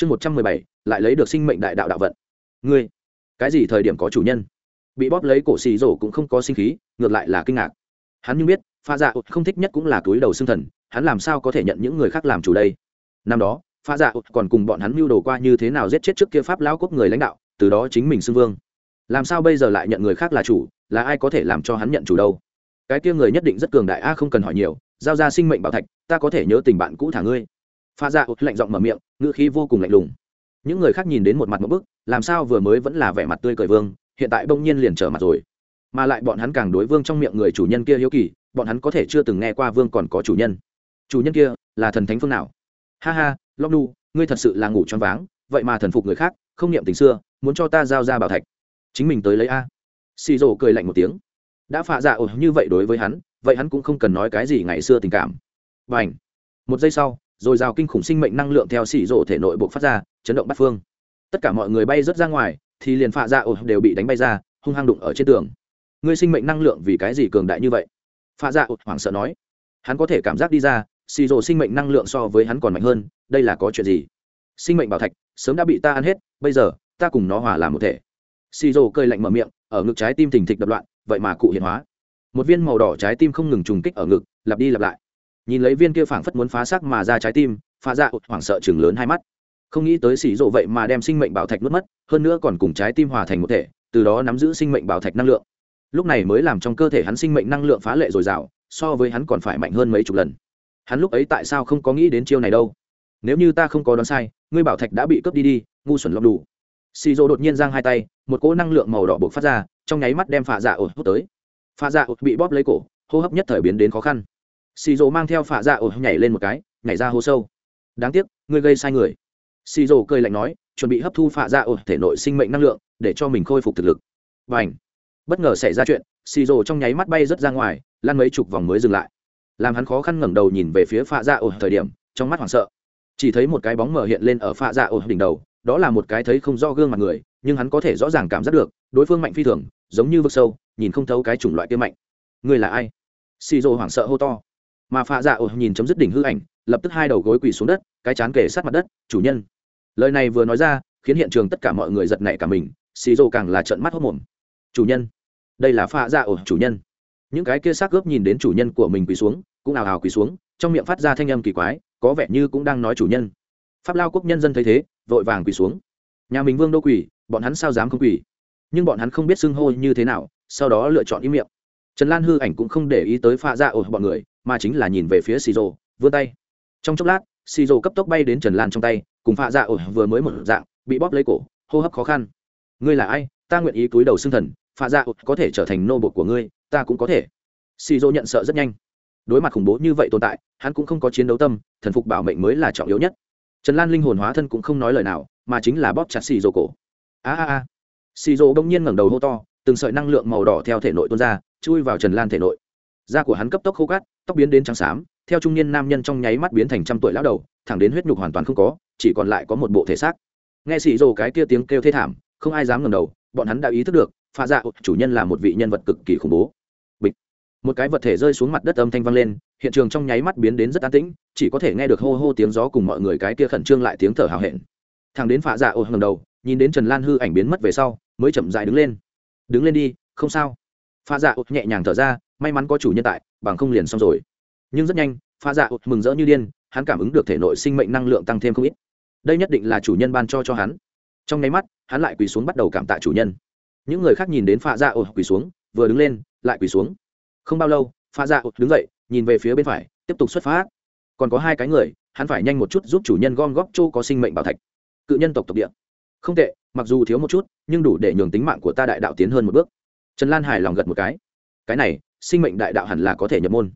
chương một trăm mười bảy, lại lấy được sinh mệnh đại đạo đạo vận. Ngươi, cái gì thời điểm có chủ nhân? Bị bóp lấy cổ xì rổ cũng không có sinh khí, ngược lại là kinh ngạc. Hắn nhưng biết, pha dạ không thích nhất cũng là túi đầu xương thần, hắn làm sao có thể nhận những người khác làm chủ đây? Năm đó, pha dạ còn cùng bọn hắn mưu đồ qua như thế nào giết chết trước kia pháp lão quốc người lãnh đạo, từ đó chính mình xưng vương. Làm sao bây giờ lại nhận người khác là chủ, là ai có thể làm cho hắn nhận chủ đâu? Cái kia người nhất định rất cường đại a, không cần hỏi nhiều, giao ra sinh mệnh bảo thạch, ta có thể nhớ tình bạn cũ thả ngươi pha dạ lạnh giọng mở miệng, ngữ khí vô cùng lạnh lùng. Những người khác nhìn đến một mặt một bức, làm sao vừa mới vẫn là vẻ mặt tươi cười vương, hiện tại bỗng nhiên liền trở mặt rồi. Mà lại bọn hắn càng đối vương trong miệng người chủ nhân kia hiếu kỳ, bọn hắn có thể chưa từng nghe qua vương còn có chủ nhân. Chủ nhân kia là thần thánh phương nào? Ha ha, Long nu ngươi thật sự là ngủ choáng váng, vậy mà thần phục người khác, không niệm tình xưa, muốn cho ta giao ra bảo thạch. Chính mình tới lấy a. Xì rồ cười lạnh một tiếng. Đã phạ dạ ổ như vậy đối với hắn, vậy hắn cũng không cần nói cái gì ngày xưa tình cảm. Và ảnh một giây sau rồi rào kinh khủng sinh mệnh năng lượng theo xì rộ thể nội buộc phát ra, chấn động bắt phương. Tất cả mọi người bay rớt ra ngoài, thì liền phạ dạ ổ đều bị đánh bay ra, hung hăng đụng ở trên tường. Ngươi sinh mệnh năng lượng vì cái gì cường đại như vậy? Phạ dạ ổ hoảng sợ nói. Hắn có thể cảm giác đi ra, xì rộ sinh mệnh năng lượng so với hắn còn mạnh hơn, đây là có chuyện gì? Sinh mệnh bảo thạch, sớm đã bị ta ăn hết, bây giờ, ta cùng nó hòa làm một thể. Xì rộ cơi lạnh mở miệng, ở ngực trái tim thình thịch đập loạn, vậy mà cụ hiện hóa. Một viên màu đỏ trái tim không ngừng trùng kích ở ngực, lặp đi lặp lại nhìn lấy viên kia phảng phất muốn phá xác mà ra trái tim pha dạ hoảng sợ chừng lớn hai mắt. Không nghĩ tới xỉ rộ vậy mà đem sinh mệnh bảo thạch nuốt mất, hơn nữa còn cùng trái tim hòa thành một thể, từ đó nắm giữ sinh mệnh bảo thạch năng lượng. Lúc này mới làm trong cơ thể hắn sinh mệnh năng lượng phá lệ dồi dào, so với hắn còn phải mạnh hơn mấy chục lần. Hắn lúc ấy tại sao không có nghĩ đến chiêu này đâu? Nếu như ta không có đoán sai, ngươi bảo thạch đã bị cướp đi đi, ngu xuẩn lọc đủ. Xì rô đột nhiên giang hai tay, một cỗ năng lượng màu đỏ buộc phát ra, trong nháy mắt đem phạ dạ ột hút tới. Phạ dạ ột bị bóp lấy cổ, hô hấp nhất thời biến đến khó khăn xì rồ mang theo phạ dạ ổ nhảy lên một cái, nhảy ra hô sâu. Đáng tiếc, ngươi gây sai người. Xì rồ cười lạnh nói, chuẩn bị hấp thu phạ dạ ổ thể nội sinh mệnh năng lượng, để cho mình khôi phục thực lực. Và ảnh bất ngờ xảy ra chuyện, xì rồ trong nháy mắt bay rớt ra ngoài, lăn mấy chục vòng mới dừng lại. Làm hắn khó khăn ngẩng đầu nhìn về phía phạ dạ ổ thời điểm, trong mắt hoảng sợ. Chỉ thấy một cái bóng mờ hiện lên ở phạ dạ ổ đỉnh đầu, đó là một cái thấy không rõ gương mặt người, nhưng hắn có thể rõ ràng cảm giác được, đối phương mạnh phi thường, giống như vực sâu, nhìn không thấu cái chủng loại kia mạnh. Người là ai? Xì rồ hoảng sợ hô to mà phạ dạ ổ nhìn chấm dứt đỉnh hư ảnh, lập tức hai đầu gối quỳ xuống đất, cái chán kể sát mặt đất, chủ nhân. Lời này vừa nói ra, khiến hiện trường tất cả mọi người giật nảy cả mình, xì rô càng là trận mắt hốc mồm chủ nhân. Đây là phạ dạ ổ, chủ nhân. Những cái kia xác gớp nhìn đến chủ nhân của mình quỳ xuống, cũng ào ào quỳ xuống, trong miệng phát ra thanh âm kỳ quái, có vẻ như cũng đang nói chủ nhân. Pháp lao quốc nhân dân thấy thế, vội vàng quỳ xuống. Nhà mình vương đô quỳ, bọn hắn sao dám không quỳ? Nhưng bọn hắn không biết xưng hô như thế nào, sau đó lựa chọn im miệng trần lan hư ảnh cũng không để ý tới pha ra ổ bọn người, mà chính là nhìn về phía xì rồ vươn tay. Trong chốc lát xì rồ cấp tốc bay đến trần lan trong tay, cùng pha ra ổ vừa mới một dạng, bị bóp lấy cổ, hô hấp khó khăn. Ngươi là ai? Ta nguyện ý cúi đầu xưng thần, pha ra ổ có thể trở thành nô bột của ngươi, ta cũng có thể. Xì rồ nhận sợ rất nhanh. Đối mặt khủng bố như vậy tồn tại, hắn cũng không có chiến đấu tâm, thần phục bảo mệnh mới là trọng yếu nhất. Trần lan linh hồn hóa thân cũng không nói lời nào, mà chính là bóp chặt xì rồ cổ. A a a. Xì rồ đông nhiên ngẩng đầu hô to từng sợi năng lượng màu đỏ theo thể nội tuôn ra, chui vào trần lan thể nội. Da của hắn cấp tốc khô cát, tóc biến đến trắng xám, theo trung niên nam nhân trong nháy mắt biến thành trăm tuổi lão đầu, thẳng đến huyết nhục hoàn toàn không có, chỉ còn lại có một bộ thể xác. Nghe xì rồ cái kia tiếng kêu thê thảm, không ai dám ngẩng đầu, bọn hắn đã ý thức được pha dạ chủ nhân là một vị nhân vật cực kỳ khủng bố. Bịch. một cái vật thể rơi xuống mặt đất âm thanh vang lên, hiện trường trong nháy mắt biến đến rất an tĩnh, chỉ có thể nghe được hô hô tiếng gió cùng mọi người cái kia khẩn trương lại tiếng thở hào hẹn. Thằng đến pha dạ ô ngầm đầu, nhìn đến trần lan hư ảnh biến mất về sau, mới chậm dại đứng lên đứng lên đi, không sao. Pha dạ ụt nhẹ nhàng thở ra, may mắn có chủ nhân tại, bằng không liền xong rồi. Nhưng rất nhanh, pha dạ ụt mừng rỡ như điên, hắn cảm ứng được thể nội sinh mệnh năng lượng tăng thêm không ít. Đây nhất định là chủ nhân ban cho cho hắn. Trong nháy mắt, hắn lại quỳ xuống bắt đầu cảm tạ chủ nhân. Những người khác nhìn đến pha dạ ụt quỳ xuống, vừa đứng lên, lại quỳ xuống. Không bao lâu, pha dạ đứng dậy, nhìn về phía bên phải, tiếp tục xuất phát. Còn có hai cái người, hắn phải nhanh một chút giúp chủ nhân gom góp chỗ có sinh mệnh bảo thạch. Cự nhân tộc tộc địa. Không tệ mặc dù thiếu một chút, nhưng đủ để nhường tính mạng của ta đại đạo tiến hơn một bước. Trần lan hài lòng gật một cái. Cái này, sinh mệnh đại đạo hẳn là có thể nhập môn.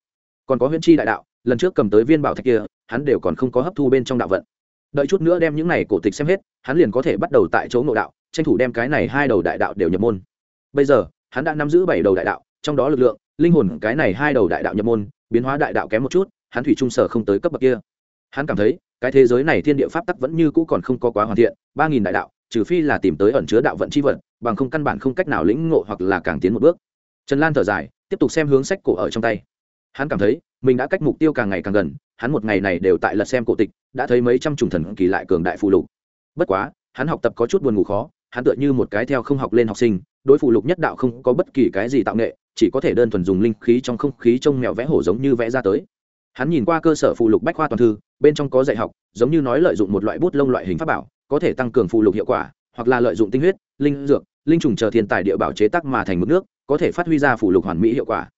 Còn có huyễn chi đại đạo, lần trước cầm tới viên bảo thạch kia, hắn đều còn không có hấp thu bên trong đạo vận. Đợi chút nữa đem những này cổ tịch xem hết, hắn liền có thể bắt đầu tại chỗ ngộ đạo, tranh thủ đem cái này hai đầu đại đạo đều nhập môn. Bây giờ, hắn đã nắm giữ bảy đầu đại đạo, trong đó lực lượng, linh hồn cái này hai đầu đại đạo nhập môn, biến hóa đại đạo kém một chút, hắn thủy trung sở không tới cấp bậc kia. Hắn cảm thấy, cái thế giới này thiên địa pháp tắc vẫn như cũ còn không có quá hoàn thiện, ba nghìn đại đạo trừ phi là tìm tới ẩn chứa đạo vận chi vật, bằng không căn bản không cách nào lĩnh ngộ hoặc là càng tiến một bước. Trần lan thở dài, tiếp tục xem hướng sách cổ ở trong tay. Hắn cảm thấy, mình đã cách mục tiêu càng ngày càng gần, hắn một ngày này đều tại lật xem cổ tịch, đã thấy mấy trăm trùng thần kỳ lại cường đại phù lục. Bất quá, hắn học tập có chút buồn ngủ khó, hắn tựa như một cái theo không học lên học sinh, đối phụ lục nhất đạo không có bất kỳ cái gì tạo nghệ, chỉ có thể đơn thuần dùng linh khí trong không khí trông mèo vẽ hổ giống như vẽ ra tới. Hắn nhìn qua cơ sở phụ lục bách khoa toàn thư, bên trong có dạy học, giống như nói lợi dụng một loại bút lông loại hình pháp bảo có thể tăng cường phụ lục hiệu quả, hoặc là lợi dụng tinh huyết, linh dược, linh trùng chờ thiên tài địa bảo chế tác mà thành mức nước, có thể phát huy ra phụ lục hoàn mỹ hiệu quả.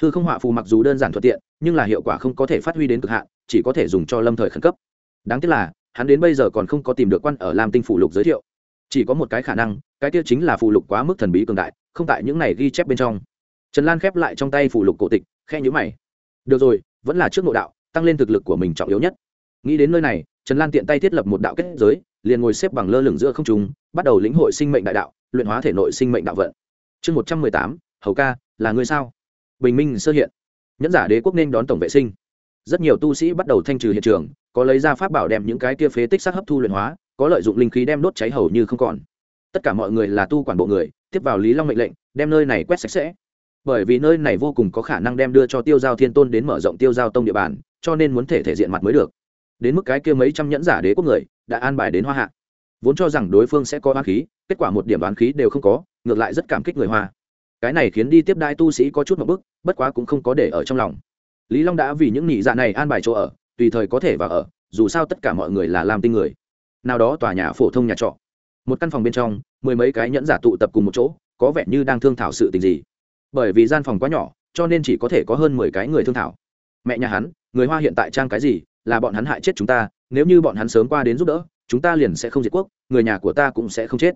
Hư không họa phù mặc dù đơn giản thuận tiện, nhưng là hiệu quả không có thể phát huy đến cực hạn, chỉ có thể dùng cho lâm thời khẩn cấp. Đáng tiếc là, hắn đến bây giờ còn không có tìm được quan ở lam tinh phụ lục giới thiệu. Chỉ có một cái khả năng, cái kia chính là phụ lục quá mức thần bí cường đại, không tại những này ghi chép bên trong. Trần lan khép lại trong tay phụ lục cổ tịch khe nhữ mày. Được rồi, vẫn là trước nội đạo, tăng lên thực lực của mình trọng yếu nhất. Nghĩ đến nơi này, trần lan tiện tay thiết lập một đạo kết giới liền ngồi xếp bằng lơ lửng giữa không trung, bắt đầu lĩnh hội sinh mệnh đại đạo, luyện hóa thể nội sinh mệnh đạo vận. Chương một trăm mười tám, hầu ca, là người sao? Bình minh sơ hiện. Nhẫn giả đế quốc nên đón tổng vệ sinh. Rất nhiều tu sĩ bắt đầu thanh trừ hiện trường, có lấy ra pháp bảo đem những cái kia phế tích sát hấp thu luyện hóa, có lợi dụng linh khí đem đốt cháy hầu như không còn. Tất cả mọi người là tu quản bộ người, tiếp vào lý long mệnh lệnh, đem nơi này quét sạch sẽ. Bởi vì nơi này vô cùng có khả năng đem đưa cho tiêu giao thiên tôn đến mở rộng tiêu giao tông địa bàn, cho nên muốn thể thể diện mặt mới được. Đến mức cái kia mấy trăm nhẫn giả đế quốc người đã an bài đến hoa hạ. Vốn cho rằng đối phương sẽ có oán khí, kết quả một điểm oán khí đều không có, ngược lại rất cảm kích người hoa. Cái này khiến đi tiếp đai tu sĩ có chút một bức, bất quá cũng không có để ở trong lòng. Lý long đã vì những nhị dạ này an bài chỗ ở, tùy thời có thể vào ở, dù sao tất cả mọi người là làm tinh người. Nào đó tòa nhà phổ thông nhà trọ. Một căn phòng bên trong, mười mấy cái nhẫn giả tụ tập cùng một chỗ, có vẻ như đang thương thảo sự tình gì. Bởi vì gian phòng quá nhỏ, cho nên chỉ có thể có hơn mười cái người thương thảo mẹ nhà hắn, người hoa hiện tại trang cái gì, là bọn hắn hại chết chúng ta, nếu như bọn hắn sớm qua đến giúp đỡ, chúng ta liền sẽ không diệt quốc, người nhà của ta cũng sẽ không chết.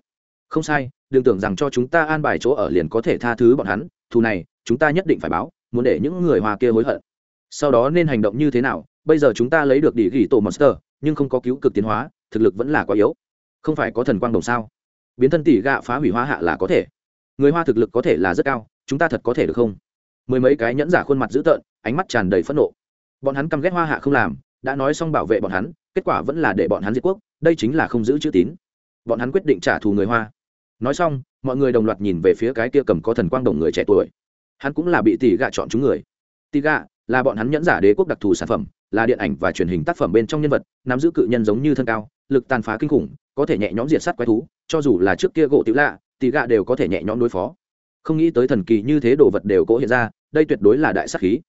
Không sai, đừng tưởng rằng cho chúng ta an bài chỗ ở liền có thể tha thứ bọn hắn, thù này, chúng ta nhất định phải báo, muốn để những người hoa kia hối hận. Sau đó nên hành động như thế nào, bây giờ chúng ta lấy được đỉ ghi tổ monster, nhưng không có cứu cực tiến hóa, thực lực vẫn là quá yếu. Không phải có thần quang đồng sao? Biến thân tỷ gạ phá hủy hoa hạ là có thể. Người hoa thực lực có thể là rất cao, chúng ta thật có thể được không? Mười mấy cái nhẫn giả khuôn mặt dữ tợn ánh mắt tràn đầy phẫn nộ. Bọn hắn căm ghét hoa hạ không làm, đã nói xong bảo vệ bọn hắn, kết quả vẫn là để bọn hắn diệt quốc, đây chính là không giữ chữ tín. Bọn hắn quyết định trả thù người hoa. Nói xong, mọi người đồng loạt nhìn về phía cái kia cầm có thần quang đồng người trẻ tuổi. Hắn cũng là bị tỷ gạ chọn chúng người. Tỷ gạ là bọn hắn nhẫn giả đế quốc đặc thù sản phẩm, là điện ảnh và truyền hình tác phẩm bên trong nhân vật, nắm giữ cự nhân giống như thân cao, lực tàn phá kinh khủng, có thể nhẹ nhõm diệt sát quái thú, cho dù là trước kia gỗ tiểu lạ, tỷ gạ đều có thể nhẹ nhõm đối phó. Không nghĩ tới thần kỳ như thế đồ vật đều cố hiện ra, đây tuyệt đối là đại sát khí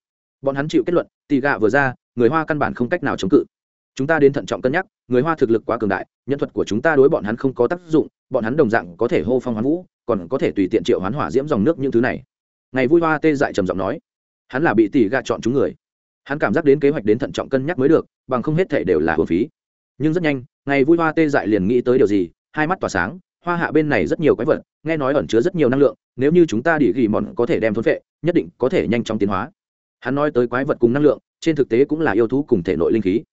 bọn hắn chịu kết luận tỷ gạ vừa ra, người hoa căn bản không cách nào chống cự. Chúng ta đến thận trọng cân nhắc, người hoa thực lực quá cường đại, nhân thuật của chúng ta đối bọn hắn không có tác dụng, bọn hắn đồng dạng có thể hô phong hoán vũ, còn có thể tùy tiện triệu hoán hỏa diễm dòng nước những thứ này. Ngày vui hoa tê dại trầm giọng nói. Hắn là bị tỷ gạ chọn chúng người. Hắn cảm giác đến kế hoạch đến thận trọng cân nhắc mới được, bằng không hết thể đều là hồn phí. Nhưng rất nhanh, ngày vui hoa tê dại liền nghĩ tới điều gì, hai mắt tỏa sáng, hoa hạ bên này rất nhiều quái vật, nghe nói ẩn chứa rất nhiều năng lượng, nếu như chúng ta đi ghi mòn có thể đem thốn vệ nhất định có thể nhanh chóng tiến hóa hắn nói tới quái vật cùng năng lượng, trên thực tế cũng là yêu thú cùng thể nội linh khí.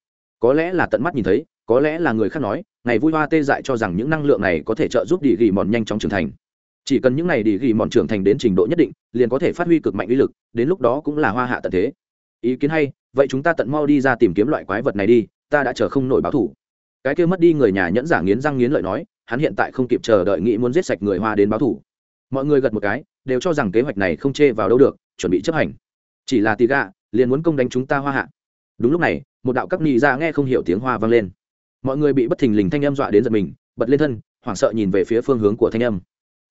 Có lẽ là tận mắt nhìn thấy, có lẽ là người khác nói, ngày vui hoa tê dại cho rằng những năng lượng này có thể trợ giúp đi ghi mòn nhanh chóng trưởng thành. Chỉ cần những này đi ghi mòn trưởng thành đến trình độ nhất định, liền có thể phát huy cực mạnh uy lực, đến lúc đó cũng là hoa hạ tận thế. Ý kiến hay, vậy chúng ta tận mau đi ra tìm kiếm loại quái vật này đi, ta đã chờ không nổi báo thủ. Cái kia mất đi người nhà nhẫn giả nghiến răng nghiến lợi nói, hắn hiện tại không kịp chờ đợi nghĩ muốn giết sạch người hoa đến báo thủ. Mọi người gật một cái, đều cho rằng kế hoạch này không chê vào đâu được, chuẩn bị chấp hành chỉ là tì gạ, liền muốn công đánh chúng ta hoa hạ. Đúng lúc này một đạo các nị ra nghe không hiểu tiếng hoa vang lên. Mọi người bị bất thình lình thanh âm dọa đến giật mình bật lên thân hoảng sợ nhìn về phía phương hướng của thanh âm.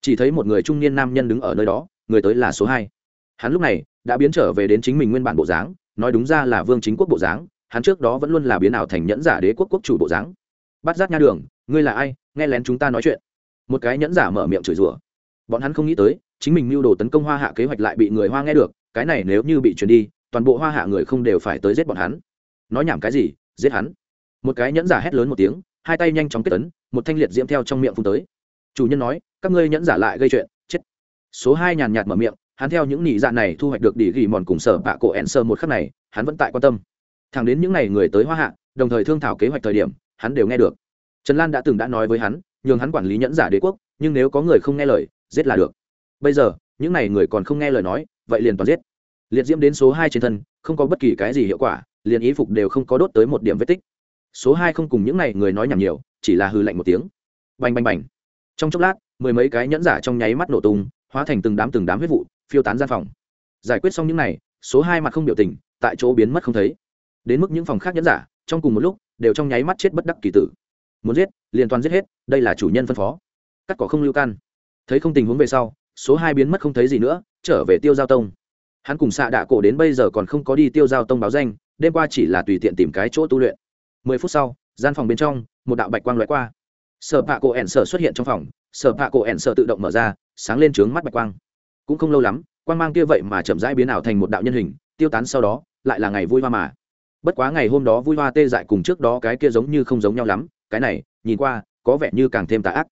Chỉ thấy một người trung niên nam nhân đứng ở nơi đó người tới là số hai. Hắn lúc này đã biến trở về đến chính mình nguyên bản bộ dáng nói đúng ra là vương chính quốc bộ dáng hắn trước đó vẫn luôn là biến ảo thành nhẫn giả đế quốc quốc chủ bộ dáng. Bắt giác nha đường ngươi là ai nghe lén chúng ta nói chuyện. Một cái nhẫn giả mở miệng chửi rủa. Bọn hắn không nghĩ tới chính mình mưu đồ tấn công hoa hạ kế hoạch lại bị người hoa nghe được cái này nếu như bị truyền đi, toàn bộ hoa hạ người không đều phải tới giết bọn hắn. Nói nhảm cái gì, giết hắn. Một cái nhẫn giả hét lớn một tiếng, hai tay nhanh chóng kết tấn một thanh liệt diễm theo trong miệng phun tới. Chủ nhân nói, các ngươi nhẫn giả lại gây chuyện, chết. Số hai nhàn nhạt mở miệng, hắn theo những nỉ dạ này thu hoạch được đỉ gỉ mòn cùng sở bạ cổ ẹn sơ một khắc này, hắn vẫn tại quan tâm. Thẳng đến những này người tới hoa hạ, đồng thời thương thảo kế hoạch thời điểm, hắn đều nghe được. Trần lan đã từng đã nói với hắn, nhường hắn quản lý nhẫn giả đế quốc, nhưng nếu có người không nghe lời, giết là được. Bây giờ, những n à y người còn không nghe lời nói vậy liền toàn giết. Liệt diễm đến số hai trên thân, không có bất kỳ cái gì hiệu quả, liền ý phục đều không có đốt tới một điểm vết tích. Số hai không cùng những n à y người nói nhảm nhiều, chỉ là hư lạnh một tiếng. Bành bành bành. Trong chốc lát, mười mấy cái nhẫn giả trong nháy mắt nổ tung, hóa thành từng đám từng đám huyết vụ, phiêu tán gian phòng. Giải quyết xong những n à y số hai mặt không biểu tình, tại chỗ biến mất không thấy. Đến mức những phòng khác nhẫn giả, trong cùng một lúc, đều trong nháy mắt chết bất đắc kỳ tử. Muốn giết, liền toàn giết hết, đây là chủ nhân phân phó. Cắt cỏ không lưu can. Thấy không tình huống về sau, số hai biến mất không thấy gì nữa trở về tiêu giao tông. Hắn cùng xạ đạ cổ đến bây giờ còn không có đi tiêu giao tông báo danh, đêm qua chỉ là tùy tiện tìm cái chỗ tu luyện. Mười phút sau, gian phòng bên trong, một đạo bạch quang loại qua. Sở bạ cổ ẻn sở xuất hiện trong phòng, sở bạ cổ ẻn sở tự động mở ra, sáng lên trướng mắt bạch quang. Cũng không lâu lắm, quang mang kia vậy mà chậm rãi biến ảo thành một đạo nhân hình, tiêu tán sau đó, lại là ngày vui hoa mà. Bất quá ngày hôm đó vui hoa tê dại cùng trước đó cái kia giống như không giống nhau lắm, cái này, nhìn qua, có vẻ như càng thêm tà ác.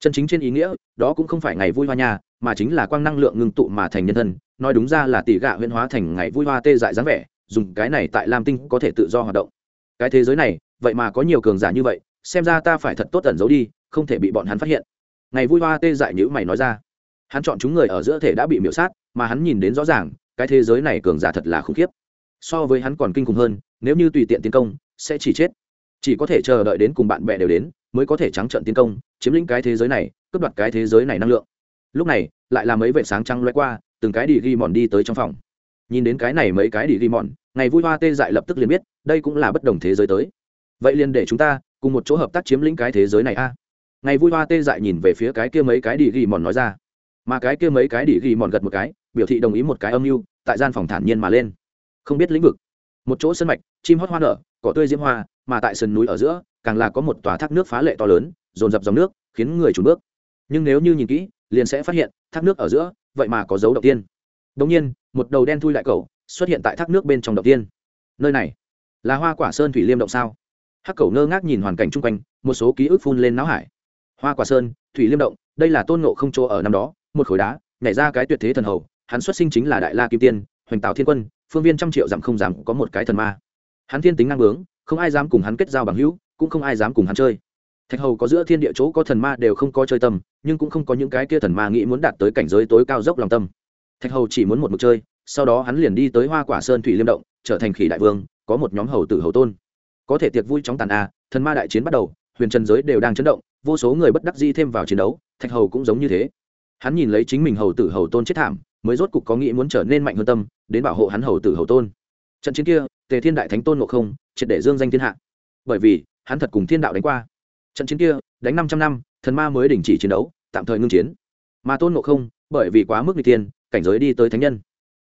Chân chính trên ý nghĩa, đó cũng không phải ngày vui hoa nhà mà chính là quang năng lượng ngưng tụ mà thành nhân thân, nói đúng ra là tỷ gạ huyễn hóa thành ngày vui hoa tê dại dáng vẻ, dùng cái này tại lam tinh có thể tự do hoạt động. Cái thế giới này, vậy mà có nhiều cường giả như vậy, xem ra ta phải thật tốt ẩn giấu đi, không thể bị bọn hắn phát hiện. Ngày vui hoa tê dại nhữ mày nói ra. Hắn chọn chúng người ở giữa thể đã bị miễu sát, mà hắn nhìn đến rõ ràng, cái thế giới này cường giả thật là khủng khiếp. So với hắn còn kinh khủng hơn, nếu như tùy tiện tiến công, sẽ chỉ chết. Chỉ có thể chờ đợi đến cùng bạn bè đều đến, mới có thể trắng trợn tiến công, chiếm lĩnh cái thế giới này, cướp đoạt cái thế giới này năng lượng lúc này, lại là mấy vệ sáng trăng loay qua, từng cái đi ghi mòn đi tới trong phòng. Nhìn đến cái này mấy cái đi ghi mòn ngày vui hoa tê dại lập tức liền biết, đây cũng là bất đồng thế giới tới. Vậy liền để chúng ta cùng một chỗ hợp tác chiếm lĩnh cái thế giới này a. Ngày vui hoa tê dại nhìn về phía cái kia mấy cái đi ghi mòn nói ra. Mà cái kia mấy cái đi ghi mòn gật một cái, biểu thị đồng ý một cái âm mưu, tại gian phòng thản nhiên mà lên. Không biết lĩnh vực. Một chỗ sân mạch, chim hót hoa nở, cỏ tươi diễm hoa, mà tại sườn núi ở giữa, càng là có một tòa thác nước phá lệ to lớn, dồn dập dòng nước, khiến người trùn bước. Nhưng nếu như nhìn kỹ liền sẽ phát hiện thác nước ở giữa, vậy mà có dấu đầu tiên. Đống nhiên, một đầu đen thui lại cầu xuất hiện tại thác nước bên trong đầu tiên. Nơi này là hoa quả sơn thủy liêm động sao? Hắc cầu ngơ ngác nhìn hoàn cảnh chung quanh, một số ký ức phun lên não hải. Hoa quả sơn, thủy liêm động, đây là tôn ngộ không chỗ ở năm đó, một khối đá, nhảy ra cái tuyệt thế thần hầu, hắn xuất sinh chính là đại la kim tiên, hoành tạo thiên quân, phương viên trăm triệu dặm không dám có một cái thần ma. Hắn thiên tính ngang bướng, không ai dám cùng hắn kết giao bằng hữu, cũng không ai dám cùng hắn chơi thạch hầu có giữa thiên địa chỗ có thần ma đều không có chơi tâm, nhưng cũng không có những cái kia thần ma nghĩ muốn đạt tới cảnh giới tối cao dốc lòng tâm. Thạch hầu chỉ muốn một mực chơi, sau đó hắn liền đi tới hoa quả sơn thủy liêm động, trở thành khỉ đại vương, có một nhóm hầu tử hầu tôn. Có thể tiệc vui chóng tàn a, thần ma đại chiến bắt đầu, huyền trần giới đều đang chấn động, vô số người bất đắc di thêm vào chiến đấu, thạch hầu cũng giống như thế. Hắn nhìn lấy chính mình hầu tử hầu tôn chết thảm, mới rốt cục có nghĩ muốn trở nên mạnh hơn tâm, đến bảo hộ hắn hầu tử hầu tôn. Trận chiến kia, tề thiên đại thánh tôn ngộ không, triệt để dương danh thiên hạ. Bởi vì, hắn thật cùng thiên đạo đánh qua trận chiến kia, đánh năm trăm năm, thần ma mới đình chỉ chiến đấu, tạm thời ngưng chiến. Mà tôn ngộ không, bởi vì quá mức n g tiên cảnh giới đi tới thánh nhân.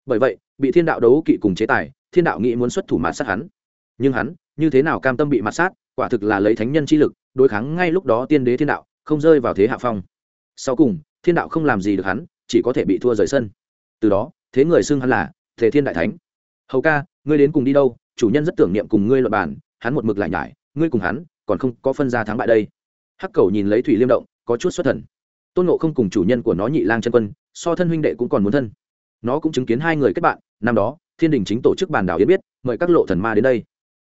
Bởi vậy, bị thiên đạo đấu kỵ cùng chế tài, thiên đạo nghĩ muốn xuất thủ mạt sát hắn. Nhưng hắn, như thế nào cam tâm bị mạt sát, quả thực là lấy thánh nhân chi lực, đối kháng ngay lúc đó tiên đế thiên đạo, không rơi vào thế hạ phong. Sau cùng, thiên đạo không làm gì được hắn, chỉ có thể bị thua rời sân. Từ đó, thế người xưng hắn là thể thiên đại thánh. Hầu ca, ngươi đến cùng đi đâu? Chủ nhân rất tưởng niệm cùng ngươi luật bản hắn một mực lại nhải, ngươi cùng hắn còn không có phân ra thắng bại đây. Hắc cầu nhìn lấy thủy liêm động, có chút xuất thần. Tôn nộ không cùng chủ nhân của nó nhị lang chân quân, so thân huynh đệ cũng còn muốn thân. Nó cũng chứng kiến hai người kết bạn, năm đó, thiên đình chính tổ chức bàn đảo yến biết, mời các lộ thần ma đến đây.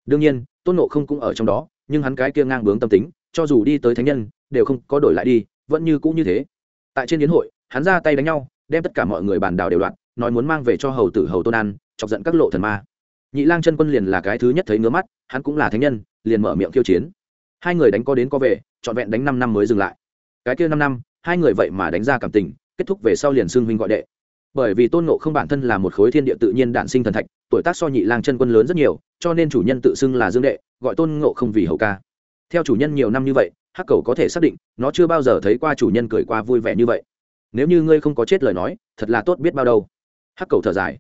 Đương nhiên, tôn nộ không cũng ở trong đó, nhưng hắn cái kia ngang bướng tâm tính, cho dù đi tới thánh nhân, đều không có đổi lại đi, vẫn như cũ như thế. Tại trên yến hội, hắn ra tay đánh nhau, đem tất cả mọi người bàn đảo đều đoạn nói muốn mang về cho hầu tử hầu tôn ăn, chọc giận các lộ thần ma. Nhị lang chân quân liền là cái thứ nhất thấy ngứa mắt, hắn cũng là thánh nhân, liền mở miệng khiêu chiến hai người đánh có đến có về, trọn vẹn đánh năm năm mới dừng lại. Cái kia năm năm, hai người vậy mà đánh ra cảm tình, kết thúc về sau liền xưng huynh gọi đệ. Bởi vì tôn nộ không bản thân là một khối thiên địa tự nhiên đản sinh thần thạch, tuổi tác so nhị lang chân quân lớn rất nhiều, cho nên chủ nhân tự xưng là dương đệ, gọi tôn ngộ không vì hậu ca. Theo chủ nhân nhiều năm như vậy, hắc cầu có thể xác định, nó chưa bao giờ thấy qua chủ nhân cười qua vui vẻ như vậy. Nếu như ngươi không có chết lời nói, thật là tốt biết bao đâu. Hắc cầu thở dài.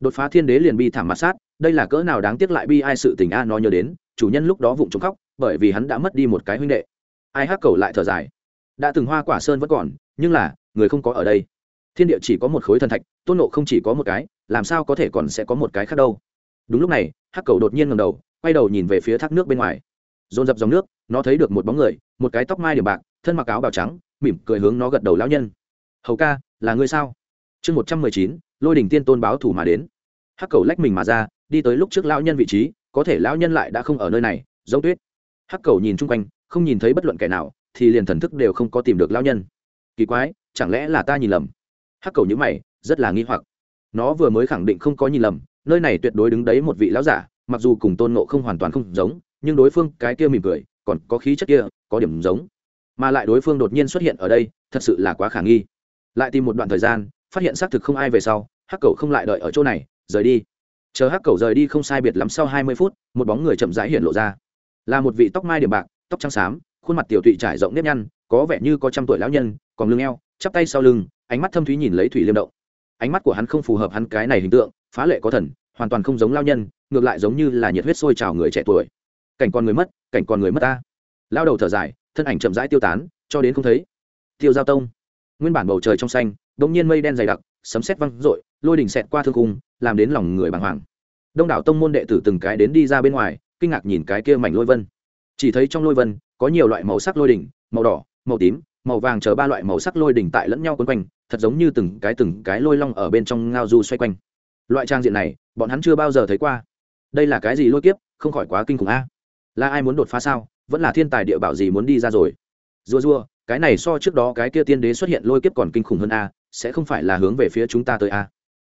Đột phá thiên đế liền bi thảm mặt sát, đây là cỡ nào đáng tiếc lại bi ai sự tình a, nó nhớ đến, chủ nhân lúc đó vụng trống khóc bởi vì hắn đã mất đi một cái huynh đệ. Ai hắc cầu lại thở dài. Đã từng hoa quả sơn vẫn còn, nhưng là, người không có ở đây. Thiên địa chỉ có một khối thần thạch, tôn nộ không chỉ có một cái, làm sao có thể còn sẽ có một cái khác đâu? Đúng lúc này, hắc cầu đột nhiên ngầm đầu, quay đầu nhìn về phía thác nước bên ngoài. Dồn dập dòng nước, nó thấy được một bóng người, một cái tóc mai điểm bạc, thân mặc áo bào trắng, mỉm cười hướng nó gật đầu lão nhân. Hầu ca, là ngươi sao? Chương một trăm mười chín, lôi đình tiên tôn báo thủ mà đến. Hắc cầu lách mình mà ra, đi tới lúc trước lão nhân vị trí, có thể lão nhân lại đã không ở nơi này, giống tuyết hắc cầu nhìn chung quanh, không nhìn thấy bất luận kẻ nào, thì liền thần thức đều không có tìm được lão nhân. Kỳ quái, chẳng lẽ là ta nhìn lầm? Hắc cầu nhữ mày, rất là nghi hoặc. Nó vừa mới khẳng định không có nhìn lầm, nơi này tuyệt đối đứng đấy một vị lão giả, mặc dù cùng tôn nộ không hoàn toàn không giống, nhưng đối phương cái kia mỉm cười, còn có khí chất kia, có điểm giống. Mà lại đối phương đột nhiên xuất hiện ở đây, thật sự là quá khả nghi. Lại tìm một đoạn thời gian, phát hiện xác thực không ai về sau, hắc cầu không lại đợi ở chỗ này, rời đi. Chờ hắc cầu rời đi không sai biệt lắm sau hai mươi phút, một bóng người chậm rãi hiện lộ ra là một vị tóc mai điểm bạc, tóc trắng xám, khuôn mặt tiểu tụy trải rộng nếp nhăn, có vẻ như có trăm tuổi lão nhân, còn lưng eo, chắp tay sau lưng, ánh mắt thâm thúy nhìn lấy thủy liêm động. Ánh mắt của hắn không phù hợp hắn cái này hình tượng, phá lệ có thần, hoàn toàn không giống lao nhân, ngược lại giống như là nhiệt huyết sôi trào người trẻ tuổi. Cảnh con người mất, cảnh con người mất ta. Lao đầu thở dài, thân ảnh chậm rãi tiêu tán, cho đến không thấy. Tiêu giao tông. Nguyên bản bầu trời trong xanh đ ỗ n g nhiên mây đen dày đặc, sấm sét văng r ộ i lôi đỉnh xẹt qua thương cung làm đến lòng người bàng hoàng. Đông đảo tông môn đệ tử từng cái đến đi ra bên ngoài kinh ngạc nhìn cái kia mảnh lôi vân. Chỉ thấy trong lôi vân có nhiều loại màu sắc lôi đỉnh màu đỏ màu tím màu vàng chờ ba loại màu sắc lôi đỉnh tại lẫn nhau quấn quanh thật giống như từng cái từng cái lôi long ở bên trong ngao du xoay quanh. Loại trang diện này bọn hắn chưa bao giờ thấy qua. Đây là cái gì lôi kiếp? Không khỏi quá kinh khủng a. Là ai muốn đột phá sao? Vẫn là thiên tài địa bảo gì muốn đi ra rồi? Rua rua, cái này so trước đó cái kia tiên đế xuất hiện lôi kiếp còn kinh khủng hơn a sẽ không phải là hướng về phía chúng ta tới a.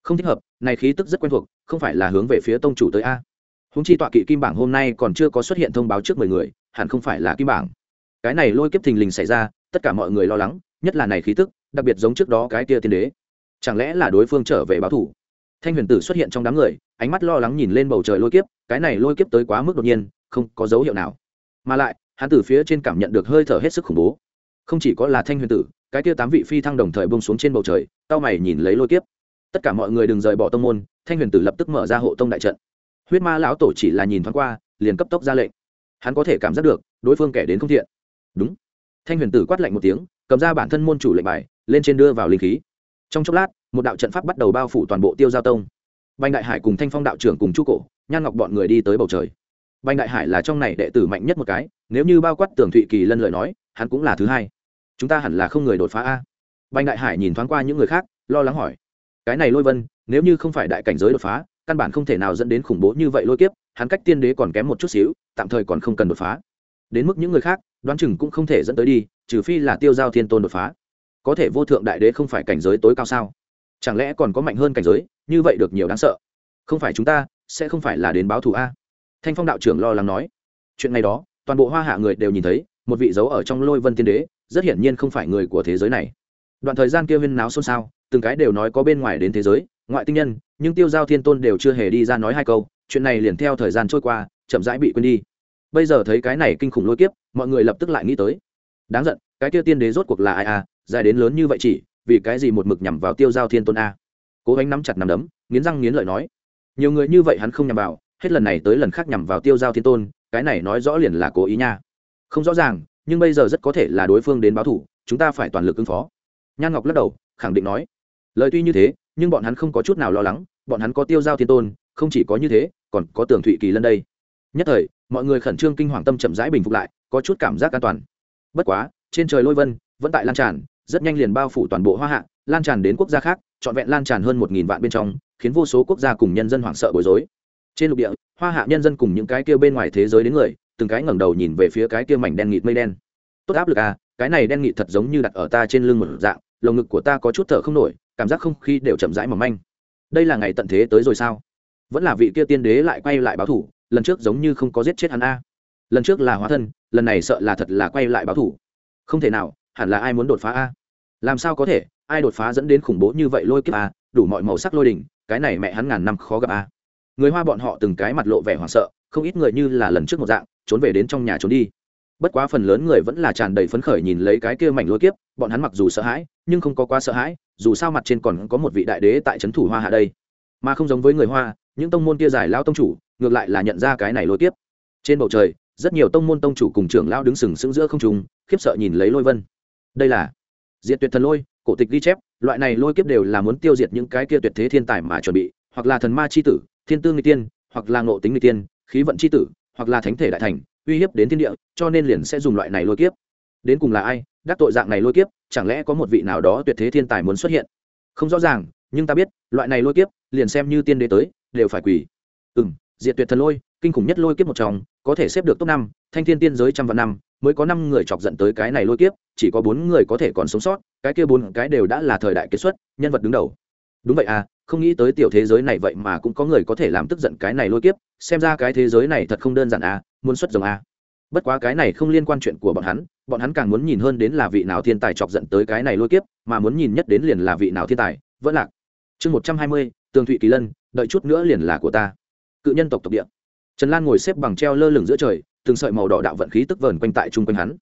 Không thích hợp này khí tức rất quen thuộc không phải là hướng về phía tông chủ tới a húng chi tọa kỵ kim bảng hôm nay còn chưa có xuất hiện thông báo trước mười người, hẳn không phải là kim bảng. Cái này lôi kiếp thình lình xảy ra, tất cả mọi người lo lắng, nhất là này khí tức, đặc biệt giống trước đó cái kia tiên đế. Chẳng lẽ là đối phương trở về báo thủ? Thanh huyền tử xuất hiện trong đám người, ánh mắt lo lắng nhìn lên bầu trời lôi kiếp, cái này lôi kiếp tới quá mức đột nhiên, không có dấu hiệu nào. Mà lại, hắn từ phía trên cảm nhận được hơi thở hết sức khủng bố. Không chỉ có là thanh huyền tử, cái kia tám vị phi thăng đồng thời bông xuống trên bầu trời, tao mày nhìn lấy lôi kiếp. Tất cả mọi người đừng rời bỏ tông môn, thanh huyền tử lập tức mở ra hộ tông đại trận huyết ma lão tổ chỉ là nhìn thoáng qua, liền cấp tốc ra lệnh. Hắn có thể cảm giác được, đối phương kẻ đến không thiện. Đúng. Thanh huyền tử quát lạnh một tiếng, cầm ra bản thân môn chủ lệnh bài, lên trên đưa vào linh khí. Trong chốc lát, một đạo trận pháp bắt đầu bao phủ toàn bộ tiêu giao tông. Banh đại hải cùng thanh phong đạo trưởng cùng chu cổ, nhan ngọc bọn người đi tới bầu trời. Banh đại hải là trong này đệ tử mạnh nhất một cái, nếu như bao quát tường thụy kỳ lân lời nói, hắn cũng là thứ hai. Chúng ta hẳn là không người đột phá a. Banh đại hải nhìn thoáng qua những người khác, lo lắng hỏi. Cái này lôi vân, nếu như không phải đại cảnh giới đột phá căn bản không thể nào dẫn đến khủng bố như vậy lôi kiếp, hắn cách tiên đế còn kém một chút xíu, tạm thời còn không cần đột phá. Đến mức những người khác, đoán chừng cũng không thể dẫn tới đi, trừ phi là tiêu giao thiên tôn đột phá. Có thể vô thượng đại đế không phải cảnh giới tối cao sao? Chẳng lẽ còn có mạnh hơn cảnh giới, như vậy được nhiều đáng sợ. Không phải chúng ta, sẽ không phải là đến báo thù a. Thanh phong đạo trưởng lo lắng nói. Chuyện này đó, toàn bộ hoa hạ người đều nhìn thấy, một vị dấu ở trong lôi vân tiên đế, rất hiển nhiên không phải người của thế giới này. Đoạn thời gian kia huyên náo xôn xao, từng cái đều nói có bên ngoài đến thế giới ngoại tinh nhân, nhưng tiêu giao thiên tôn đều chưa hề đi ra nói hai câu, chuyện này liền theo thời gian trôi qua, chậm rãi bị quên đi. Bây giờ thấy cái này kinh khủng lôi kiếp, mọi người lập tức lại nghĩ tới. Đáng giận, cái kia tiên đế rốt cuộc là ai à? Dài đến lớn như vậy chỉ, vì cái gì một mực nhằm vào tiêu giao thiên tôn a? Cố gắng nắm chặt nắm đấm, nghiến răng nghiến lợi nói, nhiều người như vậy hắn không nhằm vào, hết lần này tới lần khác nhằm vào tiêu giao thiên tôn, cái này nói rõ liền là cố ý nha. Không rõ ràng, nhưng bây giờ rất có thể là đối phương đến báo thủ, chúng ta phải toàn lực ứng phó. Nhan ngọc lắc đầu, khẳng định nói, lời tuy như thế nhưng bọn hắn không có chút nào lo lắng, bọn hắn có tiêu giao thiên tôn, không chỉ có như thế, còn có tường thụy kỳ lân đây. Nhất thời, mọi người khẩn trương kinh hoàng tâm chậm rãi bình phục lại, có chút cảm giác an toàn. Bất quá, trên trời lôi vân, vẫn tại lan tràn, rất nhanh liền bao phủ toàn bộ hoa hạ, lan tràn đến quốc gia khác, trọn vẹn lan tràn hơn một nghìn vạn bên trong, khiến vô số quốc gia cùng nhân dân hoảng sợ bối rối. Trên lục địa, hoa hạ nhân dân cùng những cái kia bên ngoài thế giới đến người, từng cái ngẩng đầu nhìn về phía cái kia mảnh đen nghịt mây đen. Tốt áp lực à cái này đen nghịt thật giống như đặt ở ta trên lưng một dạng lồng ngực của ta có chút thở không nổi, cảm giác không khí đều chậm rãi mỏng manh. Đây là ngày tận thế tới rồi sao? Vẫn là vị kia tiên đế lại quay lại báo thủ, lần trước giống như không có giết chết hắn a. Lần trước là hóa thân, lần này sợ là thật là quay lại báo thủ. Không thể nào, hẳn là ai muốn đột phá a? Làm sao có thể, ai đột phá dẫn đến khủng bố như vậy lôi kiếp a, đủ mọi màu sắc lôi đỉnh, cái này mẹ hắn ngàn năm khó gặp a. Người hoa bọn họ từng cái mặt lộ vẻ hoảng sợ, không ít người như là lần trước một dạng, trốn về đến trong nhà trốn đi bất quá phần lớn người vẫn là tràn đầy phấn khởi nhìn lấy cái kia mảnh lôi kiếp, bọn hắn mặc dù sợ hãi, nhưng không có quá sợ hãi, dù sao mặt trên còn có một vị đại đế tại trấn thủ hoa hạ đây. Mà không giống với người hoa, những tông môn kia giải lao tông chủ, ngược lại là nhận ra cái này lôi kiếp. Trên bầu trời, rất nhiều tông môn tông chủ cùng trưởng lao đứng sừng sững giữa không trung, khiếp sợ nhìn lấy lôi vân. Đây là diệt tuyệt thần lôi, cổ tịch ghi chép, loại này lôi kiếp đều là muốn tiêu diệt những cái kia tuyệt thế thiên tài mà chuẩn bị, hoặc là thần ma c h i tử, thiên tương n tiên, hoặc là ngộ tính n tiên, khí vận c h i tử, hoặc là thánh thể đại thành uy hiếp đến thiên địa, cho nên liền sẽ dùng loại này lôi kiếp. Đến cùng là ai, đắc tội dạng này lôi kiếp, chẳng lẽ có một vị nào đó tuyệt thế thiên tài muốn xuất hiện? Không rõ ràng, nhưng ta biết, loại này lôi kiếp, liền xem như tiên đế tới, đều phải quỳ. Ừ m diệt tuyệt thần lôi, kinh khủng nhất lôi kiếp một trong, có thể xếp được top năm, thanh thiên tiên giới trăm vạn năm, mới có năm người chọc giận tới cái này lôi kiếp, chỉ có bốn người có thể còn sống sót, cái kia bốn cái đều đã là thời đại kết xuất, nhân vật đứng đầu. Đúng vậy à không nghĩ tới tiểu thế giới này vậy mà cũng có người có thể làm tức giận cái này lôi kiếp, xem ra cái thế giới này thật không đơn giản à muốn xuất rồng a. bất quá cái này không liên quan chuyện của bọn hắn bọn hắn càng muốn nhìn hơn đến là vị nào thiên tài chọc giận tới cái này lôi kiếp, mà muốn nhìn nhất đến liền là vị nào thiên tài, vẫn lạc. Chương một trăm hai mươi, tường thụy kỳ lân, đợi chút nữa liền là của ta. Cự nhân tộc tộc địa. Trần lan ngồi xếp bằng treo lơ lửng giữa trời, từng sợi màu đỏ đạo vận khí tức vờn quanh tại chung quanh hắn.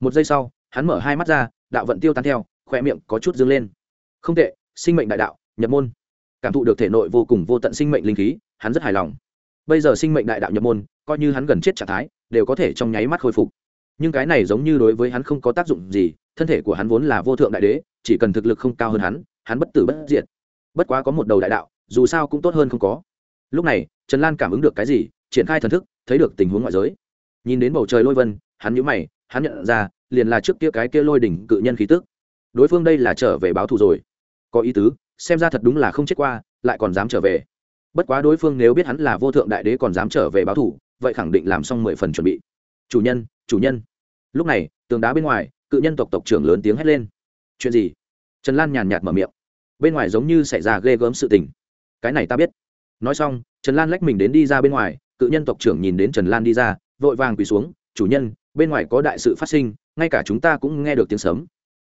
Một giây sau, hắn mở hai mắt ra, đạo vận tiêu tan theo khoe miệng có chút dâng lên. Không tệ, sinh mệnh đại đạo, nhập môn. Cảm thụ được thể nội vô cùng vô tận sinh mệnh linh khí, hắn rất hài lòng bây giờ sinh mệnh đại đạo nhập môn, coi như hắn gần chết trạng thái, đều có thể trong nháy mắt khôi phục. Nhưng cái này giống như đối với hắn không có tác dụng gì, thân thể của hắn vốn là vô thượng đại đế, chỉ cần thực lực không cao hơn hắn hắn bất tử bất diệt. Bất quá có một đầu đại đạo, dù sao cũng tốt hơn không có. Lúc này, trần lan cảm ứng được cái gì, triển khai thần thức, thấy được tình huống ngoại giới. Nhìn đến bầu trời lôi vân, hắn nhũ mày, hắn nhận ra, liền là trước kia cái kia lôi đỉnh cự nhân khí tức. Đối phương đây là trở về báo thù rồi. Có ý tứ, xem ra thật đúng là không chết qua, lại còn dám trở về bất quá đối phương nếu biết hắn là vô thượng đại đế còn dám trở về báo thù vậy khẳng định làm xong mười phần chuẩn bị. Chủ nhân chủ nhân. Lúc này, tường đá bên ngoài, cự nhân tộc tộc trưởng lớn tiếng hét lên. Chuyện gì? Trần lan nhàn nhạt mở miệng. Bên ngoài giống như xảy ra ghê gớm sự tình. Cái này ta biết. Nói xong, trần lan lách mình đến đi ra bên ngoài, cự nhân tộc trưởng nhìn đến trần lan đi ra, vội vàng quỳ xuống, chủ nhân, bên ngoài có đại sự phát sinh, ngay cả chúng ta cũng nghe được tiếng sấm.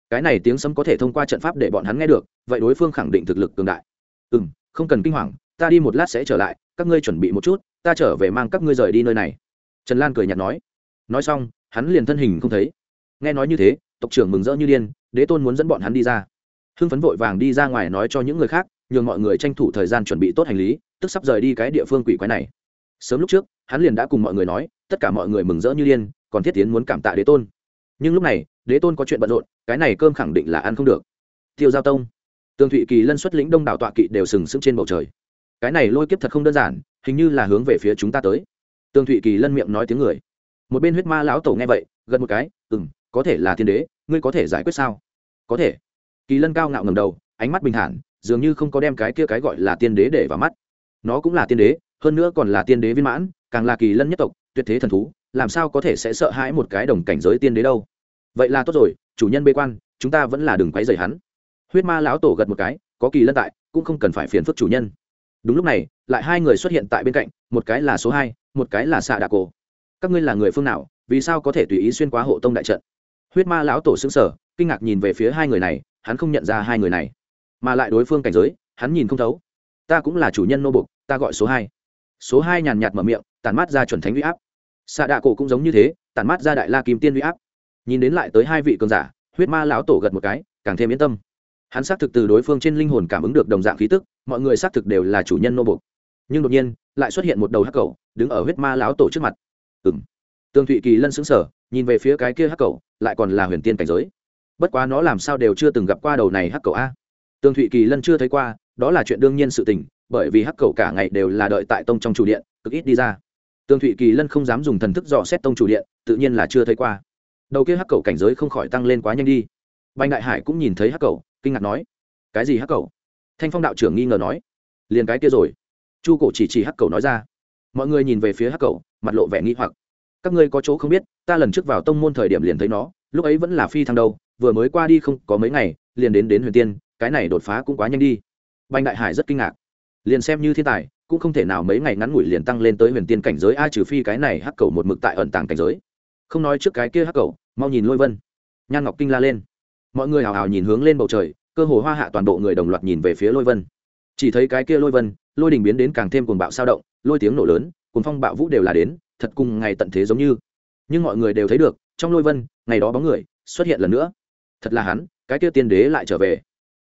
Cái này tiếng sấm có thể thông qua trận pháp để bọn hắn nghe được, vậy đối phương khẳng định thực lực cường đại. Ừ m không cần kinh hoàng ta đi một lát sẽ trở lại, các ngươi chuẩn bị một chút, ta trở về mang các ngươi rời đi nơi này. Trần lan cười n h ạ t nói. Nói xong, hắn liền thân hình không thấy. Nghe nói như thế, tộc trưởng mừng rỡ như điên, đế tôn muốn dẫn bọn hắn đi ra. Hưng phấn vội vàng đi ra ngoài nói cho những người khác, nhường mọi người tranh thủ thời gian chuẩn bị tốt hành lý, tức sắp rời đi cái địa phương quỷ quái này. Sớm lúc trước, hắn liền đã cùng mọi người nói, tất cả mọi người mừng rỡ như điên, còn thiết tiến muốn cảm tạ đế tôn. Nhưng lúc này, đế tôn có chuyện bận rộn, cái này cơm khẳng định là ăn không được. Tiêu giao tông, tường thụy kỳ lân xuất lĩnh đông đảo tọa kỵ đều sừng sững trên bầu trời cái này lôi kiếp thật không đơn giản, hình như là hướng về phía chúng ta tới. Tương thụy kỳ lân miệng nói tiếng người. Một bên huyết ma lão tổ nghe vậy gần một cái ừ m có thể là thiên đế, ngươi có thể giải quyết sao? Có thể. Kỳ lân cao ngạo ngầm đầu, ánh mắt bình thản, dường như không có đem cái kia cái gọi là tiên đế để vào mắt. Nó cũng là tiên đế, hơn nữa còn là tiên đế viên mãn, càng là kỳ lân nhất tộc, tuyệt thế thần thú, làm sao có thể sẽ sợ hãi một cái đồng cảnh giới tiên đế đâu? Vậy là tốt rồi, chủ nhân bê quan, chúng ta vẫn là đừng quấy rầy hắn. Huyết ma lão tổ gật một cái, có kỳ lân tại, cũng không cần phải phiền phức chủ nhân đúng lúc này, lại hai người xuất hiện tại bên cạnh, một cái là số hai, một cái là xạ đạ cổ. Các ngươi là người phương nào, vì sao có thể tùy ý xuyên qua hộ tông đại trận? Huyết ma lão tổ xứng sở kinh ngạc nhìn về phía hai người này, hắn không nhận ra hai người này. Mà lại đối phương cảnh giới, hắn nhìn không thấu. Ta cũng là chủ nhân nô bục ta gọi số hai. Số hai nhàn nhạt mở miệng tàn mát ra chuẩn thánh huy áp. Xạ đạ cổ cũng giống như thế tàn mát ra đại la kim tiên huy áp. Nhìn đến lại tới hai vị cường giả, huyết ma lão tổ gật một cái, càng thêm yên tâm hắn xác thực từ đối phương trên linh hồn cảm ứng được đồng dạng khí tức, mọi người xác thực đều là chủ nhân nô bục nhưng đột nhiên, lại xuất hiện một đầu hắc cầu đứng ở huyết ma lão tổ trước mặt. Ừng tương thụy kỳ lân xứng sở nhìn về phía cái kia hắc cầu lại còn là huyền tiên cảnh giới. Bất quá nó làm sao đều chưa từng gặp qua đầu này hắc cầu a. Tương thụy kỳ lân chưa thấy qua, đó là chuyện đương nhiên sự tình, bởi vì hắc cầu cả ngày đều là đợi tại tông trong chủ điện, cực ít đi ra. Tương thụy kỳ lân không dám dùng thần thức dò xét tông chủ điện, tự nhiên là chưa thấy qua. Đầu kia hắc cầu cảnh giới không khỏi tăng lên quá nhanh đi. Bành đại hải cũng nhìn thấy hắc cầu kinh ngạc nói, cái gì hắc cầu? Thanh phong đạo trưởng nghi ngờ nói, liền cái kia rồi. Chu cổ chỉ chỉ hắc cầu nói ra, mọi người nhìn về phía hắc cầu, mặt lộ vẻ nghi hoặc. Các ngươi có chỗ không biết, ta lần trước vào tông môn thời điểm liền thấy nó, lúc ấy vẫn là phi thăng đâu, vừa mới qua đi không có mấy ngày, liền đến đến huyền tiên, cái này đột phá cũng quá nhanh đi. Bành đại hải rất kinh ngạc. Liền xem như thiên tài, cũng không thể nào mấy ngày ngắn ngủi liền tăng lên tới huyền tiên cảnh giới, a trừ phi cái này hắc cầu một mực tại ẩn tàng cảnh giới. Không nói trước cái kia hắc cầu, mau nhìn lôi vân. Nhan ngọc kinh la lên mọi người hào hào nhìn hướng lên bầu trời, cơ hồ hoa hạ toàn bộ người đồng loạt nhìn về phía lôi vân. Chỉ thấy cái kia lôi vân, lôi đình biến đến càng thêm cuồng bạo sao động, lôi tiếng nổ lớn, cuồng phong bạo vũ đều là đến, thật cùng ngày tận thế giống như. Nhưng mọi người đều thấy được, trong lôi vân, ngày đó bóng người xuất hiện lần nữa. Thật là hắn, cái kia tiên đế lại trở về.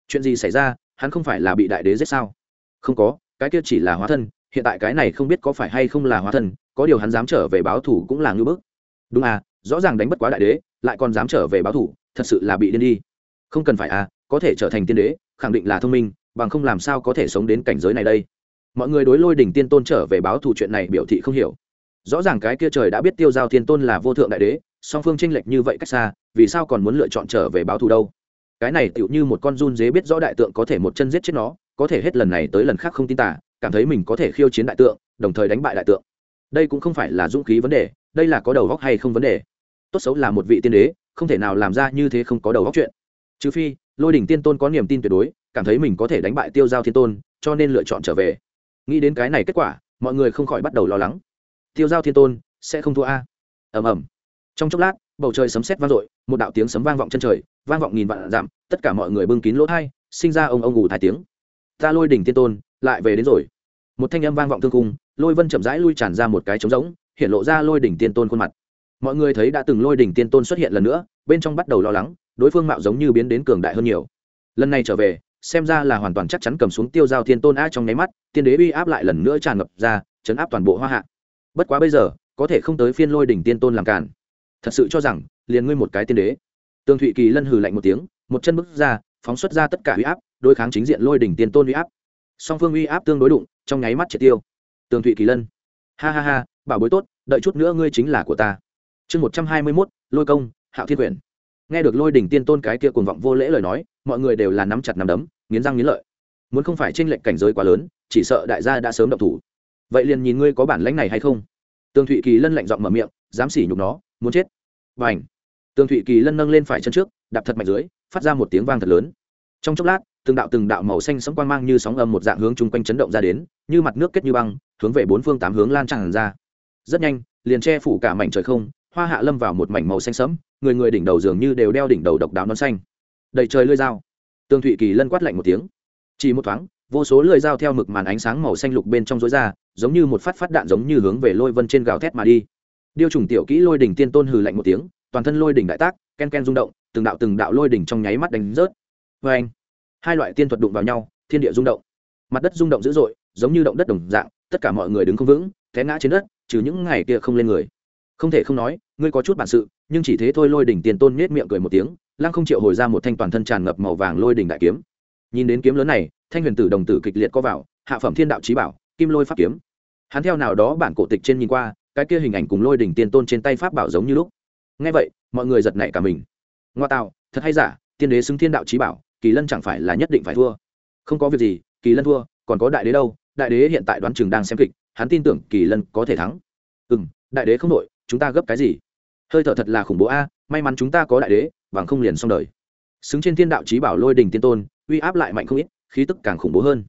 Chuyện gì xảy ra, hắn không phải là bị đại đế giết sao? Không có, cái kia chỉ là hóa thân, hiện tại cái này không biết có phải hay không là hóa thân, có điều hắn dám trở về báo thủ cũng là ngưỡng bức. Đúng à rõ ràng đánh bất quá đại đế, lại còn dám trở về báo thủ thật sự là bị điên đi. Không cần phải à có thể trở thành tiên đế, khẳng định là thông minh, bằng không làm sao có thể sống đến cảnh giới này đây. Mọi người đối lôi đỉnh tiên tôn trở về báo thù chuyện này biểu thị không hiểu. Rõ ràng cái kia trời đã biết tiêu giao thiên tôn là vô thượng đại đế, song phương tranh lệch như vậy cách xa, vì sao còn muốn lựa chọn trở về báo thù đâu? Cái này tựu như một con run dế biết rõ đại tượng có thể một chân giết chết nó, có thể hết lần này tới lần khác không tin tả, cảm thấy mình có thể khiêu chiến đại tượng, đồng thời đánh bại đại tượng. Đây cũng không phải là dũng khí vấn đề, đây là có đầu góc hay không vấn đề. Tốt xấu là một vị tiên đế không thể nào làm ra như thế không có đầu góc chuyện. Trừ phi, lôi đỉnh tiên tôn có niềm tin tuyệt đối, cảm thấy mình có thể đánh bại tiêu giao thiên tôn, cho nên lựa chọn trở về. Nghĩ đến cái này kết quả, mọi người không khỏi bắt đầu lo lắng. Tiêu giao thiên tôn, sẽ không thua a. Ầm ầm. Trong chốc lát, bầu trời sấm sét vang dội, một đạo tiếng sấm vang vọng chân trời, vang vọng nghìn vạn dặm, tất cả mọi người bưng kín lỗ thai, sinh ra ông ông ngủ thái tiếng. Ta lôi đỉnh tiên tôn, lại về đến rồi. Một thanh âm vang vọng thương cung lôi vân chậm rãi lui tràn ra một cái trống rỗng, hiện lộ ra lôi đỉnh tiên tôn khuôn mặt mọi người thấy đã từng lôi đỉnh tiên tôn xuất hiện lần nữa, bên trong bắt đầu lo lắng, đối phương mạo giống như biến đến cường đại hơn nhiều. Lần này trở về, xem ra là hoàn toàn chắc chắn cầm xuống tiêu giao thiên tôn a trong nháy mắt, tiên đế uy áp lại lần nữa tràn ngập ra, chấn áp toàn bộ hoa hạ. Bất quá bây giờ, có thể không tới phiên lôi đỉnh tiên tôn làm cản thật sự cho rằng, liền ngươi một cái tiên đế. Tương thụy kỳ lân hừ lạnh một tiếng, một chân bước ra, phóng xuất ra tất cả uy áp, đối kháng chính diện lôi đỉnh tiên tôn uy áp. Song phương uy áp tương đối đụng, trong nháy mắt triệt tiêu. Tương thụy kỳ lân. Ha ha ha, bảo bối tốt, đợi chút nữa ngươi chính là của ta chương một trăm hai mươi mốt, lôi công, hạo thiên quyển nghe được lôi đỉnh tiên tôn cái kia cuồng vọng vô lễ lời nói, mọi người đều là nắm chặt nắm đấm, nghiến răng nghiến lợi. Muốn không phải trên lệnh cảnh giới quá lớn, chỉ sợ đại gia đã sớm động thủ. Vậy liền nhìn ngươi có bản lãnh này hay không? Tường thụy kỳ lân lạnh giọng mở miệng, dám xỉ nhục nó, muốn chết. Và ảnh tường thụy kỳ lân nâng lên phải chân trước, đạp thật mạnh dưới, phát ra một tiếng vang thật lớn. Trong chốc lát, từng đạo từng đạo màu xanh sẫm quang mang như sóng âm một dạng hướng chung quanh chấn động ra đến, như mặt nước kết như băng, hướng về bốn phương tám hướng lan tràn ra. Rất nhanh, liền che phủ cả mảnh trời không hoa hạ lâm vào một mảnh màu xanh sẫm, người người đỉnh đầu dường như đều đeo đỉnh đầu độc đáo nón xanh. Đầy trời lưỡi dao. Tương thụy kỳ lân quát lạnh một tiếng. Chỉ một thoáng, vô số lưỡi dao theo mực màn ánh sáng màu xanh lục bên trong rối ra, giống như một phát phát đạn giống như hướng về lôi vân trên gào thét mà đi. Điêu trùng tiểu kỹ lôi đỉnh tiên tôn hừ lạnh một tiếng, toàn thân lôi đỉnh đại tác, ken ken rung động, từng đạo từng đạo lôi đỉnh trong nháy mắt đánh rớt. Vê anh, hai loại tiên thuật đụng vào nhau, thiên địa rung động. Mặt đất rung động dữ dội, giống như động đất đồng dạng, tất cả mọi người đứng không vững, té ngã trên đất, trừ những ngày kia không lên người không thể không nói, ngươi có chút bản sự, nhưng chỉ thế thôi lôi đỉnh tiền tôn nhếch miệng cười một tiếng, lăng không triệu hồi ra một thanh toàn thân tràn ngập màu vàng lôi đỉnh đại kiếm. Nhìn đến kiếm lớn này, thanh huyền tử đồng tử kịch liệt co vào, hạ phẩm thiên đạo trí bảo, kim lôi pháp kiếm. Hắn theo nào đó bản cổ tịch trên nhìn qua, cái kia hình ảnh cùng lôi đỉnh tiền tôn trên tay pháp bảo giống như lúc. Ngay vậy, mọi người giật nảy cả mình. Ngoa tạo, thật hay giả, tiên đế xứng thiên đạo trí bảo, kỳ lân chẳng phải là nhất định phải thua. Không có việc gì, kỳ lân thua, còn có đại đế đâu, đại đế hiện tại đoán chừng đang xem kịch, hắn tin tưởng kỳ lân có thể thắng. Ừ m đại đế không đội chúng ta gấp cái gì? Hơi thở thật là khủng bố a, may mắn chúng ta có đại đế, bằng không liền xong đời. Xứng trên thiên đạo trí bảo lôi đình tiên tôn, uy áp lại mạnh không ít, khí tức càng khủng bố hơn.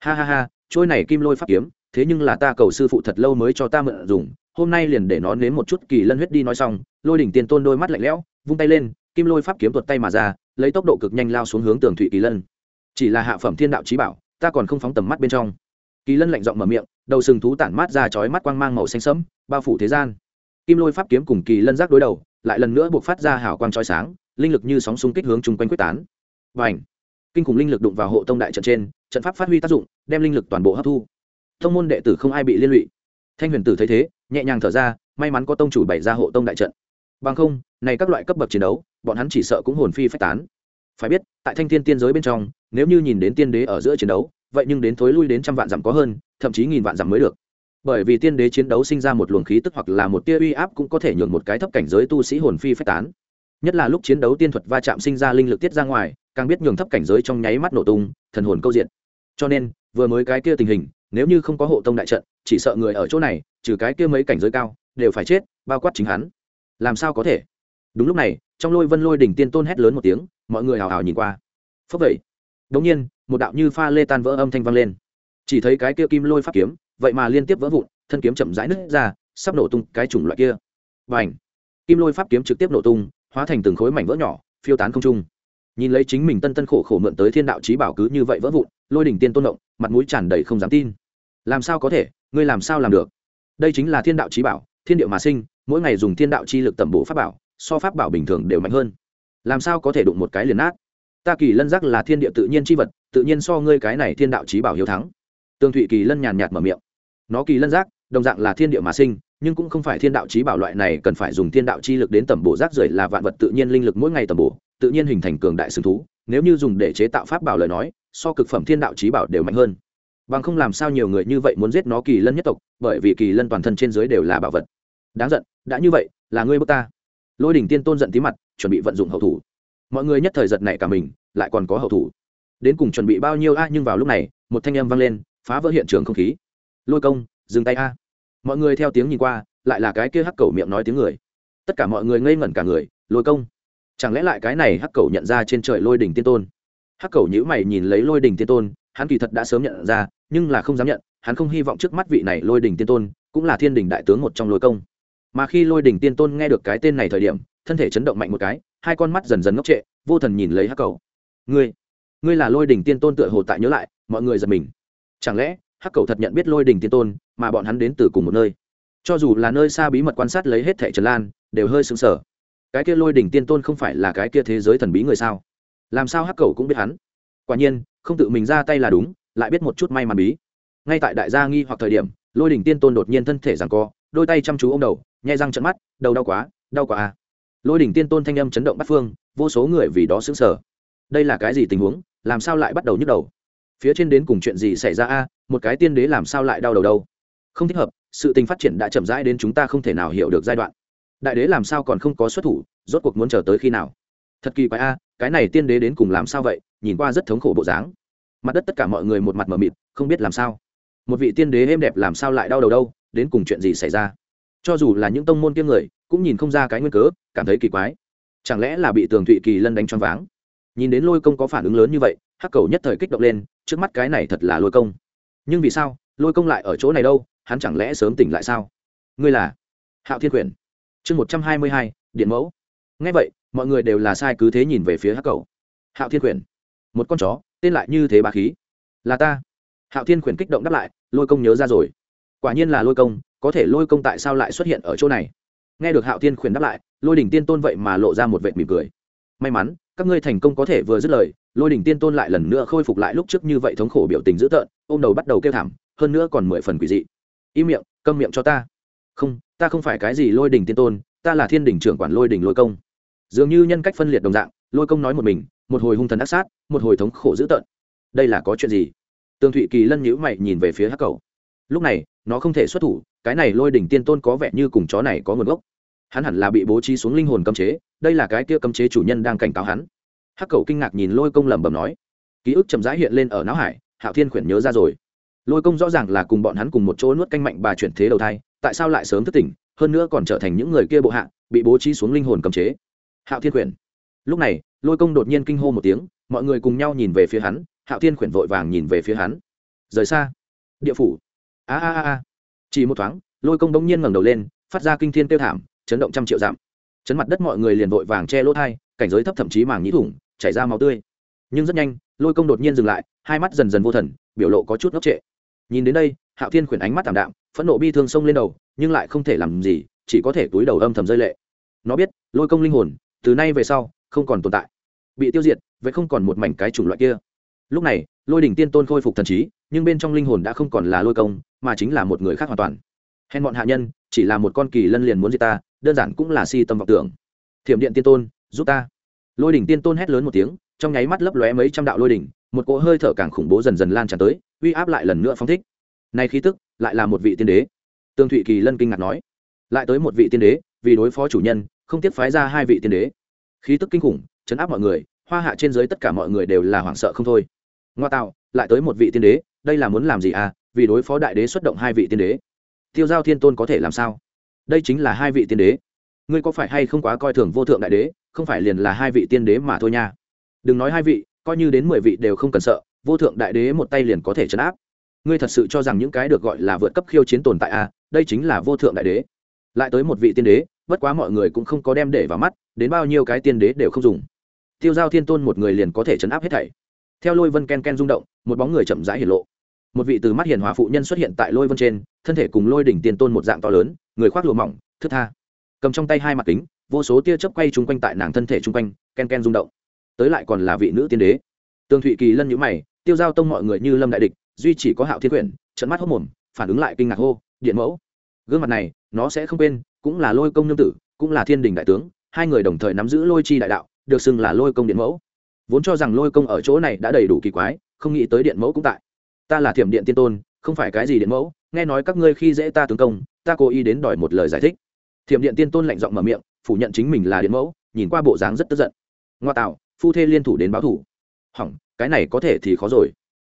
Ha ha ha, trôi này kim lôi pháp kiếm, thế nhưng là ta cầu sư phụ thật lâu mới cho ta mượn dùng, hôm nay liền để nó nếm một chút kỳ lân huyết đi nói xong, lôi đỉnh tiên tôn đôi mắt lạnh lẽo, vung tay lên, kim lôi pháp kiếm tuột tay mà ra, lấy tốc độ cực nhanh lao xuống hướng tường thụy kỳ lân. Chỉ là hạ phẩm thiên đạo trí bảo, ta còn không phóng tầm mắt bên trong. Kỳ lân lạnh giọng mở miệng, đầu sừng thú tản mát ra chói mắt quang mang màu xanh sẫm, bao phủ thế gian kim lôi pháp kiếm cùng kỳ lân giác đối đầu, lại lần nữa buộc phát ra hào quang chói sáng, linh lực như sóng xung kích hướng chung quanh quyết tán. Và ảnh kinh khủng linh lực đụng vào hộ tông đại trận trên, trận pháp phát huy tác dụng, đem linh lực toàn bộ hấp thu. Thông môn đệ tử không ai bị liên lụy. Thanh huyền tử thấy thế, nhẹ nhàng thở ra, may mắn có tông chủ bày ra hộ tông đại trận. Bằng không, này các loại cấp bậc chiến đấu, bọn hắn chỉ sợ cũng hồn phi phách tán. Phải biết, tại thanh thiên tiên giới bên trong, nếu như nhìn đến tiên đế ở giữa chiến đấu, vậy nhưng đến thối lui đến trăm vạn dặm có hơn, thậm chí nghìn vạn dặm mới được bởi vì tiên đế chiến đấu sinh ra một luồng khí tức hoặc là một tia uy áp cũng có thể nhường một cái thấp cảnh giới tu sĩ hồn phi phách tán. Nhất là lúc chiến đấu tiên thuật va chạm sinh ra linh lực tiết ra ngoài, càng biết nhường thấp cảnh giới trong nháy mắt nổ tung, thần hồn câu diện. Cho nên, vừa mới cái kia tình hình, nếu như không có hộ tông đại trận, chỉ sợ người ở chỗ này, trừ cái kia mấy cảnh giới cao, đều phải chết, bao quát chính hắn. Làm sao có thể? Đúng lúc này, trong lôi vân lôi đỉnh tiên tôn hét lớn một tiếng, mọi người hào hào nhìn qua. Phấp vậy đống nhiên, một đạo như pha lê tan vỡ âm thanh vang lên. Chỉ thấy cái kia kim lôi pháp kiếm vậy mà liên tiếp vỡ vụn, thân kiếm chậm rãi nứt ra, sắp nổ tung cái chủng loại kia. Và ảnh kim lôi pháp kiếm trực tiếp nổ tung, hóa thành từng khối mảnh vỡ nhỏ, phiêu tán không trung. Nhìn lấy chính mình tân tân khổ khổ mượn tới thiên đạo trí bảo cứ như vậy vỡ vụn, lôi đỉnh tiên tôn động, mặt mũi tràn đầy không dám tin. Làm sao có thể? Ngươi làm sao làm được? Đây chính là thiên đạo trí bảo, thiên điệu mà sinh, mỗi ngày dùng thiên đạo chi lực tẩm bổ pháp bảo, so pháp bảo bình thường đều mạnh hơn. Làm sao có thể đụng một cái liền nát? Ta kỳ lân giác là thiên địa tự nhiên c h i vật, tự nhiên so ngươi cái này thiên đạo trí bảo hiếu thắng tương thụy kỳ lân nhàn nhạt mở miệng. Nó kỳ lân giác, đồng dạng là thiên địa mà sinh, nhưng cũng không phải thiên đạo trí bảo loại này cần phải dùng thiên đạo chi lực đến tẩm bổ rác rưởi là vạn vật tự nhiên linh lực mỗi ngày tẩm bổ, tự nhiên hình thành cường đại sừng thú. Nếu như dùng để chế tạo pháp bảo lời nói, so cực phẩm thiên đạo trí bảo đều mạnh hơn. Bằng không làm sao nhiều người như vậy muốn giết nó kỳ lân nhất tộc, bởi vì kỳ lân toàn thân trên dưới đều là bảo vật. Đáng giận, đã như vậy, là ngươi bước ta. Lôi đỉnh tiên tôn giận tí mặt, chuẩn bị vận dụng hậu thủ. Mọi người nhất thời giật này cả mình, lại còn có hậu thủ. Đến cùng chuẩn bị bao nhiêu a, nhưng vào lúc này, một thanh âm vang lên phá vỡ hiện trường không khí. Lôi công, dừng tay a. Mọi người theo tiếng nhìn qua, lại là cái kia hắc cầu miệng nói tiếng người. Tất cả mọi người ngây ngẩn cả người, lôi công, chẳng lẽ lại cái này hắc cầu nhận ra trên trời lôi đỉnh tiên tôn? Hắc cầu nhữ mày nhìn lấy lôi đỉnh tiên tôn, hắn kỳ thật đã sớm nhận ra, nhưng là không dám nhận, hắn không hy vọng trước mắt vị này lôi đỉnh tiên tôn cũng là thiên đình đại tướng một trong lôi công. Mà khi lôi đỉnh tiên tôn nghe được cái tên này thời điểm, thân thể chấn động mạnh một cái, hai con mắt dần dần ngốc trệ, vô thần nhìn lấy hắc cầu. Ngươi ngươi là lôi đỉnh tiên tôn tựa hồ tại nhớ lại, mọi người giật mình chẳng lẽ, hắc cầu thật nhận biết lôi đỉnh tiên tôn, mà bọn hắn đến từ cùng một nơi? Cho dù là nơi xa bí mật quan sát lấy hết thẻ trần lan, đều hơi sững sờ. Cái kia lôi đỉnh tiên tôn không phải là cái kia thế giới thần bí người sao? Làm sao hắc cầu cũng biết hắn? Quả nhiên, không tự mình ra tay là đúng, lại biết một chút may mắn bí. Ngay tại đại gia nghi hoặc thời điểm, lôi đỉnh tiên tôn đột nhiên thân thể giằng co, đôi tay chăm chú ô m đầu, nhai răng trận mắt, đầu đau quá đau quá à. lôi đỉnh tiên tôn thanh âm chấn động bắt phương, vô số người vì đó xứng sở đây là cái gì tình huống? Làm sao lại bắt đầu nhức đầu? Phía trên đến cùng chuyện gì xảy ra a, một cái tiên đế làm sao lại đau đầu đâu? Không thích hợp, sự tình phát triển đã chậm rãi đến chúng ta không thể nào hiểu được giai đoạn. Đại đế làm sao còn không có xuất thủ, rốt cuộc muốn chờ tới khi nào? Thật kỳ quái a, cái này tiên đế đến cùng làm sao vậy, nhìn qua rất thống khổ bộ dáng. Mặt đất tất cả mọi người một mặt mờ mịt, không biết làm sao. Một vị tiên đế êm đẹp làm sao lại đau đầu đâu, đến cùng chuyện gì xảy ra? Cho dù là những tông môn kiêng người, cũng nhìn không ra cái nguyên cớ, cảm thấy kỳ quái. Chẳng lẽ là bị tường thụy kỳ lân đánh choáng váng? Nhìn đến lôi công có phản ứng lớn như vậy hắc cầu nhất thời kích động lên, trước mắt cái này thật là lôi công. Nhưng vì sao, lôi công lại ở chỗ này đâu, hắn chẳng lẽ sớm tỉnh lại sao? Ngươi là hạo thiên quyển chương một trăm hai mươi hai, điện mẫu. Ngay vậy, mọi người đều là sai cứ thế nhìn về phía hắc cầu. Hạo thiên quyển một con chó, tên lại như thế bà khí. Là ta. Hạo thiên quyển kích động đáp lại, lôi công nhớ ra rồi. Quả nhiên là lôi công, có thể lôi công tại sao lại xuất hiện ở chỗ này? Nghe được hạo thiên khuyển đáp lại, lôi đỉnh tiên tôn vậy mà lộ ra một vệ mỉm cười. May mắn, các ngươi thành công có thể vừa dứt lời lôi đỉnh tiên tôn lại lần nữa khôi phục lại lúc trước như vậy thống khổ biểu tình dữ tợn, ôm đầu bắt đầu kêu thảm, hơn nữa còn mười phần quỷ dị. Im miệng, câm miệng cho ta. Không ta không phải cái gì lôi đỉnh tiên tôn, ta là thiên đỉnh trưởng quản lôi đỉnh lôi công. Dường như nhân cách phân liệt đồng dạng, lôi công nói một mình, một hồi hung thần ác sát, một hồi thống khổ dữ tợn. Đây là có chuyện gì? Tương thụy kỳ lân nhữ mày nhìn về phía hắc cầu. Lúc này, nó không thể xuất thủ, cái này lôi đỉnh tiên tôn có vẻ như cùng chó này có nguồn gốc. Hắn hẳn là bị bố trí xuống linh hồn cấm chế, đây là cái kia cấm chế chủ nhân đang cảnh cáo hắn hắc cầu kinh ngạc nhìn lôi công lẩm bẩm nói, ký ức chậm rãi hiện lên ở não hải, hạo thiên khuyển nhớ ra rồi. Lôi công rõ ràng là cùng bọn hắn cùng một chỗ nuốt canh mạnh bà chuyển thế đầu thai, tại sao lại sớm thức tỉnh, hơn nữa còn trở thành những người kia bộ hạ, bị bố trí xuống linh hồn cấm chế. Hạo thiên khuyển. Lúc này, lôi công đột nhiên kinh hô một tiếng, mọi người cùng nhau nhìn về phía hắn, hạo thiên khuyển vội vàng nhìn về phía hắn. Rời xa. Địa phủ. A a a chỉ một thoáng, lôi công đông nhiên ngẩng đầu lên, phát ra kinh thiên tiêu thảm, chấn động trăm triệu dặm. Chấn mặt đất mọi người liền vội vàng che lỗ thai, cảnh giới thấp thậm chí màng nhĩ thủng chảy ra máu tươi. Nhưng rất nhanh, lôi công đột nhiên dừng lại, hai mắt dần dần vô thần, biểu lộ có chút ngốc trệ. Nhìn đến đây, hạo thiên khuyển ánh mắt thảm đạm, phẫn nộ bi thương sông lên đầu, nhưng lại không thể làm gì, chỉ có thể túi đầu âm thầm rơi lệ. Nó biết, lôi công linh hồn, từ nay về sau, không còn tồn tại. Bị tiêu diệt, vậy không còn một mảnh cái chủng loại kia. Lúc này, lôi đỉnh tiên tôn khôi phục thần trí, nhưng bên trong linh hồn đã không còn là lôi công, mà chính là một người khác hoàn toàn. Hèn bọn hạ nhân, chỉ là một con kỳ lân liền muốn gì ta, đơn giản cũng là si tâm vọng tưởng. Thiểm điện tiên tôn, giúp ta lôi đỉnh tiên tôn hét lớn một tiếng, trong nháy mắt lấp lóe mấy trăm đạo lôi đỉnh, một cỗ hơi thở càng khủng bố dần dần lan tràn tới, uy áp lại lần nữa phóng thích. Nay khí tức lại là một vị tiên đế. Tương thụy kỳ lân kinh ngạc nói, lại tới một vị tiên đế, vì đối phó chủ nhân, không tiếc phái ra hai vị tiên đế. Khí tức kinh khủng, chấn áp mọi người, hoa hạ trên dưới tất cả mọi người đều là hoảng sợ không thôi. Ngoa tạo, lại tới một vị tiên đế, đây là muốn làm gì à vì đối phó đại đế xuất động hai vị tiên đế. Tiêu giao thiên tôn có thể làm sao? Đây chính là hai vị tiên đế ngươi có phải hay không quá coi thường vô thượng đại đế, không phải liền là hai vị tiên đế mà thôi nha. Đừng nói hai vị, coi như đến mười vị đều không cần sợ, vô thượng đại đế một tay liền có thể chấn áp. Ngươi thật sự cho rằng những cái được gọi là vượt cấp khiêu chiến tồn tại à đây chính là vô thượng đại đế. Lại tới một vị tiên đế, bất quá mọi người cũng không có đem để vào mắt, đến bao nhiêu cái tiên đế đều không dùng. Tiêu giao thiên tôn một người liền có thể chấn áp hết thảy. Theo lôi vân ken ken rung động, một bóng người chậm rãi hiển lộ. Một vị từ mắt hiền hòa phụ nhân xuất hiện tại lôi vân trên, thân thể cùng lôi đỉnh tiền tôn một dạng to lớn, người khoác lụa mỏng thức tha cầm trong tay hai mặt kính, vô số tia chớp quay chung quanh tại nàng thân thể chung quanh, ken ken rung động. Tới lại còn là vị nữ tiên đế. Tương thụy kỳ lân nhữ mày, tiêu giao tông mọi người như lâm đại địch, duy chỉ có hạo thiên quyển trận mắt hốc mồm, phản ứng lại kinh ngạc hô, điện mẫu. Gương mặt này, nó sẽ không quên, cũng là lôi công nương tử, cũng là thiên đình đại tướng, hai người đồng thời nắm giữ lôi chi đại đạo, được xưng là lôi công điện mẫu. Vốn cho rằng lôi công ở chỗ này đã đầy đủ kỳ quái, không nghĩ tới điện mẫu cũng tại. Ta là thiểm điện tiên tôn, không phải cái gì điện mẫu, nghe nói các ngươi khi dễ ta tướng công, ta cố ý đến đòi một lời giải thích thiểm điện tiên tôn lạnh giọng mở miệng, phủ nhận chính mình là điện mẫu, nhìn qua bộ dáng rất tức giận. Ngoa tạo, phu thê liên thủ đến báo thủ. Hỏng, cái này có thể thì khó rồi.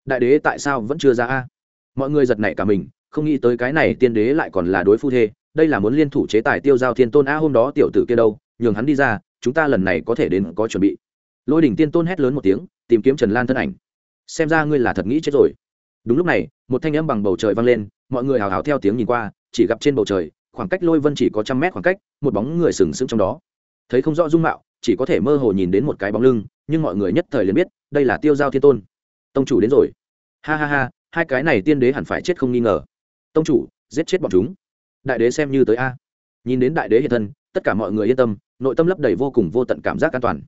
Đại đế tại sao vẫn chưa ra a? Mọi người giật nảy cả mình, không nghĩ tới cái này tiên đế lại còn là đối phu thê. Đây là muốn liên thủ chế tài tiêu giao thiên tôn a, hôm đó tiểu tử kia đâu, nhường hắn đi ra, chúng ta lần này có thể đến có chuẩn bị. Lôi đỉnh tiên tôn hét lớn một tiếng, tìm kiếm trần lan thân ảnh. Xem ra ngươi là thật nghĩ chết rồi. Đúng lúc này, một thanh âm bằng bầu trời vang lên, mọi người hào hào theo tiếng nhìn qua, chỉ gặp trên bầu trời khoảng cách lôi vân chỉ có trăm mét khoảng cách, một bóng người sừng sững trong đó. Thấy không rõ dung mạo, chỉ có thể mơ hồ nhìn đến một cái bóng lưng, nhưng mọi người nhất thời liền biết, đây là tiêu giao thiên tôn. Tông chủ đến rồi. Ha ha ha, hai cái này tiên đế hẳn phải chết không nghi ngờ. Tông chủ, giết chết bọn chúng. Đại đế xem như tới a. Nhìn đến đại đế hiện thân, tất cả mọi người yên tâm, nội tâm lấp đầy vô cùng vô tận cảm giác an toàn.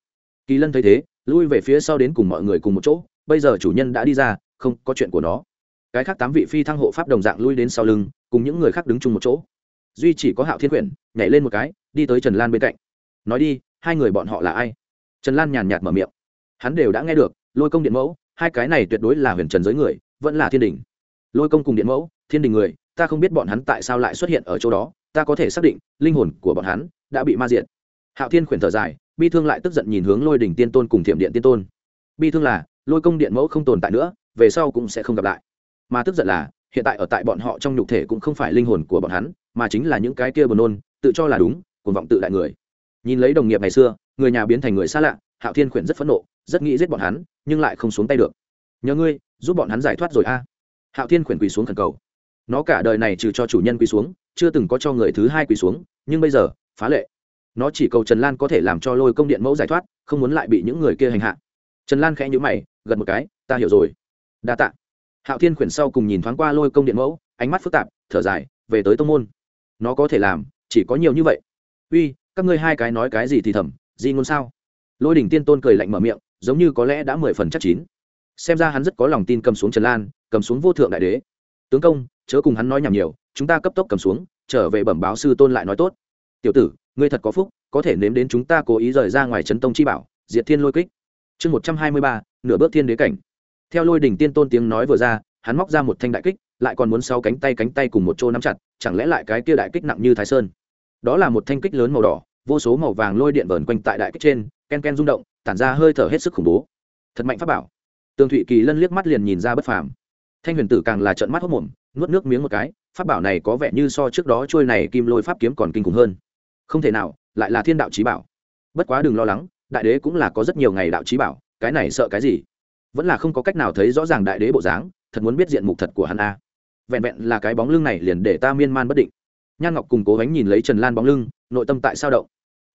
Kỳ lân thấy thế, lui về phía sau đến cùng mọi người cùng một chỗ, bây giờ chủ nhân đã đi ra, không có chuyện của nó. Cái khác tám vị phi thăng hộ pháp đồng dạng lui đến sau lưng, cùng những người khác đứng chung một chỗ duy chỉ có hạo thiên quyển, nhảy lên một cái, đi tới trần lan bên cạnh. Nói đi, hai người bọn họ là ai? Trần lan nhàn nhạt mở miệng. Hắn đều đã nghe được, lôi công điện mẫu, hai cái này tuyệt đối là huyền trần giới người, vẫn là thiên đình. Lôi công cùng điện mẫu, thiên đình người, ta không biết bọn hắn tại sao lại xuất hiện ở chỗ đó, ta có thể xác định, linh hồn của bọn hắn đã bị ma diện hạo thiên khuyển thở dài, bi thương lại tức giận nhìn hướng lôi đỉnh tiên tôn cùng thiểm điện tiên tôn. Bi thương là, lôi công điện mẫu không tồn tại nữa, về sau cũng sẽ không gặp lại. Mà tức giận là hiện tại ở tại bọn họ trong nhục thể cũng không phải linh hồn của bọn hắn, mà chính là những cái kia buồn nôn, tự cho là đúng, cuồng vọng tự đại người. Nhìn lấy đồng nghiệp ngày xưa, người nhà biến thành người xa lạ, hạo thiên khuyển rất phẫn nộ, rất nghĩ giết bọn hắn, nhưng lại không xuống tay được. Nhờ ngươi, giúp bọn hắn giải thoát rồi a. Hạo thiên khuyển quỳ xuống khẩn cầu. Nó cả đời này trừ cho chủ nhân quỳ xuống, chưa từng có cho người thứ hai quỳ xuống, nhưng bây giờ, phá lệ. Nó chỉ cầu trần lan có thể làm cho lôi công điện mẫu giải thoát, không muốn lại bị những người kia hành hạ. Trần lan khẽ nhữ mày, gật một cái, ta hiểu rồi. Đa t ạ hạo thiên khuyển sau cùng nhìn thoáng qua lôi công điện mẫu, ánh mắt phức tạp, thở dài, về tới tông môn. Nó có thể làm, chỉ có nhiều như vậy. Uy, các ngươi hai cái nói cái gì thì thầm, gì ngôn sao? Lôi đỉnh tiên tôn cười lạnh mở miệng, giống như có lẽ đã mười phần chắc chín. Xem ra hắn rất có lòng tin cầm xuống trần lan, cầm xuống vô thượng đại đế. Tướng công, chớ cùng hắn nói nhảm nhiều, chúng ta cấp tốc cầm xuống, trở về bẩm báo sư tôn lại nói tốt. Tiểu tử, ngươi thật có phúc, có thể nếm đến chúng ta cố ý rời ra ngoài trấn tông chi bảo, diệt thiên lôi kích. Chương một trăm hai mươi ba, nửa bước thiên đế cảnh theo lôi đỉnh tiên tôn tiếng nói vừa ra, hắn móc ra một thanh đại kích, lại còn muốn sáu cánh tay cánh tay cùng một chỗ nắm chặt, chẳng lẽ lại cái kia đại kích nặng như thái sơn? Đó là một thanh kích lớn màu đỏ, vô số màu vàng lôi điện vờn quanh tại đại kích trên, ken ken rung động, tản ra hơi thở hết sức khủng bố. Thật mạnh pháp bảo. Tường thụy kỳ lân liếc mắt liền nhìn ra bất phàm. Thanh huyền tử càng là trận mắt hốc mồm, nuốt nước miếng một cái, pháp bảo này có vẻ như so trước đó trôi này kim lôi pháp kiếm còn kinh khủng hơn. Không thể nào, lại là thiên đạo trí bảo. Bất quá đừng lo lắng, đại đế cũng là có rất nhiều ngày đạo trí bảo, cái này sợ cái gì? Vẫn là không có cách nào thấy rõ ràng đại đế bộ dáng, thật muốn biết diện mục thật của hắn a. Vẹn vẹn là cái bóng lưng này liền để ta miên man bất định. Nhan ngọc cùng cố gánh nhìn lấy trần lan bóng lưng, nội tâm tại sao động?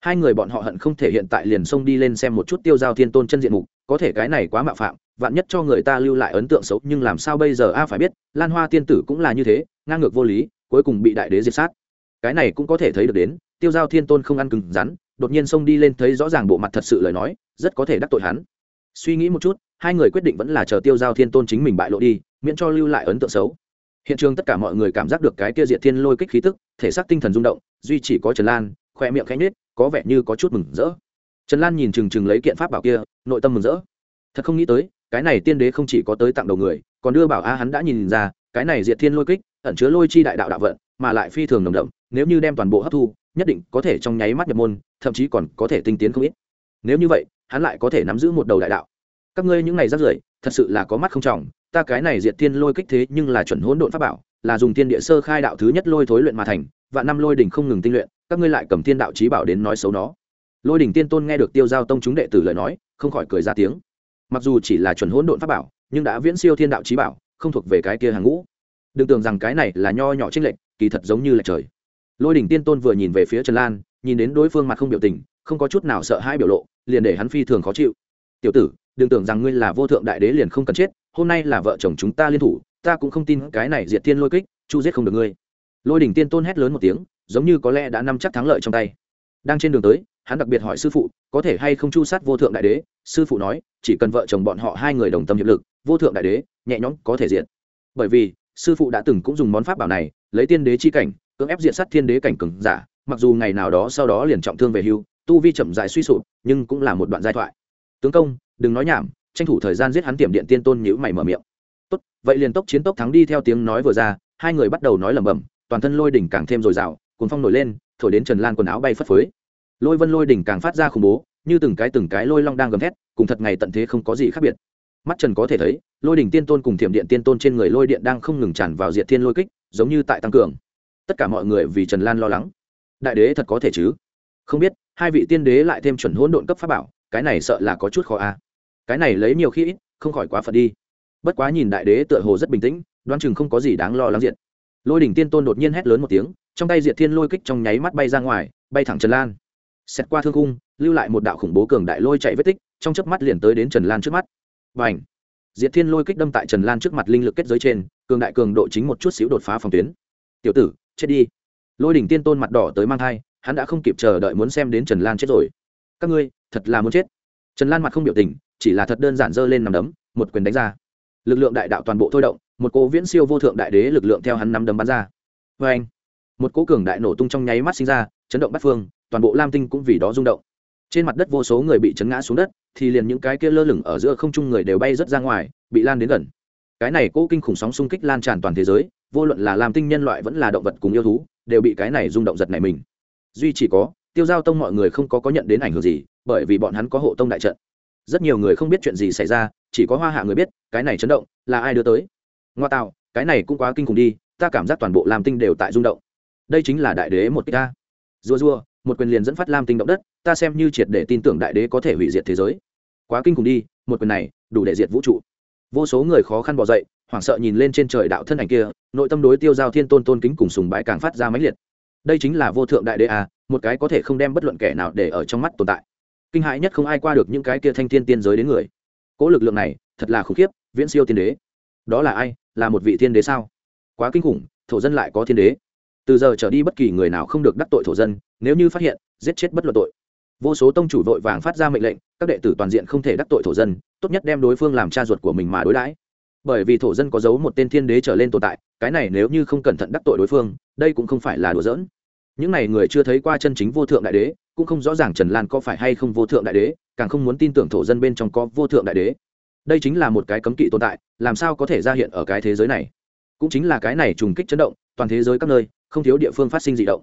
Hai người bọn họ hận không thể hiện tại liền xông đi lên xem một chút tiêu giao thiên tôn chân diện mục, có thể cái này quá mạo phạm, vạn nhất cho người ta lưu lại ấn tượng xấu, nhưng làm sao bây giờ a, phải biết, lan hoa tiên tử cũng là như thế, ngang ngược vô lý, cuối cùng bị đại đế diệt sát. Cái này cũng có thể thấy được đến, tiêu giao thiên tôn không ăn cứng rắn, đột nhiên xông đi lên thấy rõ ràng bộ mặt thật sự lời nói, rất có thể đắc tội hắn. Suy nghĩ một chút hai người quyết định vẫn là chờ tiêu giao thiên tôn chính mình bại lộ đi miễn cho lưu lại ấn tượng xấu. Hiện trường tất cả mọi người cảm giác được cái kia diệt thiên lôi kích khí tức thể xác tinh thần rung động duy chỉ có trần lan khoe miệng khẽ nhếch, có vẻ như có chút mừng rỡ. Trần lan nhìn chừng chừng lấy kiện pháp bảo kia nội tâm mừng rỡ. Thật không nghĩ tới cái này tiên đế không chỉ có tới tặng đầu người còn đưa bảo a hắn đã nhìn ra cái này diệt thiên lôi kích ẩn chứa lôi chi đại đạo đạo vận mà lại phi thường nồng đậm nếu như đem toàn bộ hấp thu nhất định có thể trong nháy mắt nhập môn thậm chí còn có thể tinh tiến không ít. Nếu như vậy hắn lại có thể nắm giữ một đầu đại đạo các ngươi những ngày rắc rưởi, thật sự là có mắt không trọng, ta cái này diệt thiên lôi kích thế nhưng là chuẩn hỗn độn pháp bảo, là dùng thiên địa sơ khai đạo thứ nhất lôi thối luyện mà thành và năm lôi đỉnh không ngừng tinh luyện, các ngươi lại cầm thiên đạo trí bảo đến nói xấu nó. Lôi đỉnh tiên tôn nghe được tiêu giao tông chúng đệ tử lời nói, không khỏi cười ra tiếng. Mặc dù chỉ là chuẩn hỗn độn pháp bảo, nhưng đã viễn siêu thiên đạo trí bảo, không thuộc về cái kia hàng ngũ. Đừng tưởng rằng cái này là nho nhỏ trinh lệnh kỳ thật giống như là trời. Lôi đỉnh tiên tôn vừa nhìn về phía trần lan, nhìn đến đối phương mặt không biểu tình, không có chút nào sợ hãi biểu lộ, liền để hắn phi thường khó chịu. Tiểu tử đừng tưởng rằng ngươi là vô thượng đại đế liền không cần chết, hôm nay là vợ chồng chúng ta liên thủ, ta cũng không tin cái này diệt thiên lôi kích, chu giết không được ngươi. Lôi đỉnh tiên tôn hét lớn một tiếng, giống như có lẽ đã nắm chắc thắng lợi trong tay. Đang trên đường tới, hắn đặc biệt hỏi sư phụ, có thể hay không chu sát vô thượng đại đế? Sư phụ nói, chỉ cần vợ chồng bọn họ hai người đồng tâm hiệp lực, vô thượng đại đế, nhẹ nhõm có thể diện bởi vì, sư phụ đã từng cũng dùng món pháp bảo này, lấy tiên đế chi cảnh, cưỡng ép diện sát thiên đế cảnh cừng giả, mặc dù ngày nào đó sau đó liền trọng thương về hưu, tu vi chậm dài suy sụp, nhưng cũng là một đoạn giai thoại. Tướng công đừng nói nhảm, tranh thủ thời gian giết hắn tiệm điện tiên tôn nhữ mày mở miệng. Tốt, vậy liền tốc chiến tốc thắng đi theo tiếng nói vừa ra, hai người bắt đầu nói lẩm bẩm, toàn thân lôi đỉnh càng thêm dồi dào cuốn phong nổi lên, thổi đến trần lan quần áo bay phất phới. Lôi vân lôi đỉnh càng phát ra khủng bố, như từng cái từng cái lôi long đang gầm thét, cùng thật ngày tận thế không có gì khác biệt. Mắt trần có thể thấy, lôi đỉnh tiên tôn cùng thiểm điện tiên tôn trên người lôi điện đang không ngừng tràn vào diệt thiên lôi kích, giống như tại tăng cường. Tất cả mọi người vì trần lan lo lắng. Đại đế thật có thể chứ? Không biết, hai vị tiên đế lại thêm chuẩn hỗn độn cấp pháp bảo, cái này sợ là có chút khó a cái này lấy nhiều khi ít, không khỏi quá phật đi. Bất quá nhìn đại đế tựa hồ rất bình tĩnh đoán chừng không có gì đáng lo lắng diện lôi đỉnh tiên tôn đột nhiên hét lớn một tiếng, trong tay diệt thiên lôi kích trong nháy mắt bay ra ngoài, bay thẳng trần lan. Xét qua thương cung lưu lại một đạo khủng bố cường đại lôi chạy vết tích, trong chớp mắt liền tới đến trần lan trước mắt. Và ảnh diệt thiên lôi kích đâm tại trần lan trước mặt linh lực kết giới trên, cường đại cường độ chính một chút xíu đột phá phòng tuyến. Tiểu tử, chết đi. Lôi đỉnh tiên tôn mặt đỏ tới mang thai, hắn đã không kịp chờ đợi muốn xem đến trần lan chết rồi. Các ngươi, thật là muốn chết. Trần lan mặt không biểu tình chỉ là thật đơn giản dơ lên nằm đấm, một quyền đánh ra. Lực lượng đại đạo toàn bộ thôi động, một cố viễn siêu vô thượng đại đế lực lượng theo hắn nắm đấm bắn ra. Vê anh, một cố cường đại nổ tung trong nháy mắt sinh ra, chấn động bắt phương, toàn bộ lam tinh cũng vì đó rung động. Trên mặt đất vô số người bị chấn ngã xuống đất, thì liền những cái kia lơ lửng ở giữa không trung người đều bay rớt ra ngoài, bị lan đến gần. Cái này cố kinh khủng sóng xung kích lan tràn toàn thế giới, vô luận là làm tinh nhân loại vẫn là động vật cùng yêu thú, đều bị cái này rung động giật này mình. Duy chỉ có, tiêu giao tông mọi người không có có nhận đến ảnh hưởng gì, bởi vì bọn hắn có hộ tông đại trận rất nhiều người không biết chuyện gì xảy ra, chỉ có hoa hạ người biết, cái này chấn động, là ai đưa tới? Ngoa tạo, cái này cũng quá kinh khủng đi, ta cảm giác toàn bộ lam tinh đều tại rung động. Đây chính là đại đế một ta rùa rùa, một quyền liền dẫn phát lam tinh động đất, ta xem như triệt để tin tưởng đại đế có thể hủy diệt thế giới. Quá kinh khủng đi, một quyền này, đủ để diệt vũ trụ. Vô số người khó khăn bỏ dậy, hoảng sợ nhìn lên trên trời đạo thân ảnh kia, nội tâm đối tiêu giao thiên tôn tôn kính cùng sùng bái càng phát ra mãnh liệt. Đây chính là vô thượng đại đế à một cái có thể không đem bất luận kẻ nào để ở trong mắt tồn tại kinh hãi nhất không ai qua được những cái kia thanh thiên tiên giới đến người. Cỗ lực lượng này, thật là khủng khiếp, viễn siêu tiên đế. Đó là ai? Là một vị thiên đế sao? Quá kinh khủng, thổ dân lại có thiên đế. Từ giờ trở đi bất kỳ người nào không được đắc tội thổ dân, nếu như phát hiện, giết chết bất luận tội. Vô số tông chủ vội vàng phát ra mệnh lệnh, các đệ tử toàn diện không thể đắc tội thổ dân, tốt nhất đem đối phương làm cha ruột của mình mà đối đãi. Bởi vì thổ dân có giấu một tên thiên đế trở lên tồn tại, cái này nếu như không cẩn thận đắc tội đối phương, đây cũng không phải là đùa giỡn những n à y người chưa thấy qua chân chính vô thượng đại đế, cũng không rõ ràng trần lan có phải hay không vô thượng đại đế, càng không muốn tin tưởng thổ dân bên trong có vô thượng đại đế. Đây chính là một cái cấm kỵ tồn tại, làm sao có thể ra hiện ở cái thế giới này? Cũng chính là cái này trùng kích chấn động, toàn thế giới các nơi, không thiếu địa phương phát sinh d ị động.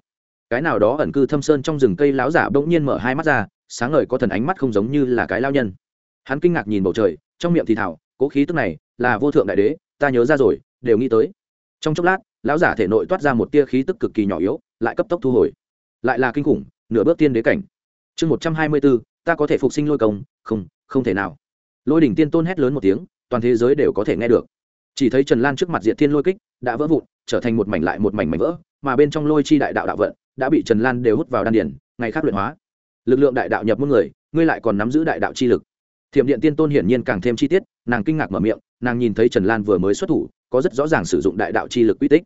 Cái nào đó ẩn cư thâm sơn trong rừng cây láo giả bỗng nhiên mở hai mắt ra, sáng ngời có thần ánh mắt không giống như là cái lao nhân. Hắn kinh ngạc nhìn bầu trời, trong miệng thì thảo, cố khí tức này là vô thượng đại đế, ta nhớ ra rồi, đều nghĩ tới. Trong chốc lát lão giả thể nội toát ra một tia khí tức cực kỳ nhỏ yếu, lại cấp tốc thu hồi. Lại là kinh khủng, nửa bước tiên đế cảnh. Chương một trăm hai mươi bốn, ta có thể phục sinh lôi công? Không không thể nào. Lôi đỉnh tiên tôn hét lớn một tiếng, toàn thế giới đều có thể nghe được. Chỉ thấy trần lan trước mặt diệt thiên lôi kích, đã vỡ vụn, trở thành một mảnh lại một mảnh mảnh vỡ, mà bên trong lôi chi đại đạo đạo vận, đã bị trần lan đều hút vào đan điển ngày khác luyện hóa. Lực lượng đại đạo nhập muôn người, ngươi lại còn nắm giữ đại đạo chi lực. Thiểm điện tiên tôn hiển nhiên càng thêm chi tiết, nàng kinh ngạc mở miệng, nàng nhìn thấy trần lan vừa mới xuất thủ, có rất rõ ràng sử dụng đại đạo chi lực quy tích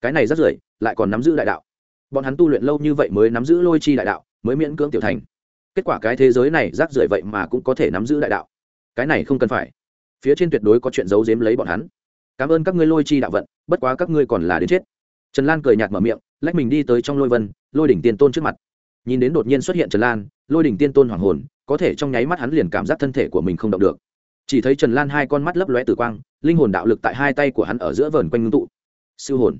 cái này rất rưởi, lại còn nắm giữ đại đạo. Bọn hắn tu luyện lâu như vậy mới nắm giữ lôi chi đại đạo, mới miễn cưỡng tiểu thành. Kết quả cái thế giới này rác rưởi vậy mà cũng có thể nắm giữ đại đạo. Cái này không cần phải. Phía trên tuyệt đối có chuyện giấu giếm lấy bọn hắn. Cảm ơn các ngươi lôi chi đạo vận, bất quá các ngươi còn là đến chết. Trần lan cười nhạt mở miệng, lách mình đi tới trong lôi vân, lôi đỉnh tiên tôn trước mặt. Nhìn đến đột nhiên xuất hiện trần lan, lôi đỉnh tiên tôn hoàng hồn, có thể trong nháy mắt hắn liền cảm giác thân thể của mình không động được. Chỉ thấy trần lan hai con mắt lấp lóe tử quang, linh hồn đạo lực tại hai tay của hắn ở giữa vờn quanh ngưng tụ. Siêu hồn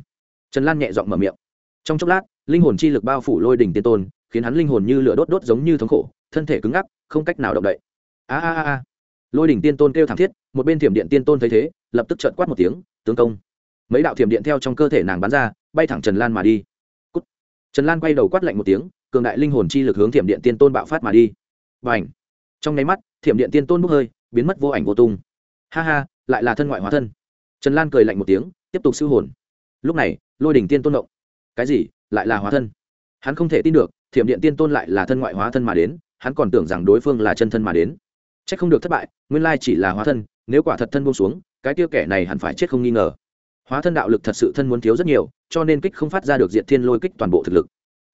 trần lan nhẹ giọng mở miệng. Trong chốc lát, linh hồn chi lực bao phủ lôi đỉnh tiên tôn, khiến hắn linh hồn như lửa đốt đốt giống như thống khổ, thân thể cứng ngắc, không cách nào động đậy. A a a lôi đỉnh tiên tôn kêu thảm thiết, một bên thiểm điện tiên tôn thấy thế, lập tức trợn quát một tiếng, tướng công. Mấy đạo thiểm điện theo trong cơ thể nàng bắn ra, bay thẳng trần lan mà đi. Cút. trần lan quay đầu quát lạnh một tiếng, cường đại linh hồn chi lực hướng thiểm điện tiên tôn bạo phát mà đi. Và ảnh trong nháy mắt, thiểm điện tiên tôn bốc hơi, biến mất vô ảnh vô tung. Ha ha, lại là thân ngoại hóa thân. Trần lan cười lạnh một tiếng, tiếp tục siêu hồn. Lúc này lôi đỉnh tiên tôn động. Cái gì? Lại là hóa thân? Hắn không thể tin được, thiểm điện tiên tôn lại là thân ngoại hóa thân mà đến, hắn còn tưởng rằng đối phương là chân thân mà đến. C h ắ c không được thất bại, nguyên lai chỉ là hóa thân, nếu quả thật thân buông xuống, cái tiêu kẻ này hẳn phải chết không nghi ngờ. Hóa thân đạo lực thật sự thân muốn thiếu rất nhiều, cho nên kích không phát ra được diện thiên lôi kích toàn bộ thực lực.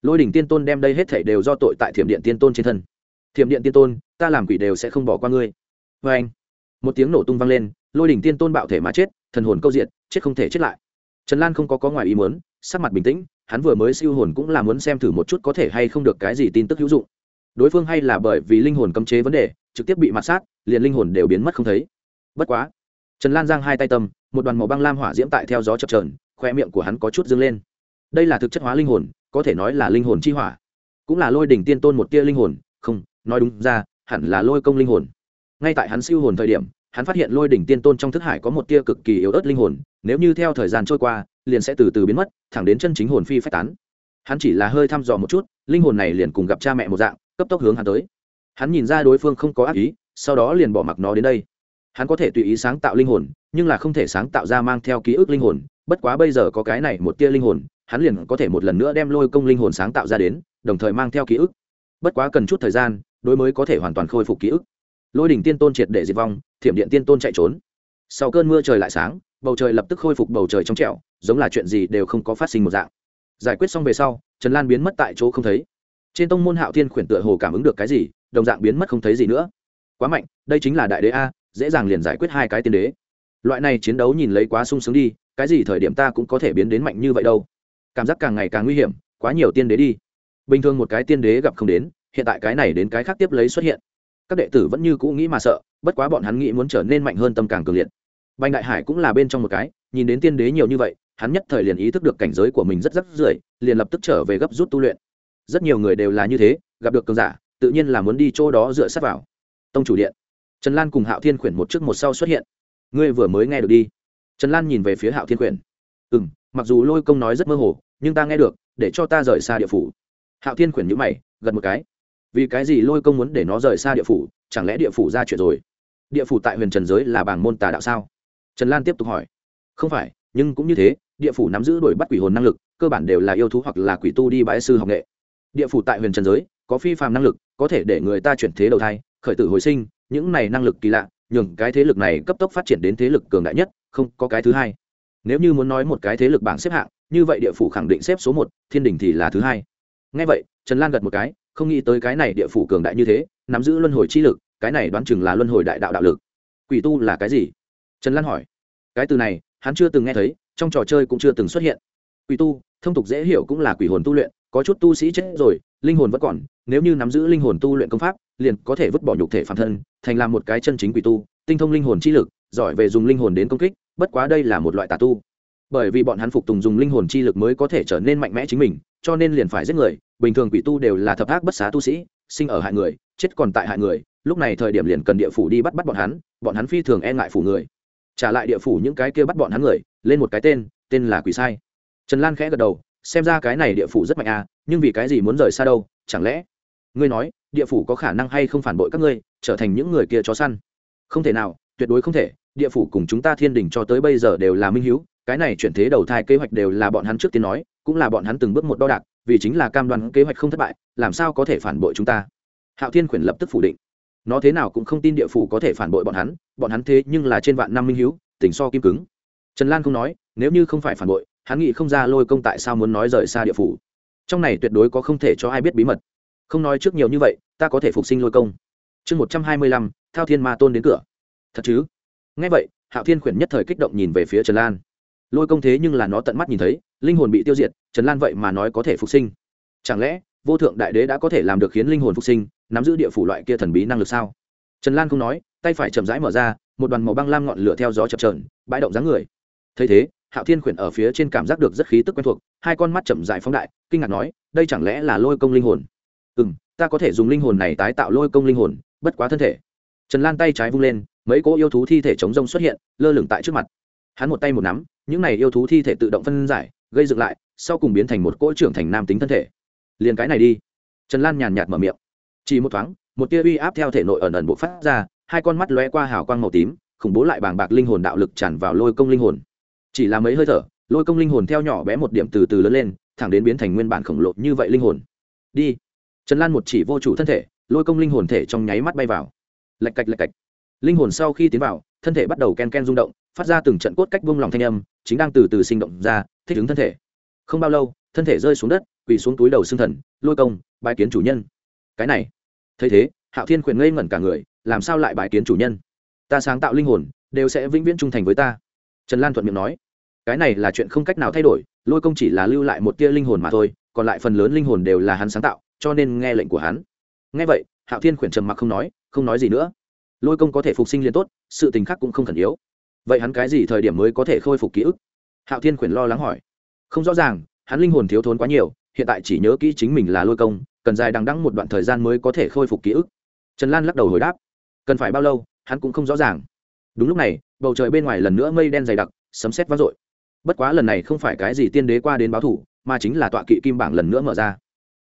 Lôi đỉnh tiên tôn đem đây hết thảy đều do tội tại thiểm điện tiên tôn trên thân. Thiểm điện tiên tôn, ta làm quỷ đều sẽ không bỏ qua ngươi. Vê anh một tiếng nổ tung vang lên, lôi đỉnh tiên tôn bạo thể mà chết, thần hồn câu diện, chết không thể chết lại trần lan không có có ngoài ý muốn, sắc mặt bình tĩnh, hắn vừa mới siêu hồn cũng là muốn xem thử một chút có thể hay không được cái gì tin tức hữu dụng. Đối phương hay là bởi vì linh hồn cấm chế vấn đề, trực tiếp bị mặt sát, liền linh hồn đều biến mất không thấy. Bất quá, trần lan giang hai tay tâm, một đoàn màu băng lam hỏa diễm tại theo gió chập trờn khoe miệng của hắn có chút dâng lên. Đây là thực chất hóa linh hồn, có thể nói là linh hồn chi hỏa. Cũng là lôi đỉnh tiên tôn một tia linh hồn, không, nói đúng ra, hẳn là lôi công linh hồn. Ngay tại hắn siêu hồn thời điểm, hắn phát hiện lôi đỉnh tiên tôn trong thức hải có một tia cực kỳ yếu ớt linh hồn nếu như theo thời gian trôi qua, liền sẽ từ từ biến mất, thẳng đến chân chính hồn phi phách tán. Hắn chỉ là hơi thăm dò một chút, linh hồn này liền cùng gặp cha mẹ một dạng, cấp tốc hướng hắn tới. Hắn nhìn ra đối phương không có ác ý, sau đó liền bỏ mặc nó đến đây. Hắn có thể tùy ý sáng tạo linh hồn, nhưng là không thể sáng tạo ra mang theo ký ức linh hồn, bất quá bây giờ có cái này một tia linh hồn, hắn liền có thể một lần nữa đem lôi công linh hồn sáng tạo ra đến, đồng thời mang theo ký ức. Bất quá cần chút thời gian, đối mới có thể hoàn toàn khôi phục ký ức. Lôi đỉnh tiên tôn triệt để diệt vong, thiểm điện tiên tôn chạy trốn. Sau cơn mưa trời lại sáng bầu trời lập tức khôi phục bầu trời trong trẻo, giống là chuyện gì đều không có phát sinh một dạng. Giải quyết xong về sau, trần lan biến mất tại chỗ không thấy. Trên tông môn hạo thiên khuyển tựa hồ cảm ứng được cái gì, đồng dạng biến mất không thấy gì nữa. Quá mạnh, đây chính là đại đế a, dễ dàng liền giải quyết hai cái tiên đế. Loại này chiến đấu nhìn lấy quá sung sướng đi, cái gì thời điểm ta cũng có thể biến đến mạnh như vậy đâu. Cảm giác càng ngày càng nguy hiểm, quá nhiều tiên đế đi. Bình thường một cái tiên đế gặp không đến, hiện tại cái này đến cái khác tiếp lấy xuất hiện. Các đệ tử vẫn như cũ nghĩ mà sợ, bất quá bọn hắn nghĩ muốn trở nên mạnh hơn tâm càng cường liệt bành đại hải cũng là bên trong một cái, nhìn đến tiên đế nhiều như vậy, hắn nhất thời liền ý thức được cảnh giới của mình rất rất rưỡi liền lập tức trở về gấp rút tu luyện. Rất nhiều người đều là như thế, gặp được cường giả, tự nhiên là muốn đi chỗ đó dựa sát vào. Tông chủ điện. Trần lan cùng hạo thiên khuyển một trước một sau xuất hiện. Ngươi vừa mới nghe được đi. Trần lan nhìn về phía hạo thiên khuyển. Ừ m mặc dù lôi công nói rất mơ hồ, nhưng ta nghe được, để cho ta rời xa địa phủ. Hạo thiên khuyển nhữ mày, gật một cái. Vì cái gì lôi công muốn để nó rời xa địa phủ? Chẳng lẽ địa phủ ra chuyện rồi? Địa phủ tại huyền trần giới là bảng môn tà đạo sao? Trần lan tiếp tục hỏi. Không phải, nhưng cũng như thế, địa phủ nắm giữ đổi bắt quỷ hồn năng lực, cơ bản đều là yêu thú hoặc là quỷ tu đi bãi sư học nghệ. Địa phủ tại huyền trần giới, có phi phàm năng lực, có thể để người ta chuyển thế đầu thai, khởi tử hồi sinh, những này năng lực kỳ lạ, nhường cái thế lực này cấp tốc phát triển đến thế lực cường đại nhất, không có cái thứ hai. Nếu như muốn nói một cái thế lực bảng xếp hạng, như vậy địa phủ khẳng định xếp số một, thiên đình thì là thứ hai. Ngay vậy, trần lan gật một cái, không nghĩ tới cái này địa phủ cường đại như thế, nắm giữ luân hồi chi lực, cái này đoán chừng là luân hồi đại đạo đạo lực. Quỷ tu là cái gì? Trần lan hỏi. Cái từ này, hắn chưa từng nghe thấy, trong trò chơi cũng chưa từng xuất hiện. Quỷ tu, thông tục dễ hiểu cũng là quỷ hồn tu luyện, có chút tu sĩ chết rồi, linh hồn vẫn còn, nếu như nắm giữ linh hồn tu luyện công pháp, liền có thể vứt bỏ nhục thể phản thân, thành làm một cái chân chính quỷ tu, tinh thông linh hồn chi lực, giỏi về dùng linh hồn đến công kích, bất quá đây là một loại tà tu. Bởi vì bọn hắn phục tùng dùng linh hồn chi lực mới có thể trở nên mạnh mẽ chính mình, cho nên liền phải giết người, bình thường quỷ tu đều là thập ác bất xá tu sĩ, sinh ở hại người, chết còn tại hại người, lúc này thời điểm liền cần địa phủ đi bắt bắt bọn hắn bọn hắn phi thường e ngại phủ người trả lại địa phủ những cái kia bắt bọn hắn người, lên một cái tên tên là quỷ sai. Trần lan khẽ gật đầu, xem ra cái này địa phủ rất mạnh à nhưng vì cái gì muốn rời xa đâu, chẳng lẽ? Ngươi nói, địa phủ có khả năng hay không phản bội các ngươi, trở thành những người kia chó săn? Không thể nào, tuyệt đối không thể, địa phủ cùng chúng ta thiên đình cho tới bây giờ đều là minh h cái này chuyển thế đầu thai kế hoạch đều là bọn hắn trước tiên nói, cũng là bọn hắn từng bước một đo đạc, vì chính là cam đoan kế hoạch không thất bại, làm sao có thể phản bội chúng ta? Hạo thiên khuyển lập tức phủ định nó thế nào cũng không tin địa phủ có thể phản bội bọn hắn bọn hắn thế nhưng là trên vạn năm minh hữu tỉnh so kim cứng. Trần lan không nói, nếu như không phải phản bội, hắn nghĩ không ra lôi công tại sao muốn nói rời xa địa phủ. Trong này tuyệt đối có không thể cho ai biết bí mật. Không nói trước nhiều như vậy, ta có thể phục sinh lôi công. Chương một trăm hai mươi lăm, thao thiên ma tôn đến cửa. Thật chứ? Ngay vậy, hạo thiên khuyển nhất thời kích động nhìn về phía trần lan. Lôi công thế nhưng là nó tận mắt nhìn thấy, linh hồn bị tiêu diệt, trần lan vậy mà nói có thể phục sinh. Chẳng lẽ, vô thượng đại đế đã có thể làm được khiến linh hồn phục sinh nắm giữ địa phủ loại kia thần bí năng lực sao? Trần lan không nói, tay phải chậm rãi mở ra, một đoàn màu băng lam ngọn lửa theo gió chập trờn bãi động dáng người. Thấy thế, hạo thiên khuyển ở phía trên cảm giác được rất khí tức quen thuộc, hai con mắt chậm dại phóng đại, kinh ngạc nói, đây chẳng lẽ là lôi công linh hồn? Ừ m ta có thể dùng linh hồn này tái tạo lôi công linh hồn, bất quá thân thể. Trần lan tay trái vung lên, mấy cỗ yêu thú thi thể chống rông xuất hiện, lơ lửng tại trước mặt. Hắn một tay một nắm, những này yêu thú thi thể tự động phân giải, gây dựng lại, sau cùng biến thành một cỗ trưởng thành nam tính thân thể. Liền cái này đi. Trần lan nhàn nhạt mở miệng chỉ một thoáng, một tia uy áp theo thể nội ẩn ẩn bộ phát ra, hai con mắt lóe qua hào quang màu tím, khủng bố lại bàng bạc linh hồn đạo lực tràn vào lôi công linh hồn. Chỉ là mấy hơi thở, lôi công linh hồn theo nhỏ bé một điểm từ từ lớn lên, thẳng đến biến thành nguyên bản khổng lồ như vậy linh hồn. Đi. Trần lan một chỉ vô chủ thân thể, lôi công linh hồn thể trong nháy mắt bay vào. Lạch cạch lạch cạch. Linh hồn sau khi tiến vào, thân thể bắt đầu ken ken rung động, phát ra từng trận cốt cách vung lòng thanh âm, chính đang từ từ sinh động ra, thích ứng thân thể. Không bao lâu, thân thể rơi xuống đất, quỳ xuống túi đầu xương thần, lôi công bài kiến chủ nhân. Cái này thấy thế, hạo thiên khuyển ngây ngẩn cả người, làm sao lại bài kiến chủ nhân? Ta sáng tạo linh hồn, đều sẽ vĩnh viễn trung thành với ta. Trần lan thuận miệng nói. Cái này là chuyện không cách nào thay đổi, lôi công chỉ là lưu lại một tia linh hồn mà thôi, còn lại phần lớn linh hồn đều là hắn sáng tạo, cho nên nghe lệnh của hắn. Nghe vậy, hạo thiên khuyển trầm mặc không nói không nói gì nữa. Lôi công có thể phục sinh liền tốt, sự tình khác cũng không khẩn yếu. Vậy hắn cái gì thời điểm mới có thể khôi phục ký ức? Hạo thiên khuyển lo lắng hỏi. Không rõ ràng, hắn linh hồn thiếu thốn quá nhiều, hiện tại chỉ nhớ kỹ chính mình là lôi công cần dài đằng đẵng một đoạn thời gian mới có thể khôi phục ký ức. Trần lan lắc đầu hồi đáp, cần phải bao lâu, hắn cũng không rõ ràng. Đúng lúc này, bầu trời bên ngoài lần nữa mây đen dày đặc, sấm sét vang dội. Bất quá lần này không phải cái gì tiên đế qua đến báo thủ, mà chính là tọa kỵ kim bảng lần nữa mở ra.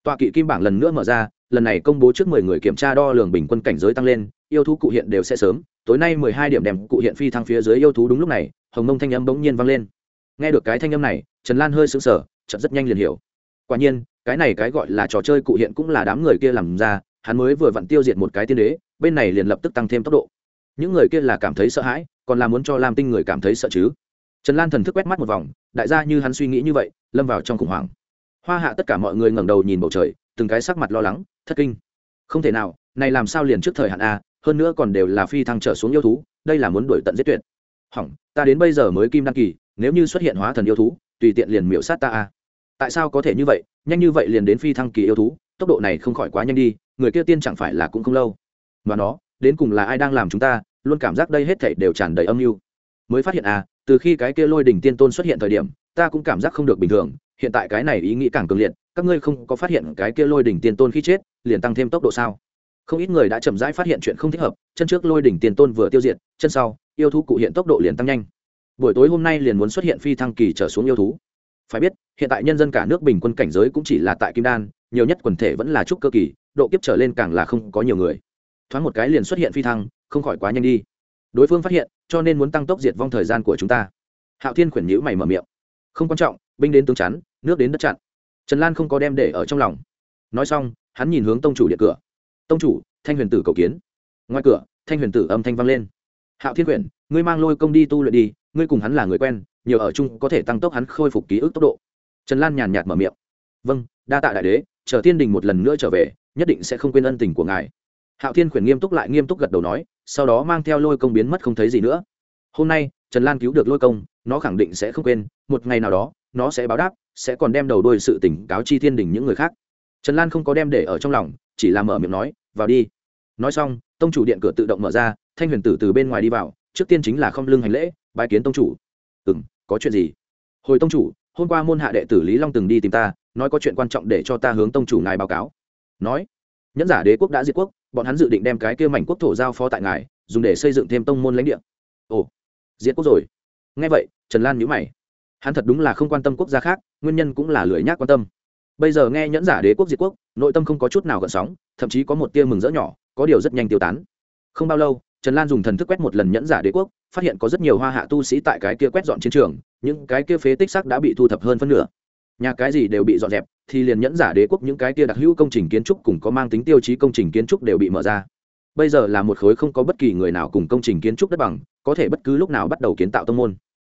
Tọa kỵ kim bảng lần nữa mở ra, lần này công bố trước mười người kiểm tra đo lường bình quân cảnh giới tăng lên, yêu thú cụ hiện đều sẽ sớm, tối nay mười hai điểm đèm cụ hiện phi thăng phía dưới yêu thú đúng lúc này, hồng mông thanh âm bỗng nhiên vang lên. Nghe được cái thanh âm này, trần lan hơi sững sờ, chợt rất nhanh liền hiểu. Quả nhiên cái này cái gọi là trò chơi cụ hiện cũng là đám người kia làm ra, hắn mới vừa vặn tiêu diệt một cái tiên đế, bên này liền lập tức tăng thêm tốc độ. Những người kia là cảm thấy sợ hãi, còn là muốn cho lam tinh người cảm thấy sợ chứ? Trần lan thần thức quét mắt một vòng, đại gia như hắn suy nghĩ như vậy, lâm vào trong khủng hoảng. Hoa hạ tất cả mọi người ngẩng đầu nhìn bầu trời, từng cái sắc mặt lo lắng, thất kinh. Không thể nào, này làm sao liền trước thời hạn a, hơn nữa còn đều là phi thăng trở xuống yêu thú, đây là muốn đuổi tận giết tuyệt. Hỏng, ta đến bây giờ mới kim đăng kỳ, nếu như xuất hiện hóa thần yêu thú, tùy tiện liền miễu sát ta a tại sao có thể như vậy, nhanh như vậy liền đến phi thăng kỳ yêu thú, tốc độ này không khỏi quá nhanh đi, người kia tiên chẳng phải là cũng không lâu. Và nó, đến cùng là ai đang làm chúng ta, luôn cảm giác đây hết thảy đều tràn đầy âm mưu. Mới phát hiện à từ khi cái kia lôi đỉnh tiên tôn xuất hiện thời điểm, ta cũng cảm giác không được bình thường, hiện tại cái này ý nghĩ càng cường liệt, các ngươi không có phát hiện cái kia lôi đỉnh tiên tôn khi chết, liền tăng thêm tốc độ sao? Không ít người đã chậm rãi phát hiện chuyện không thích hợp, chân trước lôi đỉnh tiên tôn vừa tiêu diệt, chân sau, yêu thú cụ hiện tốc độ liền tăng nhanh. Buổi tối hôm nay liền muốn xuất hiện phi thăng kỳ trở xuống yêu thú phải biết, hiện tại nhân dân cả nước bình quân cảnh giới cũng chỉ là tại kim đan, nhiều nhất quần thể vẫn là trúc cơ kỳ, độ kiếp trở lên càng là không có nhiều người. Thoáng một cái liền xuất hiện phi thăng, không khỏi quá nhanh đi. Đối phương phát hiện, cho nên muốn tăng tốc diệt vong thời gian của chúng ta. Hạo thiên khuyển nhữ mày mở miệng. Không quan trọng, binh đến tướng chắn, nước đến đất chặn. Trần lan không có đem để ở trong lòng. Nói xong, hắn nhìn hướng tông chủ điện cửa. Tông chủ, thanh huyền tử cầu kiến. Ngoài cửa, thanh huyền tử âm thanh vang lên. Hạo thiên quyển ngươi mang lôi công đi tu luyện đi, ngươi cùng hắn là người quen nhiều ở chung có thể tăng tốc hắn khôi phục ký ức tốc độ. Trần lan nhàn nhạt mở miệng. Vâng đa tạ đại đế, chờ thiên đình một lần nữa trở về, nhất định sẽ không quên ân tình của ngài. Hạo thiên khuyển nghiêm túc lại nghiêm túc gật đầu nói, sau đó mang theo lôi công biến mất không thấy gì nữa. Hôm nay, trần lan cứu được lôi công, nó khẳng định sẽ không quên, một ngày nào đó, nó sẽ báo đáp, sẽ còn đem đầu đôi sự tỉnh cáo chi thiên đình những người khác. Trần lan không có đem để ở trong lòng, chỉ là mở miệng nói, vào đi. Nói xong, tông chủ điện cửa tự động mở ra, thanh huyền tử từ bên ngoài đi vào, trước tiên chính là không lưng hành lễ, bái kiến tông chủ. Ừ m có chuyện gì? Hồi tông chủ, hôm qua môn hạ đệ tử lý long từng đi tìm ta, nói có chuyện quan trọng để cho ta hướng tông chủ ngài báo cáo. Nói, nhẫn giả đế quốc đã diệt quốc, bọn hắn dự định đem cái kia mảnh quốc thổ giao phó tại ngài, dùng để xây dựng thêm tông môn lãnh địa. Ồ, diệt quốc rồi. Nghe vậy, trần lan nhữ mày. Hắn thật đúng là không quan tâm quốc gia khác, nguyên nhân cũng là lười nhác quan tâm. Bây giờ nghe nhẫn giả đế quốc diệt quốc, nội tâm không có chút nào gợn sóng, thậm chí có một tia mừng rỡ nhỏ, có điều rất nhanh tiêu tán. Không bao lâu, trần lan dùng thần thức quét một lần nhẫn giả đế quốc phát hiện có rất nhiều hoa hạ tu sĩ tại cái kia quét dọn chiến trường, những cái kia phế tích sắc đã bị thu thập hơn phân nửa. Nhà cái gì đều bị dọn dẹp, thì liền nhẫn giả đế quốc những cái kia đặc hữu công trình kiến trúc cùng có mang tính tiêu chí công trình kiến trúc đều bị mở ra. Bây giờ là một khối không có bất kỳ người nào cùng công trình kiến trúc đất bằng, có thể bất cứ lúc nào bắt đầu kiến tạo tông môn.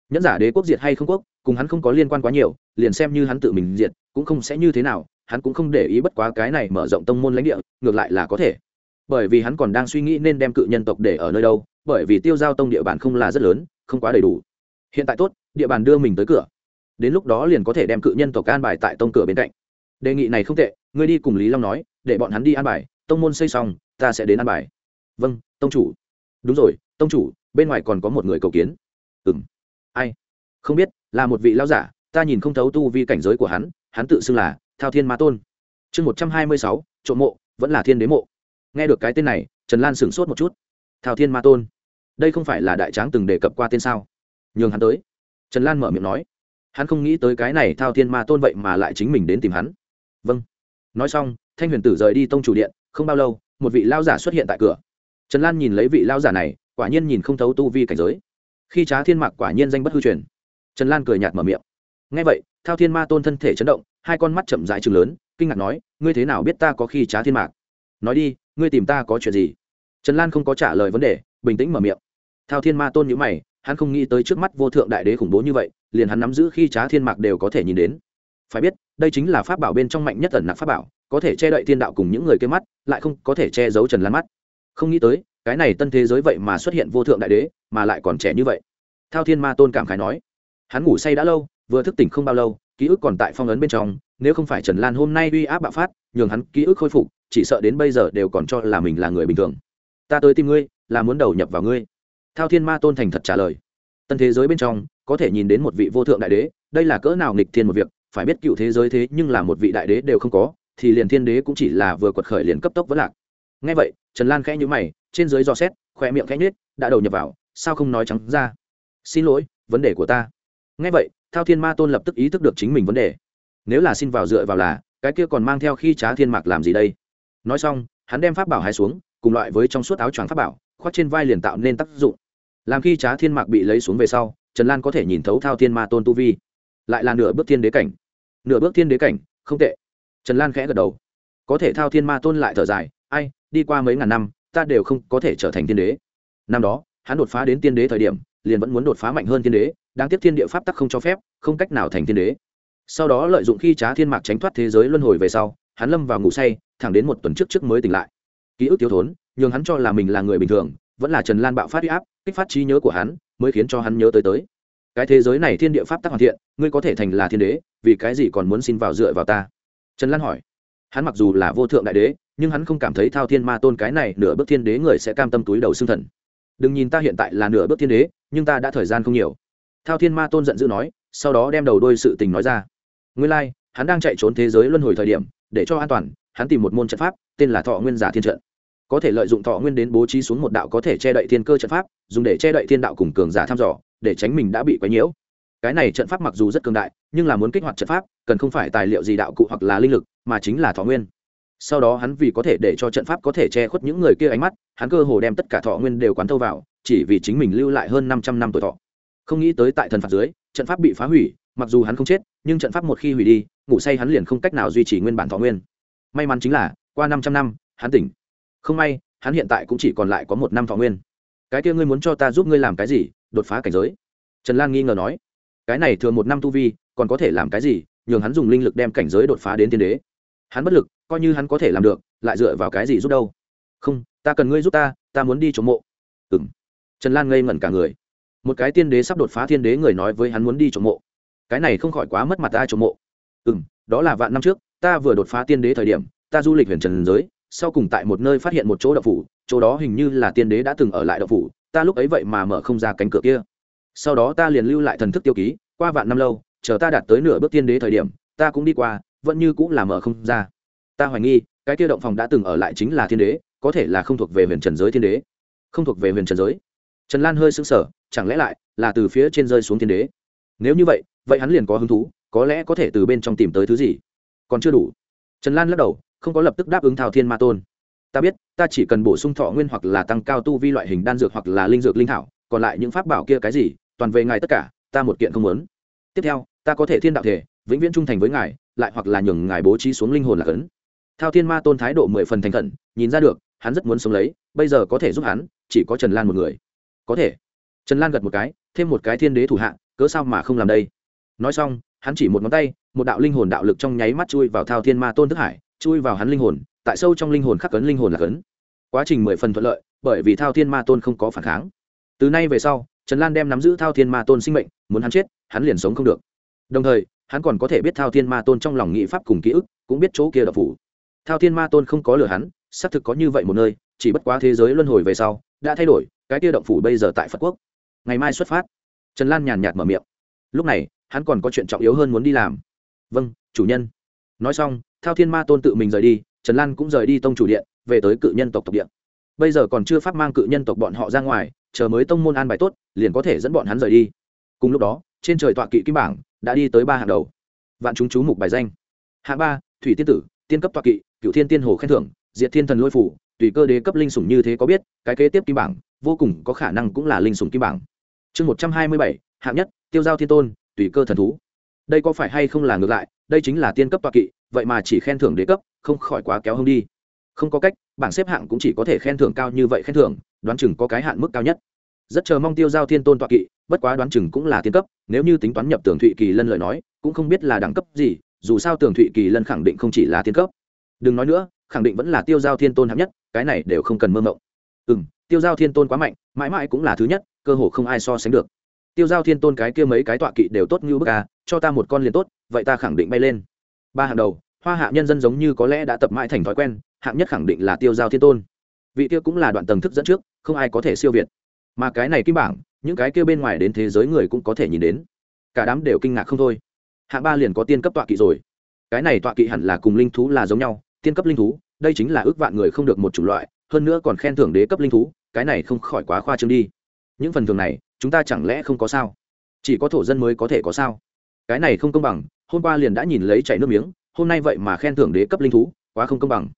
Nhẫn giả đế quốc diệt hay không quốc, cùng hắn không có liên quan quá nhiều, liền xem như hắn tự mình diệt, cũng không sẽ như thế nào, hắn cũng không để ý bất quá cái này mở rộng tông môn lãnh địa, ngược lại là có thể. Bởi vì hắn còn đang suy nghĩ nên đem cự nhân tộc để ở nơi đâu bởi vì tiêu giao tông địa bàn không là rất lớn, không quá đầy đủ. Hiện tại tốt, địa bàn đưa mình tới cửa. Đến lúc đó liền có thể đem cự nhân tộc an bài tại tông cửa bên cạnh. Đề nghị này không tệ, ngươi đi cùng lý long nói, để bọn hắn đi an bài, tông môn xây xong, ta sẽ đến an bài. Vâng tông chủ. Đúng rồi, tông chủ, bên ngoài còn có một người cầu kiến. Ừ m ai? Không biết, là một vị lao giả, ta nhìn không thấu tu vi cảnh giới của hắn hắn tự xưng là thao thiên ma tôn. Chương một trăm hai mươi sáu, trộm mộ, vẫn là thiên đế mộ. Nghe được cái tên này, trần lan sửng sốt một chút. Thao thiên ma tôn đây không phải là đại tráng từng đề cập qua tên sao? Nhường hắn tới. Trần lan mở miệng nói. Hắn không nghĩ tới cái này thao thiên ma tôn vậy mà lại chính mình đến tìm hắn. Vâng. Nói xong, thanh huyền tử rời đi tông chủ điện, không bao lâu, một vị lao giả xuất hiện tại cửa. Trần lan nhìn lấy vị lao giả này, quả nhiên nhìn không thấu tu vi cảnh giới. Khi trá thiên mạc quả nhiên danh bất hư truyền. Trần lan cười nhạt mở miệng. Ngay vậy, thao thiên ma tôn thân thể chấn động, hai con mắt chậm dại chừng lớn, kinh ngạc nói, ngươi thế nào biết ta có khi trá thiên mạc? Nói đi, ngươi tìm ta có chuyện gì? Trần lan không có trả lời vấn đề bình tĩnh mở miệng. Thao thiên ma tôn nhữ mày, hắn không nghĩ tới trước mắt vô thượng đại đế khủng bố như vậy, liền hắn nắm giữ khi trá thiên mạc đều có thể nhìn đến. Phải biết, đây chính là pháp bảo bên trong mạnh nhất ẩn nặc pháp bảo, có thể che đậy thiên đạo cùng những người kia mắt, lại không có thể che giấu trần lan mắt. Không nghĩ tới, cái này tân thế giới vậy mà xuất hiện vô thượng đại đế, mà lại còn trẻ như vậy. Thao thiên ma tôn cảm khái nói, hắn ngủ say đã lâu, vừa thức tỉnh không bao lâu, ký ức còn tại phong ấn bên trong, nếu không phải trần lan hôm nay uy áp bạo phát, nhường hắn ký ức khôi phục, chỉ sợ đến bây giờ đều còn cho là mình là người bình thường. Ta tới tìm ngươi là muốn đầu nhập vào ngươi. Thao thiên ma tôn thành thật trả lời. Tân thế giới bên trong, có thể nhìn đến một vị vô thượng đại đế, đây là cỡ nào nghịch thiên một việc, phải biết cựu thế giới thế nhưng là một vị đại đế đều không có, thì liền thiên đế cũng chỉ là vừa quật khởi liền cấp tốc vẫn lạc. Ngay vậy, trần lan khẽ nhữ mày, trên dưới dò xét khoe miệng khẽ nhết đã đầu nhập vào, sao không nói trắng ra? Xin lỗi, vấn đề của ta. Ngay vậy, thao thiên ma tôn lập tức ý thức được chính mình vấn đề. Nếu là xin vào dựa vào là, cái kia còn mang theo khi trá thiên mạc làm gì đây? Nói xong, hắn đem pháp bảo hai xuống, cùng loại với trong suốt áo choàng pháp bảo khoác trên vai liền tạo nên tác dụng. Làm khi trá thiên mạc bị lấy xuống về sau, trần lan có thể nhìn thấu thao thiên ma tôn tu vi. Lại là nửa bước thiên đế cảnh. Nửa bước thiên đế cảnh, không tệ. Trần lan khẽ gật đầu. Có thể thao thiên ma tôn lại thở dài, ai, đi qua mấy ngàn năm, ta đều không có thể trở thành thiên đế. Năm đó, hắn đột phá đến tiên đế thời điểm, liền vẫn muốn đột phá mạnh hơn thiên đế, đáng tiếc thiên địa pháp tắc không cho phép, không cách nào thành thiên đế. Sau đó lợi dụng khi trá thiên mạc tránh thoát thế giới luân hồi về sau, hắn lâm vào ngủ say, thẳng đến một tuần trước trước mới tỉnh lại. Ký ức thiếu thốn nhường hắn cho là mình là người bình thường vẫn là trần lan bạo phát huy áp kích phát trí nhớ của hắn mới khiến cho hắn nhớ tới tới. Cái thế giới này thiên địa pháp tắc hoàn thiện ngươi có thể thành là thiên đế vì cái gì còn muốn xin vào dựa vào ta? Trần lan hỏi. Hắn mặc dù là vô thượng đại đế nhưng hắn không cảm thấy thao thiên ma tôn cái này nửa bước thiên đế người sẽ cam tâm túi đầu xương thần. Đừng nhìn ta hiện tại là nửa bước thiên đế nhưng ta đã thời gian không nhiều. Thao thiên ma tôn giận dữ nói sau đó đem đầu đôi sự tình nói ra. Ngươi lai、like, hắn đang chạy trốn thế giới luân hồi thời điểm để cho an toàn hắn tìm một môn trận pháp tên là thọ nguyên giả thiên trận có thể lợi dụng thọ nguyên đến bố trí xuống một đạo có thể che đậy thiên cơ trận pháp, dùng để che đậy thiên đạo cùng cường giả thăm dò, để tránh mình đã bị quấy nhiễu. Cái này trận pháp mặc dù rất cường đại, nhưng là muốn kích hoạt trận pháp, cần không phải tài liệu gì đạo cụ hoặc là linh lực, mà chính là thọ nguyên. Sau đó hắn vì có thể để cho trận pháp có thể che khuất những người kia ánh mắt, hắn cơ hồ đem tất cả thọ nguyên đều quán thâu vào, chỉ vì chính mình lưu lại hơn năm trăm năm tuổi thọ. Không nghĩ tới tại thần phạt dưới, trận pháp bị phá hủy, mặc dù hắn không chết, nhưng trận pháp một khi hủy đi, ngủ say hắn liền không cách nào duy trì nguyên bản thọ nguyên. May mắn chính là, qua năm trăm năm, hắn tỉnh không may, hắn hiện tại cũng chỉ còn lại có một năm thọ nguyên. Cái kia ngươi muốn cho ta giúp ngươi làm cái gì? Đột phá cảnh giới. Trần lan nghi ngờ nói. Cái này thường một năm tu vi, còn có thể làm cái gì? Nhường hắn dùng linh lực đem cảnh giới đột phá đến tiên đế. Hắn bất lực, coi như hắn có thể làm được, lại dựa vào cái gì giúp đâu? Không, ta cần ngươi giúp ta ta muốn đi chống mộ. Ừ m trần lan ngây ngẩn cả người. Một cái tiên đế sắp đột phá thiên đế người nói với hắn muốn đi chống mộ. Cái này không khỏi quá mất mặt ta chống mộ. Ừ m đó là vạn năm trước, ta vừa đột phá tiên đế thời điểm, ta du lịch huyền trần giới sau cùng tại một nơi phát hiện một chỗ đậu phủ, chỗ đó hình như là tiên đế đã từng ở lại đậu phủ, ta lúc ấy vậy mà mở không ra cánh cửa kia. Sau đó ta liền lưu lại thần thức tiêu ký, qua vạn năm lâu, chờ ta đạt tới nửa bước tiên đế thời điểm, ta cũng đi qua, vẫn như cũng là mở không ra. Ta hoài nghi, cái kia động phòng đã từng ở lại chính là thiên đế, có thể là không thuộc về huyền trần giới thiên đế. Không thuộc về huyền trần giới. Trần lan hơi sững sờ, chẳng lẽ lại là từ phía trên rơi xuống thiên đế? Nếu như vậy vậy hắn liền có hứng thú, có lẽ có thể từ bên trong tìm tới thứ gì? Còn chưa đủ. Trần lan lắc đầu không có lập tức đáp ứng thao thiên ma tôn. Ta biết, ta chỉ cần bổ sung thọ nguyên hoặc là tăng cao tu vi loại hình đan dược hoặc là linh dược linh thảo, còn lại những pháp bảo kia cái gì, toàn về ngài tất cả, ta một kiện không muốn. Tiếp theo, ta có thể thiên đạo thể, vĩnh viễn trung thành với ngài, lại hoặc là nhường ngài bố trí xuống linh hồn là cấn. Thao thiên ma tôn thái độ mười phần thành khẩn, nhìn ra được, hắn rất muốn sống lấy, bây giờ có thể giúp hắn, chỉ có trần lan một người. Có thể. Trần lan gật một cái, thêm một cái thiên đế thủ hạ, cớ sao mà không làm đây? Nói xong, hắn chỉ một ngón tay, một đạo linh hồn đạo lực trong nháy mắt chui vào thao thiên ma tôn thức hải chui vào hắn linh hồn, tại sâu trong linh hồn khắc cấn linh hồn là cấn. Quá trình mười phần thuận lợi, bởi vì thao thiên ma tôn không có phản kháng. Từ nay về sau, trần lan đem nắm giữ thao thiên ma tôn sinh mệnh, muốn hắn chết, hắn liền sống không được. Đồng thời, hắn còn có thể biết thao thiên ma tôn trong lòng nghị pháp cùng ký ức, cũng biết chỗ kia đập phủ. Thao thiên ma tôn không có lừa hắn, xác thực có như vậy một nơi, chỉ bất quá thế giới luân hồi về sau, đã thay đổi, cái kia động phủ bây giờ tại phật quốc. Ngày mai xuất phát. Trần lan nhàn nhạt mở miệng. Lúc này, hắn còn có chuyện trọng yếu hơn muốn đi làm. Vâng chủ nhân. Nói xong thao thiên ma tôn tự mình rời đi, trần lan cũng rời đi tông chủ điện, về tới cự nhân tộc tộc điện. Bây giờ còn chưa phát mang cự nhân tộc bọn họ ra ngoài, chờ mới tông môn an bài tốt, liền có thể dẫn bọn hắn rời đi. Cùng lúc đó, trên trời tọa kỵ kim bảng đã đi tới ba hàng đầu. Vạn chúng chú mục bài danh. Hạng ba, thủy tiên tử, tiên cấp tọa kỵ cựu thiên tiên hồ khen thưởng, diệt thiên thần lôi phủ, tùy cơ đế cấp linh sủng như thế có biết, cái kế tiếp kim bảng, vô cùng có khả năng cũng là linh sủng kim bảng. Chương một trăm hai mươi bảy, hạng nhất, tiêu giao thiên tôn, tùy cơ thần thú. Đây có phải hay không là ngược lại, đây chính là tiên cấp tọa kỵ vậy mà chỉ khen thưởng đế cấp, không khỏi quá kéo hông đi. Không có cách, bảng xếp hạng cũng chỉ có thể khen thưởng cao như vậy khen thưởng, đoán chừng có cái hạn mức cao nhất. Rất chờ mong tiêu giao thiên tôn tọa kỵ, bất quá đoán chừng cũng là tiên cấp, nếu như tính toán nhập tường thụy kỳ lân lời nói, cũng không biết là đẳng cấp gì, dù sao tường thụy kỳ lân khẳng định không chỉ là tiên cấp. Đừng nói nữa, khẳng định vẫn là tiêu giao thiên tôn hạng nhất, cái này đều không cần mơ mộng. Ừ m tiêu giao thiên tôn quá mạnh, mãi mãi cũng là thứ nhất, cơ hồ không ai so sánh được. Tiêu giao thiên tôn cái kia mấy cái tọa kỵ đều tốt như bức à cho ta một con liền tốt, vậy ta khẳng định bay lên ba hạng đầu, hoa hạ nhân dân giống như có lẽ đã tập mãi thành thói quen, hạng nhất khẳng định là tiêu giao thiên tôn. Vị tiêu cũng là đoạn tầng thức dẫn trước, không ai có thể siêu việt. Mà cái này kim bảng, những cái kia bên ngoài đến thế giới người cũng có thể nhìn đến. Cả đám đều kinh ngạc không thôi. Hạng ba liền có tiên cấp tọa kỵ rồi. Cái này tọa kỵ hẳn là cùng linh thú là giống nhau, tiên cấp linh thú, đây chính là ước vạn người không được một chủng loại, hơn nữa còn khen thưởng đế cấp linh thú, cái này không khỏi quá khoa trương đi. Những phần thưởng này, chúng ta chẳng lẽ không có sao? Chỉ có thổ dân mới có thể có sao? Cái này không công bằng hôm qua liền đã nhìn lấy chảy nước miếng, hôm nay vậy mà khen thưởng đế cấp linh thú, quá không công bằng.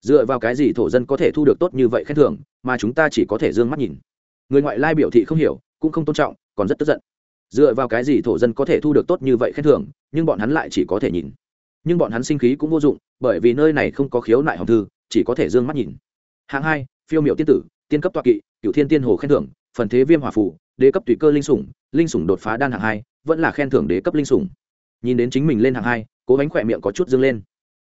Dựa vào cái gì thổ dân có thể thu được tốt như vậy khen thưởng, mà chúng ta chỉ có thể d ư ơ n g mắt nhìn. Người ngoại lai biểu thị không hiểu, cũng không tôn trọng, còn rất tức giận. Dựa vào cái gì thổ dân có thể thu được tốt như vậy khen thưởng, nhưng bọn hắn lại chỉ có thể nhìn. Nhưng bọn hắn sinh khí cũng vô dụng, bởi vì nơi này không có khiếu nại hồng thư, chỉ có thể d ư ơ n g mắt nhìn. Hạng hai, phiêu m i ệ u tiên tử, tiên cấp toa kỵ cựu thiên tiên hồ khen thưởng, phần thế viêm hòa phủ đế cấp tùy cơ linh sủng linh sủng đột phá đan hạng hai, vẫn là khen thưởng đế cấp linh sủng nhìn đến chính mình lên hạng hai, cố bánh khỏe miệng có chút dâng lên.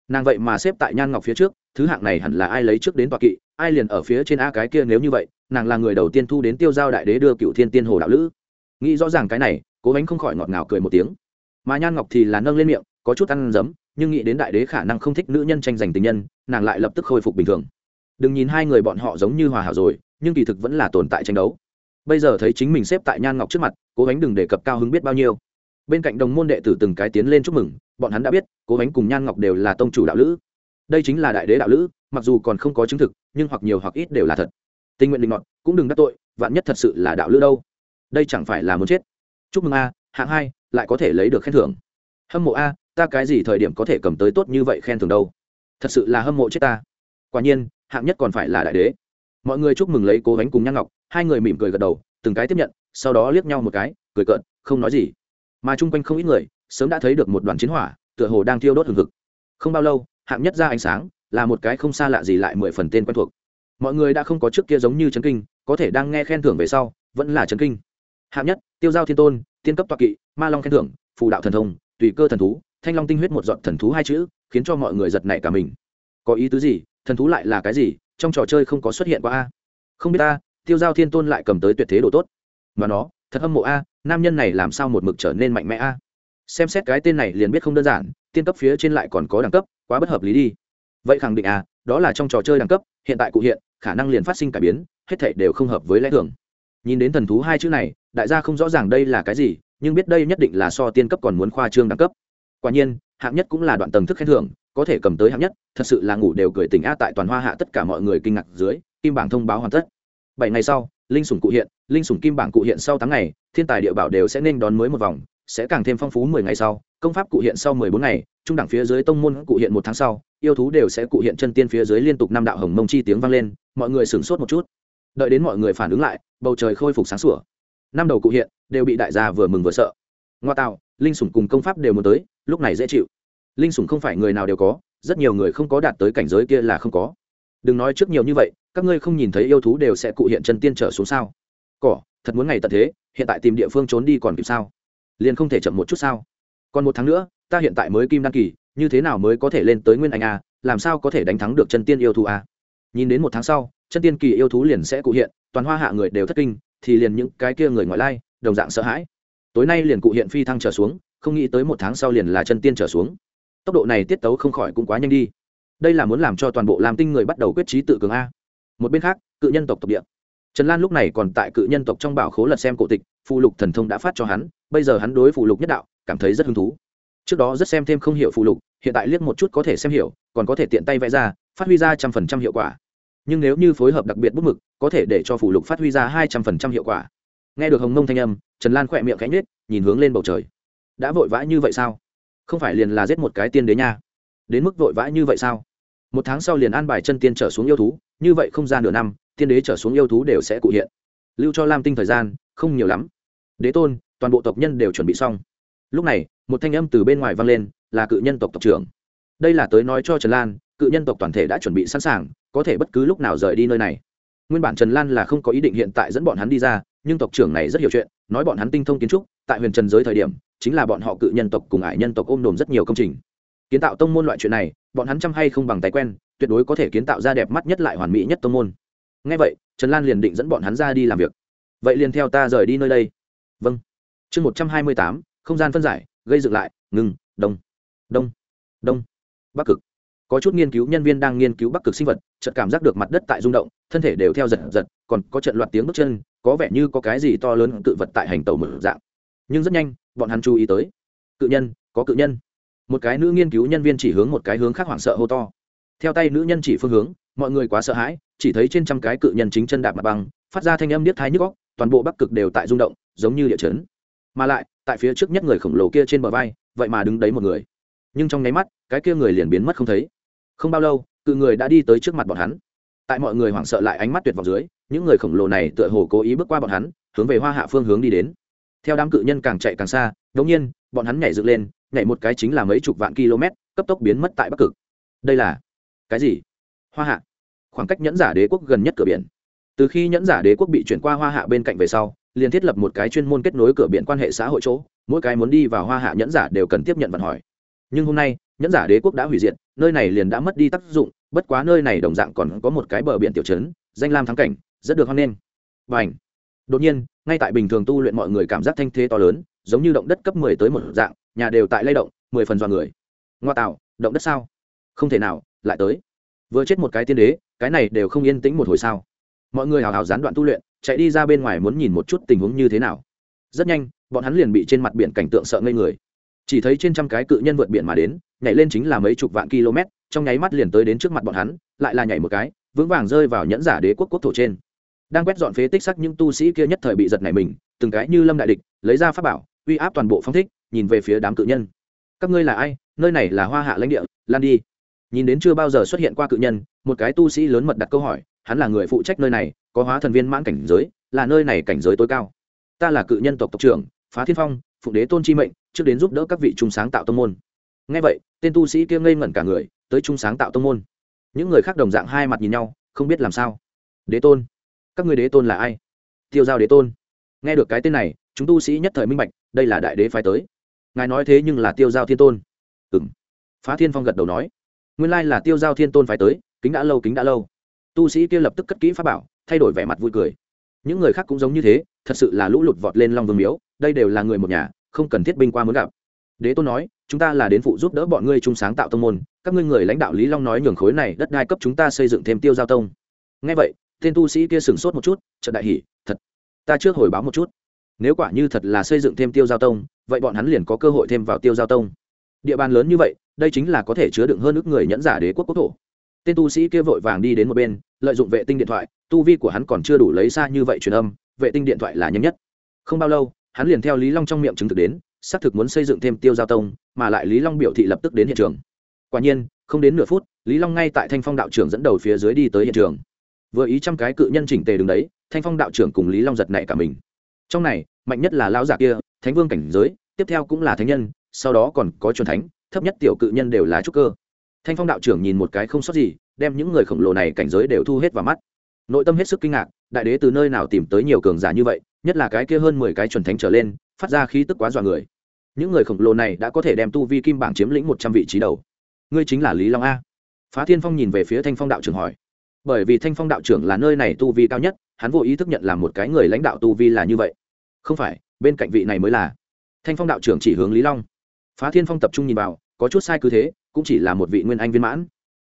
Nàng vậy mà xếp tại nhan ngọc phía trước, thứ hạng này hẳn là ai lấy trước đến tọa kỵ, ai liền ở phía trên a cái kia nếu như vậy, nàng là người đầu tiên thu đến tiêu giao đại đế đưa cựu thiên tiên hồ đạo lữ. Nghĩ rõ ràng cái này, cố gánh không khỏi ngọt ngào cười một tiếng. Mà nhan ngọc thì là nâng lên miệng, có chút ăn giấm nhưng nghĩ đến đại đế khả năng không thích nữ nhân tranh giành tình nhân, nàng lại lập tức khôi phục bình thường. Đừng nhìn hai người bọn họ giống như hòa hảo rồi, nhưng kỳ thực vẫn là tồn tại tranh đấu. Bây giờ thấy chính mình xếp tại nhan ngọc trước mặt, cố gánh đừng đề cập cao hứng biết bao nhiêu bên cạnh đồng môn đệ tử từng cái tiến lên chúc mừng, bọn hắn đã biết, cố gắng cùng nhan ngọc đều là tông chủ đạo lữ. Đây chính là đại đế đạo lữ, mặc dù còn không có chứng thực, nhưng hoặc nhiều hoặc ít đều là thật. Tình nguyện định ngọn cũng đừng đắc tội, vạn nhất thật sự là đạo lữ đâu. Đây chẳng phải là muốn chết. Chúc mừng a, hạng hai, lại có thể lấy được khen thưởng. Hâm mộ a, ta cái gì thời điểm có thể cầm tới tốt như vậy khen thưởng đâu? Thật sự là hâm mộ chết ta. Quả nhiên, hạng nhất còn phải là đại đế. Mọi người chúc mừng lấy cố gánh cùng nhan ngọc, hai người mỉm cười gật đầu, từng cái tiếp nhận, sau đó liếc nhau một cái, cười cợt, không nói gì mà chung quanh không ít người, sớm đã thấy được một đoàn chiến hỏa, tựa hồ đang thiêu đốt hừng hực. Không bao lâu, hạng nhất ra ánh sáng, là một cái không xa lạ gì lại mười phần tên quen thuộc. Mọi người đã không có trước kia giống như chấn kinh, có thể đang nghe khen thưởng về sau, vẫn là chấn kinh. Hạng nhất, tiêu giao thiên tôn, tiên cấp toạc kỵ, ma long khen thưởng, phù đạo thần thông, tùy cơ thần thú, thanh long tinh huyết một dọn thần thú hai chữ, khiến cho mọi người giật nảy cả mình. Có ý tứ gì? Thần thú lại là cái gì? Trong trò chơi không có xuất hiện qua a? Không biết ta, tiêu giao thiên tôn lại cầm tới tuyệt thế độ tốt. Mà nó thật hâm mộ a, nam nhân này làm sao một mực trở nên mạnh mẽ a? Xem xét cái tên này liền biết không đơn giản, tiên cấp phía trên lại còn có đẳng cấp, quá bất hợp lý đi. Vậy khẳng định à đó là trong trò chơi đẳng cấp, hiện tại cụ hiện, khả năng liền phát sinh cải biến, hết thảy đều không hợp với lẽ thường. Nhìn đến thần thú hai chữ này, đại gia không rõ ràng đây là cái gì, nhưng biết đây nhất định là so tiên cấp còn muốn khoa trương đẳng cấp. Quả nhiên, hạng nhất cũng là đoạn tầng thức khen thưởng, có thể cầm tới hạng nhất, thật sự là ngủ đều cười tỉnh a tại toàn hoa hạ tất cả mọi người kinh ngạc dưới, kim bảng thông báo hoàn tất. Bảy ngày sau linh sủng cụ hiện, linh sủng kim bảng cụ hiện sau tháng ngày, thiên tài địa bảo đều sẽ nên đón mới một vòng, sẽ càng thêm phong phú mười ngày sau, công pháp cụ hiện sau mười bốn ngày, trung đẳng phía dưới tông môn cụ hiện một tháng sau, yêu thú đều sẽ cụ hiện chân tiên phía dưới liên tục năm đạo hồng mông chi tiếng vang lên, mọi người sửng sốt một chút. Đợi đến mọi người phản ứng lại, bầu trời khôi phục sáng sủa. Năm đầu cụ hiện đều bị đại gia vừa mừng vừa sợ. Ngoa tạo, linh sủng cùng công pháp đều muốn tới, lúc này dễ chịu. Linh sủng không phải người nào đều có, rất nhiều người không có đạt tới cảnh giới kia là không có. Đừng nói trước nhiều như vậy các ngươi không nhìn thấy yêu thú đều sẽ cụ hiện chân tiên trở xuống sao? Cỏ, thật muốn ngày tận thế, hiện tại tìm địa phương trốn đi còn kịp sao? Liền không thể chậm một chút sao? Còn một tháng nữa, ta hiện tại mới kim đăng kỳ, như thế nào mới có thể lên tới nguyên anh a? Làm sao có thể đánh thắng được chân tiên yêu thú a? Nhìn đến một tháng sau, chân tiên kỳ yêu thú liền sẽ cụ hiện, toàn hoa hạ người đều thất kinh, thì liền những cái kia người ngoại lai, đồng dạng sợ hãi. Tối nay liền cụ hiện phi thăng trở xuống, không nghĩ tới một tháng sau liền là chân tiên trở xuống. Tốc độ này tiết tấu không khỏi cũng quá nhanh đi. Đây là muốn làm cho toàn bộ làm tinh người bắt đầu quyết trí tự cường a một bên khác, cự nhân tộc tộc địa. Trần lan lúc này còn tại cự nhân tộc trong bảo khố lật xem cổ tịch phụ lục thần thông đã phát cho hắn, bây giờ hắn đối phụ lục nhất đạo, cảm thấy rất hứng thú. Trước đó rất xem thêm không hiểu phụ lục, hiện tại liếc một chút có thể xem hiểu, còn có thể tiện tay vẽ ra, phát huy ra trăm phần trăm hiệu quả. Nhưng nếu như phối hợp đặc biệt bút mực, có thể để cho phụ lục phát huy ra hai trăm phần trăm hiệu quả. Nghe được hồng nông thanh âm, trần lan khỏe miệng cánh nết nhìn hướng lên bầu trời. Đã vội vã như vậy sao? Không phải liền là giết một cái tiên đế nha. Đến mức vội vã như vậy sao? Một tháng sau liền an bài chân tiên trở xuống yêu thú như vậy không gian nửa năm, tiên đế trở xuống yêu thú đều sẽ cụ hiện. Lưu cho lam tinh thời gian, không nhiều lắm. Đế tôn, toàn bộ tộc nhân đều chuẩn bị xong. Lúc này, một thanh âm từ bên ngoài vang lên, là cự nhân tộc tộc trưởng. Đây là tới nói cho trần lan, cự nhân tộc toàn thể đã chuẩn bị sẵn sàng, có thể bất cứ lúc nào rời đi nơi này. Nguyên bản trần lan là không có ý định hiện tại dẫn bọn hắn đi ra, nhưng tộc trưởng này rất hiểu chuyện, nói bọn hắn tinh thông kiến trúc, tại huyền trần giới thời điểm, chính là bọn họ cự nhân tộc cùng ải nhân tộc ôm đồm rất nhiều công trình. Kiến tạo tông môn loại chuyện này, bọn hắn chăm hay không bằng tay quen tuyệt đối có thể kiến tạo ra đẹp mắt nhất lại hoàn mỹ nhất tông môn. Ngay vậy, trần lan liền định dẫn bọn hắn ra đi làm việc. Vậy liền theo ta rời đi nơi đây. Vâng. Chương một trăm hai mươi tám, không gian phân giải, gây dựng lại, ngừng, đông. Đông. Đông. Bắc cực. Có chút nghiên cứu nhân viên đang nghiên cứu bắc cực sinh vật, chợt cảm giác được mặt đất tại rung động, thân thể đều theo giật giật, còn có trận loạt tiếng bước chân, có vẻ như có cái gì to lớn cự vật tại hành tàu mở dạng. Nhưng rất nhanh, bọn hắn chú ý tới. Cự nhân, có cự nhân. Một cái nữ nghiên cứu nhân viên chỉ hướng một cái hướng khác hoảng sợ hô to theo tay nữ nhân chỉ phương hướng, mọi người quá sợ hãi, chỉ thấy trên trăm cái cự nhân chính chân đạp mặt băng, phát ra thanh âm niết thái nhức góc toàn bộ bắc cực đều tại rung động, giống như địa chấn. Mà lại, tại phía trước nhất người khổng lồ kia trên bờ vai, vậy mà đứng đấy một người. Nhưng trong nháy mắt, cái kia người liền biến mất không thấy. Không bao lâu, cự người đã đi tới trước mặt bọn hắn. Tại mọi người hoảng sợ lại ánh mắt tuyệt vọng dưới, những người khổng lồ này tựa hồ cố ý bước qua bọn hắn, hướng về hoa hạ phương hướng đi đến. Theo đám cự nhân càng chạy càng xa đống nhiên, bọn hắn nhảy dựng lên, nhảy một cái chính là mấy chục vạn km, cấp tốc biến mất tại bắc cực. Đây là cái gì? Hoa hạ. Khoảng cách nhẫn giả đế quốc gần nhất cửa biển. Từ khi nhẫn giả đế quốc bị chuyển qua hoa hạ bên cạnh về sau, liền thiết lập một cái chuyên môn kết nối cửa biển quan hệ xã hội chỗ. Mỗi cái muốn đi vào hoa hạ, nhẫn giả đều cần tiếp nhận vận hỏi. Nhưng hôm nay, nhẫn giả đế quốc đã hủy diệt, nơi này liền đã mất đi tác dụng, bất quá nơi này đồng dạng còn có một cái bờ biển tiểu trấn, danh lam thắng cảnh, rất được hoan nghênh. Và ảnh đột nhiên, ngay tại bình thường tu luyện mọi người cảm giác thanh thế to lớn, giống như động đất cấp mười tới một dạng, nhà đều tại lay động, mười phần dọa người. Ngoa tạo, động đất sao? Không thể nào lại tới. Vừa chết một cái tiên đế, cái này đều không yên tĩnh một hồi sao? Mọi người hào hào gián đoạn tu luyện, chạy đi ra bên ngoài muốn nhìn một chút tình huống như thế nào. Rất nhanh, bọn hắn liền bị trên mặt biển cảnh tượng sợ ngây người. Chỉ thấy trên trăm cái cự nhân vượt biển mà đến, nhảy lên chính là mấy chục vạn km, trong nháy mắt liền tới đến trước mặt bọn hắn, lại là nhảy một cái, vững vàng rơi vào nhẫn giả đế quốc quốc thổ trên. Đang quét dọn phế tích sắc những tu sĩ kia nhất thời bị giật này mình, từng cái như lâm đại địch, lấy ra pháp bảo, uy áp toàn bộ phong thích, nhìn về phía đám cự nhân. Các ngươi là ai? Nơi này là hoa hạ lãnh địa, lan đi nhìn đến chưa bao giờ xuất hiện qua cự nhân, một cái tu sĩ lớn mật đặt câu hỏi, hắn là người phụ trách nơi này, có hóa thần viên mãn cảnh giới, là nơi này cảnh giới tối cao. Ta là cự nhân tộc tộc trưởng, phá thiên phong, phụng đế tôn chi mệnh, trước đến giúp đỡ các vị trung sáng tạo tông môn. Ngay vậy, tên tu sĩ kia ngây ngẩn cả người, tới trung sáng tạo tông môn. Những người khác đồng dạng hai mặt nhìn nhau, không biết làm sao. Đế tôn. Các người đế tôn là ai? Tiêu giao đế tôn. Nghe được cái tên này, chúng tu sĩ nhất thời minh bạch, đây là đại đế phái tới. Ngài nói thế nhưng là tiêu giao thiên tôn. Ừ m phá thiên phong gật đầu nói nguyên lai là tiêu giao thiên tôn phái tới, kính đã lâu, kính đã lâu. Tu sĩ kia lập tức cất kỹ pháp bảo, thay đổi vẻ mặt vui cười. Những người khác cũng giống như thế, thật sự là lũ lụt vọt lên long vương miếu, đây đều là người một nhà, không cần thiết binh qua muốn gặp. Đế tôn nói, chúng ta là đến phụ giúp đỡ bọn ngươi chung sáng tạo tông môn, các ngươi người lãnh đạo lý long nói nhường khối này đất đai cấp chúng ta xây dựng thêm tiêu giao tông. Ngay vậy, tên tu sĩ kia sửng sốt một chút trận đại hỉ, thật, ta trước hồi báo một chút. Nếu quả như thật là xây dựng thêm tiêu giao tông, vậy bọn hắn liền có cơ hội thêm vào tiêu giao tông địa bàn lớn như vậy, đây chính là có thể chứa đựng hơn ước người nhẫn giả đế quốc quốc thổ. Tên tu sĩ kia vội vàng đi đến một bên, lợi dụng vệ tinh điện thoại, tu vi của hắn còn chưa đủ lấy xa như vậy truyền âm, vệ tinh điện thoại là nhanh nhất. Không bao lâu, hắn liền theo lý long trong miệng chứng thực đến, xác thực muốn xây dựng thêm tiêu giao tông, mà lại lý long biểu thị lập tức đến hiện trường. Quả nhiên, không đến nửa phút, lý long ngay tại thanh phong đạo trưởng dẫn đầu phía dưới đi tới hiện trường. Vừa ý trăm cái cự nhân chỉnh tề đứng đấy, thanh phong đạo trưởng cùng lý long giật nảy cả mình. Trong này, mạnh nhất là lão giả kia, thánh vương cảnh giới, tiếp theo cũng là thánh nhân sau đó còn có chuẩn thánh, thấp nhất tiểu cự nhân đều là trúc cơ. Thanh phong đạo trưởng nhìn một cái không sót gì, đem những người khổng lồ này cảnh giới đều thu hết vào mắt. Nội tâm hết sức kinh ngạc, đại đế từ nơi nào tìm tới nhiều cường giả như vậy, nhất là cái kia hơn mười cái chuẩn thánh trở lên, phát ra khí tức quá dọa người. Những người khổng lồ này đã có thể đem tu vi kim bảng chiếm lĩnh một trăm vị trí đầu. Ngươi chính là lý long a. Phá thiên phong nhìn về phía thanh phong đạo trưởng hỏi. Bởi vì thanh phong đạo trưởng là nơi này tu vi cao nhất, hắn vô ý thức nhận là một cái người lãnh đạo tu vi là như vậy. Không phải, bên cạnh vị này mới là. Thanh phong đạo trưởng chỉ hướng lý long phá thiên phong tập trung nhìn vào, có chút sai cứ thế, cũng chỉ là một vị nguyên anh viên mãn.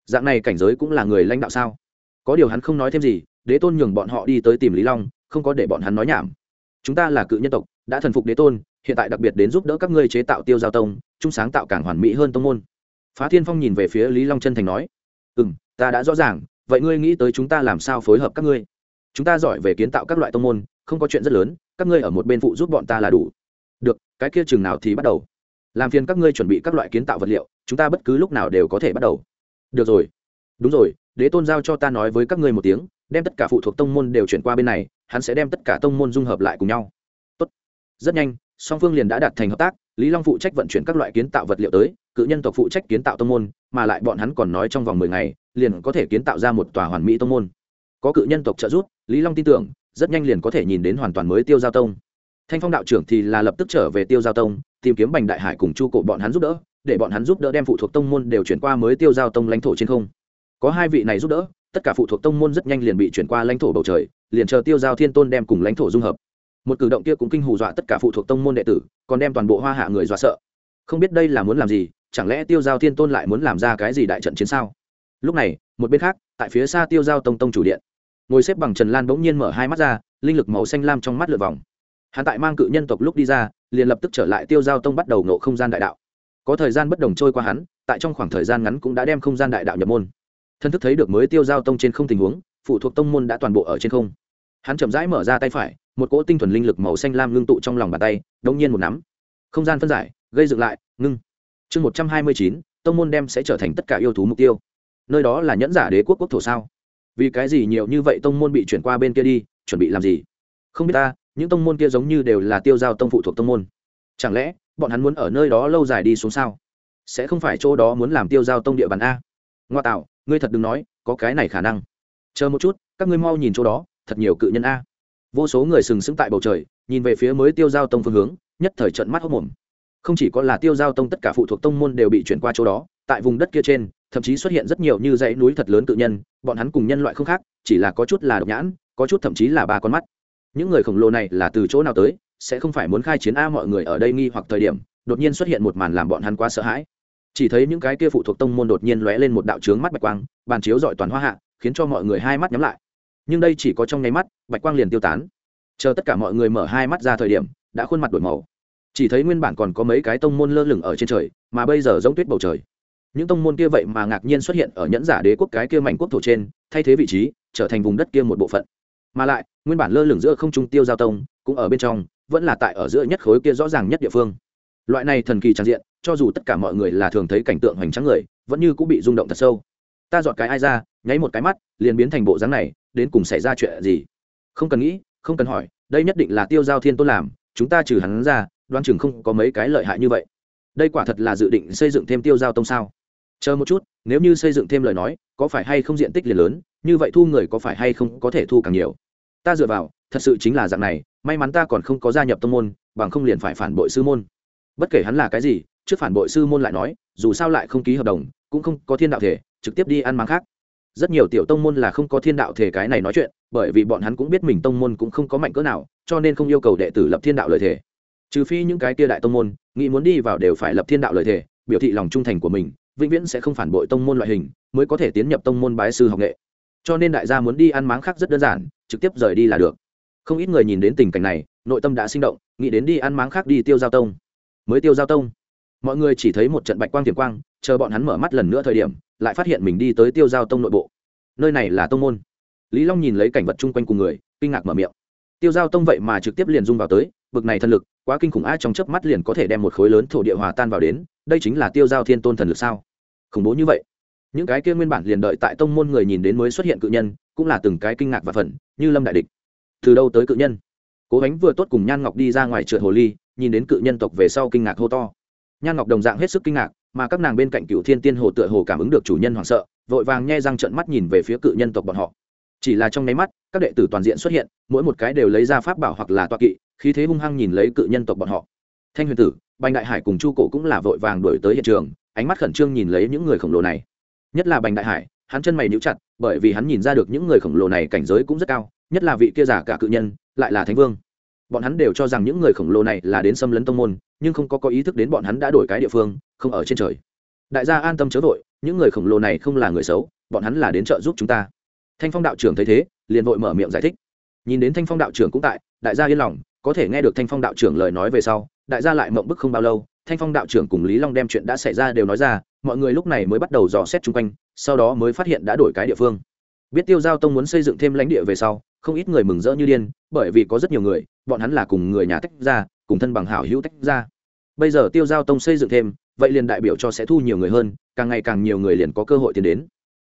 Dạng này cảnh giới cũng là người lãnh đạo sao? Có điều hắn không nói thêm gì, đế tôn nhường bọn họ đi tới tìm lý long, không có để bọn hắn nói nhảm. Chúng ta là cự nhân tộc, đã thần phục đế tôn, hiện tại đặc biệt đến giúp đỡ các ngươi chế tạo tiêu giao tông chung sáng tạo càng hoàn mỹ hơn tông môn. Phá thiên phong nhìn về phía lý long chân thành nói ừ m ta đã rõ ràng, vậy ngươi nghĩ tới chúng ta làm sao phối hợp các ngươi? Chúng ta giỏi về kiến tạo các loại tông môn, không có chuyện rất lớn, các ngươi ở một bên phụ giúp bọn ta là đủ. Được, cái kia chừng nào thì bắt đầu làm phiền các ngươi chuẩn bị các loại kiến tạo vật liệu, chúng ta bất cứ lúc nào đều có thể bắt đầu. Được rồi. Đúng rồi, đế tôn giao cho ta nói với các ngươi một tiếng, đem tất cả phụ thuộc tông môn đều chuyển qua bên này, hắn sẽ đem tất cả tông môn dung hợp lại cùng nhau. Tốt. rất nhanh, song phương liền đã đạt thành hợp tác, lý long phụ trách vận chuyển các loại kiến tạo vật liệu tới, cự nhân tộc phụ trách kiến tạo tông môn, mà lại bọn hắn còn nói trong vòng mười ngày, liền có thể kiến tạo ra một tòa hoàn mỹ tông môn. Có cự nhân tộc trợ giúp, lý long tin tưởng, rất nhanh liền có thể nhìn đến hoàn toàn mới tiêu giao tông. Thanh phong đạo trưởng thì là lập tức trở về tiêu giao tông tìm kiếm bành đại hải cùng chu cổ bọn hắn giúp đỡ, để bọn hắn giúp đỡ đem phụ thuộc tông môn đều chuyển qua mới tiêu giao tông lãnh thổ trên không. Có hai vị này giúp đỡ, tất cả phụ thuộc tông môn rất nhanh liền bị chuyển qua lãnh thổ bầu trời, liền chờ tiêu giao thiên tôn đem cùng lãnh thổ dung hợp. Một cử động kia cũng kinh hù dọa tất cả phụ thuộc tông môn đệ tử, còn đem toàn bộ hoa hạ người dọa sợ. Không biết đây là muốn làm gì, chẳng lẽ tiêu giao thiên tôn lại muốn làm ra cái gì đại trận chiến sao? Lúc này, một bên khác, tại phía xa tiêu giao tông tông chủ điện, ngồi xếp bằng trần lan bỗng nhiên mở hai mắt ra, linh lực màu xanh lam trong mắt lượt vòng hắn tại mang cự nhân tộc lúc đi ra, liền lập tức trở lại tiêu giao tông bắt đầu nộ không gian đại đạo. Có thời gian bất đồng trôi qua hắn, tại trong khoảng thời gian ngắn cũng đã đem không gian đại đạo nhập môn. Thân thức thấy được mới tiêu giao tông trên không tình huống, phụ thuộc tông môn đã toàn bộ ở trên không. Hắn chậm rãi mở ra tay phải, một cỗ tinh thuần linh lực màu xanh lam ngưng tụ trong lòng bàn tay đông nhiên một nắm. Không gian phân giải, gây dựng lại, ngưng. Chương một trăm hai mươi chín, tông môn đem sẽ trở thành tất cả yêu thú mục tiêu. Nơi đó là nhẫn giả đế quốc quốc thổ sao? Vì cái gì nhiều như vậy tông môn bị chuyển qua bên kia đi, chuẩn bị làm gì? Không biết ta những tông môn kia giống như đều là tiêu giao tông phụ thuộc tông môn. Chẳng lẽ, bọn hắn muốn ở nơi đó lâu dài đi xuống sao? Sẽ không phải chỗ đó muốn làm tiêu giao tông địa bàn a? Ngoa tạo, ngươi thật đừng nói, có cái này khả năng. Chờ một chút, các ngươi mau nhìn chỗ đó, thật nhiều cự nhân a. Vô số người sừng sững tại bầu trời, nhìn về phía mới tiêu giao tông phương hướng, nhất thời trận mắt hốc mồm không chỉ có là tiêu giao tông tất cả phụ thuộc tông môn đều bị chuyển qua chỗ đó, tại vùng đất kia trên, thậm chí xuất hiện rất nhiều như dãy núi thật lớn tự nhân, bọn hắn cùng nhân loại không khác, chỉ là có chút là độc nhãn, có chút thậm chí là ba con mắt những người khổng lồ này là từ chỗ nào tới, sẽ không phải muốn khai chiến a mọi người ở đây nghi hoặc thời điểm, đột nhiên xuất hiện một màn làm bọn hắn quá sợ hãi. Chỉ thấy những cái kia phụ thuộc tông môn đột nhiên lóe lên một đạo trướng mắt bạch quang, bàn chiếu dọi toàn hoa hạ, khiến cho mọi người hai mắt nhắm lại. Nhưng đây chỉ có trong nháy mắt, bạch quang liền tiêu tán. Chờ tất cả mọi người mở hai mắt ra thời điểm, đã khuôn mặt đổi màu. Chỉ thấy nguyên bản còn có mấy cái tông môn lơ lửng ở trên trời, mà bây giờ giống tuyết bầu trời. Những tông môn kia vậy mà ngạc nhiên xuất hiện ở nhẫn giả đế quốc cái kia mảnh quốc thổ trên, thay thế vị trí, trở thành vùng đất kia một bộ phận mà lại, nguyên bản lơ lửng giữa không trung tiêu giao tông, cũng ở bên trong, vẫn là tại ở giữa nhất khối kia rõ ràng nhất địa phương. Loại này thần kỳ trang diện, cho dù tất cả mọi người là thường thấy cảnh tượng hoành tráng người, vẫn như cũng bị rung động thật sâu. Ta dọn cái ai ra, nháy một cái mắt, liền biến thành bộ dáng này, đến cùng xảy ra chuyện gì? Không cần nghĩ, không cần hỏi, đây nhất định là tiêu giao thiên tôn làm, chúng ta trừ hắn ra đoan chừng không có mấy cái lợi hại như vậy. Đây quả thật là dự định xây dựng thêm tiêu giao tông sao? Chờ một chút, nếu như xây dựng thêm lời nói, có phải hay không diện tích liền lớn, như vậy thu người có phải hay không có thể thu càng nhiều? Ta dựa vào, thật sự chính là dạng này, may mắn ta còn không có gia nhập tông môn, bằng không liền phải phản bội sư môn. Bất kể hắn là cái gì, trước phản bội sư môn lại nói, dù sao lại không ký hợp đồng, cũng không có thiên đạo thể, trực tiếp đi ăn máng khác. Rất nhiều tiểu tông môn là không có thiên đạo thể cái này nói chuyện, bởi vì bọn hắn cũng biết mình tông môn cũng không có mạnh cỡ nào, cho nên không yêu cầu đệ tử lập thiên đạo lời thể trừ phi những cái kia đại tông môn, nghĩ muốn đi vào đều phải lập thiên đạo lời thể biểu thị lòng trung thành của mình, vĩnh viễn sẽ không phản bội tông môn loại hình, mới có thể tiến nhập tông môn bái sư học nghệ cho nên đại gia muốn đi ăn máng khác rất đơn giản, trực tiếp rời đi là được. Không ít người nhìn đến tình cảnh này, nội tâm đã sinh động, nghĩ đến đi ăn máng khác đi tiêu giao tông. Mới tiêu giao tông, mọi người chỉ thấy một trận bạch quang tiềm quang, chờ bọn hắn mở mắt lần nữa thời điểm, lại phát hiện mình đi tới tiêu giao tông nội bộ. Nơi này là tông môn. Lý long nhìn lấy cảnh vật chung quanh cùng người, kinh ngạc mở miệng. Tiêu giao tông vậy mà trực tiếp liền dung vào tới, bực này thần lực, quá kinh khủng ai trong chớp mắt liền có thể đem một khối lớn thổ địa hòa tan vào đến, đây chính là tiêu giao thiên tôn thần lực sao? Khủng bố như vậy những cái kia nguyên bản liền đợi tại tông môn người nhìn đến mới xuất hiện cự nhân, cũng là từng cái kinh ngạc và phần như lâm đại địch. Từ đâu tới cự nhân? Cố gánh vừa tốt cùng nhan ngọc đi ra ngoài trượt hồ ly, nhìn đến cự nhân tộc về sau kinh ngạc hô to. Nhan ngọc đồng dạng hết sức kinh ngạc, mà các nàng bên cạnh cựu thiên tiên hồ tựa hồ cảm ứng được chủ nhân hoảng sợ, vội vàng nghe răng trận mắt nhìn về phía cự nhân tộc bọn họ. Chỉ là trong nháy mắt, các đệ tử toàn diện xuất hiện, mỗi một cái đều lấy ra pháp bảo hoặc là toa kỵ, khí thế hung hăng nhìn lấy cự nhân tộc bọn họ. Thanh huyền tử, bành đại hải cùng chu cổ cũng là vội vàng đuổi tới hiện trường, ánh mắt khẩn trương nhìn lấy những người khổng lồ này nhất là bành đại hải, hắn chân mày níu chặt, bởi vì hắn nhìn ra được những người khổng lồ này cảnh giới cũng rất cao, nhất là vị kia giả cả cự nhân, lại là thánh vương. Bọn hắn đều cho rằng những người khổng lồ này là đến xâm lấn tông môn, nhưng không có có ý thức đến bọn hắn đã đổi cái địa phương, không ở trên trời. Đại gia an tâm chớ vội, những người khổng lồ này không là người xấu, bọn hắn là đến trợ giúp chúng ta. Thanh phong đạo trưởng thấy thế, liền vội mở miệng giải thích. Nhìn đến thanh phong đạo trưởng cũng tại, đại gia yên lòng, có thể nghe được thanh phong đạo trưởng lời nói về sau, đại gia lại mộng bức không bao lâu thanh phong đạo trưởng cùng lý long đem chuyện đã xảy ra đều nói ra, mọi người lúc này mới bắt đầu dò xét chung quanh, sau đó mới phát hiện đã đổi cái địa phương. Biết tiêu giao tông muốn xây dựng thêm lãnh địa về sau, không ít người mừng rỡ như điên, bởi vì có rất nhiều người, bọn hắn là cùng người nhà tách ra, cùng thân bằng hảo hữu tách ra. Bây giờ tiêu giao tông xây dựng thêm, vậy liền đại biểu cho sẽ thu nhiều người hơn, càng ngày càng nhiều người liền có cơ hội tiến đến.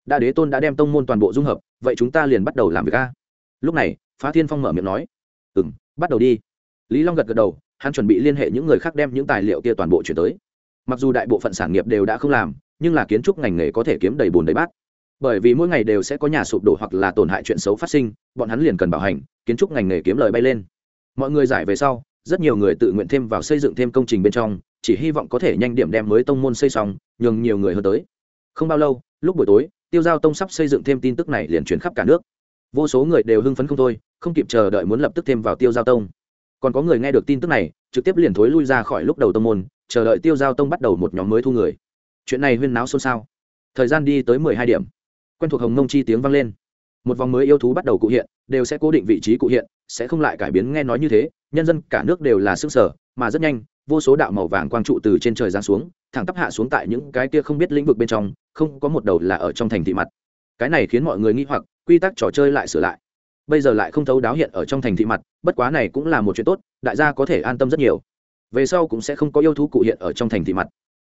Đại đế tôn đã đem tông môn toàn bộ dung hợp, vậy chúng ta liền bắt đầu làm việc a. Lúc này, phá thiên phong mở miệng nói ừ m bắt đầu đi. Lý long gật gật đầu hắn chuẩn bị liên hệ những người khác đem những tài liệu kia toàn bộ chuyển tới. Mặc dù đại bộ phận sản nghiệp đều đã không làm, nhưng là kiến trúc ngành nghề có thể kiếm đầy bùn đầy bát. Bởi vì mỗi ngày đều sẽ có nhà sụp đổ hoặc là tổn hại chuyện xấu phát sinh, bọn hắn liền cần bảo hành, kiến trúc ngành nghề kiếm lời bay lên. Mọi người giải về sau, rất nhiều người tự nguyện thêm vào xây dựng thêm công trình bên trong, chỉ hy vọng có thể nhanh điểm đem mới tông môn xây xong, nhường nhiều người hơn tới. Không bao lâu, lúc buổi tối, tiêu giao tông sắp xây dựng thêm tin tức này liền truyền khắp cả nước. Vô số người đều hưng phấn không thôi, không kịp chờ đợi muốn lập tức thêm vào tiêu giao tông còn có người nghe được tin tức này, trực tiếp liền thối lui ra khỏi lúc đầu tông môn, chờ đợi tiêu giao tông bắt đầu một nhóm mới thu người. Chuyện này huyên náo xôn xao. Thời gian đi tới mười hai điểm. Quen thuộc hồng mông chi tiếng vang lên. Một vòng mới yêu thú bắt đầu cụ hiện, đều sẽ cố định vị trí cụ hiện, sẽ không lại cải biến nghe nói như thế, nhân dân cả nước đều là sức sở, mà rất nhanh, vô số đạo màu vàng quang trụ từ trên trời giáng xuống, thẳng tắp hạ xuống tại những cái kia không biết lĩnh vực bên trong, không có một đầu là ở trong thành thị mặt. Cái này khiến mọi người nghi hoặc, quy tắc trò chơi lại sửa lại bây giờ lại không thấu đáo hiện ở trong thành thị mặt, bất quá này cũng là một chuyện tốt, đại gia có thể an tâm rất nhiều. Về sau cũng sẽ không có yêu thú cụ hiện ở trong thành thị mặt.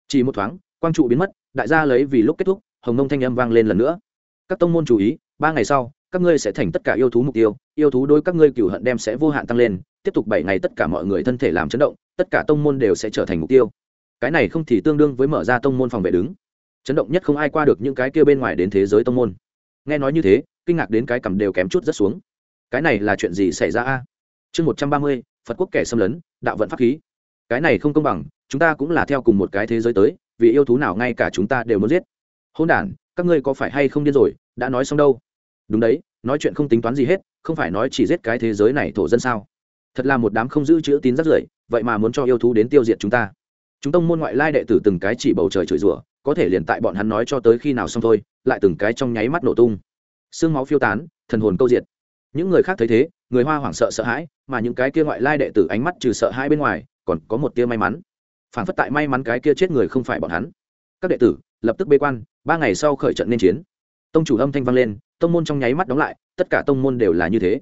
Chỉ một thoáng, quang trụ biến mất, đại gia lấy vì lúc kết thúc, hồng nông thanh âm vang lên lần nữa. Các tông môn chú ý, ba ngày sau, các ngươi sẽ thành tất cả yêu thú mục tiêu, yêu thú đối các ngươi cửu hận đem sẽ vô hạn tăng lên, tiếp tục bảy ngày tất cả mọi người thân thể làm chấn động, tất cả tông môn đều sẽ trở thành mục tiêu. Cái này không thì tương đương với mở ra tông môn phòng vệ đứng. Chấn động nhất không ai qua được những cái kia bên ngoài đến thế giới tông môn. Nghe nói như thế kinh ngạc đến cái cầm đều kém chút rất xuống. Cái này là chuyện gì xảy ra a? Chương một trăm ba mươi, phật quốc kẻ xâm lấn, đạo vận pháp khí. Cái này không công bằng, chúng ta cũng là theo cùng một cái thế giới tới, vì yêu thú nào ngay cả chúng ta đều muốn giết. Hôn đản, các ngươi có phải hay không điên rồi, đã nói xong đâu? Đúng đấy, nói chuyện không tính toán gì hết, không phải nói chỉ giết cái thế giới này thổ dân sao? Thật là một đám không giữ chữ tín rất rưởi, vậy mà muốn cho yêu thú đến tiêu diệt chúng ta. Chúng tông môn ngoại lai đệ tử từng cái chỉ bầu trời chửi rủa, có thể liền tại bọn hắn nói cho tới khi nào xong thôi, lại từng cái trong nháy mắt nổ tung xương máu phiêu tán, thần hồn câu diệt. Những người khác thấy thế, người hoa hoảng sợ sợ hãi, mà những cái kia ngoại lai đệ tử ánh mắt trừ sợ hai bên ngoài, còn có một tia may mắn. Phản phất tại may mắn cái kia chết người không phải bọn hắn. Các đệ tử, lập tức bế quan, ba ngày sau khởi trận nên chiến. Tông chủ âm thanh vang lên, tông môn trong nháy mắt đóng lại, tất cả tông môn đều là như thế.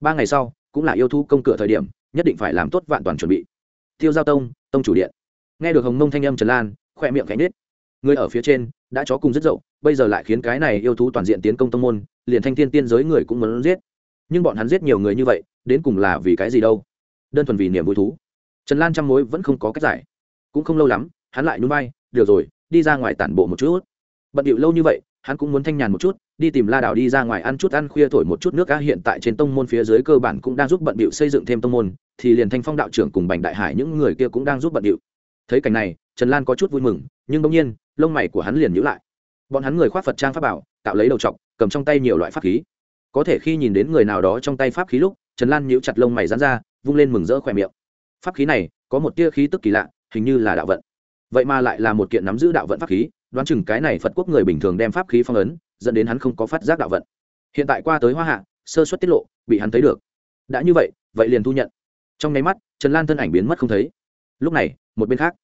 Ba ngày sau, cũng là yêu thu công cửa thời điểm, nhất định phải làm tốt vạn toàn chuẩn bị. Tiêu giao tông tông chủ điện. Nghe được hồng mông thanh âm trần lan khoe miệng cánh nết người ở phía trên, đã chó cùng rất dậu, bây giờ lại khiến cái này yêu thú toàn diện tiến công tông môn liền thanh thiên tiên giới người cũng muốn giết. Nhưng bọn hắn giết nhiều người như vậy, đến cùng là vì cái gì đâu? Đơn thuần vì niềm vui thú. Trần lan trăm mối vẫn không có cách giải. Cũng không lâu lắm, hắn lại núi bay được rồi, đi ra ngoài tản bộ một chút. Bận điệu lâu như vậy, hắn cũng muốn thanh nhàn một chút, đi tìm la đảo đi ra ngoài ăn chút ăn khuya thổi một chút nước cá hiện tại trên tông môn phía dưới cơ bản cũng đang giúp bận điệu xây dựng thêm tông môn, thì liền thanh phong đạo trưởng cùng bành đại hải những người kia cũng đang giúp bận điệu. Thấy cảnh này, trần lan có chút vui mừng, nhưng bỗng nhiên, lông mày của hắn liền nhữ lại. Bọn hắn người khoác phật trang pháp bảo tạo lấy đầu t cầm trong tay nhiều loại pháp khí. Có thể khi nhìn đến người nào đó trong tay pháp khí lúc, trần lan nhíu chặt lông mày dán ra, vung lên mừng rỡ khỏe miệng. Pháp khí này, có một tia khí tức kỳ lạ, hình như là đạo vận. Vậy mà lại là một kiện nắm giữ đạo vận pháp khí, đoán chừng cái này phật quốc người bình thường đem pháp khí phong ấn, dẫn đến hắn không có phát giác đạo vận. Hiện tại qua tới hoa hạ, sơ xuất tiết lộ, bị hắn thấy được. Đã như vậy vậy liền thu nhận. Trong nháy mắt, trần lan thân ảnh biến mất không thấy. Lúc này, một bên khác,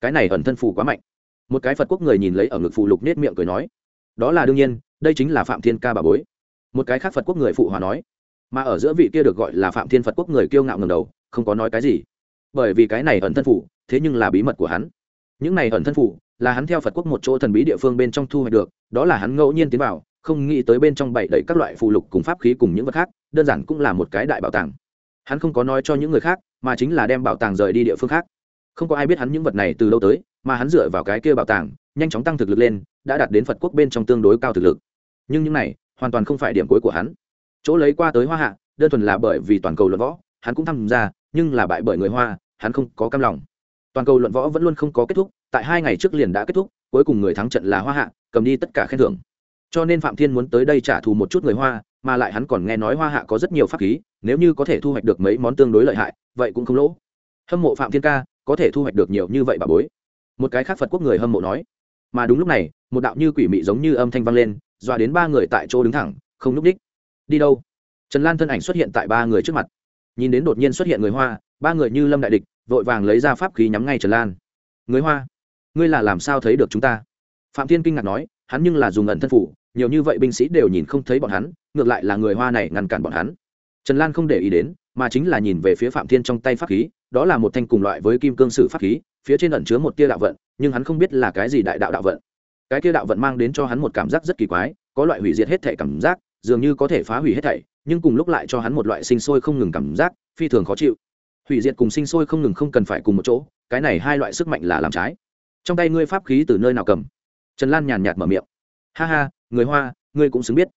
cái này ẩn thân phù quá mạnh. Một cái phật quốc người nhìn lấy ở ngực phù lục nết miệng cười nói, đó là đương nhiên đây chính là phạm thiên ca bà bối. Một cái khác phật quốc người phụ hòa nói, mà ở giữa vị kia được gọi là phạm thiên phật quốc người kiêu ngạo ngầm đầu, không có nói cái gì. Bởi vì cái này ẩn thân phủ, thế nhưng là bí mật của hắn. Những này ẩn thân phủ là hắn theo phật quốc một chỗ thần bí địa phương bên trong thu hoạch được, đó là hắn ngẫu nhiên tiến vào, không nghĩ tới bên trong bảy đầy các loại phù lục cùng pháp khí cùng những vật khác, đơn giản cũng là một cái đại bảo tàng. Hắn không có nói cho những người khác, mà chính là đem bảo tàng rời đi địa phương khác. Không có ai biết hắn những vật này từ lâu tới, mà hắn dựa vào cái kia bảo tàng, nhanh chóng tăng thực lực lên, đã đạt đến phật quốc bên trong tương đối cao thực lực nhưng những này hoàn toàn không phải điểm cuối của hắn. Chỗ lấy qua tới hoa hạ, đơn thuần là bởi vì toàn cầu luận võ, hắn cũng tham gia, nhưng là bại bởi người hoa, hắn không có cam lòng. Toàn cầu luận võ vẫn luôn không có kết thúc, tại hai ngày trước liền đã kết thúc, cuối cùng người thắng trận là hoa hạ, cầm đi tất cả khen thưởng. Cho nên phạm thiên muốn tới đây trả thù một chút người hoa, mà lại hắn còn nghe nói hoa hạ có rất nhiều pháp khí, nếu như có thể thu hoạch được mấy món tương đối lợi hại, vậy cũng không lỗ. Hâm mộ phạm thiên ca, có thể thu hoạch được nhiều như vậy bà bối. Một cái khác phật quốc người hâm mộ nói. Mà đúng lúc này, một đạo như quỷ mị giống như âm thanh vang lên dọa đến ba người tại chỗ đứng thẳng, không núp đích. Đi đâu? Trần lan thân ảnh xuất hiện tại ba người trước mặt. Nhìn đến đột nhiên xuất hiện người hoa, ba người như lâm đại địch, vội vàng lấy ra pháp khí nhắm ngay trần lan. Người hoa, ngươi là làm sao thấy được chúng ta? Phạm thiên kinh ngạc nói, hắn nhưng là dùng ẩn thân phủ, nhiều như vậy binh sĩ đều nhìn không thấy bọn hắn, ngược lại là người hoa này ngăn cản bọn hắn. Trần lan không để ý đến, mà chính là nhìn về phía phạm thiên trong tay pháp khí, đó là một thanh cùng loại với kim cương sử pháp khí, phía trên ẩn chứa một tia đạo vận, nhưng hắn không biết là cái gì đại đạo đạo vận cái kia đạo vận mang đến cho hắn một cảm giác rất kỳ quái, có loại hủy diệt hết thể cảm giác, dường như có thể phá hủy hết thảy, nhưng cùng lúc lại cho hắn một loại sinh sôi không ngừng cảm giác, phi thường khó chịu. Hủy diệt cùng sinh sôi không ngừng không cần phải cùng một chỗ, cái này hai loại sức mạnh là làm trái. Trong tay ngươi pháp khí từ nơi nào cầm? Trần lan nhàn nhạt mở miệng. Ha ha, người hoa, ngươi cũng xứng biết.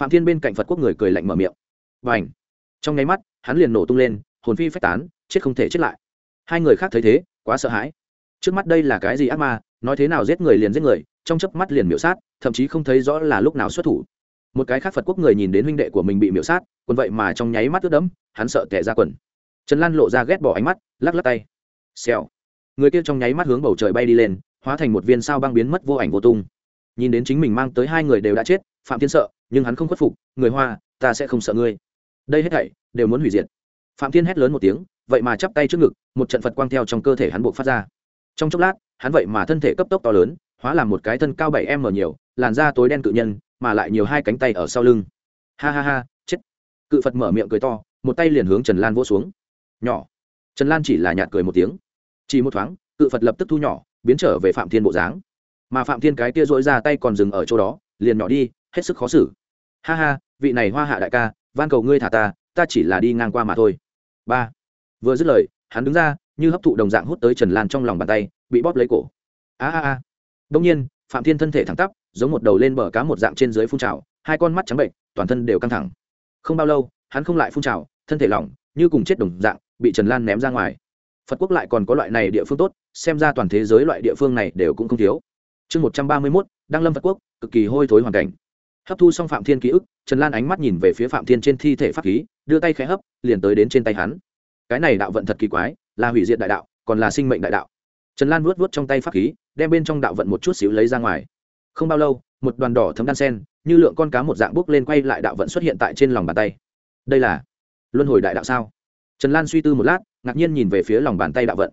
Phạm thiên bên cạnh phật quốc người cười lạnh mở miệng. Và trong nháy mắt, hắn liền nổ tung lên, hồn phi phách tán, chết không thể chết lại. Hai người khác thấy thế, quá sợ hãi. Trước mắt đây là cái gì ác ma nói thế nào giết người liền giết người, trong chớp mắt liền miểu sát, thậm chí không thấy rõ là lúc nào xuất thủ. Một cái khác phật quốc người nhìn đến huynh đệ của mình bị miễu sát quân vậy mà trong nháy mắt ướt đẫm, hắn sợ tẻ ra quần. Trần lan lộ ra ghét bỏ ánh mắt, lắc lắc tay. Xèo. Người kia trong nháy mắt hướng bầu trời bay đi lên, hóa thành một viên sao băng biến mất vô ảnh vô tung. Nhìn đến chính mình mang tới hai người đều đã chết, phạm thiên sợ, nhưng hắn không khuất phục, người hoa, ta sẽ không sợ ngươi. Đây hết thảy, đều muốn hủy diệt. Phạm thiên hét lớn một tiếng, vậy mà chắp tay trước ngực, một trận phật quang theo trong cơ thể hắn buộc phát ra. Trong chốc lát hắn vậy mà thân thể cấp tốc to lớn, hóa làm một cái thân cao bảy m nhiều, làn da tối đen cự nhân, mà lại nhiều hai cánh tay ở sau lưng. Ha ha ha, chết. Cự phật mở miệng cười to, một tay liền hướng trần lan vỗ xuống. Nhỏ. Trần lan chỉ là nhạt cười một tiếng. Chỉ một thoáng, cự phật lập tức thu nhỏ, biến trở về phạm thiên bộ dáng. Mà phạm thiên cái kia dỗi ra tay còn dừng ở chỗ đó, liền nhỏ đi, hết sức khó xử. Ha ha, vị này hoa hạ đại ca, van cầu ngươi thả ta ta chỉ là đi ngang qua mà thôi. Ba. Vừa dứt lời, hắn đứng ra, như hấp thụ đồng dạng hút tới trần lan trong lòng bàn tay bị bóp lấy cổ. A a a. Đông nhiên, phạm thiên thân thể thẳng tắp, giống một đầu lên bờ cá một dạng trên dưới phun trào, hai con mắt trắng bệnh toàn thân đều căng thẳng. Không bao lâu, hắn không lại phun trào, thân thể lỏng, như cùng chết đồng dạng, bị trần lan ném ra ngoài. Phật quốc lại còn có loại này địa phương tốt, xem ra toàn thế giới loại địa phương này đều cũng không thiếu. Chương một trăm ba mươi mốt, đăng lâm phật quốc, cực kỳ hôi thối hoàn cảnh. Hấp thu xong phạm thiên ký ức, trần lan ánh mắt nhìn về phía phạm thiên trên thi thể pháp khí, đưa tay khẽ hấp, liền tới đến trên tay hắn. Cái này đạo vận thật kỳ quái, là hủy diệt đại đạo, còn là sinh mệnh đại đạo trần lan vuốt vuốt trong tay pháp khí, đem bên trong đạo vận một chút xíu lấy ra ngoài. Không bao lâu, một đoàn đỏ thấm đan sen, như lượng con cá một dạng bốc lên quay lại đạo vận xuất hiện tại trên lòng bàn tay. Đây là luân hồi đại đạo sao? Trần lan suy tư một lát, ngạc nhiên nhìn về phía lòng bàn tay đạo vận.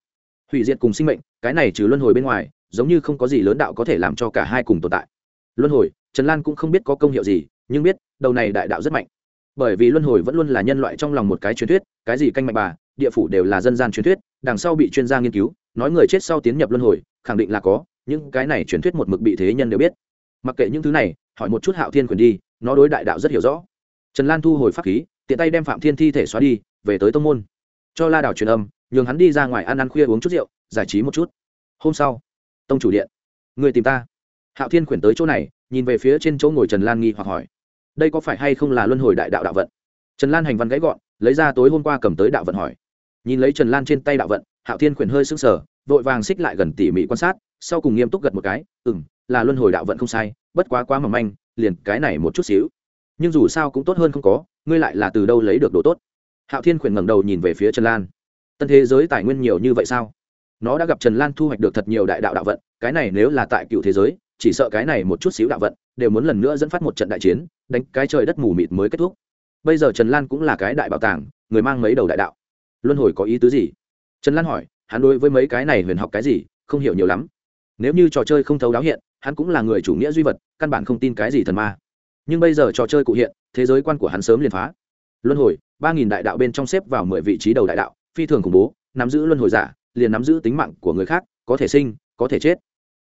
Hủy diệt cùng sinh mệnh, cái này trừ luân hồi bên ngoài, giống như không có gì lớn đạo có thể làm cho cả hai cùng tồn tại. Luân hồi, trần lan cũng không biết có công hiệu gì, nhưng biết, đầu này đại đạo rất mạnh. Bởi vì luân hồi vẫn luôn là nhân loại trong lòng một cái truyền thuyết, cái gì canh mạnh bà, địa phủ đều là dân gian truyền thuyết, đằng sau bị chuyên gia nghiên cứu nói người chết sau tiến nhập luân hồi, khẳng định là có, những cái này truyền thuyết một mực bị thế nhân đều biết. Mặc kệ những thứ này, hỏi một chút hạo thiên quyền đi, nó đối đại đạo rất hiểu rõ. Trần lan thu hồi pháp khí, tiện tay đem phạm thiên thi thể xóa đi, về tới tông môn. Cho la đảo truyền âm, nhường hắn đi ra ngoài ăn ăn khuya uống chút rượu, giải trí một chút. Hôm sau, tông chủ điện. Người tìm ta. Hạo thiên quyển tới chỗ này, nhìn về phía trên chỗ ngồi trần lan nghi hoặc hỏi. Đây có phải hay không là luân hồi đại đạo đạo vận? Trần lan hành văn gãy gọn, lấy ra tối hôm qua cầm tới đạo vận hỏi. Nhìn lấy trần lan trên tay đạo vận hạo thiên Quyền hơi sững sờ, vội vàng xích lại gần tỉ mỉ quan sát, sau cùng nghiêm túc gật một cái ừ m là luân hồi đạo vận không sai, bất quá quá mỏng manh, liền cái này một chút xíu. Nhưng dù sao cũng tốt hơn không có, ngươi lại là từ đâu lấy được đồ tốt? Hạo thiên Quyền ngẩng đầu nhìn về phía trần lan. Tân thế giới tài nguyên nhiều như vậy sao? Nó đã gặp trần lan thu hoạch được thật nhiều đại đạo đạo vận, cái này nếu là tại cựu thế giới, chỉ sợ cái này một chút xíu đạo vận đều muốn lần nữa dẫn phát một trận đại chiến, đánh cái trời đất mù mịt mới kết thúc. Bây giờ trần lan cũng là cái đại bảo tàng, người mang mấy đầu đại đạo. Luân hồi có ý tứ gì? Trần lan hỏi, hắn đối với mấy cái này huyền học cái gì, không hiểu nhiều lắm. Nếu như trò chơi không thấu đáo hiện, hắn cũng là người chủ nghĩa duy vật, căn bản không tin cái gì thần ma. Nhưng bây giờ trò chơi cụ hiện, thế giới quan của hắn sớm liền phá. Luân hồi, ba nghìn đại đạo bên trong xếp vào mười vị trí đầu đại đạo, phi thường khủng bố, nắm giữ luân hồi giả, liền nắm giữ tính mạng của người khác, có thể sinh, có thể chết.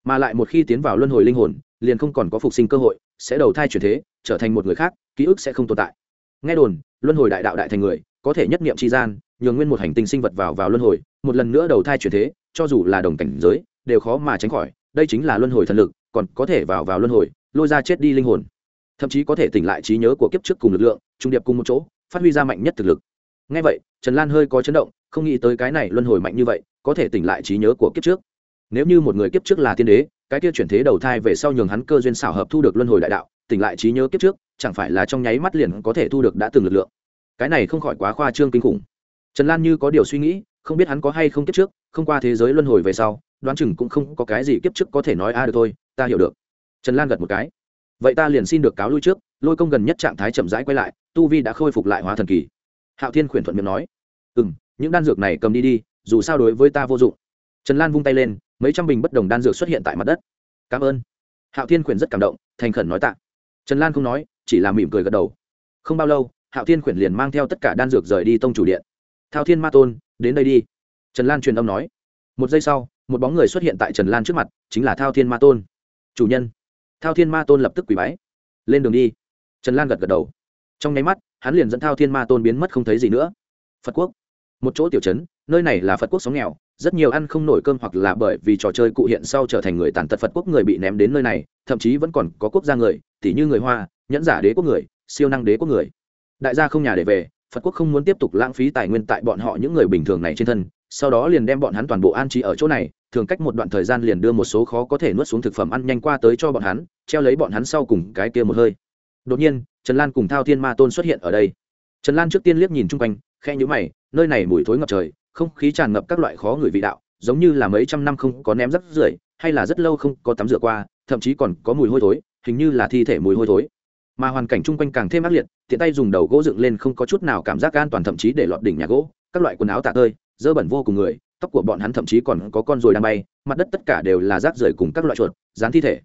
Mà lại một khi tiến vào luân hồi linh hồn, liền không còn có phục sinh cơ hội, sẽ đầu thai chuyển thế, trở thành một người khác, ký ức sẽ không tồn tại. Nghe đồn, luân hồi đại đạo đại thành người, có thể nhất niệm tri gian nhường nguyên một hành tinh sinh vật vào vào luân hồi, một lần nữa đầu thai chuyển thế, cho dù là đồng cảnh giới, đều khó mà tránh khỏi, đây chính là luân hồi thần lực, còn có thể vào vào luân hồi, lôi ra chết đi linh hồn. Thậm chí có thể tỉnh lại trí nhớ của kiếp trước cùng lực lượng, trung điệp cùng một chỗ, phát huy ra mạnh nhất thực lực. Ngay vậy, trần lan hơi có chấn động, không nghĩ tới cái này luân hồi mạnh như vậy, có thể tỉnh lại trí nhớ của kiếp trước. Nếu như một người kiếp trước là tiên đế, cái kia chuyển thế đầu thai về sau nhường hắn cơ duyên xảo hợp thu được luân hồi đại đạo, tỉnh lại trí nhớ kiếp trước, chẳng phải là trong nháy mắt liền có thể thu được đã từng lực lượng. Cái này không khỏi quá khoa trương kinh khủng trần lan như có điều suy nghĩ, không biết hắn có hay không kiếp trước, không qua thế giới luân hồi về sau, đoán chừng cũng không có cái gì kiếp trước có thể nói a được thôi, ta hiểu được. Trần lan gật một cái. Vậy ta liền xin được cáo lui trước, lôi công gần nhất trạng thái chậm rãi quay lại, tu vi đã khôi phục lại hóa thần kỳ. Hạo thiên khuyển thuận miệng nói. Ừ m những đan dược này cầm đi đi, dù sao đối với ta vô dụng. Trần lan vung tay lên, mấy trăm bình bất đồng đan dược xuất hiện tại mặt đất. Cảm ơn. Hạo thiên khuyển rất cảm động, thành khẩn nói tạ. Trần lan không nói, chỉ là mỉm cười gật đầu. Không bao lâu, hạo thiên khuyển liền mang theo tất cả đan dược rời đi tông chủ điện thao thiên ma tôn, đến đây đi. Trần lan truyền âm nói. Một giây sau, một bóng người xuất hiện tại trần lan trước mặt, chính là thao thiên ma tôn. Chủ nhân. Thao thiên ma tôn lập tức quỳ bái. Lên đường đi. Trần lan gật gật đầu. Trong nháy mắt, hắn liền dẫn thao thiên ma tôn biến mất không thấy gì nữa. Phật quốc. Một chỗ tiểu trấn, nơi này là phật quốc sống nghèo, rất nhiều ăn không nổi cơm hoặc là bởi vì trò chơi cụ hiện sau trở thành người tàn tật phật quốc người bị ném đến nơi này, thậm chí vẫn còn có quốc gia người, tỉ như người hoa, nhẫn giả đế quốc người, siêu năng đế quốc người. Đại gia không nhà để về phật quốc không muốn tiếp tục lãng phí tài nguyên tại bọn họ những người bình thường này trên thân, sau đó liền đem bọn hắn toàn bộ an trí ở chỗ này, thường cách một đoạn thời gian liền đưa một số khó có thể nuốt xuống thực phẩm ăn nhanh qua tới cho bọn hắn, treo lấy bọn hắn sau cùng cái kia một hơi. Đột nhiên, trần lan cùng thao thiên ma tôn xuất hiện ở đây. Trần lan trước tiên liếc nhìn chung quanh khe nhũ mày, nơi này mùi thối ngập trời, không khí tràn ngập các loại khó người vị đạo, giống như là mấy trăm năm không có ném rắc rưởi, hay là rất lâu không có tắm rửa qua, thậm chí còn có mùi hôi thối, hình như là thi thể mùi hôi thối mà hoàn cảnh chung quanh càng thêm ác liệt, tiện tay dùng đầu gỗ dựng lên không có chút nào cảm giác an toàn, thậm chí để lọt đỉnh nhà gỗ, các loại quần áo tạ tơi, dơ bẩn vô cùng người, tóc của bọn hắn thậm chí còn có con ruồi đang bay, mặt đất tất cả đều là rác rưởi cùng các loại chuột, dán thi thể.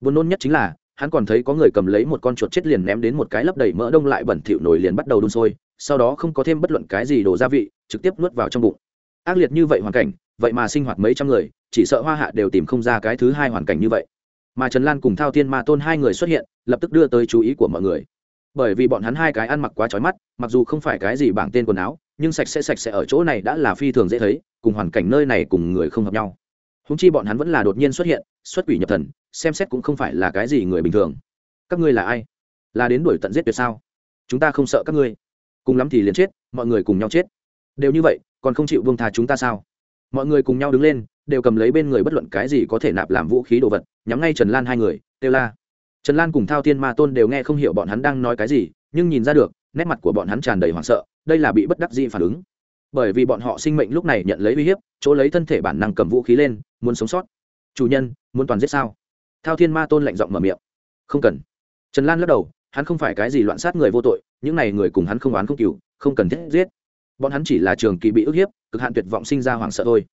Buồn nôn nhất chính là, hắn còn thấy có người cầm lấy một con chuột chết liền ném đến một cái lấp đầy mỡ đông lại bẩn thỉu nổi liền bắt đầu đun sôi, sau đó không có thêm bất luận cái gì đồ gia vị, trực tiếp nuốt vào trong bụng. Ác liệt như vậy hoàn cảnh, vậy mà sinh hoạt mấy trăm người, chỉ sợ hoa hạ đều tìm không ra cái thứ hai hoàn cảnh như vậy. Mà trần lan cùng thao thiên ma tôn hai người xuất hiện lập tức đưa tới chú ý của mọi người. Bởi vì bọn hắn hai cái ăn mặc quá trói mắt, mặc dù không phải cái gì bảng tên quần áo, nhưng sạch sẽ sạch sẽ ở chỗ này đã là phi thường dễ thấy, cùng hoàn cảnh nơi này cùng người không hợp nhau. Húng chi bọn hắn vẫn là đột nhiên xuất hiện, xuất quỷ nhập thần, xem xét cũng không phải là cái gì người bình thường. Các ngươi là ai? Là đến đuổi tận giết tuyệt sao? Chúng ta không sợ các ngươi. Cùng lắm thì liền chết, mọi người cùng nhau chết. Đều như vậy, còn không chịu vương tha chúng ta sao? Mọi người cùng nhau đứng lên, đều cầm lấy bên người bất luận cái gì có thể nạp làm vũ khí đồ vật, nhắm ngay trần lan hai người, kêu la trần lan cùng thao thiên ma tôn đều nghe không hiểu bọn hắn đang nói cái gì, nhưng nhìn ra được, nét mặt của bọn hắn tràn đầy hoảng sợ, đây là bị bất đắc dĩ phản ứng. Bởi vì bọn họ sinh mệnh lúc này nhận lấy uy hiếp, chỗ lấy thân thể bản năng cầm vũ khí lên, muốn sống sót. Chủ nhân, muốn toàn giết sao? Thao thiên ma tôn lạnh giọng mở miệng. Không cần. Trần lan lắc đầu, hắn không phải cái gì loạn sát người vô tội, những này người cùng hắn không oán không cừu, không cần thiết giết. Bọn hắn chỉ là trường kỳ bị ức hiếp, cực hạn tuyệt vọng sinh ra hoảng sợ thôi.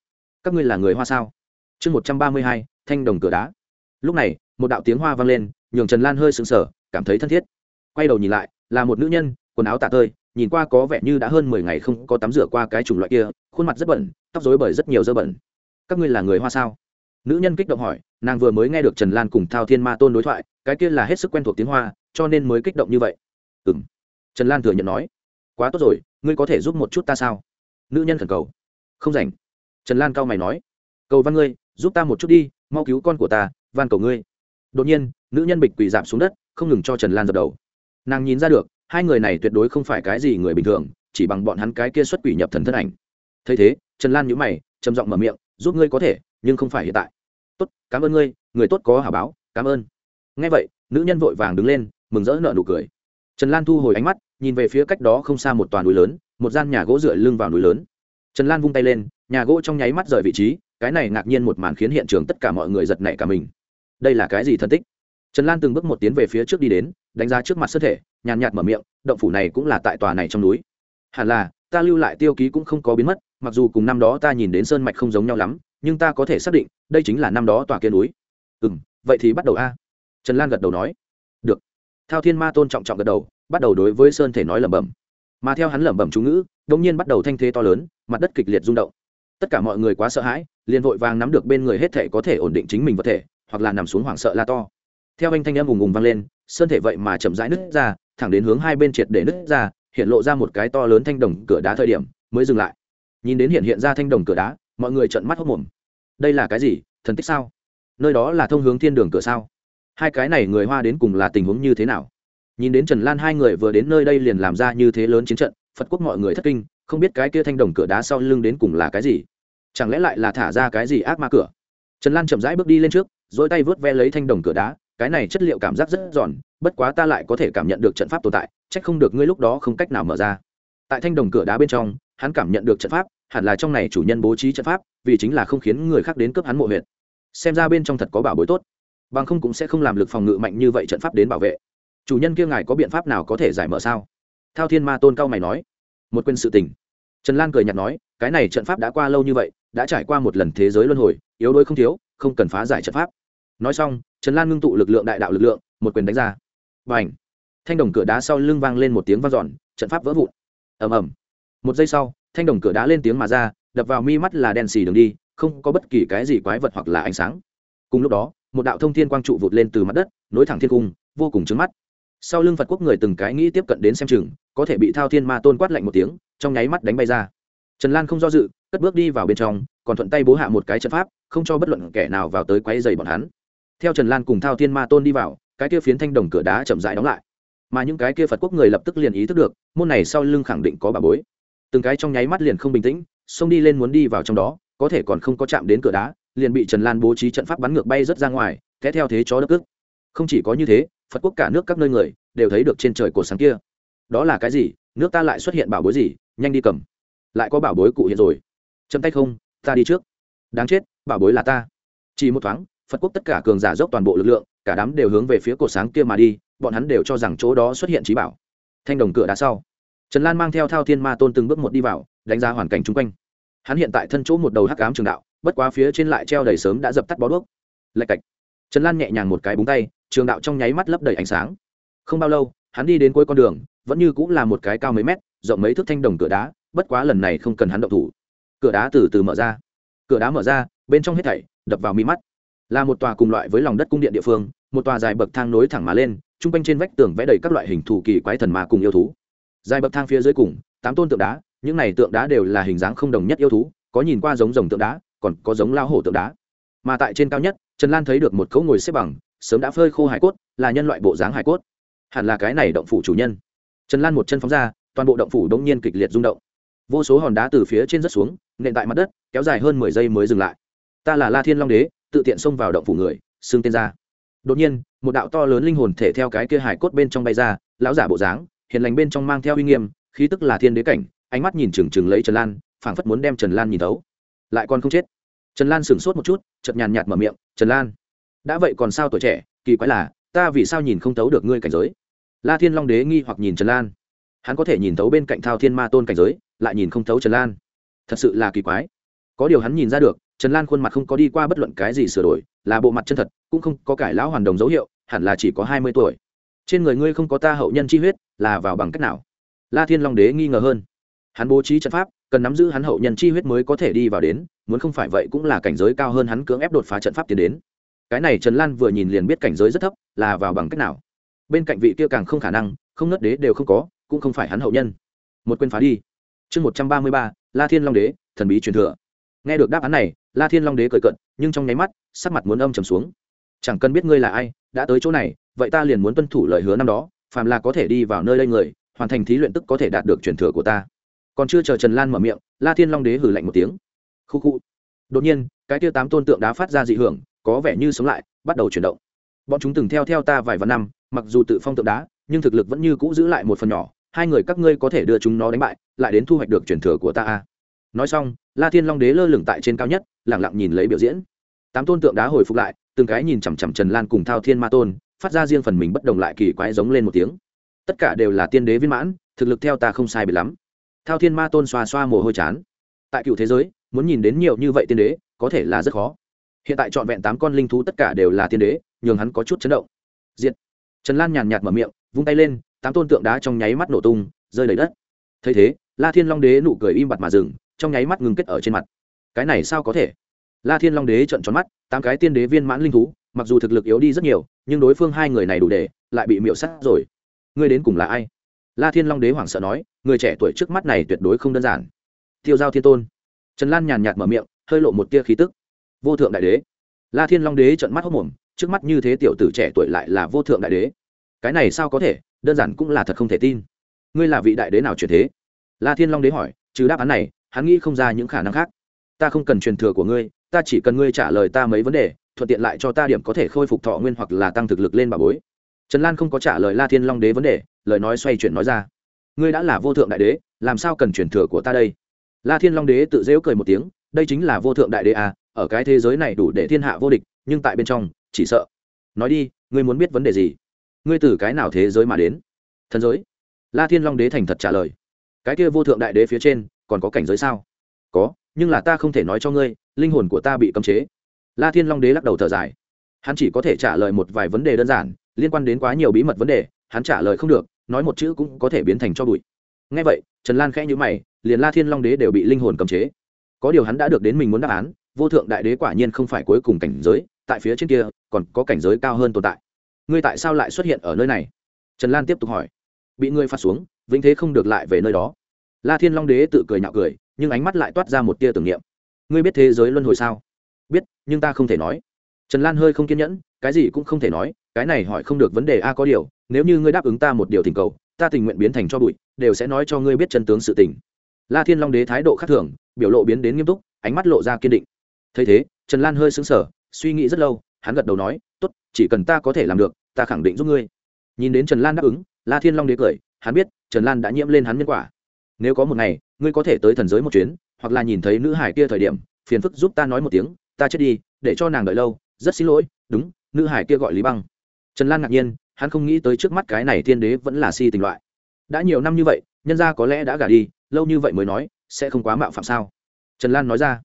Các ngươi là người hoa sao? Chương một trăm ba mươi hai, thanh đồng cửa đá. Lúc này, một đạo tiếng hoa vang lên nhường trần lan hơi sững sờ, cảm thấy thân thiết. Quay đầu nhìn lại, là một nữ nhân, quần áo tạ tơi, nhìn qua có vẻ như đã hơn mười ngày không có tắm rửa qua cái chủng loại kia, khuôn mặt rất bẩn, tóc dối bởi rất nhiều dơ bẩn. Các ngươi là người hoa sao? Nữ nhân kích động hỏi, nàng vừa mới nghe được trần lan cùng thao thiên ma tôn đối thoại, cái kia là hết sức quen thuộc tiếng hoa, cho nên mới kích động như vậy. Ừ m trần lan thừa nhận nói, quá tốt rồi, ngươi có thể giúp một chút ta sao? Nữ nhân khẩn cầu, không rảnh. Trần lan cao mày nói, cầu văn ngươi, giúp ta một chút đi, mau cứu con của ta, van cầu ngươi đột nhiên, nữ nhân bịch quỳ dạp xuống đất, không ngừng cho trần lan dập đầu. Nàng nhìn ra được, hai người này tuyệt đối không phải cái gì người bình thường, chỉ bằng bọn hắn cái kia xuất quỷ nhập thần thân ảnh. Thấy thế, trần lan nhữ mày, trầm giọng mở miệng, giúp ngươi có thể, nhưng không phải hiện tại. Tốt, cảm ơn ngươi, người tốt có hả báo, cảm ơn. Ngay vậy, nữ nhân vội vàng đứng lên, mừng rỡ nợ nụ cười. Trần lan thu hồi ánh mắt, nhìn về phía cách đó không xa một toàn núi lớn, một gian nhà gỗ dựa lưng vào núi lớn. Trần lan vung tay lên, nhà gỗ trong nháy mắt rời vị trí, cái này ngạc nhiên một màn khiến hiện trường tất cả mọi người giật nảy cả mình đây là cái gì thân tích? Trần lan từng bước một tiến về phía trước đi đến, đánh giá trước mặt sơ thể, nhàn nhạt mở miệng, động phủ này cũng là tại tòa này trong núi. Hẳn là, ta lưu lại tiêu ký cũng không có biến mất, mặc dù cùng năm đó ta nhìn đến sơn mạch không giống nhau lắm, nhưng ta có thể xác định, đây chính là năm đó tòa kia núi. Ừ m vậy thì bắt đầu a. Trần lan gật đầu nói. Được. Thao thiên ma tôn trọng trọng gật đầu, bắt đầu đối với sơn thể nói lẩm bẩm. Mà theo hắn lẩm bẩm chú ngữ đ ỗ n g nhiên bắt đầu thanh thế to lớn, mặt đất kịch liệt rung động. Tất cả mọi người quá sợ hãi, liền vội vàng nắm được bên người hết thể có thể ổn định chính mình vật thể hoặc là nằm xuống hoảng sợ la to. Theo anh thanh âm ùng ùng vang lên, sơn thể vậy mà chậm rãi nứt ra, thẳng đến hướng hai bên triệt để nứt ra, hiện lộ ra một cái to lớn thanh đồng cửa đá thời điểm, mới dừng lại. Nhìn đến hiện hiện ra thanh đồng cửa đá, mọi người trợn mắt hốc mồm. Đây là cái gì? Thần tích sao? Nơi đó là thông hướng thiên đường cửa sao? Hai cái này người hoa đến cùng là tình huống như thế nào? Nhìn đến trần lan hai người vừa đến nơi đây liền làm ra như thế lớn chiến trận, phật quốc mọi người thất kinh, không biết cái kia thanh đồng cửa đá sau lưng đến cùng là cái gì? Chẳng lẽ lại là thả ra cái gì ác ma cửa? Trần lan chậm rãi bước đi lên trước dỗi tay vớt ve lấy thanh đồng cửa đá, cái này chất liệu cảm giác rất giòn, bất quá ta lại có thể cảm nhận được trận pháp tồn tại c h ắ c không được ngươi lúc đó không cách nào mở ra. Tại thanh đồng cửa đá bên trong, hắn cảm nhận được trận pháp, hẳn là trong này chủ nhân bố trí trận pháp, vì chính là không khiến người khác đến cướp hắn mộ huyện xem ra bên trong thật có bảo bối tốt. Bằng không cũng sẽ không làm lực phòng ngự mạnh như vậy trận pháp đến bảo vệ. Chủ nhân kia ngài có biện pháp nào có thể giải mở sao? Thao thiên ma tôn cao mày nói. Một quên sự tình. Trần lan cười nhạt nói, cái này trận pháp đã qua lâu như vậy, đã trải qua một lần thế giới luân hồi, yếu đuối không thiếu không cần phá giải trận pháp. Nói xong, trần lan ngưng tụ lực lượng đại đạo lực lượng, một quyền đánh ra. B à n h thanh đồng cửa đá sau lưng vang lên một tiếng vang dọn, trận pháp vỡ vụn. Ầm ầm. Một giây sau, thanh đồng cửa đá lên tiếng mà ra, đập vào mi mắt là đen xì đường đi, không có bất kỳ cái gì quái vật hoặc là ánh sáng. Cùng lúc đó, một đạo thông thiên quang trụ vụt lên từ mặt đất, nối thẳng thiên cung, vô cùng trứng mắt. Sau lưng phật quốc người từng cái nghĩ tiếp cận đến xem chừng, có thể bị thao thiên ma tôn quát lạnh một tiếng, trong nháy mắt đánh bay ra trần lan không do dự, cất bước đi vào bên trong, còn thuận tay bố hạ một cái trận pháp, không cho bất luận kẻ nào vào tới quay dày bọn hắn. Theo trần lan cùng thao thiên ma tôn đi vào, cái kia phiến thanh đồng cửa đá chậm rãi đóng lại. Mà những cái kia phật quốc người lập tức liền ý thức được, môn này sau lưng khẳng định có bà bối. Từng cái trong nháy mắt liền không bình tĩnh, xông đi lên muốn đi vào trong đó, có thể còn không có chạm đến cửa đá, liền bị trần lan bố trí trận pháp bắn ngược bay rớt ra ngoài thế theo thế chó đất cước. Không chỉ có như thế, phật quốc cả nước các nơi người đều thấy được trên trời cổ sáng kia. Đó là cái gì? Nước ta lại xuất hiện bảo bối gì? Nhanh đi cầm lại có bảo bối cụ hiện rồi. Chậm tay không, ta đi trước. Đáng chết, bảo bối là ta. Chỉ một thoáng, phật quốc tất cả cường giả dốc toàn bộ lực lượng, cả đám đều hướng về phía cột sáng kia mà đi, bọn hắn đều cho rằng chỗ đó xuất hiện trí bảo. Thanh đồng cửa đá sau. Trần lan mang theo thao thiên ma tôn từng bước một đi vào, đánh giá hoàn cảnh chung quanh. Hắn hiện tại thân chỗ một đầu hắc ám trường đạo, bất quá phía trên lại treo đầy sớm đã dập tắt bó đuốc. Lạch cạch. Trần lan nhẹ nhàng một cái búng tay, trường đạo trong nháy mắt lấp đầy ánh sáng. Không bao lâu, hắn đi đến cuối con đường, vẫn như cũng là một cái cao mấy mét, rộng mấy thước thanh đồng cửa đá bất quá lần này không cần hắn động thủ. Cửa đá từ từ mở ra. Cửa đá mở ra, bên trong hết thảy đập vào mi mắt. Là một tòa cùng loại với lòng đất cung điện địa phương, một tòa dài bậc thang nối thẳng mà lên chung quanh trên vách tường vẽ đầy các loại hình thù kỳ quái thần mà cùng yêu thú. Dài bậc thang phía dưới cùng, tám tôn tượng đá, những này tượng đá đều là hình dáng không đồng nhất yêu thú, có nhìn qua giống rồng tượng đá, còn có giống lao hổ tượng đá. Mà tại trên cao nhất, trần lan thấy được một cấu ngồi xếp bằng, sớm đã phơi khô hải cốt, là nhân loại bộ dáng hải cốt. Hẳn là cái này động phủ chủ nhân. Trần lan một chân phóng ra, toàn bộ động phủ đông nhiên kịch liệt rung động vô số hòn đá từ phía trên rớt xuống, nện tại mặt đất, kéo dài hơn mười giây mới dừng lại. Ta là la thiên long đế, tự tiện xông vào động phủ người, xưng tên ra. Đột nhiên, một đạo to lớn linh hồn thể theo cái kia hải cốt bên trong bay ra, lão giả bộ dáng, hiền lành bên trong mang theo uy nghiêm, khí tức là thiên đế cảnh, ánh mắt nhìn chừng chừng lấy trần lan, phảng phất muốn đem trần lan nhìn thấu. Lại còn không chết. Trần lan sửng sốt một chút, chợt nhàn nhạt mở miệng, trần lan, đã vậy còn sao tuổi trẻ, kỳ quái là, ta vì sao nhìn không thấu được ngươi cảnh giới? La thiên long đế nghi hoặc nhìn trần lan. Hắn có thể nhìn thấu bên cạnh thao thiên ma tôn cảnh giới lại nhìn không thấu trần lan. Thật sự là kỳ quái. Có điều hắn nhìn ra được, trần lan khuôn mặt không có đi qua bất luận cái gì sửa đổi, là bộ mặt chân thật, cũng không có cải lão hoàn đồng dấu hiệu, hẳn là chỉ có hai mươi tuổi. Trên người ngươi không có ta hậu nhân chi huyết, là vào bằng cách nào? La thiên long đế nghi ngờ hơn. Hắn bố trí trận pháp, cần nắm giữ hắn hậu nhân chi huyết mới có thể đi vào đến, muốn không phải vậy cũng là cảnh giới cao hơn hắn cưỡng ép đột phá trận pháp tiến đến. Cái này trần lan vừa nhìn liền biết cảnh giới rất thấp, là vào bằng cách nào? Bên cạnh vị kia càng không khả năng, không nớt đế đều không có, cũng không phải hắn hậu nhân. Một quên phá đi chương một trăm ba mươi ba, la thiên long đế, thần bí truyền thừa. Nghe được đáp án này, la thiên long đế cười cận nhưng trong nháy mắt, sắc mặt muốn âm trầm xuống. Chẳng cần biết ngươi là ai, đã tới chỗ này, vậy ta liền muốn tuân thủ lời hứa năm đó, phàm là có thể đi vào nơi đây người, hoàn thành thí luyện tức có thể đạt được truyền thừa của ta. Còn chưa chờ trần lan mở miệng, la thiên long đế hử lạnh một tiếng. Khu khu. Đột nhiên, cái tiêu tám tôn tượng đá phát ra dị hưởng, có vẻ như sống lại, bắt đầu chuyển động. Bọn chúng từng theo theo ta vài vạn năm, mặc dù tự phong tượng đá, nhưng thực lực vẫn như cũ giữ lại một phần nhỏ, hai người các ngươi có thể đưa chúng nó đánh bại lại đến thu hoạch được truyền thừa của ta a. Nói xong, la thiên long đế lơ lửng tại trên cao nhất lẳng lặng nhìn lấy biểu diễn. Tám tôn tượng đá hồi phục lại, từng cái nhìn chằm chằm trần lan cùng thao thiên ma tôn, phát ra riêng phần mình bất đồng lại kỳ quái giống lên một tiếng. Tất cả đều là tiên đế viên mãn, thực lực theo ta không sai bị lắm. Thao thiên ma tôn xoa xoa mồ hôi chán. Tại cựu thế giới, muốn nhìn đến nhiều như vậy tiên đế, có thể là rất khó. Hiện tại trọn vẹn tám con linh thú tất cả đều là tiên đế, nhường hắn có chút chấn động. Diện trần lan nhàn nhạt mở miệng, vung tay lên, tám tôn tượng đá trong nháy mắt nổ tung, rơi đầy đất. Thấy thế la thiên long đế nụ cười im bặt mà dừng, trong nháy mắt ngừng kết ở trên mặt. Cái này sao có thể? La thiên long đế trận tròn mắt, tám cái tiên đế viên mãn linh thú, mặc dù thực lực yếu đi rất nhiều, nhưng đối phương hai người này đủ để, lại bị miễu sát rồi. Ngươi đến cùng là ai? La thiên long đế hoảng sợ nói, người trẻ tuổi trước mắt này tuyệt đối không đơn giản. Tiêu giao thiên tôn. Trần lan nhàn nhạt mở miệng, hơi lộ một tia khí tức. Vô thượng đại đế. La thiên long đế trận mắt hốc mồm, trước mắt như thế tiểu tử trẻ tuổi lại là vô thượng đại đế. Cái này sao có thể? Đơn giản cũng là thật không thể tin. Ngươi là vị đại đế nào chuyển thế? La thiên long đế hỏi, trừ đáp án này, hắn nghĩ không ra những khả năng khác. Ta không cần truyền thừa của ngươi, ta chỉ cần ngươi trả lời ta mấy vấn đề, thuận tiện lại cho ta điểm có thể khôi phục thọ nguyên hoặc là tăng thực lực lên bà bối. Trần lan không có trả lời la thiên long đế vấn đề, lời nói xoay chuyển nói ra, ngươi đã là vô thượng đại đế, làm sao cần truyền thừa của ta đây? La thiên long đế tự dễu cười một tiếng, đây chính là vô thượng đại đế à ở cái thế giới này đủ để thiên hạ vô địch, nhưng tại bên trong, chỉ sợ. Nói đi, ngươi muốn biết vấn đề gì? Ngươi từ cái nào thế giới mà đến? Thần giới. La thiên long đế thành thật trả lời cái kia vô thượng đại đế phía trên, còn có cảnh giới sao? Có, nhưng là ta không thể nói cho ngươi, linh hồn của ta bị cấm chế. La thiên long đế lắc đầu thở dài. Hắn chỉ có thể trả lời một vài vấn đề đơn giản, liên quan đến quá nhiều bí mật vấn đề, hắn trả lời không được, nói một chữ cũng có thể biến thành cho bụi. Ngay vậy, trần lan khẽ nhữ mày, liền la thiên long đế đều bị linh hồn cấm chế. Có điều hắn đã được đến mình muốn đáp án, vô thượng đại đế quả nhiên không phải cuối cùng cảnh giới, tại phía trên kia, còn có cảnh giới cao hơn tồn tại. Ngươi tại sao lại xuất hiện ở nơi này? Trần lan tiếp tục hỏi bị ngươi phạt xuống, vĩnh thế không được lại về nơi đó. La thiên long đế tự cười nhạo cười, nhưng ánh mắt lại toát ra một tia tưởng niệm. Ngươi biết thế giới luân hồi sao? Biết, nhưng ta không thể nói. Trần lan hơi không kiên nhẫn, cái gì cũng không thể nói, cái này hỏi không được vấn đề a, có điều, nếu như ngươi đáp ứng ta một điều tình cầu, ta tình nguyện biến thành cho bụi, đều sẽ nói cho ngươi biết chân tướng sự tình. La thiên long đế thái độ khác thường, biểu lộ biến đến nghiêm túc, ánh mắt lộ ra kiên định. Thấy thế, trần lan hơi xứng sở suy nghĩ rất lâu, hắn gật đầu nói, tốt, chỉ cần ta có thể làm được, ta khẳng định giúp ngươi. Nhìn đến trần lan đáp ứng la thiên long đế cười, hắn biết, trần lan đã nhiễm lên hắn nhân quả. Nếu có một ngày, ngươi có thể tới thần giới một chuyến, hoặc là nhìn thấy nữ hải kia thời điểm, phiền phức giúp ta nói một tiếng, ta chết đi, để cho nàng đợi lâu, rất xin lỗi, đúng, nữ hải kia gọi lý băng. Trần lan ngạc nhiên, hắn không nghĩ tới trước mắt cái này thiên đế vẫn là si tình loại. Đã nhiều năm như vậy, nhân gia có lẽ đã gả đi, lâu như vậy mới nói, sẽ không quá mạo phạm sao? Trần lan nói ra.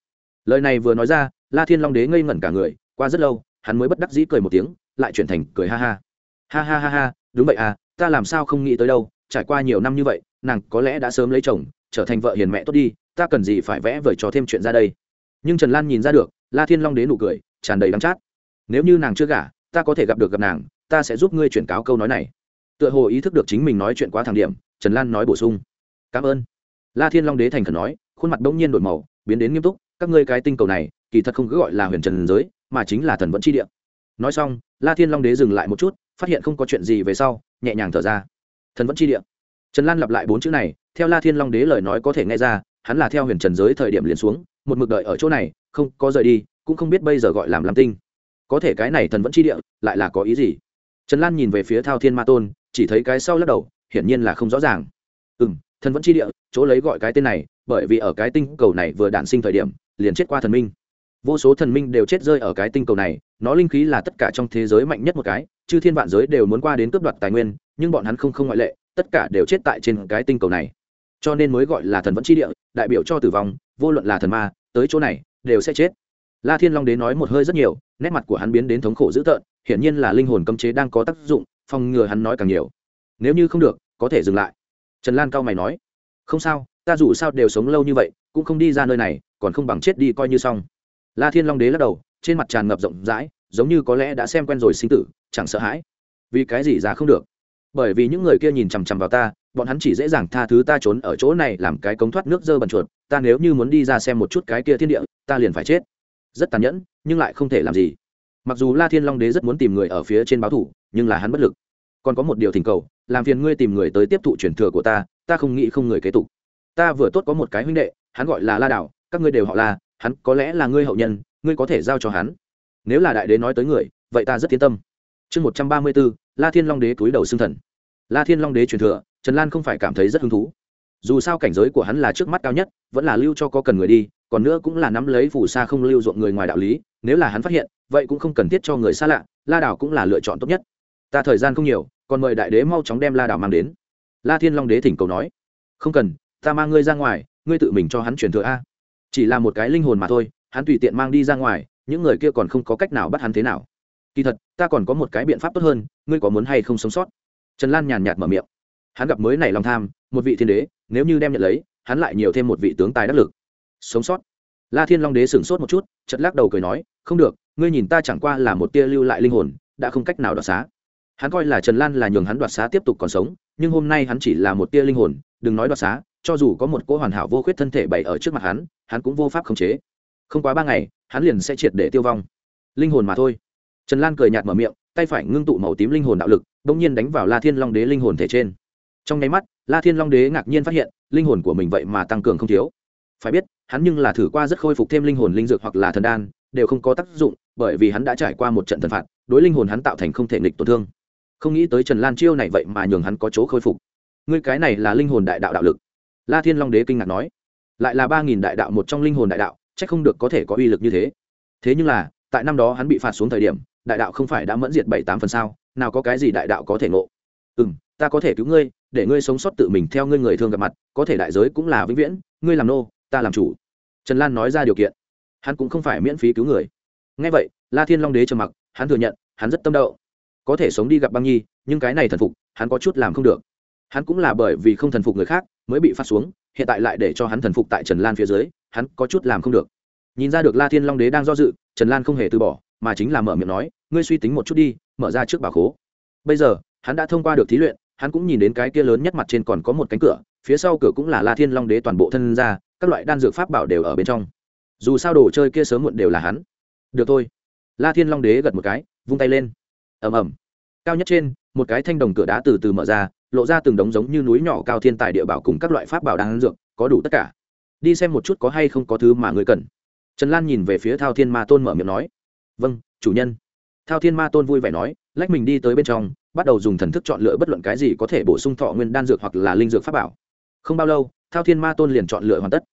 Lời này vừa nói ra, la thiên long đế ngây ngẩn cả người, qua rất lâu, hắn mới bất đắc dĩ cười một tiếng, lại chuyển thành cười ha ha. Ha ha ha ha, đúng vậy à ta làm sao không nghĩ tới đâu, trải qua nhiều năm như vậy, nàng có lẽ đã sớm lấy chồng, trở thành vợ hiền mẹ tốt đi, ta cần gì phải vẽ vời cho thêm chuyện ra đây. Nhưng trần lan nhìn ra được, la thiên long đế nụ cười, tràn đầy đắng chát. Nếu như nàng chưa gả, ta có thể gặp được gặp nàng, ta sẽ giúp ngươi chuyển cáo câu nói này. Tựa hồ ý thức được chính mình nói chuyện quá thẳng điểm, trần lan nói bổ sung. Cảm ơn. La thiên long đế thành khẩn nói, khuôn mặt bỗng nhiên đổi màu, biến đến nghiêm túc, các ngươi cái tinh cầu này, kỳ thật không cứ gọi là huyền trần giới, mà chính là thần vẫn chi địa. Nói xong, la thiên long đế dừng lại một chút phát hiện không có chuyện gì về sau, nhẹ nhàng thở ra. Thần vẫn chi địa. Trần lan lặp lại bốn chữ này, theo la thiên long đế lời nói có thể nghe ra, hắn là theo huyền trần giới thời điểm liền xuống, một mực đợi ở chỗ này, không có rời đi, cũng không biết bây giờ gọi làm làm tinh. Có thể cái này thần vẫn chi địa, lại là có ý gì? Trần lan nhìn về phía thao thiên ma tôn, chỉ thấy cái sau lắc đầu, hiển nhiên là không rõ ràng. Ừ m thần vẫn chi địa, chỗ lấy gọi cái tên này, bởi vì ở cái tinh cầu này vừa đản sinh thời điểm, liền chết qua thần minh vô số thần minh đều chết rơi ở cái tinh cầu này, nó linh khí là tất cả trong thế giới mạnh nhất một cái chứ thiên vạn giới đều muốn qua đến cướp đoạt tài nguyên, nhưng bọn hắn không không ngoại lệ, tất cả đều chết tại trên cái tinh cầu này. Cho nên mới gọi là thần vẫn chi địa, đại biểu cho tử vong, vô luận là thần ma, tới chỗ này, đều sẽ chết. La thiên long đế nói một hơi rất nhiều, nét mặt của hắn biến đến thống khổ dữ tợn, hiển nhiên là linh hồn cấm chế đang có tác dụng, phòng ngừa hắn nói càng nhiều. Nếu như không được, có thể dừng lại. Trần lan cao mày nói, không sao, ta dù sao đều sống lâu như vậy, cũng không đi ra nơi này, còn không bằng chết đi coi như xong la thiên long đế lắc đầu, trên mặt tràn ngập rộng rãi, giống như có lẽ đã xem quen rồi sinh tử, chẳng sợ hãi. Vì cái gì ra không được? Bởi vì những người kia nhìn chằm chằm vào ta, bọn hắn chỉ dễ dàng tha thứ ta trốn ở chỗ này làm cái cống thoát nước dơ bẩn chuột, ta nếu như muốn đi ra xem một chút cái kia thiên địa, ta liền phải chết. Rất tàn nhẫn, nhưng lại không thể làm gì. Mặc dù la thiên long đế rất muốn tìm người ở phía trên báo thủ nhưng là hắn bất lực. Còn có một điều thỉnh cầu, làm phiền ngươi tìm người tới tiếp thụ truyền thừa của ta ta không nghĩ không người kế tục. Ta vừa tốt có một cái huynh đệ, hắn gọi là la đảo, các ngươi đều họ la hắn có lẽ là ngươi hậu nhân, ngươi có thể giao cho hắn. Nếu là đại đế nói tới người, vậy ta rất yên tâm. Chương một trăm ba mươi b ố la thiên long đế túi đầu xương thần. La thiên long đế truyền thừa, trần lan không phải cảm thấy rất hứng thú. Dù sao cảnh giới của hắn là trước mắt cao nhất, vẫn là lưu cho có cần người đi, còn nữa cũng là nắm lấy phù sa không lưu ruộng người ngoài đạo lý, nếu là hắn phát hiện, vậy cũng không cần thiết cho người xa lạ, la đảo cũng là lựa chọn tốt nhất. Ta thời gian không nhiều, còn mời đại đế mau chóng đem la đảo mang đến. La thiên long đế thỉnh cầu nói. Không cần, ta mang ngươi ra ngoài, ngươi tự mình cho hắn truyền thừa a chỉ là một cái linh hồn mà thôi, hắn tùy tiện mang đi ra ngoài, những người kia còn không có cách nào bắt hắn thế nào. Kỳ thật, ta còn có một cái biện pháp tốt hơn, ngươi có muốn hay không sống sót? Trần lan nhàn nhạt mở miệng. Hắn gặp mới này lòng tham, một vị thiên đế, nếu như đem nhận lấy, hắn lại nhiều thêm một vị tướng tài đắc lực. Sống sót. La thiên long đế sửng sốt một chút chật lắc đầu cười nói, không được, ngươi nhìn ta chẳng qua là một tia lưu lại linh hồn, đã không cách nào đoạt xá. Hắn coi là trần lan là nhường hắn đoạt xá tiếp tục còn sống, nhưng hôm nay hắn chỉ là một tia linh hồn, đừng nói đoạt xá cho dù có một cỗ hoàn hảo vô khuyết thân thể bày ở trước mặt hắn hắn cũng vô pháp khống chế. Không quá ba ngày, hắn liền sẽ triệt để tiêu vong. Linh hồn mà thôi. Trần lan cười nhạt mở miệng, tay phải ngưng tụ màu tím linh hồn đạo lực đ ỗ n g nhiên đánh vào la thiên long đế linh hồn thể trên. Trong nháy mắt, la thiên long đế ngạc nhiên phát hiện, linh hồn của mình vậy mà tăng cường không thiếu. Phải biết, hắn nhưng là thử qua rất khôi phục thêm linh hồn linh dược hoặc là thần đan, đều không có tác dụng, bởi vì hắn đã trải qua một trận thần phạt, đối linh hồn hắn tạo thành không thể nghịch tổn thương. Không nghĩ tới trần lan chiêu này vậy mà nhường hắn có chỗ khôi phục. Ngươi cái này là linh hồn đại đạo đạo lực la thiên long đế kinh ngạc nói, lại là ba nghìn đại đạo một trong linh hồn đại đạo c h ắ c không được có thể có uy lực như thế. Thế nhưng là, tại năm đó hắn bị phạt xuống thời điểm, đại đạo không phải đã mẫn diệt bảy tám phần sao, nào có cái gì đại đạo có thể ngộ? Ừ m ta có thể cứu ngươi, để ngươi sống sót tự mình theo ngươi người thương gặp mặt, có thể đại giới cũng là vĩnh viễn, ngươi làm nô, ta làm chủ. Trần lan nói ra điều kiện, hắn cũng không phải miễn phí cứu người. Ngay vậy, la thiên long đế trầm mặc, hắn thừa nhận, hắn rất tâm đậu. Có thể sống đi gặp băng nhi, nhưng cái này thần phục, hắn có chút làm không được hắn cũng là bởi vì không thần phục người khác mới bị phát xuống, hiện tại lại để cho hắn thần phục tại trần lan phía dưới, hắn có chút làm không được. Nhìn ra được la thiên long đế đang do dự, trần lan không hề từ bỏ, mà chính là mở miệng nói, ngươi suy tính một chút đi, mở ra trước bà khố. Bây giờ, hắn đã thông qua được thí luyện, hắn cũng nhìn đến cái kia lớn nhất mặt trên còn có một cánh cửa, phía sau cửa cũng là la thiên long đế toàn bộ thân ra, các loại đan dược pháp bảo đều ở bên trong. Dù sao đồ chơi kia sớm muộn đều là hắn. Được thôi. La thiên long đế gật một cái, vung tay lên. Ầm ầm. Cao nhất trên, một cái thanh đồng cửa đá từ từ mở ra lộ ra từng đống giống như núi nhỏ cao thiên tài địa bảo cùng các loại pháp bảo đang dược, có đủ tất cả. Đi xem một chút có hay không có thứ mà người cần. Trần lan nhìn về phía thao thiên ma tôn mở miệng nói. Vâng chủ nhân. Thao thiên ma tôn vui vẻ nói, lách mình đi tới bên trong, bắt đầu dùng thần thức chọn lựa bất luận cái gì có thể bổ sung thọ nguyên đan dược hoặc là linh dược pháp bảo. Không bao lâu, thao thiên ma tôn liền chọn lựa hoàn tất.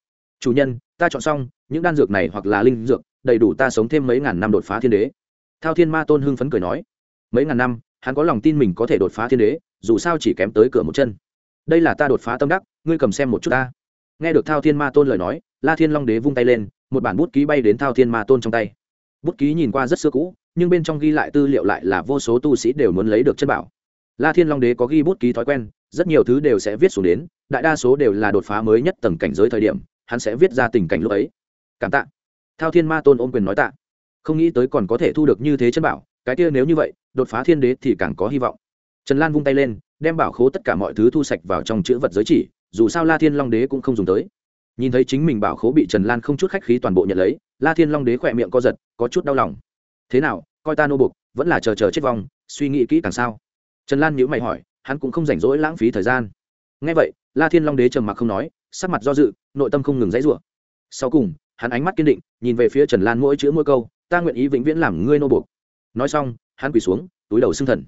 Chủ nhân, ta chọn xong, những đan dược này hoặc là linh dược, đầy đủ ta sống thêm mấy ngàn năm đột phá thiên đế. Thao thiên ma tôn hưng phấn cười nói. Mấy ngàn năm hắn có lòng tin mình có thể đột phá thiên đế, dù sao chỉ kém tới cửa một chân. Đây là ta đột phá tâm đắc, ngươi cầm xem một chút ta. Nghe được thao thiên ma tôn lời nói, la thiên long đế vung tay lên, một bản bút ký bay đến thao thiên ma tôn trong tay. Bút ký nhìn qua rất xưa cũ, nhưng bên trong ghi lại tư liệu lại là vô số tu sĩ đều muốn lấy được chân bảo. La thiên long đế có ghi bút ký thói quen, rất nhiều thứ đều sẽ viết xuống đến, đại đa số đều là đột phá mới nhất tầng cảnh giới thời điểm, hắn sẽ viết ra tình cảnh lúc ấy. Cảm tạ. Thao thiên ma tôn ôm quyền nói tạ. Không nghĩ tới còn có thể thu được như thế chân bảo cái kia nếu như vậy, đột phá thiên đế thì càng có hy vọng. Trần lan vung tay lên, đem bảo khố tất cả mọi thứ thu sạch vào trong chữ vật giới chỉ, dù sao la thiên long đế cũng không dùng tới. Nhìn thấy chính mình bảo khố bị trần lan không chút khách khí toàn bộ nhận lấy, la thiên long đế khỏe miệng co giật, có chút đau lòng. Thế nào, coi ta nô bục, vẫn là chờ chờ chết vong, suy nghĩ kỹ càng sao? Trần lan nhữ mày hỏi, hắn cũng không rảnh rỗi lãng phí thời gian. Ngay vậy, la thiên long đế trầm mặc không nói, sắc mặt do dự, nội tâm không ngừng dãy rủa. Sau cùng, hắn ánh mắt kiên định, nhìn về phía trần lan mỗi chữ mỗi câu, ta nguyện ý vĩnh viễn làm ngươi nô bục nói xong, hắn quỳ xuống, túi đầu xưng thần.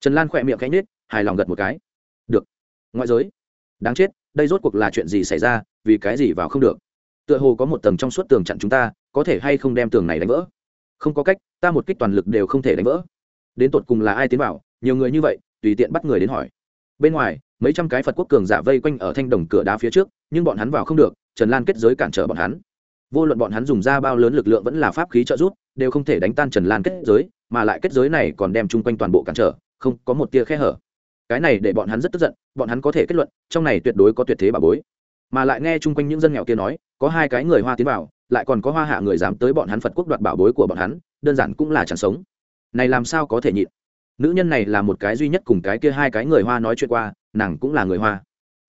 Trần lan khỏe miệng cánh nết hài lòng gật một cái. Được. Ngoại giới. Đáng chết, đây rốt cuộc là chuyện gì xảy ra, vì cái gì vào không được? Tựa hồ có một tầng trong suốt tường chặn chúng ta, có thể hay không đem tường này đánh vỡ? Không có cách, ta một kích toàn lực đều không thể đánh vỡ. Đến tột cùng là ai tiến vào? Nhiều người như vậy, tùy tiện bắt người đến hỏi. Bên ngoài, mấy trăm cái phật quốc cường giả vây quanh ở thanh đồng cửa đá phía trước, nhưng bọn hắn vào không được, trần lan kết giới cản trở bọn hắn. Vô luận bọn hắn dùng ra bao lớn lực lượng vẫn là pháp khí trợ giúp đều không thể đánh tan trần lan kết giới, mà lại kết giới này còn đem chung quanh toàn bộ cản trở, không có một tia khe hở. Cái này để bọn hắn rất tức giận, bọn hắn có thể kết luận, trong này tuyệt đối có tuyệt thế bà bối. Mà lại nghe chung quanh những dân nghèo kia nói, có hai cái người hoa tiến vào, lại còn có hoa hạ người dám tới bọn hắn phật quốc đoạt bảo bối của bọn hắn, đơn giản cũng là chẳng sống. Này làm sao có thể nhịn? Nữ nhân này là một cái duy nhất cùng cái kia hai cái người hoa nói chuyện qua, nàng cũng là người hoa.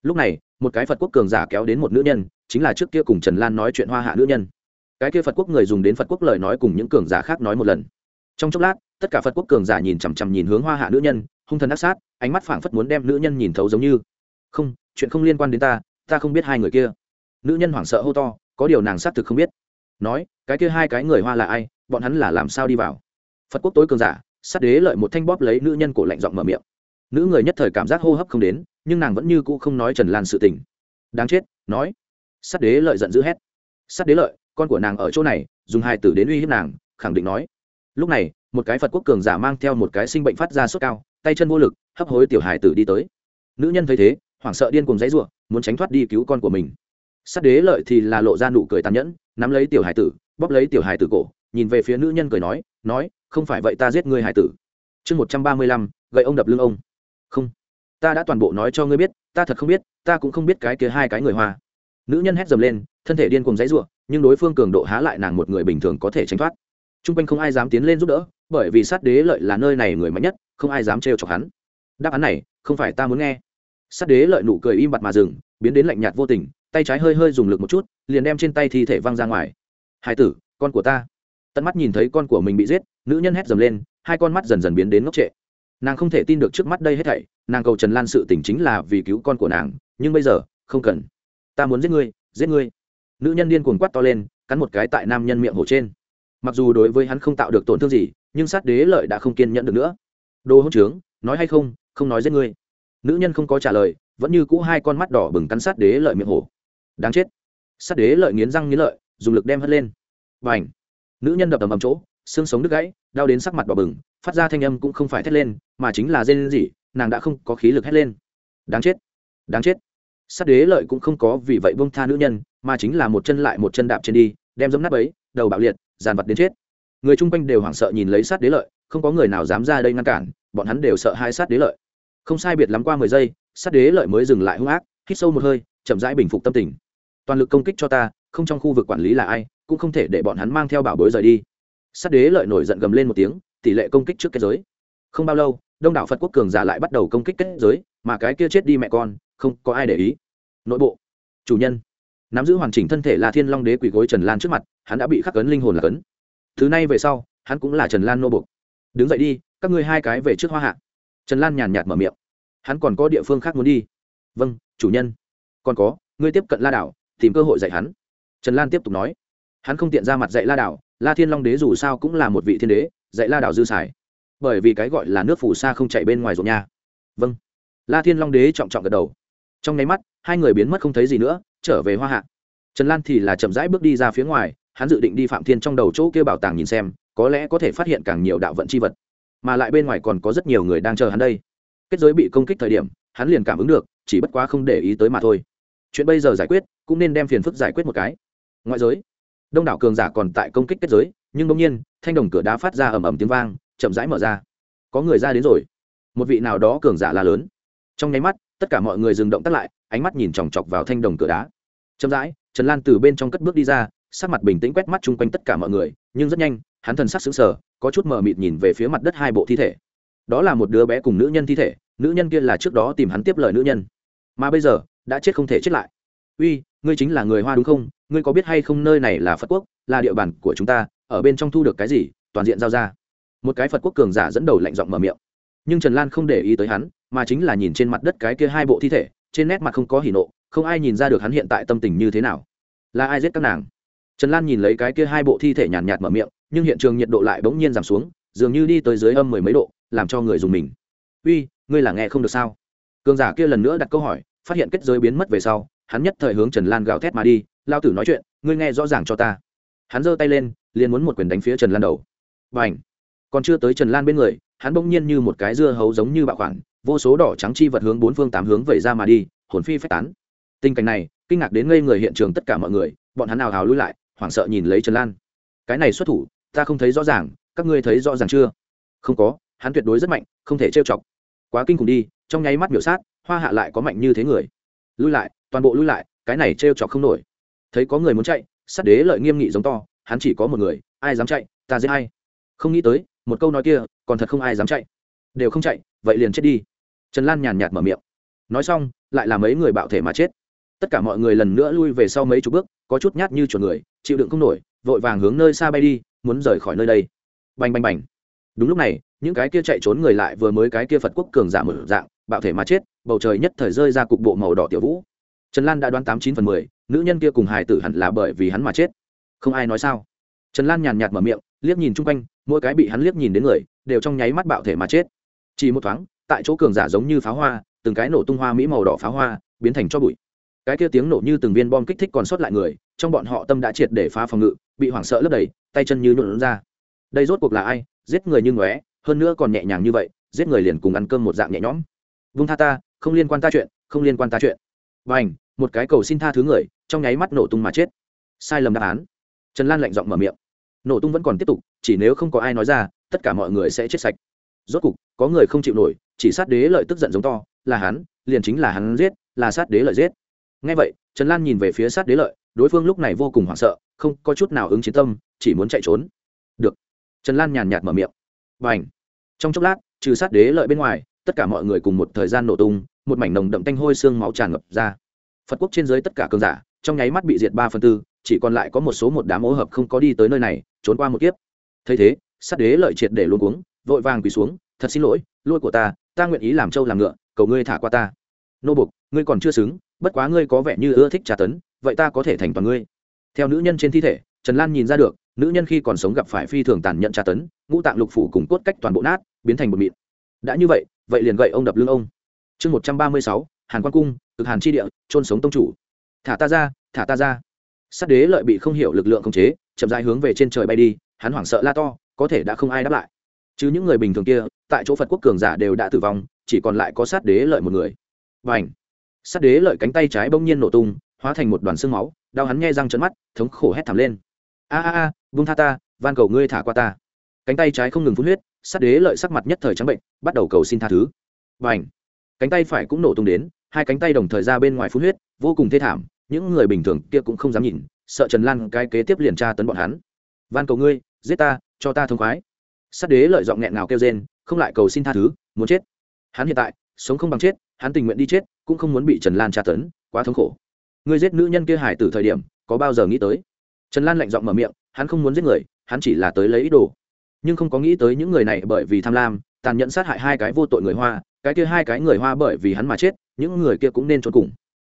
Lúc này, một cái phật quốc cường giả kéo đến một nữ nhân, chính là trước kia cùng trần lan nói chuyện hoa hạ nữ nhân cái kia phật quốc người dùng đến phật quốc lời nói cùng những cường giả khác nói một lần. Trong chốc lát, tất cả phật quốc cường giả nhìn chằm chằm nhìn hướng hoa hạ nữ nhân, hung thần ác sát, ánh mắt phảng phất muốn đem nữ nhân nhìn thấu giống như. Không, chuyện không liên quan đến ta ta không biết hai người kia. Nữ nhân hoảng sợ hô to, có điều nàng xác thực không biết. Nói, cái kia hai cái người hoa là ai, bọn hắn là làm sao đi vào? Phật quốc tối cường giả, sát đế lợi một thanh bóp lấy nữ nhân cổ lạnh giọng mở miệng. Nữ người nhất thời cảm giác hô hấp không đến, nhưng nàng vẫn như cũ không nói trần lan sự tình. Đáng chết, nói. Sát đế lợi giận dữ hét. Sát đế lợi con của nàng ở chỗ này, dùng hai tử đến uy hiếp nàng, khẳng định nói. Lúc này, một cái phật quốc cường giả mang theo một cái sinh bệnh phát ra sốt cao, tay chân vô lực, hấp hối tiểu hải tử đi tới. Nữ nhân thấy thế, hoảng sợ điên cùng dãy ruộng muốn tránh thoát đi cứu con của mình. Sát đế lợi thì là lộ ra nụ cười tàn nhẫn, nắm lấy tiểu hải tử, bóp lấy tiểu hải tử cổ, nhìn về phía nữ nhân cười nói nói, không phải vậy ta giết ngươi hải tử. Chương một trăm ba mươi lăm, gậy ông đập lưng ông. Không, ta đã toàn bộ nói cho ngươi biết, ta thật không biết, ta cũng không biết cái kia hai cái người hoa. Nữ nhân hét dầm lên, thân thể điên cùng dãy ruộng nhưng đối phương cường độ há lại nàng một người bình thường có thể tránh thoát. T r u n g quanh không ai dám tiến lên giúp đỡ, bởi vì sát đế lợi là nơi này người mạnh nhất, không ai dám trêu chọc hắn. Đáp án này, không phải ta muốn nghe. Sát đế lợi nụ cười im bặt mà dừng, biến đến lạnh nhạt vô tình, tay trái hơi hơi dùng lực một chút, liền đem trên tay thi thể văng ra ngoài. Hai tử, con của ta. Tận mắt nhìn thấy con của mình bị giết, nữ nhân hét dầm lên, hai con mắt dần dần biến đến ngốc trệ. Nàng không thể tin được trước mắt đây hết thảy, nàng cầu trần lan sự tình chính là vì cứu con của nàng, nhưng bây giờ, không cần. Ta muốn giết ngươi giết ngươi nữ nhân điên cuồng quát to lên, cắn một cái tại nam nhân miệng hổ trên. Mặc dù đối với hắn không tạo được tổn thương gì, nhưng sát đế lợi đã không kiên nhẫn được nữa. Đồ hỗn trướng, nói hay không không nói giết ngươi. Nữ nhân không có trả lời, vẫn như cũ hai con mắt đỏ bừng cắn sát đế lợi miệng hổ. Đáng chết. Sát đế lợi nghiến răng nghiến lợi, dùng lực đem hất lên. Và ảnh nữ nhân đập tầm ầm chỗ, xương sống đứt gãy, đau đến sắc mặt đỏ bừng, phát ra thanh âm cũng không phải thét lên, mà chính là rên rỉ, nàng đã không có khí lực hét lên. Đáng chết. Đáng chết. Sát đế lợi cũng không có vì vậy bông tha nữ nhân mà chính là một chân lại một chân đạp trên đi, đem dấm nát ấy đầu bạo liệt, dàn vật đến chết. Người chung quanh đều hoảng sợ nhìn lấy sát đế lợi, không có người nào dám ra đây ngăn cản, bọn hắn đều sợ hai sát đế lợi. Không sai biệt lắm qua mười giây, sát đế lợi mới dừng lại hung ác, hít sâu một hơi, chậm rãi bình phục tâm tình. Toàn lực công kích cho ta, không trong khu vực quản lý là ai, cũng không thể để bọn hắn mang theo bảo bối rời đi. Sát đế lợi nổi giận gầm lên một tiếng, tỷ lệ công kích trước kết giới. Không bao lâu, đông đảo phật quốc cường giả lại bắt đầu công kích kết giới, mà cái kia chết đi mẹ con, không có ai để ý. Nội bộ, chủ nhân nắm giữ hoàn chỉnh thân thể là thiên long đế quỷ gối trần lan trước mặt, hắn đã bị khắc cấn linh hồn là cấn. Thứ này về sau, hắn cũng là trần lan nô bục đứng dậy đi, các ngươi hai cái về trước hoa hạ. Trần lan nhàn nhạt mở miệng. Hắn còn có địa phương khác muốn đi. Vâng chủ nhân. Còn có, ngươi tiếp cận la đảo, tìm cơ hội dạy hắn. Trần lan tiếp tục nói. Hắn không tiện ra mặt dạy la đảo, la thiên long đế dù sao cũng là một vị thiên đế, dạy la đảo dư xài. Bởi vì cái gọi là nước phù sa không chạy bên ngoài ruộng nha. Vâng. La thiên long đế trọng trọng gật đầu. Trong nháy mắt, hai người biến mất không thấy gì nữa trở về hoa hạ. Trần lan thì là chậm rãi bước đi ra phía ngoài, hắn dự định đi phạm thiên trong đầu chỗ kia bảo tàng nhìn xem, có lẽ có thể phát hiện càng nhiều đạo vận c h i vật. Mà lại bên ngoài còn có rất nhiều người đang chờ hắn đây. Kết giới bị công kích thời điểm, hắn liền cảm ứng được, chỉ bất quá không để ý tới mà thôi. Chuyện bây giờ giải quyết, cũng nên đem phiền phức giải quyết một cái. Ngoại giới, đông đảo cường giả còn tại công kích kết giới, nhưng bỗng nhiên, thanh đồng cửa đá phát ra ầm ầm tiếng vang, chậm rãi mở ra. Có người ra đến rồi. Một vị nào đó cường giả là lớn. Trong nháy mắt, tất cả mọi người dừng động tắt lại ánh mắt nhìn chòng chọc vào thanh đồng cửa đá. Chậm rãi, trần lan từ bên trong cất bước đi ra, sắc mặt bình tĩnh quét mắt chung quanh tất cả mọi người, nhưng rất nhanh, hắn thần sắc xứng sở có chút mờ mịt nhìn về phía mặt đất hai bộ thi thể. Đó là một đứa bé cùng nữ nhân thi thể, nữ nhân kia là trước đó tìm hắn tiếp lời nữ nhân. Mà bây giờ, đã chết không thể chết lại. Uy, ngươi chính là người hoa đúng không? Ngươi có biết hay không nơi này là phật quốc, là địa bàn của chúng ta, ở bên trong thu được cái gì, toàn diện giao ra. Một cái phật quốc cường giả dẫn đầu lạnh giọng mở miệng. Nhưng trần lan không để ý tới hắn, mà chính là nhìn trên mặt đất cái kia hai bộ thi thể trên nét mặt không có hỉ nộ không ai nhìn ra được hắn hiện tại tâm tình như thế nào. Là ai giết các nàng? Trần lan nhìn lấy cái kia hai bộ thi thể nhàn nhạt, nhạt mở miệng nhưng hiện trường nhiệt độ lại bỗng nhiên giảm xuống dường như đi tới dưới âm mười mấy độ làm cho người dùng mình. Uy ngươi là nghe không được sao? Cường giả kia lần nữa đặt câu hỏi phát hiện kết giới biến mất về sau hắn nhất thời hướng trần lan gào thét mà đi lao tử nói chuyện ngươi nghe rõ ràng cho ta. Hắn giơ tay lên liền muốn một quyền đánh phía trần lan đầu. Và h còn chưa tới trần lan bên người hắn bỗng nhiên như một cái dưa hấu giống như bạo khoản vô số đỏ trắng chi vật hướng bốn phương tám hướng vẩy ra mà đi, hồn phi phách tán. Tình cảnh này, kinh ngạc đến ngây người hiện trường tất cả mọi người, bọn hắn nào hào lui lại, hoảng sợ nhìn lấy trần lan. Cái này xuất thủ, ta không thấy rõ ràng, các ngươi thấy rõ ràng chưa? Không có, hắn tuyệt đối rất mạnh, không thể trêu chọc. Quá kinh khủng đi, trong nháy mắt biểu sát, hoa hạ lại có mạnh như thế người. Lui lại, toàn bộ lui lại, cái này trêu chọc không nổi. Thấy có người muốn chạy, sát đế lợi nghiêm nghị giống to, hắn chỉ có một người, ai dám chạy, ta giết hay không nghĩ tới, một câu nói kia, còn thật không ai dám chạy. Đều không chạy, vậy liền chết đi trần lan nhàn nhạt mở miệng. Nói xong, lại là mấy người bạo thể mà chết. Tất cả mọi người lần nữa lui về sau mấy chục bước, có chút nhát như chuột người, chịu đựng không nổi, vội vàng hướng nơi xa bay đi, muốn rời khỏi nơi đây. Bành bành bành. Đúng lúc này, những cái kia chạy trốn người lại vừa mới cái kia phật quốc cường giả mở dạng, bạo thể mà chết, bầu trời nhất thời rơi ra cục bộ màu đỏ tiểu vũ. Trần lan đã đoán tám chín phần mười, nữ nhân kia cùng hài tử hẳn là bởi vì hắn mà chết. Không ai nói sao? Trần lan nhàn nhạt mở miệng, liếc nhìn chung quanh, mỗi cái bị hắn liếc nhìn đến người, đều trong nháy mắt bạo thể mà chết. Chỉ một thoáng tại chỗ cường giả giống như pháo hoa, từng cái nổ tung hoa mỹ màu đỏ pháo hoa, biến thành cho bụi. Cái kia tiếng nổ như từng viên bom kích thích còn sót lại người, trong bọn họ tâm đã triệt để phá phòng ngự, bị hoảng sợ lấp đầy, tay chân như nhuộn ra. Đây rốt cuộc là ai? Giết người như ngóe, hơn nữa còn nhẹ nhàng như vậy, giết người liền cùng ăn cơm một dạng nhẹ nhõm. Vung tha ta, không liên quan ta chuyện, không liên quan ta chuyện. Và ảnh một cái cầu xin tha thứ người, trong nháy mắt nổ tung mà chết. Sai lầm đáp án. Trần lan lạnh giọng mở miệng. Nổ tung vẫn còn tiếp tục, chỉ nếu không có ai nói ra, tất cả mọi người sẽ chết sạch. Rốt cục, có người không chịu nổi chỉ sát đế lợi tức giận giống to, là hắn, liền chính là hắn giết, là sát đế lợi giết. Ngay vậy, trần lan nhìn về phía sát đế lợi, đối phương lúc này vô cùng hoảng sợ, không có chút nào ứng chiến tâm, chỉ muốn chạy trốn. Được. Trần lan nhàn nhạt mở miệng. Và ảnh trong chốc lát, trừ sát đế lợi bên ngoài, tất cả mọi người cùng một thời gian nổ tung, một mảnh nồng đậm tanh hôi xương máu tràn ngập ra. Phật quốc trên dưới tất cả cường giả, trong nháy mắt bị diệt ba phần tư, chỉ còn lại có một số một đám ô hợp không có đi tới nơi này, trốn qua một kiếp. Thấy thế, sát đế lợi triệt để luôn cuống, vội vàng quỳ xuống, thật xin lỗi lôi của ta ta nguyện ý làm trâu làm ngựa, cầu ngươi thả qua ta. Nô bục, ngươi còn chưa xứng, bất quá ngươi có vẻ như ưa thích trà tấn, vậy ta có thể thành toàn ngươi. Theo nữ nhân trên thi thể, trần lan nhìn ra được, nữ nhân khi còn sống gặp phải phi thường tàn nhẫn trà tấn, ngũ tạng lục phủ cùng cốt cách toàn bộ nát, biến thành bột mịn. Đã như vậy vậy liền gậy ông đập lưng ông. Chương một trăm ba mươi sáu, hàn quan cung, cực hàn chi địa trôn sống tông chủ. Thả ta ra, thả ta ra. Sát đế lợi bị không hiểu lực lượng khống chế, chậm rãi hướng về trên trời bay đi, hắn hoảng sợ la to, có thể đã không ai đáp lại chứ những người bình thường kia, tại chỗ phật quốc cường giả đều đã tử vong, chỉ còn lại có sát đế lợi một người. Và ảnh sát đế lợi cánh tay trái bỗng nhiên nổ tung, hóa thành một đoàn xương máu, đau hắn nghe răng trận mắt, thống khổ hét thảm lên. A a a vung tha ta, van cầu ngươi thả qua ta. Cánh tay trái không ngừng phun huyết, sát đế lợi sắc mặt nhất thời trắng bệnh, bắt đầu cầu xin tha thứ. Và ảnh cánh tay phải cũng nổ tung đến, hai cánh tay đồng thời ra bên ngoài phun huyết, vô cùng thê thảm, những người bình thường kia cũng không dám nhìn, sợ trần lan cái kế tiếp liền tra tấn bọn hắn. Van cầu ngươi, giết ta, cho ta thông khoái sát đế lợi giọng nghẹn ngào kêu rên, không lại cầu xin tha thứ, muốn chết. Hắn hiện tại, sống không bằng chết, hắn tình nguyện đi chết, cũng không muốn bị trần lan tra tấn, quá thống khổ. Ngươi giết nữ nhân kia hải từ thời điểm, có bao giờ nghĩ tới? Trần lan lạnh giọng mở miệng, hắn không muốn giết người, hắn chỉ là tới lấy ý đồ. Nhưng không có nghĩ tới những người này bởi vì tham lam, tàn nhẫn sát hại hai cái vô tội người hoa, cái kia hai cái người hoa bởi vì hắn mà chết, những người kia cũng nên trốn cùng.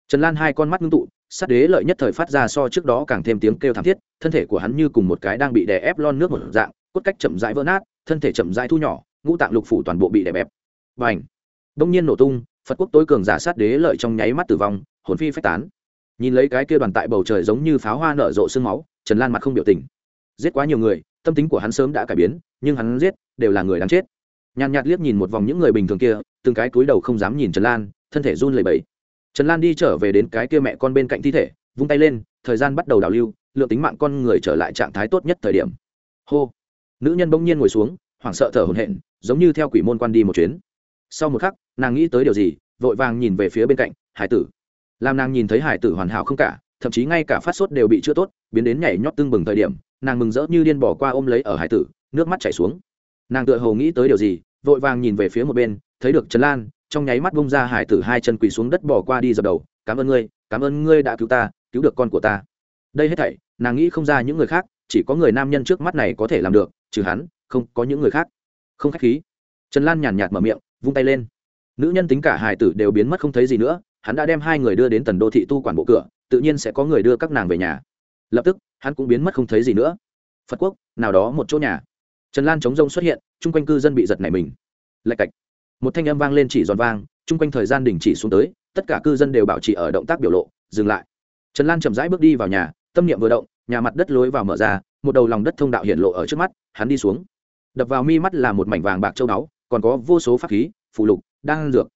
Trần lan hai con mắt ngưng tụ, sát đế lợi nhất thời phát ra so trước đó càng thêm tiếng kêu thảm thiết, thân thể của hắn như cùng một cái đang bị đè ép lon nước một dạng cốt cách chậm rãi vỡ nát, thân thể chậm rãi thu nhỏ, ngũ tạng lục phủ toàn bộ bị đè bẹp. Và ảnh đông nhiên nổ tung, phật quốc tối cường giả sát đế lợi trong nháy mắt tử vong, hồn phi phách tán. Nhìn lấy cái kia đoàn tại bầu trời giống như pháo hoa nở rộ sương máu, trần lan mặt không biểu tình. Giết quá nhiều người, tâm tính của hắn sớm đã cải biến, nhưng hắn giết, đều là người đáng chết. Nhàn nhạt liếc nhìn một vòng những người bình thường kia, từng cái cúi đầu không dám nhìn trần lan, thân thể run lẩy bẩy. Trần lan đi trở về đến cái kia mẹ con bên cạnh thi thể, vung tay lên, thời gian bắt đầu đảo lưu, lượng tính mạng con người trở lại trạng thái tốt nhất thời điểm. Hô! Nữ nhân bỗng nhiên ngồi xuống, hoảng sợ thở hổn hển, giống như theo quỷ môn quan đi một chuyến. Sau một khắc, nàng nghĩ tới điều gì, vội vàng nhìn về phía bên cạnh, hải tử. Làm nàng nhìn thấy hải tử hoàn hảo không cả, thậm chí ngay cả phát sốt đều bị chữa tốt, biến đến nhảy nhót tương bừng thời điểm, nàng mừng rỡ như điên bỏ qua ôm lấy ở hải tử, nước mắt chảy xuống. Nàng tựa hồ nghĩ tới điều gì, vội vàng nhìn về phía một bên, thấy được trần lan, trong nháy mắt bông ra hải tử hai chân quỳ xuống đất bỏ qua đi dập đầu, cảm ơn ngươi, cảm ơn ngươi đã cứu ta, cứu được con của ta. Đây hết thảy, nàng nghĩ không ra những người khác chỉ có người nam nhân trước mắt này có thể làm được, trừ hắn, không có những người khác. Không khách khí. Trần lan nhàn nhạt mở miệng, vung tay lên. Nữ nhân tính cả hải tử đều biến mất không thấy gì nữa, hắn đã đem hai người đưa đến tần đô thị tu quản bộ cửa, tự nhiên sẽ có người đưa các nàng về nhà. Lập tức, hắn cũng biến mất không thấy gì nữa. Phật quốc, nào đó một chỗ nhà. Trần lan chống rông xuất hiện, chung quanh cư dân bị giật này mình. Lạch cạch. Một thanh âm vang lên chỉ giòn vang, chung quanh thời gian đình chỉ xuống tới, tất cả cư dân đều bảo trì ở động tác biểu lộ, dừng lại. Trần lan chậm rãi bước đi vào nhà, tâm niệm vừa động nhà mặt đất lối vào mở ra, một đầu lòng đất thông đạo hiện lộ ở trước mắt, hắn đi xuống. Đập vào mi mắt là một mảnh vàng bạc châu báu, còn có vô số pháp khí phụ lục, đan dược.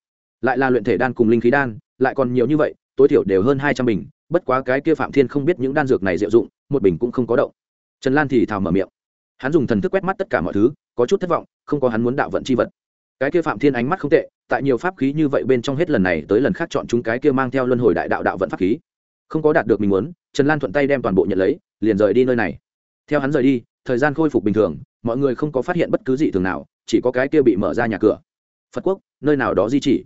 Lại là luyện thể đan cùng linh khí đan, lại còn nhiều như vậy, tối thiểu đều hơn hai trăm bình, bất quá cái kia phạm thiên không biết những đan dược này diệu dụng, một bình cũng không có động. Trần lan thì thào mở miệng. Hắn dùng thần thức quét mắt tất cả mọi thứ, có chút thất vọng, không có hắn muốn đạo vận c h i vật. Cái kia phạm thiên ánh mắt không tệ, tại nhiều pháp khí như vậy bên trong hết lần này tới lần khác chọn chúng cái kia mang theo luân hồi đại đạo đạo vận pháp khí. Không có đạt được mình muốn trần lan thuận tay đem toàn bộ nhận lấy, liền rời đi nơi này. Theo hắn rời đi, thời gian khôi phục bình thường, mọi người không có phát hiện bất cứ gì thường nào, chỉ có cái kia bị mở ra nhà cửa. Phật quốc, nơi nào đó di chỉ.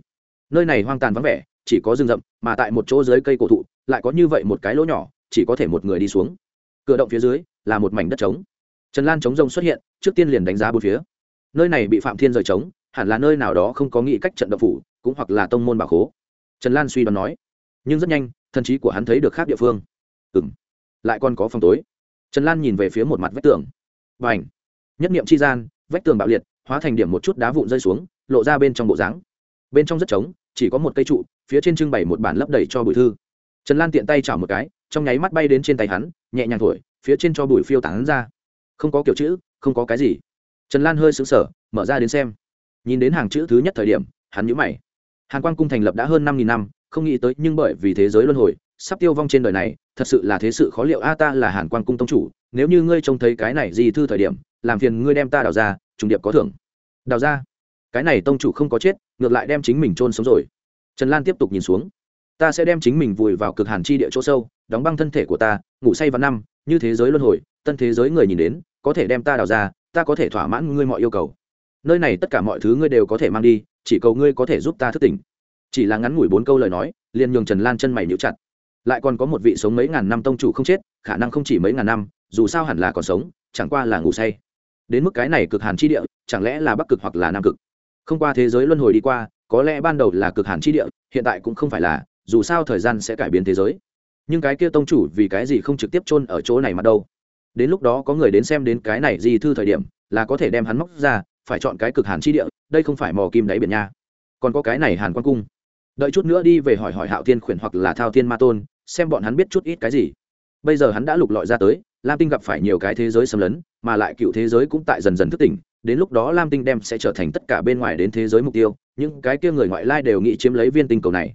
Nơi này hoang tàn vắng vẻ, chỉ có rừng rậm, mà tại một chỗ dưới cây cổ thụ, lại có như vậy một cái lỗ nhỏ, chỉ có thể một người đi xuống. Cửa động phía dưới, là một mảnh đất trống. Trần lan chống rông xuất hiện, trước tiên liền đánh giá bốn phía. Nơi này bị phạm thiên rời trống, hẳn là nơi nào đó không có nghĩ cách trận động phủ, cũng hoặc là tông môn bảo khố. Trần lan suy đoán nói, nhưng rất nhanh, thần trí của hắn thấy được khác địa phương ừng lại còn có phòng tối. Trần lan nhìn về phía một mặt vách tường. Và ảnh nhất niệm chi gian, vách tường bạo liệt, hóa thành điểm một chút đá vụn rơi xuống, lộ ra bên trong bộ dáng. Bên trong rất trống, chỉ có một cây trụ, phía trên trưng bày một bản lấp đầy cho bụi thư. Trần lan tiện tay chảo một cái, trong nháy mắt bay đến trên tay hắn, nhẹ nhàng thổi, phía trên cho bụi phiêu tán ra. Không có kiểu chữ, không có cái gì. Trần lan hơi xứng sở mở ra đến xem. Nhìn đến hàng chữ thứ nhất thời điểm, hắn nhữ mày. Hàn quan cung thành lập đã hơn năm nghìn năm, không nghĩ tới, nhưng bởi vì thế giới luân hồi, sắp tiêu vong trên đời này thật sự là thế sự khó liệu. A, ta là hàn quan cung tông chủ, nếu như ngươi trông thấy cái này gì thư thời điểm, làm phiền ngươi đem ta đào ra, trùng điệp có thưởng. Đào ra? Cái này tông chủ không có chết, ngược lại đem chính mình trôn sống rồi. Trần lan tiếp tục nhìn xuống. Ta sẽ đem chính mình vùi vào cực hàn chi địa chỗ sâu, đóng băng thân thể của ta, ngủ say vào năm, như thế giới luân hồi, tân thế giới người nhìn đến, có thể đem ta đào ra, ta có thể thỏa mãn ngươi mọi yêu cầu. Nơi này tất cả mọi thứ ngươi đều có thể mang đi, chỉ cầu ngươi có thể giúp ta thức tỉnh. Chỉ là ngắn ngủi bốn câu lời nói, liền nhường trần lan chân mày nhũ chặt lại còn có một vị sống mấy ngàn năm tông chủ không chết, khả năng không chỉ mấy ngàn năm, dù sao hẳn là còn sống, chẳng qua là ngủ say. Đến mức cái này cực hàn chi địa, chẳng lẽ là bắc cực hoặc là nam cực? Không qua thế giới luân hồi đi qua, có lẽ ban đầu là cực hàn chi địa, hiện tại cũng không phải là, dù sao thời gian sẽ cải biến thế giới. Nhưng cái kia tông chủ vì cái gì không trực tiếp chôn ở chỗ này mà đâu? Đến lúc đó có người đến xem đến cái này gì thư thời điểm, là có thể đem hắn móc ra, phải chọn cái cực hàn chi địa, đây không phải mò kim đáy biển nha. Còn có cái này hàn quan cung. Đợi chút nữa đi về hỏi hỏi hạo thiên khuyển hoặc là thao thiên ma tôn xem bọn hắn biết chút ít cái gì. Bây giờ hắn đã lục lọi ra tới, lam tinh gặp phải nhiều cái thế giới xâm lấn, mà lại cựu thế giới cũng tại dần dần thức tỉnh, đến lúc đó lam tinh đem sẽ trở thành tất cả bên ngoài đến thế giới mục tiêu, những cái kia người ngoại lai đều nghĩ chiếm lấy viên tinh cầu này.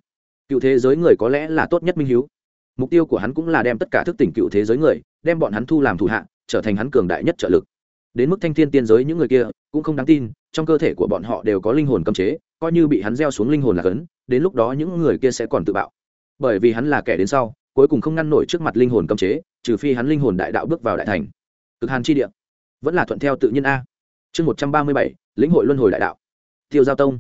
Cựu thế giới người có lẽ là tốt nhất minh hiếu. Mục tiêu của hắn cũng là đem tất cả thức tỉnh cựu thế giới người, đem bọn hắn thu làm thủ hạ, trở thành hắn cường đại nhất trợ lực. Đến mức thanh thiên tiên giới những người kia cũng không đáng tin, trong cơ thể của bọn họ đều có linh hồn cấm chế, coi như bị hắn gieo xuống linh hồn là cấn, đến lúc đó những người kia sẽ còn tự bạo bởi vì hắn là kẻ đến sau, cuối cùng không ngăn nổi trước mặt linh hồn cấm chế, trừ phi hắn linh hồn đại đạo bước vào đại thành. Cực hàn chi địa. Vẫn là thuận theo tự nhiên a. Chương một trăm ba mươi bảy, lĩnh hội luân hồi đại đạo. Tiêu giao tông.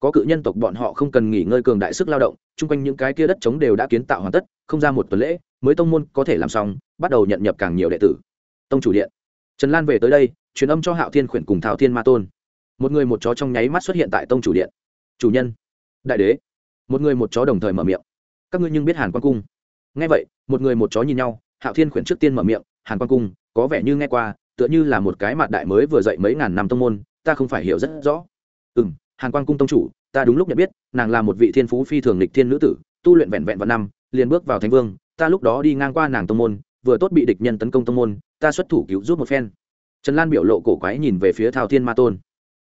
Có cự nhân tộc bọn họ không cần nghỉ ngơi cường đại sức lao động, chung quanh những cái kia đất trống đều đã kiến tạo hoàn tất, không ra một tuần lễ, mới tông môn có thể làm xong, bắt đầu nhận nhập càng nhiều đệ tử. Tông chủ điện. Trần lan về tới đây, truyền âm cho hạo thiên khuyển cùng thảo thiên ma tôn. Một người một chó trong nháy mắt xuất hiện tại tông chủ điện. Chủ nhân. Đại đế. Một người một chó đồng thời mở miệng các ngươi nhưng biết hàn quan cung nghe vậy một người một chó nhìn nhau hạo thiên khuyển trước tiên mở miệng hàn quan cung có vẻ như nghe qua tựa như là một cái mặt đại mới vừa dậy mấy ngàn năm tông môn ta không phải hiểu rất rõ ừ m hàn quan cung tông chủ ta đúng lúc nhận biết nàng là một vị thiên phú phi thường lịch thiên nữ tử tu luyện vẹn vẹn vào năm liền bước vào thánh vương ta lúc đó đi ngang qua nàng tông môn vừa tốt bị địch nhân tấn công tông môn ta xuất thủ cứu giúp một phen trần lan biểu lộ cổ quái nhìn về phía thao thiên ma tôn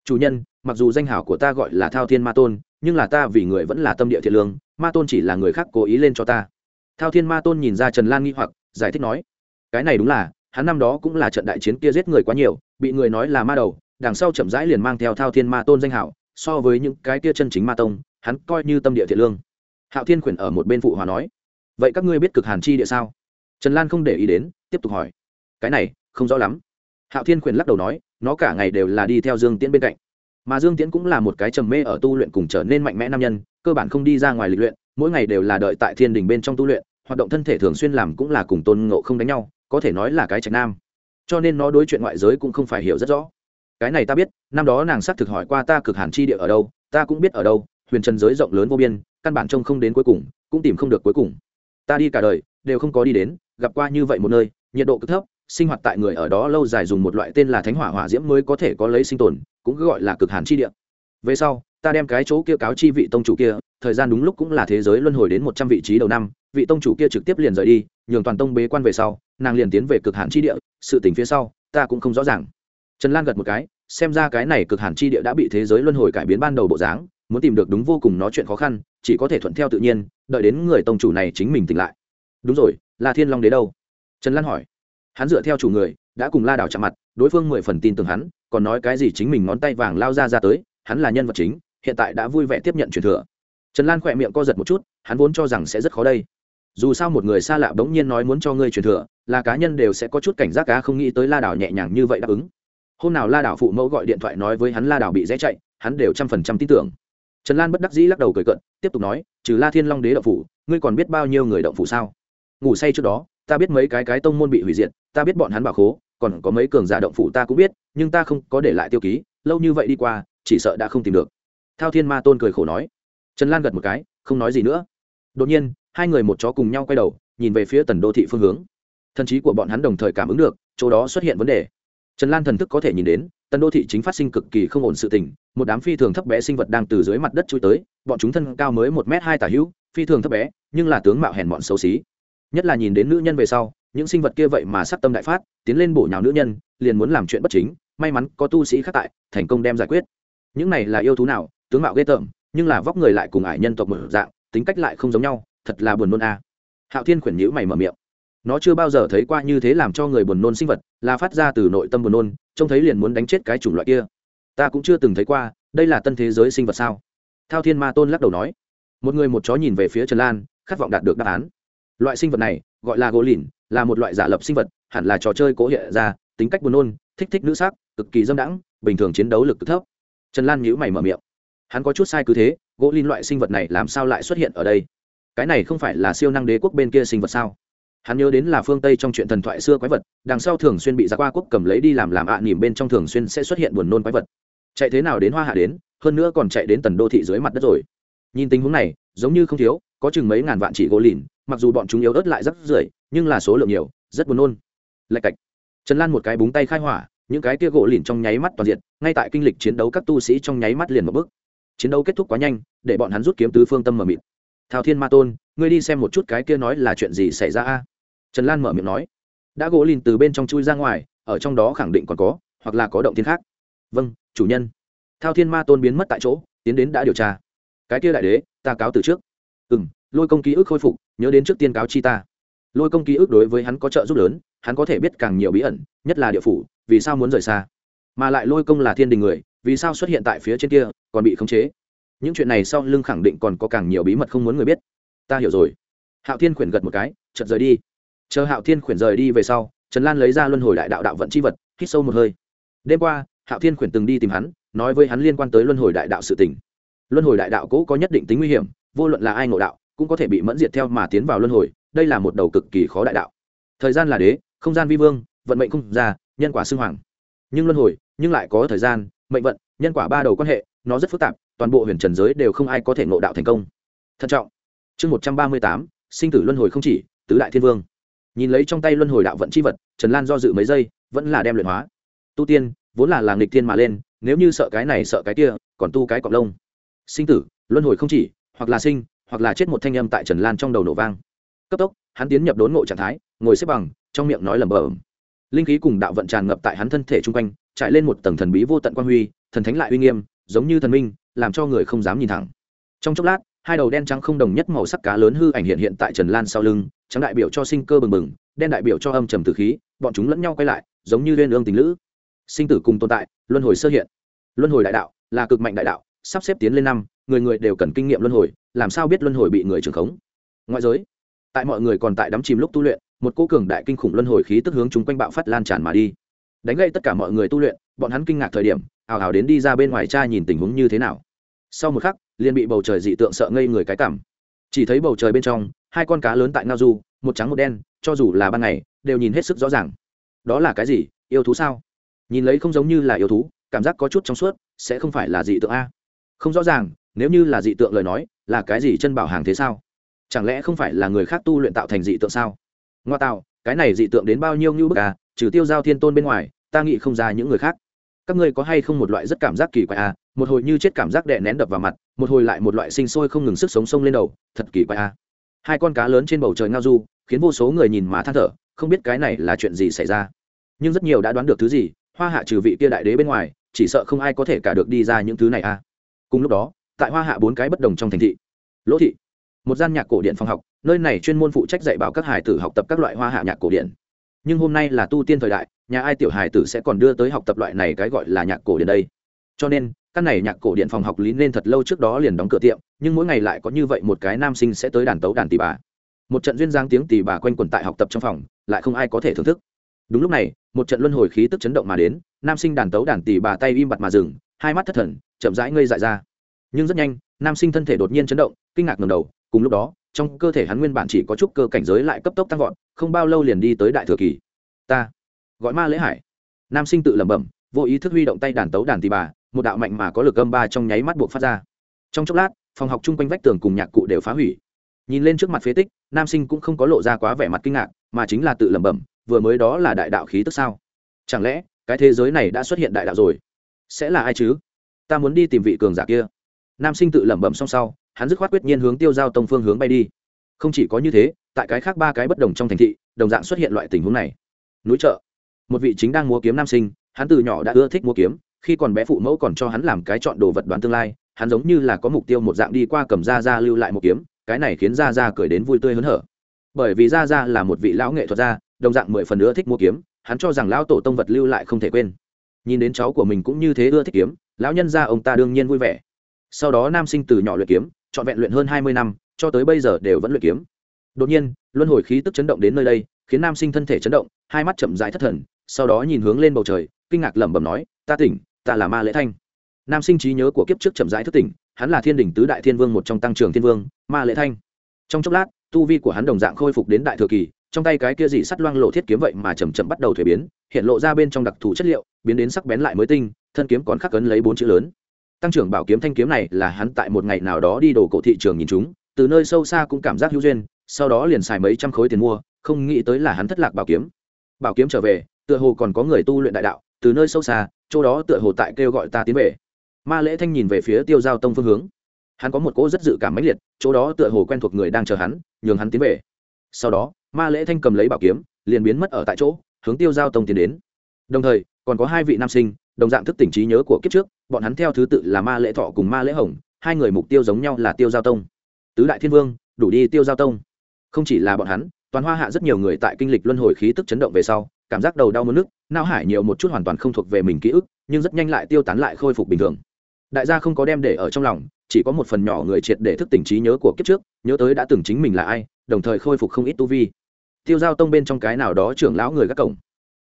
chủ nhân mặc dù danh hảo của ta gọi là thao thiên ma tôn nhưng là ta vì người vẫn là tâm địa thiện lương ma tôn chỉ là người khác cố ý lên cho ta. Thao thiên ma tôn nhìn ra trần lan nghi hoặc, giải thích nói, cái này đúng là, hắn năm đó cũng là trận đại chiến kia giết người quá nhiều, bị người nói là ma đầu, đằng sau chậm rãi liền mang theo thao thiên ma tôn danh hảo, so với những cái kia chân chính ma tông, hắn coi như tâm địa thiện lương. Hạo thiên khuyển ở một bên phụ hòa nói, vậy các ngươi biết cực hàn chi địa sao? Trần lan không để ý đến, tiếp tục hỏi, cái này, không rõ lắm. Hạo thiên khuyển lắc đầu nói, nó cả ngày đều là đi theo dương tiễn bên cạnh. Mà dương tiễn cũng là một cái trầm mê ở tu luyện cùng trở nên mạnh mẽ nam nhân cơ bản không đi ra ngoài lịch luyện, mỗi ngày đều là đợi tại thiên đình bên trong tu luyện, hoạt động thân thể thường xuyên làm cũng là cùng tôn ngộ không đánh nhau, có thể nói là cái trạch nam. Cho nên nó đối chuyện ngoại giới cũng không phải hiểu rất rõ. Cái này ta biết, năm đó nàng xác thực hỏi qua ta cực hàn chi địa ở đâu, ta cũng biết ở đâu, huyền trần giới rộng lớn vô biên, căn bản trông không đến cuối cùng, cũng tìm không được cuối cùng. Ta đi cả đời, đều không có đi đến, gặp qua như vậy một nơi, nhiệt độ cực thấp, sinh hoạt tại người ở đó lâu dài dùng một loại tên là thánh hỏa hỏa diễm mới có thể có lấy sinh tồn, cũng gọi là cực hàn chi địa. Về sau ta đem cái chỗ kia cáo chi vị tông chủ kia, thời gian đúng lúc cũng là thế giới luân hồi đến một trăm vị trí đầu năm, vị tông chủ kia trực tiếp liền rời đi, nhường toàn tông bế quan về sau, nàng liền tiến về cực hạn chi địa, sự tình phía sau, ta cũng không rõ ràng. Trần lan gật một cái, xem ra cái này cực hàn chi địa đã bị thế giới luân hồi cải biến ban đầu bộ dáng, muốn tìm được đúng vô cùng nói chuyện khó khăn, chỉ có thể thuận theo tự nhiên, đợi đến người tông chủ này chính mình tỉnh lại. Đúng rồi, là thiên long đế đâu? Trần lan hỏi. Hắn dựa theo chủ người, đã cùng la đảo chạm mặt, đối phương mười phần tin tưởng hắn, còn nói cái gì chính mình ngón tay vàng lao ra ra tới, hắn là nhân vật chính hiện tại đã vui vẻ tiếp nhận truyền thừa. Trần lan khỏe miệng co giật một chút, hắn vốn cho rằng sẽ rất khó đây. Dù sao một người xa lạ bỗng nhiên nói muốn cho ngươi truyền thừa, là cá nhân đều sẽ có chút cảnh giác cá không nghĩ tới la đảo nhẹ nhàng như vậy đáp ứng. Hôm nào la đảo phụ mẫu gọi điện thoại nói với hắn la đảo bị rẽ chạy, hắn đều trăm phần trăm tin tưởng. Trần lan bất đắc dĩ lắc đầu cười cận tiếp tục nói, trừ la thiên long đế động phủ, ngươi còn biết bao nhiêu người động phủ sao? Ngủ say trước đó, ta biết mấy cái cái tông môn bị hủy diệt, ta biết bọn hắn bảo khố, còn có mấy cường giả động phủ ta cũng biết, nhưng ta không có để lại tiêu ký, lâu như vậy đi qua, chỉ sợ đã không tìm được thao thiên ma tôn cười khổ nói. Trần lan gật một cái, không nói gì nữa. Đột nhiên, hai người một chó cùng nhau quay đầu, nhìn về phía tần đô thị phương hướng. Thần trí của bọn hắn đồng thời cảm ứng được, chỗ đó xuất hiện vấn đề. Trần lan thần thức có thể nhìn đến, tần đô thị chính phát sinh cực kỳ không ổn sự tình. Một đám phi thường thấp bé sinh vật đang từ dưới mặt đất chui tới, bọn chúng thân cao mới một m hai tả hữu, phi thường thấp bé, nhưng là tướng mạo hèn bọn xấu xí. Nhất là nhìn đến nữ nhân về sau, những sinh vật kia vậy mà sắc tâm đại phát, tiến lên bổ nhào nữ nhân, liền muốn làm chuyện bất chính, may mắn có tu sĩ khác tại, thành công đem giải quyết. Những này là yêu thú nào tướng mạo ghê tởm, nhưng là vóc người lại cùng ải nhân tộc một dạng, tính cách lại không giống nhau, thật là buồn nôn a. Hạo thiên khuyển nhữ mày mở miệng. Nó chưa bao giờ thấy qua như thế làm cho người buồn nôn sinh vật, là phát ra từ nội tâm buồn nôn, trông thấy liền muốn đánh chết cái chủng loại kia. Ta cũng chưa từng thấy qua, đây là tân thế giới sinh vật sao? Thao thiên ma tôn lắc đầu nói. Một người một chó nhìn về phía trần lan, khát vọng đạt được đáp án. Loại sinh vật này, gọi là gỗ lìn, là một loại giả lập sinh vật, hẳn là trò chơi cố hiện ra, tính cách buồn nôn, thích thích nữ sắc, cực kỳ dâm đãng, bình thường chiến đấu lực cực thấp. Trần lan nhữ mày mở miệng hắn có chút sai cứ thế gỗ lìn loại sinh vật này làm sao lại xuất hiện ở đây? Cái này không phải là siêu năng đế quốc bên kia sinh vật sao? Hắn nhớ đến là phương tây trong chuyện thần thoại xưa quái vật đằng sau thường xuyên bị giặc qua quốc cầm lấy đi làm làm ạ à, nỉm bên trong thường xuyên sẽ xuất hiện buồn nôn quái vật. Chạy thế nào đến hoa hạ đến hơn nữa còn chạy đến tần đô thị dưới mặt đất rồi. Nhìn tình huống này giống như không thiếu có chừng mấy ngàn vạn chỉ gỗ lìn mặc dù bọn chúng yếu ớt lại rất rưởi nhưng là số lượng nhiều rất buồn nôn. Lạch cạch. Trần lan một cái búng tay khai hỏa những cái kia gỗ lìn trong nháy mắt toàn diện ngay tại kinh lịch chiến đấu các tu sĩ trong nháy mắt liền một bước chiến đấu kết thúc quá nhanh, để bọn hắn rút kiếm tứ phương tâm mờ mịt. Thao thiên ma tôn, ngươi đi xem một chút cái kia nói là chuyện gì xảy ra a. Trần lan mở miệng nói. Đã gỗ lìn từ bên trong chui ra ngoài, ở trong đó khẳng định còn có, hoặc là có động thiên khác. Vâng chủ nhân. Thao thiên ma tôn biến mất tại chỗ, tiến đến đã điều tra. Cái kia đại đế, ta cáo từ trước. Ừ m lôi công ký ức khôi phục, nhớ đến trước tiên cáo chi ta. Lôi công ký ức đối với hắn có trợ giúp lớn, hắn có thể biết càng nhiều bí ẩn, nhất là địa phủ, vì sao muốn rời xa. Mà lại lôi công là thiên đình người, vì sao xuất hiện tại phía trên kia còn bị khống chế. Những chuyện này sau lưng khẳng định còn có càng nhiều bí mật không muốn người biết. Ta hiểu rồi. Hạo thiên khuyển gật một cái chật rời đi. Chờ hạo thiên khuyển rời đi về sau, trần lan lấy ra luân hồi đại đạo đạo vận c h i vật, hít sâu một hơi. Đêm qua, hạo thiên khuyển từng đi tìm hắn, nói với hắn liên quan tới luân hồi đại đạo sự tỉnh luân hồi đại đạo cũ có nhất định tính nguy hiểm, vô luận là ai ngộ đạo, cũng có thể bị mẫn diệt theo mà tiến vào luân hồi, đây là một đầu cực kỳ khó đại đạo. Thời gian là đế, không gian vi vương, vận mệnh không già nhân quả xưng hoàng. Nhưng luân hồi, nhưng lại có thời gian, mệnh vận, nhân quả ba đầu quan hệ nó rất phức tạp, toàn bộ huyền trần giới đều không ai có thể ngộ đạo thành công. Thận trọng. Chương một trăm ba mươi tám, sinh tử luân hồi không chỉ, tứ đại thiên vương. Nhìn lấy trong tay luân hồi đạo vận c h i vật, trần lan do dự mấy giây, vẫn là đem luyện hóa. Tu tiên, vốn là làng nghịch thiên mà lên, nếu như sợ cái này sợ cái kia, còn tu cái cọc lông. Sinh tử, luân hồi không chỉ, hoặc là sinh, hoặc là chết một thanh âm tại trần lan trong đầu nổ vang. Cấp tốc, hắn tiến nhập đốn ngộ trạng thái, ngồi xếp bằng, trong miệng nói lẩm bẩm. Linh khí cùng đạo vận tràn ngập tại hắn thân thể chung quanh, trải lên một tầng thần bí vô tận quan huy, thần thánh lại uy nghiêm giống như thần minh, làm cho người không dám nhìn thẳng. Trong chốc lát, hai đầu đen trắng không đồng nhất màu sắc cá lớn hư ảnh hiện hiện tại trần lan sau lưng, trắng đại biểu cho sinh cơ bừng bừng, đen đại biểu cho âm trầm từ khí, bọn chúng lẫn nhau quay lại, giống như liên ương tình lữ. Sinh tử cùng tồn tại, luân hồi sơ hiện. Luân hồi đại đạo là cực mạnh đại đạo, sắp xếp tiến lên năm, người người đều cần kinh nghiệm luân hồi, làm sao biết luân hồi bị người trưởng khống? Ngoại giới, tại mọi người còn tại đắm chìm lúc tu luyện, một cô cường đại kinh khủng luân hồi khí tức hướng chúng quanh bạo phát lan tràn mà đi. Đánh gây tất cả mọi người tu luyện bọn hắn kinh ngạc thời điểm, ào ào đến đi ra bên ngoài cha nhìn tình huống như thế nào. Sau một khắc, liền bị bầu trời dị tượng sợ ngây người cái cảm. Chỉ thấy bầu trời bên trong, hai con cá lớn tại ngao du, một trắng một đen, cho dù là ban ngày, đều nhìn hết sức rõ ràng. Đó là cái gì, yêu thú sao? Nhìn lấy không giống như là yêu thú, cảm giác có chút trong suốt, sẽ không phải là dị tượng a. Không rõ ràng, nếu như là dị tượng lời nói, là cái gì chân bảo hàng thế sao? Chẳng lẽ không phải là người khác tu luyện tạo thành dị tượng sao? Ngoa tạo, cái này dị tượng đến bao nhiêu như bức à trừ tiêu giao thiên tôn bên ngoài, ta nghĩ không ra những người khác các ngươi có hay không một loại rất cảm giác kỳ quái à? Một hồi như chết cảm giác đè nén đập vào mặt, một hồi lại một loại sinh sôi không ngừng sức sống sông lên đầu, thật kỳ quái à? Hai con cá lớn trên bầu trời ngao du, khiến vô số người nhìn má than thở, không biết cái này là chuyện gì xảy ra. Nhưng rất nhiều đã đoán được thứ gì, hoa hạ trừ vị kia đại đế bên ngoài, chỉ sợ không ai có thể cả được đi ra những thứ này à? Cùng lúc đó, tại hoa hạ bốn cái bất đồng trong thành thị. Lỗ thị, một gian nhạc cổ điện phòng học, nơi này chuyên môn phụ trách dạy bảo các hải tử học tập các loại hoa hạ nhạc cổ điện nhưng hôm nay là tu tiên thời đại, nhà ai tiểu hải tử sẽ còn đưa tới học tập loại này cái gọi là nhạc cổ điện đây? Cho nên, căn này nhạc cổ điện phòng học lý nên thật lâu trước đó liền đóng cửa tiệm, nhưng mỗi ngày lại có như vậy một cái nam sinh sẽ tới đàn tấu đàn tỷ bà. Một trận duyên giang tiếng tỷ bà quanh quẩn tại học tập trong phòng, lại không ai có thể thưởng thức. Đúng lúc này, một trận luân hồi khí tức chấn động mà đến, nam sinh đàn tấu đàn tỷ bà tay im bặt mà dừng, hai mắt thất thần, chậm rãi ngây dại ra. Nhưng rất nhanh, nam sinh thân thể đột nhiên chấn động, kinh ngạc ngầm đầu, cùng lúc đó trong cơ thể hắn nguyên bản chỉ có chút cơ cảnh giới lại cấp tốc tăng vọt, không bao lâu liền đi tới đại thừa kỳ. Ta, gọi ma lễ hải. Nam sinh tự lẩm bẩm, vô ý thức huy động tay đàn tấu đàn tì bà, một đạo mạnh mà có lực âm ba trong nháy mắt buộc phát ra. Trong chốc lát, phòng học chung quanh vách tường cùng nhạc cụ đều phá hủy. Nhìn lên trước mặt phế tích, nam sinh cũng không có lộ ra quá vẻ mặt kinh ngạc, mà chính là tự lẩm bẩm, vừa mới đó là đại đạo khí tức sao? Chẳng lẽ, cái thế giới này đã xuất hiện đại đạo rồi? Sẽ là ai chứ? Ta muốn đi tìm vị cường giả kia. Nam sinh tự lẩm bẩm xong sau hắn dứt khoát quyết nhiên hướng tiêu giao tông phương hướng bay đi. Không chỉ có như thế, tại cái khác ba cái bất đồng trong thành thị, đồng dạng xuất hiện loại tình huống này. Núi chợ. Một vị chính đang mua kiếm nam sinh, hắn từ nhỏ đã ưa thích mua kiếm, khi còn bé phụ mẫu còn cho hắn làm cái chọn đồ vật đoán tương lai, hắn giống như là có mục tiêu một dạng đi qua cầm ra ra lưu lại một kiếm, cái này khiến ra ra cười đến vui tươi hớn hở. Bởi vì ra ra là một vị lão nghệ thuật gia, đồng dạng mười phần ưa thích mua kiếm, hắn cho rằng lão tổ tông vật lưu lại không thể quên. Nhìn đến cháu của mình cũng như thế ưa thích kiếm, lão nhân gia ông ta đương nhiên vui vẻ. Sau đó nam sinh từ nhỏ luyện kiếm trọn vẹn luyện hơn hai mươi năm, cho tới bây giờ đều vẫn luyện kiếm. Đột nhiên, luân hồi khí tức chấn động đến nơi đây, khiến nam sinh thân thể chấn động, hai mắt chậm rãi thất thần, sau đó nhìn hướng lên bầu trời, kinh ngạc lẩm bẩm nói, ta tỉnh, ta là ma lễ thanh. Nam sinh trí nhớ của kiếp trước chậm rãi thức tỉnh, hắn là thiên đỉnh tứ đại thiên vương một trong tăng trưởng thiên vương, ma lễ thanh. Trong chốc lát, tu vi của hắn đồng dạng khôi phục đến đại thừa kỳ, trong tay cái kia dị sắt loang lộ thiết kiếm vậy mà chầm chậm bắt đầu thuế biến, hiện lộ ra bên trong đặc thù chất liệu, biến đến sắc bén lại mới tinh, thân kiếm còn khắc cấn lấy bốn chữ lớn tăng trưởng bảo kiếm thanh kiếm này là hắn tại một ngày nào đó đi đồ cổ thị trường nhìn chúng, từ nơi sâu xa cũng cảm giác hữu duyên, sau đó liền xài mấy trăm khối tiền mua, không nghĩ tới là hắn thất lạc bảo kiếm. Bảo kiếm trở về, tựa hồ còn có người tu luyện đại đạo, từ nơi sâu xa, chỗ đó tựa hồ tại kêu gọi ta tiến về. Ma lễ thanh nhìn về phía tiêu giao tông phương hướng. Hắn có một cỗ rất dự cảm mãnh liệt, chỗ đó tựa hồ quen thuộc người đang chờ hắn, nhường hắn tiến về. Sau đó, ma lễ thanh cầm lấy bảo kiếm, liền biến mất ở tại chỗ, hướng tiêu giao tông tiến đến. Đồng thời, còn có hai vị nam sinh, đồng dạng thức tỉnh trí nhớ của kiếp trước bọn hắn theo thứ tự là ma lễ thọ cùng ma lễ hồng, hai người mục tiêu giống nhau là tiêu giao tông. Tứ đại thiên vương, đủ đi tiêu giao tông. Không chỉ là bọn hắn, toàn hoa hạ rất nhiều người tại kinh lịch luân hồi khí tức chấn động về sau, cảm giác đầu đau mất nước nao hải nhiều một chút hoàn toàn không thuộc về mình ký ức, nhưng rất nhanh lại tiêu tán lại khôi phục bình thường. Đại gia không có đem để ở trong lòng, chỉ có một phần nhỏ người triệt để thức tỉnh trí nhớ của kiếp trước, nhớ tới đã từng chính mình là ai, đồng thời khôi phục không ít tu vi. Tiêu giao tông bên trong cái nào đó trưởng lão người các cổng.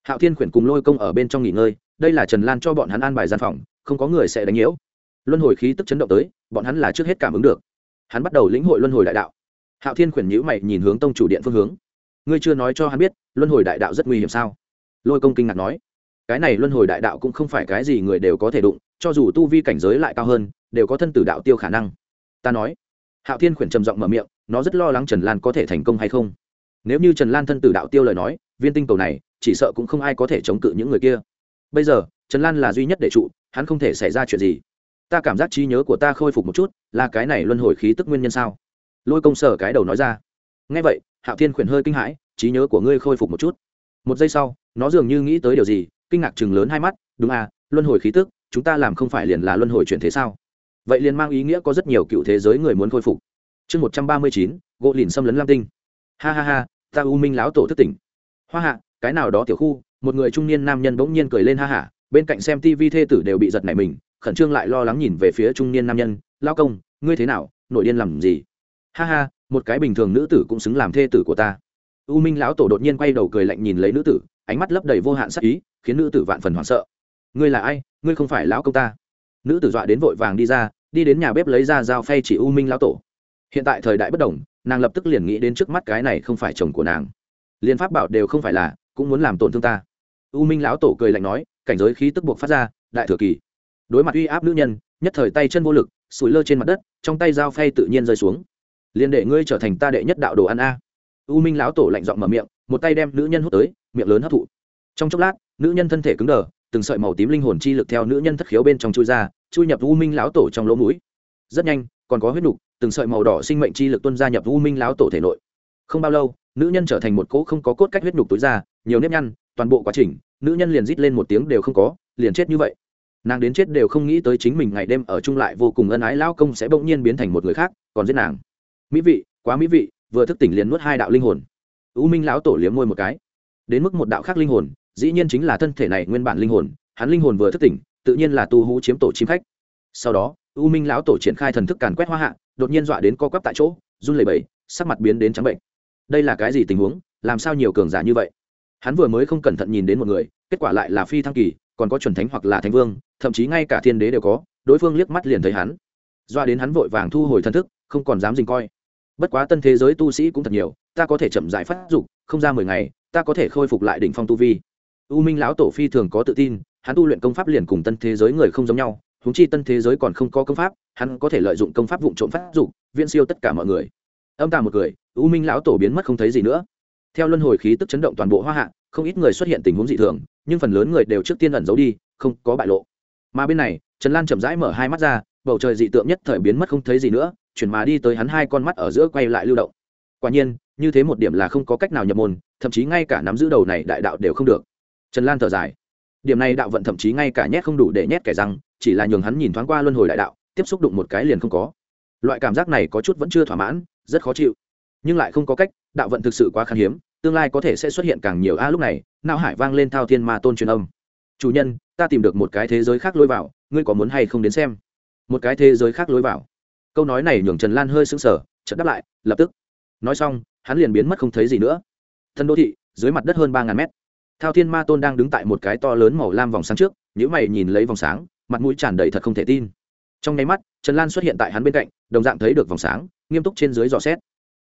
Hạo thiên khuyển cùng lôi công ở bên trong nghỉ ngơi, đây là trần lan cho bọn hắn an bài gian phòng không có người sẽ đánh nhiễu. Luân hồi khí tức chấn động tới, bọn hắn là trước hết cảm ứng được. Hắn bắt đầu lĩnh hội luân hồi đại đạo. Hạo thiên khuyển nhữ mày nhìn hướng tông chủ điện phương hướng. Ngươi chưa nói cho hắn biết, luân hồi đại đạo rất nguy hiểm sao? Lôi công kinh ngạc nói. Cái này luân hồi đại đạo cũng không phải cái gì người đều có thể đụng, cho dù tu vi cảnh giới lại cao hơn, đều có thân tử đạo tiêu khả năng. Ta nói. Hạo thiên khuyển trầm giọng mở miệng, nó rất lo lắng trần lan có thể thành công hay không. Nếu như trần lan thân tử đạo tiêu lời nói, viên tinh cầu này, chỉ sợ cũng không ai có thể chống cự những người kia. Bây giờ trần lan là duy nhất để trụ, hắn không thể xảy ra chuyện gì. Ta cảm giác trí nhớ của ta khôi phục một chút, là cái này luân hồi khí tức nguyên nhân sao? Lôi công sở cái đầu nói ra. Ngay vậy, hạo thiên khuyển hơi kinh hãi, trí nhớ của ngươi khôi phục một chút. Một giây sau, nó dường như nghĩ tới điều gì, kinh ngạc chừng lớn hai mắt, đúng à luân hồi khí tức, chúng ta làm không phải liền là luân hồi chuyển thế sao? Vậy liền mang ý nghĩa có rất nhiều cựu thế giới người muốn khôi phục. Chương một trăm ba mươi chín, gỗ lìn xâm lấn lam tinh. Ha ha ha, ta u minh lão tổ thức tỉnh. Hoa hạ, cái nào đó tiểu khu, một người trung niên nam nhân bỗng nhiên cười lên ha hả bên cạnh xem tv thê tử đều bị giật nảy mình, khẩn trương lại lo lắng nhìn về phía trung niên nam nhân, lao công, ngươi thế nào, nội điên làm gì? Ha ha, một cái bình thường nữ tử cũng xứng làm thê tử của ta. U minh lão tổ đột nhiên quay đầu cười lạnh nhìn lấy nữ tử, ánh mắt lấp đầy vô hạn sắc ý, khiến nữ tử vạn phần hoảng sợ. Ngươi là ai? Ngươi không phải lão công ta. Nữ tử dọa đến vội vàng đi ra, đi đến nhà bếp lấy ra dao phay chỉ u minh lão tổ. Hiện tại thời đại bất đồng, nàng lập tức liền nghĩ đến trước mắt cái này không phải chồng của nàng. Liên pháp bảo đều không phải là, cũng muốn làm tổn thương ta. U minh lão tổ cười lạnh nói cảnh giới khí tức buộc phát ra, đại thừa kỳ. Đối mặt uy áp nữ nhân, nhất thời tay chân vô lực, sủi lơ trên mặt đất, trong tay dao phay tự nhiên rơi xuống. Liền để ngươi trở thành ta đệ nhất đạo đồ ăn a. U minh lão tổ lạnh giọng mở miệng, một tay đem nữ nhân hút tới, miệng lớn hấp thụ. Trong chốc lát, nữ nhân thân thể cứng đờ, từng sợi màu tím linh hồn chi lực theo nữ nhân thất khiếu bên trong chui ra, chui nhập u minh lão tổ trong lỗ mũi. Rất nhanh, còn có huyết nục, từng sợi màu đỏ sinh mệnh chi lực tuân ra nhập u minh lão tổ thể nội. Không bao lâu, nữ nhân trở thành một cỗ không có cốt cách huyết nục tối ra, nhiều nếp nhăn, toàn bộ quá trình nữ nhân liền rít lên một tiếng đều không có, liền chết như vậy. Nàng đến chết đều không nghĩ tới chính mình ngày đêm ở chung lại vô cùng ân ái lao công sẽ bỗng nhiên biến thành một người khác, còn giết nàng. Mỹ vị, quá mỹ vị, vừa thức tỉnh liền nuốt hai đạo linh hồn. U minh lão tổ liếm môi một cái. Đến mức một đạo khác linh hồn, dĩ nhiên chính là thân thể này nguyên bản linh hồn, hắn linh hồn vừa thức tỉnh, tự nhiên là tu hú chiếm tổ chim khách. Sau đó, u minh lão tổ triển khai thần thức càn quét hoa hạ, đột nhiên dọa đến co quắp tại chỗ, run lẩy bẩy, sắc mặt biến đến trắng bệnh. Đây là cái gì tình huống? Làm sao nhiều cường giả như vậy? Hắn vừa mới không cẩn thận nhìn đến một người, kết quả lại là phi thăng kỳ, còn có chuẩn thánh hoặc là thánh vương, thậm chí ngay cả thiên đế đều có, đối phương liếc mắt liền thấy hắn. Doa đến hắn vội vàng thu hồi thần thức, không còn dám dình coi. Bất quá tân thế giới tu sĩ cũng thật nhiều, ta có thể chậm dại phát dục, không ra mười ngày, ta có thể khôi phục lại đỉnh phong tu vi. U minh lão tổ phi thường có tự tin, hắn tu luyện công pháp liền cùng tân thế giới người không giống nhau húng chi tân thế giới còn không có công pháp, hắn có thể lợi dụng công pháp vụ trộm phát dục, viễn siêu tất cả mọi người. Âm tà một người u minh lão tổ biến mất không thấy gì nữa theo luân hồi khí tức chấn động toàn bộ hoa hạ, không ít người xuất hiện tình huống dị thường, nhưng phần lớn người đều trước tiên ẩn giấu đi, không có bại lộ. Mà bên này, trần lan chậm rãi mở hai mắt ra, bầu trời dị tượng nhất thời biến mất không thấy gì nữa, chuyển mà đi tới hắn hai con mắt ở giữa quay lại lưu động. Quả nhiên, như thế một điểm là không có cách nào nhập môn, thậm chí ngay cả nắm giữ đầu này đại đạo đều không được. Trần lan thở dài. Điểm này đạo vận thậm chí ngay cả nhét không đủ để nhét kẻ răng, chỉ là nhường hắn nhìn thoáng qua luân hồi đại đạo, tiếp xúc đụng một cái liền không có. Loại cảm giác này có chút vẫn chưa thỏa mãn, rất khó chịu nhưng lại không có cách, đạo vận thực sự quá khan hiếm, tương lai có thể sẽ xuất hiện càng nhiều a lúc này nao hải vang lên thao thiên ma tôn truyền âm. Chủ nhân, ta tìm được một cái thế giới khác lối vào, ngươi có muốn hay không đến xem? Một cái thế giới khác lối vào. Câu nói này nhường trần lan hơi sững sờ, chợt đáp lại, lập tức. Nói xong, hắn liền biến mất không thấy gì nữa. Thân đô thị, dưới mặt đất hơn ba ngàn mét. Thao thiên ma tôn đang đứng tại một cái to lớn màu lam vòng sáng trước nhữ mày nhìn lấy vòng sáng, mặt mũi tràn đầy thật không thể tin. Trong nháy mắt, trần lan xuất hiện tại hắn bên cạnh, đồng dạng thấy được vòng sáng, nghiêm túc trên dưới dò xét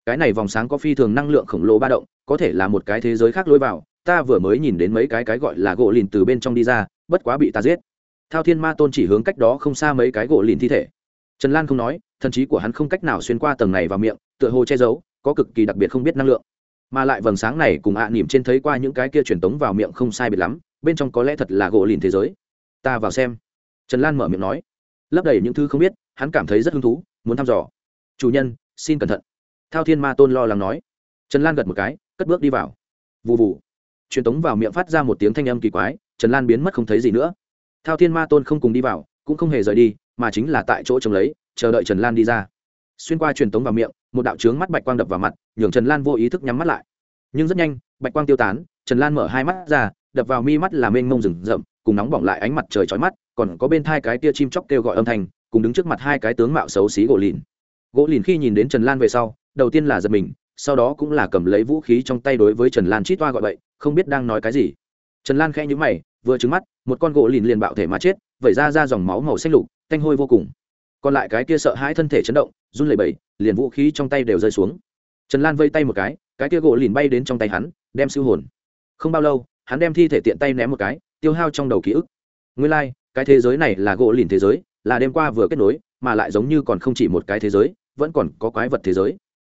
cái này vòng sáng có phi thường năng lượng khổng lồ ba động, có thể là một cái thế giới khác lối vào. Ta vừa mới nhìn đến mấy cái cái gọi là gỗ lìn từ bên trong đi ra, bất quá bị ta giết. Thao thiên ma tôn chỉ hướng cách đó không xa mấy cái gỗ lìn thi thể. Trần lan không nói, thần trí của hắn không cách nào xuyên qua tầng này vào miệng, tựa hồ che giấu, có cực kỳ đặc biệt không biết năng lượng. Mà lại vầng sáng này cùng ạ à nỉm trên thấy qua những cái kia truyền tống vào miệng không sai biệt lắm, bên trong có lẽ thật là gỗ lìn thế giới. Ta vào xem. Trần lan mở miệng nói. Lấp đầy những thứ không biết, hắn cảm thấy rất hứng thú, muốn thăm dò. Chủ nhân, xin cẩn thận thao thiên ma tôn lo lắng nói. Trần lan gật một cái, cất bước đi vào. Vụ vụ truyền tống vào miệng phát ra một tiếng thanh âm kỳ quái, trần lan biến mất không thấy gì nữa. Thao thiên ma tôn không cùng đi vào, cũng không hề rời đi, mà chính là tại chỗ trông lấy, chờ đợi trần lan đi ra. Xuyên qua truyền tống vào miệng, một đạo trướng mắt bạch quang đập vào mặt, nhường trần lan vô ý thức nhắm mắt lại. Nhưng rất nhanh, bạch quang tiêu tán, trần lan mở hai mắt ra, đập vào mi mắt là mênh mông rừng rậm, cùng nóng bỏng lại ánh mặt trời chói mắt, còn có bên thai cái tia chim chóc kêu gọi âm thanh, cùng đứng trước mặt hai cái tướng mạo xấu xí gỗ lìn. Gỗ lìn khi nhìn đến trần lan về sau đầu tiên là giật mình sau đó cũng là cầm lấy vũ khí trong tay đối với trần lan chít toa gọi bậy không biết đang nói cái gì. Trần lan khẽ nhữ mày vừa trứng mắt một con gỗ lìn liền bạo thể mà chết vẩy ra ra dòng máu màu xanh lục thanh hôi vô cùng. Còn lại cái kia sợ hãi thân thể chấn động run lẩy bẩy liền vũ khí trong tay đều rơi xuống. Trần lan vây tay một cái cái kia gỗ lìn bay đến trong tay hắn đem siêu hồn. Không bao lâu hắn đem thi thể tiện tay ném một cái tiêu hao trong đầu ký ức. Nguyên lai、like, cái thế giới này là gỗ lìn thế giới là đêm qua vừa kết nối mà lại giống như còn không chỉ một cái thế giới vẫn còn có quái vật thế giới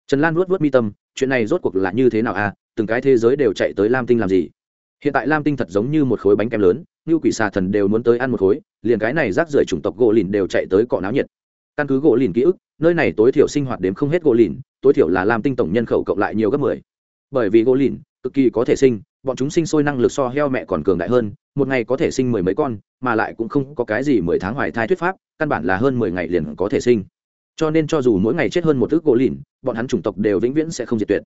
trần lan vuốt vuốt mi tâm, chuyện này rốt cuộc là như thế nào à? Từng cái thế giới đều chạy tới lam tinh làm gì? Hiện tại lam tinh thật giống như một khối bánh kem lớn như quỷ xà thần đều muốn tới ăn một khối, liền cái này rác rưởi chủng tộc gỗ lìn đều chạy tới cọ náo nhiệt. Căn cứ gỗ lìn ký ức, nơi này tối thiểu sinh hoạt đếm không hết gỗ lìn, tối thiểu là lam tinh tổng nhân khẩu cộng lại nhiều gấp mười. Bởi vì gỗ lìn, cực kỳ có thể sinh, bọn chúng sinh sôi năng lực so heo mẹ còn cường đại hơn, một ngày có thể sinh mười mấy con, mà lại cũng không có cái gì mười tháng hoài thai thuyết pháp, căn bản là hơn mười ngày liền có thể sinh cho nên cho dù mỗi ngày chết hơn một ước gỗ lìn, bọn hắn chủng tộc đều vĩnh viễn sẽ không diệt tuyệt.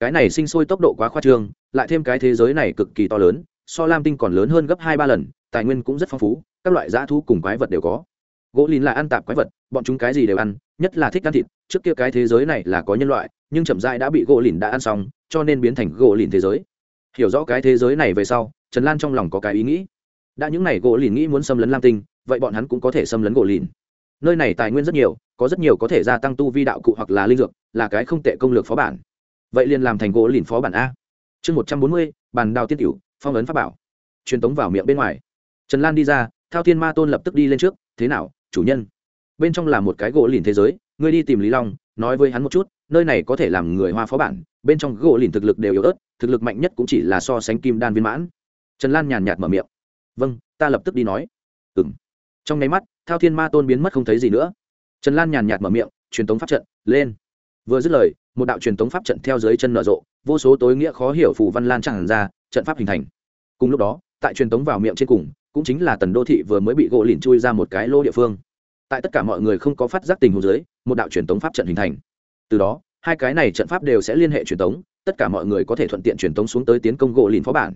Cái này sinh sôi tốc độ quá khoa trương, lại thêm cái thế giới này cực kỳ to lớn, so lam tinh còn lớn hơn gấp hai ba lần, tài nguyên cũng rất phong phú, các loại dã thú cùng quái vật đều có. Gỗ lìn là ăn tạp quái vật, bọn chúng cái gì đều ăn, nhất là thích ăn thịt, trước kia cái thế giới này là có nhân loại, nhưng chậm rãi đã bị gỗ lìn đã ăn xong, cho nên biến thành gỗ lìn thế giới. Hiểu rõ cái thế giới này về sau, trần lan trong lòng có cái ý nghĩ. Đã những n à y gỗ lìn nghĩ muốn xâm lấn lam tinh, vậy bọn hắn cũng có thể xâm lấn gỗ lìn. Nơi này tài nguyên rất nhiều có rất nhiều có thể gia tăng tu vi đạo cụ hoặc là linh dược, là cái không tệ công lược phó bản. Vậy liền làm thành gỗ lìn phó bản a. Chương một trăm bốn mươi, bàn đào tiên cửu, phong ấn pháp bảo. Truyền tống vào miệng bên ngoài. Trần lan đi ra, thao thiên ma tôn lập tức đi lên trước, thế nào, chủ nhân? Bên trong là một cái gỗ lìn thế giới, ngươi đi tìm lý long, nói với hắn một chút, nơi này có thể làm người hoa phó bản, bên trong gỗ lìn thực lực đều yếu ớt, thực lực mạnh nhất cũng chỉ là so sánh kim đan viên mãn. Trần lan nhàn nhạt mở miệng. Vâng ta lập tức đi nói. Ừng trong nháy mắt, thao thiên ma tôn biến mất không thấy gì nữa trần lan nhàn nhạt mở miệng, truyền tống pháp trận, lên. Vừa dứt lời, một đạo truyền tống pháp trận theo dưới chân nở rộ, vô số tối nghĩa khó hiểu phù văn lan tràn ra, trận pháp hình thành. Cùng lúc đó, tại truyền tống vào miệng trên cùng, cũng chính là tần đô thị vừa mới bị gỗ lìn chui ra một cái lô địa phương. Tại tất cả mọi người không có phát giác tình hồ dưới, một đạo truyền tống pháp trận hình thành. Từ đó, hai cái này trận pháp đều sẽ liên hệ truyền tống, tất cả mọi người có thể thuận tiện truyền tống xuống tới tiến công gỗ lìn phó bản.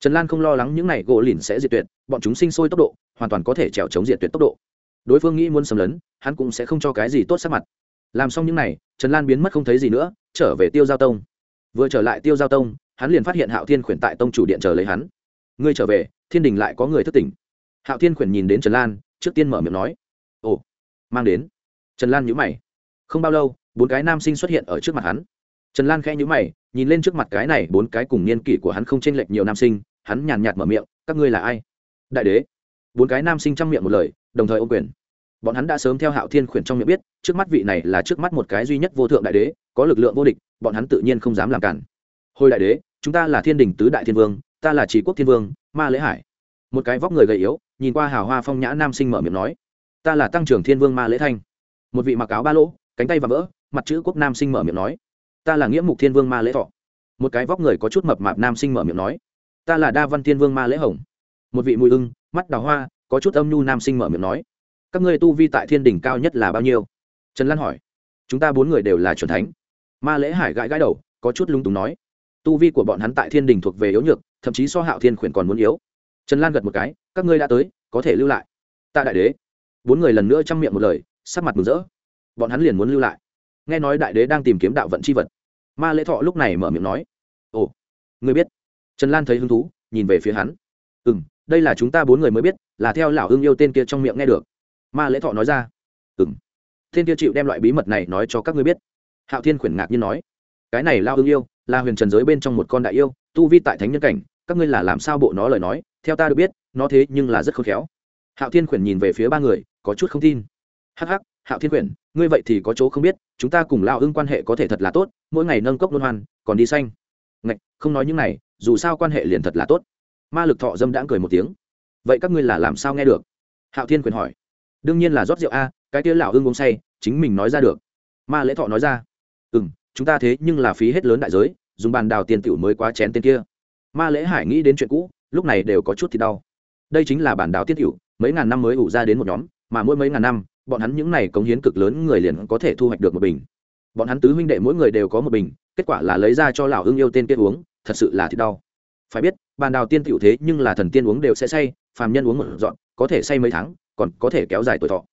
Trần lan không lo lắng những n à y gỗ lìn sẽ diệt tuyệt, bọn chúng sinh sôi tốc độ, hoàn toàn có thể trèo chống diệt tuyệt tốc độ đối phương nghĩ muốn xâm lấn, hắn cũng sẽ không cho cái gì tốt sắc mặt. Làm xong những n à y trần lan biến mất không thấy gì nữa, trở về tiêu giao tông. Vừa trở lại tiêu giao tông, hắn liền phát hiện hạo thiên khuyển tại tông chủ điện chờ lấy hắn. Ngươi trở về, thiên đình lại có người thất tỉnh. Hạo thiên khuyển nhìn đến trần lan, trước tiên mở miệng nói, ồ, mang đến. Trần lan nhữ mày. Không bao lâu, bốn cái nam sinh xuất hiện ở trước mặt hắn. Trần lan khẽ nhữ mày, nhìn lên trước mặt cái này bốn cái cùng niên kỷ của hắn không chênh lệch nhiều nam sinh, hắn nhàn nhạt mở miệng, các ngươi là ai? Đại đế. Bốn cái nam sinh chăm miệng một lời đồng thời ô quyền. Bọn hắn đã sớm theo hạo thiên khuyển trong miệng biết, trước mắt vị này là trước mắt một cái duy nhất vô thượng đại đế, có lực lượng vô địch, bọn hắn tự nhiên không dám làm cản. Hồi đại đế, chúng ta là thiên đình tứ đại thiên vương, ta là trí quốc thiên vương, ma lễ hải. Một cái vóc người gầy yếu, nhìn qua hào hoa phong nhã nam sinh mở miệng nói, ta là tăng trưởng thiên vương ma lễ thanh. Một vị mặc áo ba lỗ, cánh tay và vỡ, mặt chữ quốc nam sinh mở miệng nói, ta là nghĩa mục thiên vương ma lễ thọ. Một cái vóc người có chút mập mạp nam sinh mở miệng nói, ta là đa văn thiên vương ma lễ hồng. Một vị mùi ưng, mắt đào hoa có chút âm nhu nam sinh mở miệng nói, các ngươi tu vi tại thiên đỉnh cao nhất là bao nhiêu? Trần lan hỏi, chúng ta bốn người đều là c thánh. Ma lễ hải gãi gãi đầu, có chút lung túng nói, tu vi của bọn hắn tại thiên đình thuộc về yếu nhược, thậm chí so hạo thiên khuyển còn muốn yếu. Trần lan gật một cái, các ngươi đã tới, có thể lưu lại. Tạ đại đế. Bốn người lần nữa chăm miệng một lời, sắc mặt mừng rỡ. Bọn hắn liền muốn lưu lại. Nghe nói đại đế đang tìm kiếm đạo vận c h i vật. Ma lễ thọ lúc này mở miệng nói, ồ, ngươi biết. Trần lan thấy hứng thú, nhìn về phía hắn. Ừ m đây là chúng ta bốn người mới biết, là theo lão hưng yêu tên kia trong miệng nghe được. Ma lễ thọ nói ra. Ừng tên kia chịu đem loại bí mật này nói cho các ngươi biết. Hạo thiên khuyển ngạc nhiên nói. Cái này lao hưng yêu, là huyền trần giới bên trong một con đại yêu, tu vi tại thánh nhân cảnh, các ngươi là làm sao bộ nó lời nói, theo ta được biết, nó thế nhưng là rất khôn khéo. Hạo thiên khuyển nhìn về phía ba người, có chút không tin. Hắc hắc, hạo thiên khuyển, ngươi vậy thì có chỗ không biết, chúng ta cùng lao hưng quan hệ có thể thật là tốt, mỗi ngày nâng cốc luân hoan, còn đi xanh. Ngạch, không nói những này, dù sao quan hệ liền thật là tốt ma lực thọ dâm đãng cười một tiếng. Vậy các ngươi là làm sao nghe được? Hạo thiên quyền hỏi. Đương nhiên là rót rượu a, cái tia lão ưng uống say, chính mình nói ra được. Ma lễ thọ nói ra. Ừ m chúng ta thế nhưng là phí hết lớn đại giới, dùng bàn đào tiền tiểu mới quá chén tên kia. Ma lễ hải nghĩ đến chuyện cũ, lúc này đều có chút thì đau. Đây chính là bản đào tiết tiểu, mấy ngàn năm mới ủ ra đến một nhóm, mà mỗi mấy ngàn năm, bọn hắn những này cống hiến cực lớn người liền có thể thu hoạch được một bình. Bọn hắn tứ huynh đệ mỗi người đều có một bình, kết quả là lấy ra cho lão hưng yêu tên kia uống, thật sự là thì đau phải biết, bàn đào tiên tiểu thế nhưng là thần tiên uống đều sẽ say, phàm nhân uống một dọn, có thể say mấy tháng, còn có thể kéo dài tuổi thọ.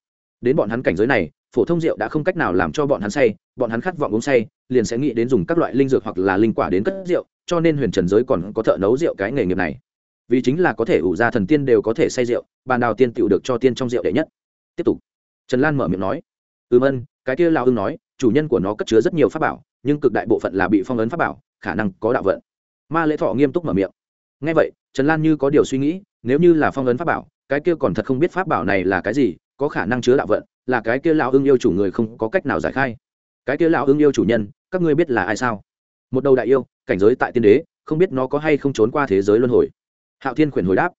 Đến bọn hắn cảnh giới này, phổ thông rượu đã không cách nào làm cho bọn hắn say, bọn hắn khát vọng uống say, liền sẽ nghĩ đến dùng các loại linh dược hoặc là linh quả đến cất rượu, cho nên huyền trần giới còn có thợ nấu rượu cái nghề nghiệp này. Vì chính là có thể ủ ra thần tiên đều có thể say rượu, bàn đào tiên tiểu được cho tiên trong rượu đệ nhất. Tiếp tục. Trần lan mở miệng nói. Ừm ân cái kia lao ưng nói, chủ nhân của nó cất chứa rất nhiều pháp bảo, nhưng cực đại bộ phận là bị phong ấn pháp bảo, khả năng có đạo vận ma lễ thọ nghiêm túc mở miệng. Ngay vậy, trần lan như có điều suy nghĩ, nếu như là phong ấn pháp bảo, cái kia còn thật không biết pháp bảo này là cái gì, có khả năng chứa đạo vận, là cái kia lão ưng yêu chủ người không có cách nào giải khai. Cái kia lão ưng yêu chủ nhân, các ngươi biết là ai sao? Một đầu đại yêu, cảnh giới tại tiên đế, không biết nó có hay không trốn qua thế giới luân hồi. Hạo thiên khuyển hồi đáp,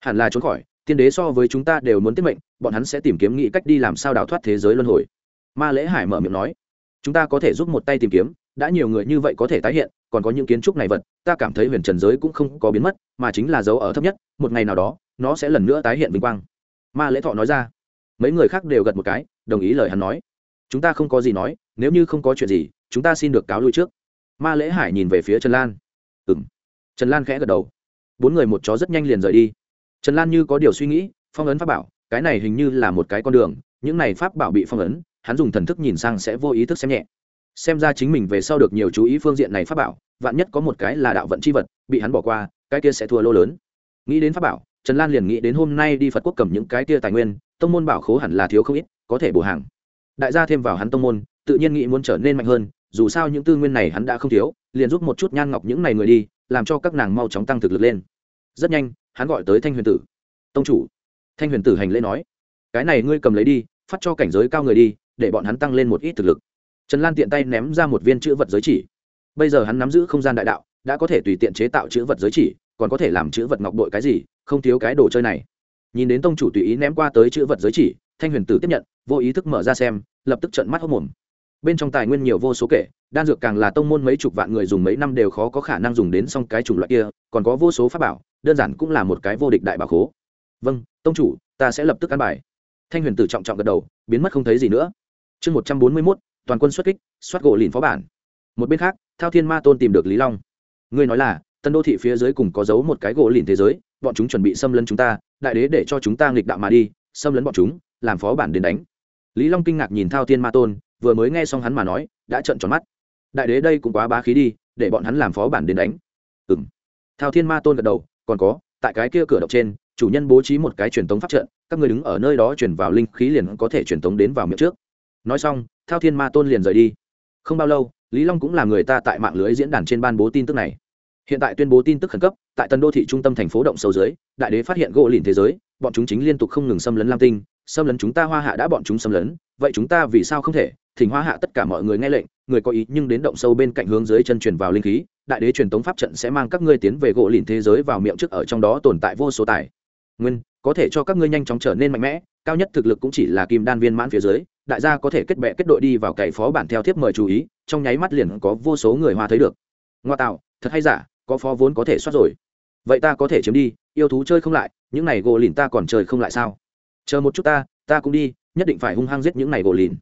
hẳn là trốn khỏi, tiên đế so với chúng ta đều muốn tiết mệnh, bọn hắn sẽ tìm kiếm nghĩ cách đi làm sao đào thoát thế giới luân hồi. Ma lễ hải mở miệng nói, chúng ta có thể giúp một tay tìm kiếm đã nhiều người như vậy có thể tái hiện, còn có những kiến trúc này vật, ta cảm thấy huyền trần giới cũng không có biến mất, mà chính là dấu ở thấp nhất, một ngày nào đó, nó sẽ lần nữa tái hiện vinh quang. Ma lễ thọ nói ra. Mấy người khác đều gật một cái, đồng ý lời hắn nói. Chúng ta không có gì nói, nếu như không có chuyện gì, chúng ta xin được cáo lui trước. Ma lễ hải nhìn về phía trần lan. Ừ m trần lan khẽ gật đầu. Bốn người một chó rất nhanh liền rời đi. Trần lan như có điều suy nghĩ, phong ấn pháp bảo, cái này hình như là một cái con đường, những này pháp bảo bị phong ấn, hắn dùng thần thức nhìn sang sẽ vô ý thức xem nhẹ xem ra chính mình về sau được nhiều chú ý phương diện này pháp bảo, vạn nhất có một cái là đạo vận c h i vật, bị hắn bỏ qua, cái kia sẽ thua lô lớn. Nghĩ đến pháp bảo, trần lan liền nghĩ đến hôm nay đi phật quốc cầm những cái kia tài nguyên, tông môn bảo khố hẳn là thiếu không ít, có thể bổ hàng. Đại gia thêm vào hắn tông môn, tự nhiên nghĩ muốn trở nên mạnh hơn, dù sao những tư nguyên này hắn đã không thiếu, liền giúp một chút nhan ngọc những n à y người đi, làm cho các nàng mau chóng tăng thực lực lên. Rất nhanh, hắn gọi tới thanh huyền tử. Tông chủ. Thanh huyền tử hành lễ nói, cái này ngươi cầm lấy đi, phát cho cảnh giới cao người đi, để bọn hắn tăng lên một ít thực lực trần lan tiện tay ném ra một viên chữ vật giới chỉ. Bây giờ hắn nắm giữ không gian đại đạo, đã có thể tùy tiện chế tạo chữ vật giới chỉ, còn có thể làm chữ vật ngọc đội cái gì, không thiếu cái đồ chơi này. Nhìn đến tông chủ tùy ý ném qua tới chữ vật giới chỉ, thanh huyền tử tiếp nhận, vô ý thức mở ra xem, lập tức trận mắt hốc mồm. Bên trong tài nguyên nhiều vô số kể, đan dược càng là tông môn mấy chục vạn người dùng mấy năm đều khó có khả năng dùng đến xong cái chủng loại kia, còn có vô số pháp bảo, đơn giản cũng là một cái vô địch đại bảo khố. Vâng tông chủ, ta sẽ lập tức ăn bài. Thanh huyền tử trọng trọng gật đầu, biến mất không thấy gì nữa. Chương một trăm bốn mươi mốt toàn quân xuất kích, soát gỗ lìn phó bản. Một bên khác, thao thiên ma tôn tìm được lý long. Ngươi nói là, tân đô thị phía dưới cùng có giấu một cái gỗ lìn thế giới, bọn chúng chuẩn bị xâm lấn chúng ta, đại đế để cho chúng ta nghịch đạo mà đi, xâm lấn bọn chúng, làm phó bản đến đánh. Lý long kinh ngạc nhìn thao thiên ma tôn, vừa mới nghe xong hắn mà nói, đã trợn tròn mắt. Đại đế đây cũng quá bá khí đi, để bọn hắn làm phó bản đến đánh. Ừ m thao thiên ma tôn gật đầu, còn có, tại cái kia cửa động trên, chủ nhân bố trí một cái truyền tống pháp trận, các người đứng ở nơi đó chuyển vào linh khí liền có thể truyền tống đến vào miệng trước. Nói xong thao thiên ma tôn liền rời đi. Không bao lâu, lý long cũng là người ta tại mạng lưới diễn đàn trên ban bố tin tức này. Hiện tại tuyên bố tin tức khẩn cấp, tại tân đô thị trung tâm thành phố động sâu dưới, đại đế phát hiện gỗ lìn thế giới, bọn chúng chính liên tục không ngừng xâm lấn lam tinh, xâm lấn chúng ta hoa hạ đã bọn chúng xâm lấn, vậy chúng ta vì sao không thể? Thỉnh hoa hạ tất cả mọi người nghe lệnh, người có ý nhưng đến động sâu bên cạnh hướng dưới chân truyền vào linh khí, đại đế truyền tống pháp trận sẽ mang các ngươi tiến về gỗ lìn thế giới vào miệng trước ở trong đó tồn tại vô số tài nguyên, có thể cho các ngươi nhanh chóng trở nên mạnh mẽ, cao nhất thực lực cũng chỉ là kim đan viên mãn phía dưới đại gia có thể kết bệ kết đội đi vào cậy phó bản theo thiếp mời chú ý trong nháy mắt liền có vô số người hoa thấy được. Ngoa tạo thật hay giả có phó vốn có thể soát rồi. Vậy ta có thể chiếm đi yêu thú chơi không lại những này gỗ lìn ta còn chơi không lại sao? Chờ một chút ta ta cũng đi nhất định phải hung hăng giết những này gỗ lìn.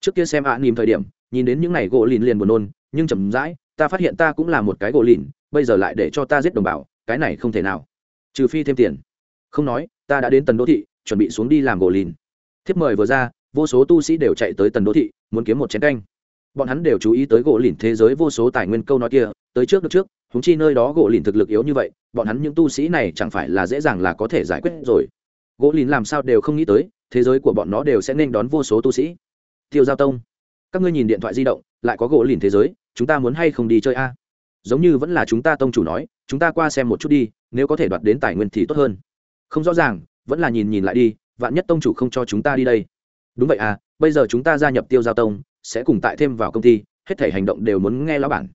Trước kia xem ạ à, nìm thời điểm nhìn đến những này gỗ lìn liền buồn nôn nhưng chậm rãi ta phát hiện ta cũng là một cái gỗ lìn bây giờ lại để cho ta giết đồng bào cái này không thể nào. Trừ phi thêm tiền. Không nói ta đã đến tần đô thị chuẩn bị xuống đi làm gỗ lìn. Thiếp mời vừa ra vô số tu sĩ đều chạy tới tần đô thị, muốn kiếm một chén canh. Bọn hắn đều chú ý tới gỗ lìn thế giới vô số tài nguyên câu nói kia, tới trước được trước húng chi nơi đó gỗ lìn thực lực yếu như vậy, bọn hắn những tu sĩ này chẳng phải là dễ dàng là có thể giải quyết rồi. Gỗ lìn làm sao đều không nghĩ tới, thế giới của bọn nó đều sẽ nên đón vô số tu sĩ. Tiêu giao tông, các ngươi nhìn điện thoại di động, lại có gỗ lìn thế giới, chúng ta muốn hay không đi chơi a? Giống như vẫn là chúng ta tông chủ nói, chúng ta qua xem một chút đi, nếu có thể đoạt đến tài nguyên thì tốt hơn. Không rõ ràng, vẫn là nhìn nhìn lại đi, vạn nhất tông chủ không cho chúng ta đi đây đúng vậy à bây giờ chúng ta gia nhập tiêu giao tông, sẽ cùng tại thêm vào công ty, hết thể hành động đều muốn nghe lão bản.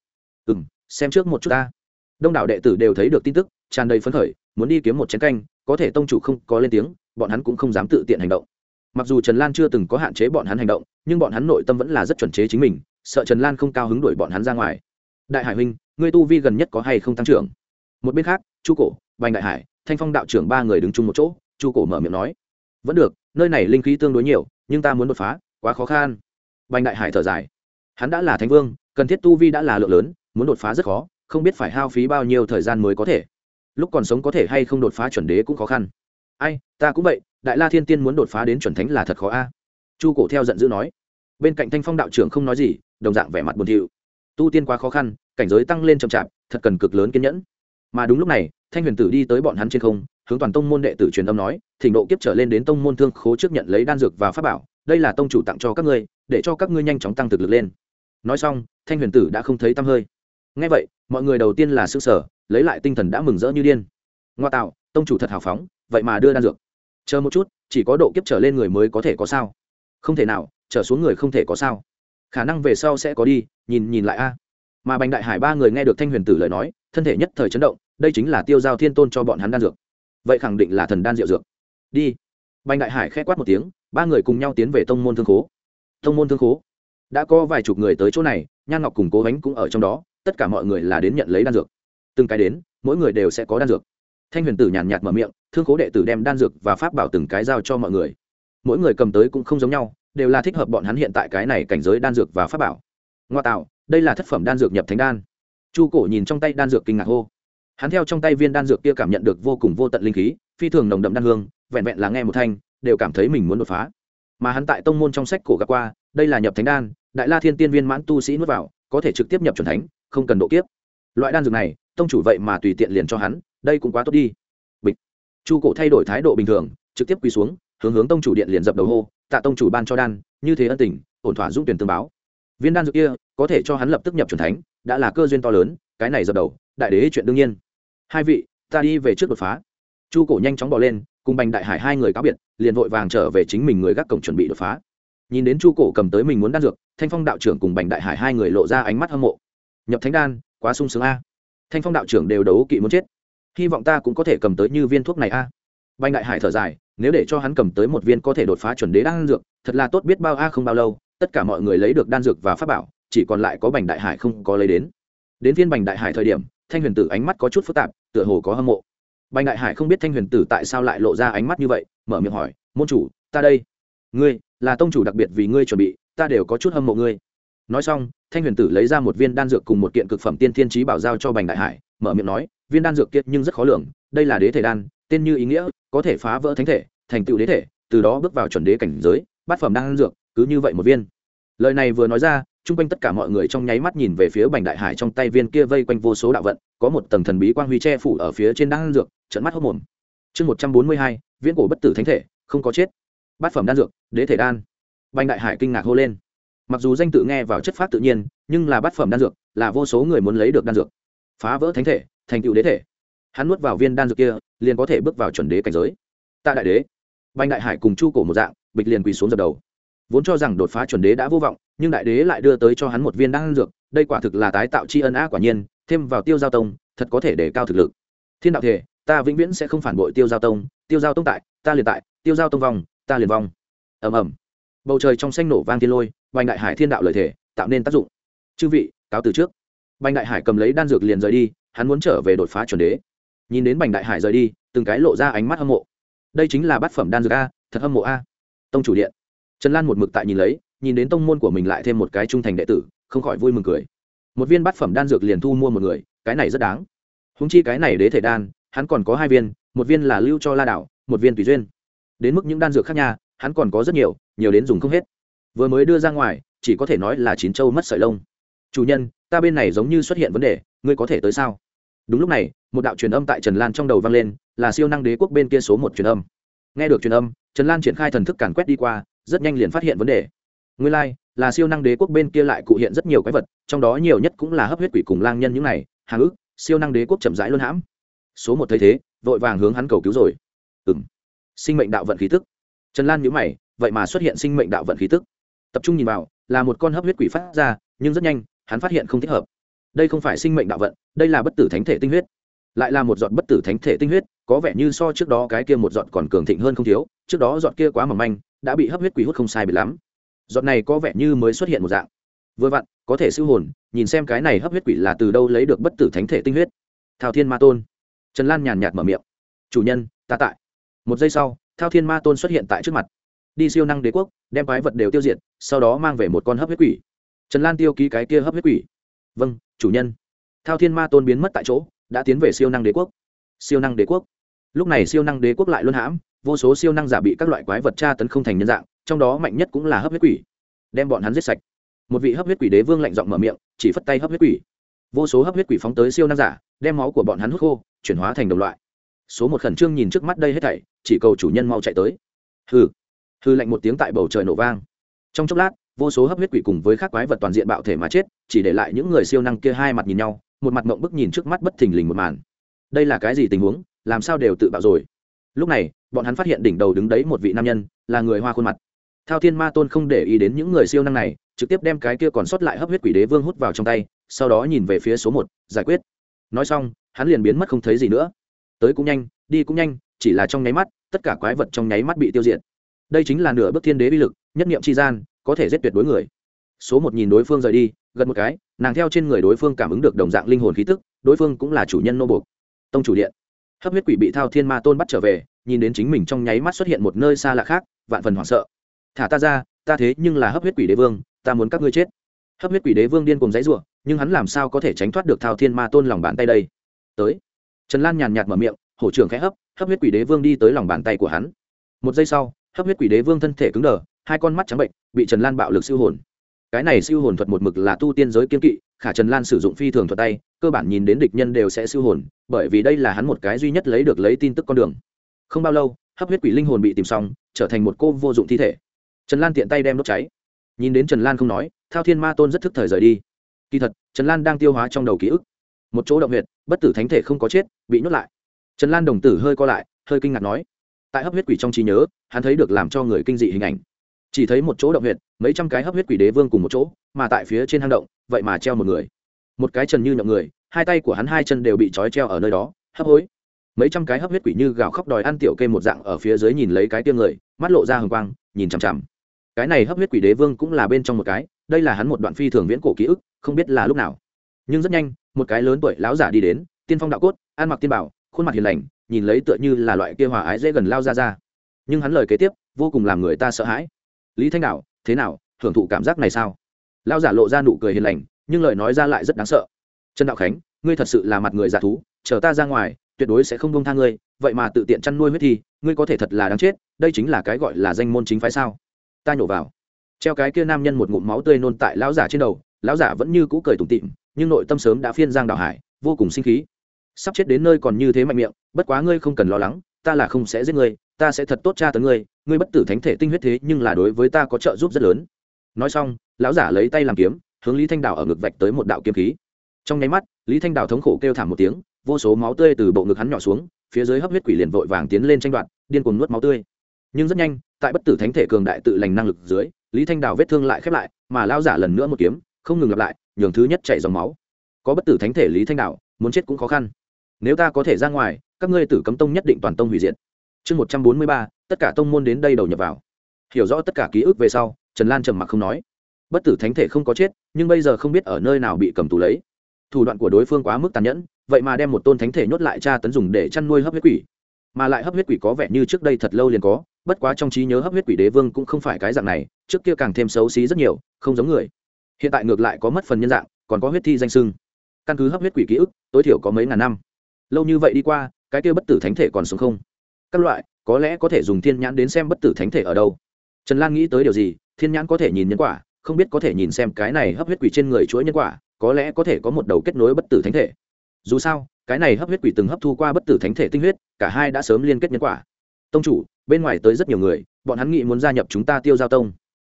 Ừ m xem trước một chút ta. Đông đảo đệ tử đều thấy được tin tức, tràn đầy phấn khởi, muốn đi kiếm một chén canh, có thể tông chủ không có lên tiếng, bọn hắn cũng không dám tự tiện hành động. Mặc dù trần lan chưa từng có hạn chế bọn hắn hành động, nhưng bọn hắn nội tâm vẫn là rất chuẩn chế chính mình, sợ trần lan không cao hứng đuổi bọn hắn ra ngoài. Đại hải huynh, ngươi tu vi gần nhất có hay không tăng trưởng? Một bên khác, chu cổ, bành đại hải, thanh phong đạo trưởng ba người đứng chung một chỗ, chu cổ mở miệng nói. Vẫn được, nơi này linh khí tương đối nhiều nhưng ta muốn đột phá, quá khó khăn. Bành đại hải thở dài. Hắn đã là thánh vương, cần thiết tu vi đã là lượng lớn, muốn đột phá rất khó, không biết phải hao phí bao nhiêu thời gian mới có thể. Lúc còn sống có thể hay không đột phá chuẩn đế cũng khó khăn. Ai, ta cũng vậy, đại la thiên tiên muốn đột phá đến chuẩn thánh là thật khó a. Chu cổ theo giận dữ nói. Bên cạnh thanh phong đạo trưởng không nói gì, đồng dạng vẻ mặt buồn thiu. Tu tiên quá khó khăn, cảnh giới tăng lên chậm chạp, thật cần cực lớn kiên nhẫn. Mà đúng lúc này thanh huyền tử đi tới bọn hắn trên không, hướng toàn tông môn đệ tử truyền âm nói, thỉnh độ kiếp trở lên đến tông môn thương khố trước nhận lấy đan dược và pháp bảo, đây là tông chủ tặng cho các ngươi, để cho các ngươi nhanh chóng tăng thực lực lên. Nói xong, thanh huyền tử đã không thấy tăm hơi. Ngay vậy, mọi người đầu tiên là s ư sở lấy lại tinh thần đã mừng rỡ như điên. Ngoa tạo, tông chủ thật hào phóng, vậy mà đưa đan dược. Chờ một chút, chỉ có độ kiếp trở lên người mới có thể có sao? Không thể nào, trở xuống người không thể có sao. Khả năng về sau sẽ có đi, nhìn nhìn lại a mà bành đại hải ba người nghe được thanh huyền tử lời nói, thân thể nhất thời chấn động, đây chính là tiêu giao thiên tôn cho bọn hắn đan dược. Vậy khẳng định là thần đan diệu dược. Đi. Bành đại hải k h ẽ quát một tiếng, ba người cùng nhau tiến về tông môn thương khố. Tông môn thương khố? Đã có vài chục người tới chỗ này, nhan ngọc cùng cố gánh cũng ở trong đó, tất cả mọi người là đến nhận lấy đan dược. Từng cái đến, mỗi người đều sẽ có đan dược. Thanh huyền tử nhàn nhạt mở miệng, thương khố đệ tử đem đan dược và pháp bảo từng cái giao cho mọi người. Mỗi người cầm tới cũng không giống nhau, đều là thích hợp bọn hắn hiện tại cái này cảnh giới đan dược và pháp bảo. Ngoa tạo đây là thất phẩm đan dược nhập thánh đan. Chu cổ nhìn trong tay đan dược kinh ngạc hô. Hắn theo trong tay viên đan dược kia cảm nhận được vô cùng vô tận linh khí, phi thường nồng đậm đan hương, vẹn vẹn là nghe một thanh, đều cảm thấy mình muốn đột phá. Mà hắn tại tông môn trong sách cổ gặp qua, đây là nhập thánh đan, đại la thiên tiên viên mãn tu sĩ nuốt vào, có thể trực tiếp nhập c thánh, không cần độ kiếp. Loại đan dược này, tông chủ vậy mà tùy tiện liền cho hắn, đây cũng quá tốt đi. Bịch. Chu cổ thay đổi thái độ bình thường, trực tiếp quỳ xuống, hướng hướng tông chủ điện liền dập đầu hô, tạ tông chủ ban cho đan, như thế ân tình, ổn thỏa dũng tuyển tương báo viên đan dược kia có thể cho hắn lập tức nhập c thánh, đã là cơ duyên to lớn, cái này dập đầu, đại đế chuyện đương nhiên. Hai vị, ta đi về trước đột phá. Chu cổ nhanh chóng bỏ lên, cùng bành đại hải hai người cáo biệt, liền vội vàng trở về chính mình người gác cổng chuẩn bị đột phá. Nhìn đến chu cổ cầm tới mình muốn đan dược, thanh phong đạo trưởng cùng bành đại hải hai người lộ ra ánh mắt hâm mộ. Nhập thánh đan, quá sung sướng a. Thanh phong đạo trưởng đều đấu kỵ muốn chết. Hy vọng ta cũng có thể cầm tới như viên thuốc này a. Bành đại hải thở dài, nếu để cho hắn cầm tới một viên có thể đột phá chuẩn đế đan dược, thật là tốt biết bao a không bao lâu tất cả mọi người lấy được đan dược và pháp bảo, chỉ còn lại có bành đại hải không có lấy đến. Đến viên bành đại hải thời điểm, thanh huyền tử ánh mắt có chút phức tạp, tựa hồ có hâm mộ. Bành đại hải không biết thanh huyền tử tại sao lại lộ ra ánh mắt như vậy, mở miệng hỏi, môn chủ, ta đây. Ngươi, là tông chủ đặc biệt vì ngươi chuẩn bị, ta đều có chút hâm mộ ngươi. Nói xong, thanh huyền tử lấy ra một viên đan dược cùng một kiện cực phẩm tiên thiên trí bảo giao cho bành đại hải, mở miệng nói, viên đan dược kiệt nhưng rất khó lường, đây là đế thể đan, tên như ý nghĩa, có thể phá vỡ thánh thể, thành tựu đế thể, từ đó bước vào chuẩn đế cảnh giới, bát phẩm đan dược cứ như vậy một viên. Lời này vừa nói ra, chung quanh tất cả mọi người trong nháy mắt nhìn về phía bành đại hải trong tay viên kia vây quanh vô số đạo vận, có một tầng thần bí quang huy che phủ ở phía trên đan dược trận mắt hốc mồm. Chương một trăm bốn mươi hai, viễn cổ bất tử thánh thể, không có chết. Bát phẩm đan dược, đế thể đan. Bành đại hải kinh ngạc hô lên. Mặc dù danh tự nghe vào chất phát tự nhiên, nhưng là bát phẩm đan dược, là vô số người muốn lấy được đan dược. Phá vỡ thánh thể, thành tựu đế thể. Hắn nuốt vào viên đan dược kia, liền có thể bước vào chuẩn đế cảnh giới. Tạ đại đế. Bành đại hải cùng chu cổ một dạng, bịch liền quỳ xuống dập đầu vốn cho rằng đột phá chuẩn đế đã vô vọng, nhưng đại đế lại đưa tới cho hắn một viên đan dược, đây quả thực là tái tạo tri ân á quả nhiên, thêm vào tiêu giao tông, thật có thể để cao thực lực. Thiên đạo thể, ta vĩnh viễn sẽ không phản bội tiêu giao tông, tiêu giao tông tại, ta liền tại, tiêu giao tông vòng ta liền vong. Ầm ầm. Bầu trời trong xanh nổ vang thiên lôi, bành đại hải thiên đạo lời thể, tạo nên tác dụng. Chư vị, cáo từ trước. Bành đại hải cầm lấy đan dược liền rời đi, hắn muốn trở về đột phá chuẩn đế. Nhìn đến bành đại hải rời đi, từng cái lộ ra ánh mắt hâm mộ. Đây chính là bát phẩm đan dược a, thật hâm mộ a. Tông chủ điện trần lan một mực tại nhìn lấy, nhìn đến tông môn của mình lại thêm một cái trung thành đệ tử, không khỏi vui mừng cười. Một viên bát phẩm đan dược liền thu mua một người, cái này rất đáng. Húng chi cái này đế thể đan, hắn còn có hai viên, một viên là lưu cho la đạo, một viên tùy duyên. Đến mức những đan dược khác nhà hắn còn có rất nhiều nhiều đến dùng không hết. Vừa mới đưa ra ngoài, chỉ có thể nói là chín châu mất sợi lông. Chủ nhân, ta bên này giống như xuất hiện vấn đề, ngươi có thể tới sao? Đúng lúc này, một đạo truyền âm tại trần lan trong đầu vang lên, là siêu năng đế quốc bên kia số một truyền âm. Nghe được truyền âm, trần lan triển khai thần thức càn quét đi qua rất nhanh liền phát hiện vấn đề. Nguyên lai、like, là siêu năng đế quốc bên kia lại cụ hiện rất nhiều quái vật trong đó nhiều nhất cũng là hấp huyết quỷ cùng lang nhân những này hàng ức siêu năng đế quốc chậm rãi luân hãm. Số một thấy thế vội vàng hướng hắn cầu cứu rồi. Ừ m sinh mệnh đạo vận khí tức. Trần lan nhữ mày vậy mà xuất hiện sinh mệnh đạo vận khí tức. Tập trung nhìn vào là một con hấp huyết quỷ phát ra nhưng rất nhanh hắn phát hiện không thích hợp. Đây không phải sinh mệnh đạo vận đây là bất tử thánh thể tinh huyết. Lại là một giọt bất tử thánh thể tinh huyết có vẻ như so trước đó cái kia một giọt còn cường thịnh hơn không thiếu trước đó giọt kia quá mỏng manh đã bị hấp huyết quỷ hút không sai bị lắm. Giọt này có vẻ như mới xuất hiện một dạng. Vừa vặn, có thể siêu hồn, nhìn xem cái này hấp huyết quỷ là từ đâu lấy được bất tử thánh thể tinh huyết. Thao thiên ma tôn. Trần lan nhàn nhạt mở miệng. Chủ nhân, ta tại. Một giây sau, thao thiên ma tôn xuất hiện tại trước mặt. Đi siêu năng đế quốc, đem quái vật đều tiêu diệt, sau đó mang về một con hấp huyết quỷ. Trần lan tiêu ký cái kia hấp huyết quỷ. Vâng chủ nhân. Thao thiên ma tôn biến mất tại chỗ, đã tiến về siêu năng đế quốc. Siêu năng đế quốc. Lúc này siêu năng đế quốc lại luân hãm vô số siêu năng giả bị các loại quái vật tra tấn không thành nhân dạng, trong đó mạnh nhất cũng là hấp huyết quỷ. Đem bọn hắn giết sạch. Một vị hấp huyết quỷ đế vương lạnh giọng mở miệng, chỉ phất tay hấp huyết quỷ. Vô số hấp huyết quỷ phóng tới siêu năng giả, đem máu của bọn hắn hút khô, chuyển hóa thành đồng loại. Số một khẩn trương nhìn trước mắt đây hết thảy, chỉ cầu chủ nhân mau chạy tới. Hư hư lạnh một tiếng tại bầu trời nổ vang. Trong chốc lát, vô số hấp huyết quỷ cùng với các quái vật toàn diện bạo thể mà chết, chỉ để lại những người siêu năng kia hai mặt nhìn nhau, một mặt mộng bức nhìn trước mắt bất thình lình một màn. Đây là cái gì tình huống? Làm sao đều tự bạo rồi? Lúc này bọn hắn phát hiện đỉnh đầu đứng đấy một vị nam nhân, là người hoa khuôn mặt. Thao thiên ma tôn không để ý đến những người siêu năng này, trực tiếp đem cái kia còn sót lại hấp huyết quỷ đế vương hút vào trong tay, sau đó nhìn về phía số một, giải quyết. Nói xong, hắn liền biến mất không thấy gì nữa. Tới cũng nhanh, đi cũng nhanh, chỉ là trong nháy mắt, tất cả quái vật trong nháy mắt bị tiêu diệt. Đây chính là nửa bước thiên đế bi lực, nhất niệm tri gian, có thể giết tuyệt đối người. Số một nhìn đối phương rời đi gần một cái, nàng theo trên người đối phương cảm ứng được đồng dạng linh hồn khí tức, đối phương cũng là chủ nhân nô buộc. Tông chủ điện hấp huyết quỷ bị thao thiên ma tôn bắt trở về, nhìn đến chính mình trong nháy mắt xuất hiện một nơi xa lạ khác, vạn phần hoảng sợ. Thả ta ra, ta thế nhưng là hấp huyết quỷ đế vương, ta muốn các ngươi chết. Hấp huyết quỷ đế vương điên cùng dãy ruộng nhưng hắn làm sao có thể tránh thoát được thao thiên ma tôn lòng bàn tay đây? Tới. Trần lan nhàn nhạt mở miệng, hổ trưởng khẽ hấp hấp huyết quỷ đế vương đi tới lòng bàn tay của hắn. Một giây sau, hấp huyết quỷ đế vương thân thể cứng đờ, hai con mắt trắng bệnh, bị trần lan bạo lực siêu hồn. Cái này siêu hồn thuật một mực là tu tiên giới kiên kỵ khả trần lan sử dụng phi thường thuật tay, cơ bản nhìn đến địch nhân đều sẽ siêu hồn, bởi vì đây là hắn một cái duy nhất lấy được lấy tin tức con đường. Không bao lâu, hấp huyết quỷ linh hồn bị tìm xong, trở thành một cô vô dụng thi thể. Trần lan tiện tay đem đốt cháy. Nhìn đến trần lan không nói, thao thiên ma tôn rất thức thời rời đi. Kỳ thật, trần lan đang tiêu hóa trong đầu ký ức. Một chỗ động huyệt, bất tử thánh thể không có chết, bị nhốt lại. Trần lan đồng tử hơi co lại, hơi kinh ngạc nói, tại hấp huyết quỷ trong trí nhớ, hắn thấy được làm cho người kinh dị hình ảnh chỉ thấy một chỗ động huyệt, mấy trăm cái hấp huyết quỷ đế vương cùng một chỗ, mà tại phía trên hang động, vậy mà treo một người. Một cái trần như nhộng người, hai tay của hắn hai chân đều bị trói treo ở nơi đó, hấp hối. Mấy trăm cái hấp huyết quỷ như gào khóc đòi ăn tiểu kê một dạng ở phía dưới nhìn lấy cái tiêm người, mắt lộ ra hừng quang, nhìn chằm chằm. Cái này hấp huyết quỷ đế vương cũng là bên trong một cái, đây là hắn một đoạn phi thường viễn cổ ký ức, không biết là lúc nào. Nhưng rất nhanh, một cái lớn tuổi lão giả đi đến, tiên phong đạo cốt, ăn mặc tiên bảo, khuôn mặt hiền lành, nhìn lấy tựa như là loại kia hòa ái dễ gần lao ra ra. Nhưng hắn lời kế tiếp, vô cùng làm người ta sợ hãi lý thanh đạo thế nào, hưởng thụ cảm giác này sao? Lao giả lộ ra nụ cười hiền lành, nhưng lời nói ra lại rất đáng sợ. Trần đạo khánh, ngươi thật sự là mặt người giả thú, chờ ta ra ngoài, tuyệt đối sẽ không bông tha ngươi, vậy mà tự tiện chăn nuôi huyết thi, ngươi có thể thật là đáng chết, đây chính là cái gọi là danh môn chính phái sao? Ta nhổ vào. Treo cái kia nam nhân một ngụm máu tươi nôn tại lão giả trên đầu, lão giả vẫn như cũ cười tủm tịm nhưng nội tâm sớm đã phiên giang đào hải, vô cùng sinh khí. Sắp chết đến nơi còn như thế mạnh miệng, bất quá ngươi không cần lo lắng ta là không sẽ giết ngươi, ta sẽ thật tốt tra tấn ngươi ngươi bất tử thánh thể tinh huyết thế nhưng là đối với ta có trợ giúp rất lớn. Nói xong, lão giả lấy tay làm kiếm, hướng lý thanh đào ở ngực vạch tới một đạo kiếm khí. Trong nháy mắt, lý thanh đào thống khổ kêu thảm một tiếng, vô số máu tươi từ bộ ngực hắn nhỏ xuống, phía dưới hấp huyết quỷ liền vội vàng tiến lên tranh đoạt, điên cuồng nuốt máu tươi. Nhưng rất nhanh, tại bất tử thánh thể cường đại tự lành năng lực dưới, lý thanh đào vết thương lại khép lại, mà lao giả lần nữa một kiếm, không ngừng lặp lại, nhường thứ nhất chảy dòng máu. Có bất tử thánh thể lý thanh đào, muốn chết cũng khó khăn nếu ta có thể ra ngoài, các ngươi tử cấm tông nhất định toàn tông hủy diệt. Chương một trăm bốn mươi ba, tất cả tông môn đến đây đầu nhập vào. Hiểu rõ tất cả ký ức về sau, trần lan trầm mặc không nói. Bất tử thánh thể không có chết, nhưng bây giờ không biết ở nơi nào bị cầm tù lấy. Thủ đoạn của đối phương quá mức tàn nhẫn, vậy mà đem một tôn thánh thể nhốt lại tra tấn dùng để chăn nuôi hấp huyết quỷ. Mà lại hấp huyết quỷ có vẻ như trước đây thật lâu liền có, bất quá trong trí nhớ hấp huyết quỷ đế vương cũng không phải cái dạng này, trước kia càng thêm xấu xí rất nhiều, không giống người. Hiện tại ngược lại có mất phần nhân dạng, còn có huyết thi danh sưng. Căn cứ hấp huyết quỷ ký ức, tối thiểu có mấy ngàn năm lâu như vậy đi qua, cái kia bất tử thánh thể còn sống không? Các loại, có lẽ có thể dùng thiên nhãn đến xem bất tử thánh thể ở đâu. Trần lan nghĩ tới điều gì, thiên nhãn có thể nhìn nhân quả, không biết có thể nhìn xem cái này hấp huyết quỷ trên người chuỗi nhân quả, có lẽ có thể có một đầu kết nối bất tử thánh thể. Dù sao, cái này hấp huyết quỷ từng hấp thu qua bất tử thánh thể tinh huyết, cả hai đã sớm liên kết nhân quả. Tông chủ, bên ngoài tới rất nhiều người, bọn hắn nghĩ muốn gia nhập chúng ta tiêu giao tông.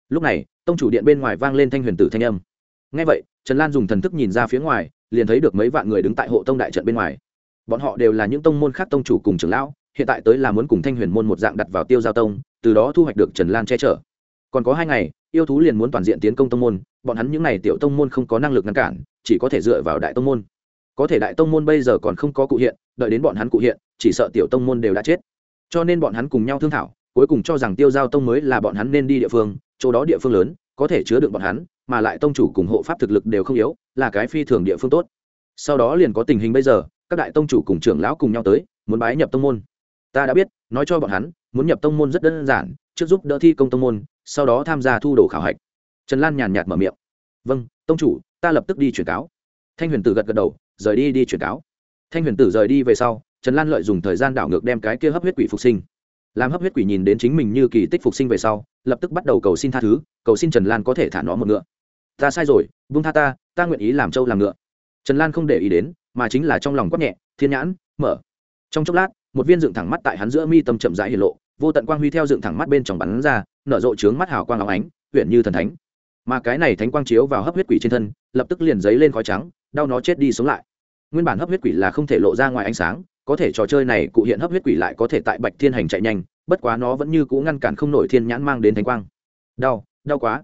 Lúc này, tông chủ điện bên ngoài vang lên thanh huyền tử thanh âm. Ngay vậy, trần lan dùng thần thức nhìn ra phía ngoài, liền thấy được mấy vạn người đứng tại hộ tông đại trận bên ngoài bọn họ đều là những tông môn khác tông chủ cùng trưởng lão, hiện tại tới là muốn cùng thanh huyền môn một dạng đặt vào tiêu giao tông, từ đó thu hoạch được trần lan che chở. Còn có hai ngày, yêu thú liền muốn toàn diện tiến công tông môn, bọn hắn những n à y tiểu tông môn không có năng lực ngăn cản, chỉ có thể dựa vào đại tông môn. Có thể đại tông môn bây giờ còn không có cụ hiện, đợi đến bọn hắn cụ hiện, chỉ sợ tiểu tông môn đều đã chết. Cho nên bọn hắn cùng nhau thương thảo, cuối cùng cho rằng tiêu giao tông mới là bọn hắn nên đi địa phương, chỗ đó địa phương lớn, có thể chứa được bọn hắn, mà lại tông chủ cùng hộ pháp thực lực đều không yếu, là cái phi thường địa phương tốt. Sau đó liền có tình hình bây giờ các đại tông chủ cùng trưởng lão cùng nhau tới, muốn bái nhập tông môn. Ta đã biết, nói cho bọn hắn, muốn nhập tông môn rất đơn giản, trước giúp đỡ thi công tông môn, sau đó tham gia thu đồ khảo hạch. Trần lan nhàn nhạt mở miệng. Vâng tông chủ, ta lập tức đi chuyển cáo. Thanh huyền tử gật gật đầu, rời đi đi chuyển cáo. Thanh huyền tử rời đi về sau, trần lan lợi dùng thời gian đảo ngược đem cái kia hấp huyết quỷ phục sinh. Làm hấp huyết quỷ nhìn đến chính mình như kỳ tích phục sinh về sau, lập tức bắt đầu cầu xin tha thứ, cầu xin trần lan có thể thả nó một ngựa. Ta sai rồi vung tha ta ta nguyện ý làm trâu làm ngựa. Trần lan không để ý đến mà chính là trong lòng quát nhẹ, thiên nhãn, mở. Trong chốc lát, một viên dựng thẳng mắt tại hắn giữa mi tâm chậm rãi hiển lộ, vô tận quang huy theo dựng thẳng mắt bên trong bắn ra, nở rộ trướng mắt hào quang áo ánh huyện như thần thánh. Mà cái này thánh quang chiếu vào hấp huyết quỷ trên thân, lập tức liền giấy lên khói trắng, đau nó chết đi sống lại. Nguyên bản hấp huyết quỷ là không thể lộ ra ngoài ánh sáng, có thể trò chơi này cụ hiện hấp huyết quỷ lại có thể tại bạch thiên hành chạy nhanh, bất quá nó vẫn như cũ ngăn cản không nổi thiên nhãn mang đến thánh quang. Đau đau quá.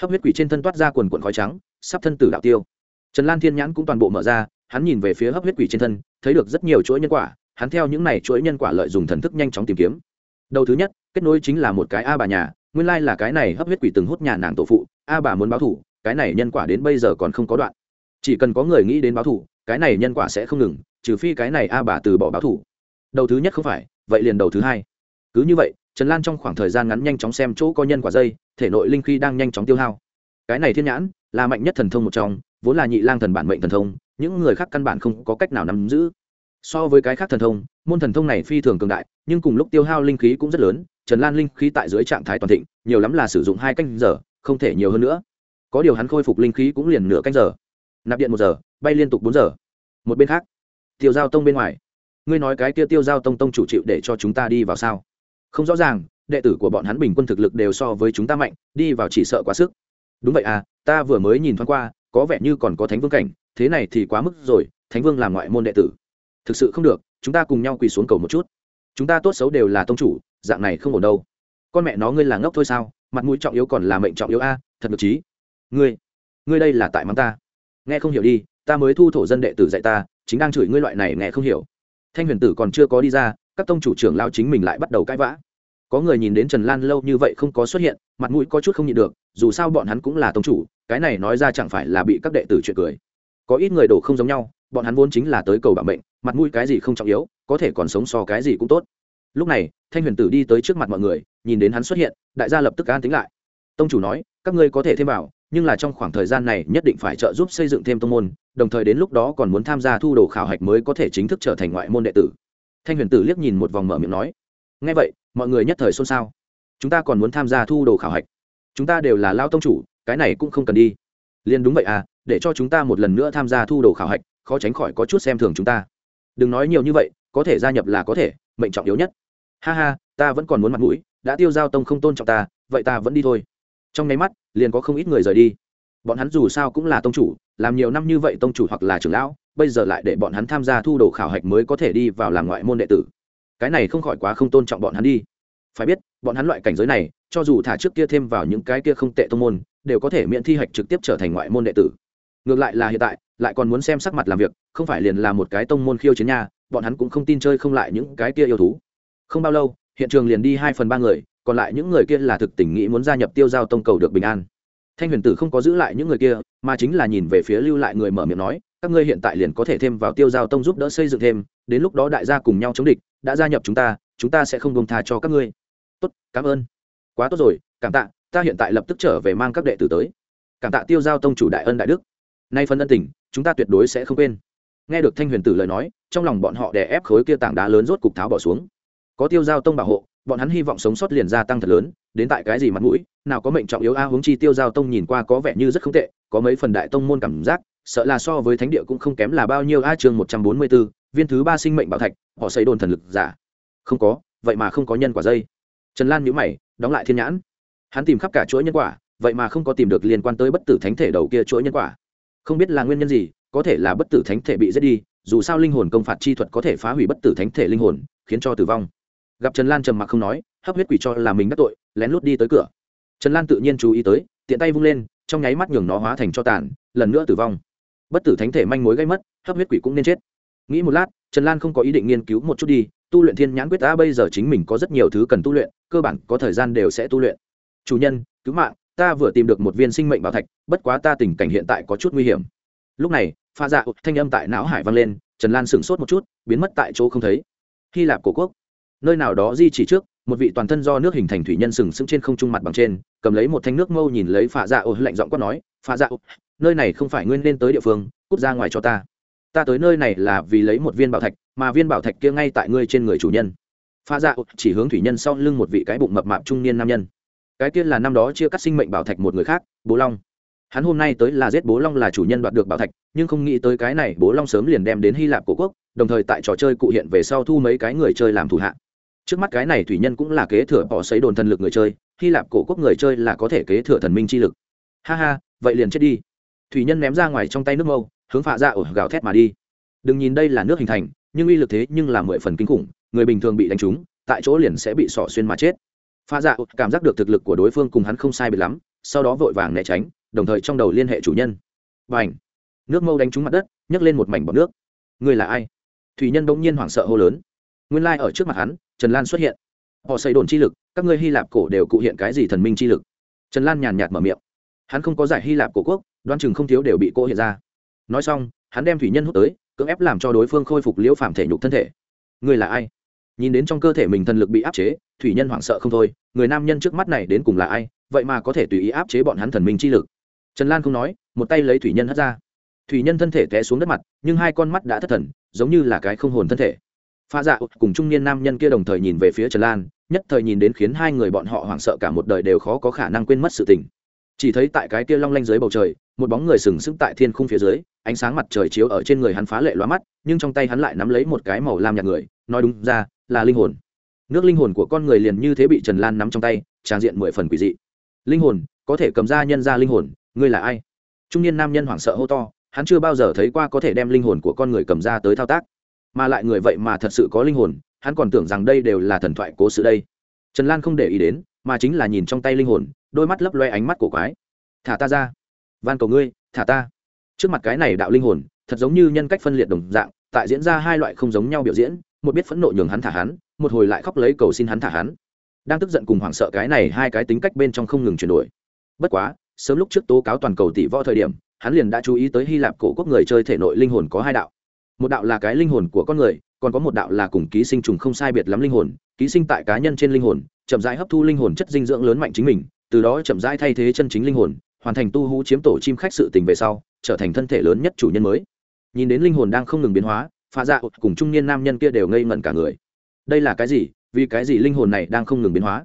Hấp huyết quỷ trên thân toát ra quần quần khói trắng, sắp thân tử đạo tiêu. Trần lan thiên nhãn cũng toàn bộ mở ra hắn nhìn về phía hấp huyết quỷ trên thân, thấy được rất nhiều chuỗi nhân quả, hắn theo những này chuỗi nhân quả lợi dùng thần thức nhanh chóng tìm kiếm. Đầu thứ nhất, kết nối chính là một cái a bà nhà, nguyên lai là cái này hấp huyết quỷ từng hút nhà nàng tổ phụ, a bà muốn báo thủ, cái này nhân quả đến bây giờ còn không có đoạn. Chỉ cần có người nghĩ đến báo thủ, cái này nhân quả sẽ không ngừng, trừ phi cái này a bà từ bỏ báo thủ. Đầu thứ nhất không phải, vậy liền đầu thứ hai. Cứ như vậy, trần lan trong khoảng thời gian ngắn nhanh chóng xem chỗ có nhân quả dây, thể nội linh khí đang nhanh chóng tiêu hao. Cái này thiên nhãn, là mạnh nhất thần thông một trong, vốn là nhị lang thần bản mệnh thần thông những người khác căn bản không có cách nào nắm giữ. So với cái khác thần thông, môn thần thông này phi thường cường đại, nhưng cùng lúc tiêu hao linh khí cũng rất lớn, trần lan linh khí tại dưới trạng thái toàn thịnh, nhiều lắm là sử dụng hai canh giờ, không thể nhiều hơn nữa. Có điều hắn khôi phục linh khí cũng liền nửa canh giờ. Nạp điện một giờ, bay liên tục bốn giờ. Một bên khác, tiêu giao tông bên ngoài. Ngươi nói cái kia tiêu giao tông tông chủ chịu để cho chúng ta đi vào sao? Không rõ ràng, đệ tử của bọn hắn bình quân thực lực đều so với chúng ta mạnh, đi vào chỉ sợ quá sức. Đúng vậy à ta vừa mới nhìn thoáng qua, có vẻ như còn có thánh vương cảnh thế này thì quá mức rồi, thánh vương làm ngoại môn đệ tử. Thực sự không được, chúng ta cùng nhau quỳ xuống cầu một chút. Chúng ta tốt xấu đều là tông chủ, dạng này không ổn đâu. Con mẹ nó ngươi là ngốc thôi sao, mặt mũi trọng yếu còn là mệnh trọng yếu a, thật ngược trí ngươi ngươi đây là tại mắng ta. Nghe không hiểu đi, ta mới thu thổ dân đệ tử dạy ta, chính đang chửi ngươi loại này nghe không hiểu. Thanh huyền tử còn chưa có đi ra, các tông chủ trưởng lao chính mình lại bắt đầu cãi vã. Có người nhìn đến trần lan lâu như vậy không có xuất hiện, mặt mũi có chút không nhịn được, dù sao bọn hắn cũng là tông chủ, cái này nói ra chẳng phải là bị các đệ tử chuyện cười có ít người đổ không giống nhau, bọn hắn vốn chính là tới cầu bảo mệnh, mặt mũi cái gì không trọng yếu, có thể còn sống so cái gì cũng tốt. Lúc này, thanh huyền tử đi tới trước mặt mọi người, nhìn đến hắn xuất hiện, đại gia lập tức an tính lại. Tông chủ nói, các ngươi có thể thêm vào, nhưng là trong khoảng thời gian này nhất định phải trợ giúp xây dựng thêm tông môn, đồng thời đến lúc đó còn muốn tham gia thu đồ khảo hạch mới có thể chính thức trở thành ngoại môn đệ tử. Thanh huyền tử liếc nhìn một vòng mở miệng nói ngay vậy, mọi người nhất thời xôn xao. Chúng ta còn muốn tham gia thu đồ khảo hạch. Chúng ta đều là lao tông chủ, cái này cũng không cần đi. Liền đúng vậy à để cho chúng ta một lần nữa tham gia thu đồ khảo hạch, khó tránh khỏi có chút xem thường chúng ta. Đừng nói nhiều như vậy, có thể gia nhập là có thể, mệnh trọng yếu nhất. Ha ha, ta vẫn còn muốn mặt mũi, đã tiêu giao tông không tôn trọng ta, vậy ta vẫn đi thôi. Trong nháy mắt, liền có không ít người rời đi. Bọn hắn dù sao cũng là tông chủ, làm nhiều năm như vậy tông chủ hoặc là trưởng lão, bây giờ lại để bọn hắn tham gia thu đồ khảo hạch mới có thể đi vào làm ngoại môn đệ tử. Cái này không khỏi quá không tôn trọng bọn hắn đi. Phải biết, bọn hắn loại cảnh giới này, cho dù thả trước kia thêm vào những cái kia không tệ tông môn, đều có thể miễn thi hạch trực tiếp trở thành ngoại môn đệ tử ngược lại là hiện tại, lại còn muốn xem sắc mặt làm việc, không phải liền là một cái tông môn khiêu chiến nha, bọn hắn cũng không tin chơi không lại những cái kia yêu thú. Không bao lâu, hiện trường liền đi hai phần ba người, còn lại những người kia là thực tình nghĩ muốn gia nhập tiêu giao tông cầu được bình an. Thanh huyền tử không có giữ lại những người kia, mà chính là nhìn về phía lưu lại người mở miệng nói, các ngươi hiện tại liền có thể thêm vào tiêu giao tông giúp đỡ xây dựng thêm, đến lúc đó đại gia cùng nhau chống địch, đã gia nhập chúng ta chúng ta sẽ không bông tha cho các ngươi. Tốt, cảm ơn. Quá tốt rồi, cảm tạ, ta hiện tại lập tức trở về mang các đệ tử tới. Cảm tạ tiêu giao tông chủ đại ân đại đức nay phân ân tình, chúng ta tuyệt đối sẽ không quên. Nghe được thanh huyền tử lời nói, trong lòng bọn họ đè ép khối kia tảng đá lớn rốt cục tháo bỏ xuống. Có tiêu giao tông bảo hộ, bọn hắn hy vọng sống sót liền gia tăng thật lớn, đến tại cái gì mặt mũi, nào có mệnh trọng yếu a hướng chi tiêu giao tông nhìn qua có vẻ như rất không tệ, có mấy phần đại tông môn cảm giác, sợ là so với thánh địa cũng không kém là bao nhiêu a, chương một trăm bốn mươi b ố viên thứ ba sinh mệnh bảo thạch, họ xây đồn thần lực giả. Không có, vậy mà không có nhân quả dây. Trần lan nhũ mày, đóng lại thiên nhãn. Hắn tìm khắp cả chuỗi nhân quả, vậy mà không có tìm được liên quan tới bất tử thánh thể đầu kia chuỗi nhân quả không biết là nguyên nhân gì, có thể là bất tử thánh thể bị giết đi, dù sao linh hồn công phạt chi thuật có thể phá hủy bất tử thánh thể linh hồn, khiến cho tử vong. Gặp trần lan trầm mặc không nói, hấp huyết quỷ cho là mình đắc tội, lén lút đi tới cửa. Trần lan tự nhiên chú ý tới, tiện tay vung lên, trong nháy mắt nhường nó hóa thành cho tàn, lần nữa tử vong. Bất tử thánh thể manh mối gây mất, hấp huyết quỷ cũng nên chết. Nghĩ một lát, trần lan không có ý định nghiên cứu một chút đi, tu luyện thiên nhãn quyết ta bây giờ chính mình có rất nhiều thứ cần tu luyện, cơ bản có thời gian đều sẽ tu luyện. Chủ nhân, cứu mạng ta vừa tìm được một viên sinh mệnh bảo thạch, bất quá ta tình cảnh hiện tại có chút nguy hiểm. Lúc này, pha dạ thanh âm tại não hải vang lên, trần lan sửng sốt một chút, biến mất tại chỗ không thấy. Hy lạp cổ quốc. Nơi nào đó di chỉ trước, một vị toàn thân do nước hình thành thủy nhân sừng sững trên không trung mặt bằng trên, cầm lấy một thanh nước mâu nhìn lấy pha dạ ô lạnh giọng quát nói, pha dạ ô nơi này không phải nguyên nên tới địa phương, cút ra ngoài cho ta. Ta tới nơi này là vì lấy một viên bảo thạch, mà viên bảo thạch kia ngay tại ngươi trên người chủ nhân. Pha dạ chỉ hướng thủy nhân sau lưng một vị cái bụng mập mạp trung niên nam nhân cái kia là năm đó chia cắt sinh mệnh bảo thạch một người khác, bố long. Hắn hôm nay tới là giết bố long là chủ nhân đoạt được bảo thạch, nhưng không nghĩ tới cái này bố long sớm liền đem đến hy lạp cổ quốc, đồng thời tại trò chơi cụ hiện về sau thu mấy cái người chơi làm thủ hạ. Trước mắt cái này thủy nhân cũng là kế thừa bỏ xấy đồn thần lực người chơi, hy lạp cổ quốc người chơi là có thể kế thừa thần minh chi lực. Ha ha, vậy liền chết đi. Thủy nhân ném ra ngoài trong tay nước mâu, hướng phạ ra ổ gào thét mà đi. Đừng nhìn đây là nước hình thành, nhưng uy lực thế nhưng là mười phần kinh khủng, người bình thường bị đánh trúng, tại chỗ liền sẽ bị sỏ xuyên mà chết pha dạ cảm giác được thực lực của đối phương cùng hắn không sai biệt lắm, sau đó vội vàng né tránh, đồng thời trong đầu liên hệ chủ nhân. B à n h nước mâu đánh trúng mặt đất, nhấc lên một mảnh bọc nước. Người là ai? Thủy nhân bỗng nhiên hoảng sợ hô lớn. Nguyên lai、like、ở trước mặt hắn, trần lan xuất hiện. Họ xây đồn chi lực, các ngươi hy lạp cổ đều cụ hiện cái gì thần minh chi lực? Trần lan nhàn nhạt mở miệng. Hắn không có giải hy lạp cổ quốc đoan chừng không thiếu đều bị cô hiện ra. Nói xong, hắn đem thủy nhân hút tới, cưỡng ép làm cho đối phương khôi phục liễu phạm thể nhục thân thể. Người là ai? Nhìn đến trong cơ thể mình thần lực bị áp chế, thủy nhân hoảng sợ không thôi, người nam nhân trước mắt này đến cùng là ai, vậy mà có thể tùy ý áp chế bọn hắn thần minh chi lực. Trần lan không nói, một tay lấy thủy nhân hất ra. Thủy nhân thân thể té xuống đất mặt, nhưng hai con mắt đã thất thần, giống như là cái không hồn thân thể. Pha dạ cùng trung niên nam nhân kia đồng thời nhìn về phía trần lan, nhất thời nhìn đến khiến hai người bọn họ hoảng sợ cả một đời đều khó có khả năng quên mất sự tình. Chỉ thấy tại cái kia long lanh dưới bầu trời, một bóng người sừng sững tại thiên khung phía dưới, ánh sáng mặt trời chiếu ở trên người hắn phá lệ lóa mắt, nhưng trong tay hắn lại nắm lấy một cái màu lam nhạt người, nói đúng ra là linh hồn. Nước linh hồn của con người liền như thế bị trần lan nắm trong tay trang diện mười phần quỷ dị. Linh hồn, có thể cầm ra nhân ra linh hồn, ngươi là ai? Trung niên nam nhân hoảng sợ hô to, hắn chưa bao giờ thấy qua có thể đem linh hồn của con người cầm ra tới thao tác. Mà lại người vậy mà thật sự có linh hồn, hắn còn tưởng rằng đây đều là thần thoại cố sự đây. Trần lan không để ý đến, mà chính là nhìn trong tay linh hồn, đôi mắt lấp loe ánh mắt của quái. Thả ta ra. Van cầu ngươi, thả ta. Trước mặt cái này đạo linh hồn, thật giống như nhân cách phân liệt đồng dạng, tại diễn ra hai loại không giống nhau biểu diễn một biết phẫn nộ nhường hắn thả hắn, một hồi lại khóc lấy cầu xin hắn thả hắn. Đang tức giận cùng hoảng sợ cái này hai cái tính cách bên trong không ngừng chuyển đổi. Bất quá, sớm lúc trước tố cáo toàn cầu tỷ võ thời điểm, hắn liền đã chú ý tới hy lạp cổ quốc người chơi thể nội linh hồn có hai đạo. Một đạo là cái linh hồn của con người, còn có một đạo là cùng ký sinh trùng không sai biệt lắm linh hồn, ký sinh tại cá nhân trên linh hồn, chậm rãi hấp thu linh hồn chất dinh dưỡng lớn mạnh chính mình, từ đó chậm rãi thay thế chân chính linh hồn, hoàn thành tu hú chiếm tổ chim khách sự tình về sau, trở thành thân thể lớn nhất chủ nhân mới. Nhìn đến linh hồn đang không ngừng biến hóa pha dạ cùng trung niên nam nhân kia đều ngây ngẩn cả người. Đây là cái gì? Vì cái gì linh hồn này đang không ngừng biến hóa?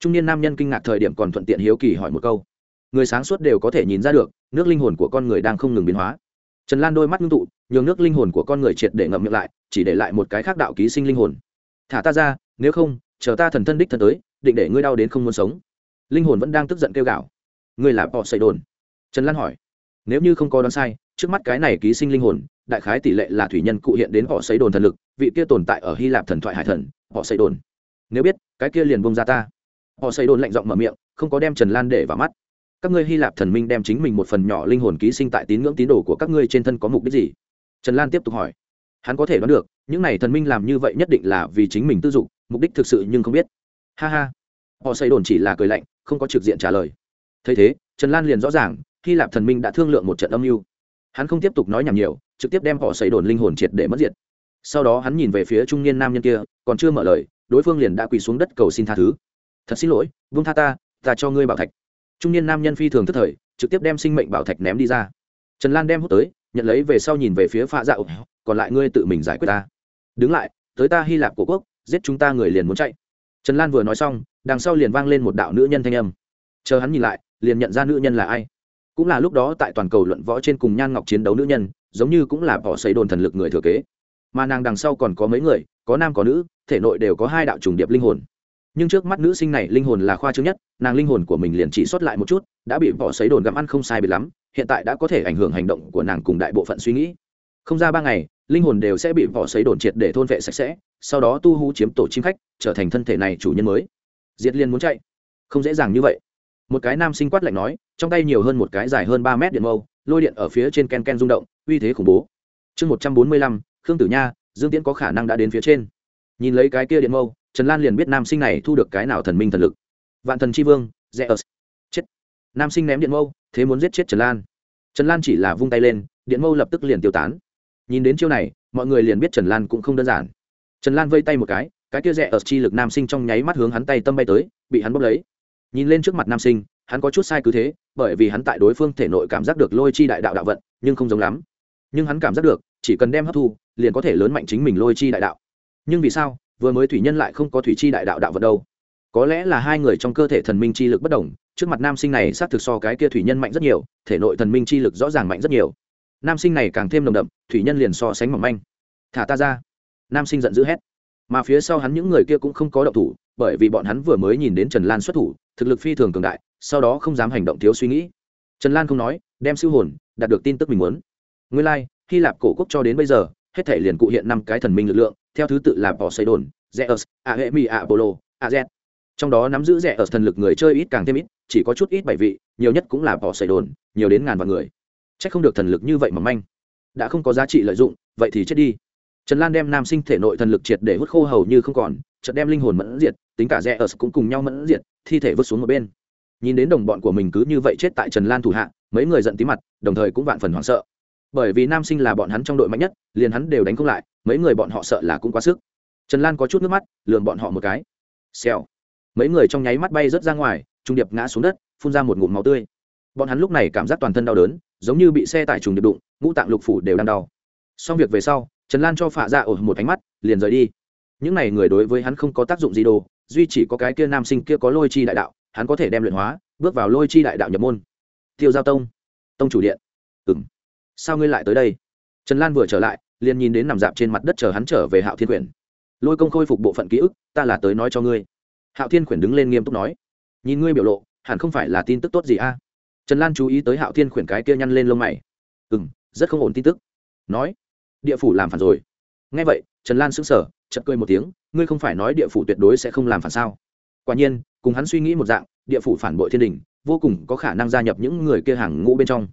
Trung niên nam nhân kinh ngạc thời điểm còn thuận tiện hiếu kỳ hỏi một câu. Người sáng suốt đều có thể nhìn ra được, nước linh hồn của con người đang không ngừng biến hóa. Trần lan đôi mắt ngưng tụ, nhường nước linh hồn của con người triệt để ngậm miệng lại, chỉ để lại một cái khác đạo ký sinh linh hồn. Thả ta ra, nếu không, chờ ta thần thân đích thân tới, định để ngươi đau đến không muốn sống. Linh hồn vẫn đang tức giận kêu gào. Ngươi là bọ xây đồn trần lan hỏi. Nếu như không có đoán sai, trước mắt cái này ký sinh linh hồn đại khái tỷ lệ là thủy nhân cụ hiện đến họ xây đồn thần lực vị kia tồn tại ở hy lạp thần thoại hải thần họ xây đồn. Nếu biết cái kia liền bông ra ta. Họ xây đồn lạnh giọng mở miệng không có đem trần lan để vào mắt. Các ngươi hy lạp thần minh đem chính mình một phần nhỏ linh hồn ký sinh tại tín ngưỡng tín đồ của các ngươi trên thân có mục đích gì? Trần lan tiếp tục hỏi. Hắn có thể đoán được những n à y thần minh làm như vậy nhất định là vì chính mình tư dụng, mục đích thực sự nhưng không biết. Ha ha. Họ xây đồn chỉ là cười lạnh không có trực diện trả lời. Thấy thế trần lan liền rõ ràng hy lạp thần minh đã thương lượng một trận âm mưu. Hắn không tiếp tục nói nhảm nhiều trực tiếp đem họ xây đồn linh hồn triệt để mất diệt. Sau đó hắn nhìn về phía trung niên nam nhân kia, còn chưa mở lời, đối phương liền đã quỳ xuống đất cầu xin tha thứ. Thật xin lỗi vung tha ta ta cho ngươi bảo thạch. Trung niên nam nhân phi thường tức thời, trực tiếp đem sinh mệnh bảo thạch ném đi ra. Trần lan đem hút tới, nhận lấy về sau nhìn về phía pha dạ còn lại ngươi tự mình giải quyết ta. Đứng lại, tới ta hy lạp của quốc, giết chúng ta người liền muốn chạy. Trần lan vừa nói xong, đằng sau liền vang lên một đạo nữ nhân thanh âm. Chờ hắn nhìn lại, liền nhận ra nữ nhân là ai. Cũng là lúc đó tại toàn cầu luận võ trên cùng nhan ngọc chiến đấu nữ nhân giống như cũng là bỏ xây đồn thần lực người thừa kế. Mà nàng đằng sau còn có mấy người, có nam có nữ, thể nội đều có hai đạo trùng điệp linh hồn. Nhưng trước mắt nữ sinh này linh hồn là khoa trương nhất, nàng linh hồn của mình liền chỉ xuất lại một chút, đã bị bỏ xấy đồn gặm ăn không sai biệt lắm, hiện tại đã có thể ảnh hưởng hành động của nàng cùng đại bộ phận suy nghĩ. Không ra ba ngày, linh hồn đều sẽ bị bỏ xấy đồn triệt để thôn vệ sạch sẽ, sau đó tu hú chiếm tổ chim khách, trở thành thân thể này chủ nhân mới. Diệt liên muốn chạy. Không dễ dàng như vậy. Một cái nam sinh quát lạnh nói, trong tay nhiều hơn một cái dài hơn ba mét điện mâu lôi điện ở phía trên ken ken rung động, uy thế khủng bố. Chương một trăm bốn mươi lăm, khương tử nha, dương tiễn có khả năng đã đến phía trên. Nhìn lấy cái kia điện mâu, trần lan liền biết nam sinh này thu được cái nào thần minh thần lực. Vạn thần c h i vương, rẽ ớt. Chết. Nam sinh ném điện mâu, thế muốn giết chết trần lan. Trần lan chỉ là vung tay lên, điện mâu lập tức liền tiêu tán. Nhìn đến chiêu này, mọi người liền biết trần lan cũng không đơn giản. Trần lan vây tay một cái cái kia rẽ ớt chi lực nam sinh trong nháy mắt hướng hắn tay tâm bay tới, bị hắn bốc lấy. Nhìn lên trước mặt nam sinh, hắn có chút sai cứ thế bởi vì hắn tại đối phương thể nội cảm giác được lôi chi đại đạo đạo vận, nhưng không giống lắm. Nhưng hắn cảm giác được, chỉ cần đem hấp thu, liền có thể lớn mạnh chính mình lôi chi đại đạo. Nhưng vì sao, vừa mới thủy nhân lại không có thủy chi đại đạo đạo vận đâu? Có lẽ là hai người trong cơ thể thần minh chi lực bất đồng, trước mặt nam sinh này xác thực so cái kia thủy nhân mạnh rất nhiều, thể nội thần minh chi lực rõ ràng mạnh rất nhiều. Nam sinh này càng thêm nồng đậm, thủy nhân liền so sánh mỏng manh. Thả ta ra. Nam sinh giận dữ hét. Mà phía sau hắn những người kia cũng không có động thủ, bởi vì bọn hắn vừa mới nhìn đến trần lan xuất thủ thực lực phi thường cường đại sau đó không dám hành động thiếu suy nghĩ. Trần lan không nói đem siêu hồn đạt được tin tức mình muốn. Nguyên lai、like, hy lạp cổ quốc cho đến bây giờ hết thể liền cụ hiện năm cái thần minh lực lượng theo thứ tự là bỏ xây đồn zeus ahemi apollo az trong đó nắm giữ rẻ ở thần lực người chơi ít càng thêm ít chỉ có chút ít bảy vị nhiều nhất cũng là bỏ xây đồn nhiều đến ngàn vạn người. C h ắ c không được thần lực như vậy mà manh. Đã không có giá trị lợi dụng vậy thì chết đi. Trần lan đem nam sinh thể nội thần lực triệt để hút khô hầu như không còn chợt đem linh hồn mẫn diệt tính cả rẽ ở cũng cùng nhau mẫn diệt, thi thể vứt xuống một bên. Nhìn đến đồng bọn của mình cứ như vậy chết tại trần lan thủ hạ, mấy người giận tí mặt, đồng thời cũng vạn phần hoảng sợ. Bởi vì nam sinh là bọn hắn trong đội mạnh nhất, liền hắn đều đánh không lại, mấy người bọn họ sợ là cũng quá sức. Trần lan có chút nước mắt lườn bọn họ một cái. Xèo. Mấy người trong nháy mắt bay rớt ra ngoài trung điệp ngã xuống đất, phun ra một ngụm máu tươi. Bọn hắn lúc này cảm giác toàn thân đau đớn, giống như bị xe tải trùng điệp đụng, ngũ tạng lục phủ đều đang đau. Xong việc về sau, trần lan cho phạ dạ ra ở một ánh mắt, liền rời đi. Những n à y người đối với hắn không có tác dụng gì đồ duy chỉ có cái kia nam sinh kia có lôi chi đại đạo, hắn có thể đem luyện hóa, bước vào lôi chi đại đạo nhập môn. Tiêu giao tông tông chủ điện. Ừng sao ngươi lại tới đây? Trần lan vừa trở lại, liền nhìn đến nằm dạp trên mặt đất chờ hắn trở về hạo thiên quyển. Lôi công khôi phục bộ phận ký ức, ta là tới nói cho ngươi. Hạo thiên quyển đứng lên nghiêm túc nói. Nhìn ngươi biểu lộ, hẳn không phải là tin tức tốt gì a? Trần lan chú ý tới hạo thiên quyển cái kia nhăn lên lông mày. Ừ m rất không ổn tin tức. Nói, địa phủ làm phản rồi nghe vậy, trần lan sững sờ chật cười một tiếng, ngươi không phải nói địa phủ tuyệt đối sẽ không làm phản sao? Quả nhiên, cùng hắn suy nghĩ một dạng, địa phủ phản bội thiên đình, vô cùng có khả năng gia nhập những người kia hàng ngũ bên trong.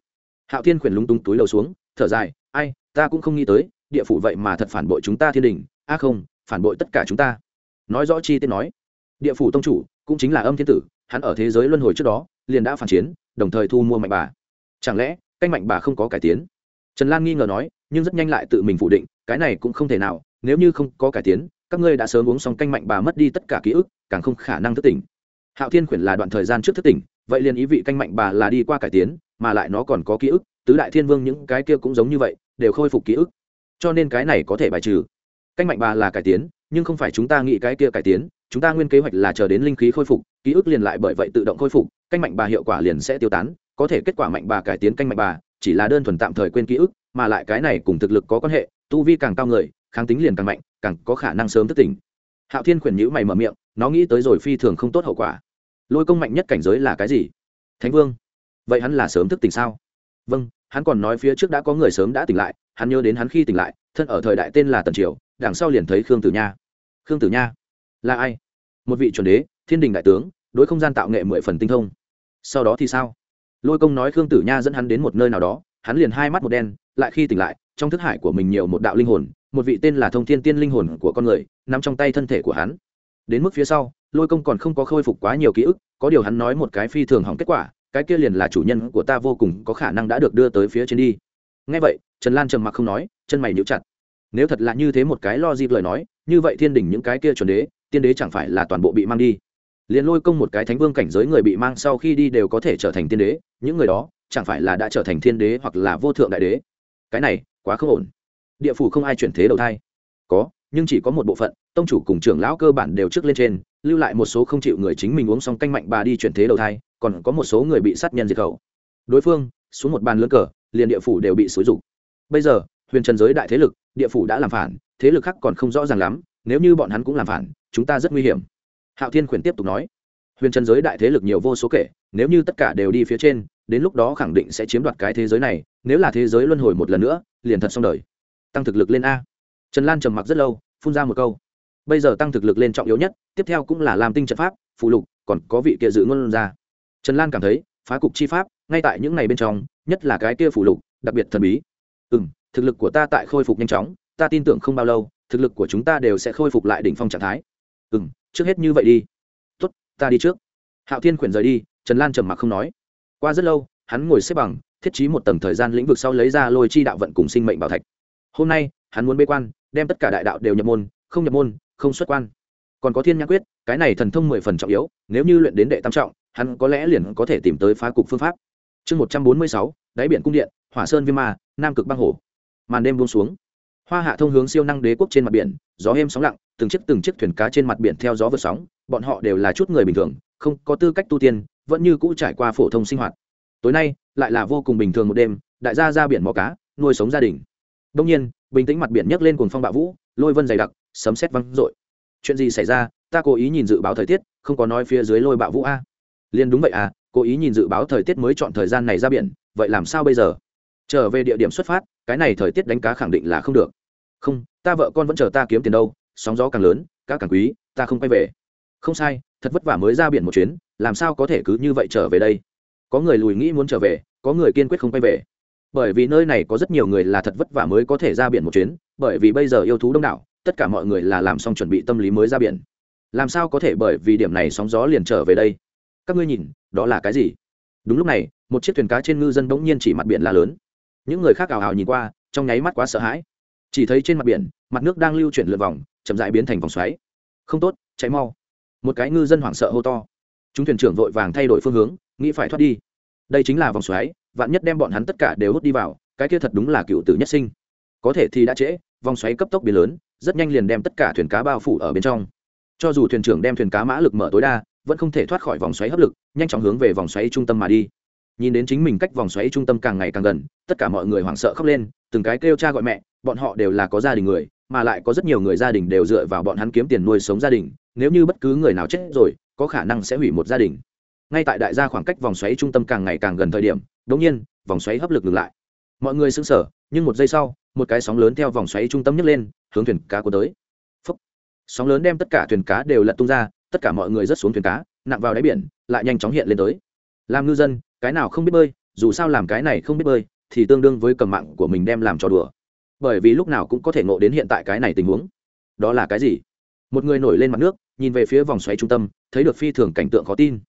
Hạo thiên khuyển lúng túng túi lầu xuống, thở dài, ai, ta cũng không nghĩ tới, địa phủ vậy mà thật phản bội chúng ta thiên đình. A không, phản bội tất cả chúng ta. Nói rõ chi tiết nói, địa phủ tông chủ cũng chính là âm thiên tử, hắn ở thế giới luân hồi trước đó, liền đã phản chiến, đồng thời thu mua mạnh bà. Chẳng lẽ, canh mạnh bà không có cải tiến? Trần lan nghi ngờ nói, nhưng rất nhanh lại tự mình phủ định cái này cũng không thể nào, nếu như không có cải tiến, các ngươi đã sớm uống xong canh mạnh bà mất đi tất cả ký ức, càng không khả năng thức tỉnh. Hạo thiên khuyển là đoạn thời gian trước thức tỉnh, vậy liền ý vị canh mạnh bà là đi qua cải tiến, mà lại nó còn có ký ức, tứ đại thiên vương những cái kia cũng giống như vậy, đều khôi phục ký ức. Cho nên cái này có thể bài trừ. Canh mạnh bà là cải tiến, nhưng không phải chúng ta nghĩ cái kia cải tiến, chúng ta nguyên kế hoạch là chờ đến linh khí khôi phục, ký ức liền lại bởi vậy tự động khôi phục, canh mạnh bà hiệu quả liền sẽ tiêu tán, có thể kết quả mạnh bà cải tiến canh mạnh bà, chỉ là đơn thuần tạm thời quên ký ức, mà lại cái này cùng thực lực có quan hệ tu vi càng cao người, kháng tính liền càng mạnh, càng có khả năng sớm thức tỉnh. Hạo thiên khuyển nhữ mày mở miệng, nó nghĩ tới rồi phi thường không tốt hậu quả. Lôi công mạnh nhất cảnh giới là cái gì? Thánh vương. Vậy hắn là sớm thức tỉnh sao? Vâng hắn còn nói phía trước đã có người sớm đã tỉnh lại, hắn nhớ đến hắn khi tỉnh lại, thân ở thời đại tên là tần triều, đằng sau liền thấy khương tử nha. Khương tử nha? Là ai? Một vị chuẩn đế, thiên đình đại tướng, đối không gian tạo nghệ mười phần tinh thông. Sau đó thì sao? Lôi công nói khương tử nha dẫn hắn đến một nơi nào đó, hắn liền hai mắt một đen, lại khi tỉnh lại trong thức hải của mình nhiều một đạo linh hồn, một vị tên là thông thiên tiên linh hồn của con người nằm trong tay thân thể của hắn. Đến mức phía sau, lôi công còn không có khôi phục quá nhiều ký ức, có điều hắn nói một cái phi thường hỏng kết quả, cái kia liền là chủ nhân của ta vô cùng có khả năng đã được đưa tới phía trên đi. Ngay vậy, trần lan trầm mặc không nói, chân mày níu chặt. Nếu thật là như thế một cái lo dịp lời nói, như vậy thiên đình những cái kia chuẩn đế, tiên đế chẳng phải là toàn bộ bị mang đi. Liền lôi công một cái thánh vương cảnh giới người bị mang sau khi đi đều có thể trở thành tiên đế, những người đó chẳng phải là đã trở thành thiên đế hoặc là vô thượng đại đế. Cái này quá không ổn. Địa phủ không ai chuyển thế đầu thai. Có, nhưng chỉ có một bộ phận, tông chủ cùng trưởng lão cơ bản đều trước lên trên, lưu lại một số không chịu người chính mình uống xong canh mạnh bà đi chuyển thế đầu thai, còn có một số người bị sát nhân diệt khẩu. Đối phương, xuống một bàn lớn cờ, liền địa phủ đều bị xúi rục bây giờ, huyền trần giới đại thế lực, địa phủ đã làm phản, thế lực khác còn không rõ ràng lắm, nếu như bọn hắn cũng làm phản, chúng ta rất nguy hiểm. Hạo thiên khuyển tiếp tục nói. Huyền trần giới đại thế lực nhiều vô số kể, nếu như tất cả đều đi phía trên đến lúc đó khẳng định sẽ chiếm đoạt cái thế giới này, nếu là thế giới luân hồi một lần nữa, liền thật xong đời. Tăng thực lực lên a. Trần lan trầm mặc rất lâu, phun ra một câu. Bây giờ tăng thực lực lên trọng yếu nhất, tiếp theo cũng là làm tinh trận pháp phụ lục, còn có vị kia dự ngôn ra. Trần lan cảm thấy, phá cục chi pháp, ngay tại những ngày bên trong, nhất là cái kia phụ lục, đặc biệt thần bí. Ừ m thực lực của ta tại khôi phục nhanh chóng, ta tin tưởng không bao lâu, thực lực của chúng ta đều sẽ khôi phục lại đỉnh phong trạng thái. Ừ m trước hết như vậy đi. Tốt, ta đi trước. Hạo thiên khuyển rời đi, trần lan trầm mặc không nói qua rất lâu, hắn ngồi xếp bằng, thiết trí một tầng thời gian lĩnh vực sau lấy ra lôi chi đạo vận cùng sinh mệnh bảo thạch. Hôm nay, hắn muốn bê quan, đem tất cả đại đạo đều nhập môn, không nhập môn, không xuất quan. Còn có thiên nhã quyết, cái này thần thông mười phần trọng yếu, nếu như luyện đến đệ tam trọng, hắn có lẽ liền có thể tìm tới phá cục phương pháp. Chương một trăm bốn mươi sáu, đáy biển cung điện, hỏa sơn viêm ma, nam cực băng hồ. Màn đêm buông xuống. Hoa hạ thông hướng siêu năng đế quốc trên mặt biển, gió êm sóng lặng, từng chiếc từng chiếc thuyền cá trên mặt biển theo gió vượt sóng, bọn họ đều là chút người bình thường không có tư cách tu tiên, vẫn như cũ trải qua phổ thông sinh hoạt. Tối nay, lại là vô cùng bình thường một đêm, đại gia ra biển mò cá, nuôi sống gia đình. Đông nhiên, bình tĩnh mặt biển nhấc lên cuồng phong bạo vũ, lôi vân dày đặc, sấm sét văng rội chuyện gì xảy ra? Ta cố ý nhìn dự báo thời tiết, không có nói phía dưới lôi bạo vũ a. Liền đúng vậy à cố ý nhìn dự báo thời tiết mới chọn thời gian này ra biển, vậy làm sao bây giờ? Trở về địa điểm xuất phát, cái này thời tiết đánh cá khẳng định là không được. Không, ta vợ con vẫn chờ ta kiếm tiền đâu, sóng gió càng lớn, cá càng quý, ta không quay về không sai, thật vất vả mới ra biển một chuyến, làm sao có thể cứ như vậy trở về đây? Có người lùi nghĩ muốn trở về, có người kiên quyết không quay về. Bởi vì nơi này có rất nhiều người là thật vất vả mới có thể ra biển một chuyến, bởi vì bây giờ yêu thú đông đảo, tất cả mọi người là làm xong chuẩn bị tâm lý mới ra biển. Làm sao có thể bởi vì điểm này sóng gió liền trở về đây? Các ngươi nhìn, đó là cái gì? Đúng lúc này, một chiếc thuyền cá trên ngư dân bỗng nhiên chỉ mặt biển là lớn. Những người khác ảo ảo nhìn qua, trong nháy mắt quá sợ hãi. Chỉ thấy trên mặt biển, mặt nước đang lưu chuyển lượt vòng, chậm rãi biến thành vòng xoáy. Không tốt cháy mau một cái ngư dân hoảng sợ hô to. Chúng thuyền trưởng vội vàng thay đổi phương hướng, nghĩ phải thoát đi. Đây chính là vòng xoáy, vạn nhất đem bọn hắn tất cả đều hút đi vào, cái kia thật đúng là cựu tử nhất sinh. Có thể thì đã trễ, vòng xoáy cấp tốc biến lớn, rất nhanh liền đem tất cả thuyền cá bao phủ ở bên trong. Cho dù thuyền trưởng đem thuyền cá mã lực mở tối đa, vẫn không thể thoát khỏi vòng xoáy hấp lực, nhanh chóng hướng về vòng xoáy trung tâm mà đi. Nhìn đến chính mình cách vòng xoáy trung tâm càng ngày càng gần, tất cả mọi người hoảng sợ khóc lên, từng cái kêu cha gọi mẹ, bọn họ đều là có gia đình người, mà lại có rất nhiều người gia đình đều dựa vào bọn hắn kiếm tiền nuôi sống gia đình nếu như bất cứ người nào chết rồi, có khả năng sẽ hủy một gia đình. Ngay tại đại gia khoảng cách vòng xoáy trung tâm càng ngày càng gần thời điểm đ ỗ n g nhiên, vòng xoáy hấp lực ngừng lại. Mọi người sững sờ, nhưng một giây sau, một cái sóng lớn theo vòng xoáy trung tâm nhấc lên, hướng thuyền cá của tới. Sóng lớn đem tất cả thuyền cá đều lật tung ra, tất cả mọi người rớt xuống thuyền cá, nặng vào đáy biển, lại nhanh chóng hiện lên tới. Làm ngư dân, cái nào không biết bơi, dù sao làm cái này không biết bơi, thì tương đương với cầm mạng của mình đem làm trò đùa. Bởi vì lúc nào cũng có thể ngộ đến hiện tại cái này tình huống. Đó là cái gì? Một người nổi lên mặt nước nhìn về phía vòng xoáy trung tâm, thấy được phi thường cảnh tượng khó tin.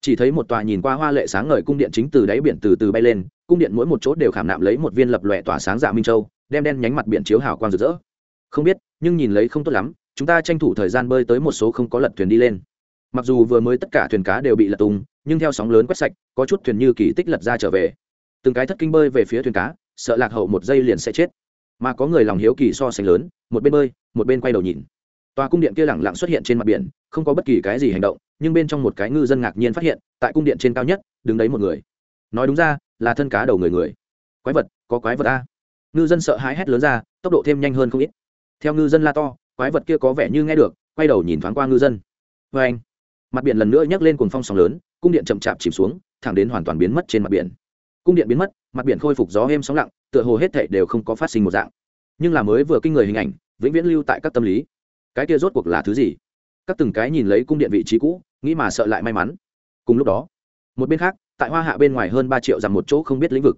Chỉ thấy một tòa nhìn qua hoa lệ sáng ngời cung điện chính từ đáy biển từ từ bay lên, cung điện mỗi một chỗ đều khảm nạm lấy một viên lập lòe tỏa sáng dạ minh châu, đem đen nhánh mặt biển chiếu hào quang rực rỡ. Không biết, nhưng nhìn lấy không tốt lắm, chúng ta tranh thủ thời gian bơi tới một số không có lật thuyền đi lên. Mặc dù vừa mới tất cả thuyền cá đều bị lật tung, nhưng theo sóng lớn quét sạch, có chút thuyền như kỳ tích lật ra trở về. Từng cái thất kinh bơi về phía thuyền cá, sợ lạc hậu một giây liền sẽ chết. Mà có người lòng hiếu kỳ so sánh lớn, một bên bơi, một bên quay đầu nhìn tòa cung điện kia lẳng lặng xuất hiện trên mặt biển, không có bất kỳ cái gì hành động, nhưng bên trong một cái ngư dân ngạc nhiên phát hiện, tại cung điện trên cao nhất, đứng đấy một người. Nói đúng ra, là thân cá đầu người người. Quái vật, có quái vật a. Ngư dân sợ hãi hét lớn ra, tốc độ thêm nhanh hơn không ít. Theo ngư dân la to, quái vật kia có vẻ như nghe được, quay đầu nhìn thoáng qua ngư dân. Vê anh, mặt biển lần nữa nhấc lên cuồng phong sóng lớn, cung điện chậm chạp chìm xuống, thẳng đến hoàn toàn biến mất trên mặt biển. Cung điện biến mất, mặt biển khôi phục gió êm sóng lặng, tựa hồ hết thảy đều không có phát sinh một dạng. Nhưng là mới vừa kinh người hình ảnh, vĩnh viễn lưu tại các tâm lý cái kia rốt cuộc là thứ gì? Các từng cái nhìn lấy cung điện vị trí cũ, nghĩ mà sợ lại may mắn. Cùng lúc đó, một bên khác, tại hoa hạ bên ngoài hơn ba triệu dặm một chỗ không biết lĩnh vực,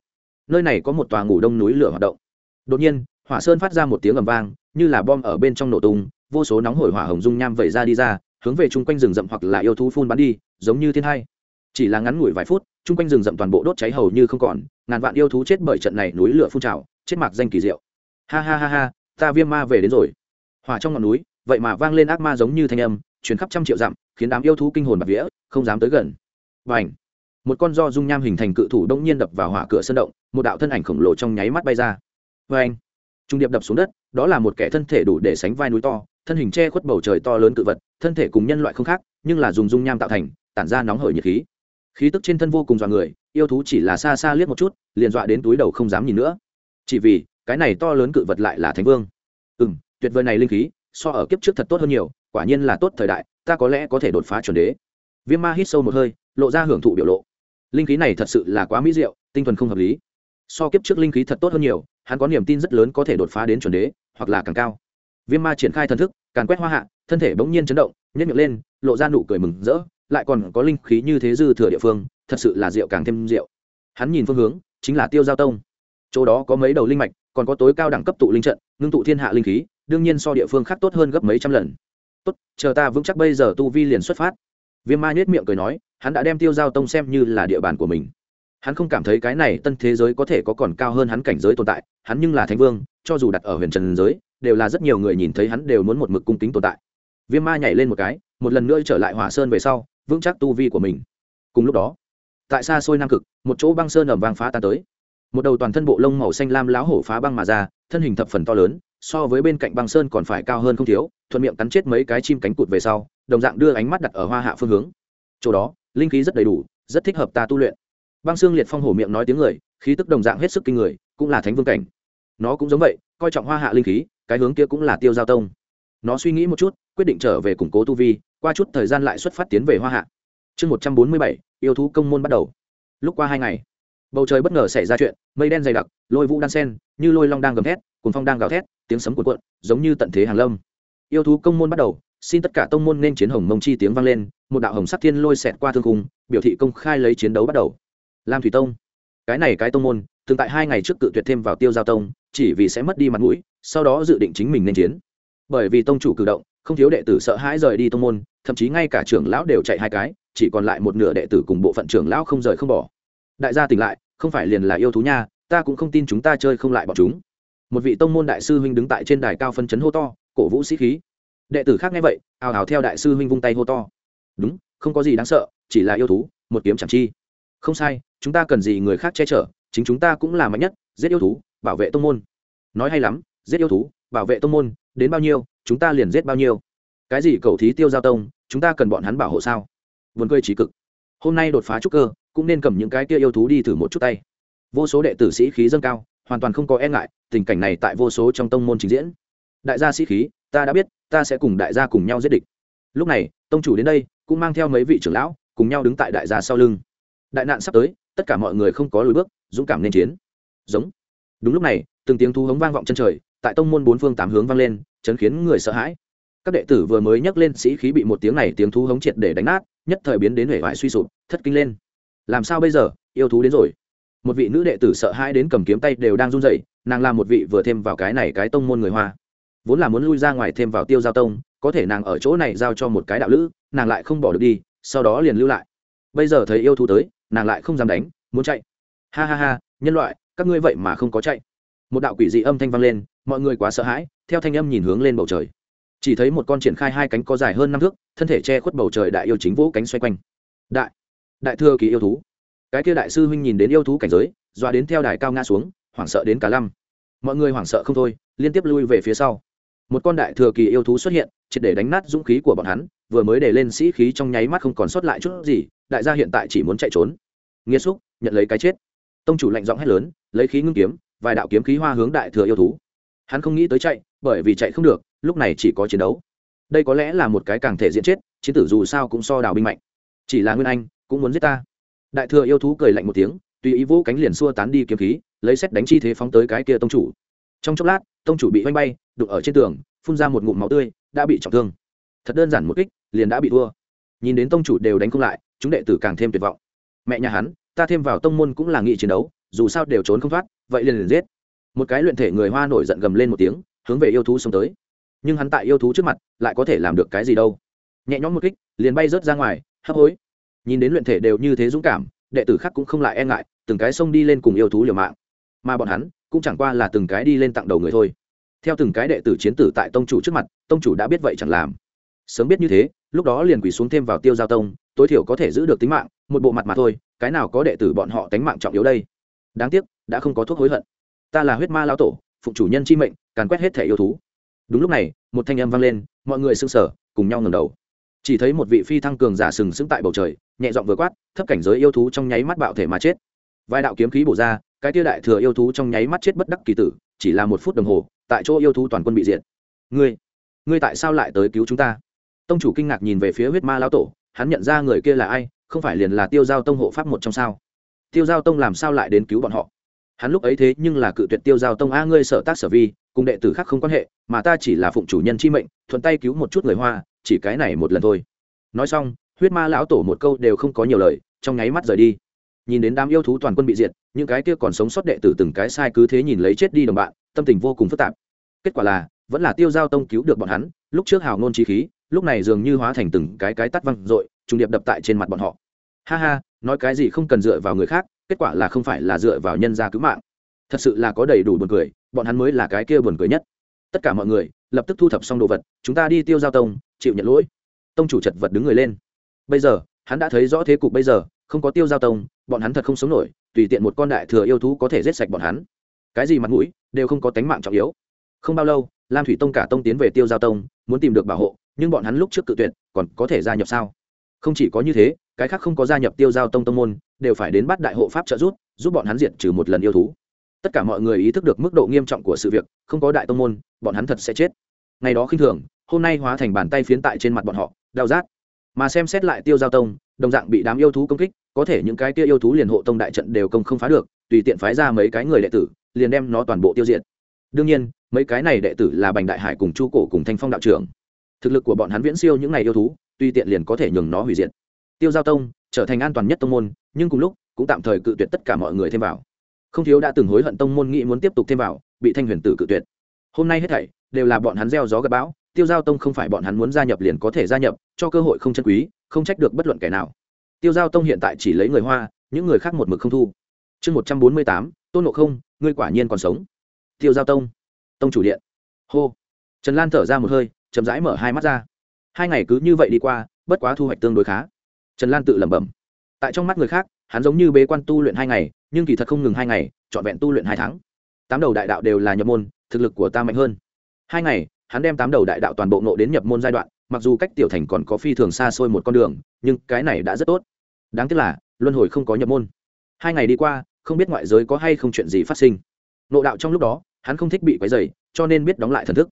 nơi này có một tòa ngủ đông núi lửa hoạt động. Đột nhiên, hỏa sơn phát ra một tiếng ầm vang, như là bom ở bên trong nổ tung, vô số nóng hổi hỏa hồng dung nham vẩy ra đi ra, hướng về chung quanh rừng rậm hoặc là yêu thú phun bắn đi, giống như thiên hai. Chỉ là ngắn ngủi vài phút, chung quanh rừng rậm toàn bộ đốt cháy hầu như không còn, ngàn vạn yêu thú chết bởi trận này núi lửa phun trào, chết mạc danh kỳ diệu. Ha ha ha ha, ta viêm ma về đến rồi. Hỏa trong ngọn núi vậy mà vang lên ác ma giống như thanh âm chuyển khắp trăm triệu dặm, khiến đám yêu thú kinh hồn bạc vía, không dám tới gần. Và ảnh một con do dung nham hình thành cự thủ đông nhiên đập vào hỏa cửa sân động, một đạo thân ảnh khổng lồ trong nháy mắt bay ra. Và anh trung điệp đập xuống đất, đó là một kẻ thân thể đủ để sánh vai núi to, thân hình che khuất bầu trời to lớn cự vật, thân thể cùng nhân loại không khác, nhưng là dùng dung nham tạo thành, tản ra nóng hởi nhiệt khí. Khí tức trên thân vô cùng dọa người, yêu thú chỉ là xa xa liếc một chút, liền dọa đến túi đầu không dám nhìn nữa. Chỉ vì, cái này to lớn cự vật lại là thánh vương. Ừ m tuyệt vời này linh khí so ở kiếp trước thật tốt hơn nhiều, quả nhiên là tốt thời đại, ta có lẽ có thể đột phá chuẩn đế. Viêm ma hít sâu một hơi, lộ ra hưởng thụ biểu lộ. Linh khí này thật sự là quá mỹ diệu, tinh thuần không hợp lý. So kiếp trước linh khí thật tốt hơn nhiều, hắn có niềm tin rất lớn có thể đột phá đến chuẩn đế, hoặc là càng cao. Viêm ma triển khai thần thức càng quét hoa hạ, thân thể bỗng nhiên chấn động nhét miệng lên, lộ ra nụ cười mừng rỡ, lại còn có linh khí như thế dư thừa địa phương, thật sự là rượu càng thêm rượu hắn nhìn phương hướng, chính là tiêu giao tông. Chỗ đó có mấy đầu linh mạch, còn có tối cao đẳng cấp tụ linh trận, ngưng tụ thiên hạ linh khí đương nhiên so địa phương khác tốt hơn gấp mấy trăm lần. Tốt, chờ ta vững chắc bây giờ tu vi liền xuất phát. Viêm ma nhếch miệng cười nói, hắn đã đem tiêu giao tông xem như là địa bàn của mình. Hắn không cảm thấy cái này tân thế giới có thể có còn cao hơn hắn cảnh giới tồn tại, hắn nhưng là thánh vương, cho dù đặt ở huyền trần giới, đều là rất nhiều người nhìn thấy hắn đều muốn một mực cung kính tồn tại. Viêm ma nhảy lên một cái, một lần nữa trở lại hỏa sơn về sau, vững chắc tu vi của mình. Cùng lúc đó, tại xa xôi nam cực, một chỗ băng sơn ẩm vang phá tan tới. Một đầu toàn thân bộ lông màu xanh lam láo hổ phá băng mà ra, thân hình thập phần to lớn so với bên cạnh băng sơn còn phải cao hơn không thiếu, thuận miệng cắn chết mấy cái chim cánh cụt về sau, đồng dạng đưa ánh mắt đặt ở hoa hạ phương hướng. Chỗ đó, linh khí rất đầy đủ, rất thích hợp ta tu luyện. Băng xương liệt phong hổ miệng nói tiếng người, khí tức đồng dạng hết sức kinh người, cũng là thánh vương cảnh. Nó cũng giống vậy, coi trọng hoa hạ linh khí, cái hướng kia cũng là tiêu giao tông. Nó suy nghĩ một chút, quyết định trở về củng cố tu vi, qua chút thời gian lại xuất phát tiến về hoa hạ. Chương một trăm bốn mươi bảy, yêu thú công môn bắt đầu. Lúc qua hai ngày, bầu trời bất ngờ xảy ra chuyện, mây đen dày đặc, lôi vũ đan sen, như lôi long đang gầm thét cuốn phong đang gào thét, tiếng sấm cuộn cuộn, giống như tận thế hàng lâm. Yêu thú công môn bắt đầu, xin tất cả tông môn nên chiến hồng mông chi tiếng vang lên, một đạo hồng sắc thiên lôi xẹt qua thương khung, biểu thị công khai lấy chiến đấu bắt đầu. Lam thủy tông. Cái này cái tông môn từng tại hai ngày trước cự tuyệt thêm vào tiêu giao tông, chỉ vì sẽ mất đi mặt mũi, sau đó dự định chính mình nên chiến. Bởi vì tông chủ cử động, không thiếu đệ tử sợ hãi rời đi tông môn, thậm chí ngay cả trưởng lão đều chạy hai cái, chỉ còn lại một nửa đệ tử cùng bộ phận trưởng lão không rời không bỏ. Đại gia tỉnh lại, không phải liền là yêu thú nha, ta cũng không tin chúng ta chơi không lại bọn chúng một vị tông môn đại sư huynh đứng tại trên đài cao phân chấn hô to, cổ vũ sĩ khí. Đệ tử khác nghe vậy, ào ào theo đại sư huynh vung tay hô to. Đúng, không có gì đáng sợ, chỉ là yêu thú, một kiếm chẳng chi. Không sai, chúng ta cần gì người khác che chở, chính chúng ta cũng là mạnh nhất, giết yêu thú, bảo vệ tông môn. Nói hay lắm, giết yêu thú, bảo vệ tông môn, đến bao nhiêu, chúng ta liền giết bao nhiêu. Cái gì cầu thí tiêu giao tông, chúng ta cần bọn hắn bảo hộ sao? Vườn cười trí cực. Hôm nay đột phá trúc cơ, cũng nên cầm những cái kia yêu thú đi thử một chút tay. Vô số đệ tử sĩ khí dâng cao hoàn toàn không có e ngại, tình cảnh này tại vô số trong tông môn trình diễn. Đại gia sĩ khí, ta đã biết, ta sẽ cùng đại gia cùng nhau giết địch. Lúc này, tông chủ đến đây, cũng mang theo mấy vị trưởng lão, cùng nhau đứng tại đại gia sau lưng. Đại nạn sắp tới, tất cả mọi người không có lùi bước, dũng cảm nên chiến. Giống. Đúng lúc này, từng tiếng thu hống vang vọng chân trời, tại tông môn bốn phương tám hướng vang lên, chấn khiến người sợ hãi. Các đệ tử vừa mới nhắc lên sĩ khí bị một tiếng này tiếng thú hống triệt để đánh nát, nhất thời biến đến hể vải suy sụp, thất kinh lên. Làm sao bây giờ? Yêu thú đến rồi một vị nữ đệ tử sợ hãi đến cầm kiếm tay đều đang run rẩy, nàng là một vị vừa thêm vào cái này cái tông môn người hoa. Vốn là muốn lui ra ngoài thêm vào tiêu giao tông, có thể nàng ở chỗ này giao cho một cái đạo lữ, nàng lại không bỏ được đi, sau đó liền lưu lại. Bây giờ thấy yêu thú tới, nàng lại không dám đánh, muốn chạy. Ha ha ha, nhân loại, các ngươi vậy mà không có chạy. Một đạo quỷ dị âm thanh vang lên, mọi người quá sợ hãi, theo thanh âm nhìn hướng lên bầu trời. Chỉ thấy một con triển khai hai cánh có dài hơn năm thước, thân thể che khuất bầu trời đại yêu chính vũ cánh xoay quanh. Đại đại thừa kỳ yêu thú cái kia đại sư huynh nhìn đến yêu thú cảnh giới, doa đến theo đài cao ngã xuống, hoảng sợ đến cả lăm. Mọi người hoảng sợ không thôi, liên tiếp lui về phía sau. Một con đại thừa kỳ yêu thú xuất hiện, triệt để đánh nát dũng khí của bọn hắn, vừa mới để lên sĩ khí trong nháy mắt không còn sót lại chút gì, đại gia hiện tại chỉ muốn chạy trốn. Nghĩa xúc nhận lấy cái chết. Tông chủ lạnh giọng hét lớn, lấy khí ngưng kiếm, vài đạo kiếm khí hoa hướng đại thừa yêu thú. Hắn không nghĩ tới chạy, bởi vì chạy không được, lúc này chỉ có chiến đấu. Đây có lẽ là một cái càng thể diễn chết, chiến tử dù sao cũng so đào binh mạnh. Chỉ là nguyên anh, cũng muốn giết ta đại thừa yêu thú cười lạnh một tiếng, tùy ý vũ cánh liền xua tán đi kiếm khí, lấy xét đánh chi thế phóng tới cái kia tông chủ. Trong chốc lát, tông chủ bị oanh bay đục ở trên tường, phun ra một ngụm máu tươi, đã bị trọng thương. Thật đơn giản một kích, liền đã bị thua. Nhìn đến tông chủ đều đánh không lại, chúng đệ tử càng thêm tuyệt vọng. Mẹ nhà hắn, ta thêm vào tông môn cũng là nghị chiến đấu, dù sao đều trốn không thoát, vậy liền liền giết. Một cái luyện thể người hoa nổi giận gầm lên một tiếng, hướng về yêu thú xông tới. Nhưng hắn tại yêu thú trước mặt, lại có thể làm được cái gì đâu. Nhẹ nhõm một kích, liền bay rớt ra ngoài, hấp hối nhìn đến luyện thể đều như thế dũng cảm, đệ tử khác cũng không lại e ngại, từng cái xông đi lên cùng yêu thú liều mạng. Mà bọn hắn cũng chẳng qua là từng cái đi lên tặng đầu người thôi. Theo từng cái đệ tử chiến tử tại tông chủ trước mặt, tông chủ đã biết vậy chẳng làm. Sớm biết như thế, lúc đó liền quỳ xuống thêm vào tiêu giao tông, tối thiểu có thể giữ được tính mạng, một bộ mặt mà thôi, cái nào có đệ tử bọn họ tánh mạng trọng yếu đây? Đáng tiếc, đã không có thuốc hối hận. Ta là huyết ma lão tổ, phụng chủ nhân chi mệnh, càn quét hết thể yêu thú. Đúng lúc này, một thanh âm vang lên, mọi người sững sờ, cùng nhau ngẩng đầu. Chỉ thấy một vị phi thăng cường giả sừng sững tại bầu trời nhẹ giọng vừa quát, thấp cảnh giới yêu thú trong nháy mắt bạo thể mà chết. Vài đạo kiếm khí bổ ra, cái tia đại thừa yêu thú trong nháy mắt chết bất đắc kỳ tử, chỉ là một phút đồng hồ, tại chỗ yêu thú toàn quân bị diệt. Ngươi ngươi tại sao lại tới cứu chúng ta? Tông chủ kinh ngạc nhìn về phía huyết ma lão tổ, hắn nhận ra người kia là ai, không phải liền là tiêu giao tông hộ pháp một trong sao? Tiêu giao tông làm sao lại đến cứu bọn họ? Hắn lúc ấy thế nhưng là cự tuyệt tiêu giao tông a ngươi sở tác sở vi, cùng đệ tử khác không quan hệ, mà ta chỉ là phụng chủ nhân chi mệnh, thuận tay cứu một chút người hoa, chỉ cái này một lần thôi. Nói xong huyết ma lão tổ một câu đều không có nhiều lời, trong nháy mắt rời đi. Nhìn đến đám yêu thú toàn quân bị diệt, những cái kia còn sống sót đệ tử từng cái sai cứ thế nhìn lấy chết đi đồng bạn, tâm tình vô cùng phức tạp. Kết quả là, vẫn là tiêu giao tông cứu được bọn hắn, lúc trước hào ngôn trí khí, lúc này dường như hóa thành từng cái cái tắt văng r ộ i trùng điệp đập tại trên mặt bọn họ. Ha ha, nói cái gì không cần dựa vào người khác, kết quả là không phải là dựa vào nhân gia cứu mạng. Thật sự là có đầy đủ buồn cười, bọn hắn mới là cái kia buồn cười nhất. Tất cả mọi người, lập tức thu thập xong đồ vật, chúng ta đi tiêu giao tông, chịu nhận lỗi. Tông chủ chật vật đứng người lên bây giờ, hắn đã thấy rõ thế cục bây giờ, không có tiêu giao tông, bọn hắn thật không sống nổi, tùy tiện một con đại thừa yêu thú có thể giết sạch bọn hắn. Cái gì mặt mũi, đều không có tánh mạng trọng yếu. Không bao lâu, lam thủy tông cả tông tiến về tiêu giao tông, muốn tìm được bảo hộ, nhưng bọn hắn lúc trước cự tuyệt, còn có thể gia nhập sao? Không chỉ có như thế, cái khác không có gia nhập tiêu giao tông tông môn, đều phải đến bắt đại hộ pháp trợ giúp giúp bọn hắn diện trừ một lần yêu thú. Tất cả mọi người ý thức được mức độ nghiêm trọng của sự việc, không có đại tông môn, bọn hắn thật sẽ chết. Ngày đó khinh thường, hôm nay hóa thành bàn tay phiến tại trên mặt bọn họ, đau rát mà xem xét lại tiêu giao tông, đồng dạng bị đám yêu thú công kích, có thể những cái kia yêu thú liền hộ tông đại trận đều công không phá được, tùy tiện phái ra mấy cái người đệ tử, liền đem nó toàn bộ tiêu diệt. Đương nhiên, mấy cái này đệ tử là bành đại hải cùng chu cổ cùng thanh phong đạo trưởng. Thực lực của bọn hắn viễn siêu những ngày yêu thú tùy tiện liền có thể nhường nó hủy diệt. Tiêu giao tông trở thành an toàn nhất tông môn, nhưng cùng lúc, cũng tạm thời cự tuyệt tất cả mọi người thêm vào. Không thiếu đã từng hối hận tông môn nghĩ muốn tiếp tục thêm vào, bị thanh huyền tử cự tuyệt. Hôm nay hết thảy đều là bọn hắn gieo gió gặp bão tiêu giao tông không phải bọn hắn muốn gia nhập liền có thể gia nhập, cho cơ hội không chân quý, không trách được bất luận kẻ nào. Tiêu giao tông hiện tại chỉ lấy người hoa, những người khác một mực không thu. Chương một trăm bốn mươi tám, tôn ngộ không, ngươi quả nhiên còn sống. Tiêu giao tông tông chủ điện. Hô. Trần lan thở ra một hơi, chậm rãi mở hai mắt ra. Hai ngày cứ như vậy đi qua, bất quá thu hoạch tương đối khá. Trần lan tự lẩm bẩm. Tại trong mắt người khác, hắn giống như bế quan tu luyện hai ngày, nhưng kỳ thật không ngừng hai ngày, trọn vẹn tu luyện hai tháng. Tám đầu đại đạo đều là nhập môn, thực lực của ta mạnh hơn. Hai ngày hắn đem tám đầu đại đạo toàn bộ nộ đến nhập môn giai đoạn, mặc dù cách tiểu thành còn có phi thường xa xôi một con đường, nhưng cái này đã rất tốt. Đáng tiếc là, luân hồi không có nhập môn. Hai ngày đi qua, không biết ngoại giới có hay không chuyện gì phát sinh. Nộ đạo trong lúc đó, hắn không thích bị quấy dày cho nên biết đóng lại thần thức.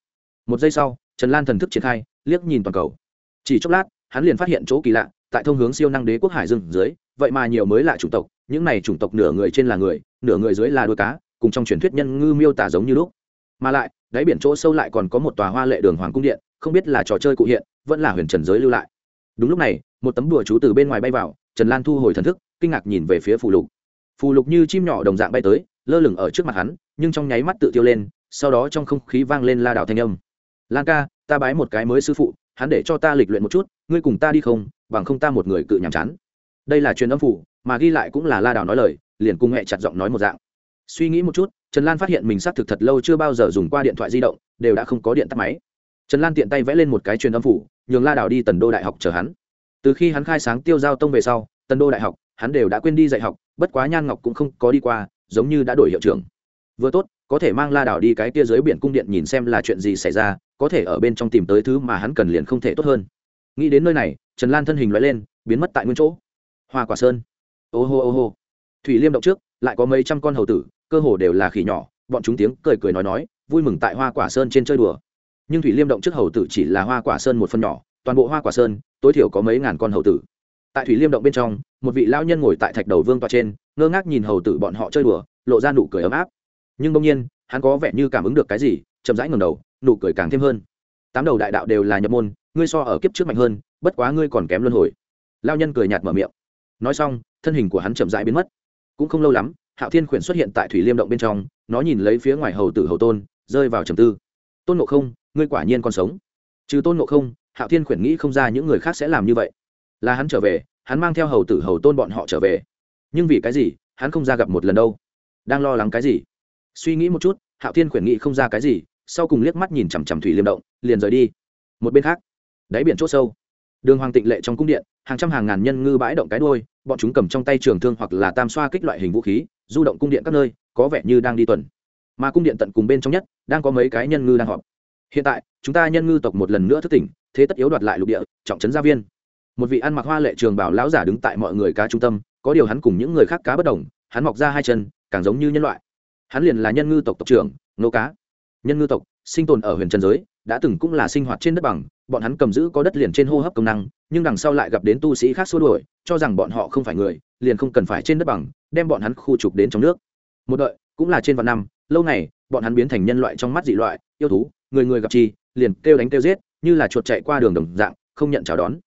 Một giây sau, trần lan thần thức triển khai, liếc nhìn toàn cầu. Chỉ chốc lát, hắn liền phát hiện chỗ kỳ lạ, tại thông hướng siêu năng đế quốc hải dương dưới, vậy mà nhiều mới lạ chủng tộc, những này chủng tộc nửa người trên là người, nửa người dưới là đuôi cá, cùng trong truyền thuyết nhân ngư miêu tả giống như lúc mà lại, đáy biển chỗ sâu lại còn có một tòa hoa lệ đường hoàng cung điện, không biết là trò chơi cụ hiện, vẫn là huyền trần giới lưu lại. Đúng lúc này, một tấm đùa chú từ bên ngoài bay vào, trần lan thu hồi thần thức, kinh ngạc nhìn về phía phù lục. Phù lục như chim nhỏ đồng dạng bay tới, lơ lửng ở trước mặt hắn, nhưng trong nháy mắt tự tiêu lên, sau đó trong không khí vang lên la đảo thanh âm. Lan ca, ta bái một cái mới sư phụ, hắn để cho ta lịch luyện một chút, ngươi cùng ta đi không, bằng không ta một người cự nhàm chán. Đây là truyền âm phủ mà ghi lại cũng là la đảo nói lời, liền cùng hẹ chặt giọng nói một dạng. Suy nghĩ một chút trần lan phát hiện mình xác thực thật lâu chưa bao giờ dùng qua điện thoại di động, đều đã không có điện tắt máy. Trần lan tiện tay vẽ lên một cái truyền âm phủ, nhường la đảo đi tần đô đại học chờ hắn. Từ khi hắn khai sáng tiêu giao tông về sau, tần đô đại học, hắn đều đã quên đi dạy học, bất quá nhan ngọc cũng không có đi qua, giống như đã đổi hiệu trưởng. Vừa tốt, có thể mang la đảo đi cái kia dưới biển cung điện nhìn xem là chuyện gì xảy ra, có thể ở bên trong tìm tới thứ mà hắn cần liền không thể tốt hơn. Nghĩ đến nơi này, trần lan thân hình loại lên, biến mất tại nguyên chỗ. Hoa quả sơn. Ô hô ô hô. Thủy liêm động trước, lại có mấy trăm con hầu tử cơ hồ đều là khỉ nhỏ, bọn chúng tiếng cười cười nói nói, vui mừng tại hoa quả sơn trên chơi đùa. Nhưng thủy liêm động trước hầu tử chỉ là hoa quả sơn một phần nhỏ, toàn bộ hoa quả sơn, tối thiểu có mấy ngàn con hầu tử. Tại thủy liêm động bên trong, một vị lao nhân ngồi tại thạch đầu vương tòa trên, ngơ ngác nhìn hầu tử bọn họ chơi đùa, lộ ra nụ cười ấm áp. Nhưng bỗng nhiên, hắn có vẻ như cảm ứng được cái gì, chậm rãi ngầm đầu, nụ cười càng thêm hơn. Tám đầu đại đạo đều là nhập môn, ngươi so ở kiếp trước mạnh hơn, bất quá ngươi còn kém luân hồi. Lao nhân cười nhạt mở miệng. Nói xong, thân hình của hắn chậm rãi biến mất. Cũng không lâu lắm hạo thiên khuyển xuất hiện tại thủy liêm động bên trong, nó nhìn lấy phía ngoài hầu tử hầu tôn, rơi vào trầm tư. Tôn ngộ không, ngươi quả nhiên còn sống. Trừ tôn ngộ không, hạo thiên khuyển nghĩ không ra những người khác sẽ làm như vậy. Là hắn trở về, hắn mang theo hầu tử hầu tôn bọn họ trở về. Nhưng vì cái gì, hắn không ra gặp một lần đâu? Đang lo lắng cái gì? Suy nghĩ một chút, hạo thiên khuyển nghĩ không ra cái gì, sau cùng liếc mắt nhìn chằm chằm thủy liêm động, liền rời đi. Một bên khác, đáy biển c h ỗ sâu, đường hoàng tịnh lệ trong cung điện, hàng trăm hàng ngàn nhân ngư bãi động cái đôi bọn chúng cầm trong tay trường thương hoặc là tam xoa kích loại hình vũ khí du động cung điện các nơi, có vẻ như đang đi tuần. Mà cung điện tận cùng bên trong nhất, đang có mấy cái nhân ngư đang họp. Hiện tại, chúng ta nhân ngư tộc một lần nữa thức tỉnh, thế tất yếu đoạt lại lục địa, trọng trấn gia viên. Một vị ăn mặc hoa lệ trường bảo lão giả đứng tại mọi người cá trung tâm, có điều hắn cùng những người khác cá bất đồng, hắn mọc ra hai chân, càng giống như nhân loại. Hắn liền là nhân ngư tộc tộc trưởng nô cá. Nhân ngư tộc, sinh tồn ở huyền trần giới, đã từng cũng là sinh hoạt trên đất bằng bọn hắn cầm giữ có đất liền trên hô hấp công năng, nhưng đằng sau lại gặp đến tu sĩ khác xua đuổi, cho rằng bọn họ không phải người, liền không cần phải trên đất bằng, đem bọn hắn khu trục đến trong nước. Một đợi, cũng là trên vạn năm, lâu này bọn hắn biến thành nhân loại trong mắt dị loại, yêu thú, người người gặp chi, liền kêu đánh kêu giết, như là chuột chạy qua đường đồng dạng, không nhận chào đón.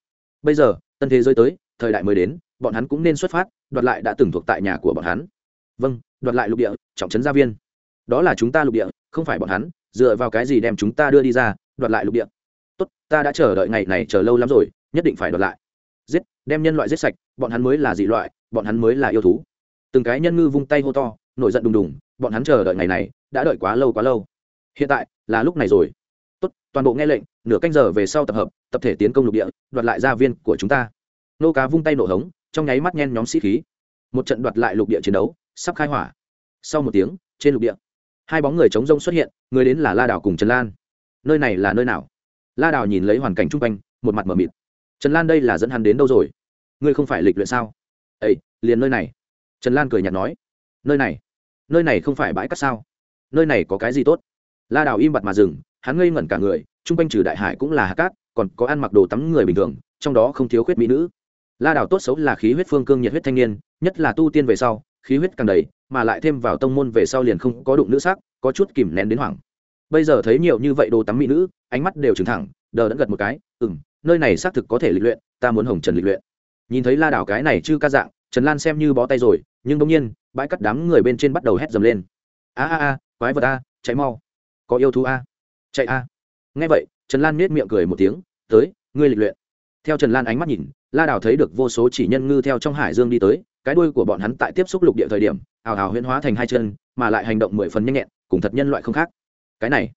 Bây giờ, tân thế giới tới, thời đại mới đến, bọn hắn cũng nên xuất phát, đoạt lại đã từng thuộc tại nhà của bọn hắn. Vâng đoạt lại lục địa, trọng trấn gia viên. Đó là chúng ta lục địa, không phải bọn hắn, dựa vào cái gì đem chúng ta đưa đi ra, đoạt lại lục địa? Tốt, ta đã chờ đợi ngày này chờ lâu lắm rồi, nhất định phải đoạt lại. Giết, đem nhân loại giết sạch, bọn hắn mới là dị loại, bọn hắn mới là yêu thú. Từng cái nhân ngư vung tay hô to, nổi giận đùng đùng, bọn hắn chờ đợi ngày này, đã đợi quá lâu quá lâu. Hiện tại, là lúc này rồi. Tốt, toàn bộ nghe lệnh, nửa canh giờ về sau tập hợp, tập thể tiến công lục địa, đoạt lại gia viên của chúng ta. Nô cá vung tay nổ hống, trong nháy mắt nhen nhóm sĩ khí. Một trận đoạt lại lục địa chiến đấu, sắp khai hỏa. Sau một tiếng, trên lục địa, hai bóng người chống rông xuất hiện, người đến là la đảo cùng trần lan. Nơi này là nơi nào? La Đào nhìn lấy hoàn cảnh chung quanh, một mặt m ở mịt. Trần lan đây là dẫn hắn đến đâu rồi? Ngươi không phải lịch luyện sao? Ây liền nơi này. Trần lan cười nhạt nói. Nơi này? Nơi này không phải bãi cát sao? Nơi này có cái gì tốt? La Đào im bặt mà dừng, hắn ngây ngẩn cả người, chung quanh trừ đại hải cũng là hạ cát, còn có ăn mặc đồ tắm người bình thường, trong đó không thiếu khuyết mỹ nữ. La Đào tốt xấu là khí huyết phương cương nhiệt huyết thanh niên, nhất là tu tiên về sau, khí huyết càng đầy, mà lại thêm vào tông môn về sau liền không có đụng nữ sắc, có chút kìm nén đến hoảng bây giờ thấy nhiều như vậy đồ tắm mỹ nữ, ánh mắt đều trừng thẳng, đờ đẫn gật một cái ừ m nơi này xác thực có thể lịch luyện, ta muốn hồng trần lịch luyện. Nhìn thấy la đảo cái này chưa ca dạng, trần lan xem như bó tay rồi, nhưng bỗng nhiên, bãi cắt đám người bên trên bắt đầu hét dầm lên. A a a, quái vật a, chạy mau. Có yêu thú a. Chạy a. Nghe vậy, trần lan nết miệng cười một tiếng, tới, ngươi lịch luyện. Theo trần lan ánh mắt nhìn, la đảo thấy được vô số chỉ nhân ngư theo trong hải dương đi tới, cái đuôi của bọn hắn tại tiếp xúc lục địa thời điểm ảo ảo huyễn hóa thành hai chân, mà lại hành động mười phần nhanh nhẹn, cùng thật nhân loại không khác cái này,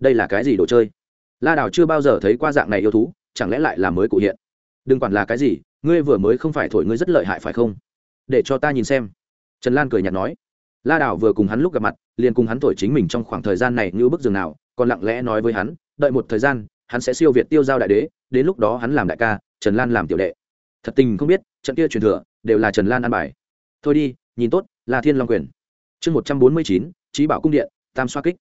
đây là cái gì đồ chơi? La đào chưa bao giờ thấy qua dạng này yêu thú, chẳng lẽ lại là mới cụ hiện? Đừng quản là cái gì, ngươi vừa mới không phải thổi ngươi rất lợi hại phải không? Để cho ta nhìn xem. Trần lan cười nhạt nói. La đào vừa cùng hắn lúc gặp mặt, liền cùng hắn thổi chính mình trong khoảng thời gian này như bức giường nào, còn lặng lẽ nói với hắn, đợi một thời gian, hắn sẽ siêu việt tiêu giao đại đế, đến lúc đó hắn làm đại ca, trần lan làm tiểu đệ. Thật tình không biết, trận kia truyền thừa đều là trần lan an bài. Thôi đi, nhìn tốt là thiên long quyền. Chương một trăm bốn mươi chín trí bảo cung điện, tam xoa kích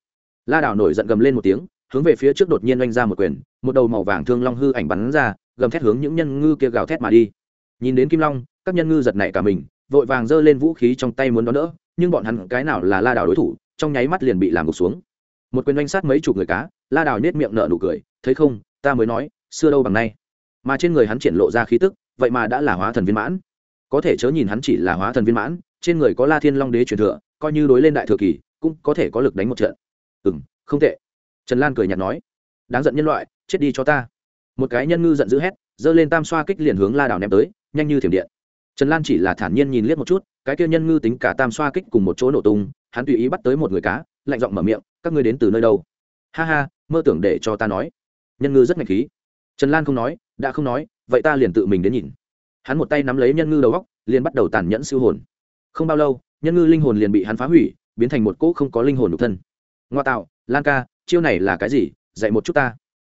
la đảo nổi giận gầm lên một tiếng, hướng về phía trước đột nhiên oanh ra một quyền, một đầu màu vàng thương long hư ảnh bắn ra, gầm thét hướng những nhân ngư kia gào thét mà đi. Nhìn đến kim long, các nhân ngư giật nảy cả mình, vội vàng giơ lên vũ khí trong tay muốn đón đỡ, nhưng bọn hắn cái nào là la đảo đối thủ, trong nháy mắt liền bị làm gục xuống. Một quyền oanh sát mấy chục người cá, la đảo nhét miệng nở nụ cười, thấy không, ta mới nói, xưa đâu bằng nay. Mà trên người hắn triển lộ ra khí tức, vậy mà đã là hóa thần viên mãn. Có thể chớ nhìn hắn chỉ là hóa thần viên mãn, trên người có la thiên long đế truyền thừa, coi như đối lên đại thừa kỳ, cũng có thể có lực đánh một trận ừ m không tệ. Trần lan cười nhạt nói, đáng giận nhân loại, chết đi cho ta. Một cái nhân ngư giận dữ hét, giơ lên tam xoa kích liền hướng la đảo ném tới, nhanh như thiểm điện. Trần lan chỉ là thản nhiên nhìn liếc một chút, cái kia nhân ngư tính cả tam xoa kích cùng một chỗ nổ tung, hắn tùy ý bắt tới một người cá, lạnh giọng mở miệng, các ngươi đến từ nơi đâu? Ha ha, mơ tưởng để cho ta nói. Nhân ngư rất ngạch khí. Trần lan không nói, đã không nói, vậy ta liền tự mình đến nhìn. Hắn một tay nắm lấy nhân ngư đầu góc, liền bắt đầu tàn nhẫn siêu hồn. Không bao lâu, nhân ngư linh hồn liền bị hắn phá hủy, biến thành một cỗ không có linh hồn nhục thân ngoa tạo, lan ca, chiêu này là cái gì? Dạy một chút ta.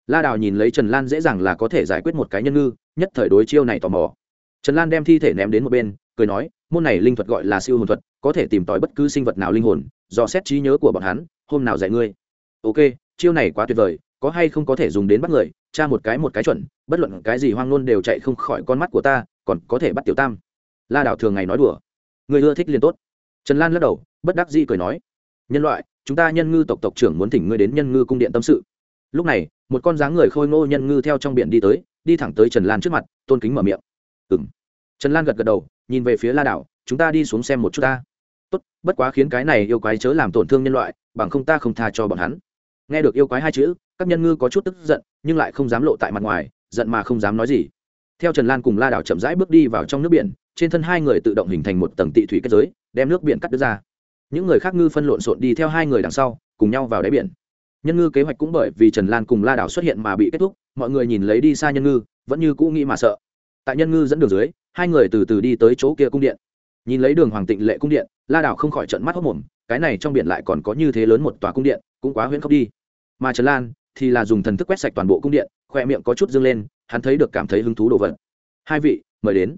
La đào nhìn lấy trần lan dễ dàng là có thể giải quyết một cái nhân ngư, nhất thời đối chiêu này tò mò. Trần lan đem thi thể ném đến một bên, cười nói, môn này linh thuật gọi là siêu hồn thuật, có thể tìm tòi bất cứ sinh vật nào linh hồn do xét trí nhớ của bọn hắn, hôm nào dạy ngươi. Ok, chiêu này quá tuyệt vời, có hay không có thể dùng đến bắt người Cha một cái một cái chuẩn, bất luận cái gì hoang nôn đều chạy không khỏi con mắt của ta, còn có thể bắt tiểu tam. La đảo thường ngày nói đùa. Người ưa thích liền tốt. Trần lan lắc đầu, bất đắc dĩ cười nói. Nhân loại chúng ta nhân ngư tộc tộc trưởng muốn thỉnh ngươi đến nhân ngư cung điện tâm sự. Lúc này, một con dáng người khôi ngô nhân ngư theo trong biển đi tới, đi thẳng tới trần lan trước mặt, tôn kính mở miệng. Ừ m trần lan gật gật đầu, nhìn về phía la đảo, chúng ta đi xuống xem một chút ta. Tốt, bất quá khiến cái này yêu quái chớ làm tổn thương nhân loại, bằng không ta không tha cho bọn hắn. Nghe được yêu quái hai chữ, các nhân ngư có chút tức giận, nhưng lại không dám lộ tại mặt ngoài, giận mà không dám nói gì. Theo trần lan cùng la đảo chậm rãi bước đi vào trong nước biển, trên thân hai người tự động hình thành một tầng tị thủy kết giới, đem nước biển cắt đứt ra những người khác ngư phân lộn xộn đi theo hai người đằng sau, cùng nhau vào đáy biển. Nhân ngư kế hoạch cũng bởi vì trần lan cùng la đảo xuất hiện mà bị kết thúc, mọi người nhìn lấy đi xa nhân ngư, vẫn như cũ nghĩ mà sợ. Tại nhân ngư dẫn đường dưới, hai người từ từ đi tới chỗ kia cung điện. Nhìn lấy đường hoàng tịnh lệ cung điện, la đảo không khỏi trận mắt hốc mồm, cái này trong biển lại còn có như thế lớn một tòa cung điện, cũng quá huyễn khóc đi. Mà trần lan thì là dùng thần thức quét sạch toàn bộ cung điện, khoe miệng có chút dâng lên, hắn thấy được cảm thấy hứng thú đồ vật. Hai vị, mời đến.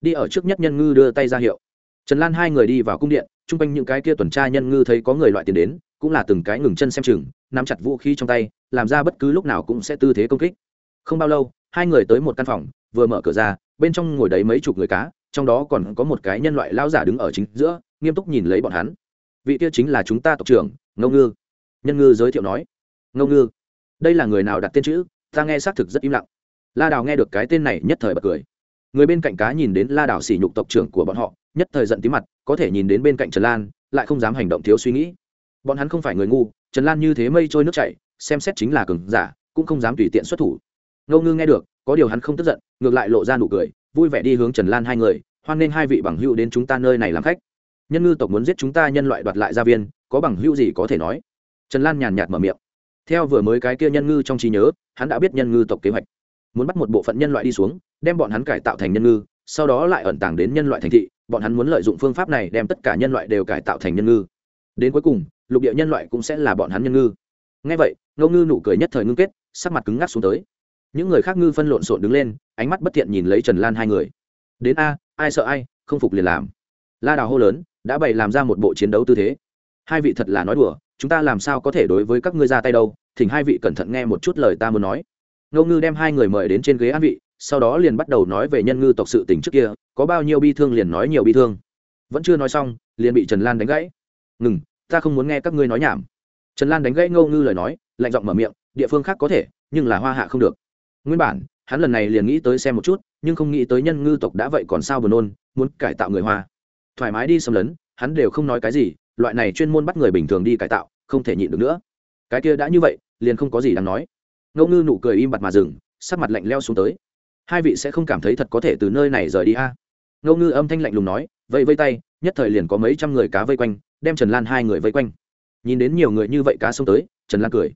Đi ở trước nhất nhân ngư đưa tay ra hiệu. Trần lan hai người đi vào cung điện chung quanh những cái kia tuần tra nhân ngư thấy có người loại tiền đến, cũng là từng cái ngừng chân xem chừng, nắm chặt vũ khí trong tay, làm ra bất cứ lúc nào cũng sẽ tư thế công kích. Không bao lâu, hai người tới một căn phòng, vừa mở cửa ra, bên trong ngồi đấy mấy chục người cá, trong đó còn có một cái nhân loại lao giả đứng ở chính giữa, nghiêm túc nhìn lấy bọn hắn. Vị kia chính là chúng ta tộc trưởng, ngô ngư. Nhân ngư giới thiệu nói, ngô ngư, đây là người nào đặt tên chữ? Ta nghe xác thực rất im lặng. La đào nghe được cái tên này nhất thời bật cười. Người bên cạnh cá nhìn đến la đào sỉ nhục tộc trưởng của bọn họ nhất thời giận tí mặt, có thể nhìn đến bên cạnh trần lan, lại không dám hành động thiếu suy nghĩ. Bọn hắn không phải người ngu, trần lan như thế mây trôi nước chảy, xem xét chính là cường giả, cũng không dám tùy tiện xuất thủ. Ngô ngư nghe được, có điều hắn không tức giận, ngược lại lộ ra nụ cười, vui vẻ đi hướng trần lan hai người, hoan nghênh hai vị bằng hữu đến chúng ta nơi này làm khách. Nhân ngư tộc muốn giết chúng ta nhân loại đoạt lại gia viên, có bằng hữu gì có thể nói? Trần lan nhàn nhạt mở miệng. Theo vừa mới cái kia nhân ngư trong trí nhớ, hắn đã biết nhân ngư tộc kế hoạch. Muốn bắt một bộ phận nhân loại đi xuống, đem bọn hắn cải tạo thành nhân ngư sau đó lại ẩn tàng đến nhân loại thành thị, bọn hắn muốn lợi dụng phương pháp này đem tất cả nhân loại đều cải tạo thành nhân ngư. Đến cuối cùng, lục địa nhân loại cũng sẽ là bọn hắn nhân ngư. Ngay vậy, ngô ngư nụ cười nhất thời ngưng kết, sắc mặt cứng ngắc xuống tới. Những người khác ngư phân lộn xộn đứng lên, ánh mắt bất thiện nhìn lấy trần lan hai người. Đến a, ai sợ ai, không phục liền làm. La đào hô lớn, đã bày làm ra một bộ chiến đấu tư thế. Hai vị thật là nói đùa, chúng ta làm sao có thể đối với các ngươi ra tay đâu, thỉnh hai vị cẩn thận nghe một chút lời ta muốn nói. Ngô ngư đem hai người mời đến trên ghế an vị sau đó liền bắt đầu nói về nhân ngư tộc sự tình trước kia, có bao nhiêu bi thương liền nói nhiều bi thương. Vẫn chưa nói xong, liền bị trần lan đánh gãy. Ngừng, ta không muốn nghe các ngươi nói nhảm. Trần lan đánh gãy ngô ngư lời nói, lạnh giọng mở miệng, địa phương khác có thể, nhưng là hoa hạ không được. Nguyên bản, hắn lần này liền nghĩ tới xem một chút, nhưng không nghĩ tới nhân ngư tộc đã vậy còn sao buồn nôn, muốn cải tạo người hoa. Thoải mái đi xâm lấn, hắn đều không nói cái gì, loại này chuyên môn bắt người bình thường đi cải tạo, không thể nhịn được nữa. Cái kia đã như vậy, liền không có gì đáng nói. Ngô ngư nụ cười im bặt mà dừng, sắc mặt lạnh leo xuống tới hai vị sẽ không cảm thấy thật có thể từ nơi này rời đi a. Ngô ngư âm thanh lạnh lùng nói, vẫy vây tay, nhất thời liền có mấy trăm người cá vây quanh, đem trần lan hai người vây quanh. Nhìn đến nhiều người như vậy cá xông tới, trần lan cười.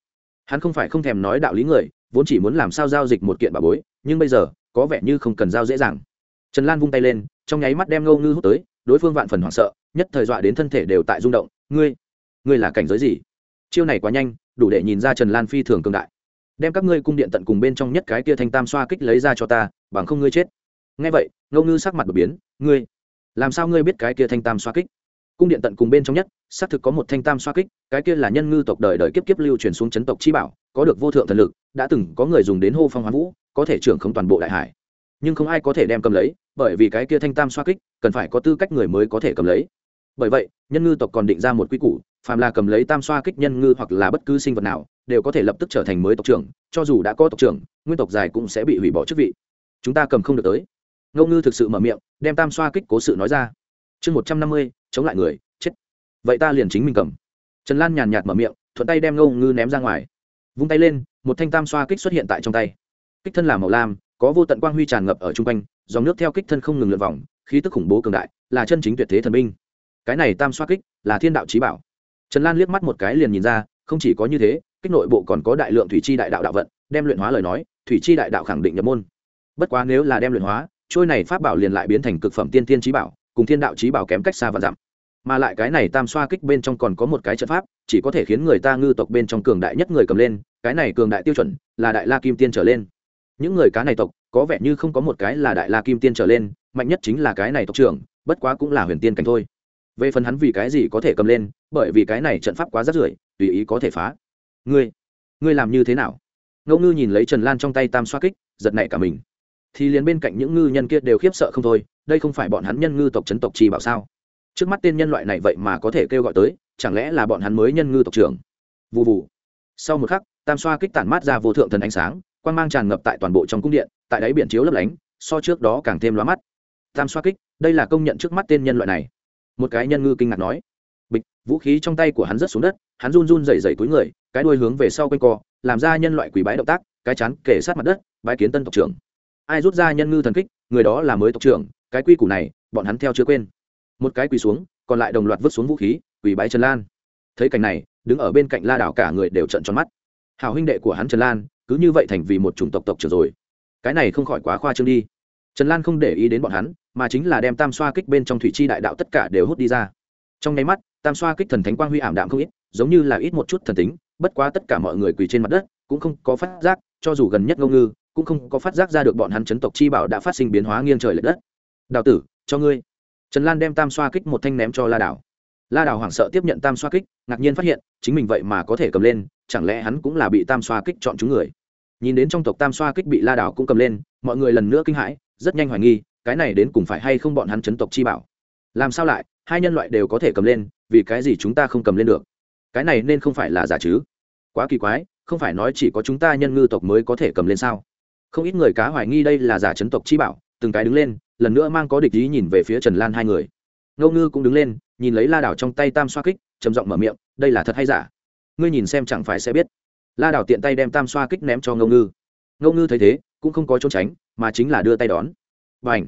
Hắn không phải không thèm nói đạo lý người, vốn chỉ muốn làm sao giao dịch một kiện bà bối, nhưng bây giờ, có vẻ như không cần giao dễ dàng. Trần lan vung tay lên, trong nháy mắt đem ngô ngư hút tới, đối phương vạn phần hoảng sợ, nhất thời dọa đến thân thể đều tại rung động. Ngươi ngươi là cảnh giới gì? Chiêu này quá nhanh, đủ để nhìn ra trần lan phi thường cường đại đem các ngươi cung điện tận cùng bên trong nhất cái kia thanh tam xoa kích lấy ra cho ta, bằng không ngươi chết. Ngay vậy, ngô ngư sắc mặt đột biến, ngươi, làm sao ngươi biết cái kia thanh tam xoa kích? Cung điện tận cùng bên trong nhất, xác thực có một thanh tam xoa kích, cái kia là nhân ngư tộc đời đời kiếp kiếp lưu truyền xuống chấn tộc chi bảo, có được vô thượng thần lực, đã từng có người dùng đến hô phong hoán vũ, có thể trưởng không toàn bộ đại hải. Nhưng không ai có thể đem cầm lấy, bởi vì cái kia thanh tam xoa kích, cần phải có tư cách người mới có thể cầm lấy. Bởi vậy, nhân ngư tộc còn định ra một quy củ, phàm là cầm lấy tam xoa kích nhân ngư hoặc là bất cứ sinh vật nào đều có thể lập tức trở thành mới tộc trưởng, cho dù đã có tộc trưởng, nguyên tộc dài cũng sẽ bị hủy bỏ chức vị. Chúng ta cầm không được tới. Ngô ngư thực sự mở miệng, đem tam xoa kích cố sự nói ra. Chương một trăm năm mươi, chống lại người, chết. Vậy ta liền chính mình cầm. Trần lan nhàn nhạt mở miệng, thuận tay đem ngâu ngư ném ra ngoài. Vung tay lên, một thanh tam xoa kích xuất hiện tại trong tay. Kích thân là màu lam, có vô tận quang huy tràn ngập ở chung quanh, dòng nước theo kích thân không ngừng lượt vòng, khí tức khủng bố cường đại, là chân chính tuyệt thế thần binh. Cái này tam xoa kích là thiên đạo trí bảo. Trần lan liếc mắt một cái liền nhìn ra, không chỉ có như thế kích nội bộ còn có đại lượng thủy chi đại đạo đạo vận, đem luyện hóa lời nói, thủy chi đại đạo khẳng định nhập môn. Bất quá nếu là đem luyện hóa, trôi này pháp bảo liền lại biến thành cực phẩm tiên tiên trí bảo, cùng thiên đạo trí bảo kém cách xa và giảm mà lại cái này tam xoa kích bên trong còn có một cái trận pháp, chỉ có thể khiến người ta ngư tộc bên trong cường đại nhất người cầm lên, cái này cường đại tiêu chuẩn là đại la kim tiên trở lên. Những người cá này tộc, có vẻ như không có một cái là đại la kim tiên trở lên, mạnh nhất chính là cái này tộc trưởng, bất quá cũng là huyền tiên cảnh thôi. Về phần hắn vì cái gì có thể cầm lên, bởi vì cái này trận pháp quá rắt rưởi, tùy ý có thể phá ngươi ngươi làm như thế nào? Ngẫu ngư nhìn lấy trần lan trong tay tam xoa kích, giật nảy cả mình. Thì liền bên cạnh những ngư nhân kia đều khiếp sợ không thôi, đây không phải bọn hắn nhân ngư tộc chấn tộc chi bảo sao? Trước mắt tên nhân loại này vậy mà có thể kêu gọi tới, chẳng lẽ là bọn hắn mới nhân ngư tộc trưởng? Vụ vụ sau một khắc, tam xoa kích tản mát ra vô thượng thần ánh sáng quan g mang tràn ngập tại toàn bộ trong cung điện, tại đáy biển chiếu lấp lánh, so trước đó càng thêm lóa mắt. Tam xoa kích, đây là công nhận trước mắt tên nhân loại này. Một cái nhân ngư kinh ngạc nói vũ khí trong tay của hắn rớt xuống đất, hắn run run dày dày túi người, cái đuôi hướng về sau quanh co, làm ra nhân loại quỷ bái động tác, cái chán kể sát mặt đất, bái kiến tân tộc trưởng. Ai rút ra nhân ngư thần kích, người đó là mới tộc trưởng, cái quy củ này, bọn hắn theo chưa quên. Một cái quỳ xuống, còn lại đồng loạt vứt xuống vũ khí, quỳ bái trần lan. Thấy cảnh này, đứng ở bên cạnh la đảo cả người đều trận tròn mắt. Hào huynh đệ của hắn trần lan, cứ như vậy thành vì một chủng tộc tộc trưởng rồi. Cái này không khỏi quá khoa trương đi. Trần lan không để ý đến bọn hắn, mà chính là đem tam xoa kích bên trong thủy chi đại đạo tất cả đều hút đi ra. Trong nháy mắt tam xoa kích thần thánh quang huy ảm đạm không ít, giống như là ít một chút thần tính, bất quá tất cả mọi người quỳ trên mặt đất, cũng không có phát giác, cho dù gần nhất ngô ngư, cũng không có phát giác ra được bọn hắn chấn tộc chi bảo đã phát sinh biến hóa nghiêng trời l ệ đất. Đào tử, cho ngươi. Trần lan đem tam xoa kích một thanh ném cho la đảo la đảo hoảng sợ tiếp nhận tam xoa kích, ngạc nhiên phát hiện, chính mình vậy mà có thể cầm lên, chẳng lẽ hắn cũng là bị tam xoa kích chọn chúng người? Nhìn đến trong tộc tam xoa kích bị la đảo cũng cầm lên, mọi người lần nữa kinh hãi, rất nhanh hoài nghi, cái này đến cùng phải hay không bọn hắn chấn tộc chi bảo? Làm sao lại, hai nhân loại đều có thể cầm lên, vì cái gì chúng ta không cầm lên được? Cái này nên không phải là giả chứ? Quá kỳ quái, không phải nói chỉ có chúng ta nhân ngư tộc mới có thể cầm lên sao? Không ít người cá hoài nghi đây là giả chấn tộc chi bảo, từng cái đứng lên, lần nữa mang có địch ý nhìn về phía trần lan hai người. Ngô ngư cũng đứng lên, nhìn lấy la đảo trong tay tam xoa kích, trầm giọng mở miệng, đây là thật hay giả? Ngươi nhìn xem chẳng phải sẽ biết. La đảo tiện tay đem tam xoa kích ném cho ngô ngư. Ngô ngư thấy thế, cũng không có trốn tránh, mà chính là đưa tay đón. B à n h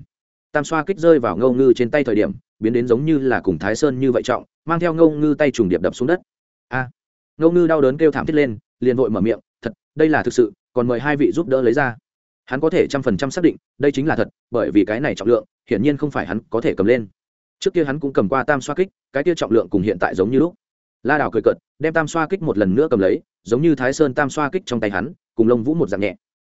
tam xoa kích rơi vào Ngâu ngư trên tay thời điểm biến đến giống như là cùng thái sơn như vậy trọng mang theo Ngâu ngư tay trùng điệp đập xuống đất. A! À, ngư đau đớn kêu thảm thiết lên liền vội mở miệng thật đây là thực sự còn mời hai vị giúp đỡ lấy ra. Hắn có thể trăm phần trăm xác định đây chính là thật bởi vì cái này trọng lượng hiển nhiên không phải hắn có thể cầm lên. Trước kia hắn cũng cầm qua tam xoa kích cái kia trọng lượng cùng hiện tại giống như lúc. La đào cười cợt đem tam xoa kích một lần nữa cầm lấy giống như thái sơn tam xoa kích trong tay hắn cùng lông vũ một dạng nhẹ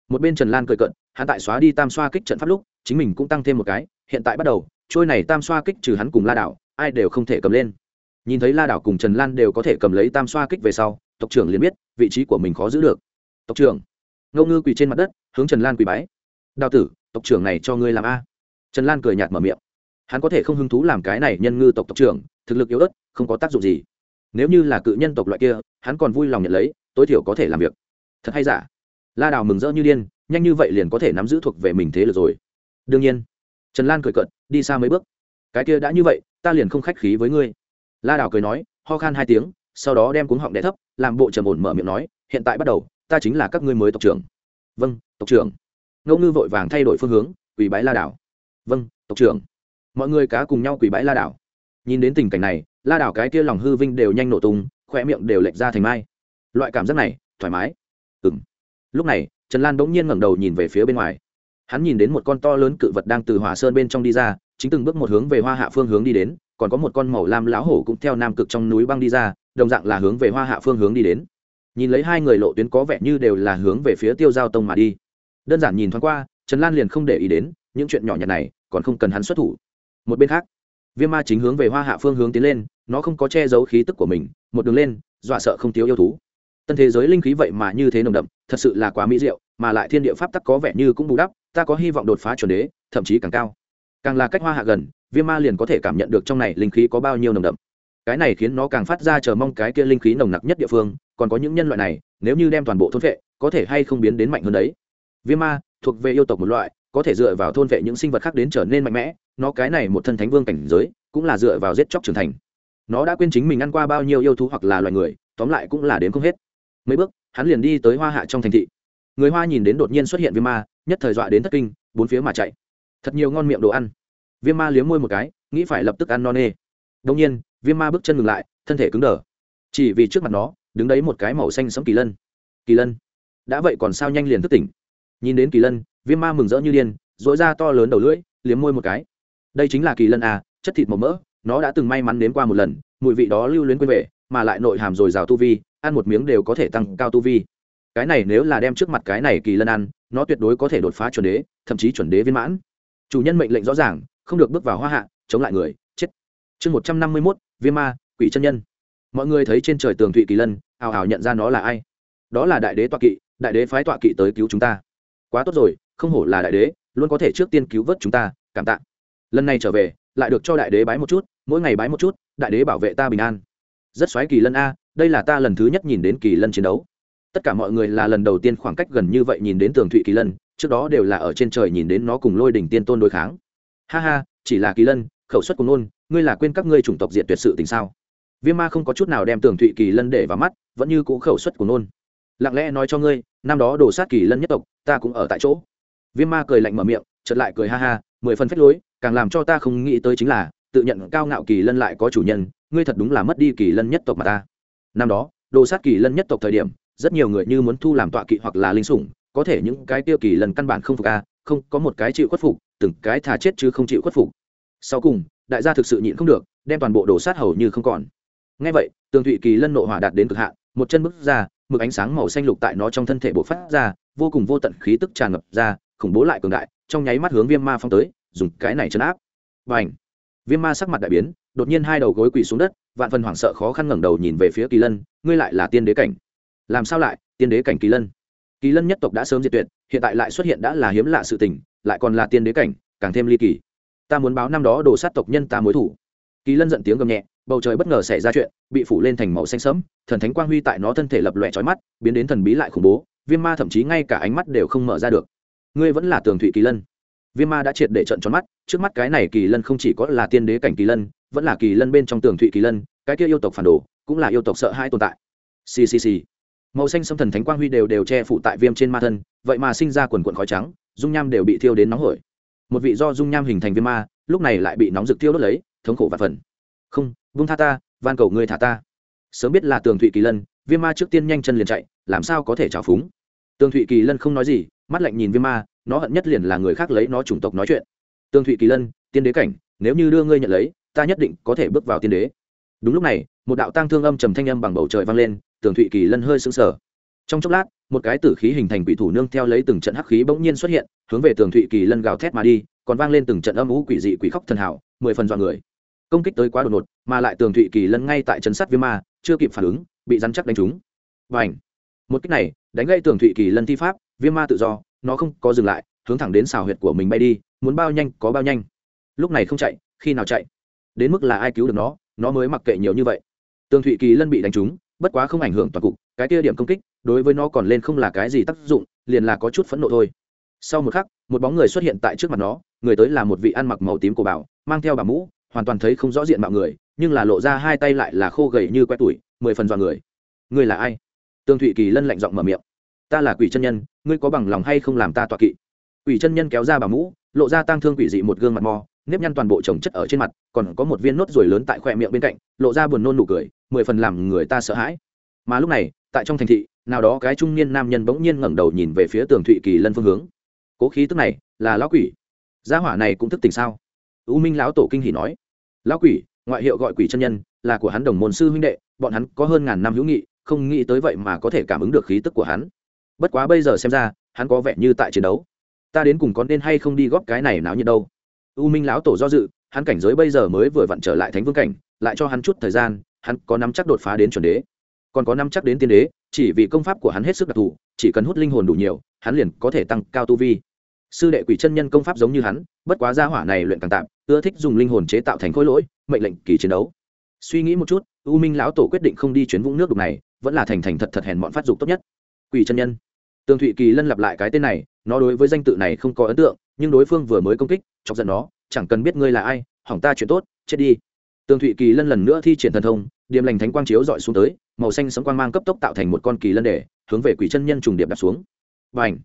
một bên trần lan cười cợt, hắn tại xóa đi tam xoa kích trận pháp lúc, chính mình cũng tăng thêm một cái, hiện tại bắt đầu, trôi này tam xoa kích trừ hắn cùng la đảo, ai đều không thể cầm lên. Nhìn thấy la đảo cùng trần lan đều có thể cầm lấy tam xoa kích về sau, tộc trưởng liền biết, vị trí của mình khó giữ được. Tộc trưởng, ngô ngư quỳ trên mặt đất, hướng trần lan quỳ bái. Đào tử, tộc trưởng này cho ngươi làm a. Trần lan cười nhạt mở miệng. Hắn có thể không hứng thú làm cái này nhân ngư tộc tộc trưởng, thực lực yếu ớt, không có tác dụng gì. Nếu như là cự nhân tộc loại kia, hắn còn vui lòng nhận lấy, tối thiểu có thể làm việc. Thật hay giả? La đào mừng rỡ như điên nhanh như vậy liền có thể nắm giữ thuộc về mình thế lực rồi. Đương nhiên trần lan cười cợt, đi xa mấy bước. Cái kia đã như vậy ta liền không khách khí với ngươi. La đào cười nói ho khan hai tiếng sau đó đem cuống họng đẻ thấp làm bộ trầm ổn mở miệng nói hiện tại bắt đầu ta chính là các ngươi mới tộc trưởng. Vâng tộc trưởng. Ngô ngư vội vàng thay đổi phương hướng quỷ bái la đảo vâng tộc trưởng. Mọi người cá cùng nhau quỷ bái la đảo nhìn đến tình cảnh này la đảo cái kia lòng hư vinh đều nhanh nổ tung khoe miệng đều lệch ra thành mai. Loại cảm giác này thoải mái. Ừ lúc này, trần lan bỗng nhiên ngẩng đầu nhìn về phía bên ngoài. Hắn nhìn đến một con to lớn cự vật đang từ hỏa sơn bên trong đi ra, chính từng bước một hướng về hoa hạ phương hướng đi đến, còn có một con màu lam lão hổ cũng theo nam cực trong núi băng đi ra, đồng dạng là hướng về hoa hạ phương hướng đi đến. Nhìn lấy hai người lộ tuyến có vẻ như đều là hướng về phía tiêu giao tông mà đi. Đơn giản nhìn thoáng qua, trần lan liền không để ý đến những chuyện nhỏ nhặt này, còn không cần hắn xuất thủ. Một bên khác, viêm ma chính hướng về hoa hạ phương hướng tiến lên, nó không có che giấu khí tức của mình, một đường lên, dọa sợ không thiếu yêu thú tân thế giới linh khí vậy mà như thế nồng đậm, thật sự là quá mỹ diệu, mà lại thiên địa pháp tắc có vẻ như cũng bù đắp, ta có hy vọng đột phá chuẩn đế, thậm chí càng cao. Càng là cách hoa hạ gần, viêm ma liền có thể cảm nhận được trong này linh khí có bao nhiêu nồng đậm. Cái này khiến nó càng phát ra chờ mong cái kia linh khí nồng nặc nhất địa phương, còn có những nhân loại này, nếu như đem toàn bộ thôn vệ, có thể hay không biến đến mạnh hơn đấy. Viêm ma, thuộc về yêu tộc một loại, có thể dựa vào thôn vệ những sinh vật khác đến trở nên mạnh mẽ, nó cái này một thân thánh vương cảnh giới, cũng là dựa vào giết chóc trưởng thành. Nó đã quên chính mình ăn qua bao nhiêu yêu thú hoặc là loài người, tóm lại cũng là đến không hết mấy bước, hắn liền đi tới hoa hạ trong thành thị. Người hoa nhìn đến đột nhiên xuất hiện viêm ma, nhất thời dọa đến thất kinh, bốn phía mà chạy. Thật nhiều ngon miệng đồ ăn. Viêm ma liếm môi một cái, nghĩ phải lập tức ăn no nê. Đông nhiên, viêm ma bước chân ngừng lại, thân thể cứng đờ. Chỉ vì trước mặt nó, đứng đấy một cái màu xanh sẫm kỳ lân. Kỳ lân? Đã vậy còn sao nhanh liền thức tỉnh? Nhìn đến kỳ lân, viêm ma mừng rỡ như điên dỗi ra to lớn đầu lưỡi, liếm môi một cái. Đây chính là kỳ lân à chất thịt màu mỡ, nó đã từng may mắn đến qua một lần, mùi vị đó lưu luyến quên về, mà lại nội hàm dồi dào tu vi ăn một miếng đều có thể tăng cao tu vi. Cái này nếu là đem trước mặt cái này kỳ lân ăn, nó tuyệt đối có thể đột phá chuẩn đế, thậm chí chuẩn đế viên mãn. Chủ nhân mệnh lệnh rõ ràng, không được bước vào hoa hạ, chống lại người, chết. Chương một trăm năm mươi mốt, viêm ma, quỷ chân nhân. Mọi người thấy trên trời tường thụy kỳ lân ào ào nhận ra nó là ai. Đó là đại đế tọa kỵ, đại đế phái tọa kỵ tới cứu chúng ta. Quá tốt rồi, không hổ là đại đế, luôn có thể trước tiên cứu vớt chúng ta, cảm tạ. Lần này trở về, lại được cho đại đế bái một chút, mỗi ngày bái một chút, đại đế bảo vệ ta bình an. Rất xoáy kỳ lân a đây là ta lần thứ nhất nhìn đến kỳ lân chiến đấu. Tất cả mọi người là lần đầu tiên khoảng cách gần như vậy nhìn đến tường thụy kỳ lân, trước đó đều là ở trên trời nhìn đến nó cùng lôi đỉnh tiên tôn đối kháng. Ha ha, chỉ là kỳ lân, khẩu suất của nôn ngươi là quên các ngươi chủng tộc diện tuyệt sự tình sao? Viêm ma không có chút nào đem tường thụy kỳ lân để vào mắt, vẫn như cũ khẩu suất của nôn lặng lẽ nói cho ngươi, năm đó đổ sát kỳ lân nhất tộc, ta cũng ở tại chỗ. Viêm ma cười lạnh mở miệng, chợt lại cười ha ha, mười phần phách lối, càng làm cho ta không nghĩ tới chính là, tự nhận cao ngạo kỳ lân lại có chủ nhân, ngươi thật đúng là mất đi kỳ lân nhất tộc mà ta năm đó, đồ sát kỳ lân nhất tộc thời điểm, rất nhiều người như muốn thu làm tọa kỵ hoặc là linh sủng, có thể những cái tiêu kỳ lần căn bản không phục a, không, có một cái chịu khuất phục, từng cái thà chết chứ không chịu khuất phục. Sau cùng, đại gia thực sự nhịn không được, đem toàn bộ đồ sát hầu như không còn. Ngay vậy, tường thụy kỳ lân nộ hỏa đạt đến cực hạn, một chân bước ra, mực ánh sáng màu xanh lục tại nó trong thân thể bộ phát ra, vô cùng vô tận khí tức tràn ngập ra, khủng bố lại cường đại, trong nháy mắt hướng viêm ma phong tới, dùng cái này chấn áp. Và ảnh viêm ma sắc mặt đại biến, đột nhiên hai đầu gối quỳ xuống đất vạn phần hoảng sợ khó khăn ngẩng đầu nhìn về phía kỳ lân, ngươi lại là tiên đế cảnh. Làm sao lại? Tiên đế cảnh kỳ lân? Kỳ lân nhất tộc đã sớm diệt tuyệt, hiện tại lại xuất hiện đã là hiếm lạ sự tình, lại còn là tiên đế cảnh, càng thêm ly kỳ. Ta muốn báo năm đó đồ sát tộc nhân ta mối thủ. Kỳ lân giận tiếng gầm nhẹ, bầu trời bất ngờ xảy ra chuyện, bị phủ lên thành màu xanh sẫm, thần thánh quang huy tại nó thân thể lập lòe trói mắt, biến đến thần bí lại khủng bố, viêm ma thậm chí ngay cả ánh mắt đều không mở ra được. Ngươi vẫn là tường thụy kỳ lân. Viêm ma đã triệt để trận tròn mắt, trước mắt cái này kỳ lân không chỉ có là tiên đế cảnh kỳ lân vẫn là kỳ lân bên trong tường thụy kỳ lân, cái kia yêu tộc phản đồ, cũng là yêu tộc sợ hai tồn tại. Ccc màu xanh xâm thần thánh quang huy đều đều che phủ tại viêm trên ma thân, vậy mà sinh ra quần quần khói trắng, dung nham đều bị thiêu đến nóng hổi. Một vị do dung nham hình thành viêm ma, lúc này lại bị nóng rực thiêu đốt lấy, thống khổ và phần. Không, vung tha ta, van cầu ngươi thả ta. Sớm biết là tường thụy kỳ lân, viêm ma trước tiên nhanh chân liền chạy, làm sao có thể trào phúng? Tường thụy kỳ lân không nói gì, mắt lạnh nhìn viêm ma, nó hận nhất liền là người khác lấy nó chủng tộc nói chuyện. Tường thụy kỳ lân, tiên đế cảnh, nếu như đưa ngươi nhận lấy ta nhất định có thể bước vào tiên đế. Đúng lúc này, một đạo tang thương âm trầm thanh âm bằng bầu trời vang lên, tường thụy kỳ lân hơi sững sờ. Trong chốc lát, một cái tử khí hình thành quỷ thủ nương theo lấy từng trận hắc khí bỗng nhiên xuất hiện, hướng về tường thụy kỳ lân gào thét mà đi, còn vang lên từng trận âm ú quỷ dị quỷ khóc thần hảo, mười phần dọa người. Công kích tới quá đột ngột, mà lại tường thụy kỳ lân ngay tại chân sắt viêm ma, chưa kịp phản ứng, bị rắn chắc đánh trúng. Và ảnh một kích này, đánh gây tường thụy kỳ lân thi pháp, viêm ma tự do, nó không có dừng lại, hướng thẳng đến xào huyệt của mình bay đi, muốn bao nhanh có bao nhanh. Lúc này không chạy, khi nào chạy? Đến mức là ai cứu được nó nó mới mặc kệ nhiều như vậy. Tường thụy kỳ lân bị đánh trúng, bất quá không ảnh hưởng toàn cục, cái kia điểm công kích, đối với nó còn lên không là cái gì tác dụng, liền là có chút phẫn nộ thôi. Sau một khắc, một bóng người xuất hiện tại trước mặt nó, người tới là một vị ăn mặc màu tím của bảo, mang theo bà mũ, hoàn toàn thấy không rõ diện mạo người, nhưng là lộ ra hai tay lại là khô gầy như que tuổi mười phần dọa người. Người là ai? Tương thụy kỳ lân lạnh giọng mở miệng. Ta là quỷ chân nhân, ngươi có bằng lòng hay không làm ta tọa kỵ? Quỷ chân nhân kéo ra bà mũ, lộ ra tang thương quỷ dị một gương mặt mò nếp nhăn toàn bộ trồng chất ở trên mặt, còn có một viên nốt ruồi lớn tại khoe miệng bên cạnh, lộ ra buồn nôn nụ cười, mười phần làm người ta sợ hãi. Mà lúc này, tại trong thành thị, nào đó cái trung niên nam nhân bỗng nhiên ngẩng đầu nhìn về phía tường thụy kỳ lân phương hướng. Cố khí tức này là lão quỷ. Gia hỏa này cũng thức tỉnh sao? U minh lão tổ kinh hỉ nói. Lão quỷ, ngoại hiệu gọi quỷ chân nhân, là của hắn đồng môn sư huynh đệ, bọn hắn có hơn ngàn năm hữu nghị, không nghĩ tới vậy mà có thể cảm ứng được khí tức của hắn. Bất quá bây giờ xem ra, hắn có vẻ như tại chiến đấu. Ta đến cùng có nên hay không đi góp cái này náo như đâu? U minh lão tổ do dự, hắn cảnh giới bây giờ mới vừa vặn trở lại thánh vương cảnh, lại cho hắn chút thời gian, hắn có nắm chắc đột phá đến chuẩn đế. Còn có nắm chắc đến tiên đế, chỉ vì công pháp của hắn hết sức đặc thù, chỉ cần hút linh hồn đủ nhiều, hắn liền có thể tăng cao tu vi. Sư đệ quỷ chân nhân công pháp giống như hắn, bất quá gia hỏa này luyện càng tạm, ưa thích dùng linh hồn chế tạo thành khối lỗi, mệnh lệnh kỳ chiến đấu. Suy nghĩ một chút, u minh lão tổ quyết định không đi chuyến vũng nước đục này, vẫn là thành thành thật thật hèn bọn phát dục tốt nhất. Quỷ chân nhân. Tường thụy kỳ lân lặp lại cái tên này, nó đối với danh tự này không có ấn tượng, nhưng đối phương vừa mới công kích chọc giận nó, chẳng cần biết ngươi là ai, hỏng ta chuyện tốt, chết đi. Tường thụy kỳ lân lần nữa thi triển thần thông điềm lành thánh quang chiếu dọi xuống tới, màu xanh sấm quang mang cấp tốc tạo thành một con kỳ lân để, hướng về quỷ chân nhân trùng điệp đặt xuống. Và ảnh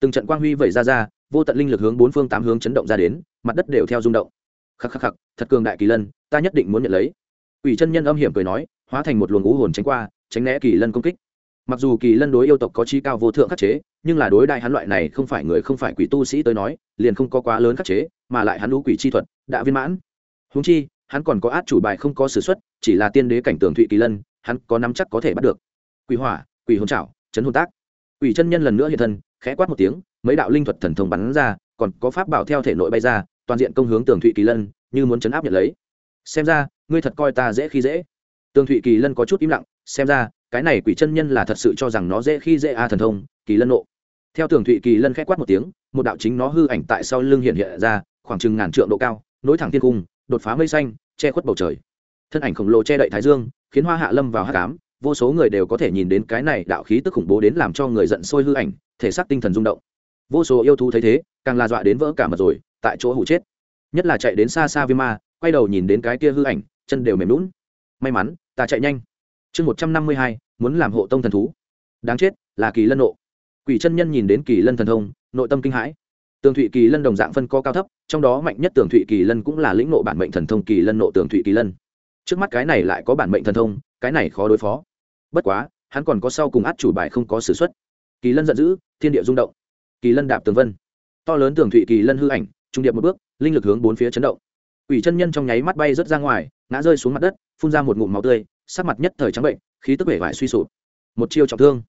từng trận quang huy vẩy ra ra, vô tận linh lực hướng bốn phương tám hướng chấn động ra đến, mặt đất đều theo rung động. Khắc khắc khắc, thật cường đại kỳ lân, ta nhất định muốn nhận lấy. Quỷ chân nhân âm hiểm cười nói, hóa thành một luồng ngũ hồn tránh qua, tránh né kỳ lân công kích. Mặc dù kỳ lân đối yêu tộc có chi cao vô thượng khắc chế nhưng là đối đại hắn loại này không phải người không phải quỷ tu sĩ tới nói, liền không có quá lớn khắc chế, mà lại hắn lũ quỷ chi thuật đã viên mãn. Húng chi, hắn còn có át chủ bài không có s ử x u ấ t chỉ là tiên đế cảnh tường thụy kỳ lân, hắn có nắm chắc có thể bắt được. Quỷ hỏa, quỷ hồn trảo, chấn hồn tác. Quỷ chân nhân lần nữa hiện thân, khẽ quát một tiếng, mấy đạo linh thuật thần thông bắn ra, còn có pháp bảo theo thể nội bay ra, toàn diện công hướng tường thụy kỳ lân, như muốn chấn áp nhận lấy. Xem ra, ngươi thật coi ta dễ khi dễ. Tường thụy kỳ lân có chút im lặng, xem ra, cái này quỷ chân nhân là thật sự cho rằng nó dễ khi dễ a thần thông, kỳ lân nộ theo tường thụy kỳ lân k h quát một tiếng, một đạo chính nó hư ảnh tại sau lưng hiện hiện ra, khoảng chừng ngàn trượng độ cao, nối thẳng thiên cung, đột phá mây xanh, che khuất bầu trời. Thân ảnh khổng lồ che đậy thái dương, khiến hoa hạ lâm vào hát cám vô số người đều có thể nhìn đến cái này đạo khí tức khủng bố đến làm cho người giận sôi hư ảnh, thể xác tinh thần rung động. Vô số yêu thú thấy thế, càng là dọa đến vỡ cả mật rồi, tại chỗ hụ chết. Nhất là chạy đến xa xa viêm ma, quay đầu nhìn đến cái kia hư ảnh, chân đều mềm lún may mắn, ta chạy nhanh. Chương một trăm năm mươi hai, muốn làm hộ tông thần thú. Đáng chết, là kỳ lân nộ quỷ chân nhân nhìn đến kỳ lân thần thông, nội tâm kinh hãi. Tường thụy kỳ lân đồng dạng phân co cao thấp, trong đó mạnh nhất tường thụy kỳ lân cũng là lĩnh nộ bản mệnh thần thông kỳ lân nộ tường thụy kỳ lân. Trước mắt cái này lại có bản mệnh thần thông, cái này khó đối phó. Bất quá, hắn còn có sau cùng át chủ bài không có s ử x u ấ t kỳ lân giận dữ, thiên địa rung động. Kỳ lân đạp tường vân. To lớn tường thụy kỳ lân hư ảnh, trung điệp một bước, linh lực hướng bốn phía chấn động. Quỷ chân nhân trong nháy mắt bay rớt ra ngoài, ngã rơi xuống mặt đất, phun ra một ngụm máu tươi, sắc mặt nhất thời trắng bệnh, khí tức vẻ vải suy sụp. Một chiêu trọng thương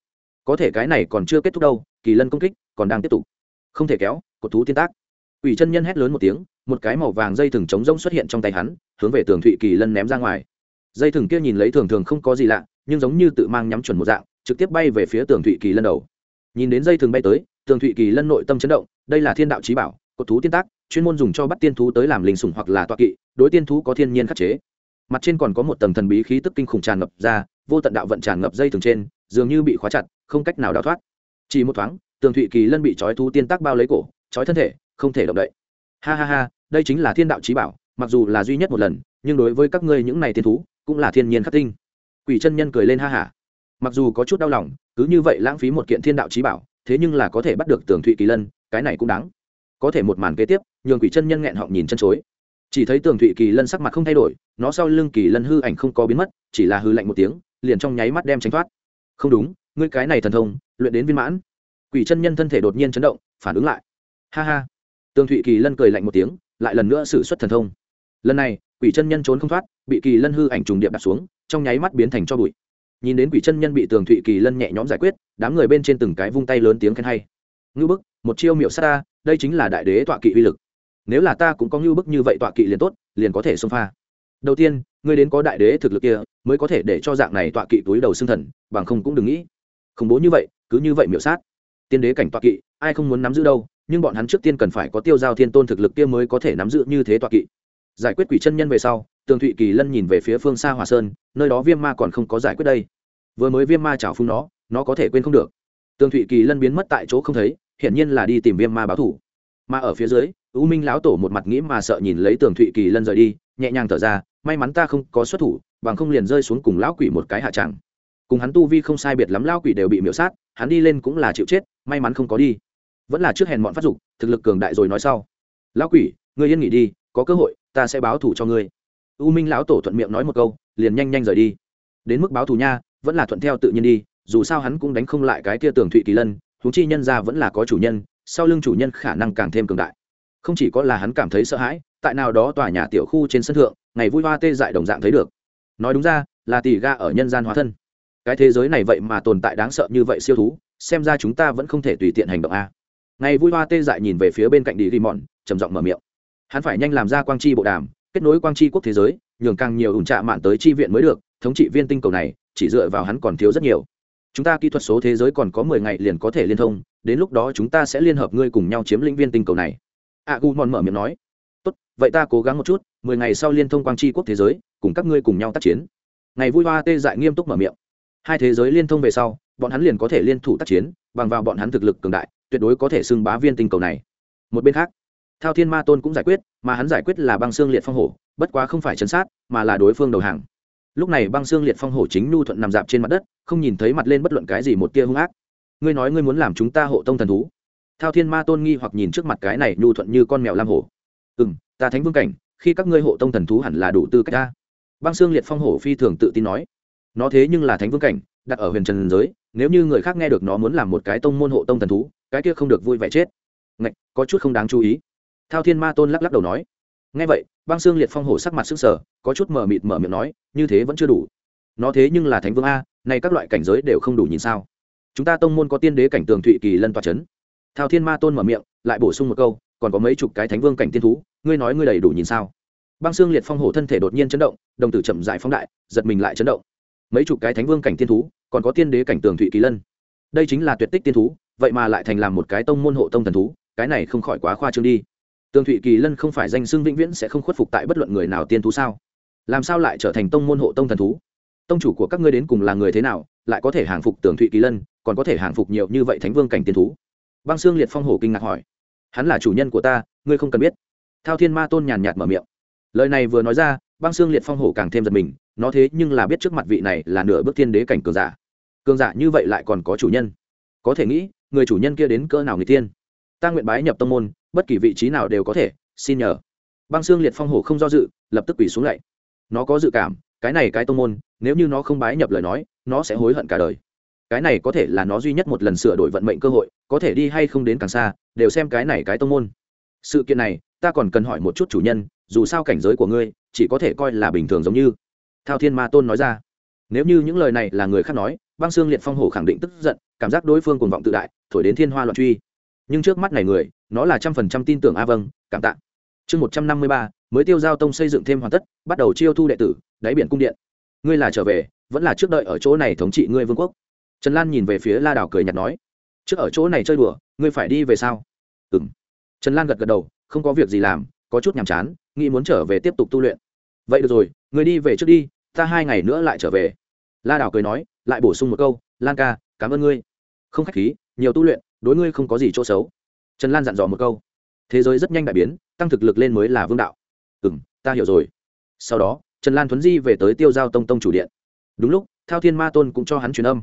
có thể cái này còn chưa kết thúc đâu, kỳ lân công kích còn đang tiếp tục. Không thể kéo, cột thú tiên tác. Ủy chân nhân hét lớn một tiếng, một cái màu vàng dây thừng chống rông xuất hiện trong tay hắn, hướng về tường thụy kỳ lân ném ra ngoài. Dây thừng kia nhìn lấy thường thường không có gì lạ, nhưng giống như tự mang nhắm chuẩn một dạng, trực tiếp bay về phía tường thụy kỳ lân đầu. Nhìn đến dây thừng bay tới, tường thụy kỳ lân nội tâm chấn động, đây là thiên đạo trí bảo, cột thú tiên tác, chuyên môn dùng cho bắt tiên thú tới làm linh sủng hoặc là toa kỵ, đối tiên thú có thiên nhiên khắc chế. Mặt trên còn có một tầng thần bí khí tức kinh khủng tràn ngập ra, vô tận đạo vận tràn ngập dây thừng trên dường như bị khóa chặt, không cách nào đào thoát. Chỉ một thoáng, tường thụy kỳ lân bị trói thú tiên tác bao lấy cổ, trói thân thể, không thể động đậy. Ha ha ha, đây chính là thiên đạo trí bảo, mặc dù là duy nhất một lần, nhưng đối với các ngươi những này tiên thú, cũng là thiên nhiên khắc tinh. Quỷ chân nhân cười lên ha hả mặc dù có chút đau lòng, cứ như vậy lãng phí một kiện thiên đạo trí bảo, thế nhưng là có thể bắt được tường thụy kỳ lân, cái này cũng đáng. Có thể một màn kế tiếp, nhường quỷ chân nhân nghẹn họng nhìn chân chối. Chỉ thấy tường thụy kỳ lân sắc mặt không thay đổi, nó sau lưng kỳ lân hư ảnh không có biến mất, chỉ là hư lạnh một tiếng, liền trong nháy mắt đem tránh thoát không đúng, ngươi cái này thần thông, luyện đến viên mãn. Quỷ chân nhân thân thể đột nhiên chấn động, phản ứng lại. Ha ha. Tường thụy kỳ lân cười lạnh một tiếng, lại lần nữa xử suất thần thông. Lần này, quỷ chân nhân trốn không thoát, bị kỳ lân hư ảnh trùng điệp đặt xuống, trong nháy mắt biến thành cho bụi. Nhìn đến quỷ chân nhân bị tường thụy kỳ lân nhẹ nhõm giải quyết, đám người bên trên từng cái vung tay lớn tiếng khen hay. Ngư bức, một chiêu miệu s á ta, đây chính là đại đế tọa kỵ uy lực. Nếu là ta cũng có ngưu bức như vậy tọa kỵ liền tốt, liền có thể xông pha. Đầu tiên ngươi đến có đại đế thực lực kia, mới có thể để cho dạng này tọa kỵ túi đầu xương thần, bằng không cũng đừng nghĩ. Khủng bố như vậy, cứ như vậy miểu sát. Tiên đế cảnh tọa kỵ, ai không muốn nắm giữ đâu, nhưng bọn hắn trước tiên cần phải có tiêu giao thiên tôn thực lực kia mới có thể nắm giữ như thế tọa kỵ. Giải quyết quỷ chân nhân về sau, tường thụy kỳ lân nhìn về phía phương xa hòa sơn, nơi đó viêm ma còn không có giải quyết đây. Vừa mới viêm ma chảo phung nó nó có thể quên không được. Tường thụy kỳ lân biến mất tại chỗ không thấy, hiển nhiên là đi tìm viêm ma báo thủ. Mà ở phía dưới, u minh lão tổ một mặt nghĩ mà sợ nhìn lấy tường thụy kỳ lân rời đi, nhẹ nhàng thở ra may mắn ta không có xuất thủ, bằng không liền rơi xuống cùng lão quỷ một cái hạ tràng cùng hắn tu vi không sai biệt lắm, lão quỷ đều bị miễu sát, hắn đi lên cũng là chịu chết, may mắn không có đi. Vẫn là trước hèn bọn phát dục, thực lực cường đại rồi nói sau. Lão quỷ, ngươi yên nghỉ đi, có cơ hội, ta sẽ báo thủ cho ngươi. U minh lão tổ thuận miệng nói một câu, liền nhanh nhanh rời đi. Đến mức báo thù nha, vẫn là thuận theo tự nhiên đi, dù sao hắn cũng đánh không lại cái kia tường thụy kỳ lân, huống chi nhân ra vẫn là có chủ nhân, sau lưng chủ nhân khả năng càng thêm cường đại. Không chỉ có là hắn cảm thấy sợ hãi, tại nào đó tòa nhà tiểu khu trên sân thượng ngày vui hoa tê dại đồng dạng thấy được. Nói đúng ra, là tỷ ga ở nhân gian hóa thân. Cái thế giới này vậy mà tồn tại đáng sợ như vậy siêu thú, xem ra chúng ta vẫn không thể tùy tiện hành động a. Ngày vui hoa tê dại nhìn về phía bên cạnh đi ghi mòn trầm giọng mở miệng. Hắn phải nhanh làm ra quang chi bộ đàm, kết nối quang chi quốc thế giới, nhường càng nhiều ủn trạ mạn tới chi viện mới được, thống trị viên tinh cầu này, chỉ dựa vào hắn còn thiếu rất nhiều. Chúng ta kỹ thuật số thế giới còn có mười ngày liền có thể liên thông, đến lúc đó chúng ta sẽ liên hợp ngươi cùng nhau chiếm lĩnh viên tinh cầu này. A gu mòn mở miệng nói vậy ta cố gắng một chút, mười ngày sau liên thông quang tri quốc thế giới, cùng các ngươi cùng nhau tác chiến. Ngày vui hoa tê dại nghiêm túc mở miệng. Hai thế giới liên thông về sau, bọn hắn liền có thể liên thủ tác chiến, bằng vào bọn hắn thực lực cường đại, tuyệt đối có thể xưng bá viên tinh cầu này. Một bên khác, thao thiên ma tôn cũng giải quyết, mà hắn giải quyết là băng xương liệt phong hổ, bất quá không phải chấn sát, mà là đối phương đầu hàng. Lúc này băng xương liệt phong hổ chính nhu thuận nằm dạp trên mặt đất, không nhìn thấy mặt lên bất luận cái gì một tia hung ác. Ngươi nói ngươi muốn làm chúng ta hộ tông thần thú. Thao thiên ma tôn nghi hoặc nhìn trước mặt cái này nhu thuận như con mèo lam hổ. Ừ m ta thánh vương cảnh khi các ngươi hộ tông thần thú hẳn là đủ tư cách ta. Băng xương liệt phong hổ phi thường tự tin nói. Nó thế nhưng là thánh vương cảnh đặt ở huyền trần giới nếu như người khác nghe được nó muốn làm một cái tông môn hộ tông thần thú cái kia không được vui vẻ chết. Ngạch, có chút không đáng chú ý. Thao thiên ma tôn lắc lắc đầu nói. Nghe vậy băng xương liệt phong hổ sắc mặt s ư n g sở có chút mờ mịt mở miệng nói như thế vẫn chưa đủ. Nó thế nhưng là thánh vương a nay các loại cảnh giới đều không đủ nhìn sao. Chúng ta tông môn có tiên đế cảnh tường thụy kỳ lân toa c h ấ n thao thiên ma tôn mở miệng lại bổ sung một câu còn có mấy chục cái thánh vương cảnh tiên thú ngươi nói ngươi đầy đủ nhìn sao? Băng xương liệt phong hổ thân thể đột nhiên chấn động, đồng tử chậm dại phóng đại, giật mình lại chấn động. Mấy chục cái thánh vương cảnh tiên thú, còn có tiên đế cảnh tường thụy kỳ lân. Đây chính là tuyệt tích tiên thú, vậy mà lại thành làm một cái tông môn hộ tông thần thú, cái này không khỏi quá khoa trương đi. Tường thụy kỳ lân không phải danh xưng vĩnh viễn sẽ không khuất phục tại bất luận người nào tiên thú sao? Làm sao lại trở thành tông môn hộ tông thần thú? Tông chủ của các ngươi đến cùng là người thế nào, lại có thể hàng phục tường thụy kỳ lân, còn có thể hàng phục nhiều như vậy thánh vương cảnh tiên thú? Băng xương liệt phong hổ kinh ngạc hỏi. Hắn là chủ nhân của ta, ngươi không cần biết thao thiên ma tôn nhàn nhạt mở miệng. Lời này vừa nói ra, băng xương liệt phong hổ càng thêm giật mình, nó thế nhưng là biết trước mặt vị này là nửa bước thiên đế cảnh cường giả. Cường giả như vậy lại còn có chủ nhân. Có thể nghĩ, người chủ nhân kia đến cỡ nào người tiên ta nguyện bái nhập tông môn, bất kỳ vị trí nào đều có thể, xin nhờ. Băng xương liệt phong hổ không do dự, lập tức quỳ xuống lạy nó có dự cảm, cái này cái tông môn, nếu như nó không bái nhập lời nói, nó sẽ hối hận cả đời. Cái này có thể là nó duy nhất một lần sửa đổi vận mệnh cơ hội, có thể đi hay không đến càng xa, đều xem cái này cái tông môn sự kiện này, ta còn cần hỏi một chút chủ nhân, dù sao cảnh giới của ngươi, chỉ có thể coi là bình thường giống như. Thao thiên ma tôn nói ra. Nếu như những lời này là người khác nói, băng xương liệt phong hổ khẳng định tức giận, cảm giác đối phương cuồng vọng tự đại, thổi đến thiên hoa loạn truy. Nhưng trước mắt này người, nó là trăm phần trăm tin tưởng a vâng cảm tạ. Chương một trăm năm mươi ba, mới tiêu giao tông xây dựng thêm hoàn tất, bắt đầu chiêu thu đệ tử, đáy biển cung điện. Ngươi là trở về, vẫn là trước đợi ở chỗ này thống trị ngươi vương quốc. Trần lan nhìn về phía la đảo cười nhạt nói. Trước ở chỗ này chơi đùa, ngươi phải đi về sao? Ừ m trần lan gật gật đầu, không có việc gì làm, có chút nhàm chán, nghĩ muốn trở về tiếp tục tu luyện. Vậy được rồi, người đi về trước đi, ta hai ngày nữa lại trở về. La đào cười nói, lại bổ sung một câu, lan ca, cảm ơn ngươi. Không k h á c h khí, nhiều tu luyện, đối ngươi không có gì chỗ xấu. Trần lan dặn dò một câu. Thế giới rất nhanh đại biến, tăng thực lực lên mới là vương đạo. Ừ m ta hiểu rồi. Sau đó, trần lan thuấn di về tới tiêu giao tông tông chủ điện. Đúng lúc, thao thiên ma tôn cũng cho hắn truyền âm.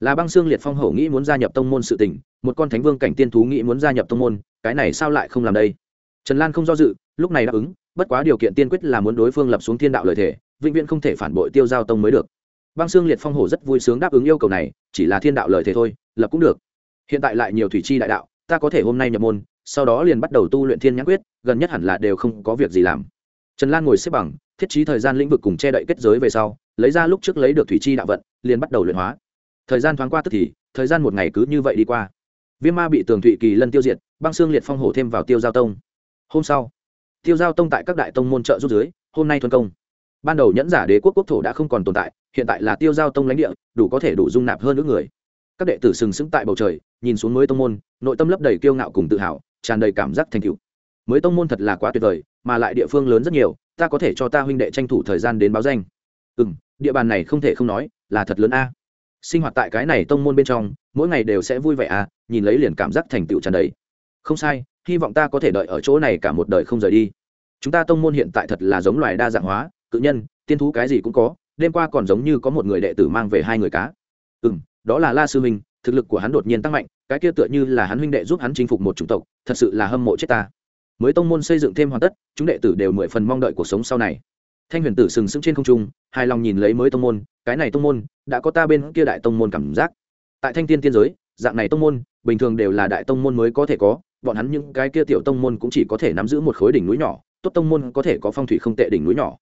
Là băng xương liệt phong hổ nghĩ muốn gia nhập tông môn sự tỉnh một con thánh vương cảnh tiên thú nghĩ muốn gia nhập tông môn cái này sao lại không làm đây? Trần lan không do dự, lúc này đáp ứng, bất quá điều kiện tiên quyết là muốn đối phương lập xuống thiên đạo lợi thể, vĩnh viễn không thể phản bội tiêu giao tông mới được. Băng xương liệt phong hổ rất vui sướng đáp ứng yêu cầu này, chỉ là thiên đạo lợi thể thôi, lập cũng được. Hiện tại lại nhiều thủy chi đại đạo, ta có thể hôm nay nhập môn, sau đó liền bắt đầu tu luyện thiên nhãn quyết, gần nhất hẳn là đều không có việc gì làm. Trần lan ngồi xếp bằng, thiết trí thời gian lĩnh vực cùng che đậy kết giới về sau, lấy ra lúc trước lấy được thủy chi đạo vận, liền bắt đầu luyện hóa. Thời gian thoáng qua tức thì, thời gian một ngày cứ như vậy đi qua. Viêm ma bị tường thụy kỳ lân tiêu diệt băng xương liệt phong hổ thêm vào tiêu giao tông. Hôm sau, tiêu giao tông tại các đại tông môn trợ rút dưới, hôm nay thuần công. Ban đầu nhẫn giả đế quốc quốc thổ đã không còn tồn tại, hiện tại là tiêu giao tông lãnh địa, đủ có thể đủ dung nạp hơn nữa người. Các đệ tử sừng sững tại bầu trời, nhìn xuống mới tông môn, nội tâm lấp đầy kiêu ngạo cùng tự hào, tràn đầy cảm giác thành cựu mới tông môn thật là quá tuyệt vời, mà lại địa phương lớn rất nhiều, ta có thể cho ta huynh đệ tranh thủ thời gian đến báo danh. Ừ m địa bàn này không thể không nói, là thật lớn a. Sinh hoạt tại cái này tông môn bên trong, mỗi ngày đều sẽ vui vẻ a, nhìn lấy liền cảm giác thành tựu tràn đầy không sai, hy vọng ta có thể đợi ở chỗ này cả một đời không rời đi. Chúng ta tông môn hiện tại thật là giống loài đa dạng hóa, cự nhân, tiên thú cái gì cũng có, đêm qua còn giống như có một người đệ tử mang về hai người cá. Ừ m đó là la sư huynh thực lực của hắn đột nhiên tăng mạnh, cái kia tựa như là hắn huynh đệ giúp hắn chinh phục một chủng tộc, thật sự là hâm mộ chết ta. Mới tông môn xây dựng thêm hoàn tất, chúng đệ tử đều mười phần mong đợi cuộc sống sau này. Thanh huyền tử sừng sững trên không trung, hài lòng nhìn lấy mới tông môn, cái này tông môn, đã có ta bên kia đại tông môn cảm giác. Tại thanh tiên tiên giới, dạng này tông môn, bình thường đều là đại tông môn mới có thể có bọn hắn những cái kia tiểu tông môn cũng chỉ có thể nắm giữ một khối đỉnh núi nhỏ, tốt tông môn có thể có phong thủy không tệ đỉnh núi nhỏ.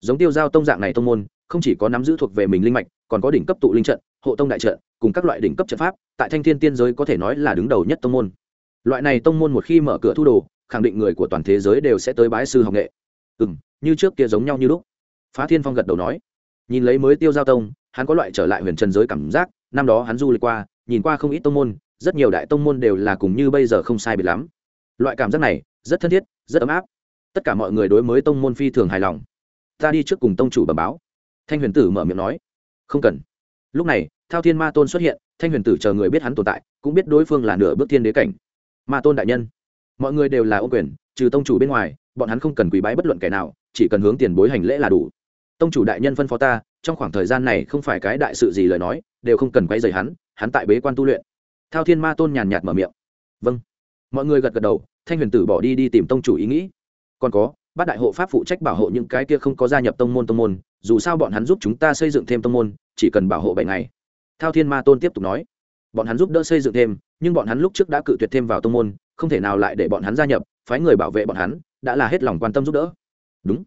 Giống tiêu giao tông dạng này tông môn, không chỉ có nắm giữ thuộc về mình linh mạch, còn có đỉnh cấp tụ linh trận, hộ tông đại trận, cùng các loại đỉnh cấp trận pháp, tại thanh thiên tiên giới có thể nói là đứng đầu nhất tông môn. Loại này tông môn một khi mở cửa thu đồ, khẳng định người của toàn thế giới đều sẽ tới bái sư học nghệ. Ừ m như trước kia giống nhau như lúc. Phá thiên phong gật đầu nói. Nhìn lấy mới tiêu giao tông, hắn có loại trở lại huyền trần giới cảm giác, năm đó hắn du lịch qua, nhìn qua không ít tông môn rất nhiều đại tông môn đều là cùng như bây giờ không sai biệt lắm. Loại cảm giác này, rất thân thiết, rất ấm áp. Tất cả mọi người đối với tông môn phi thường hài lòng. Ta đi trước cùng tông chủ bẩm báo. Thanh huyền tử mở miệng nói. Không cần. Lúc này, thao thiên ma tôn xuất hiện, thanh huyền tử chờ người biết hắn tồn tại, cũng biết đối phương là nửa bước thiên đế cảnh. Ma tôn đại nhân, mọi người đều là ô quyền, trừ tông chủ bên ngoài, bọn hắn không cần quý bái bất luận kẻ nào, chỉ cần hướng tiền bối hành lễ là đủ. Tông chủ đại nhân phân phó ta, trong khoảng thời gian này không phải cái đại sự gì lời nói, đều không cần quay dày hắn hắn tại bế quan tu luyện thao thiên ma tôn nhàn nhạt mở miệng. Vâng. Mọi người gật gật đầu, thanh huyền tử bỏ đi đi tìm tông chủ ý nghĩ. Còn có, bát đại hộ pháp phụ trách bảo hộ những cái kia không có gia nhập tông môn tông môn, dù sao bọn hắn giúp chúng ta xây dựng thêm tông môn, chỉ cần bảo hộ bảy ngày. Thao thiên ma tôn tiếp tục nói. Bọn hắn giúp đỡ xây dựng thêm, nhưng bọn hắn lúc trước đã cự tuyệt thêm vào tông môn, không thể nào lại để bọn hắn gia nhập, phái người bảo vệ bọn hắn, đã là hết lòng quan tâm giúp đỡ. Đúng.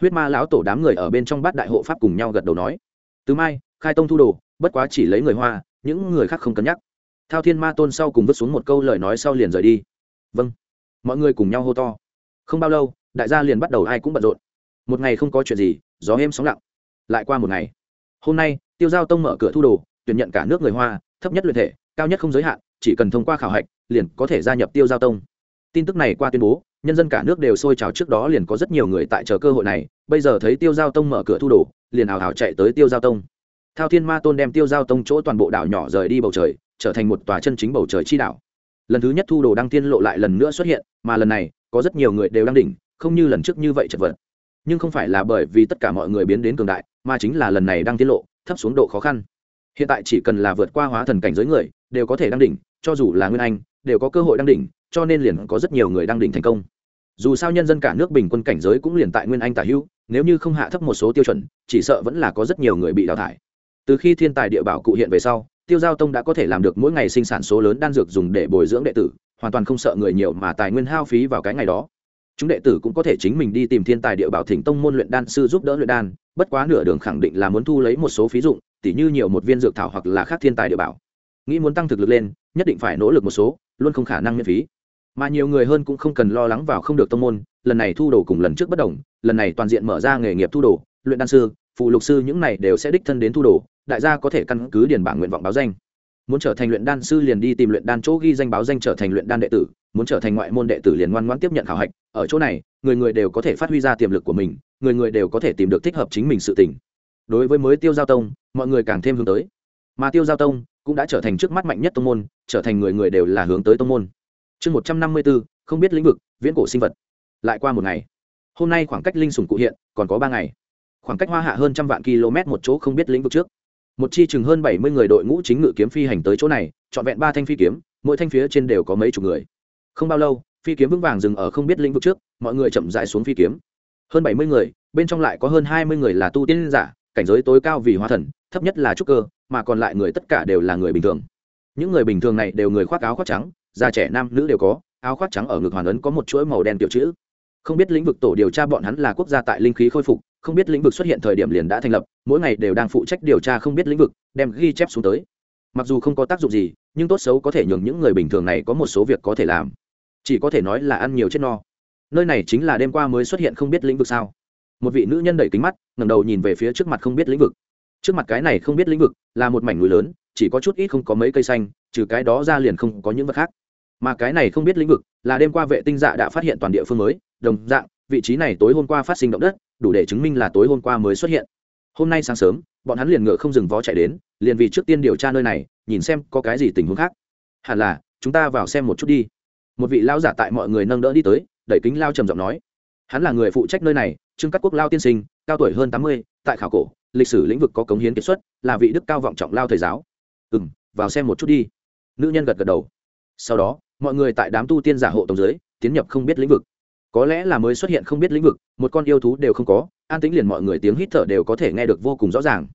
Huyết ma lão tổ đám người ở bên trong bát đại hộ pháp cùng nhau gật đầu nói. Từ mai, khai tông thu đồ, bất quá chỉ lấy người hoa, những người khác không cân nhắc thao thiên ma tôn sau cùng vứt xuống một câu lời nói sau liền rời đi. Vâng. Mọi người cùng nhau hô to. Không bao lâu, đại gia liền bắt đầu ai cũng bận rộn. Một ngày không có chuyện gì, gió êm sóng lặng. Lại qua một ngày. Hôm nay, tiêu giao tông mở cửa thu đồ, tuyển nhận cả nước người hoa, thấp nhất luyện thể, cao nhất không giới hạn, chỉ cần thông qua khảo hạch, liền có thể gia nhập tiêu giao tông. Tin tức này qua tuyên bố, nhân dân cả nước đều sôi trào trước đó liền có rất nhiều người tại chờ cơ hội này, bây giờ thấy tiêu giao tông mở cửa thu đồ, liền ảo ảo chạy tới tiêu giao tông. Thao thiên ma tôn đem tiêu giao tông chỗ toàn bộ đảo nhỏ rời đi bầu trời trở thành một tòa chân chính bầu trời chi đảo. Lần thứ nhất thu đồ đăng tiên lộ lại lần nữa xuất hiện, mà lần này, có rất nhiều người đều đang đỉnh, không như lần trước như vậy chật vật. Nhưng không phải là bởi vì tất cả mọi người biến đến cường đại, mà chính là lần này đang tiết lộ, thấp xuống độ khó khăn. Hiện tại chỉ cần là vượt qua hóa thần cảnh giới người, đều có thể đăng đỉnh, cho dù là nguyên anh, đều có cơ hội đăng đỉnh, cho nên liền có rất nhiều người đăng đỉnh thành công. Dù sao nhân dân cả nước bình quân cảnh giới cũng liền tại nguyên anh tả hữu, nếu như không hạ thấp một số tiêu chuẩn, chỉ sợ vẫn là có rất nhiều người bị đào thải. Từ khi thiên tài địa bảo cụ hiện về sau tiêu giao tông đã có thể làm được mỗi ngày sinh sản số lớn đan dược dùng để bồi dưỡng đệ tử, hoàn toàn không sợ người nhiều mà tài nguyên hao phí vào cái ngày đó. Chúng đệ tử cũng có thể chính mình đi tìm thiên tài địa bảo thỉnh tông môn luyện đan sư giúp đỡ luyện đan, bất quá nửa đường khẳng định là muốn thu lấy một số phí dụng, tỉ như nhiều một viên dược thảo hoặc là khác thiên tài địa bảo. Nghĩ muốn tăng thực lực lên, nhất định phải nỗ lực một số, luôn không khả năng miễn phí. Mà nhiều người hơn cũng không cần lo lắng vào không được tông môn, lần này thu đồ cùng lần trước bất đồng, lần này toàn diện mở ra nghề nghiệp thu đồ, luyện đan sư, phụ lục sư những này đều sẽ đích thân đến thu đồ đại gia có thể căn cứ điền bảng nguyện vọng báo danh. Muốn trở thành luyện đan sư liền đi tìm luyện đan chỗ ghi danh báo danh trở thành luyện đan đệ tử, muốn trở thành ngoại môn đệ tử liền ngoan ngoãn tiếp nhận khảo hạch, ở chỗ này, người người đều có thể phát huy ra tiềm lực của mình, người người đều có thể tìm được thích hợp chính mình sự tỉnh đối với mới tiêu giao tông, mọi người càng thêm hướng tới. Mà tiêu giao tông cũng đã trở thành trước mắt mạnh nhất tông môn, trở thành người người đều là hướng tới tông môn. Chương một trăm năm mươi bốn không biết lĩnh vực, viễn cổ sinh vật. Lại qua một ngày. Hôm nay khoảng cách linh sùng cụ hiện, còn có ba ngày. Khoảng cách hoa hạ hơn trăm vạn km một chỗ không biết lĩnh vực trước một chi chừng hơn bảy mươi người đội ngũ chính ngự kiếm phi hành tới chỗ này, trọn vẹn ba thanh phi kiếm, mỗi thanh phía trên đều có mấy chục người. Không bao lâu, phi kiếm vững vàng dừng ở không biết lĩnh vực trước, mọi người chậm dại xuống phi kiếm. Hơn bảy mươi người, bên trong lại có hơn hai mươi người là tu tiên giả, cảnh giới tối cao vì hóa thần, thấp nhất là trúc cơ, mà còn lại người tất cả đều là người bình thường. Những người bình thường này đều người khoác áo khoác trắng già trẻ nam nữ đều có, áo khoác trắng ở ngực hoàn ấn có một chuỗi màu đen tiểu chữ. Không biết lĩnh vực tổ điều tra bọn hắn là quốc gia tại linh khí khôi phục không biết lĩnh vực xuất hiện thời điểm liền đã thành lập, mỗi ngày đều đang phụ trách điều tra không biết lĩnh vực, đem ghi chép xuống tới. Mặc dù không có tác dụng gì, nhưng tốt xấu có thể nhường những người bình thường này có một số việc có thể làm. Chỉ có thể nói là ăn nhiều chết no. Nơi này chính là đêm qua mới xuất hiện không biết lĩnh vực sao? Một vị nữ nhân đẩy kính mắt ngầm đầu nhìn về phía trước mặt không biết lĩnh vực. Trước mặt cái này không biết lĩnh vực là một mảnh núi lớn, chỉ có chút ít không có mấy cây xanh, trừ cái đó ra liền không có những vật khác. Mà cái này không biết lĩnh vực là đêm qua vệ tinh dạ đã phát hiện toàn địa phương mới, đồng dạng vị trí này tối hôm qua phát sinh động đất, đủ để chứng minh là tối hôm qua mới xuất hiện. Hôm nay sáng sớm, bọn hắn liền ngựa không dừng vó chạy đến, liền vì trước tiên điều tra nơi này, nhìn xem có cái gì tình huống khác. Hẳn là, chúng ta vào xem một chút đi. Một vị lao giả tại mọi người nâng đỡ đi tới, đẩy kính lao trầm giọng nói. Hắn là người phụ trách nơi này trưng cắt quốc lao tiên sinh, cao tuổi hơn tám mươi, tại khảo cổ, lịch sử lĩnh vực có cống hiến kiệt xuất, là vị đức cao vọng trọng lao thầy giáo. Ừ m vào xem một chút đi. Nữ nhân gật gật đầu. Sau đó, mọi người tại đám tu tiên giả hộ tổng giới tiến nhập không biết lĩnh vực có lẽ là mới xuất hiện không biết lĩnh vực, một con yêu thú đều không có, an tĩnh liền mọi người tiếng hít thở đều có thể nghe được vô cùng rõ ràng.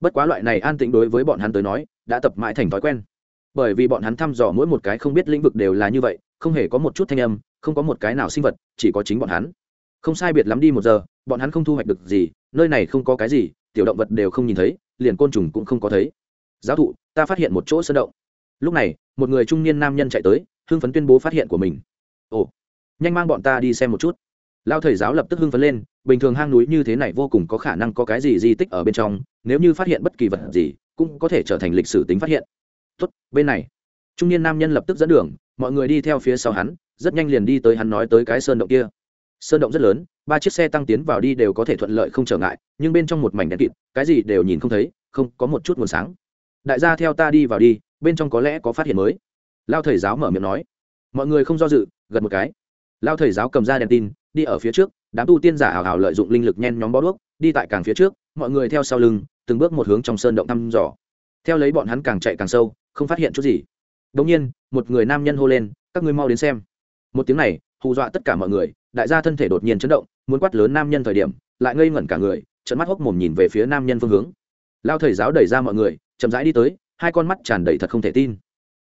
Bất quá loại này an tĩnh đối với bọn hắn tới nói, đã tập mãi thành thói quen. Bởi vì bọn hắn thăm dò mỗi một cái không biết lĩnh vực đều là như vậy, không hề có một chút thanh âm, không có một cái nào sinh vật, chỉ có chính bọn hắn. Không sai biệt lắm đi một giờ, bọn hắn không thu hoạch được gì, nơi này không có cái gì, tiểu động vật đều không nhìn thấy, liền côn trùng cũng không có thấy. Giáo thụ, ta phát hiện một chỗ sơn động. Lúc này, một người trung niên nam nhân chạy tới, hưng phấn tuyên bố phát hiện của mình. Ồ nhanh mang bọn ta đi xem một chút. Lao thầy giáo lập tức hưng phấn lên, bình thường hang núi như thế này vô cùng có khả năng có cái gì di tích ở bên trong, nếu như phát hiện bất kỳ vật gì, cũng có thể trở thành lịch sử tính phát hiện. Tốt, bên này. Trung niên nam nhân lập tức dẫn đường, mọi người đi theo phía sau hắn, rất nhanh liền đi tới hắn nói tới cái sơn động kia. Sơn động rất lớn, ba chiếc xe tăng tiến vào đi đều có thể thuận lợi không trở ngại, nhưng bên trong một mảnh đèn kịt, cái gì đều nhìn không thấy, không có một chút nguồn sáng. Đại gia theo ta đi vào đi, bên trong có lẽ có phát hiện mới. Lao thầy giáo mở miệng nói. Mọi người không do dự, gật một cái lao thầy giáo cầm ra đèn tin, đi ở phía trước, đám tu tiên giả hào hào lợi dụng linh lực nhen nhóm bó đuốc, đi tại càng phía trước, mọi người theo sau lưng, từng bước một hướng trong sơn động thăm dò. Theo lấy bọn hắn càng chạy càng sâu, không phát hiện chút gì. Đ ỗ n g nhiên, một người nam nhân hô lên, các ngươi mau đến xem. Một tiếng này, hù dọa tất cả mọi người, đại gia thân thể đột nhiên chấn động, muốn quát lớn nam nhân thời điểm, lại ngây ngẩn cả người trận mắt hốc mồm nhìn về phía nam nhân phương hướng. Lao thầy giáo đẩy ra mọi người, chậm rãi đi tới, hai con mắt tràn đầy thật không thể tin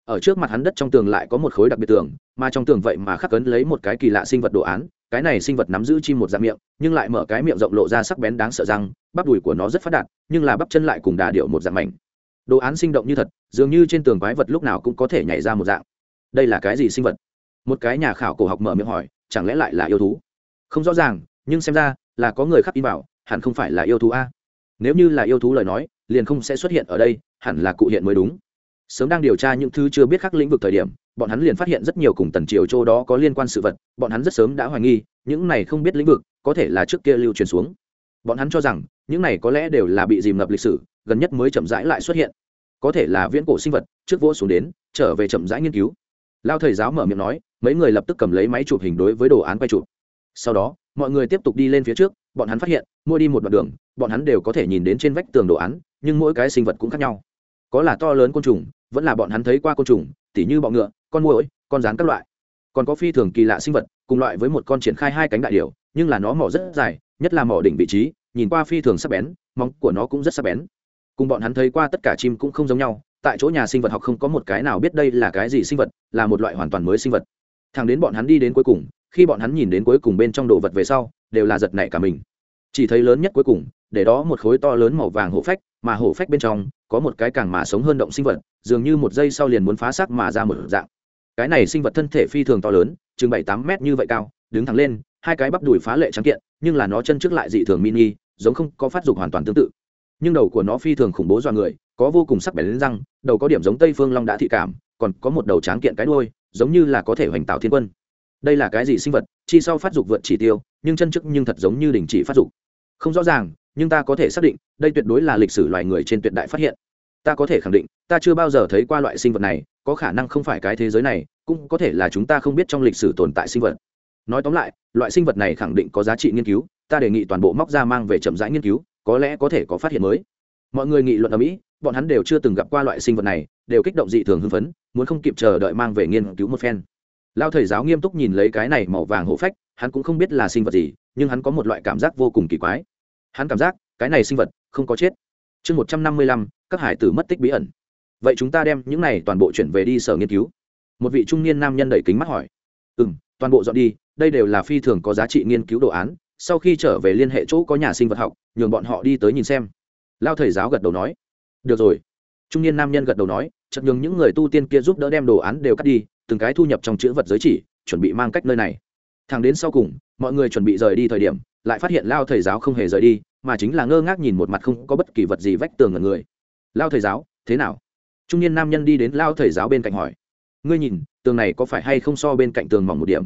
ở trước mặt hắn đất trong tường lại có một khối đặc biệt tường, mà trong tường vậy mà khắc cấn lấy một cái kỳ lạ sinh vật đồ án, cái này sinh vật nắm giữ chim một dạng miệng, nhưng lại mở cái miệng rộng lộ ra sắc bén đáng sợ răng, bắp đùi của nó rất phát đạt, nhưng là bắp chân lại cùng đà điệu một dạng mảnh. Đồ án sinh động như thật, dường như trên tường quái vật lúc nào cũng có thể nhảy ra một dạng. Đây là cái gì sinh vật? Một cái nhà khảo cổ học mở miệng hỏi, chẳng lẽ lại là yêu thú? Không rõ ràng, nhưng xem ra là có người khắc in bảo hẳn không phải là yêu thú a. Nếu như là yêu thú lời nói, liền không sẽ xuất hiện ở đây, hẳn là cụ hiện mới đúng sớm đang điều tra những thứ chưa biết các lĩnh vực thời điểm, bọn hắn liền phát hiện rất nhiều cùng tần triều châu đó có liên quan sự vật, bọn hắn rất sớm đã hoài nghi, những này không biết lĩnh vực có thể là trước kia lưu truyền xuống. Bọn hắn cho rằng, những này có lẽ đều là bị dìm ngập lịch sử, gần nhất mới chậm rãi lại xuất hiện. Có thể là viễn cổ sinh vật, trước vỗ xuống đến, trở về chậm rãi nghiên cứu. Lao thầy giáo mở miệng nói, mấy người lập tức cầm lấy máy chụp hình đối với đồ án quay chụp. Sau đó, mọi người tiếp tục đi lên phía trước, bọn hắn phát hiện, mua đi một đoạn đường, bọn hắn đều có thể nhìn đến trên vách tường đồ án, nhưng mỗi cái sinh vật cũng khác nhau có là to lớn côn trùng vẫn là bọn hắn thấy qua côn trùng tỉ như bọ ngựa con muỗi con rán các loại. Còn có phi thường kỳ lạ sinh vật cùng loại với một con triển khai hai cánh đại điều, nhưng là nó mỏ rất dài nhất là mỏ đỉnh vị trí nhìn qua phi thường sắc bén móng của nó cũng rất sắc bén. Cùng bọn hắn thấy qua tất cả chim cũng không giống nhau tại chỗ nhà sinh vật học không có một cái nào biết đây là cái gì sinh vật là một loại hoàn toàn mới sinh vật. Thằng đến bọn hắn đi đến cuối cùng khi bọn hắn nhìn đến cuối cùng bên trong đồ vật về sau đều là giật nảy cả mình. Chỉ thấy lớn nhất cuối cùng để đó một khối to lớn màu vàng hổ phách, mà hổ phách bên trong có một cái càng mà sống hơn động sinh vật, dường như một giây sau liền muốn phá xác mà ra một dạng. Cái này sinh vật thân thể phi thường to lớn, chừng bảy tám mét như vậy cao, đứng thẳng lên, hai cái bắp đùi phá lệ trắng kiện, nhưng là nó chân trước lại dị thường mini, giống không có phát dục hoàn toàn tương tự. Nhưng đầu của nó phi thường khủng bố do người, có vô cùng sắc bén lên răng, đầu có điểm giống tây phương long đã thị cảm, còn có một đầu tráng kiện cái đuôi, giống như là có thể hoành tạo thiên quân. Đây là cái gì sinh vật? Chi sau phát dục vượt chỉ tiêu, nhưng chân trước nhưng thật giống như đình chỉ phát dục. Không rõ ràng nhưng ta có thể xác định, đây tuyệt đối là lịch sử loài người trên tuyệt đại phát hiện. Ta có thể khẳng định, ta chưa bao giờ thấy qua loại sinh vật này, có khả năng không phải cái thế giới này, cũng có thể là chúng ta không biết trong lịch sử tồn tại sinh vật. Nói tóm lại, loại sinh vật này khẳng định có giá trị nghiên cứu, ta đề nghị toàn bộ móc ra mang về chậm rãi nghiên cứu, có lẽ có thể có phát hiện mới. Mọi người nghị luận ở mỹ, bọn hắn đều chưa từng gặp qua loại sinh vật này, đều kích động dị thường hưng phấn, muốn không kịp chờ đợi mang về nghiên cứu một phen. Lao thầy giáo nghiêm túc nhìn lấy cái này màu vàng hộ phách, hắn cũng không biết là sinh vật gì, nhưng hắn có một loại cảm giác vô cùng kỳ quái hắn cảm giác cái này sinh vật không có chết. Chương một trăm năm mươi lăm, các hải tử mất tích bí ẩn. Vậy chúng ta đem những này toàn bộ chuyển về đi sở nghiên cứu. Một vị trung niên nam nhân đẩy kính mắt hỏi. Ừ m toàn bộ dọn đi, đây đều là phi thường có giá trị nghiên cứu đồ án, sau khi trở về liên hệ chỗ có nhà sinh vật học, nhường bọn họ đi tới nhìn xem. Lao thầy giáo gật đầu nói. Được rồi. Trung niên nam nhân gật đầu nói chật nhường những người tu tiên kia giúp đỡ đem đồ án đều cắt đi, từng cái thu nhập trong chữ vật giới chỉ, chuẩn bị mang cách nơi này. Thằng đến sau cùng, mọi người chuẩn bị rời đi thời điểm lại phát hiện lao thầy giáo không hề rời đi, mà chính là ngơ ngác nhìn một mặt không có bất kỳ vật gì vách tường ở người. Lao thầy giáo, thế nào? Trung niên nam nhân đi đến lao thầy giáo bên cạnh hỏi. Ngươi nhìn, tường này có phải hay không so bên cạnh tường mỏng một điểm?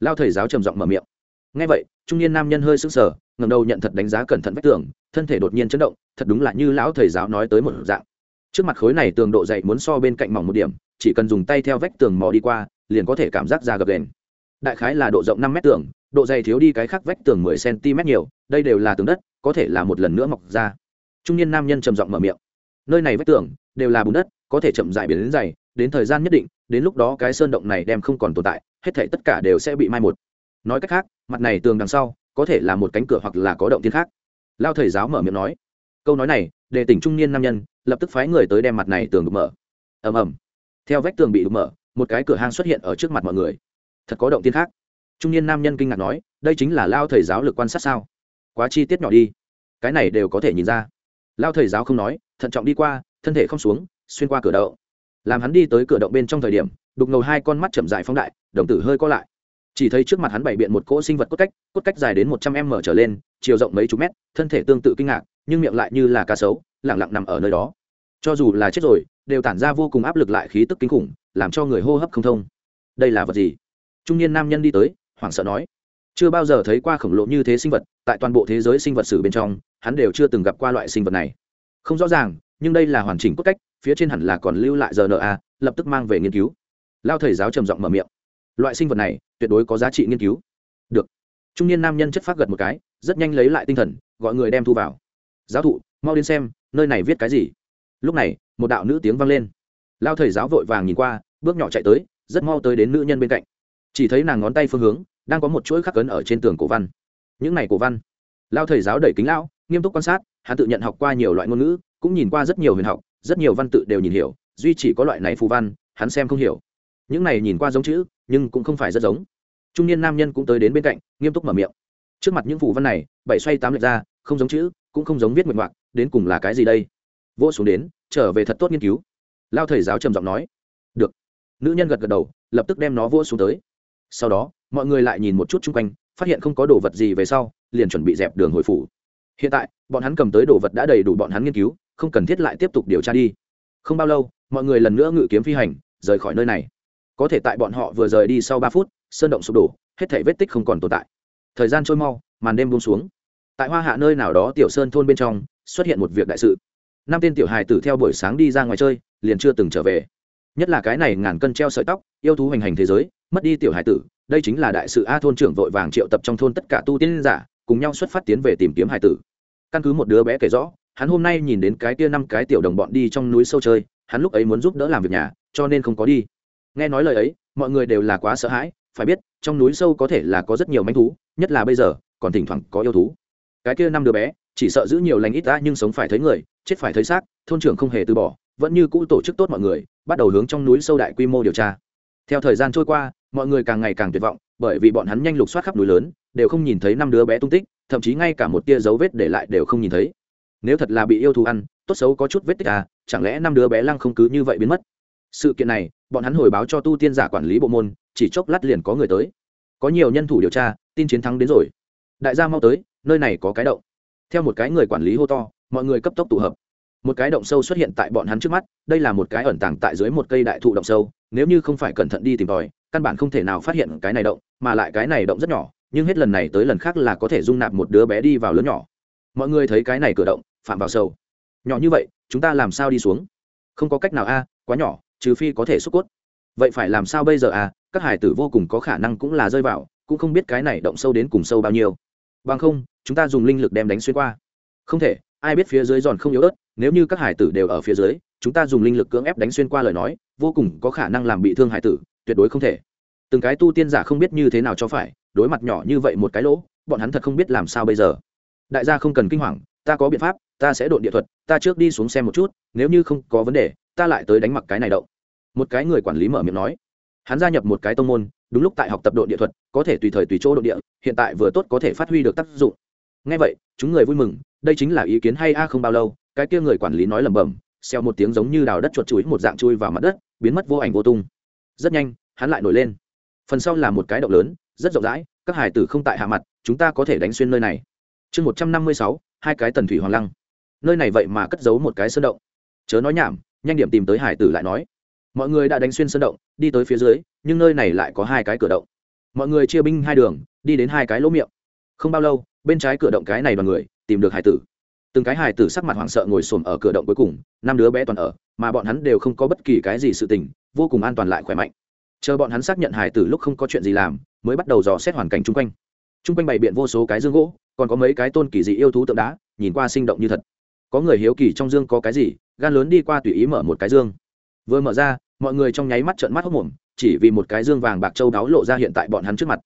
Lao thầy giáo trầm giọng mở miệng. Ngay vậy, trung niên nam nhân hơi sững sờ ngầm đầu nhận thật đánh giá cẩn thận vách tường, thân thể đột nhiên chấn động, thật đúng là như lão thầy giáo nói tới một dạng. Trước mặt khối này tường độ dày muốn so bên cạnh mỏng một điểm, chỉ cần dùng tay theo vách tường mò đi qua, liền có thể cảm giác ra gập đền đại khái là độ rộng năm mét tường độ dày thiếu đi cái khác vách tường mười cm nhiều, đây đều là tường đất, có thể là một lần nữa mọc ra. Trung niên nam nhân trầm giọng mở miệng. Nơi này vách tường đều là bùn đất, có thể chậm dại biến đến dày, đến thời gian nhất định, đến lúc đó cái sơn động này đem không còn tồn tại, hết thể tất cả đều sẽ bị mai một. Nói cách khác, mặt này tường đằng sau, có thể là một cánh cửa hoặc là có động thiên khác. Lao thầy giáo mở miệng nói. Câu nói này để tỉnh trung niên nam nhân, lập tức phái người tới đem mặt này tường đục mở. Ầm ầm. Theo vách tường bị đục mở, một cái cửa hang xuất hiện ở trước mặt mọi người. Thật có động thiên khác trung niên nam nhân kinh ngạc nói, đây chính là lao thầy giáo lực quan sát sao? Quá chi tiết nhỏ đi. Cái này đều có thể nhìn ra. Lao thầy giáo không nói, thận trọng đi qua, thân thể không xuống, xuyên qua cửa đậu. Làm hắn đi tới cửa động bên trong thời điểm, đục ngầu hai con mắt chậm dài phóng đại, đồng tử hơi co lại. Chỉ thấy trước mặt hắn bày biện một cỗ sinh vật cốt cách cốt cách dài đến một trăm m trở lên, chiều rộng mấy chục mét, thân thể tương tự kinh ngạc, nhưng miệng lại như là cá sấu, lẳng lặng nằm ở nơi đó. Cho dù là chết rồi, đều tản ra vô cùng áp lực lại khí tức kinh khủng, làm cho người hô hấp không thông. Đây là vật gì? Trung niên nam nhân đi tới hoảng sợ nói, chưa bao giờ thấy qua khổng lồ như thế sinh vật, tại toàn bộ thế giới sinh vật sử bên trong, hắn đều chưa từng gặp qua loại sinh vật này. Không rõ ràng, nhưng đây là hoàn chỉnh cốt cách, phía trên hẳn là còn lưu lại rna lập tức mang về nghiên cứu. Lao thầy giáo trầm giọng mở miệng, loại sinh vật này, tuyệt đối có giá trị nghiên cứu. Được. Trung niên nam nhân chất phát gật một cái, rất nhanh lấy lại tinh thần, gọi người đem thu vào. Giáo thụ, mau đến xem, nơi này viết cái gì? Lúc này, một đạo nữ tiếng vang lên. Lao thầy giáo vội vàng nhìn qua, bước nhỏ chạy tới, rất mau tới đến nữ nhân bên cạnh chỉ thấy nàng ngón tay phương hướng đang có một chuỗi khắc cấn ở trên tường cổ văn. Những này cổ văn, lao thầy giáo đẩy kính lão, nghiêm túc quan sát, hắn tự nhận học qua nhiều loại ngôn ngữ, cũng nhìn qua rất nhiều huyền học, rất nhiều văn tự đều nhìn hiểu, duy chỉ có loại này phù văn, hắn xem không hiểu. Những này nhìn qua giống chữ, nhưng cũng không phải rất giống. Trung niên nam nhân cũng tới đến bên cạnh, nghiêm túc mở miệng. Trước mặt những phù văn này, bảy xoay tám lệch ra, không giống chữ, cũng không giống viết nguyện ngoạc, đến cùng là cái gì đây? Vô xuống đến, trở về thật tốt nghiên cứu. Lao thầy giáo trầm giọng nói. Được. Nữ nhân gật gật đầu, lập tức đem nó vô xuống tới sau đó, mọi người lại nhìn một chút chung quanh, phát hiện không có đồ vật gì về sau, liền chuẩn bị dẹp đường hồi phủ. Hiện tại, bọn hắn cầm tới đồ vật đã đầy đủ bọn hắn nghiên cứu, không cần thiết lại tiếp tục điều tra đi. Không bao lâu, mọi người lần nữa ngự kiếm phi hành, rời khỏi nơi này. Có thể tại bọn họ vừa rời đi sau ba phút, sơn động sụp đổ, hết thể vết tích không còn tồn tại. Thời gian trôi mau, màn đêm buông xuống. Tại hoa hạ nơi nào đó tiểu sơn thôn bên trong, xuất hiện một việc đại sự. Năm tên tiểu hài tử theo buổi sáng đi ra ngoài chơi, liền chưa từng trở về. Nhất là cái này ngàn cân treo sợi tóc yêu thú hành hành thế giới, mất đi tiểu hải tử, đây chính là đại sự a thôn trưởng vội vàng triệu tập trong thôn tất cả tu tiên giả, cùng nhau xuất phát tiến về tìm kiếm hải tử. Căn cứ một đứa bé kể rõ, hắn hôm nay nhìn đến cái kia năm cái tiểu đồng bọn đi trong núi sâu chơi, hắn lúc ấy muốn giúp đỡ làm việc nhà, cho nên không có đi. Nghe nói lời ấy, mọi người đều là quá sợ hãi, phải biết, trong núi sâu có thể là có rất nhiều manh thú, nhất là bây giờ, còn thỉnh thoảng có yêu thú. Cái kia năm đứa bé, chỉ sợ giữ nhiều lành ít ta nhưng sống phải thấy người, chết phải thấy xác, thôn trưởng không hề từ bỏ, vẫn như cũ tổ chức tốt mọi người, bắt đầu hướng trong núi sâu đại quy mô điều tra theo thời gian trôi qua, mọi người càng ngày càng tuyệt vọng, bởi vì bọn hắn nhanh lục soát khắp núi lớn, đều không nhìn thấy năm đứa bé tung tích, thậm chí ngay cả một tia dấu vết để lại đều không nhìn thấy. Nếu thật là bị yêu thú ăn, tốt xấu có chút vết tích à chẳng lẽ năm đứa bé lăng không cứ như vậy biến mất? Sự kiện này, bọn hắn hồi báo cho tu tiên giả quản lý bộ môn, chỉ chốc lát liền có người tới. Có nhiều nhân thủ điều tra, tin chiến thắng đến rồi. Đại gia mau tới, nơi này có cái động. Theo một cái người quản lý hô to, mọi người cấp tốc tụ hợp một cái động sâu xuất hiện tại bọn hắn trước mắt, đây là một cái ẩn tàng tại dưới một cây đại thụ động sâu, nếu như không phải cẩn thận đi tìm tòi, căn bản không thể nào phát hiện cái này động, mà lại cái này động rất nhỏ, nhưng hết lần này tới lần khác là có thể dung nạp một đứa bé đi vào lớn nhỏ. Mọi người thấy cái này cửa động, phạm vào sâu. Nhỏ như vậy, chúng ta làm sao đi xuống? Không có cách nào a, quá nhỏ, trừ phi có thể xúc cốt. Vậy phải làm sao bây giờ à các hải tử vô cùng có khả năng cũng là rơi vào, cũng không biết cái này động sâu đến cùng sâu bao nhiêu. Bằng không, chúng ta dùng linh lực đem đánh xuyên qua. Không thể ai biết phía dưới giòn không yếu ớt, nếu như các hải tử đều ở phía dưới, chúng ta dùng linh lực cưỡng ép đánh xuyên qua lời nói, vô cùng có khả năng làm bị thương hải tử, tuyệt đối không thể. Từng cái tu tiên giả không biết như thế nào cho phải, đối mặt nhỏ như vậy một cái lỗ, bọn hắn thật không biết làm sao bây giờ. Đại gia không cần kinh hoàng, ta có biện pháp, ta sẽ độn địa thuật, ta trước đi xuống xem một chút, nếu như không có vấn đề, ta lại tới đánh mặc cái này động một cái người quản lý mở miệng nói. Hắn gia nhập một cái tông môn, đúng lúc tại học tập độn địa thuật, có thể tùy thời tùy chỗ độn địa, hiện tại vừa tốt có thể phát huy được tác dụng. Ngay vậy, chúng người vui mừng đây chính là ý kiến hay a không bao lâu, cái kia người quản lý nói lẩm bẩm xeo một tiếng giống như đào đất chuột chuối, một dạng chui vào mặt đất, biến mất vô ảnh vô tung. Rất nhanh, hắn lại nổi lên. Phần sau là một cái động lớn, rất rộng rãi, các hải tử không tại hạ mặt, chúng ta có thể đánh xuyên nơi này. Chương một trăm năm mươi sáu, hai cái tần thủy hoàng lăng. Nơi này vậy mà cất giấu một cái sơn động. Chớ nói nhảm, nhanh điểm tìm tới hải tử lại nói. Mọi người đã đánh xuyên sơn động, đi tới phía dưới, nhưng nơi này lại có hai cái cửa động. Mọi người chia binh hai đường, đi đến hai cái lỗ miệng. Không bao lâu, bên trái cửa động cái này đoàn người tìm được hải tử. Từng cái hải tử sắc mặt hoảng sợ ngồi xổm ở cửa động cuối cùng, năm đứa bé toàn ở, mà bọn hắn đều không có bất kỳ cái gì sự tình, vô cùng an toàn lại khỏe mạnh. Chờ bọn hắn xác nhận hải tử lúc không có chuyện gì làm, mới bắt đầu dò xét hoàn cảnh chung quanh. Chung quanh bày biện vô số cái dương gỗ, còn có mấy cái tôn kỳ dị yêu thú tượng đá, nhìn qua sinh động như thật. Có người hiếu kỳ trong dương có cái gì, gan lớn đi qua tùy ý mở một cái dương. Vừa mở ra, mọi người trong nháy mắt trợn mắt hốc mồm chỉ vì một cái dương vàng bạc châu đáo lộ ra hiện tại bọn hắn trước mặt.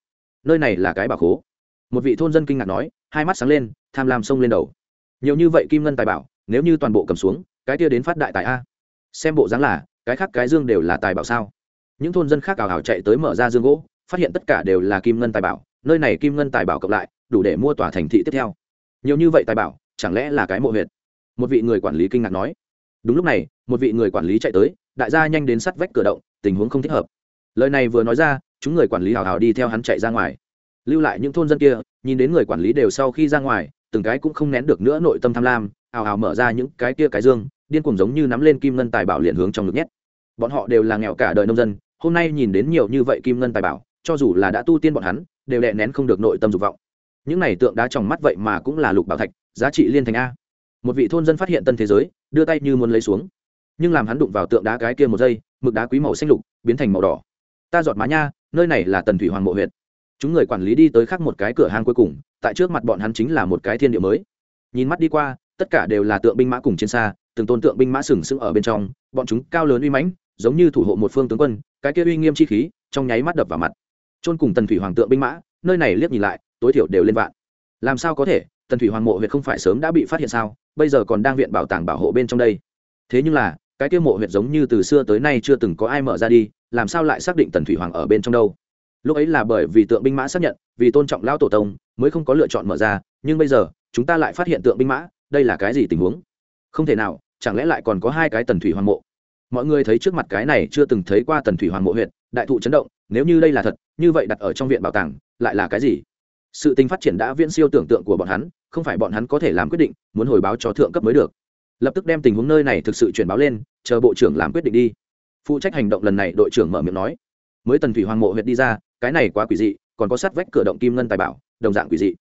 Nơi này là cái bà khố. Một vị thôn dân kinh ngạc nói, hai mắt sáng lên tham lam sông lên đầu. Nhiều như vậy kim ngân tài bảo, nếu như toàn bộ cầm xuống, cái kia đến phát đại tài a. Xem bộ dáng là, cái khác cái dương đều là tài bảo sao? Những thôn dân khác ảo ảo chạy tới mở ra dương gỗ, phát hiện tất cả đều là kim ngân tài bảo, nơi này kim ngân tài bảo cộng lại, đủ để mua tòa thành thị tiếp theo. Nhiều như vậy tài bảo, chẳng lẽ là cái mộ huyệt? Một vị người quản lý kinh ngạc nói. Đúng lúc này, một vị người quản lý chạy tới, đại gia nhanh đến sắt vách cửa động, tình huống không thích hợp. Lời này vừa nói ra, chúng người quản lý hào hào đi theo hắn chạy ra ngoài. Lưu lại những thôn dân kia, nhìn đến người quản lý đều sau khi ra ngoài từng cái cũng không nén được nữa nội tâm tham lam hào hào mở ra những cái kia cái dương, điên cuồng giống như nắm lên kim ngân tài bảo liền hướng trong ngực nhét. Bọn họ đều là nghèo cả đời nông dân, hôm nay nhìn đến nhiều như vậy kim ngân tài bảo, cho dù là đã tu tiên bọn hắn, đều đè nén không được nội tâm dục vọng. Những này tượng đá trong mắt vậy mà cũng là lục bảo thạch, giá trị liên thành a. Một vị thôn dân phát hiện tân thế giới, đưa tay như muốn lấy xuống. Nhưng làm hắn đụng vào tượng đá cái kia một giây, mực đá quý màu xanh lục, biến thành màu đỏ. Ta giọt má nha, nơi này là tần thủy hoàng mộ huyện chúng người quản lý đi tới khác một cái cửa hang cuối cùng tại trước mặt bọn hắn chính là một cái thiên địa mới. Nhìn mắt đi qua, tất cả đều là tượng binh mã cùng trên xa, từng tôn tượng binh mã sừng sững ở bên trong, bọn chúng cao lớn uy mãnh, giống như thủ hộ một phương tướng quân, cái kia uy nghiêm chi khí trong nháy mắt đập vào mặt. Trôn cùng tần thủy hoàng tượng binh mã, nơi này liếc nhìn lại, tối thiểu đều lên vạn. Làm sao có thể? Tần thủy hoàng mộ huyệt không phải sớm đã bị phát hiện sao? Bây giờ còn đang viện bảo tàng bảo hộ bên trong đây. Thế nhưng là, cái kia mộ huyệt giống như từ xưa tới nay chưa từng có ai mở ra đi, làm sao lại xác định tần thủy hoàng ở bên trong đâu? Lúc ấy là bởi vì tượng binh mã xác nhận, vì tôn trọng lão tổ tông, mới không có lựa chọn mở ra, nhưng bây giờ, chúng ta lại phát hiện tượng binh mã, đây là cái gì tình huống? Không thể nào, chẳng lẽ lại còn có hai cái tần thủy hoàng mộ? Mọi người thấy trước mặt cái này chưa từng thấy qua tần thủy hoàng mộ huyện đại thụ chấn động, nếu như đây là thật, như vậy đặt ở trong viện bảo tàng, lại là cái gì? Sự tình phát triển đã viễn siêu tưởng tượng của bọn hắn, không phải bọn hắn có thể làm quyết định, muốn hồi báo cho thượng cấp mới được. Lập tức đem tình huống nơi này thực sự chuyển báo lên, chờ bộ trưởng làm quyết định đi. Phụ trách hành động lần này, đội trưởng mở miệng nói. Mới tần thủy hoàng mộ huyện đi ra cái này quá quỷ dị, còn có sát vách cửa động kim ngân tài bảo, đồng dạng quỷ dị.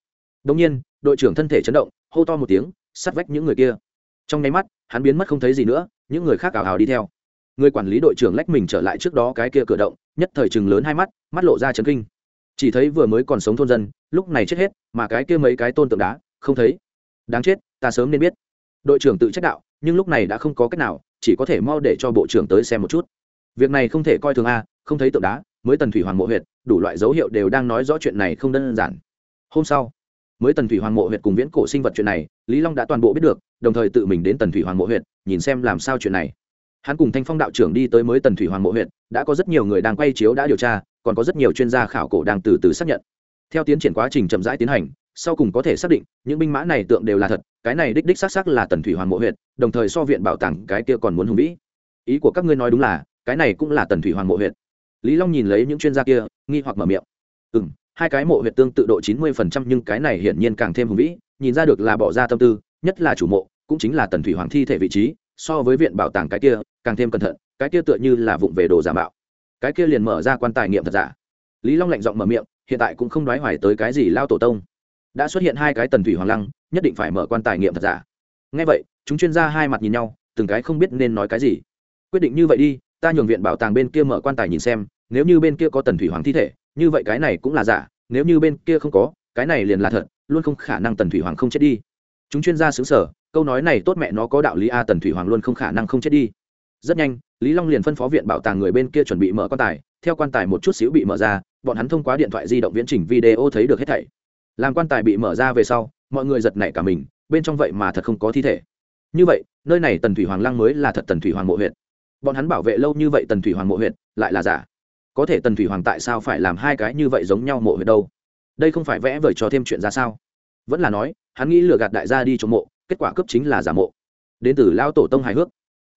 Đông nhiên, đội trưởng thân thể chấn động, hô to một tiếng, sát vách những người kia. Trong nháy mắt, hắn biến mất không thấy gì nữa, những người khác ảo ào đi theo. Người quản lý đội trưởng lách mình trở lại trước đó cái kia cửa động, nhất thời chừng lớn hai mắt mắt lộ ra chấn kinh. Chỉ thấy vừa mới còn sống thôn dân, lúc này chết hết, mà cái kia mấy cái tôn tượng đá, không thấy. Đáng chết, ta sớm nên biết. Đội trưởng tự trách đạo, nhưng lúc này đã không có cách nào, chỉ có thể mau để cho bộ trưởng tới xem một chút. Việc này không thể coi thường a, không thấy tượng đá, mới tần thủy hoàng mộ huyệt đủ loại dấu hiệu đều đang nói rõ chuyện này không đơn giản. Hôm sau, mới tần thủy hoàng mộ huyệt cùng viễn cổ sinh vật chuyện này, lý long đã toàn bộ biết được, đồng thời tự mình đến tần thủy hoàng mộ huyệt, nhìn xem làm sao chuyện này. Hắn cùng thanh phong đạo trưởng đi tới mới tần thủy hoàng mộ huyện đã có rất nhiều người đang quay chiếu đã điều tra, còn có rất nhiều chuyên gia khảo cổ đang từ từ xác nhận. Theo tiến triển quá trình chậm rãi tiến hành, sau cùng có thể xác định, những binh mã này tượng đều là thật, cái này đích đích xác xác là tần thủy hoàng mộ huyện đồng thời so viện bảo tàng cái kia còn muốn hùng vĩ. Ý của các ngươi nói đúng là, cái này cũng là tần thủy hoàng mộ huyện lý long nhìn lấy những chuyên gia kia, nghi hoặc mở miệng. Ừ m hai cái mộ huyệt tương tự độ chín mươi phần trăm nhưng cái này hiển nhiên càng thêm hùng vĩ, nhìn ra được là bỏ ra tâm tư, nhất là chủ mộ, cũng chính là tần thủy hoàng thi thể vị trí, so với viện bảo tàng cái kia, càng thêm cẩn thận, cái kia tựa như là vụng về đồ giả mạo. Cái kia liền mở ra quan tài nghiệm thật giả. Lý long lạnh giọng mở miệng, hiện tại cũng không đoái hoài tới cái gì lao tổ tông. Đã xuất hiện hai cái tần thủy hoàng lăng, nhất định phải mở quan tài nghiệm thật giả. Ngay vậy, chúng chuyên gia hai mặt nhìn nhau, từng cái không biết nên nói cái gì. Quyết định như vậy đi ta nhường viện bảo tàng bên kia mở quan tài nhìn xem, nếu như bên kia có tần thủy hoàng thi thể, như vậy cái này cũng là giả, nếu như bên kia không có, cái này liền là thật, luôn không khả năng tần thủy hoàng không chết đi. Chúng chuyên gia xứng sở, câu nói này tốt mẹ nó có đạo lý a, tần thủy hoàng luôn không khả năng không chết đi. Rất nhanh, lý long liền phân phó viện bảo tàng người bên kia chuẩn bị mở quan tài, theo quan tài một chút xíu bị mở ra, bọn hắn thông qua điện thoại di động viễn trình video thấy được hết thảy. Làm quan tài bị mở ra về sau, mọi người giật nảy cả mình, bên trong vậy mà thật không có thi thể. Như vậy, nơi này tần thủy hoàng lăng mới là thật tần thủy hoàng mộ huyện bọn hắn bảo vệ lâu như vậy tần thủy hoàng mộ huyện lại là giả? Có thể tần thủy hoàng tại sao phải làm hai cái như vậy giống nhau mộ huyện đâu? Đây không phải vẽ vời cho thêm chuyện ra sao? Vẫn là nói, hắn nghĩ lừa gạt đại gia đi trong mộ, kết quả cấp chính là giả mộ. Đến từ lao tổ tông hài hước.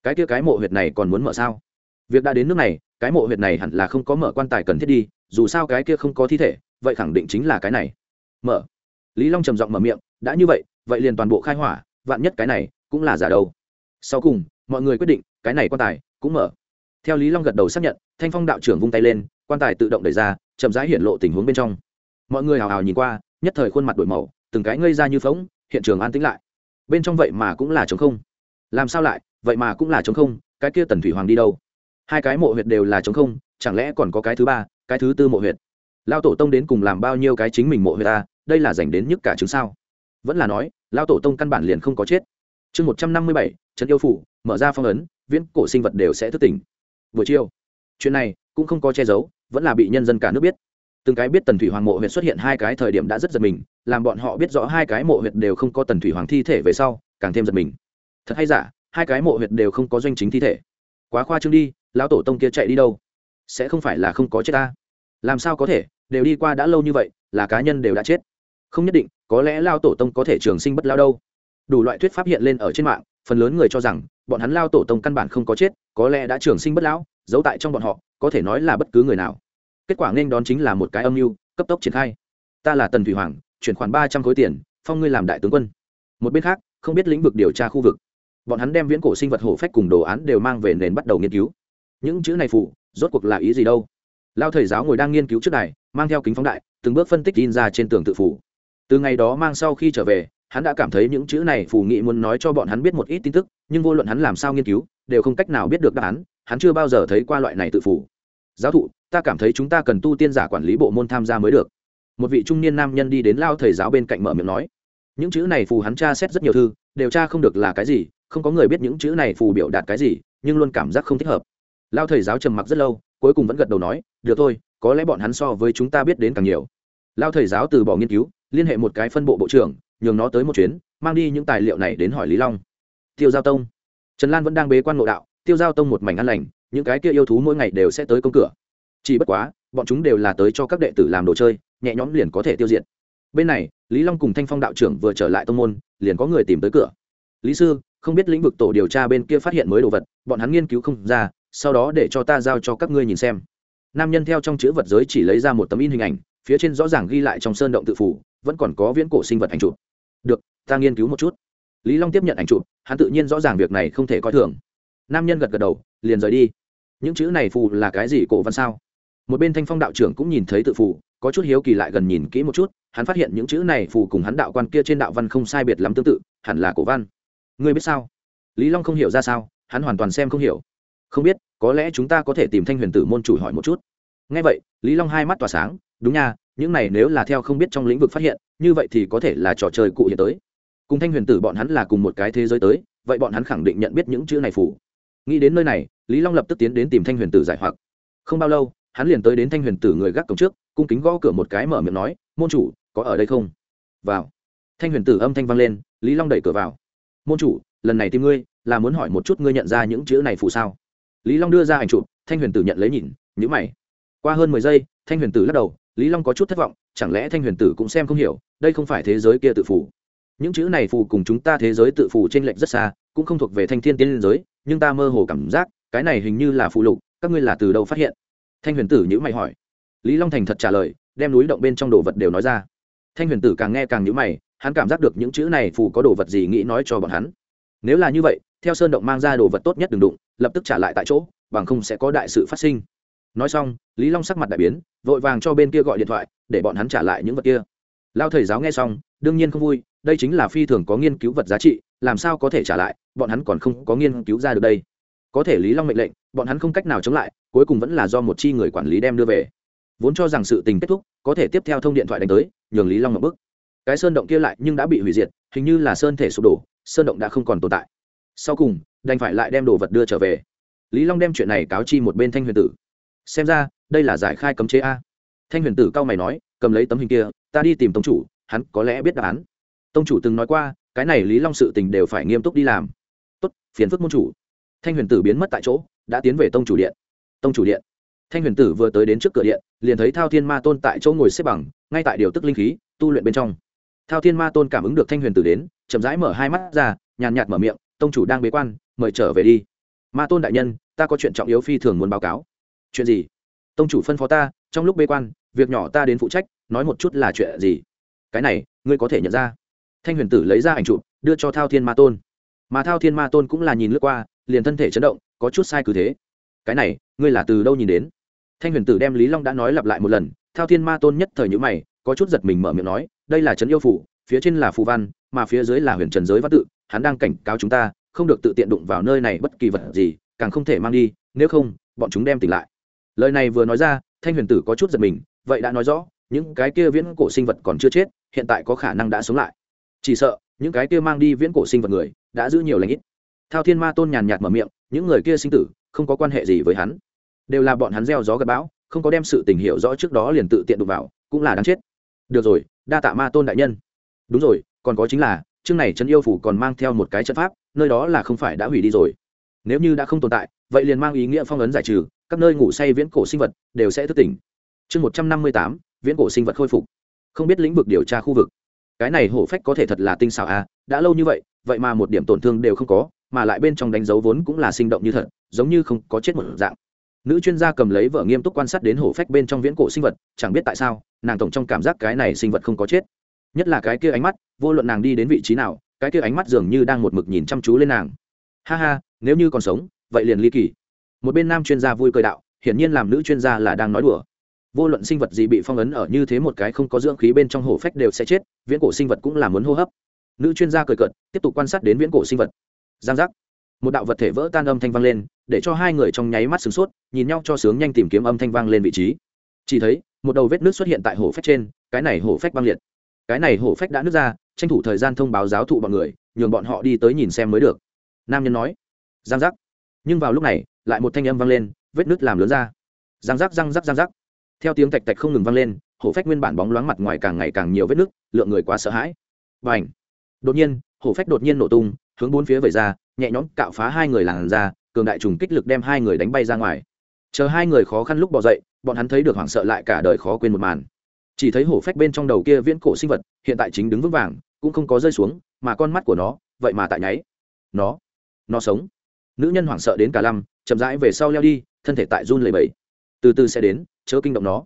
Cái kia cái mộ huyệt này còn muốn mở sao? Việc đã đến nước này, cái mộ huyệt này hẳn là không có mở quan tài cần thiết đi, dù sao cái kia không có thi thể, vậy khẳng định chính là cái này. Mở. Lý long trầm giọng mở miệng, đã như vậy vậy liền toàn bộ khai hỏa, vạn nhất cái này cũng là giả đâu? Sau cùng, mọi người quyết định, cái này quan tài cũng mở. Theo lý long gật đầu xác nhận, thanh phong đạo trưởng vung tay lên, quan tài tự động đẩy ra, chậm rãi hiện lộ tình huống bên trong. Mọi người hào hào nhìn qua, nhất thời khuôn mặt đổi màu, từng cái ngây ra như phóng hiện trường an tĩnh lại. Bên trong vậy mà cũng là trống không. Làm sao lại, vậy mà cũng là trống không, cái kia tần thủy hoàng đi đâu? Hai cái mộ huyệt đều là trống không, chẳng lẽ còn có cái thứ ba, cái thứ tư mộ huyệt? Lao tổ tông đến cùng làm bao nhiêu cái chính mình mộ huyệt ta đây là dành đến nhức cả chứng sao? Vẫn là nói lao tổ tông căn bản liền không có chết chương một trăm năm mươi bảy, trấn yêu phủ, mở ra phong ấn, viễn cổ sinh vật đều sẽ thức tỉnh. Buổi chiều, chuyện này cũng không có che giấu, vẫn là bị nhân dân cả nước biết. Từng cái biết tần thủy hoàng mộ huyệt xuất hiện hai cái thời điểm đã rất giật mình, làm bọn họ biết rõ hai cái mộ huyệt đều không có tần thủy hoàng thi thể về sau, càng thêm giật mình. Thật hay giả, hai cái mộ huyệt đều không có doanh chính thi thể. Quá khoa trương đi, lão tổ tông kia chạy đi đâu? Sẽ không phải là không có chết ta? Làm sao có thể, đều đi qua đã lâu như vậy, là cá nhân đều đã chết. Không nhất định, có lẽ lao tổ tông có thể trường sinh bất lao đâu đủ loại thuyết pháp hiện lên ở trên mạng, phần lớn người cho rằng, bọn hắn lao tổ tông căn bản không có chết, có lẽ đã trường sinh bất lão, giấu tại trong bọn họ, có thể nói là bất cứ người nào. Kết quả nên đón chính là một cái âm mưu, cấp tốc triển khai. Ta là tần thủy hoàng, chuyển khoản ba trăm khối tiền, phong ngươi làm đại tướng quân. Một bên khác, không biết lĩnh vực điều tra khu vực, bọn hắn đem viễn cổ sinh vật hổ phách cùng đồ án đều mang về nền bắt đầu nghiên cứu. Những chữ này phụ, rốt cuộc là ý gì đâu? Lao thầy giáo ngồi đang nghiên cứu trước đài, mang theo kính phóng đại, từng bước phân tích in ra trên tường tự phủ từ ngày đó mang sau khi trở về hắn đã cảm thấy những chữ này phù nghị muốn nói cho bọn hắn biết một ít tin tức, nhưng vô luận hắn làm sao nghiên cứu, đều không cách nào biết được đáp án, hắn chưa bao giờ thấy qua loại này tự phủ giáo thụ, ta cảm thấy chúng ta cần tu tiên giả quản lý bộ môn tham gia mới được. Một vị trung niên nam nhân đi đến lao thầy giáo bên cạnh mở miệng nói. Những chữ này phù hắn tra xét rất nhiều thư, đều tra không được là cái gì, không có người biết những chữ này phù biểu đạt cái gì, nhưng luôn cảm giác không thích hợp. Lao thầy giáo trầm mặc rất lâu, cuối cùng vẫn gật đầu nói, được thôi, có lẽ bọn hắn so với chúng ta biết đến càng nhiều. Lao thầy giáo từ bỏ nghiên cứu, liên hệ một cái phân bộ bộ trưởng nhường nó tới một chuyến, mang đi những tài liệu này đến hỏi lý long. Tiêu giao tông. Trần lan vẫn đang bế quan ngộ đạo, tiêu giao tông một mảnh ăn lành, những cái kia yêu thú mỗi ngày đều sẽ tới công cửa. Chỉ bất quá, bọn chúng đều là tới cho các đệ tử làm đồ chơi, nhẹ nhõm liền có thể tiêu diệt. Bên này, lý long cùng thanh phong đạo trưởng vừa trở lại tông môn, liền có người tìm tới cửa. Lý sư, không biết lĩnh vực tổ điều tra bên kia phát hiện mới đồ vật, bọn hắn nghiên cứu không ra, sau đó để cho ta giao cho các ngươi nhìn xem. Nam nhân theo trong chữ vật giới chỉ lấy ra một tấm in hình ảnh, phía trên rõ ràng ghi lại trong sơn động tự phủ, vẫn còn có viễn cổ sinh vật ảnh chụp ta nghiên cứu một chút. Lý long tiếp nhận ảnh chụp, hắn tự nhiên rõ ràng việc này không thể coi thường. Nam nhân gật gật đầu, liền rời đi. Những chữ này phù là cái gì cổ văn sao? Một bên thanh phong đạo trưởng cũng nhìn thấy tự phù, có chút hiếu kỳ lại gần nhìn kỹ một chút, hắn phát hiện những chữ này phù cùng hắn đạo quan kia trên đạo văn không sai biệt lắm tương tự, hẳn là cổ văn. Ngươi biết sao? Lý long không hiểu ra sao, hắn hoàn toàn xem không hiểu. Không biết, có lẽ chúng ta có thể tìm thanh huyền tử môn chủ hỏi một chút. Ngay vậy, lý long hai mắt tỏa sáng, đúng nha, những này nếu là theo không biết trong lĩnh vực phát hiện, như vậy thì có thể là trò chơi cụ hiện tới cùng thanh huyền tử bọn hắn là cùng một cái thế giới tới, vậy bọn hắn khẳng định nhận biết những chữ này phủ. Nghĩ đến nơi này, lý long lập tức tiến đến tìm thanh huyền tử giải hoặc. Không bao lâu, hắn liền tới đến thanh huyền tử người gác cổng trước, cung kính gõ cửa một cái mở miệng nói, môn chủ, có ở đây không? Vào. Thanh huyền tử âm thanh vang lên, lý long đẩy cửa vào. Môn chủ, lần này tìm ngươi, là muốn hỏi một chút ngươi nhận ra những chữ này phù sao? Lý long đưa ra ảnh chụp, thanh huyền tử nhận lấy nhìn nhữ mày. Qua hơn mười giây, thanh huyền tử lắc đầu, lý long có chút thất vọng, chẳng lẽ thanh huyền tử cũng xem không hiểu, đây không phải thế giới kia tự phủ những chữ này phù cùng chúng ta thế giới tự phù trên lệnh rất xa, cũng không thuộc về thanh thiên tiên liên giới, nhưng ta mơ hồ cảm giác, cái này hình như là phụ lục, các ngươi là từ đâu phát hiện? Thanh huyền tử nhữ mày hỏi. Lý long thành thật trả lời, đem núi động bên trong đồ vật đều nói ra. Thanh huyền tử càng nghe càng nhữ mày, hắn cảm giác được những chữ này phù có đồ vật gì nghĩ nói cho bọn hắn. Nếu là như vậy, theo sơn động mang ra đồ vật tốt nhất đừng đụng, lập tức trả lại tại chỗ, bằng không sẽ có đại sự phát sinh. Nói xong, lý long sắc mặt đại biến, vội vàng cho bên kia gọi điện thoại, để bọn hắn trả lại những vật kia. Lao thầy giáo nghe xong, đương nhiên không vui đây chính là phi thường có nghiên cứu vật giá trị, làm sao có thể trả lại, bọn hắn còn không có nghiên cứu ra được đây. Có thể lý long mệnh lệnh, bọn hắn không cách nào chống lại, cuối cùng vẫn là do một chi người quản lý đem đưa về. Vốn cho rằng sự tình kết thúc, có thể tiếp theo thông điện thoại đánh tới, nhường lý long một bức cái sơn động kia lại nhưng đã bị hủy diệt, hình như là sơn thể sụp đổ, sơn động đã không còn tồn tại. Sau cùng, đành phải lại đem đồ vật đưa trở về. Lý long đem chuyện này cáo chi một bên thanh huyền tử. Xem ra, đây là giải khai cấm chế a. Thanh huyền tử cao mày nói, cầm lấy tấm hình kia, ta đi tìm tống chủ, hắn có lẽ biết đáp án tông chủ từng nói qua, cái này lý long sự tình đều phải nghiêm túc đi làm. Tốt, phiền phức môn chủ. Thanh huyền tử biến mất tại chỗ, đã tiến về tông chủ điện. Tông chủ điện. Thanh huyền tử vừa tới đến trước cửa điện, liền thấy thao thiên ma tôn tại chỗ ngồi xếp bằng, ngay tại điều tức linh khí, tu luyện bên trong. Thao thiên ma tôn cảm ứng được thanh huyền tử đến, chậm rãi mở hai mắt ra, nhàn nhạt mở miệng, tông chủ đang bế quan, mời trở về đi. Ma tôn đại nhân, ta có chuyện trọng yếu phi thường muốn báo cáo. Chuyện gì? Tông chủ phân phó ta, trong lúc bế quan, việc nhỏ ta đến phụ trách, nói một chút là chuyện gì? Cái này, ngươi có thể nhận ra thanh huyền tử lấy ra ảnh chụp, đưa cho thao thiên ma tôn. Mà thao thiên ma tôn cũng là nhìn lướt qua, liền thân thể chấn động, có chút sai cứ thế. Cái này, ngươi là từ đâu nhìn đến? Thanh huyền tử đem lý long đã nói lặp lại một lần, thao thiên ma tôn nhất thời nhữ mày, có chút giật mình mở miệng nói, đây là trấn yêu phủ, phía trên là phù văn, mà phía dưới là huyền trần giới văn tự, hắn đang cảnh cáo chúng ta, không được tự tiện đụng vào nơi này bất kỳ vật gì, càng không thể mang đi, nếu không, bọn chúng đem tỉnh lại. Lời này vừa nói ra, thanh huyền tử có chút giật mình, vậy đã nói rõ, những cái kia viễn cổ sinh vật còn chưa chết, hiện tại có khả năng đã sống lại chỉ sợ, những cái kia mang đi viễn cổ sinh vật người, đã giữ nhiều lãnh ít. Thao thiên ma tôn nhàn nhạt mở miệng, những người kia sinh tử, không có quan hệ gì với hắn. Đều là bọn hắn gieo gió gặp bão, không có đem sự tình hiểu rõ trước đó liền tự tiện đụng vào, cũng là đáng chết. Được rồi, đa tạ ma tôn đại nhân. Đúng rồi, còn có chính là, chương này trấn yêu phủ còn mang theo một cái trận pháp, nơi đó là không phải đã hủy đi rồi. Nếu như đã không tồn tại, vậy liền mang ý nghĩa phong ấn giải trừ, các nơi ngủ say viễn cổ sinh vật đều sẽ thức tỉnh. Chương một trăm năm mươi tám, viễn cổ sinh vật khôi phục. Không biết lĩnh vực điều tra khu vực cái này hổ phách có thể thật là tinh xảo à đã lâu như vậy vậy mà một điểm tổn thương đều không có, mà lại bên trong đánh dấu vốn cũng là sinh động như thật, giống như không có chết một dạng. Nữ chuyên gia cầm lấy vợ nghiêm túc quan sát đến hổ phách bên trong viễn cổ sinh vật, chẳng biết tại sao, nàng tổng trong cảm giác cái này sinh vật không có chết. Nhất là cái kia ánh mắt, vô luận nàng đi đến vị trí nào, cái kia ánh mắt dường như đang một mực nhìn chăm chú lên nàng. Ha ha, nếu như còn sống, vậy liền ly kỳ. Một bên nam chuyên gia vui cười đạo, hiển nhiên làm nữ chuyên gia là đang nói đùa vô luận sinh vật gì bị phong ấn ở như thế một cái không có dưỡng khí bên trong hổ phách đều sẽ chết, viễn cổ sinh vật cũng là muốn hô hấp. Nữ chuyên gia cười cợt, tiếp tục quan sát đến viễn cổ sinh vật. Giang giác. Một đạo vật thể vỡ tan âm thanh vang lên, để cho hai người trong nháy mắt sửng sốt, nhìn nhau cho sướng nhanh tìm kiếm âm thanh vang lên vị trí. Chỉ thấy, một đầu vết nước xuất hiện tại hổ phách trên, cái này hổ phách băng liệt. Cái này hổ phách đã nứt ra, tranh thủ thời gian thông báo giáo thụ bọn người, nhường bọn họ đi tới nhìn xem mới được. Nam nhân nói. Giang giác. Nhưng vào lúc này, lại một thanh âm vang lên, vết nứt làm lớn ra. Giang giác giang giác giang giác theo tiếng tạch tạch không ngừng vang lên, hổ phách nguyên bản bóng loáng mặt ngoài càng ngày càng nhiều vết nứt, lượng người quá sợ hãi. Và ảnh đột nhiên, hổ phách đột nhiên nổ tung, hướng bốn phía vẩy ra, nhẹ nhõm cạo phá hai người làn ra, cường đại trùng kích lực đem hai người đánh bay ra ngoài. Chờ hai người khó khăn lúc bỏ dậy, bọn hắn thấy được hoảng sợ lại cả đời khó quên một màn. Chỉ thấy hổ phách bên trong đầu kia viễn cổ sinh vật, hiện tại chính đứng vững vàng, cũng không có rơi xuống, mà con mắt của nó, vậy mà tại nháy. Nó nó sống. Nữ nhân hoảng sợ đến cả lăm, chậm rãi về sau leo đi, thân thể tại run lầy bẫy từ từ sẽ đến chớ kinh động nó.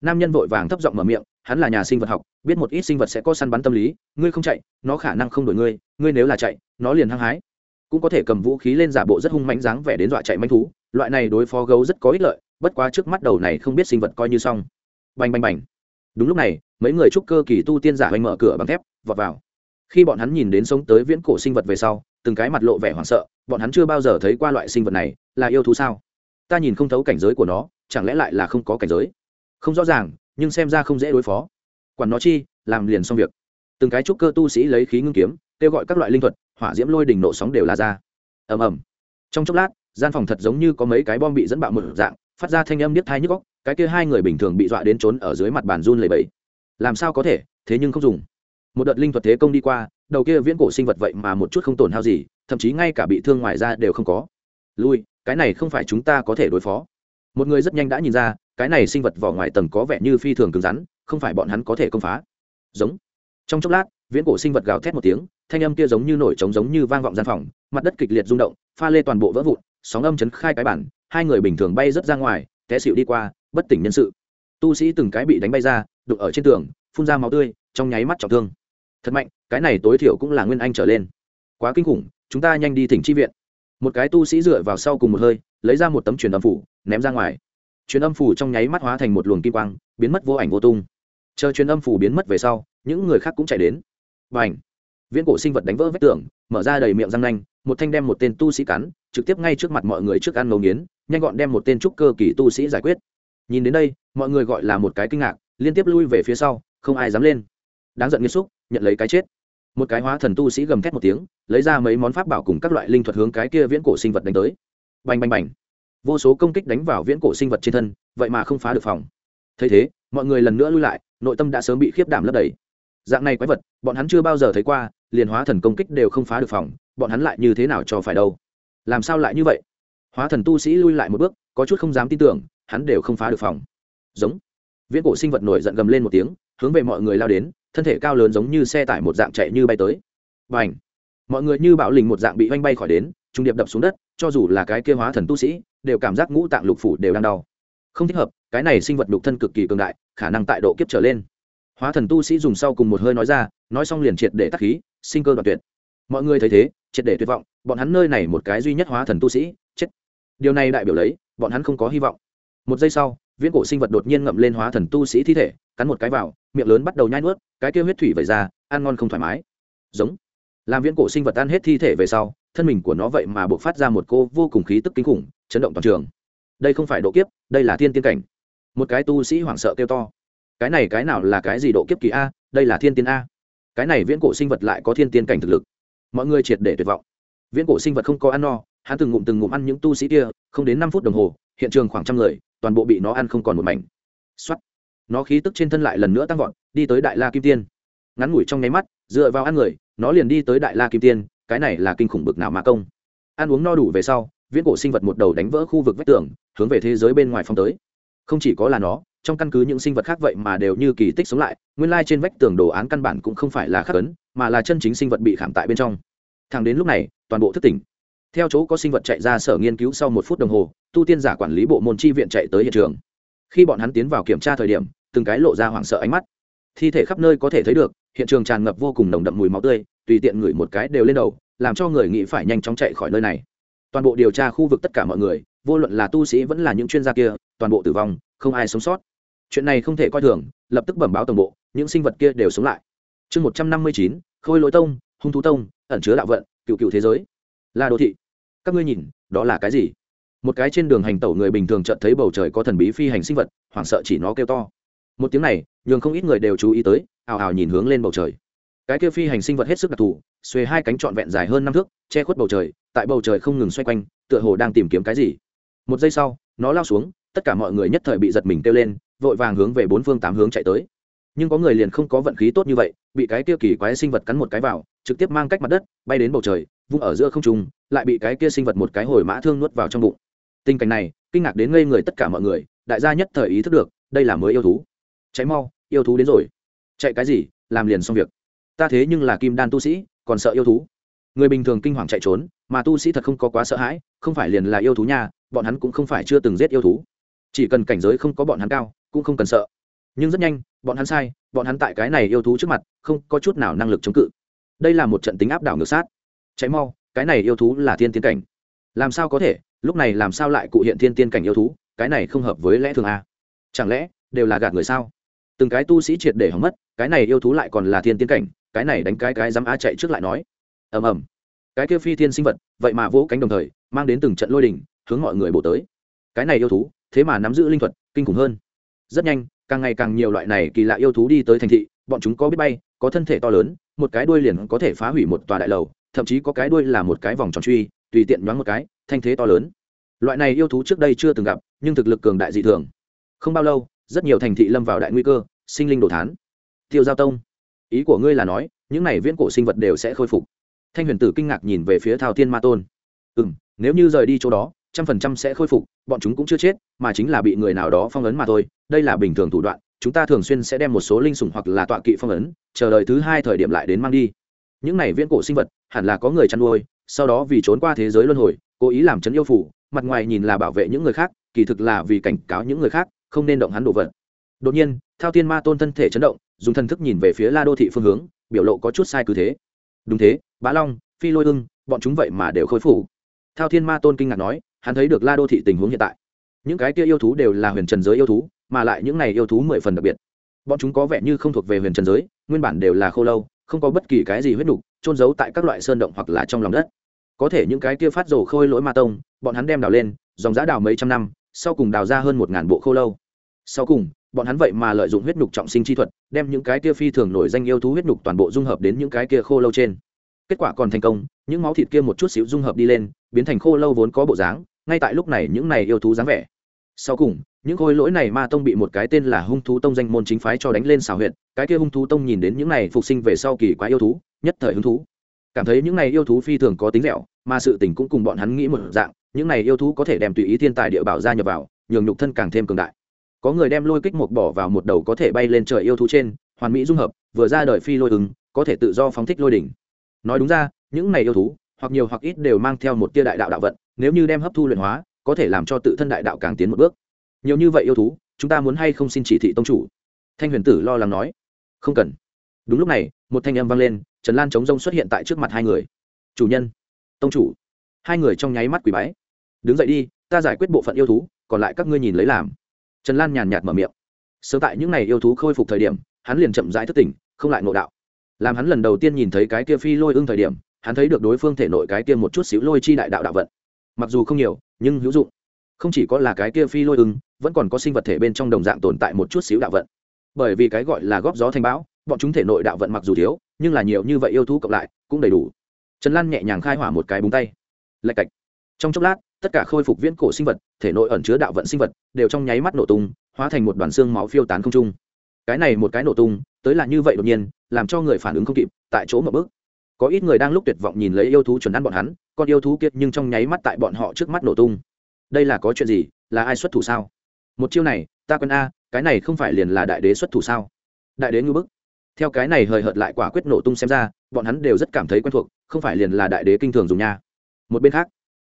Nam nhân vội vàng thấp giọng mở miệng, hắn là nhà sinh vật học, biết một ít sinh vật sẽ có săn bắn tâm lý, ngươi không chạy, nó khả năng không đổi ngươi ngươi nếu là chạy, nó liền hăng hái. Cũng có thể cầm vũ khí lên giả bộ rất hung mãnh dáng vẻ đến dọa chạy manh thú, loại này đối phó gấu rất có ích lợi, bất quá trước mắt đầu này không biết sinh vật coi như xong. Bành bành bành. Đúng lúc này, mấy người trúc cơ kỳ tu tiên giả hoành mở cửa bằng thép, vọt vào. Khi bọn hắn nhìn đến sống tới viễn cổ sinh vật về sau, từng cái mặt lộ vẻ hoảng sợ, bọn hắn chưa bao giờ thấy qua loại sinh vật này, là yêu thú sao? Ta nhìn không thấu cảnh giới của nó chẳng lẽ lại là không có cảnh giới? Không rõ ràng, nhưng xem ra không dễ đối phó. Quản nó chi, làm liền xong việc. Từng cái trúc cơ tu sĩ lấy khí ngưng kiếm, kêu gọi các loại linh thuật, hỏa diễm lôi đỉnh nộ sóng đều là ra. Ầm ầm. Trong chốc lát, gian phòng thật giống như có mấy cái bom bị dẫn bạo một dạng, phát ra thanh âm điếc thai nhức góc cái kia hai người bình thường bị dọa đến trốn ở dưới mặt bàn run lầy bẫy làm sao có thể, thế nhưng không dùng. Một đợt linh thuật thế công đi qua, đầu kia viễn cổ sinh vật vậy mà một chút không tổn hao gì, thậm chí ngay cả bị thương ngoài ra đều không có. Lui, cái này không phải chúng ta có thể đối phó một người rất nhanh đã nhìn ra, cái này sinh vật vỏ ngoài tầng có vẻ như phi thường cứng rắn, không phải bọn hắn có thể công phá. Giống. Trong chốc lát, viễn cổ sinh vật gào thét một tiếng, thanh âm kia giống như nổi trống giống như vang vọng gian phòng, mặt đất kịch liệt rung động, pha lê toàn bộ vỡ vụn, sóng âm chấn khai cái bản, hai người bình thường bay rớt ra ngoài, té xịu đi qua, bất tỉnh nhân sự. Tu sĩ từng cái bị đánh bay ra đục ở trên tường, phun ra máu tươi, trong nháy mắt trọng thương. Thật mạnh, cái này tối thiểu cũng là nguyên anh trở lên. Quá kinh khủng, chúng ta nhanh đi thỉnh chi viện. Một cái tu sĩ dựa vào sau cùng một hơi lấy ra một tấm truyền âm phủ, ném ra ngoài. Truyền âm phủ trong nháy mắt hóa thành một luồng kim quang, biến mất vô ảnh vô tung. Chờ truyền âm phủ biến mất về sau, những người khác cũng chạy đến. B à ảnh viễn cổ sinh vật đánh vỡ vách tường, mở ra đầy miệng răng nanh, một thanh đem một tên tu sĩ cắn, trực tiếp ngay trước mặt mọi người trước ăn ngấu nghiến, nhanh gọn đem một tên trúc cơ kỳ tu sĩ giải quyết. Nhìn đến đây, mọi người gọi là một cái kinh ngạc, liên tiếp lui về phía sau, không ai dám lên. Đáng giận nghiêm xúc nhận lấy cái chết. Một cái hóa thần tu sĩ gầm thét một tiếng, lấy ra mấy món pháp bảo cùng các loại linh thuật hướng cái kia viễn cổ sinh vật đánh tới bành bành bành. Vô số công kích đánh vào viễn cổ sinh vật trên thân, vậy mà không phá được phòng. Thấy thế, mọi người lần nữa lui lại, nội tâm đã sớm bị khiếp đảm lấp đầy. Dạng này quái vật, bọn hắn chưa bao giờ thấy qua, liền hóa thần công kích đều không phá được phòng, bọn hắn lại như thế nào cho phải đâu? Làm sao lại như vậy? Hóa thần tu sĩ lui lại một bước, có chút không dám tin tưởng, hắn đều không phá được phòng. Giống. Viễn cổ sinh vật nổi giận gầm lên một tiếng, hướng về mọi người lao đến, thân thể cao lớn giống như xe tải một dạng chạy như bay tới. Và ảnh mọi người như bạo lình một dạng bị oanh bay khỏi đến, trung điệp đập xuống đất, cho dù là cái kia hóa thần tu sĩ, đều cảm giác ngũ tạng lục phủ đều đang đau. Không thích hợp, cái này sinh vật lục thân cực kỳ cường đại, khả năng tại độ kiếp trở lên. Hóa thần tu sĩ dùng sau cùng một hơi nói ra, nói xong liền triệt để tắc khí, sinh cơ đoạn tuyệt. Mọi người thấy thế, triệt để tuyệt vọng, bọn hắn nơi này một cái duy nhất hóa thần tu sĩ, chết. Điều này đại biểu lấy, bọn hắn không có hy vọng. Một giây sau, viễn cổ sinh vật đột nhiên ngậm lên hóa thần tu sĩ thi thể, cắn một cái vào, miệng lớn bắt đầu nhai nuốt, cái kêu huyết thủy vẩy ra, ăn ngon không thoải mái. Giống làm viễn cổ sinh vật ăn hết thi thể về sau, thân mình của nó vậy mà buộc phát ra một cô vô cùng khí tức kinh khủng, chấn động toàn trường. Đây không phải độ kiếp, đây là thiên tiên cảnh. Một cái tu sĩ hoảng sợ kêu to. Cái này cái nào là cái gì độ kiếp kỳ a, đây là thiên tiên a. Cái này viễn cổ sinh vật lại có thiên tiên cảnh thực lực. Mọi người triệt để tuyệt vọng. Viễn cổ sinh vật không có ăn no, hắn từng ngụm từng ngụm ăn những tu sĩ kia, không đến năm phút đồng hồ, hiện trường khoảng trăm người, toàn bộ bị nó ăn không còn một mảnh. X nó khí tức trên thân lại lần nữa tăng vọt, đi tới đại la kim tiên. Ngắn ngủi trong nháy mắt dựa vào ăn người, nó liền đi tới đại la kim tiên, cái này là kinh khủng bực nào mà công. Ăn uống no đủ về sau, viễn cổ sinh vật một đầu đánh vỡ khu vực vách tường, hướng về thế giới bên ngoài phong tới. Không chỉ có là nó, trong căn cứ những sinh vật khác vậy mà đều như kỳ tích sống lại, nguyên lai trên vách tường đồ án căn bản cũng không phải là khắc ấn, mà là chân chính sinh vật bị khảm tại bên trong. Thẳng đến lúc này, toàn bộ thức tỉnh. Theo chỗ có sinh vật chạy ra sở nghiên cứu sau một phút đồng hồ, tu tiên giả quản lý bộ môn tri viện chạy tới hiện trường. Khi bọn hắn tiến vào kiểm tra thời điểm, từng cái lộ ra hoảng sợ ánh mắt. Thi thể khắp nơi có thể thấy được hiện trường tràn ngập vô cùng nồng đậm mùi máu tươi, tùy tiện ngửi một cái đều lên đầu, làm cho người nghĩ phải nhanh chóng chạy khỏi nơi này. Toàn bộ điều tra khu vực tất cả mọi người, vô luận là tu sĩ vẫn là những chuyên gia kia, toàn bộ tử vong, không ai sống sót. Chuyện này không thể coi thường, lập tức bẩm báo tổng bộ, những sinh vật kia đều sống lại. Chương một trăm năm mươi chín, khôi lỗi tông, hung thú tông, ẩn chứa đạo vận, cựu cựu thế giới. Là đô thị. Các ngươi nhìn, đó là cái gì? Một cái trên đường hành tẩu người bình thường chợt thấy bầu trời có thần bí phi hành sinh vật, hoảng sợ chỉ nó kêu to. Một tiếng này, nhường không ít người đều chú ý tới ào ào nhìn hướng lên bầu trời. Cái kia phi hành sinh vật hết sức đặc thù, xuề hai cánh trọn vẹn dài hơn năm thước, che khuất bầu trời, tại bầu trời không ngừng xoay quanh, tựa hồ đang tìm kiếm cái gì. Một giây sau, nó lao xuống, tất cả mọi người nhất thời bị giật mình kêu lên, vội vàng hướng về bốn phương tám hướng chạy tới. Nhưng có người liền không có vận khí tốt như vậy, bị cái kia kỳ quái sinh vật cắn một cái vào, trực tiếp mang cách mặt đất, bay đến bầu trời, vung ở giữa không trung, lại bị cái kia sinh vật một cái hồi mã thương nuốt vào trong bụng. Tình cảnh này, kinh ngạc đến ngây người tất cả mọi người, đại gia nhất thời ý thức được, đây là mới yêu thú. Cháy mau, yêu thú đến rồi chạy cái gì, làm liền xong việc. Ta thế nhưng là kim đan tu sĩ, còn sợ yêu thú. Người bình thường kinh hoàng chạy trốn, mà tu sĩ thật không có quá sợ hãi, không phải liền là yêu thú nha, bọn hắn cũng không phải chưa từng giết yêu thú. Chỉ cần cảnh giới không có bọn hắn cao, cũng không cần sợ. Nhưng rất nhanh, bọn hắn sai, bọn hắn tại cái này yêu thú trước mặt, không có chút nào năng lực chống cự. Đây là một trận tính áp đảo ngược sát. Cháy mau, cái này yêu thú là thiên tiên cảnh. Làm sao có thể, lúc này làm sao lại cụ hiện thiên tiên cảnh yêu thú, cái này không hợp với lẽ thường a chẳng lẽ, đều là gạt người sao? Từng cái tu sĩ triệt để hỏng mất, cái này yêu thú lại còn là thiên tiên cảnh, cái này đánh cái cái dám a chạy trước lại nói. Ầm ầm. Cái kia phi thiên sinh vật, vậy mà vỗ cánh đồng thời, mang đến từng trận lôi đình, hướng mọi người bổ tới. Cái này yêu thú, thế mà nắm giữ linh thuật, kinh khủng hơn. Rất nhanh, càng ngày càng nhiều loại này kỳ lạ yêu thú đi tới thành thị, bọn chúng có biết bay, có thân thể to lớn, một cái đuôi liền có thể phá hủy một tòa đại lầu, thậm chí có cái đuôi là một cái vòng tròn truy, tùy tiện nhoáng một cái, thanh thế to lớn. Loại này yêu thú trước đây chưa từng gặp, nhưng thực lực cường đại dị thường. Không bao lâu rất nhiều thành thị lâm vào đại nguy cơ, sinh linh đồ thán. Tiêu giao tông, ý của ngươi là nói, những này viễn cổ sinh vật đều sẽ khôi phục. Thanh huyền tử kinh ngạc nhìn về phía thao thiên ma tôn. Ừ m nếu như rời đi chỗ đó, trăm phần trăm sẽ khôi phục, bọn chúng cũng chưa chết, mà chính là bị người nào đó phong ấn mà thôi, đây là bình thường thủ đoạn, chúng ta thường xuyên sẽ đem một số linh sủng hoặc là tọa kỵ phong ấn, chờ đợi thứ hai thời điểm lại đến mang đi. Những này viễn cổ sinh vật, hẳn là có người chăn nuôi, sau đó vì trốn qua thế giới luân hồi, cố ý làm chấn yêu phủ, mặt ngoài nhìn là bảo vệ những người khác, kỳ thực là vì cảnh cáo những người khác không nên động hắn đồ vật. Đột nhiên, thao tiên ma tôn thân thể chấn động, dùng thần thức nhìn về phía la đô thị phương hướng, biểu lộ có chút sai cứ thế. Đúng thế, bá long, phi lôi ưng, bọn chúng vậy mà đều khôi phủ thao thiên ma tôn kinh ngạc nói, hắn thấy được la đô thị tình huống hiện tại. Những cái kia yêu thú đều là huyền trần giới yêu thú, mà lại những này yêu thú mười phần đặc biệt. Bọn chúng có vẻ như không thuộc về huyền trần giới, nguyên bản đều là khô lâu, không có bất kỳ cái gì huyết nục trôn giấu tại các loại sơn động hoặc là trong lòng đất. Có thể những cái kia phát rồ khôi lỗi ma tông, bọn hắn đem đào lên, dòng giã đào mấy trăm năm sau cùng đào ra hơn một ngàn bộ khô lâu. Sau cùng, bọn hắn vậy mà lợi dụng huyết nhục trọng sinh chi thuật, đem những cái kia phi thường nổi danh yêu thú huyết nhục toàn bộ dung hợp đến những cái kia khô lâu trên. Kết quả còn thành công, những máu thịt kia một chút xíu dung hợp đi lên, biến thành khô lâu vốn có bộ dáng, ngay tại lúc này những này yêu thú dáng vẻ. Sau cùng, những khôi lỗi này ma tông bị một cái tên là hung thú tông danh môn chính phái cho đánh lên xào huyện cái kia hung thú tông nhìn đến những này phục sinh về sau kỳ quá yêu thú, nhất thời hứng thú. Cảm thấy những này yêu thú phi thường có tính dẻo, mà sự tình cũng cùng bọn hắn nghĩ một dạng những này yêu thú có thể đem tùy ý thiên tài địa bảo ra nhập vào, nhường nhục thân càng thêm cường đại. Có người đem lôi kích một bỏ vào một đầu có thể bay lên trời yêu thú trên, hoàn mỹ dung hợp, vừa ra đời phi lôi ứng, có thể tự do phóng thích lôi đỉnh. Nói đúng ra, những này yêu thú, hoặc nhiều hoặc ít đều mang theo một tia đại đạo đạo vận, nếu như đem hấp thu luyện hóa, có thể làm cho tự thân đại đạo càng tiến một bước. Nhiều như vậy yêu thú, chúng ta muốn hay không xin chỉ thị tông chủ? Thanh huyền tử lo lắng nói. Không cần. Đúng lúc này, một thanh âm vang lên, trần lan chống rông xuất hiện tại trước mặt hai người. Chủ nhân. Tông chủ hai người trong nháy mắt quỷ bái. Đứng dậy đi, ta giải quyết bộ phận yêu thú, còn lại các ngươi nhìn lấy làm. Trần lan nhàn nhạt mở miệng. Sớm tại những ngày yêu thú khôi phục thời điểm, hắn liền chậm rãi thất tỉnh, không lại ngộ đạo. Làm hắn lần đầu tiên nhìn thấy cái kia phi lôi ưng thời điểm, hắn thấy được đối phương thể nội cái kia một chút xíu lôi chi đại đạo đạo vận. Mặc dù không nhiều, nhưng hữu dụng. Không chỉ có là cái kia phi lôi ưng, vẫn còn có sinh vật thể bên trong đồng dạng tồn tại một chút xíu đạo vận. Bởi vì cái gọi là góp gió thành bão, bọn chúng thể nội đạo vận mặc dù thiếu, nhưng là nhiều như vậy yêu thú cộng lại, cũng đầy đủ. Trần lan nhẹ nhàng khai hỏa một cái búng tay lạch cạch. Trong chốc lát, tất cả khôi phục viễn cổ sinh vật, thể nội ẩn chứa đạo vận sinh vật, đều trong nháy mắt nổ tung, hóa thành một đoàn xương máu phiêu tán không trung. Cái này một cái nổ tung, tới là như vậy đột nhiên, làm cho người phản ứng không kịp, tại chỗ một bước. Có ít người đang lúc tuyệt vọng nhìn lấy yêu thú chuẩn ăn bọn hắn, con yêu thú kiệt nhưng trong nháy mắt tại bọn họ trước mắt nổ tung. Đây là có chuyện gì? Là ai xuất thủ sao? Một chiêu này, ta quân a, cái này không phải liền là đại đế xuất thủ sao? Đại đế ngư bức. Theo cái này hời hợt lại quả quyết nổ tung xem ra, bọn hắn đều rất cảm thấy quen thuộc, không phải liền là đại đế kinh thường dùng nha một bên khác,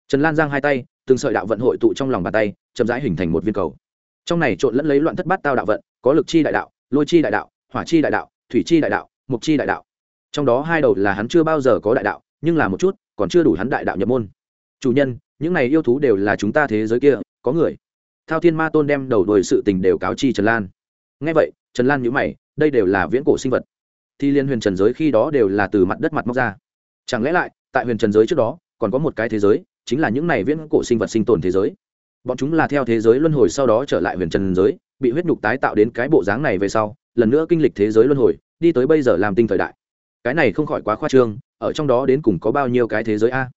trần lan giang hai tay, từng sợi đạo vận hội tụ trong lòng bàn tay, chậm rãi hình thành một viên cầu. Trong này trộn lẫn lấy loạn thất bát tao đạo vận, có lực chi đại đạo, lôi chi đại đạo, hỏa chi đại đạo, thủy chi đại đạo, mục chi đại đạo. Trong đó hai đầu là hắn chưa bao giờ có đại đạo, nhưng là một chút, còn chưa đủ hắn đại đạo nhập môn. Chủ nhân, những này yêu thú đều là chúng ta thế giới kia, có người. Thao thiên ma tôn đem đầu đuổi sự tình đều cáo chi trần lan. Ngay vậy, trần lan nhữ mày, đây đều là viễn cổ sinh vật. Thì liên huyền trần giới khi đó đều là từ mặt đất mặt móc ra. Chẳng lẽ lại, tại huyền trần giới trước đó còn có một cái thế giới, chính là những này viễn cổ sinh vật sinh tồn thế giới. Bọn chúng là theo thế giới luân hồi sau đó trở lại huyền trần giới, bị huyết nhục tái tạo đến cái bộ dáng này về sau, lần nữa kinh lịch thế giới luân hồi, đi tới bây giờ làm tinh thời đại. Cái này không khỏi quá khoa trương, ở trong đó đến cùng có bao nhiêu cái thế giới a?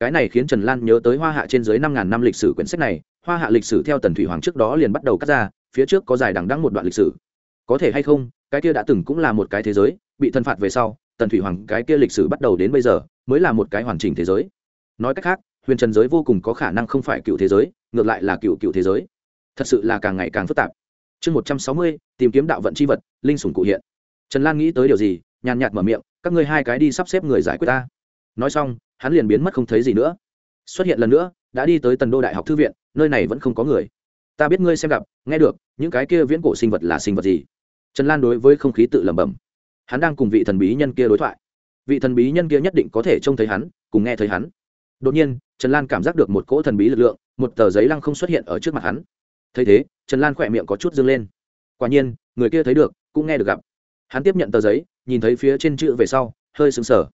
Cái này khiến trần lan nhớ tới hoa hạ trên dưới năm ngàn năm lịch sử quyển sách này, hoa hạ lịch sử theo tần thủy hoàng trước đó liền bắt đầu cắt ra, phía trước có dài đằng đăng một đoạn lịch sử. Có thể hay không, cái kia đã từng cũng là một cái thế giới, bị thân phạt về sau, tần thủy hoàng cái kia lịch sử bắt đầu đến bây giờ, mới là một cái hoàn chỉnh thế giới nói cách khác, huyền trần giới vô cùng có khả năng không phải cựu thế giới, ngược lại là cựu cựu thế giới. Thật sự là càng ngày càng phức tạp. Chương một trăm sáu mươi, tìm kiếm đạo vận c h i vật, linh sủng cụ hiện. Trần lan nghĩ tới điều gì, nhàn nhạt mở miệng, các ngươi hai cái đi sắp xếp người giải quyết ta. Nói xong, hắn liền biến mất không thấy gì nữa. Xuất hiện lần nữa, đã đi tới tần đô đại học thư viện, nơi này vẫn không có người. Ta biết ngươi xem gặp, nghe được, những cái kia viễn cổ sinh vật là sinh vật gì? Trần lan đối với không khí tự lẩm bẩm. Hắn đang cùng vị thần bí nhân kia đối thoại. Vị thần bí nhân kia nhất định có thể trông thấy hắn, cùng nghe thấy hắn đột nhiên, trần lan cảm giác được một cỗ thần bí lực lượng, một tờ giấy lăng không xuất hiện ở trước mặt hắn. Thấy thế, trần lan khỏe miệng có chút dâng lên. Quả nhiên, người kia thấy được, cũng nghe được gặp. Hắn tiếp nhận tờ giấy, nhìn thấy phía trên chữ về sau, hơi sững sờ.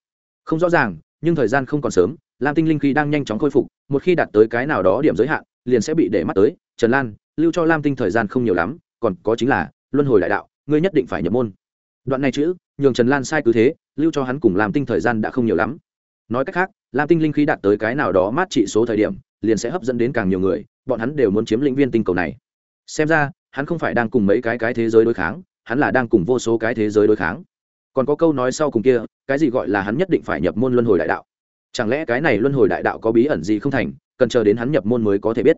Không rõ ràng, nhưng thời gian không còn sớm, lam tinh linh khí đang nhanh chóng khôi phục, một khi đạt tới cái nào đó điểm giới hạn, liền sẽ bị để mắt tới. Trần lan, lưu cho lam tinh thời gian không nhiều lắm, còn có chính là, luân hồi đại đạo, ngươi nhất định phải nhập môn. Đoạn này chữ, nhường trần lan sai cứ thế, lưu cho hắn cùng lam tinh thời gian đã không nhiều lắm. Nói cách khác lam tinh linh khí đạt tới cái nào đó mát trị số thời điểm, liền sẽ hấp dẫn đến càng nhiều người, bọn hắn đều muốn chiếm lĩnh viên tinh cầu này. Xem ra, hắn không phải đang cùng mấy cái cái thế giới đối kháng, hắn là đang cùng vô số cái thế giới đối kháng. Còn có câu nói sau cùng kia, cái gì gọi là hắn nhất định phải nhập môn luân hồi đại đạo? Chẳng lẽ cái này luân hồi đại đạo có bí ẩn gì không thành, cần chờ đến hắn nhập môn mới có thể biết.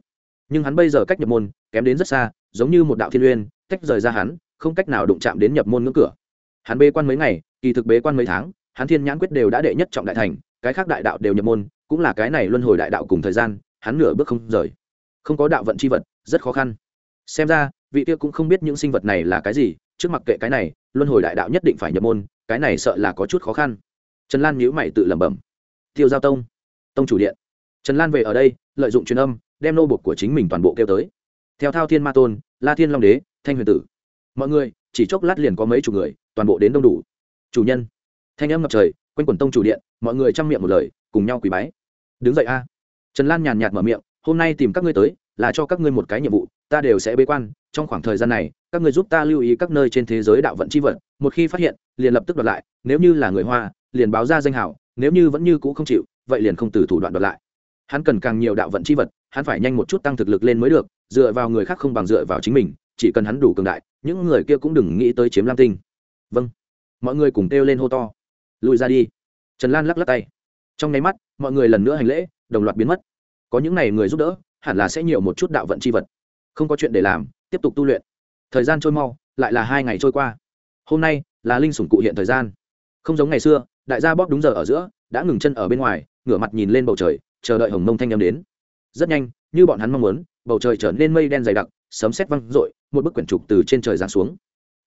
Nhưng hắn bây giờ cách nhập môn, kém đến rất xa, giống như một đạo thiên uyên, tách rời ra hắn, không cách nào đụng chạm đến nhập môn ngưỡng cửa. Hắn bế quan mấy ngày, kỳ thực bế quan mấy tháng, hắn thiên nhãn quyết đều đã đệ nhất trọng đại thành cái khác đại đạo đều nhập môn, cũng là cái này luân hồi đại đạo cùng thời gian, hắn nửa bước không rời. Không có đạo vận c h i vật, rất khó khăn. Xem ra, vị kia cũng không biết những sinh vật này là cái gì, trước mặt kệ cái này, luân hồi đại đạo nhất định phải nhập môn, cái này sợ là có chút khó khăn. Trần lan nhíu mày tự lẩm bẩm. Tiêu giao tông tông chủ điện. Trần lan về ở đây, lợi dụng truyền âm, đem nô bột của chính mình toàn bộ kêu tới. Theo thao thiên ma tôn, la thiên long đế, thanh huyền tử. Mọi người, chỉ chốc lát liền có mấy chục người, toàn bộ đến đông đủ. Chủ nhân, thanh âm ngập trời quanh quần tông chủ điện, mọi người chăm miệng một lời, cùng nhau quỳ bái. Đứng dậy a. Trần lan nhàn nhạt mở miệng, hôm nay tìm các ngươi tới, là cho các ngươi một cái nhiệm vụ, ta đều sẽ bế quan, trong khoảng thời gian này, các ngươi giúp ta lưu ý các nơi trên thế giới đạo vận c h i vật, một khi phát hiện, liền lập tức đoạt lại, nếu như là người hoa, liền báo ra danh hảo nếu như vẫn như c ũ không chịu, vậy liền không từ thủ đoạn đoạt lại. Hắn cần càng nhiều đạo vận c h i vật, hắn phải nhanh một chút tăng thực lực lên mới được, dựa vào người khác không bằng dựa vào chính mình, chỉ cần hắn đủ cường đại, những người kia cũng đừng nghĩ tới chiếm lam tinh. Vâng. Mọi người cùng kêu lên hô to lùi ra đi. Trần lan lắc lắc tay. Trong nháy mắt, mọi người lần nữa hành lễ, đồng loạt biến mất. Có những n à y người giúp đỡ, hẳn là sẽ nhiều một chút đạo vận c h i vật. Không có chuyện để làm, tiếp tục tu luyện. Thời gian trôi mau, lại là hai ngày trôi qua. Hôm nay là linh sủng cụ hiện thời gian. Không giống ngày xưa, đại gia bóp đúng giờ ở giữa, đã ngừng chân ở bên ngoài, ngửa mặt nhìn lên bầu trời, chờ đợi hồng mông thanh â m đến. Rất nhanh, như bọn hắn mong muốn, bầu trời trở nên mây đen dày đặc, sấm xét văng r ộ i một bức quyển trục từ trên trời giáng xuống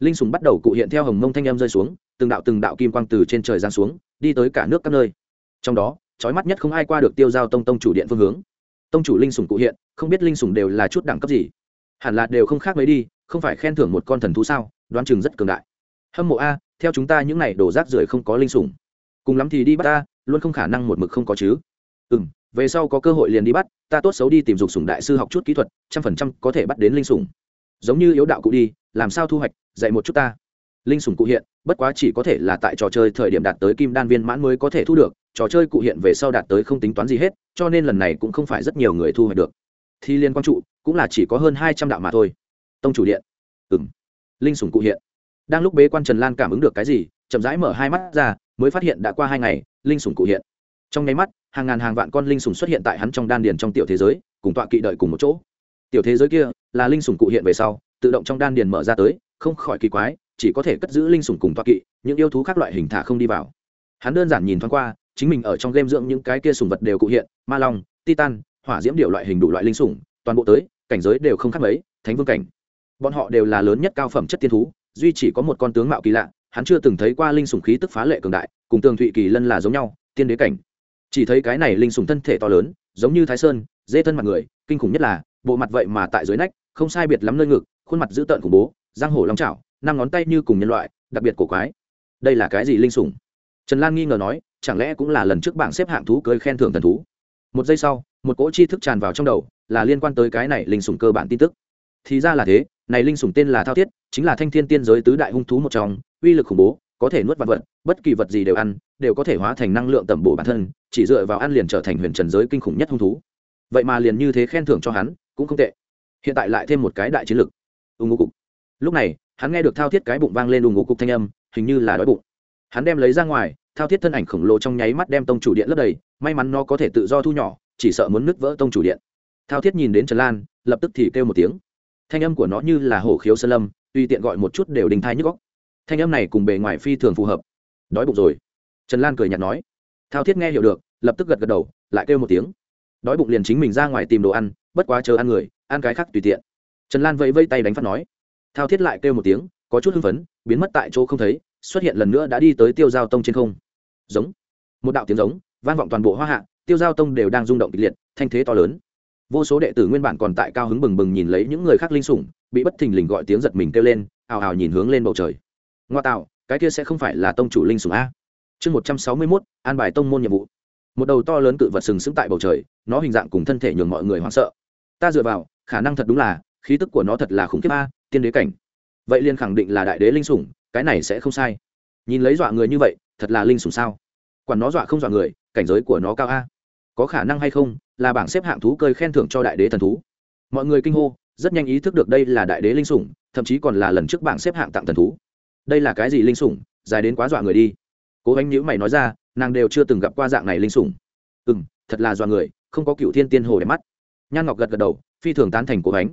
linh sùng bắt đầu cụ hiện theo hồng mông thanh em rơi xuống, từng đạo từng đạo kim quang từ trên trời giáng xuống, đi tới cả nước các nơi. Trong đó trói mắt nhất không ai qua được tiêu giao tông tông chủ điện phương hướng. Tông chủ linh sùng cụ hiện, không biết linh sùng đều là chút đẳng cấp gì. Hẳn là đều không khác mấy đi, không phải khen thưởng một con thần thú sao, đoán chừng rất cường đại. Hâm mộ a, theo chúng ta những n à y đổ rác rưởi không có linh sủng cùng lắm thì đi bắt ta luôn không khả năng một mực không có chứ. Ừ m về sau có cơ hội liền đi bắt, ta tốt xấu đi tìm dục sủng đại sư học chút kỹ thuật, trăm phần trăm có thể bắt đến linh sủng giống như yếu đạo cụ đi làm sao thu hoạch, dạy một chút ta. Linh sủng cụ hiện, bất quá chỉ có thể là tại trò chơi thời điểm đạt tới kim đan viên mãn mới có thể thu được, trò chơi cụ hiện về sau đạt tới không tính toán gì hết, cho nên lần này cũng không phải rất nhiều người thu hoạch được. Thi liên quan trụ, cũng là chỉ có hơn hai trăm đạo mà thôi. Tông chủ điện. Ừ m linh sủng cụ hiện. Đang lúc bế quan trần lan cảm ứng được cái gì, chậm rãi mở hai mắt ra, mới phát hiện đã qua hai ngày, linh sủng cụ hiện. Trong nháy mắt, hàng ngàn hàng vạn con linh sủng xuất hiện tại hắn trong đan điền trong tiểu thế giới, cùng tọa kỵ đợi cùng một chỗ. Tiểu thế giới kia, là linh sủng cụ hiện về sau tự động trong đan điền mở ra tới, không khỏi kỳ quái, chỉ có thể cất giữ linh sủng cùng toa kỵ, những yêu thú khác loại hình thả không đi vào. Hắn đơn giản nhìn thoáng qua, chính mình ở trong game dưỡng những cái kia sủng vật đều cụ hiện, ma long, titan, hỏa diễm điệu loại hình đủ loại linh sủng, toàn bộ tới, cảnh giới đều không khác mấy, thánh vương cảnh. Bọn họ đều là lớn nhất cao phẩm chất tiên thú, duy chỉ có một con tướng mạo kỳ lạ, hắn chưa từng thấy qua linh sủng khí tức phá lệ cường đại, cùng tường thụy kỳ lân là giống nhau, tiên đế cảnh. Chỉ thấy cái này linh sủng thân thể to lớn, giống như thái sơn, dê thân mặt người, kinh khủng nhất là, bộ mặt vậy mà tại dưới nách, không sai biệt lắm nơi ngực khuôn mặt dữ tợn khủng bố, giang hổ long trào năm ngón tay như cùng nhân loại, đặc biệt cổ quái. Đây là cái gì linh sủng? Trần lan nghi ngờ nói, chẳng lẽ cũng là lần trước bảng xếp hạng thú cưới khen thưởng thần thú? Một giây sau, một cỗ chi thức tràn vào trong đầu, là liên quan tới cái này linh sủng cơ bản tin tức. Thì ra là thế, này linh sủng tên là thao thiết, chính là thanh thiên tiên giới tứ đại hung thú một trong, uy lực khủng bố, có thể nuốt vật vật, bất kỳ vật gì đều ăn, đều có thể hóa thành năng lượng tẩm bổ bản thân, chỉ dựa vào ăn liền trở thành huyền trần giới kinh khủng nhất hung thú. Vậy mà liền như thế khen thưởng cho hắn, cũng không tệ. Hiện tại lại thêm một cái đại chiến lực ưng ngô cục. Lúc này, hắn nghe được thao thiết cái bụng vang lên ưng ngô cục thanh âm, hình như là đói bụng. Hắn đem lấy ra ngoài, thao thiết thân ảnh khổng lồ trong nháy mắt đem tông chủ điện lấp đầy, may mắn nó có thể tự do thu nhỏ, chỉ sợ muốn nứt vỡ tông chủ điện. Thao thiết nhìn đến trần lan, lập tức thì kêu một tiếng. Thanh âm của nó như là hổ khiếu sơn lâm, tùy tiện gọi một chút đều đình thai nhức góc thanh âm này cùng bề ngoài phi thường phù hợp. Đói bụng rồi. Trần lan cười nhạt nói. Thao thiết nghe hiểu được, lập tức gật gật đầu, lại kêu một tiếng. Đói bụng liền chính mình ra ngoài tìm đồ ăn, bất quá chờ ăn người, ăn cái khác tùy tiện trần lan vẫy vây tay đánh phát nói. Thao thiết lại kêu một tiếng, có chút hưng phấn, biến mất tại chỗ không thấy, xuất hiện lần nữa đã đi tới tiêu giao tông trên không. Giống. Một đạo tiếng giống, vang vọng toàn bộ hoa hạ, tiêu giao tông đều đang rung động kịch liệt, thanh thế to lớn. Vô số đệ tử nguyên bản còn tại cao hứng bừng bừng nhìn lấy những người khác linh sủng, bị bất thình lình gọi tiếng giật mình kêu lên, ào ào nhìn hướng lên bầu trời. Ngoa tạo, cái kia sẽ không phải là tông chủ linh sủng a. Chương một trăm sáu mươi mốt, an bài tông môn nhiệm vụ. Một đầu to lớn cự vật sừng sững tại bầu trời, nó hình dạng cùng thân thể nhường mọi người hoảng sợ. Ta dựa vào, khả năng thật đúng là khí tức của nó thật là khủng khiếp a, tiên đế cảnh. Vậy liền khẳng định là đại đế linh sủng, cái này sẽ không sai. Nhìn lấy dọa người như vậy, thật là linh sủng sao? Quản nó dọa không dọa người, cảnh giới của nó cao a. Có khả năng hay không, là bảng xếp hạng thú cơi khen thưởng cho đại đế thần thú. Mọi người kinh hô, rất nhanh ý thức được đây là đại đế linh sủng, thậm chí còn là lần trước bảng xếp hạng tặng thần thú. Đây là cái gì linh sủng? Dài đến quá dọa người đi. Cố gánh nhữ mày nói ra, nàng đều chưa từng gặp qua dạng này linh sủng. Ừ m thật là dọa người, không có cựu thiên tiên hồ để mắt. Nhan ngọc gật gật đầu, phi thường tán thành cố gánh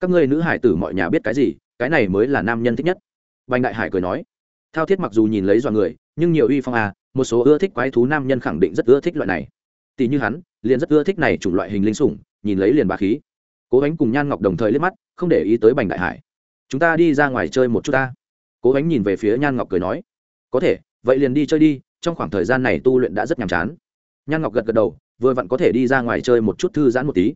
các ngươi nữ hải tử mọi nhà biết cái gì, cái này mới là nam nhân thích nhất. Bành đại hải cười nói. Thao thiết mặc dù nhìn lấy dọa người, nhưng nhiều uy phong à một số ưa thích quái thú nam nhân khẳng định rất ưa thích loại này. Tỷ như hắn, liền rất ưa thích này chủng loại hình linh sủng, nhìn lấy liền bà khí. Cố gánh cùng nhan ngọc đồng thời liếc mắt, không để ý tới bành đại hải. Chúng ta đi ra ngoài chơi một chút ta. Cố gánh nhìn về phía nhan ngọc cười nói. Có thể, vậy liền đi chơi đi, trong khoảng thời gian này tu luyện đã rất nhàm chán. Nhan ngọc gật gật đầu, vừa vặn có thể đi ra ngoài chơi một chút thư giãn một tí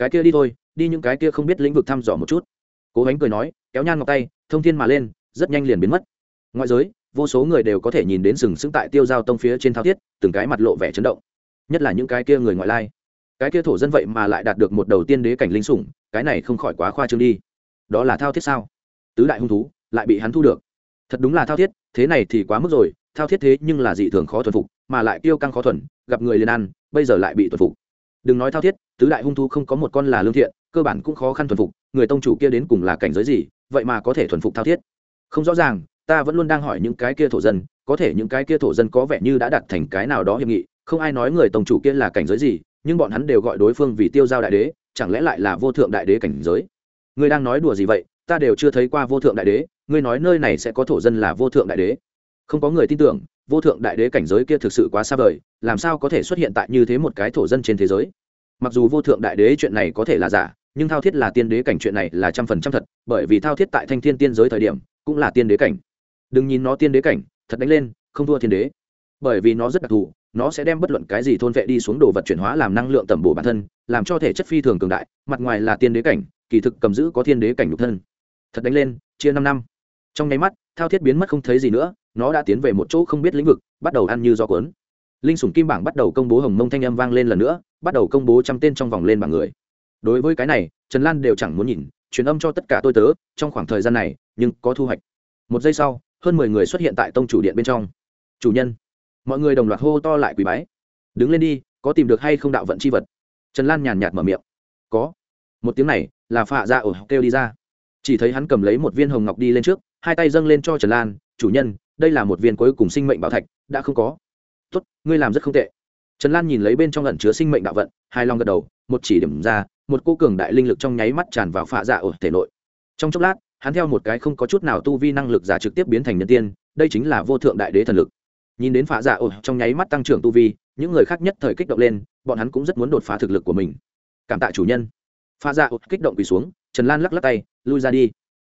cái kia đi thôi, đi những cái kia không biết lĩnh vực thăm dò một chút. Cố gánh cười nói, kéo nhan ngọc tay, thông thiên mà lên, rất nhanh liền biến mất. Ngoại giới, vô số người đều có thể nhìn đến sừng sững tại tiêu giao tông phía trên thao thiết, từng cái mặt lộ vẻ chấn động. Nhất là những cái kia người ngoại lai. Cái kia thổ dân vậy mà lại đạt được một đầu tiên đế cảnh linh sủng, cái này không khỏi quá khoa trương đi. Đó là thao thiết sao? Tứ đại hung thú, lại bị hắn thu được. Thật đúng là thao thiết, thế này thì quá mức rồi, thao thiết thế nhưng là dị thường khó thuần phục, mà lại tiêu căng khó thuần, gặp người liền ăn, bây giờ lại bị thuần phục. Đừng nói thao thiết tứ đại hung thú không có một con là lương thiện, cơ bản cũng khó khăn thuần phục, người tông chủ kia đến cùng là cảnh giới gì, vậy mà có thể thuần phục thao thiết. Không rõ ràng, ta vẫn luôn đang hỏi những cái kia thổ dân, có thể những cái kia thổ dân có vẻ như đã đặt thành cái nào đó hiệp nghị, không ai nói người tông chủ kia là cảnh giới gì, nhưng bọn hắn đều gọi đối phương vì tiêu giao đại đế, chẳng lẽ lại là vô thượng đại đế cảnh giới? Ngươi đang nói đùa gì vậy? Ta đều chưa thấy qua vô thượng đại đế, ngươi nói nơi này sẽ có thổ dân là vô thượng đại đế. Không có người tin tưởng, vô thượng đại đế cảnh giới kia thực sự quá xa vời, làm sao có thể xuất hiện tại như thế một cái thổ dân trên thế giới? Mặc dù vô thượng đại đế chuyện này có thể là giả, nhưng thao thiết là tiên đế cảnh chuyện này là trăm phần trăm thật, bởi vì thao thiết tại thanh thiên tiên giới thời điểm, cũng là tiên đế cảnh. Đừng nhìn nó tiên đế cảnh, thật đánh lên, không thua thiên đế. Bởi vì nó rất đặc thù, nó sẽ đem bất luận cái gì thôn vệ đi xuống đồ vật chuyển hóa làm năng lượng tẩm bổ bản thân, làm cho thể chất phi thường cường đại, mặt ngoài là tiên đế cảnh, kỳ thực cầm giữ có thiên đế cảnh nhục thân. Thật đánh lên, chia năm năm. Trong nháy mắt, thao thiết biến mất không thấy gì nữa, nó đã tiến về một chỗ không biết lĩnh vực, bắt đầu ăn như do cuốn linh sủng kim bảng bắt đầu công bố hồng mông thanh âm vang lên lần nữa, bắt đầu công bố trăm tên trong vòng lên bảng người. Đối với cái này, trần lan đều chẳng muốn nhìn, truyền âm cho tất cả tôi tớ, trong khoảng thời gian này, nhưng có thu hoạch. Một giây sau, hơn mười người xuất hiện tại tông chủ điện bên trong. Chủ nhân, mọi người đồng loạt hô to lại quỳ bái. Đứng lên đi, có tìm được hay không đạo vận c h i vật? Trần lan nhàn nhạt mở miệng. Có. Một tiếng này, là phạ ra ở ổ kêu đi ra. Chỉ thấy hắn cầm lấy một viên hồng ngọc đi lên trước, hai tay dâng lên cho trần lan. Chủ nhân, đây là một viên cuối cùng sinh mệnh bảo thạch, đã không có tốt, ngươi làm rất không tệ. Trần lan nhìn lấy bên trong lẩn chứa sinh mệnh đạo vận hai long gật đầu, một chỉ điểm ra, một cô cường đại linh lực trong nháy mắt tràn vào phạ dạ ở thể nội. Trong chốc lát, hắn theo một cái không có chút nào tu vi năng lực giả trực tiếp biến thành nhân tiên, đây chính là vô thượng đại đế thần lực. Nhìn đến phạ dạ ở trong nháy mắt tăng trưởng tu vi, những người khác nhất thời kích động lên, bọn hắn cũng rất muốn đột phá thực lực của mình. Cảm tạ chủ nhân. Pha dạ ụt kích động quỳ xuống, trần lan lắc lắc tay, lui ra đi.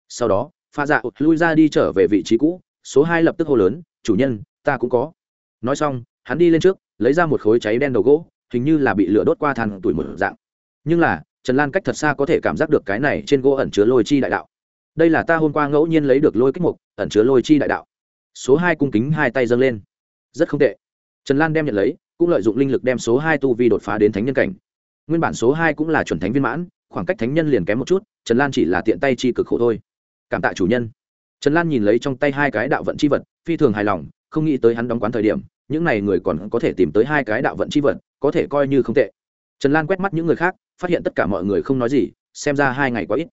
Sau đó pha dạ ụt lui ra đi trở về vị trí cũ, số hai lập tức hô lớn, chủ nhân, ta cũng có nói xong, hắn đi lên trước, lấy ra một khối cháy đen đầu gỗ, hình như là bị lửa đốt qua than tuổi một dạng. Nhưng là, trần lan cách thật xa có thể cảm giác được cái này trên gỗ ẩn chứa lôi chi đại đạo. Đây là ta hôm qua ngẫu nhiên lấy được lôi kích mục, ẩn chứa lôi chi đại đạo. Số hai cung kính hai tay dâng lên. Rất không tệ. Trần lan đem nhận lấy, cũng lợi dụng linh lực đem số hai tu vi đột phá đến thánh nhân cảnh. Nguyên bản số hai cũng là chuẩn thánh viên mãn, khoảng cách thánh nhân liền kém một chút, trần lan chỉ là tiện tay chi cực khổ thôi. Cảm tạ chủ nhân trần lan nhìn lấy trong tay hai cái đạo vận c h i vật, phi thường hài lòng, không nghĩ tới hắn đóng quán thời điểm, những n à y người còn có thể tìm tới hai cái đạo vận c h i vật, có thể coi như không tệ. Trần lan quét mắt những người khác, phát hiện tất cả mọi người không nói gì, xem ra hai ngày quá ít.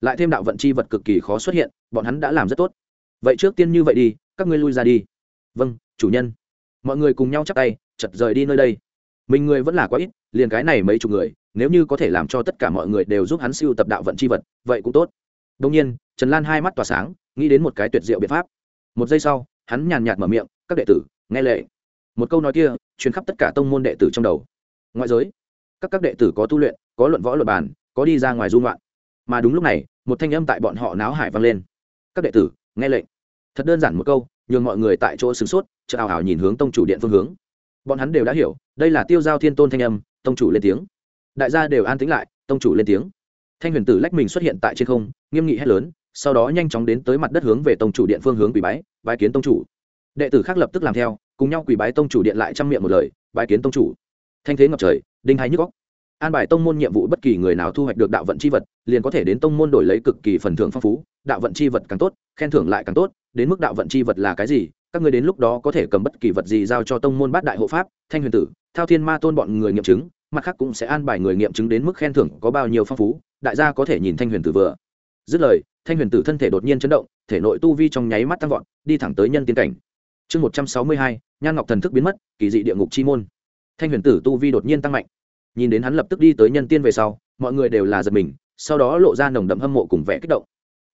Lại thêm đạo vận c h i vật cực kỳ khó xuất hiện, bọn hắn đã làm rất tốt. Vậy trước tiên như vậy đi, các ngươi lui ra đi. Vâng chủ nhân. Mọi người cùng nhau chắp tay, chật rời đi nơi đây. Mình người vẫn là quá ít, liền cái này mấy chục người, nếu như có thể làm cho tất cả mọi người đều giúp hắn siêu tập đạo vận c h i vật, vậy cũng tốt đông nhiên, trần lan hai mắt tỏa sáng, nghĩ đến một cái tuyệt diệu biện pháp. Một giây sau, hắn nhàn nhạt mở miệng, các đệ tử, nghe lệ một câu nói kia, truyền khắp tất cả tông môn đệ tử trong đầu. Ngoại giới, các các đệ tử có tu luyện, có luận võ luật bàn, có đi ra ngoài dung loạn mà đúng lúc này, một thanh âm tại bọn họ náo hải vang lên. Các đệ tử, nghe lệnh. Thật đơn giản một câu, nhường mọi người tại chỗ sửng sốt chợ ảo ảo nhìn hướng tông chủ điện phương hướng. Bọn hắn đều đã hiểu, đây là tiêu giao thiên tôn thanh âm, tông chủ lên tiếng. Đại gia đều an tĩnh lại, tông chủ lên tiếng thanh huyền tử lách mình xuất hiện tại trên không, nghiêm nghị hét lớn, sau đó nhanh chóng đến tới mặt đất hướng về tông chủ điện phương hướng quỷ bái bái kiến tông chủ. Đệ tử khác lập tức làm theo, cùng nhau quỷ bái tông chủ điện lại trăm miệng một lời, bái kiến tông chủ. Thanh thế ngập trời, đinh hay nhức góc an bài tông môn nhiệm vụ bất kỳ người nào thu hoạch được đạo vận c h i vật, liền có thể đến tông môn đổi lấy cực kỳ phần thưởng phong phú, đạo vận c h i vật càng tốt, khen thưởng lại càng tốt, đến mức đạo vận c h i vật là cái gì, các người đến lúc đó có thể cầm bất kỳ vật gì giao cho tông môn bát đại hộ pháp, thanh huyền tử, thao thiên ma tôn bọn người nghiệm chứng, mặt khác cũng sẽ an bài người nghiệm chứng đến mức khen thưởng có bao nhiêu phong phú đại gia có thể nhìn thanh huyền tử vừa. Dứt lời, thanh huyền tử thân thể đột nhiên chấn động, thể nội tu vi trong nháy mắt tăng vọt, đi thẳng tới nhân tiên cảnh. Chương một trăm sáu mươi hai, nhan ngọc thần thức biến mất, kỳ dị địa ngục chi môn. Thanh huyền tử tu vi đột nhiên tăng mạnh. Nhìn đến hắn lập tức đi tới nhân tiên về sau, mọi người đều là giật mình, sau đó lộ ra nồng đậm hâm mộ cùng vẻ kích động.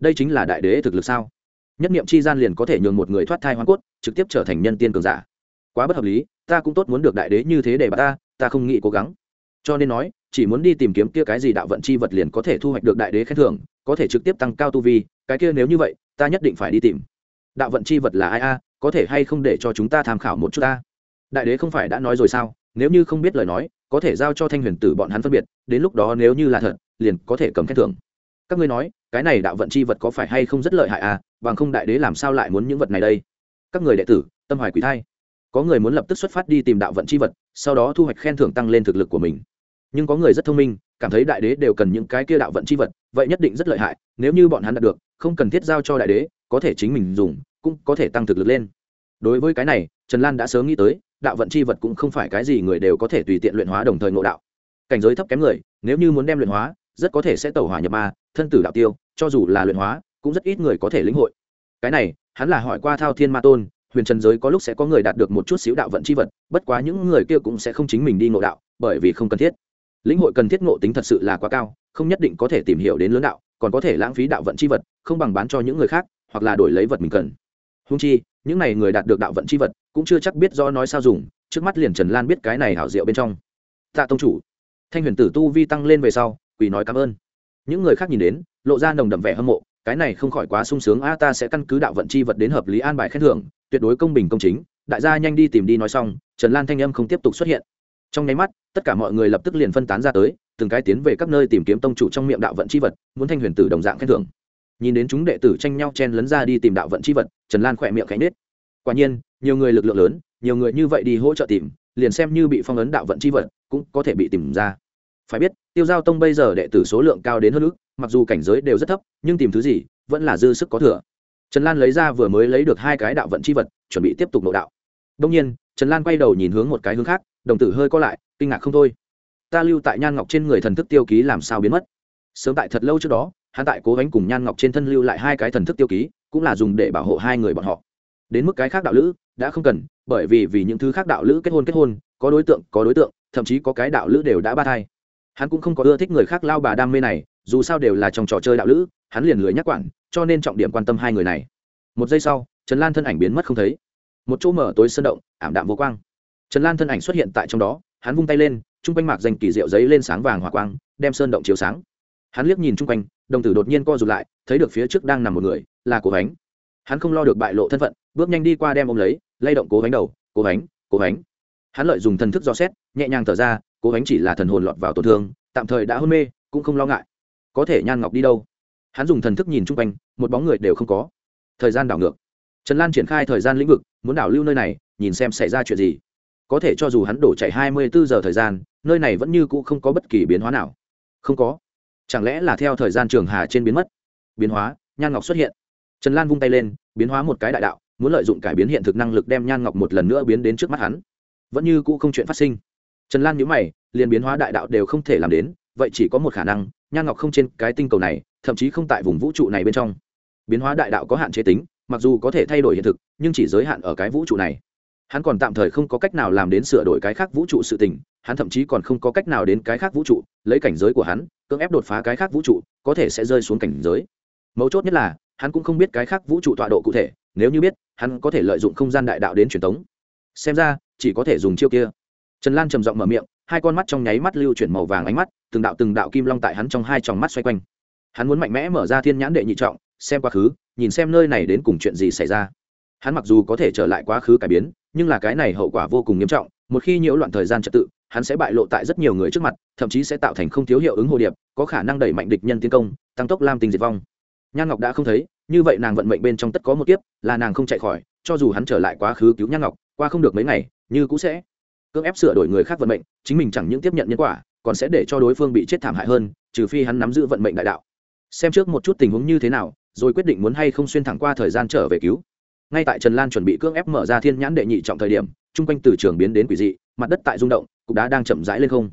Đây chính là đại đế thực lực sao? Nhất niệm chi gian liền có thể nhường một người thoát thai hoa cốt, trực tiếp trở thành nhân tiên cường giả. Quá bất hợp lý, ta cũng tốt muốn được đại đế như thế để bà ta ta không nghĩ cố gắng cho nên nói, chỉ muốn đi tìm kiếm kia cái gì đạo vận chi vật liền có thể thu hoạch được đại đế khen thưởng, có thể trực tiếp tăng cao tu vi, cái kia nếu như vậy, ta nhất định phải đi tìm. Đạo vận chi vật là ai a? Có thể hay không để cho chúng ta tham khảo một chút ta? Đại đế không phải đã nói rồi sao? Nếu như không biết lời nói, có thể giao cho thanh huyền tử bọn hắn phân biệt, đến lúc đó nếu như là thật, liền có thể cầm khen thưởng. Các ngươi nói, cái này đạo vận chi vật có phải hay không rất lợi hại à? Bằng không đại đế làm sao lại muốn những vật này đây? Các người đệ tử, tâm hoài quỷ thai. Có người muốn lập tức xuất phát đi tìm đạo vận chi vật, sau đó thu hoạch khen thưởng tăng lên thực lực của mình nhưng có người rất thông minh, cảm thấy đại đế đều cần những cái kia đạo vận chi vật, vậy nhất định rất lợi hại, nếu như bọn hắn đạt được, không cần thiết giao cho đại đế, có thể chính mình dùng, cũng có thể tăng thực lực lên. Đối với cái này, trần lan đã sớm nghĩ tới, đạo vận chi vật cũng không phải cái gì người đều có thể tùy tiện luyện hóa đồng thời ngộ đạo. Cảnh giới thấp kém người, nếu như muốn đem luyện hóa, rất có thể sẽ tẩu hỏa nhập ma, thân tử đạo tiêu, cho dù là luyện hóa, cũng rất ít người có thể lĩnh hội. Cái này, hắn là hỏi qua thao thiên ma tôn, huyền trần giới có lúc sẽ có người đạt được một chút xíu đạo vận c h i vật, bất quá những người kia cũng sẽ không chính mình đi ngộ đạo, bởi vì không cần thiết lĩnh hội cần thiết ngộ tính thật sự là quá cao, không nhất định có thể tìm hiểu đến lớn đạo, còn có thể lãng phí đạo vận c h i vật, không bằng bán cho những người khác, hoặc là đổi lấy vật mình cần. Húng chi, những n à y người đạt được đạo vận c h i vật, cũng chưa chắc biết do nói sao dùng, trước mắt liền trần lan biết cái này hảo diệu bên trong. Tạ tông chủ, thanh huyền tử tu vi tăng lên về sau, quỳ nói cảm ơn. Những người khác nhìn đến, lộ ra nồng đậm vẻ hâm mộ, cái này không khỏi quá sung sướng, a, ta sẽ căn cứ đạo vận chi vật đến hợp lý an bài khen thưởng, tuyệt đối công bình công chính. Đại gia nhanh đi tìm đi nói xong, trần lan thanh âm không tiếp tục xuất hiện trong nháy mắt, tất cả mọi người lập tức liền phân tán ra tới, từng cái tiến về các nơi tìm kiếm tông chủ trong miệng đạo vận chi vật, muốn thanh huyền tử đồng dạng khen thưởng. Nhìn đến chúng đệ tử tranh nhau chen lấn ra đi tìm đạo vận chi vật, trần lan khỏe miệng cánh nết quả nhiên, nhiều người lực lượng lớn, nhiều người như vậy đi hỗ trợ tìm, liền xem như bị phong ấn đạo vận chi vật, cũng có thể bị tìm ra. Phải biết, tiêu giao tông bây giờ đệ tử số lượng cao đến hơn ước mặc dù cảnh giới đều rất thấp, nhưng tìm thứ gì, vẫn là dư sức có thừa. Trần lan lấy ra vừa mới lấy được hai cái đạo vận c h i vật, chuẩn bị tiếp tục nội đạo. Đông nhiên trần lan quay đầu nhìn hướng một cái hướng khác, đồng tử hơi co lại, kinh ngạc không thôi. Ta lưu tại nhan ngọc trên người thần thức tiêu ký làm sao biến mất? Sớm tại thật lâu trước đó, hắn tại cố gắng cùng nhan ngọc trên thân lưu lại hai cái thần thức tiêu ký, cũng là dùng để bảo hộ hai người bọn họ. Đến mức cái khác đạo lữ, đã không cần, bởi vì vì những thứ khác đạo lữ kết hôn kết hôn, có đối tượng, có đối tượng, thậm chí có cái đạo lữ đều đã ba thai. Hắn cũng không có ưa thích người khác lao bà đam mê này, dù sao đều là trong trò chơi đạo lữ, hắn liền lười nhắc quản, cho nên trọng điểm quan tâm hai người này. Một giây sau, trần lan thân ảnh biến mất không thấy một chỗ mở tối sơn động, ảm đạm vô quang. Trần lan thân ảnh xuất hiện tại trong đó, hắn vung tay lên, chung quanh mạc dành kỳ diệu giấy lên sáng vàng hỏa quang, đem sơn động chiếu sáng. Hắn liếc nhìn chung quanh, đồng tử đột nhiên co rụt lại, thấy được phía trước đang nằm một người, là cố gánh hắn không lo được bại lộ thân phận, bước nhanh đi qua đem ôm lấy, lay động cố gánh đầu, cố gánh cố gánh hắn lợi dùng thần thức do xét, nhẹ nhàng thở ra, cố gánh chỉ là thần hồn lọt vào tổn thương, tạm thời đã hôn mê, cũng không lo ngại. Có thể nhan ngọc đi đâu? Hắn dùng thần thức nhìn chung quanh, một bóng người đều không có. Thời gian đảo ngược trần lan triển khai thời gian lĩnh vực, muốn đảo lưu nơi này, nhìn xem xảy ra chuyện gì. Có thể cho dù hắn đổ chạy hai mươi bốn giờ thời gian, nơi này vẫn như cũ không có bất kỳ biến hóa nào. Không có. Chẳng lẽ là theo thời gian trường hà trên biến mất? Biến hóa, nhan ngọc xuất hiện. Trần lan vung tay lên, biến hóa một cái đại đạo, muốn lợi dụng cải biến hiện thực năng lực đem nhan ngọc một lần nữa biến đến trước mắt hắn. Vẫn như cũ không chuyện phát sinh. Trần lan nhíu mày, liền biến hóa đại đạo đều không thể làm đến, vậy chỉ có một khả năng, nhan ngọc không trên cái tinh cầu này, thậm chí không tại vùng vũ trụ này bên trong. Biến hóa đại đạo có hạn chế tính mặc dù có thể thay đổi hiện thực, nhưng chỉ giới hạn ở cái vũ trụ này. Hắn còn tạm thời không có cách nào làm đến sửa đổi cái khác vũ trụ sự tình, hắn thậm chí còn không có cách nào đến cái khác vũ trụ, lấy cảnh giới của hắn, cưỡng ép đột phá cái khác vũ trụ, có thể sẽ rơi xuống cảnh giới. Mấu chốt nhất là, hắn cũng không biết cái khác vũ trụ tọa độ cụ thể, nếu như biết, hắn có thể lợi dụng không gian đại đạo đến truyền tống. Xem ra, chỉ có thể dùng chiêu kia. Trần lan trầm giọng mở miệng, hai con mắt trong nháy mắt lưu chuyển màu vàng ánh mắt, từng đạo từng đạo kim long tại hắn trong hai tròng mắt xoay quanh. Hắn muốn mạnh mẽ mở ra thiên nhãn đệ nhị trọng, xem quá khứ nhìn xem nơi này đến cùng chuyện gì xảy ra. Hắn mặc dù có thể trở lại quá khứ cải biến, nhưng là cái này hậu quả vô cùng nghiêm trọng, một khi nhiễu loạn thời gian trật tự, hắn sẽ bại lộ tại rất nhiều người trước mặt, thậm chí sẽ tạo thành không thiếu hiệu ứng hồ điệp, có khả năng đẩy mạnh địch nhân tiến công, tăng tốc lam tình diệt vong. Nhan ngọc đã không thấy, như vậy nàng vận mệnh bên trong tất có một kiếp, là nàng không chạy khỏi, cho dù hắn trở lại quá khứ cứu nhan ngọc, qua không được mấy ngày, như cũng sẽ cưỡng ép sửa đổi người khác vận mệnh, chính mình chẳng những tiếp nhận nhân quả, còn sẽ để cho đối phương bị chết thảm hại hơn, trừ phi hắn nắm giữ vận mệnh đại đạo. Xem trước một chút tình huống như thế nào rồi quyết định muốn hay không xuyên thẳng qua thời gian trở về cứu. Ngay tại trần lan chuẩn bị cưỡng ép mở ra thiên nhãn đệ nhị trọng thời điểm, chung quanh từ trường biến đến quỷ dị, mặt đất tại rung động, cục đá đang chậm rãi lên không.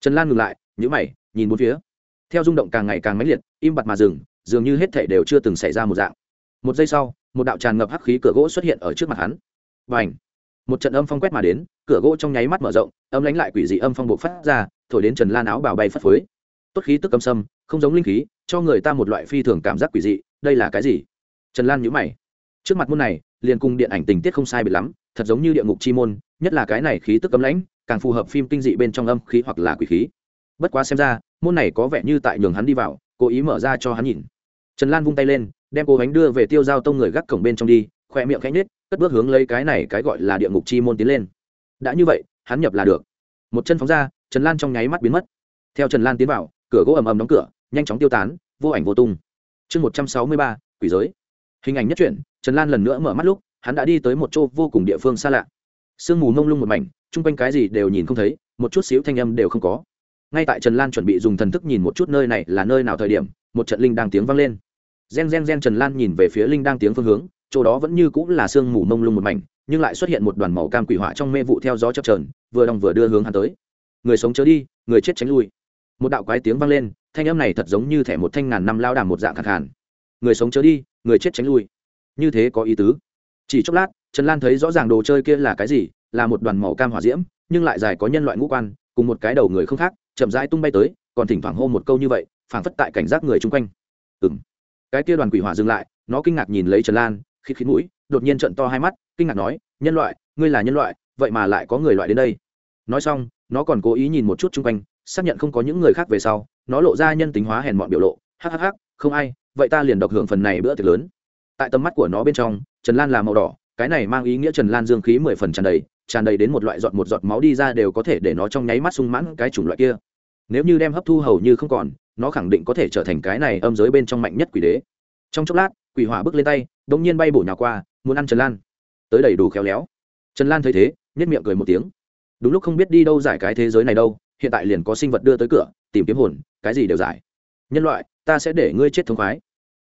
Trần lan ngừng lại nhữ mày, nhìn bốn phía. Theo rung động càng ngày càng mãnh liệt, im bặt mà dừng, dường như hết thể đều chưa từng xảy ra một dạng. Một giây sau, một đạo tràn ngập hắc khí cửa gỗ xuất hiện ở trước mặt hắn. Và ảnh một trận âm phong quét mà đến, cửa gỗ trong nháy mắt mở rộng, âm lánh lại quỷ dị âm phong bộ phát ra, thổi đến trần lan áo bào bay phất phới. Tốt khí tức âm sâm, không giống linh khí, cho người ta một loại phi thường cảm giác quỷ dị đây là cái gì? Trần lan nhữ mày. Trước mặt môn này, liền cùng điện ảnh tình tiết không sai bị lắm, thật giống như địa ngục chi môn, nhất là cái này khí tức cấm lãnh, càng phù hợp phim kinh dị bên trong âm khí hoặc là quỷ khí. Bất quá xem ra, môn này có vẻ như tại nhường hắn đi vào, cố ý mở ra cho hắn nhìn. Trần lan vung tay lên, đem cô bánh đưa về tiêu giao tông người gác cổng bên trong đi khoe miệng khẽ nhết cất bước hướng lấy cái này cái gọi là địa ngục chi môn tiến lên. Đã như vậy, hắn nhập là được. Một chân phóng ra, trần lan trong nháy mắt biến mất. Theo trần lan tiến vào, cửa gỗ ầm ầm đóng cửa, nhanh chóng tiêu tán, vô ảnh vô tung chương một trăm sáu mươi ba, quỷ giới. Hình ảnh nhất truyện, trần lan lần nữa mở mắt lúc, hắn đã đi tới một chỗ vô cùng địa phương xa lạ. Sương mù mông lung một mảnh, chung quanh cái gì đều nhìn không thấy, một chút xíu thanh âm đều không có. Ngay tại trần lan chuẩn bị dùng thần thức nhìn một chút nơi này là nơi nào thời điểm, một trận linh đang tiếng vang lên. Gen gen gen trần lan nhìn về phía linh đang tiếng phương hướng, chỗ đó vẫn như cũng là sương mù mông lung một mảnh, nhưng lại xuất hiện một đoàn màu cam quỷ hỏa trong mê vụ theo gió chập trờn vừa đồng vừa đưa hướng hắn tới. Người sống chớ đi, người chết tránh lui một đạo quái tiếng vang lên, thanh âm này thật giống như thẻ một thanh ngàn năm lao đàm một dạng khẳng hẳn người sống chớ đi, người chết tránh lui. Như thế có ý tứ. Chỉ chốc lát, trần lan thấy rõ ràng đồ chơi kia là cái gì, là một đoàn màu cam hỏa diễm, nhưng lại dài có nhân loại ngũ quan, cùng một cái đầu người không khác, chậm rãi tung bay tới, còn thỉnh thoảng hô một câu như vậy, phảng phất tại cảnh giác người chung quanh. Ừng cái kia đoàn quỷ hỏa dừng lại, nó kinh ngạc nhìn lấy trần lan, khít khít mũi, đột nhiên trận to hai mắt, kinh ngạc nói, nhân loại, ngươi là nhân loại, vậy mà lại có người loại đến đây. Nói xong, nó còn cố ý nhìn một chút chung quanh xác nhận không có những người khác về sau, nó lộ ra nhân tính hóa hèn mọn biểu lộ. Hhh không ai, vậy ta liền độc hưởng phần này bữa tiệc lớn. Tại tầm mắt của nó bên trong, trần lan là màu đỏ, cái này mang ý nghĩa trần lan dương khí mười phần tràn đầy tràn đầy đến một loại giọt một giọt máu đi ra đều có thể để nó trong nháy mắt sung mãn cái chủng loại kia. Nếu như đem hấp thu hầu như không còn, nó khẳng định có thể trở thành cái này âm giới bên trong mạnh nhất quỷ đế. Trong chốc lát, quỷ hỏa bước lên tay đ ỗ n g nhiên bay bổ nhào qua, muốn ăn trần lan. Tới đầy đủ khéo léo. Trần lan thấy thế nhất miệng cười một tiếng. Đúng lúc không biết đi đâu giải cái thế giới này đâu hiện tại liền có sinh vật đưa tới cửa, tìm kiếm hồn, cái gì đều giải. Nhân loại, ta sẽ để ngươi chết thống khoái.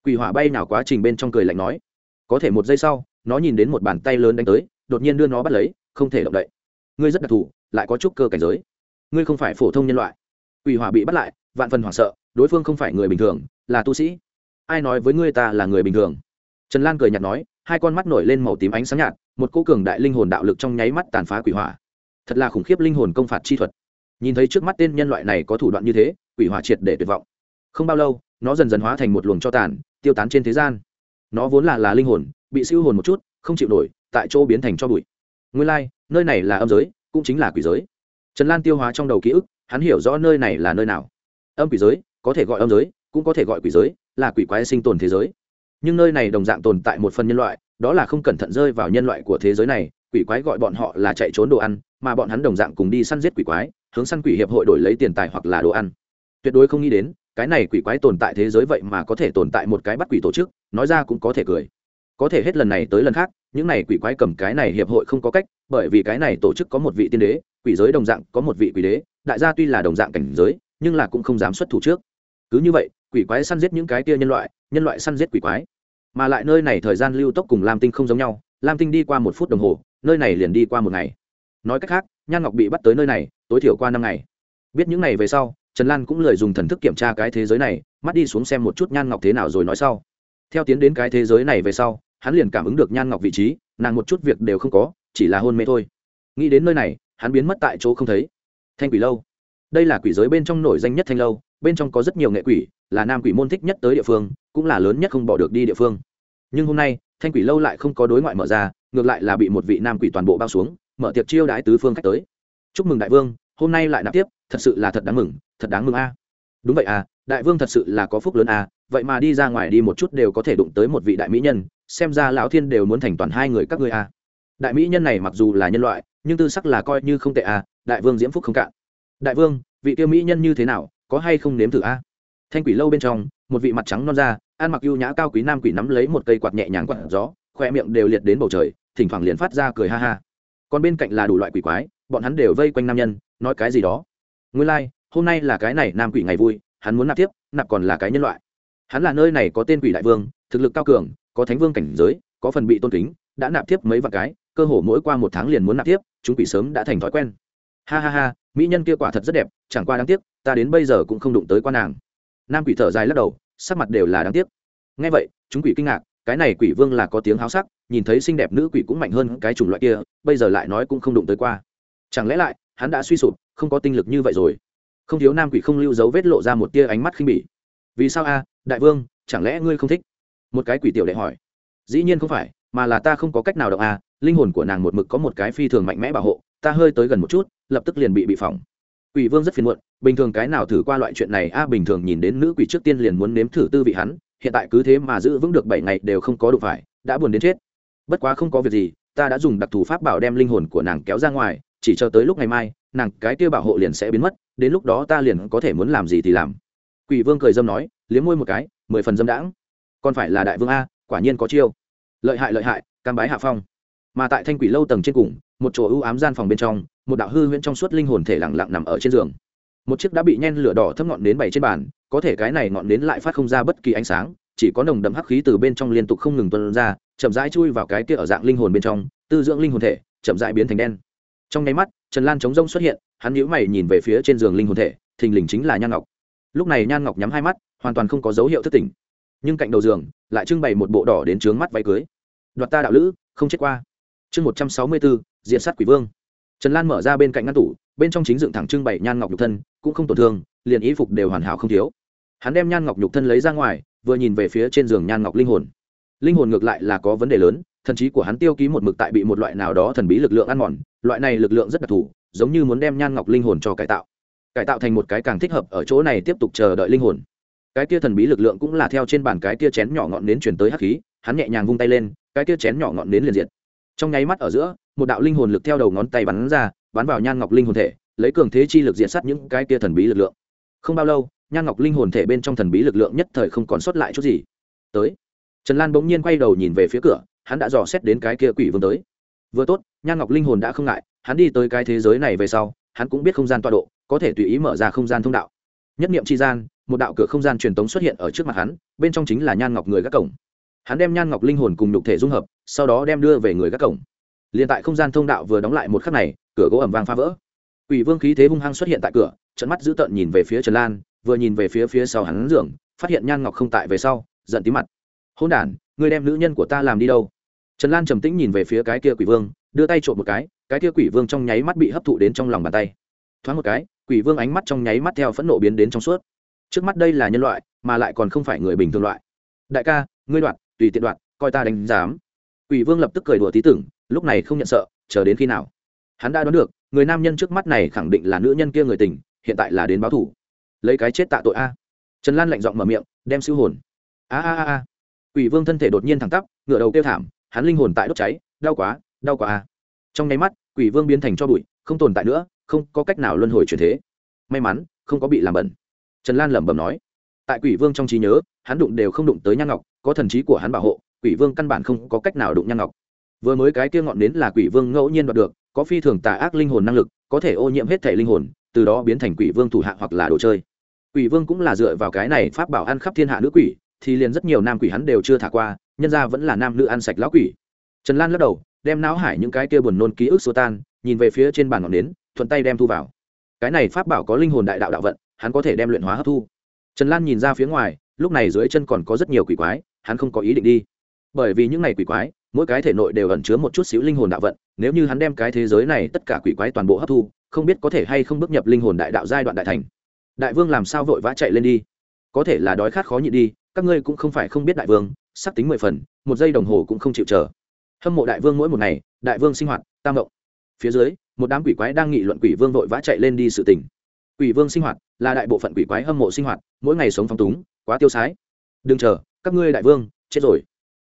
Quỷ hỏa bay nào quá trình bên trong cười lạnh nói. Có thể một giây sau, nó nhìn đến một bàn tay lớn đánh tới, đột nhiên đưa nó bắt lấy, không thể động đậy. Ngươi rất đặc thù, lại có chút cơ cảnh giới. Ngươi không phải phổ thông nhân loại. Quỷ hỏa bị bắt lại, vạn phần hoảng sợ, đối phương không phải người bình thường, là tu sĩ. Ai nói với ngươi ta là người bình thường? Trần lan cười nhạt nói, hai con mắt nổi lên màu tím ánh sáng nhạt, một cô cường đại linh hồn đạo lực trong nháy mắt tàn phá quỷ hỏa. Thật là khủng khiếp linh hồn công phạt chi thuật nhìn thấy trước mắt tên nhân loại này có thủ đoạn như thế quỷ hỏa triệt để tuyệt vọng. Không bao lâu nó dần dần hóa thành một luồng cho tàn tiêu tán trên thế gian. Nó vốn là là linh hồn bị siêu hồn một chút không chịu nổi tại chỗ biến thành cho bụi. Nguyên lai、like, nơi này là âm giới cũng chính là quỷ giới. Trần lan tiêu hóa trong đầu ký ức hắn hiểu rõ nơi này là nơi nào. Âm quỷ giới có thể gọi âm giới cũng có thể gọi quỷ giới là quỷ quái sinh tồn thế giới. Nhưng nơi này đồng dạng tồn tại một phần nhân loại đó là không cẩn thận rơi vào nhân loại của thế giới này quỷ quái gọi bọn họ là chạy trốn đồ ăn mà bọn hắn đồng dạng cùng đi săn giết quỷ quái hướng săn quỷ hiệp hội đổi lấy tiền tài hoặc là đồ ăn. Tuyệt đối không nghĩ đến, cái này quỷ quái tồn tại thế giới vậy mà có thể tồn tại một cái bắt quỷ tổ chức, nói ra cũng có thể cười. Có thể hết lần này tới lần khác, những này quỷ quái cầm cái này hiệp hội không có cách, bởi vì cái này tổ chức có một vị tiên đế, quỷ giới đồng dạng có một vị quỷ đế, đại gia tuy là đồng dạng cảnh giới, nhưng là cũng không dám xuất thủ trước. Cứ như vậy, quỷ quái săn giết những cái tia nhân loại nhân loại săn giết quỷ quái. Mà lại nơi này thời gian lưu tốc cùng lam tinh không giống nhau, lam tinh đi qua một phút đồng hồ, nơi này liền đi qua một ngày. Nói cách khác nhan ngọc bị bắt tới nơi này, tối thiểu qua năm ngày. Biết những ngày về sau, trần lan cũng lời dùng thần thức kiểm tra cái thế giới này, mắt đi xuống xem một chút nhan ngọc thế nào rồi nói sau. Theo tiến đến cái thế giới này về sau, hắn liền cảm ứng được nhan ngọc vị trí, nàng một chút việc đều không có, chỉ là hôn mê thôi. Nghĩ đến nơi này, hắn biến mất tại chỗ không thấy. Thanh quỷ lâu. Đây là quỷ giới bên trong nổi danh nhất thanh lâu, bên trong có rất nhiều nghệ quỷ, là nam quỷ môn thích nhất tới địa phương, cũng là lớn nhất không bỏ được đi địa phương. Nhưng hôm nay, thanh quỷ lâu lại không có đối ngoại mở ra, ngược lại là bị một vị nam quỷ toàn bộ bao xuống mở tiệc chiêu đãi tứ phương khách tới. Chúc mừng đại vương, hôm nay lại nạp tiếp, thật sự là thật đáng mừng, thật đáng mừng a. Đúng vậy à đại vương thật sự là có phúc lớn à vậy mà đi ra ngoài đi một chút đều có thể đụng tới một vị đại mỹ nhân, xem ra lão thiên đều muốn thành toàn hai người các ngươi à đại mỹ nhân này mặc dù là nhân loại, nhưng tư sắc là coi như không tệ à đại vương diễm phúc không cạn. Đại vương, vị tiêu mỹ nhân như thế nào, có hay không nếm thử a? Thanh quỷ lâu bên trong, một vị mặt trắng non da, ăn mặc ưu nhã cao quý nam quỷ nắm lấy một cây quạt nhẹ nhàng quạt gió, khoe miệng đều liệt đến bầu trời, thỉnh thoảng liền phát ra cười ha ha còn bên cạnh là đủ loại quỷ quái bọn hắn đều vây quanh nam nhân nói cái gì đó. Nguyên lai、like, hôm nay là cái này nam quỷ ngày vui hắn muốn nạp tiếp nạp còn là cái nhân loại. Hắn là nơi này có tên quỷ đại vương thực lực cao cường có thánh vương cảnh giới có phần bị tôn kính đã nạp tiếp mấy vạn cái cơ hồ mỗi qua một tháng liền muốn nạp tiếp chúng quỷ sớm đã thành thói quen. Ha ha ha mỹ nhân kia quả thật rất đẹp chẳng qua đáng tiếc ta đến bây giờ cũng không đụng tới quan nàng. Nam quỷ thở dài lắc đầu sắc mặt đều là đáng tiếc. Ngay vậy chúng quỷ kinh ngạc cái này quỷ vương là có tiếng háo sắc, nhìn thấy xinh đẹp nữ quỷ cũng mạnh hơn cái chủng loại kia, bây giờ lại nói cũng không đụng tới qua. Chẳng lẽ lại, hắn đã suy sụp, không có tinh lực như vậy rồi? Không thiếu nam quỷ không lưu dấu vết lộ ra một tia ánh mắt khinh bỉ. Vì sao a, đại vương, chẳng lẽ ngươi không thích? Một cái quỷ tiểu đệ hỏi. Dĩ nhiên không phải, mà là ta không có cách nào động a, linh hồn của nàng một mực có một cái phi thường mạnh mẽ bảo hộ, ta hơi tới gần một chút, lập tức liền bị bị phỏng. Quỷ vương rất phiền muộn, bình thường cái nào thử qua loại chuyện này a, bình thường nhìn đến nữ quỷ trước tiên liền muốn nếm thử tư vị hắn hiện tại cứ thế mà giữ vững được bảy ngày đều không có đủ phải, đã buồn đến chết. Bất quá không có việc gì, ta đã dùng đặc thù pháp bảo đem linh hồn của nàng kéo ra ngoài, chỉ cho tới lúc ngày mai, nàng cái kia bảo hộ liền sẽ biến mất, đến lúc đó ta liền có thể muốn làm gì thì làm. Quỷ vương cười dâm nói, liếm môi một cái, mười phần dâm đãng. Còn phải là đại vương a, quả nhiên có chiêu. Lợi hại lợi hại, cam bái hạ phong. Mà tại thanh quỷ lâu tầng trên cùng, một chỗ ưu ám gian phòng bên trong, một đạo hư huyễn trong suốt linh hồn thể lặng lặng nằm ở trên giường. Một chiếc đã bị nhen lửa đỏ thấp ngọn đến bảy trên bàn có thể cái này ngọn đến lại phát không ra bất kỳ ánh sáng, chỉ có nồng đậm hắc khí từ bên trong liên tục không ngừng tuân ra, chậm rãi chui vào cái kia ở dạng linh hồn bên trong, tư dưỡng linh hồn thể, chậm rãi biến thành đen. Trong nháy mắt, trần lan chống rông xuất hiện, hắn nhíu mày nhìn về phía trên giường linh hồn thể, thình lình chính là nhan ngọc. Lúc này nhan ngọc nhắm hai mắt, hoàn toàn không có dấu hiệu thất tỉnh. Nhưng cạnh đầu giường, lại trưng bày một bộ đỏ đến trướng mắt váy cưới. Đoạt ta đạo lữ, không chết qua. Chương một trăm sáu mươi bốn diện sát quỷ vương. Trần lan mở ra bên cạnh ngăn tủ, bên trong chính dựng thẳng trưng bày nhan ngọc nhục thân, cũng không tổn thương liền y phục đều hoàn hảo không thiếu. Hắn đem nhan ngọc nhục thân lấy ra ngoài, vừa nhìn về phía trên giường nhan ngọc linh hồn. Linh hồn ngược lại là có vấn đề lớn, thần trí của hắn tiêu ký một mực tại bị một loại nào đó thần bí lực lượng ăn mòn, loại này lực lượng rất đặc thù, giống như muốn đem nhan ngọc linh hồn cho cải tạo. Cải tạo thành một cái càng thích hợp ở chỗ này tiếp tục chờ đợi linh hồn. Cái kia thần bí lực lượng cũng là theo trên bàn cái kia chén nhỏ ngọn nến chuyển tới hắc khí, hắn nhẹ nhàng vung tay lên, cái kia chén nhỏ ngọn nến liền diệt. Trong nháy mắt ở giữa, một đạo linh hồn lực theo đầu ngón tay bắn ra, bắn vào nhan ngọc linh hồn thể, lấy cường thế chi lực diện sát những cái kia thần bí lực lượng không bao lâu nhan ngọc linh hồn thể bên trong thần bí lực lượng nhất thời không còn sót lại chút gì. Tới. Trần lan bỗng nhiên quay đầu nhìn về phía cửa hắn đã dò xét đến cái kia quỷ vương tới. Vừa tốt nhan ngọc linh hồn đã không ngại hắn đi tới cái thế giới này về sau hắn cũng biết không gian tọa độ có thể tùy ý mở ra không gian thông đạo. Nhất niệm tri gian một đạo cửa không gian truyền tống xuất hiện ở trước mặt hắn bên trong chính là nhan ngọc người các cổng. Hắn đem nhan ngọc linh hồn cùng nhục thể dung hợp sau đó đem đưa về người các cổng. L i n tại không gian thông đạo vừa đóng lại một khắc này cửa gỗ ẩm vang phá vỡ. Quỷ Vương khí thế hung hăng xuất hiện tại cửa, trận mắt dữ tợn nhìn về phía Trần Lan, vừa nhìn về phía phía sau hắn giường, phát hiện Nhan Ngọc không tại về sau, giận tí mặt. Hỗn đản, ngươi đem nữ nhân của ta làm đi đâu? Trần Lan trầm tĩnh nhìn về phía cái kia Quỷ Vương, đưa tay trộm một cái, cái kia Quỷ Vương trong nháy mắt bị hấp thụ đến trong lòng bàn tay. Thoáng một cái, Quỷ Vương ánh mắt trong nháy mắt theo phẫn nộ biến đến trong suốt. Trước mắt đây là nhân loại, mà lại còn không phải người bình thường loại. Đại ca, ngươi đoạt, tùy tiện đoạt, coi ta đánh giám. Quỷ Vương lập tức cười đùa tí tưởng, lúc này không nhận sợ, chờ đến khi nào? Hắn đã đoán được, người nam nhân trước mắt này khẳng định là nữ nhân kia người tình hiện tại là đến báo thủ. Lấy cái chết tạ tội a. Trần lan lạnh giọng mở miệng, đem siêu hồn. A a a a. Quỷ vương thân thể đột nhiên thẳng tắp ngựa đầu kêu thảm, hắn linh hồn tại đốt cháy, đau quá đau quá a. Trong nháy mắt, quỷ vương biến thành cho bụi, không tồn tại nữa, không có cách nào luân hồi chuyển thế. May mắn, không có bị làm bẩn. Trần lan lẩm bẩm nói. Tại quỷ vương trong trí nhớ, hắn đụng đều không đụng tới nhan ngọc, có thần trí của hắn bảo hộ, quỷ vương căn bản không có cách nào đụng nhan ngọc. Vừa mới cái kia ngọn nến là quỷ vương ngẫu nhiên đoạt được, có phi thường tà ác linh hồn năng lực, có thể ô nhiễm hết thể linh hồn từ đó biến thành quỷ vương thủ hạ hoặc là đồ chơi. Quỷ vương cũng là dựa vào cái này pháp bảo ăn khắp thiên hạ nữ quỷ, thì liền rất nhiều nam quỷ hắn đều chưa thả qua, nhân ra vẫn là nam nữ ăn sạch lão quỷ. Trần lan lắc đầu, đem não hải những cái kia buồn nôn ký ức xô tan, nhìn về phía trên bàn ngọn nến, thuận tay đem thu vào. Cái này pháp bảo có linh hồn đại đạo đạo vận, hắn có thể đem luyện hóa hấp thu. Trần lan nhìn ra phía ngoài, lúc này dưới chân còn có rất nhiều quỷ quái, hắn không có ý định đi. Bởi vì những này quỷ quái mỗi cái thể nội đều ẩn chứa một chút xíu linh hồn đạo vận, nếu như hắn đem cái thế giới này tất cả quỷ quái toàn bộ hấp thu, không biết có thể hay không bước nhập linh hồn đại đạo giai đoạn đại thành. Đại vương làm sao vội vã chạy lên đi? Có thể là đói khát khó nhịn đi, các ngươi cũng không phải không biết đại vương, sắp tính mười phần, một giây đồng hồ cũng không chịu chờ. Hâm mộ đại vương mỗi một ngày, đại vương sinh hoạt, tam động. Phía dưới, một đám quỷ quái đang nghị luận quỷ vương vội vã chạy lên đi sự tình. quỷ vương sinh hoạt là đại bộ phận quỷ quái hâm mộ sinh hoạt, mỗi ngày sống phong túng, quá tiêu sái. Đừng chờ, các ngươi đại vương, chết rồi.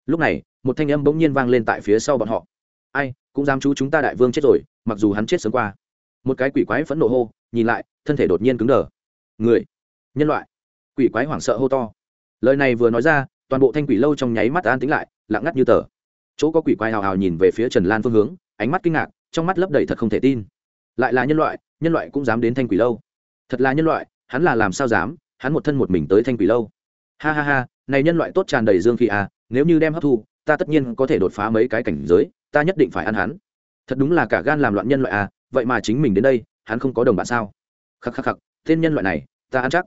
Lúc này một thanh âm bỗng nhiên vang lên tại phía sau bọn họ. Ai, cũng dám chú chúng ta đại vương chết rồi, mặc dù hắn chết sớm qua. Một cái quỷ quái phẫn nộ hô, nhìn lại, thân thể đột nhiên cứng đờ. Người, nhân loại. Quỷ quái hoảng sợ hô to. Lời này vừa nói ra, toàn bộ thanh quỷ lâu trong nháy mắt an tính lại, lặng ngắt như tờ. Chỗ có quỷ quái hào hào nhìn về phía trần lan phương hướng, ánh mắt kinh ngạc, trong mắt lấp đầy thật không thể tin. Lại là nhân loại nhân loại cũng dám đến thanh quỷ lâu. Thật là nhân loại, hắn là làm sao dám, hắn một thân một mình tới thanh quỷ lâu. Ha ha ha, này nhân loại tốt tràn đầy dương khí à nếu như đem hấp thu ta tất nhiên có thể đột phá mấy cái cảnh giới, ta nhất định phải ăn hắn. Thật đúng là cả gan làm loạn nhân loại à vậy mà chính mình đến đây, hắn không có đồng bạn sao? Khắc khắc khắc, tên nhân loại này, ta ăn chắc.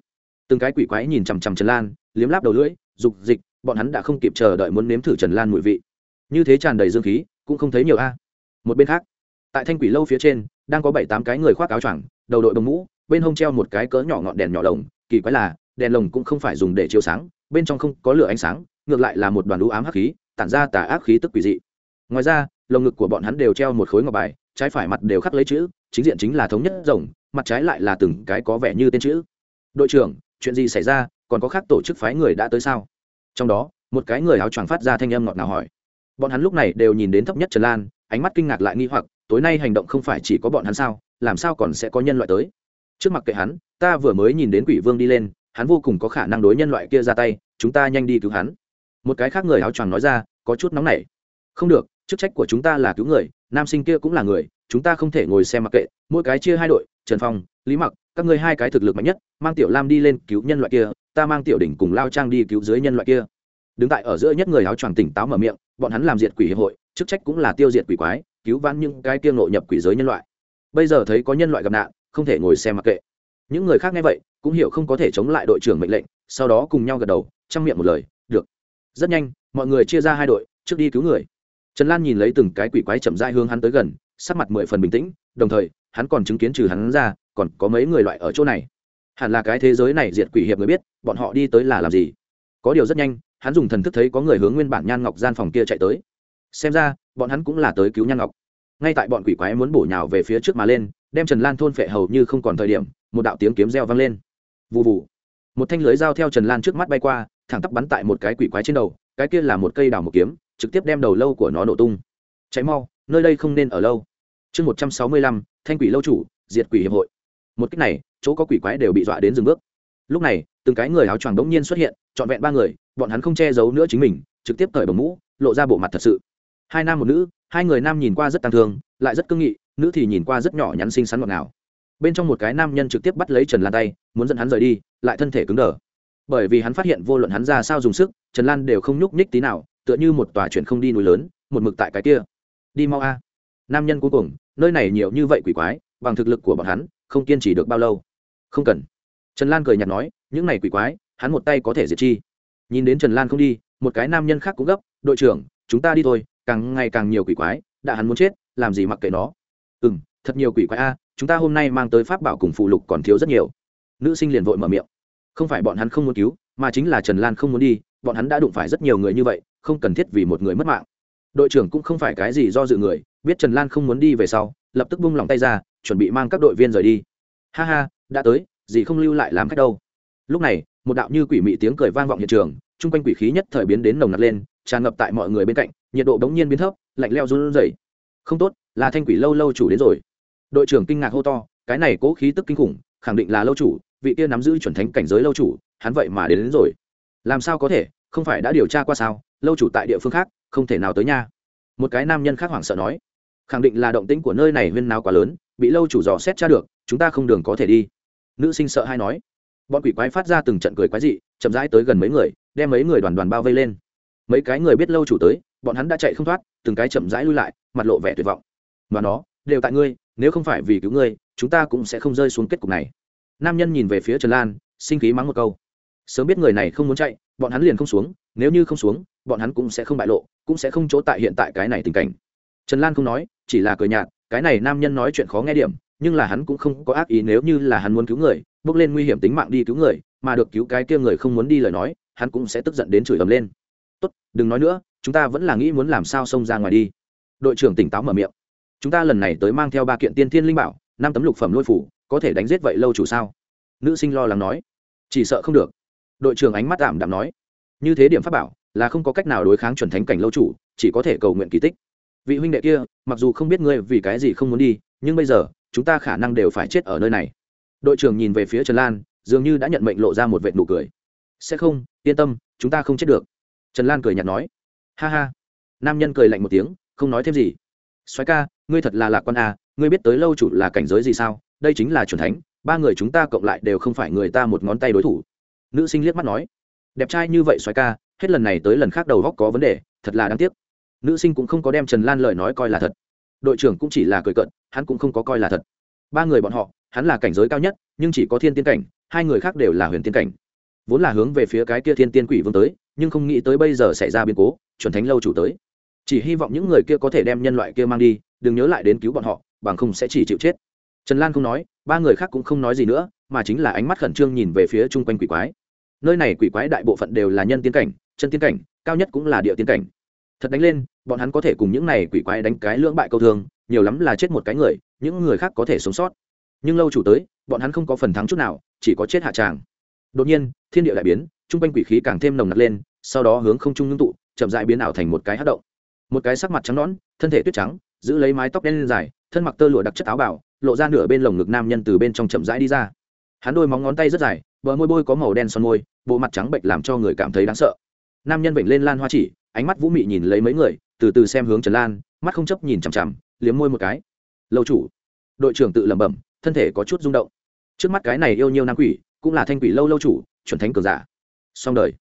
Từng cái quỷ quái nhìn chằm chằm trần lan, liếm láp đầu lưỡi, dục dịch, bọn hắn đã không kịp chờ đợi muốn nếm thử trần lan mùi vị. Như thế tràn đầy dương khí, cũng không thấy nhiều a. Một bên khác, tại thanh quỷ lâu phía trên, đang có bảy tám cái người khoác áo choàng, đầu đội bông mũ, bên hông treo một cái cỡ nhỏ ngọn đèn nhỏ lồng, kỳ quái là, đèn lồng cũng không phải dùng để chiếu sáng, bên trong không có lửa ánh sáng, ngược lại là một đoàn lũ ám hắc khí tản ra tà ác khí tức quỷ dị. Ngoài ra, lồng ngực của bọn hắn đều treo một khối ngọc bài, trái phải mặt đều khắc lấy chữ, chính diện chính là thống nhất rồng, mặt trái lại là từng cái có vẻ như tên chữ. Đội trưởng, chuyện gì xảy ra? Còn có khác tổ chức phái người đã tới sao? Trong đó, một cái người áo choàng phát ra thanh âm ngọt nào hỏi. Bọn hắn lúc này đều nhìn đến thấp nhất trần lan, ánh mắt kinh ngạc lại nghi hoặc, tối nay hành động không phải chỉ có bọn hắn sao? Làm sao còn sẽ có nhân loại tới? Trước mặt kệ hắn, ta vừa mới nhìn đến quỷ vương đi lên, hắn vô cùng có khả năng đối nhân loại kia ra tay, chúng ta nhanh đi cứu hắn một cái khác người áo choàng nói ra, có chút nóng nảy. Không được, chức trách của chúng ta là cứu người, nam sinh kia cũng là người, chúng ta không thể ngồi xem mặc kệ, mỗi cái chia hai đội, trần phong, lý mặc, các ngươi hai cái thực lực mạnh nhất, mang tiểu lam đi lên cứu nhân loại kia, ta mang tiểu đỉnh cùng lao trang đi cứu dưới nhân loại kia. Đứng tại ở giữa nhất người áo choàng tỉnh táo mở miệng, bọn hắn làm diệt quỷ hiệp hội, chức trách cũng là tiêu diệt quỷ quái, cứu vãn những cái kia nội nhập quỷ giới nhân loại. Bây giờ thấy có nhân loại gặp nạn, không thể ngồi xem mặc kệ. Những người khác nghe vậy, cũng hiểu không có thể chống lại đội trưởng mệnh lệnh, sau đó cùng nhau gật đầu chăm miệng một lời rất nhanh, mọi người chia ra hai đội, trước đi cứu người. Trần lan nhìn lấy từng cái quỷ quái chậm dai hướng hắn tới gần, sắc mặt mười phần bình tĩnh, đồng thời, hắn còn chứng kiến trừ hắn ra, còn có mấy người loại ở chỗ này. Hẳn là cái thế giới này diệt quỷ hiệp người biết, bọn họ đi tới là làm gì. Có điều rất nhanh, hắn dùng thần thức thấy có người hướng nguyên bản nhan ngọc gian phòng kia chạy tới. Xem ra, bọn hắn cũng là tới cứu nhan ngọc. Ngay tại bọn quỷ quái muốn bổ nhào về phía trước mà lên, đem trần lan thôn phệ hầu như không còn thời điểm, một đạo tiếng kiếm reo vang lên. Vụ vụ một thanh lưới dao theo trần lan trước mắt bay qua, thẳng tắp bắn tại một cái quỷ quái trên đầu, cái kia là một cây đào một kiếm, trực tiếp đem đầu lâu của nó nổ tung. Cháy mau, nơi đây không nên ở lâu. Chương một trăm sáu mươi lăm, thanh quỷ lâu chủ, diệt quỷ hiệp hội. Một cách này, chỗ có quỷ quái đều bị dọa đến dừng bước. Lúc này, từng cái người áo choàng đống nhiên xuất hiện, trọn vẹn ba người, bọn hắn không che giấu nữa chính mình, trực tiếp cởi bầm mũ, lộ ra bộ mặt thật sự. Hai nam một nữ, hai người nam nhìn qua rất tàn thương, lại rất cương nghị, nữ thì nhìn qua rất nhỏ nhắn xinh xắn ngọt ngào. Bên trong một cái nam nhân trực tiếp bắt lấy trần lan tay, muốn dẫn hắn rời đi lại thân thể cứng đờ. Bởi vì hắn phát hiện vô luận hắn ra sao dùng sức, trần lan đều không nhúc nhích tí nào, tựa như một tòa chuyển không đi núi lớn, một mực tại cái kia. Đi mau a. Nam nhân cuối cùng, nơi này nhiều như vậy quỷ quái, bằng thực lực của bọn hắn, không kiên trì được bao lâu. Không cần. Trần lan cười nhạt nói, những này quỷ quái, hắn một tay có thể diệt chi. Nhìn đến trần lan không đi, một cái nam nhân khác cũng gấp, đội trưởng, chúng ta đi thôi, càng ngày càng nhiều quỷ quái, đã hắn muốn chết, làm gì mặc kệ nó. Ừ m thật nhiều quỷ quái a, chúng ta hôm nay mang tới pháp bảo cùng phụ lục còn thiếu rất nhiều. Nữ sinh liền vội mở miệng không phải bọn hắn không muốn cứu, mà chính là trần lan không muốn đi, bọn hắn đã đụng phải rất nhiều người như vậy, không cần thiết vì một người mất mạng. Đội trưởng cũng không phải cái gì do dự người, biết trần lan không muốn đi về sau, lập tức bung lòng tay ra, chuẩn bị mang các đội viên rời đi. Ha ha, đã tới, gì không lưu lại làm khách đâu. Lúc này, một đạo như quỷ mị tiếng cười vang vọng hiện trường, chung quanh quỷ khí nhất thời biến đến nồng nặc lên, tràn ngập tại mọi người bên cạnh, nhiệt độ bỗng nhiên biến thấp, lạnh leo run rẩy. Không tốt, là thanh quỷ lâu lâu chủ đến rồi. Đội trưởng kinh ngạc hô to, cái này cố khí tức kinh khủng, khẳng định là lâu chủ vị kia nắm giữ chuẩn thánh cảnh giới lâu chủ hắn vậy mà đến, đến rồi. Làm sao có thể? Không phải đã điều tra qua sao? Lâu chủ tại địa phương khác không thể nào tới nha. Một cái nam nhân khác hoảng sợ nói. Khẳng định là động tĩnh của nơi này huyên nào quá lớn bị lâu chủ dò xét tra được chúng ta không đường có thể đi. Nữ sinh sợ hay nói. Bọn quỷ quái phát ra từng trận cười quái dị chậm rãi tới gần mấy người đem mấy người đoàn đoàn bao vây lên. Mấy cái người biết lâu chủ tới bọn hắn đã chạy không thoát từng cái chậm rãi lui lại mặt lộ vẻ tuyệt vọng. Và nó đều tại ngươi nếu không phải vì cứu ngươi chúng ta cũng sẽ không rơi xuống kết cục này nam nhân nhìn về phía trần lan, sinh khí mắng một câu. Sớm biết người này không muốn chạy, bọn hắn liền không xuống, nếu như không xuống, bọn hắn cũng sẽ không bại lộ, cũng sẽ không chỗ tại hiện tại cái này tình cảnh. Trần lan không nói, chỉ là cười nhạt, cái này nam nhân nói chuyện khó nghe điểm, nhưng là hắn cũng không có ác ý nếu như là hắn muốn cứu người, bước lên nguy hiểm tính mạng đi cứu người, mà được cứu cái kia người không muốn đi lời nói, hắn cũng sẽ tức giận đến chửi ầm lên. Tốt, đừng nói nữa, chúng ta vẫn là nghĩ muốn làm sao xông ra ngoài đi. Đội trưởng tỉnh táo mở miệng. Chúng ta lần này tới mang theo ba kiện tiên thiên linh bảo, năm tấm lục phẩm lôi phủ có thể đánh giết vậy lâu chủ sao? Nữ sinh lo lắng nói. Chỉ sợ không được. Đội trưởng ánh mắt tạm đạm nói. Như thế điểm pháp bảo, là không có cách nào đối kháng chuẩn thánh cảnh lâu chủ, chỉ có thể cầu nguyện kỳ tích. Vị huynh đệ kia, mặc dù không biết ngươi vì cái gì không muốn đi, nhưng bây giờ, chúng ta khả năng đều phải chết ở nơi này. Đội trưởng nhìn về phía trần lan, dường như đã nhận mệnh lộ ra một vệ nụ cười. Sẽ không, yên tâm, chúng ta không chết được. Trần lan cười nhạt nói. Ha ha. Nam nhân cười lạnh một tiếng, không nói thêm gì. Soái ca, ngươi thật là lạc quan à ngươi biết tới lâu chủ là cảnh giới gì sao? Đây chính là c thánh, ba người chúng ta cộng lại đều không phải người ta một ngón tay đối thủ. Nữ sinh liếc mắt nói. Đẹp trai như vậy soái ca, hết lần này tới lần khác đầu góc có vấn đề, thật là đáng tiếc. Nữ sinh cũng không có đem trần lan lời nói coi là thật. Đội trưởng cũng chỉ là cười cận hắn cũng không có coi là thật. Ba người bọn họ, hắn là cảnh giới cao nhất, nhưng chỉ có thiên tiên cảnh, hai người khác đều là huyền tiên cảnh. Vốn là hướng về phía cái kia thiên tiên quỷ vương tới, nhưng không nghĩ tới bây giờ xảy ra biến cố, chuẩn thánh lâu chủ tới. Chỉ hy vọng những người kia có thể đem nhân loại kia mang đi, đừng nhớ lại đến cứu bọn họ, bằng không sẽ chỉ chịu chết trần lan không nói, ba người khác cũng không nói gì nữa, mà chính là ánh mắt khẩn trương nhìn về phía chung quanh quỷ quái. Nơi này quỷ quái đại bộ phận đều là nhân tiên cảnh, chân tiên cảnh, cao nhất cũng là địa tiên cảnh. Thật đánh lên, bọn hắn có thể cùng những này quỷ quái đánh cái lưỡng bại câu thương, nhiều lắm là chết một cái người, những người khác có thể sống sót. Nhưng lâu chủ tới, bọn hắn không có phần thắng chút nào, chỉ có chết hạ tràng. Đột nhiên, thiên địa đại biến, chung quanh quỷ khí càng thêm nồng nặc lên, sau đó hướng không trung ngưng tụ, chậm dại biến ảo thành một cái hát động. Một cái sắc mặt trắng nõn, thân thể tuyết trắng, giữ lấy mái tóc đen lên dài, thân mặc tơ lụa đặc chất áo bảo lộ ra nửa bên lồng ngực nam nhân từ bên trong chậm rãi đi ra. Hắn đôi móng ngón tay rất dài, bờ môi bôi có màu đen son môi, bộ mặt trắng bệnh làm cho người cảm thấy đáng sợ. Nam nhân bệnh lên lan hoa chỉ, ánh mắt vũ mị nhìn lấy mấy người, từ từ xem hướng trần lan, mắt không chấp nhìn chằm chằm, liếm môi một cái. Lâu chủ. Đội trưởng tự lẩm bẩm, thân thể có chút rung động. Trước mắt cái này yêu nhiều nam quỷ, cũng là thanh quỷ lâu lâu chủ, chuẩn thánh cường giả. Xong đời.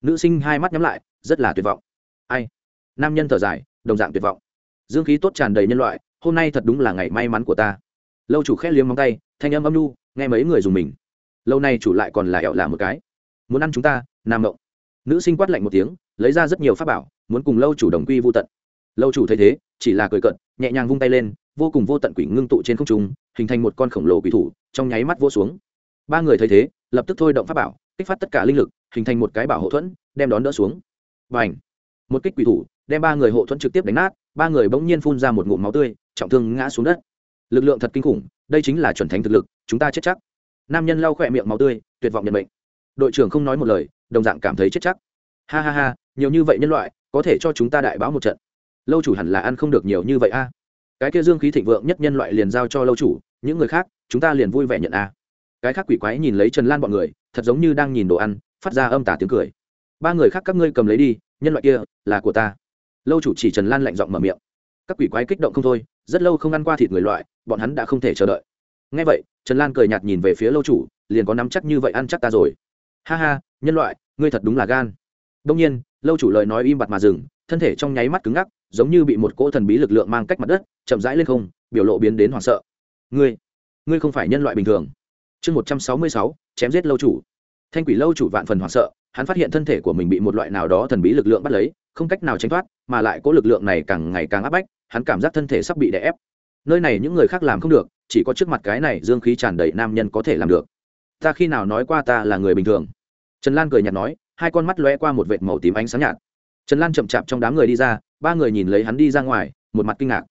Nữ sinh hai mắt nhắm lại, rất là tuyệt vọng. Ai? Nam nhân thở dài, đồng dạng tuyệt vọng. Dương khí tốt tràn đầy nhân loại, hôm nay thật đúng là ngày may mắn của ta lâu chủ khét liếm móng tay, thanh âm âm nu nghe mấy người dùng mình. Lâu nay chủ lại còn là ẹo là một cái. Muốn ăn chúng ta, nam mộng. Nữ sinh quát lạnh một tiếng, lấy ra rất nhiều pháp bảo, muốn cùng lâu chủ đồng quy vô tận. Lâu chủ thấy thế, chỉ là cười cận nhẹ nhàng vung tay lên, vô cùng vô tận quỷ ngưng tụ trên không trung, hình thành một con khổng lồ quỷ thủ, trong nháy mắt vô xuống. Ba người thấy thế, lập tức thôi động pháp bảo, kích phát tất cả linh lực, hình thành một cái bảo hộ thuẫn, đem đón đỡ xuống. Và ảnh một kích quỷ thủ, đem ba người hộ thuẫn trực tiếp đánh nát, ba người bỗng nhiên phun ra một ngụm máu tươi, trọng thương ngã xuống đất lực lượng thật kinh khủng, đây chính là chuẩn thánh thực lực, chúng ta chết chắc. Nam nhân lau khỏe miệng máu tươi, tuyệt vọng nhận bệnh đội trưởng không nói một lời, đồng dạng cảm thấy chết chắc. Ha ha ha, nhiều như vậy nhân loại, có thể cho chúng ta đại báo một trận. Lâu chủ hẳn là ăn không được nhiều như vậy a. Cái kia dương khí thịnh vượng nhất nhân loại liền giao cho lâu chủ, những người khác, chúng ta liền vui vẻ nhận a. Cái khác quỷ quái nhìn lấy trần lan bọn người, thật giống như đang nhìn đồ ăn, phát ra âm tả tiếng cười. Ba người khác các ngươi cầm lấy đi, nhân loại kia, là của ta. Lâu chủ chỉ trần lan lạnh giọng mở miệng các quỷ quái kích động không thôi, rất lâu không ăn qua thịt người loại, bọn hắn đã không thể chờ đợi. Ngay vậy, trần lan cười nhạt nhìn về phía lâu chủ, liền có nắm chắc như vậy ăn chắc ta rồi. Ha ha, nhân loại, ngươi thật đúng là gan. Đông nhiên, lâu chủ lời nói im bặt mà dừng, thân thể trong nháy mắt cứng ngắc, giống như bị một cỗ thần bí lực lượng mang cách mặt đất, chậm rãi lên không, biểu lộ biến đến hoảng sợ. Ngươi ngươi không phải nhân loại bình thường. Chương một trăm sáu mươi sáu, chém giết lâu chủ. Thanh quỷ lâu chủ vạn phần hoảng sợ, hắn phát hiện thân thể của mình bị một loại nào đó thần bí lực lượng bắt lấy không cách nào tránh thoát, mà lại có lực lượng này càng ngày càng áp bách, hắn cảm giác thân thể sắp bị đè ép. Nơi này những người khác làm không được, chỉ có trước mặt cái này dương khí tràn đầy nam nhân có thể làm được. Ta khi nào nói qua ta là người bình thường? Trần lan cười nhạt nói, hai con mắt lóe qua một vệt màu tím ánh sáng nhạt. Trần lan chậm chạp trong đám người đi ra, ba người nhìn lấy hắn đi ra ngoài, một mặt kinh ngạc.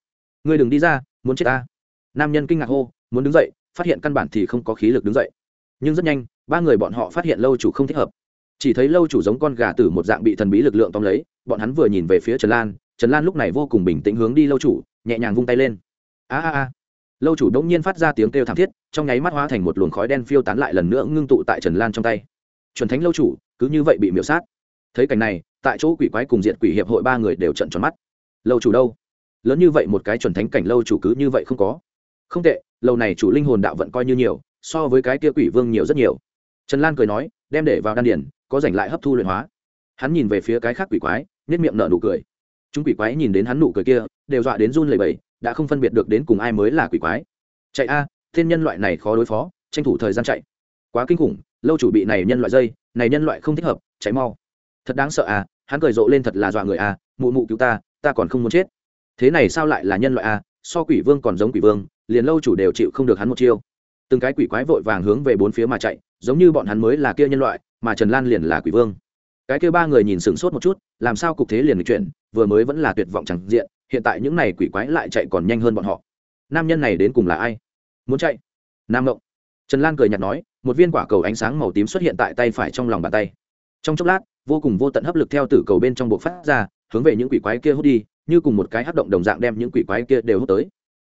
Ngươi đừng đi ra, muốn chết ta. Nam nhân kinh ngạc hô, muốn đứng dậy, phát hiện căn bản thì không có khí lực đứng dậy. Nhưng rất nhanh, ba người bọn họ phát hiện lâu chủ không thích hợp chỉ thấy lâu chủ giống con gà tử một dạng bị thần bí lực lượng tóm lấy, bọn hắn vừa nhìn về phía trần lan trần lan lúc này vô cùng bình tĩnh hướng đi lâu chủ, nhẹ nhàng vung tay lên. A a a. Lâu chủ đống nhiên phát ra tiếng kêu thảm thiết, trong nháy mắt hóa thành một luồng khói đen phiêu tán lại lần nữa ngưng tụ tại trần lan trong tay. Chuẩn thánh lâu chủ, cứ như vậy bị miễu sát. Thấy cảnh này, tại chỗ quỷ quái cùng diện quỷ hiệp hội ba người đều trận tròn mắt. Lâu chủ đâu? Lớn như vậy một cái chuẩn thánh cảnh lâu chủ cứ như vậy không có. Không tệ, lâu này chủ linh hồn đạo vận coi như nhiều, so với cái kia quỷ vương nhiều rất nhiều. Trần lan cười nói đem để vào đan điển có giành lại hấp thu luyện hóa. Hắn nhìn về phía cái khác quỷ quái nhất miệng nở nụ cười. Chúng quỷ quái nhìn đến hắn nụ cười kia, đều dọa đến run lẩy bẩy, đã không phân biệt được đến cùng ai mới là quỷ quái. Chạy a, thiên nhân loại này khó đối phó, tranh thủ thời gian chạy. Quá kinh khủng, lâu chủ bị này nhân loại dây, này nhân loại không thích hợp, chạy mau. Thật đáng sợ à hắn cười rộ lên thật là dọa người à mụ mụ cứu ta ta còn không muốn chết. Thế này sao lại là nhân loại à so quỷ vương còn giống quỷ vương, liền lâu chủ đều chịu không được hắn một chiêu. Từng cái quỷ quái vội vàng hướng về bốn phía mà chạy giống như bọn hắn mới là kia nhân loại, mà trần lan liền là quỷ vương. Cái kia ba người nhìn sửng sốt một chút, làm sao cục thế liền bị chuyển, vừa mới vẫn là tuyệt vọng chẳng diện, hiện tại những này quỷ quái lại chạy còn nhanh hơn bọn họ. Nam nhân này đến cùng là ai? Muốn chạy? Nam ngộng. Trần lan cười nhạt nói, một viên quả cầu ánh sáng màu tím xuất hiện tại tay phải trong lòng bàn tay. Trong chốc lát, vô cùng vô tận hấp lực theo tử cầu bên trong bộ phát ra, hướng về những quỷ quái kia hút đi, như cùng một cái hấp động đồng dạng đem những quỷ quái kia đều hút tới.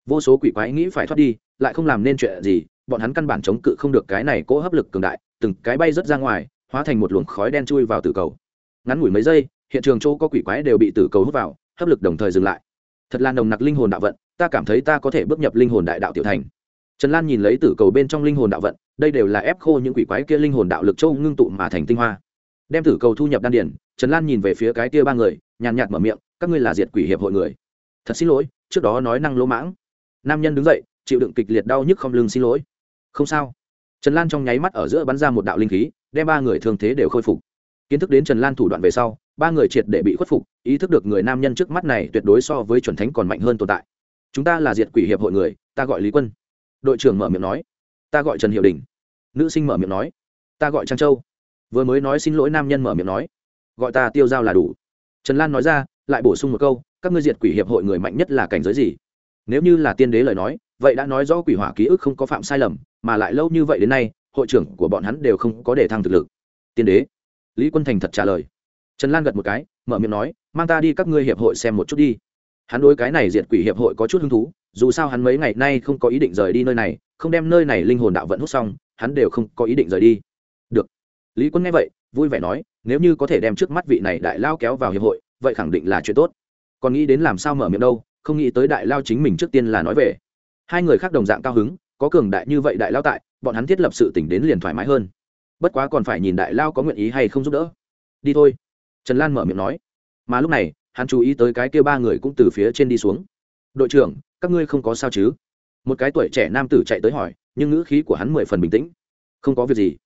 Vô số quỷ quái nghĩ phải thoát đi, lại không làm nên chuyện gì bọn hắn căn bản chống cự không được cái này cỗ hấp lực cường đại, từng cái bay rớt ra ngoài, hóa thành một luồng khói đen chui vào tử cầu. Ngắn ngủi mấy giây, hiện trường chỗ có quỷ quái đều bị tử cầu hút vào, hấp lực đồng thời dừng lại. Thật là nồng nặc linh hồn đạo vận, ta cảm thấy ta có thể bước nhập linh hồn đại đạo tiểu thành. Trần lan nhìn lấy tử cầu bên trong linh hồn đạo vận, đây đều là ép khô những quỷ quái kia linh hồn đạo lực châu ngưng tụ mà thành tinh hoa. Đem tử cầu thu nhập đan điển trần lan nhìn về phía cái kia ba người, nhàn nhạt mở miệng, các ngươi là diệt quỷ hiệp hội người. Thật xin lỗi, trước đó nói năng lỗ mãng. Nam nhân đứng dậy, chịu đựng kịch liệt đau nhức không lưng xin lỗi không sao. Trần lan trong nháy mắt ở giữa bắn ra một đạo linh khí, đem ba người thường thế đều khôi phục. Kiến thức đến trần lan thủ đoạn về sau, ba người triệt để bị khuất phục, ý thức được người nam nhân trước mắt này tuyệt đối so với chuẩn thánh còn mạnh hơn tồn tại. Chúng ta là diệt quỷ hiệp hội người, ta gọi lý quân. Đội trưởng mở miệng nói. Ta gọi trần hiệu đình. Nữ sinh mở miệng nói. Ta gọi trang châu. Vừa mới nói xin lỗi nam nhân mở miệng nói. Gọi ta tiêu dao là đủ. Trần lan nói ra, lại bổ sung một câu, các ngươi diệt quỷ hiệp hội người mạnh nhất là cảnh giới gì? Nếu như là tiên đế lời nói vậy đã nói rõ quỷ hỏa ký ức không có phạm sai lầm, mà lại lâu như vậy đến nay, hội trưởng của bọn hắn đều không có để thăng thực lực. Tiên đế. Lý quân thành thật trả lời. Trần lan gật một cái, mở miệng nói, mang ta đi các ngươi hiệp hội xem một chút đi. Hắn đối cái này diệt quỷ hiệp hội có chút hứng thú, dù sao hắn mấy ngày nay không có ý định rời đi nơi này, không đem nơi này linh hồn đạo vận hút xong, hắn đều không có ý định rời đi. Được. Lý quân nghe vậy, vui vẻ nói, nếu như có thể đem trước mắt vị này đại lao kéo vào hiệp hội, vậy khẳng định là chuyện tốt. Còn nghĩ đến làm sao mở miệng đâu, không nghĩ tới đại lao chính mình trước tiên là nói về hai người khác đồng dạng cao hứng, có cường đại như vậy đại lao tại, bọn hắn thiết lập sự tỉnh đến liền thoải mái hơn. Bất quá còn phải nhìn đại lao có nguyện ý hay không giúp đỡ. Đi thôi. Trần lan mở miệng nói. Mà lúc này, hắn chú ý tới cái kia ba người cũng từ phía trên đi xuống. Đội trưởng, các ngươi không có sao chứ? Một cái tuổi trẻ nam tử chạy tới hỏi, nhưng ngữ khí của hắn mười phần bình tĩnh. Không có việc gì.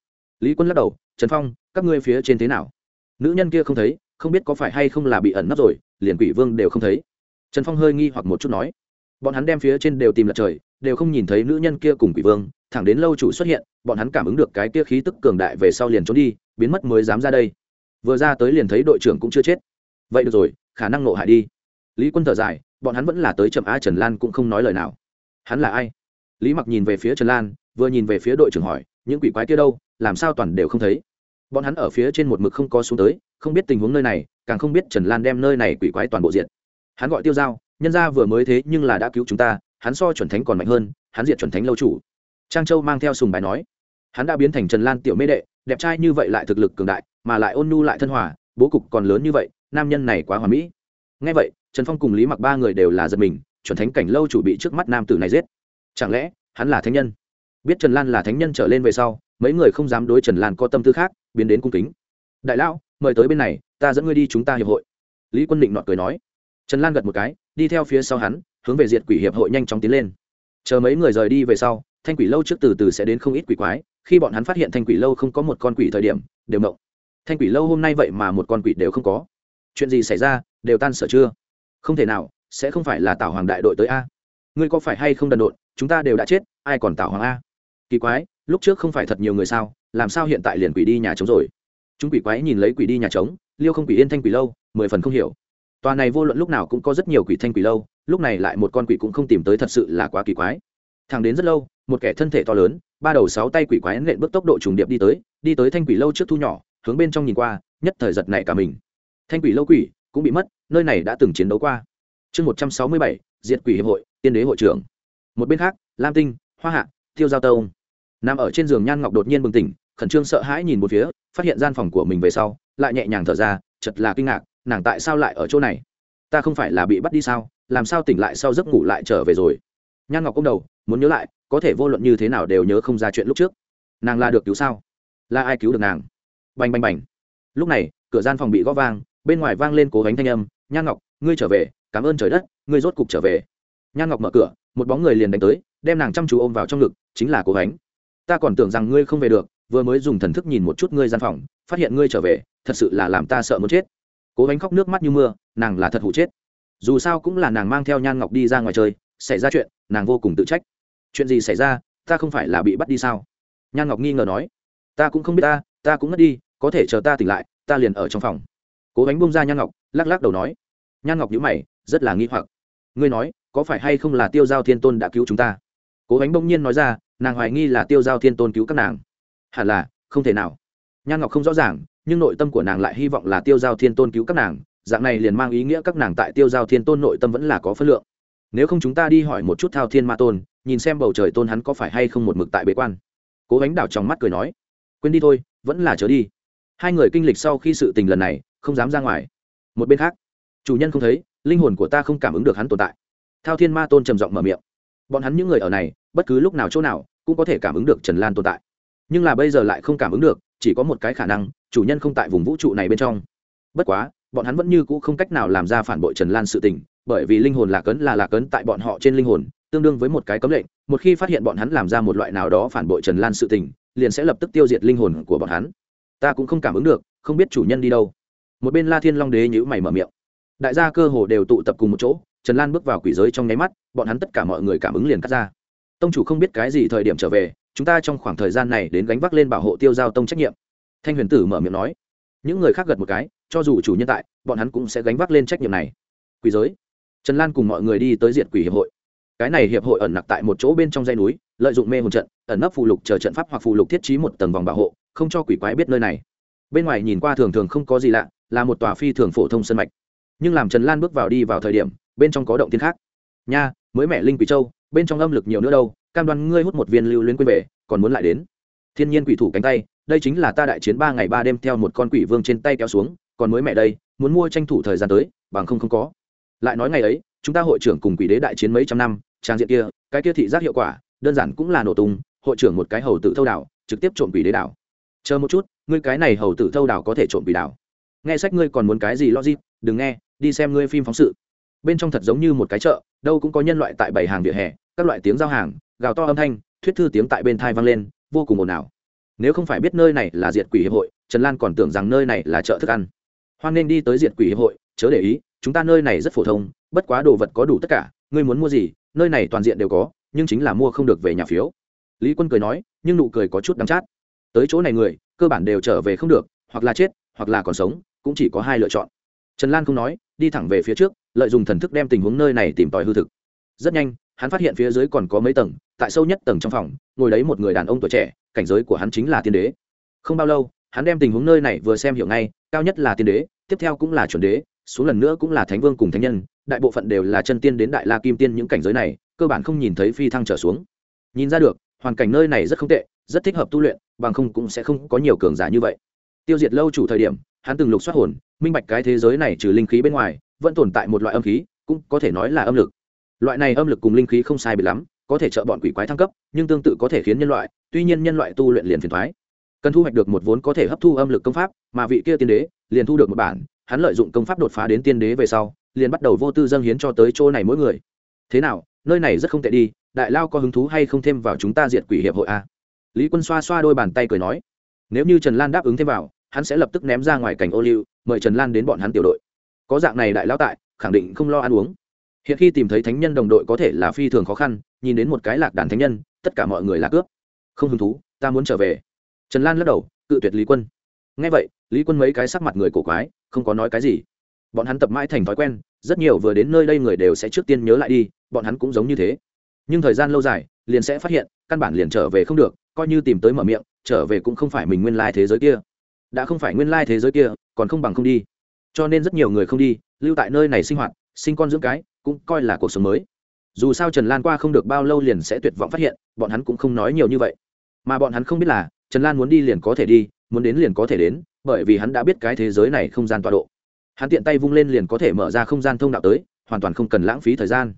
Lý quân lắc đầu, trần phong, các ngươi phía trên thế nào? Nữ nhân kia không thấy, không biết có phải hay không là bị ẩn nấp rồi, liền quỷ vương đều không thấy. Trần phong hơi nghi hoặc một chút nói bọn hắn đem phía trên đều tìm lật trời, đều không nhìn thấy nữ nhân kia cùng quỷ vương, thẳng đến lâu chủ xuất hiện, bọn hắn cảm ứng được cái kia khí tức cường đại về sau liền trốn đi, biến mất mới dám ra đây. Vừa ra tới liền thấy đội trưởng cũng chưa chết. Vậy được rồi, khả năng nộ hại đi. Lý quân thở dài, bọn hắn vẫn là tới chậm a trần lan cũng không nói lời nào. Hắn là ai? Lý mặc nhìn về phía trần lan, vừa nhìn về phía đội trưởng hỏi, những quỷ quái kia đâu, làm sao toàn đều không thấy? Bọn hắn ở phía trên một mực không có xuống tới, không biết tình huống nơi này, càng không biết trần lan đem nơi này quỷ quái toàn bộ diện hắn gọi tiêu dao nhân ra vừa mới thế nhưng là đã cứu chúng ta, hắn so chuẩn thánh còn mạnh hơn, hắn diệt chuẩn thánh lâu chủ. Trang châu mang theo sùng bài nói, hắn đã biến thành trần lan tiểu mê đệ, đẹp trai như vậy lại thực lực cường đại, mà lại ôn nhu lại thân hòa, bố cục còn lớn như vậy, nam nhân này quá hòa mỹ. Ngay vậy, trần phong cùng lý mặc ba người đều là giật mình, chuẩn thánh cảnh lâu chủ bị trước mắt nam tử này giết. Chẳng lẽ, hắn là thánh nhân? Biết trần lan là thánh nhân trở lên về sau, mấy người không dám đối trần lan có tâm tư khác, biến đến cung kính. Đại lão, mời tới bên này, ta dẫn ngươi đi chúng ta hiệp hội. Lý quân định nọ cười nói trần lan gật một cái, đi theo phía sau hắn, hướng về diệt quỷ hiệp hội nhanh chóng tiến lên. Chờ mấy người rời đi về sau, thanh quỷ lâu trước từ từ sẽ đến không ít quỷ quái, khi bọn hắn phát hiện thanh quỷ lâu không có một con quỷ thời điểm, đều mộng thanh quỷ lâu hôm nay vậy mà một con quỷ đều không có. Chuyện gì xảy ra, đều tan sở chưa? Không thể nào, sẽ không phải là tảo hoàng đại đội tới a? Ngươi có phải hay không đần độn, chúng ta đều đã chết, ai còn tảo hoàng a? Kỳ quái, lúc trước không phải thật nhiều người sao, làm sao hiện tại liền quỷ đi nhà trống rồi? Chúng quỷ quái nhìn lấy quỷ đi nhà trống, liêu không quỷ yên thanh quỷ lâu, mười phần không hiểu tòa này vô luận lúc nào cũng có rất nhiều quỷ thanh quỷ lâu, lúc này lại một con quỷ cũng không tìm tới thật sự là quá kỳ quái. Thằng đến rất lâu, một kẻ thân thể to lớn, ba đầu sáu tay quỷ quái nện bước tốc độ trùng điệp đi tới đi tới thanh quỷ lâu trước thu nhỏ, hướng bên trong nhìn qua, nhất thời giật này cả mình. Thanh quỷ lâu quỷ cũng bị mất, nơi này đã từng chiến đấu qua. Chương một trăm sáu mươi bảy, diệt quỷ hiệp hội, tiên đế hội trưởng. Một bên khác, lam tinh, hoa hạ, tiêu giao tông. Nằm ở trên giường nhan ngọc đột nhiên bừng tỉnh, khẩn trương sợ hãi nhìn một phía, phát hiện gian phòng của mình về sau, lại nhẹ nhàng thở ra, chật là kinh ngạc nàng tại sao lại ở chỗ này? Ta không phải là bị bắt đi sao? Làm sao tỉnh lại sau giấc ngủ lại trở về rồi? Nhan ngọc ông đầu, muốn nhớ lại, có thể vô luận như thế nào đều nhớ không ra chuyện lúc trước. Nàng là được cứu sao? Là ai cứu được nàng? Bành bành bành. Lúc này, cửa gian phòng bị gõ vang, bên ngoài vang lên cố gánh thanh âm, nhan ngọc, ngươi trở về, cảm ơn trời đất, ngươi rốt cục trở về. Nhan ngọc mở cửa, một bóng người liền đánh tới, đem nàng chăm chú ôm vào trong ngực, chính là cố gánh. Ta còn tưởng rằng ngươi không về được, vừa mới dùng thần thức nhìn một chút ngươi gian phòng, phát hiện ngươi trở về, thật sự là làm ta sợ muốn chết cố gánh khóc nước mắt như mưa, nàng là thật hụ chết. Dù sao cũng là nàng mang theo nhan ngọc đi ra ngoài chơi, xảy ra chuyện, nàng vô cùng tự trách. Chuyện gì xảy ra, ta không phải là bị bắt đi sao? Nhan ngọc nghi ngờ nói. Ta cũng không biết ta ta cũng ngất đi, có thể chờ ta tỉnh lại, ta liền ở trong phòng. Cố gánh bung ra nhan ngọc, lắc lắc đầu nói. Nhan ngọc nhữ mày, rất là nghi hoặc. Ngươi nói, có phải hay không là tiêu giao thiên tôn đã cứu chúng ta? Cố gánh bỗng nhiên nói ra, nàng hoài nghi là tiêu giao thiên tôn cứu các nàng. Hẳn là, không thể nào. Nhan ngọc không rõ ràng nhưng nội tâm của nàng lại hy vọng là tiêu giao thiên tôn cứu các nàng, dạng này liền mang ý nghĩa các nàng tại tiêu giao thiên tôn nội tâm vẫn là có phân lượng. Nếu không chúng ta đi hỏi một chút thao thiên ma tôn, nhìn xem bầu trời tôn hắn có phải hay không một mực tại bế quan. Cố gánh đảo trong mắt cười nói, quên đi thôi, vẫn là chớ đi. Hai người kinh lịch sau khi sự tình lần này, không dám ra ngoài. Một bên khác, chủ nhân không thấy, linh hồn của ta không cảm ứng được hắn tồn tại. Thao thiên ma tôn trầm giọng mở miệng, bọn hắn những người ở này, bất cứ lúc nào chỗ nào, cũng có thể cảm ứng được trần lan tồn tại. Nhưng là bây giờ lại không cảm ứng được chỉ có một cái khả năng, chủ nhân không tại vùng vũ trụ này bên trong. Bất quá, bọn hắn vẫn như cũ không cách nào làm ra phản bội trần lan sự tình, bởi vì linh hồn lạc ấn là lạc ấn tại bọn họ trên linh hồn, tương đương với một cái cấm lệnh, một khi phát hiện bọn hắn làm ra một loại nào đó phản bội trần lan sự tình, liền sẽ lập tức tiêu diệt linh hồn của bọn hắn. Ta cũng không cảm ứng được, không biết chủ nhân đi đâu. Một bên la thiên long đế nhữ mày mở miệng. Đại gia cơ hồ đều tụ tập cùng một chỗ, trần lan bước vào quỷ giới trong nháy mắt, bọn hắn tất cả mọi người cảm ứng liền cắt ra. Tông chủ không biết cái gì thời điểm trở về chúng ta trong khoảng thời gian này đến gánh vác lên bảo hộ tiêu giao tông trách nhiệm. Thanh huyền tử mở miệng nói. Những người khác gật một cái, cho dù chủ nhân tại, bọn hắn cũng sẽ gánh vác lên trách nhiệm này. Quỷ giới. Trần lan cùng mọi người đi tới diện quỷ hiệp hội. Cái này hiệp hội ẩn nặc tại một chỗ bên trong dây núi, lợi dụng mê hồn trận, ẩn nấp phù lục chờ trận pháp hoặc phù lục thiết trí một tầng vòng bảo hộ, không cho quỷ quái biết nơi này. Bên ngoài nhìn qua thường thường không có gì lạ, là một tòa phi thường phổ thông sân mạch. Nhưng làm trần lan bước vào đi vào thời điểm, bên trong có động tiên khác. Nha, mới mẹ linh quỷ châu, bên trong âm lực nhiều nữa đâu cam đoan ngươi hút một viên lưu luyến quên về, còn muốn lại đến. Thiên nhiên quỷ thủ cánh tay, đây chính là ta đại chiến ba ngày ba đêm theo một con quỷ vương trên tay kéo xuống, còn mới mẹ đây, muốn mua tranh thủ thời gian tới, bằng không không có. Lại nói ngày ấy, chúng ta hội trưởng cùng quỷ đế đại chiến mấy trăm năm, trang diện kia, cái kia thị giác hiệu quả, đơn giản cũng là nổ tung, hội trưởng một cái hầu tử thâu đảo, trực tiếp trộm quỷ đế đảo. Chờ một chút, ngươi cái này hầu tử thâu đảo có thể trộm quỷ đảo. Nghe sách ngươi còn muốn cái gì logic, đừng nghe, đi xem ngươi phim phóng sự. Bên trong thật giống như một cái chợ, đâu cũng có nhân loại tại bảy hàng vỉa hè, các loại tiếng giao hàng gào to âm thanh, thuyết thư tiếng tại bên thai vang lên, vô cùng ồn ào. Nếu không phải biết nơi này là diệt quỷ hiệp hội, trần lan còn tưởng rằng nơi này là chợ thức ăn. Hoan nên đi tới diệt quỷ hiệp hội, chớ để ý, chúng ta nơi này rất phổ thông, bất quá đồ vật có đủ tất cả, ngươi muốn mua gì, nơi này toàn diện đều có, nhưng chính là mua không được về nhà phiếu. Lý quân cười nói, nhưng nụ cười có chút đắm chát. Tới chỗ này người, cơ bản đều trở về không được, hoặc là chết, hoặc là còn sống, cũng chỉ có hai lựa chọn. Trần lan không nói, đi thẳng về phía trước, lợi dụng thần thức đem tình huống nơi này tìm tòi hư thực. Rất nhanh hắn phát hiện phía dưới còn có mấy tầng, tại sâu nhất tầng trong phòng, ngồi đấy một người đàn ông tuổi trẻ, cảnh giới của hắn chính là tiên đế. Không bao lâu, hắn đem tình huống nơi này vừa xem hiểu ngay, cao nhất là tiên đế, tiếp theo cũng là chuẩn đế, xuống lần nữa cũng là thánh vương cùng thánh nhân, đại bộ phận đều là chân tiên đến đại la kim tiên những cảnh giới này, cơ bản không nhìn thấy phi thăng trở xuống. Nhìn ra được, hoàn cảnh nơi này rất không tệ, rất thích hợp tu luyện, bằng không cũng sẽ không có nhiều cường giả như vậy. Tiêu diệt lâu chủ thời điểm, hắn từng lục soát hồn, minh bạch cái thế giới này trừ linh khí bên ngoài, vẫn tồn tại một loại âm khí, cũng có thể nói là âm lực loại này âm lực cùng linh khí không sai biệt lắm, có thể trợ bọn quỷ quái thăng cấp, nhưng tương tự có thể khiến nhân loại, tuy nhiên nhân loại tu luyện liền phiền thoái cần thu hoạch được một vốn có thể hấp thu âm lực công pháp, mà vị kia tiên đế liền thu được một bản, hắn lợi dụng công pháp đột phá đến tiên đế về sau, liền bắt đầu vô tư dâng hiến cho tới chỗ này mỗi người. Thế nào, nơi này rất không tệ đi, đại lao có hứng thú hay không thêm vào chúng ta diệt quỷ hiệp hội a lý quân xoa xoa đôi bàn tay cười nói. Nếu như trần lan đáp ứng thêm vào, hắn sẽ lập tức ném ra ngoài cảnh ô liu, mời trần lan đến bọn hắn tiểu đội. Có dạng này đại lao tại, khẳng định không lo ăn uống hiện khi tìm thấy thánh nhân đồng đội có thể là phi thường khó khăn, nhìn đến một cái lạc đàn thánh nhân, tất cả mọi người là cướp. Không hứng thú, ta muốn trở về. Trần lan lắc đầu, cự tuyệt lý quân. Ngay vậy, lý quân mấy cái sắc mặt người cổ quái, không có nói cái gì. Bọn hắn tập mãi thành thói quen, rất nhiều vừa đến nơi đây người đều sẽ trước tiên nhớ lại đi, bọn hắn cũng giống như thế. Nhưng thời gian lâu dài, liền sẽ phát hiện, căn bản liền trở về không được, coi như tìm tới mở miệng, trở về cũng không phải mình nguyên lai thế giới kia. Đã không phải nguyên lai thế giới kia, còn không bằng không đi. Cho nên rất nhiều người không đi, lưu tại nơi này sinh hoạt, sinh con dưỡng cái cũng coi là cuộc sống mới. Dù sao trần lan qua không được bao lâu liền sẽ tuyệt vọng phát hiện, bọn hắn cũng không nói nhiều như vậy. Mà bọn hắn không biết là, trần lan muốn đi liền có thể đi, muốn đến liền có thể đến, bởi vì hắn đã biết cái thế giới này không gian tọa độ. Hắn tiện tay vung lên liền có thể mở ra không gian thông đạo tới, hoàn toàn không cần lãng phí thời gian.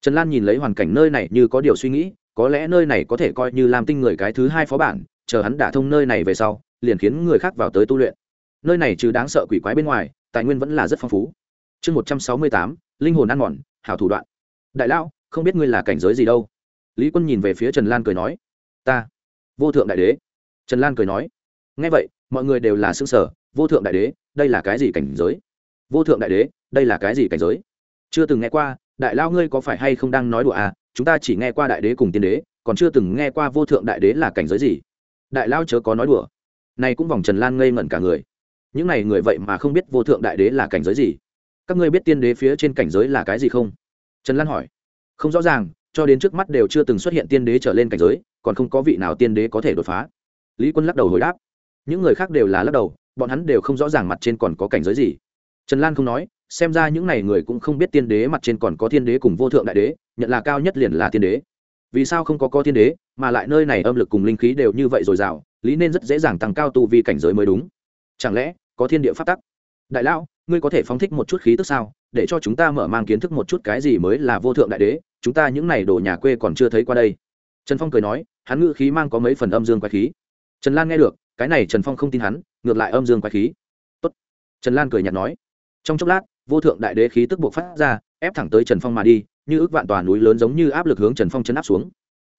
Trần lan nhìn lấy hoàn cảnh nơi này như có điều suy nghĩ, có lẽ nơi này có thể coi như làm tinh người cái thứ hai phó bản, chờ hắn đả thông nơi này về sau, liền khiến người khác vào tới tu luyện. Nơi này chứ đáng sợ quỷ quái bên ngoài, tài nguyên vẫn là rất phong phú. Chương một trăm sáu mươi tám linh hồn ăn mòn, hảo thủ đoạn. Đại lão, không biết ngươi là cảnh giới gì đâu. Lý quân nhìn về phía trần lan cười nói, ta, vô thượng đại đế. Trần lan cười nói ngay vậy, mọi người đều là xương sở vô thượng đại đế, đây là cái gì cảnh giới? Vô thượng đại đế, đây là cái gì cảnh giới? Chưa từng nghe qua, đại lao ngươi có phải hay không đang nói đùa à? Chúng ta chỉ nghe qua đại đế cùng tiên đế, còn chưa từng nghe qua vô thượng đại đế là cảnh giới gì. Đại lao chớ có nói đùa. Này cũng vòng trần lan ngây ngẩn cả người. Những này người vậy mà không biết vô thượng đại đế là cảnh giới gì các ngươi biết tiên đế phía trên cảnh giới là cái gì không? Trần lan hỏi. Không rõ ràng, cho đến trước mắt đều chưa từng xuất hiện tiên đế trở lên cảnh giới, còn không có vị nào tiên đế có thể đột phá. Lý quân lắc đầu hồi đáp. Những người khác đều là lắc đầu, bọn hắn đều không rõ ràng mặt trên còn có cảnh giới gì. Trần lan không nói, xem ra những n à y người cũng không biết tiên đế mặt trên còn có tiên đế cùng vô thượng đại đế, nhận là cao nhất liền là tiên đế. Vì sao không có có tiên đế, mà lại nơi này âm lực cùng linh khí đều như vậy dồi dào, lý nên rất dễ dàng tăng cao tu vi cảnh giới mới đúng. Chẳng lẽ có thiên địa phát tắc? Đại lão, ngươi có thể phóng thích một chút khí tức sao? Để cho chúng ta mở mang kiến thức một chút cái gì mới là vô thượng đại đế, chúng ta những n à y đồ nhà quê còn chưa thấy qua đây. Trần phong cười nói, hắn ngự khí mang có mấy phần âm dương quái khí. Trần lan nghe được, cái này trần phong không tin hắn, ngược lại âm dương quái khí. Tốt. trần lan cười nhạt nói. Trong chốc lát, vô thượng đại đế khí tức buộc phát ra, ép thẳng tới trần phong mà đi, như ước vạn tòa núi lớn giống như áp lực hướng trần phong chấn áp xuống.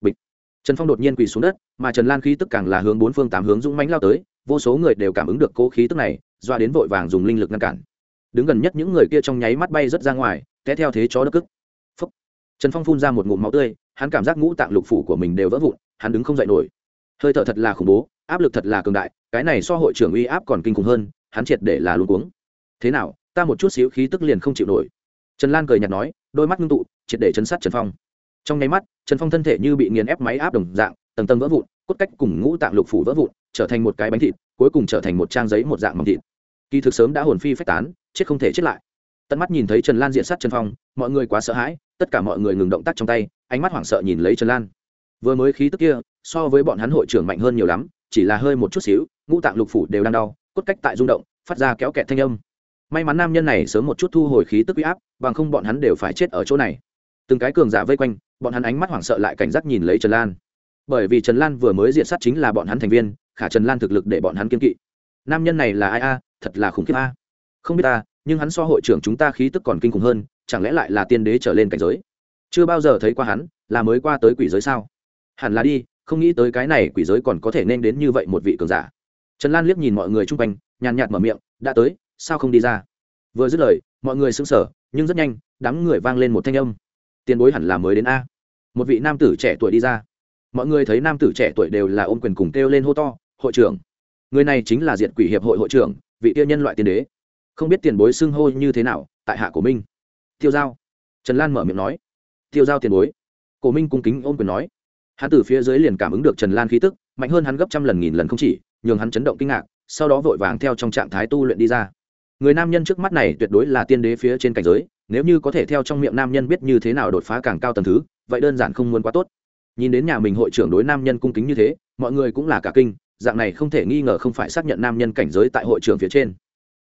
Bịch. Trần phong đột nhiên quỳ xuống đất, mà trần lan khí tức càng là hướng bốn phương tám hướng dũng mánh lao tới vô số người đều cảm ứng được cố khí tức này, doa đến vội vàng dùng linh lực ngăn cản. Đứng gần nhất những người kia trong nháy mắt bay rớt ra ngoài, té theo thế chó đất cức Phúc. trần phong phun ra một ngụm máu tươi, hắn cảm giác ngũ tạng lục phủ của mình đều vỡ vụn, hắn đứng không dậy nổi. Hơi thở thật là khủng bố, áp lực thật là cường đại, cái này so hội trưởng uy áp còn kinh khủng hơn, hắn triệt để là luôn cuống. Thế nào, ta một chút xíu khí tức liền không chịu nổi. Trần lan cười nhạt nói, đôi mắt ngưng tụ, triệt để chấn sát trần phong. Trong nháy mắt, trần phong thân thể như bị nghiền ép máy áp đồng dạng, tầng tầng vỡ vụn, cốt cách cùng ngũ tạng lục phủ vỡ vụn trở thành một cái bánh thịt, cuối cùng trở thành một trang giấy một dạng mỏng thịt. Kỳ thực sớm đã hồn phi phách tán, chết không thể chết lại. Tận mắt nhìn thấy trần lan diện sát trần phong, mọi người quá sợ hãi, tất cả mọi người ngừng động tác trong tay, ánh mắt hoảng sợ nhìn lấy trần lan. Vừa mới khí tức kia, so với bọn hắn hội trưởng mạnh hơn nhiều lắm, chỉ là hơi một chút xíu, ngũ tạng lục phủ đều đang đau, cốt cách tại rung động, phát ra kéo kẹt thanh âm. May mắn nam nhân này sớm một chút thu hồi khí tức uy áp, bằng không bọn hắn đều phải chết ở chỗ này. Từng cái cường giả vây quanh, bọn hắn ánh mắt hoảng sợ lại cảnh giác nhìn lấy trần lan bởi vì trần lan vừa mới diện sát chính là bọn hắn thành viên, khả trần lan thực lực để bọn hắn kiên kỵ. Nam nhân này là ai a? Thật là khủng khiếp a. Không biết ta, nhưng hắn so hội trưởng chúng ta khí tức còn kinh khủng hơn, chẳng lẽ lại là tiên đế trở lên cảnh giới? Chưa bao giờ thấy qua hắn, là mới qua tới quỷ giới sao? Hẳn là đi, không nghĩ tới cái này quỷ giới còn có thể nên đến như vậy một vị cường giả. Trần lan liếc nhìn mọi người chung quanh, nhàn nhạt mở miệng, đã tới, sao không đi ra? Vừa dứt lời, mọi người sững sờ, nhưng rất nhanh, đám người vang lên một thanh âm. Tiền bối hẳn là mới đến a. Một vị nam tử trẻ tuổi đi ra mọi người thấy nam tử trẻ tuổi đều là ôm quyền cùng kêu lên hô to, hội trưởng, người này chính là diện quỷ hiệp hội hội trưởng, vị tiêu nhân loại tiên đế. Không biết tiền bối xưng hô như thế nào, tại hạ của minh. Tiêu giao. Trần lan mở miệng nói. Tiêu giao tiền bối. Cổ minh cung kính ôm quyền nói. Hắn từ phía dưới liền cảm ứng được trần lan khí tức, mạnh hơn hắn gấp trăm lần nghìn lần không chỉ, nhường hắn chấn động kinh ngạc, sau đó vội vàng theo trong trạng thái tu luyện đi ra. Người nam nhân trước mắt này tuyệt đối là tiên đế phía trên cảnh giới, nếu như có thể theo trong miệng nam nhân biết như thế nào đột phá càng cao tầng thứ, vậy đơn giản không muốn quá tốt nhìn đến nhà mình hội trưởng đối nam nhân cung kính như thế, mọi người cũng là cả kinh, dạng này không thể nghi ngờ không phải xác nhận nam nhân cảnh giới tại hội trưởng phía trên.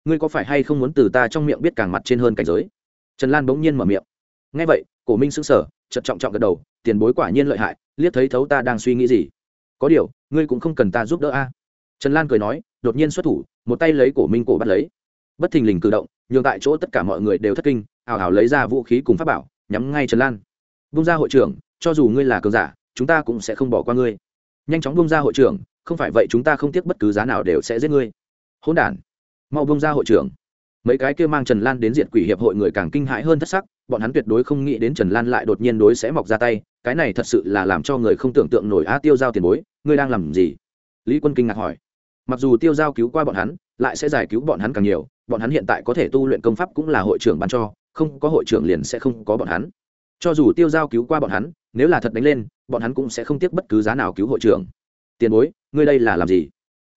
Ngươi có phải hay không muốn từ ta trong miệng biết càng mặt trên hơn cảnh giới? Trần lan bỗng nhiên mở miệng. Ngay vậy, cổ minh sững sờ chật trọng trọng gật đầu, tiền bối quả nhiên lợi hại, liếc thấy thấu ta đang suy nghĩ gì. Có điều, ngươi cũng không cần ta giúp đỡ a. Trần lan cười nói, đột nhiên xuất thủ, một tay lấy cổ minh cổ bắt lấy. Bất thình lình cử động, nhường tại chỗ tất cả mọi người đều thất kinh ảo ảo lấy ra vũ khí cùng pháp bảo, nhắm ngay trần lan. Bung ra hội trưởng, cho dù ngươi là cường giả chúng ta cũng sẽ không bỏ qua ngươi. Nhanh chóng bông ra hội trưởng, không phải vậy chúng ta không tiếc bất cứ giá nào đều sẽ giết ngươi. Hỗn đản, mau bông ra hội trưởng. Mấy cái kia mang trần lan đến diện quỷ hiệp hội người càng kinh hãi hơn thất sắc, bọn hắn tuyệt đối không nghĩ đến trần lan lại đột nhiên đối sẽ mọc ra tay, cái này thật sự là làm cho người không tưởng tượng nổi a tiêu giao tiền bối, ngươi đang làm gì? Lý quân kinh ngạc hỏi. Mặc dù tiêu giao cứu qua bọn hắn, lại sẽ giải cứu bọn hắn càng nhiều, bọn hắn hiện tại có thể tu luyện công pháp cũng là hội trưởng ban cho, không có hội trưởng liền sẽ không có bọn hắn. Cho dù tiêu giao cứu qua bọn hắn nếu là thật đánh lên, bọn hắn cũng sẽ không tiếc bất cứ giá nào cứu hội trưởng. Tiền bối, ngươi đây là làm gì?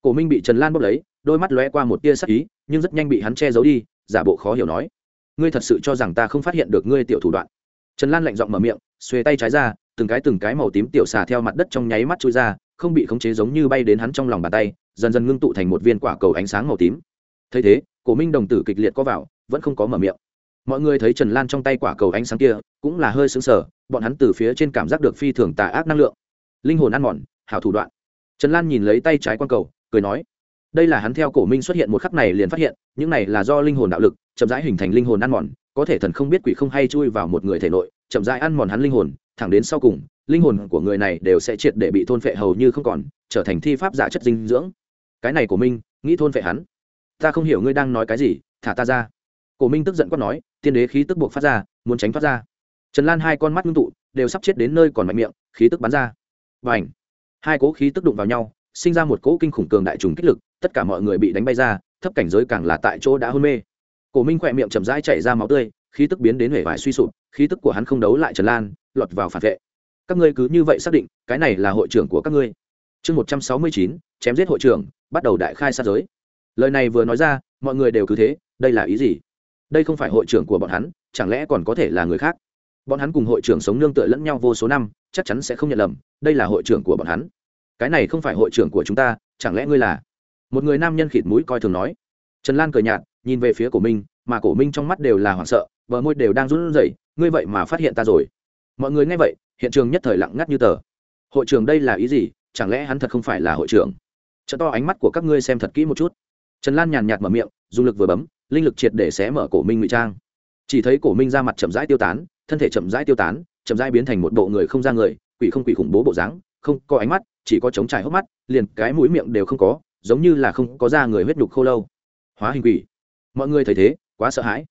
Cổ minh bị trần lan bốc lấy, đôi mắt lóe qua một tia sắc ý, nhưng rất nhanh bị hắn che giấu đi, giả bộ khó hiểu nói. Ngươi thật sự cho rằng ta không phát hiện được ngươi tiểu thủ đoạn? Trần lan lạnh giọng mở miệng, xuề tay trái ra, từng cái từng cái màu tím tiểu xà theo mặt đất trong nháy mắt trôi ra, không bị khống chế giống như bay đến hắn trong lòng bàn tay, dần dần ngưng tụ thành một viên quả cầu ánh sáng màu tím. Thấy thế, cổ minh đồng tử kịch liệt có vào, vẫn không có mở miệng. Mọi người thấy trần lan trong tay quả cầu ánh sáng kia, cũng là hơi xứng sở bọn hắn từ phía trên cảm giác được phi thường tà ác năng lượng. Linh hồn ăn mòn, hảo thủ đoạn. Trần lan nhìn lấy tay trái q cầu, cười nói, đây là hắn theo cổ minh xuất hiện một khắc này liền phát hiện, những này là do linh hồn đạo lực, chậm rãi hình thành linh hồn ăn mòn, có thể thần không biết quỷ không hay chui vào một người thể nội, chậm rãi ăn mòn hắn linh hồn, thẳng đến sau cùng, linh hồn của người này đều sẽ triệt để bị thôn phệ hầu như không còn, trở thành thi pháp giả chất dinh dưỡng. Cái này của minh, nghĩ thôn phệ hắn? Ta không hiểu ngươi đang nói cái gì, thả ta ra. Cổ minh tức giận quát nói, tiên đế khí tức buộc phát ra, muốn tránh thoát ra trần lan hai con mắt ngưng tụ, đều sắp chết đến nơi còn mạnh miệng, khí tức bắn ra. Và ảnh hai cỗ khí tức đụng vào nhau, sinh ra một cỗ kinh khủng cường đại trùng kích lực, tất cả mọi người bị đánh bay ra, thấp cảnh giới càng là tại chỗ đã hôn mê. Cổ minh khỏe miệng chậm rãi chảy ra máu tươi, khí tức biến đến hể vải suy sụp, khí tức của hắn không đấu lại trần lan, lọt vào phản vệ. Các ngươi cứ như vậy xác định, cái này là hội trưởng của các ngươi. Chương một trăm sáu mươi chín, chém giết hội trưởng, bắt đầu đại khai sát giới. Lời này vừa nói ra, mọi người đều cứ thế, đây là ý gì? Đây không phải hội trưởng của bọn hắn, chẳng lẽ còn có thể là người khác? Bọn hắn cùng hội trưởng sống nương tựa lẫn nhau vô số năm, chắc chắn sẽ không nhận lầm, đây là hội trưởng của bọn hắn. Cái này không phải hội trưởng của chúng ta, chẳng lẽ ngươi là? Một người nam nhân khịt mũi coi thường nói. Trần lan cười nhạt, nhìn về phía cổ minh, mà cổ minh trong mắt đều là hoảng sợ, bờ môi đều đang run rẩy, ngươi vậy mà phát hiện ta rồi. Mọi người nghe vậy, hiện trường nhất thời lặng ngắt như tờ. Hội trưởng đây là ý gì? Chẳng lẽ hắn thật không phải là hội trưởng? Chợ to ánh mắt của các ngươi xem thật kỹ một chút. Trần lan nhàn nhạt mở miệng, dùng lực vừa bấm, linh lực triệt để xé mở cổ minh ngụy trang. Chỉ thấy cổ minh ra mặt chậm rãi tiêu tán thân thể chậm rãi tiêu tán, chậm rãi biến thành một bộ người không ra người, quỷ không quỷ khủng bố bộ dáng, không có ánh mắt, chỉ có trống trải hốc mắt, liền cái mũi miệng đều không có, giống như là không có da người huyết nhục khô lâu. Hóa hình quỷ. Mọi người thấy thế, quá sợ hãi.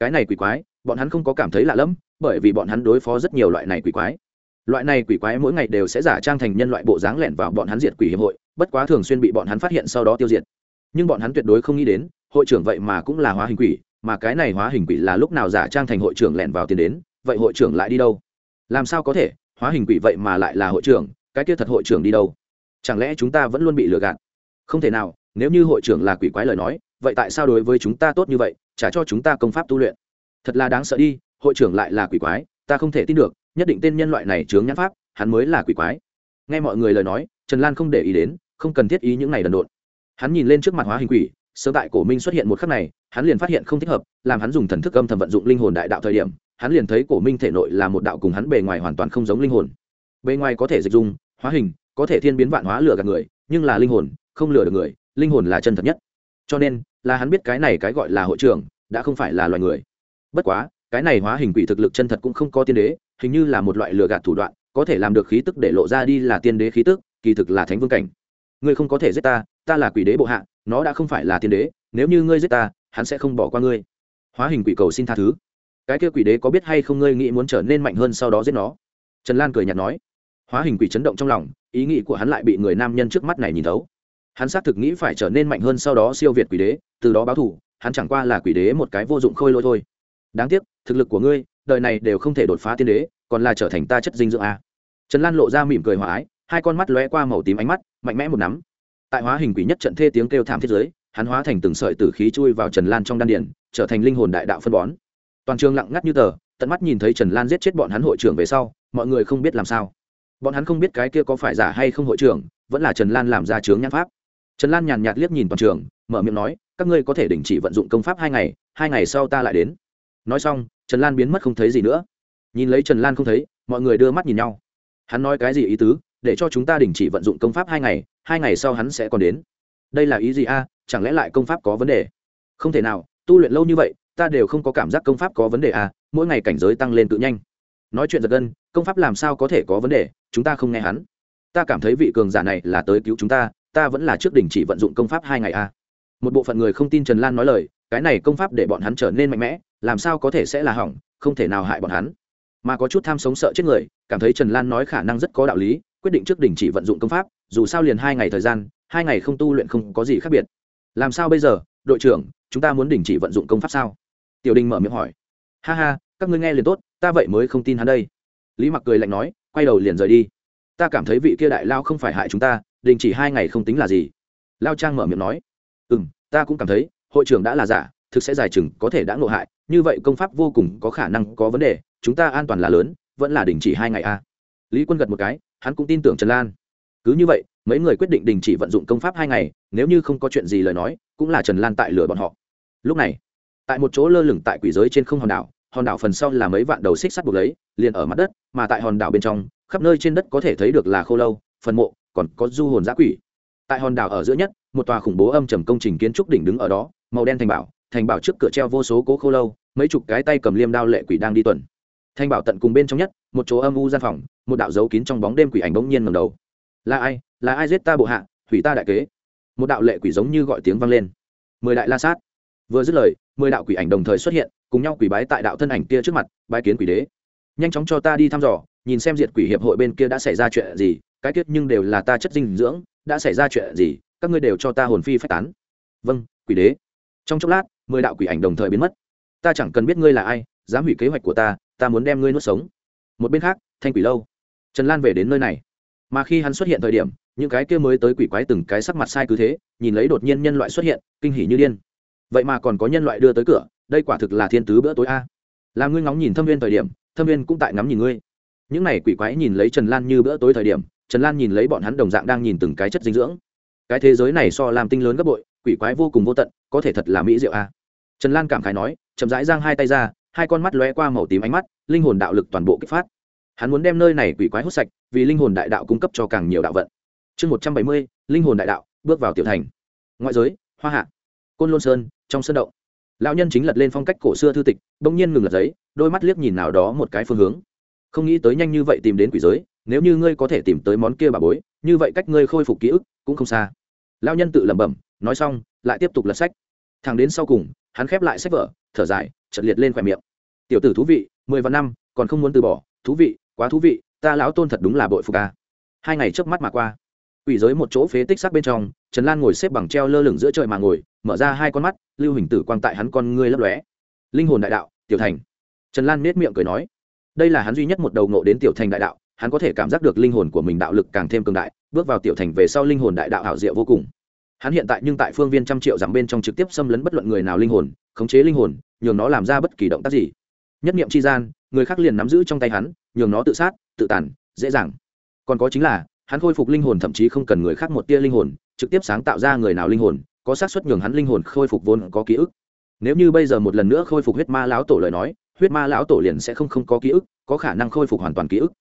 Cái này quỷ quái, bọn hắn không có cảm thấy lạ lẫm, bởi vì bọn hắn đối phó rất nhiều loại này quỷ quái. Loại này quỷ quái mỗi ngày đều sẽ giả trang thành nhân loại bộ dáng lẻn vào bọn hắn diệt quỷ hiệp hội, bất quá thường xuyên bị bọn hắn phát hiện sau đó tiêu diệt. Nhưng bọn hắn tuyệt đối không nghĩ đến, hội trưởng vậy mà cũng là hóa hình quỷ, mà cái này hóa hình quỷ là lúc nào giả trang thành hội trưởng lẻn vào tiền đến vậy hội trưởng lại đi đâu? Làm sao có thể? Hóa hình quỷ vậy mà lại là hội trưởng, cái kia thật hội trưởng đi đâu? Chẳng lẽ chúng ta vẫn luôn bị lừa gạt? Không thể nào, nếu như hội trưởng là quỷ quái lời nói, vậy tại sao đối với chúng ta tốt như vậy trả cho chúng ta công pháp tu luyện? Thật là đáng sợ đi, hội trưởng lại là quỷ quái, ta không thể tin được, nhất định tên nhân loại này chướng nhãn pháp, hắn mới là quỷ quái. Nghe mọi người lời nói, trần lan không để ý đến, không cần thiết ý những này đần độn. Hắn nhìn lên trước mặt hóa hình quỷ, sớm tại cổ minh xuất hiện một khắc này, hắn liền phát hiện không thích hợp, làm hắn dùng thần thức âm thầm vận dụng linh hồn đại đạo thời điểm hắn liền thấy cổ minh thể nội là một đạo cùng hắn bề ngoài hoàn toàn không giống linh hồn. Bề ngoài có thể dịch dung, hóa hình, có thể thiên biến vạn hóa lừa gạt người, nhưng là linh hồn, không lừa được người, linh hồn là chân thật nhất. Cho nên, là hắn biết cái này cái gọi là hội trưởng, đã không phải là loài người. Bất quá, cái này hóa hình quỷ thực lực chân thật cũng không có tiên đế, hình như là một loại lừa gạt thủ đoạn, có thể làm được khí tức để lộ ra đi là tiên đế khí tức, kỳ thực là thánh vương cảnh. Ngươi không có thể giết ta ta là quỷ đế bộ hạ, nó đã không phải là tiên đế, nếu như ngươi giết ta, hắn sẽ không bỏ qua ngươi. Hóa hình quỷ cầu xin tha thứ cái kia quỷ đế có biết hay không ngươi nghĩ muốn trở nên mạnh hơn sau đó giết nó? Trần lan cười nhạt nói. Hóa hình quỷ chấn động trong lòng, ý nghĩ của hắn lại bị người nam nhân trước mắt này nhìn thấu. Hắn xác thực nghĩ phải trở nên mạnh hơn sau đó siêu việt quỷ đế, từ đó báo thù, hắn chẳng qua là quỷ đế một cái vô dụng khôi lôi thôi. Đáng tiếc, thực lực của ngươi, đời này đều không thể đột phá tiên đế, còn là trở thành ta chất dinh dưỡng a. Trần lan lộ ra mỉm cười hòa ái, hai con mắt lóe qua màu tím ánh mắt, mạnh mẽ một nắm. Tại hóa hình quỷ nhất trận thê tiếng kêu thảm thiết giới hắn hóa thành từng sợi tử khí chui vào trần lan trong đan điển trở thành linh hồn đại đạo phân bón toàn trường lặng ngắt như tờ, tận mắt nhìn thấy trần lan giết chết bọn hắn hội trưởng về sau, mọi người không biết làm sao. Bọn hắn không biết cái kia có phải giả hay không hội trưởng, vẫn là trần lan làm ra chướng nhãn pháp. Trần lan nhàn nhạt liếc nhìn toàn trường, mở miệng nói, các ngươi có thể đình chỉ vận dụng công pháp hai ngày hai ngày sau ta lại đến. Nói xong, trần lan biến mất không thấy gì nữa. Nhìn lấy trần lan không thấy, mọi người đưa mắt nhìn nhau. Hắn nói cái gì ý tứ? Để cho chúng ta đình chỉ vận dụng công pháp hai ngày hai ngày sau hắn sẽ còn đến. Đây là ý gì a? Chẳng lẽ lại công pháp có vấn đề? Không thể nào, tu luyện lâu như vậy ta đều không có cảm giác công pháp có vấn đề à? mỗi ngày cảnh giới tăng lên tự nhanh. Nói chuyện giật gân, công pháp làm sao có thể có vấn đề, chúng ta không nghe hắn. Ta cảm thấy vị cường giả này là tới cứu chúng ta ta vẫn là trước đình chỉ vận dụng công pháp hai ngày a một bộ phận người không tin trần lan nói lời, cái này công pháp để bọn hắn trở nên mạnh mẽ, làm sao có thể sẽ là hỏng, không thể nào hại bọn hắn. Mà có chút tham sống sợ chết người, cảm thấy trần lan nói khả năng rất có đạo lý, quyết định trước đình chỉ vận dụng công pháp, dù sao liền hai ngày thời gian, hai ngày không tu luyện không có gì khác biệt. Làm sao bây giờ, đội trưởng, chúng ta muốn đình chỉ vận dụng công pháp sao? Tiểu đình mở miệng hỏi. Ha ha, các ngươi nghe liền tốt, ta vậy mới không tin hắn đây. Lý mặc cười lạnh nói, quay đầu liền rời đi. Ta cảm thấy vị kia đại lao không phải hại chúng ta, đình chỉ hai ngày không tính là gì. Lao trang mở miệng nói. Ừ m ta cũng cảm thấy, hội trưởng đã là giả, thực sẽ giải chừng có thể đã ngộ hại, như vậy công pháp vô cùng có khả năng có vấn đề, chúng ta an toàn là lớn, vẫn là đình chỉ hai ngày a. À. lý quân gật một cái, hắn cũng tin tưởng trần lan. Cứ như vậy, mấy người quyết định đình chỉ vận dụng công pháp hai ngày, nếu như không có chuyện gì lời nói, cũng là trần lan tại lửa bọn họ. Lúc này tại một chỗ lơ lửng tại quỷ giới trên không hòn đảo hòn đảo phần sau là mấy vạn đầu xích sắt buộc lấy, liền ở mặt đất, mà tại hòn đảo bên trong, khắp nơi trên đất có thể thấy được là khô lâu, phần mộ, còn có du hồn giã quỷ. Tại hòn đảo ở giữa nhất, một tòa khủng bố âm trầm công trình kiến trúc đỉnh đứng ở đó, màu đen thành bảo thành bảo trước cửa treo vô số cố khô lâu, mấy chục cái tay cầm liêm đao lệ quỷ đang đi tuần. Thanh bảo tận cùng bên trong nhất, một chỗ âm u gian phòng, một đạo dấu kín trong bóng đêm quỷ ảnh bỗng nhiên ngầm đầu. Là ai? Là ai giết ta bộ hạ? Hủy ta đại kế. Một đạo lệ quỷ giống như gọi tiếng vang lên. Mười đại la sát vừa dứt lời, mười đạo quỷ ảnh đồng thời xuất hiện, cùng nhau quỷ bái tại đạo thân ảnh kia trước mặt, bái kiến quỷ đế. Nhanh chóng cho ta đi thăm dò, nhìn xem diệt quỷ hiệp hội bên kia đã xảy ra chuyện gì, cái kết nhưng đều là ta chất dinh dưỡng, đã xảy ra chuyện gì, các ngươi đều cho ta hồn phi phách tán. Vâng quỷ đế. Trong chốc lát, mười đạo quỷ ảnh đồng thời biến mất. Ta chẳng cần biết ngươi là ai, dám hủy kế hoạch của ta ta muốn đem ngươi nuốt sống. Một bên khác, thanh quỷ lâu. Trần lan về đến nơi này. Mà khi hắn xuất hiện thời điểm, những cái kia mới tới quỷ quái từng cái sắc mặt sai cứ thế, nhìn lấy đột nhiên nhân loại xuất hiện, kinh hỉ như điên vậy mà còn có nhân loại đưa tới cửa, đây quả thực là thiên tứ bữa tối a. Là ngươi ngóng nhìn thâm viên thời điểm, thâm viên cũng tại ngắm nhìn ngươi. Những này quỷ quái nhìn lấy trần lan như bữa tối thời điểm, trần lan nhìn lấy bọn hắn đồng dạng đang nhìn từng cái chất dinh dưỡng. Cái thế giới này so làm tinh lớn gấp bội, quỷ quái vô cùng vô tận, có thể thật là mỹ diệu a. Trần lan cảm khái nói, chậm rãi giang hai tay ra, hai con mắt lóe qua màu tím ánh mắt, linh hồn đạo lực toàn bộ kích phát. Hắn muốn đem nơi này quỷ quái hút sạch, vì linh hồn đại đạo cung cấp cho càng nhiều đạo vận. Chương một trăm bảy mươi, linh hồn đại đạo, bước vào tiểu thành. Ngoại giới, hoa hạ. Côn lôn sơn trong sân động. Lão nhân chính lật lên phong cách cổ xưa thư tịch, bỗng nhiên ngừng lật giấy, đôi mắt liếc nhìn nào đó một cái phương hướng. Không nghĩ tới nhanh như vậy tìm đến quỷ giới, nếu như ngươi có thể tìm tới món kia bà bối, như vậy cách ngươi khôi phục ký ức cũng không xa. Lão nhân tự lẩm bẩm, nói xong, lại tiếp tục lật sách. Thằng đến sau cùng, hắn khép lại sách vở, thở dài chật liệt lên khỏe miệng. Tiểu tử thú vị, mười vạn năm, còn không muốn từ bỏ, thú vị, quá thú vị, ta lão tôn thật đúng là bội phục ca hai ngày trước mắt mà qua quỷ giới một chỗ phế tích sắc bên trong, trần lan ngồi xếp bằng treo lơ lửng giữa trời mà ngồi, mở ra hai con mắt, lưu hình tử quang tại hắn con ngươi lấp lóe. Linh hồn đại đạo, tiểu thành. Trần lan nết miệng cười nói, đây là hắn duy nhất một đầu nộ đến tiểu thành đại đạo, hắn có thể cảm giác được linh hồn của mình đạo lực càng thêm cường đại, bước vào tiểu thành về sau linh hồn đại đạo hảo diệu vô cùng. Hắn hiện tại nhưng tại phương viên trăm triệu dặm bên trong trực tiếp xâm lấn bất luận người nào linh hồn, khống chế linh hồn, nhường nó làm ra bất kỳ động tác gì. Nhất niệm c gian, người khác liền nắm giữ trong tay hắn, nhường nó tự sát, tự tàn, dễ dàng. Còn có chính là hắn khôi phục linh hồn, thậm chí không cần người khác một tia linh hồn, trực tiếp sáng tạo ra người nào linh hồn, có xác suất nhường hắn linh hồn khôi phục vốn có ký ức. Nếu như bây giờ một lần nữa khôi phục huyết ma lão tổ lời nói, huyết ma lão tổ liền sẽ không không có ký ức, có khả năng khôi phục hoàn toàn ký ức.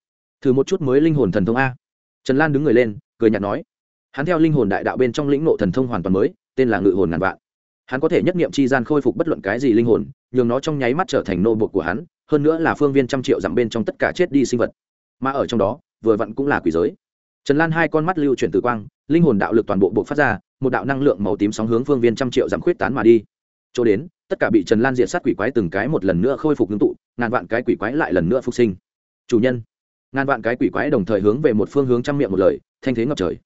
Thử một chút mới linh hồn thần thông a. Trần lan đứng người lên, cười nhạt nói, hắn theo linh hồn đại đạo bên trong lĩnh nộ thần thông hoàn toàn mới, tên là ngự hồn ngàn vạn. Hắn có thể nhất nghiệm chi gian khôi phục bất luận cái gì linh hồn, nhường nó trong nháy mắt trở thành nô bột của hắn, hơn nữa là phương viên trăm triệu dặm bên trong tất cả chết đi sinh vật. Mà ở trong đó, vừa vặn cũng là quỷ giới trần lan hai con mắt lưu chuyển từ quang, linh hồn đạo lực toàn bộ buộc phát ra, một đạo năng lượng màu tím sóng hướng phương viên trăm triệu giảm khuyết tán mà đi. Chỗ đến, tất cả bị trần lan diệt sát quỷ quái từng cái một lần nữa khôi phục ngưng tụ, ngàn vạn cái quỷ quái lại lần nữa phục sinh. Chủ nhân, ngàn vạn cái quỷ quái đồng thời hướng về một phương hướng trăm miệng một lời, thanh thế ngập trời.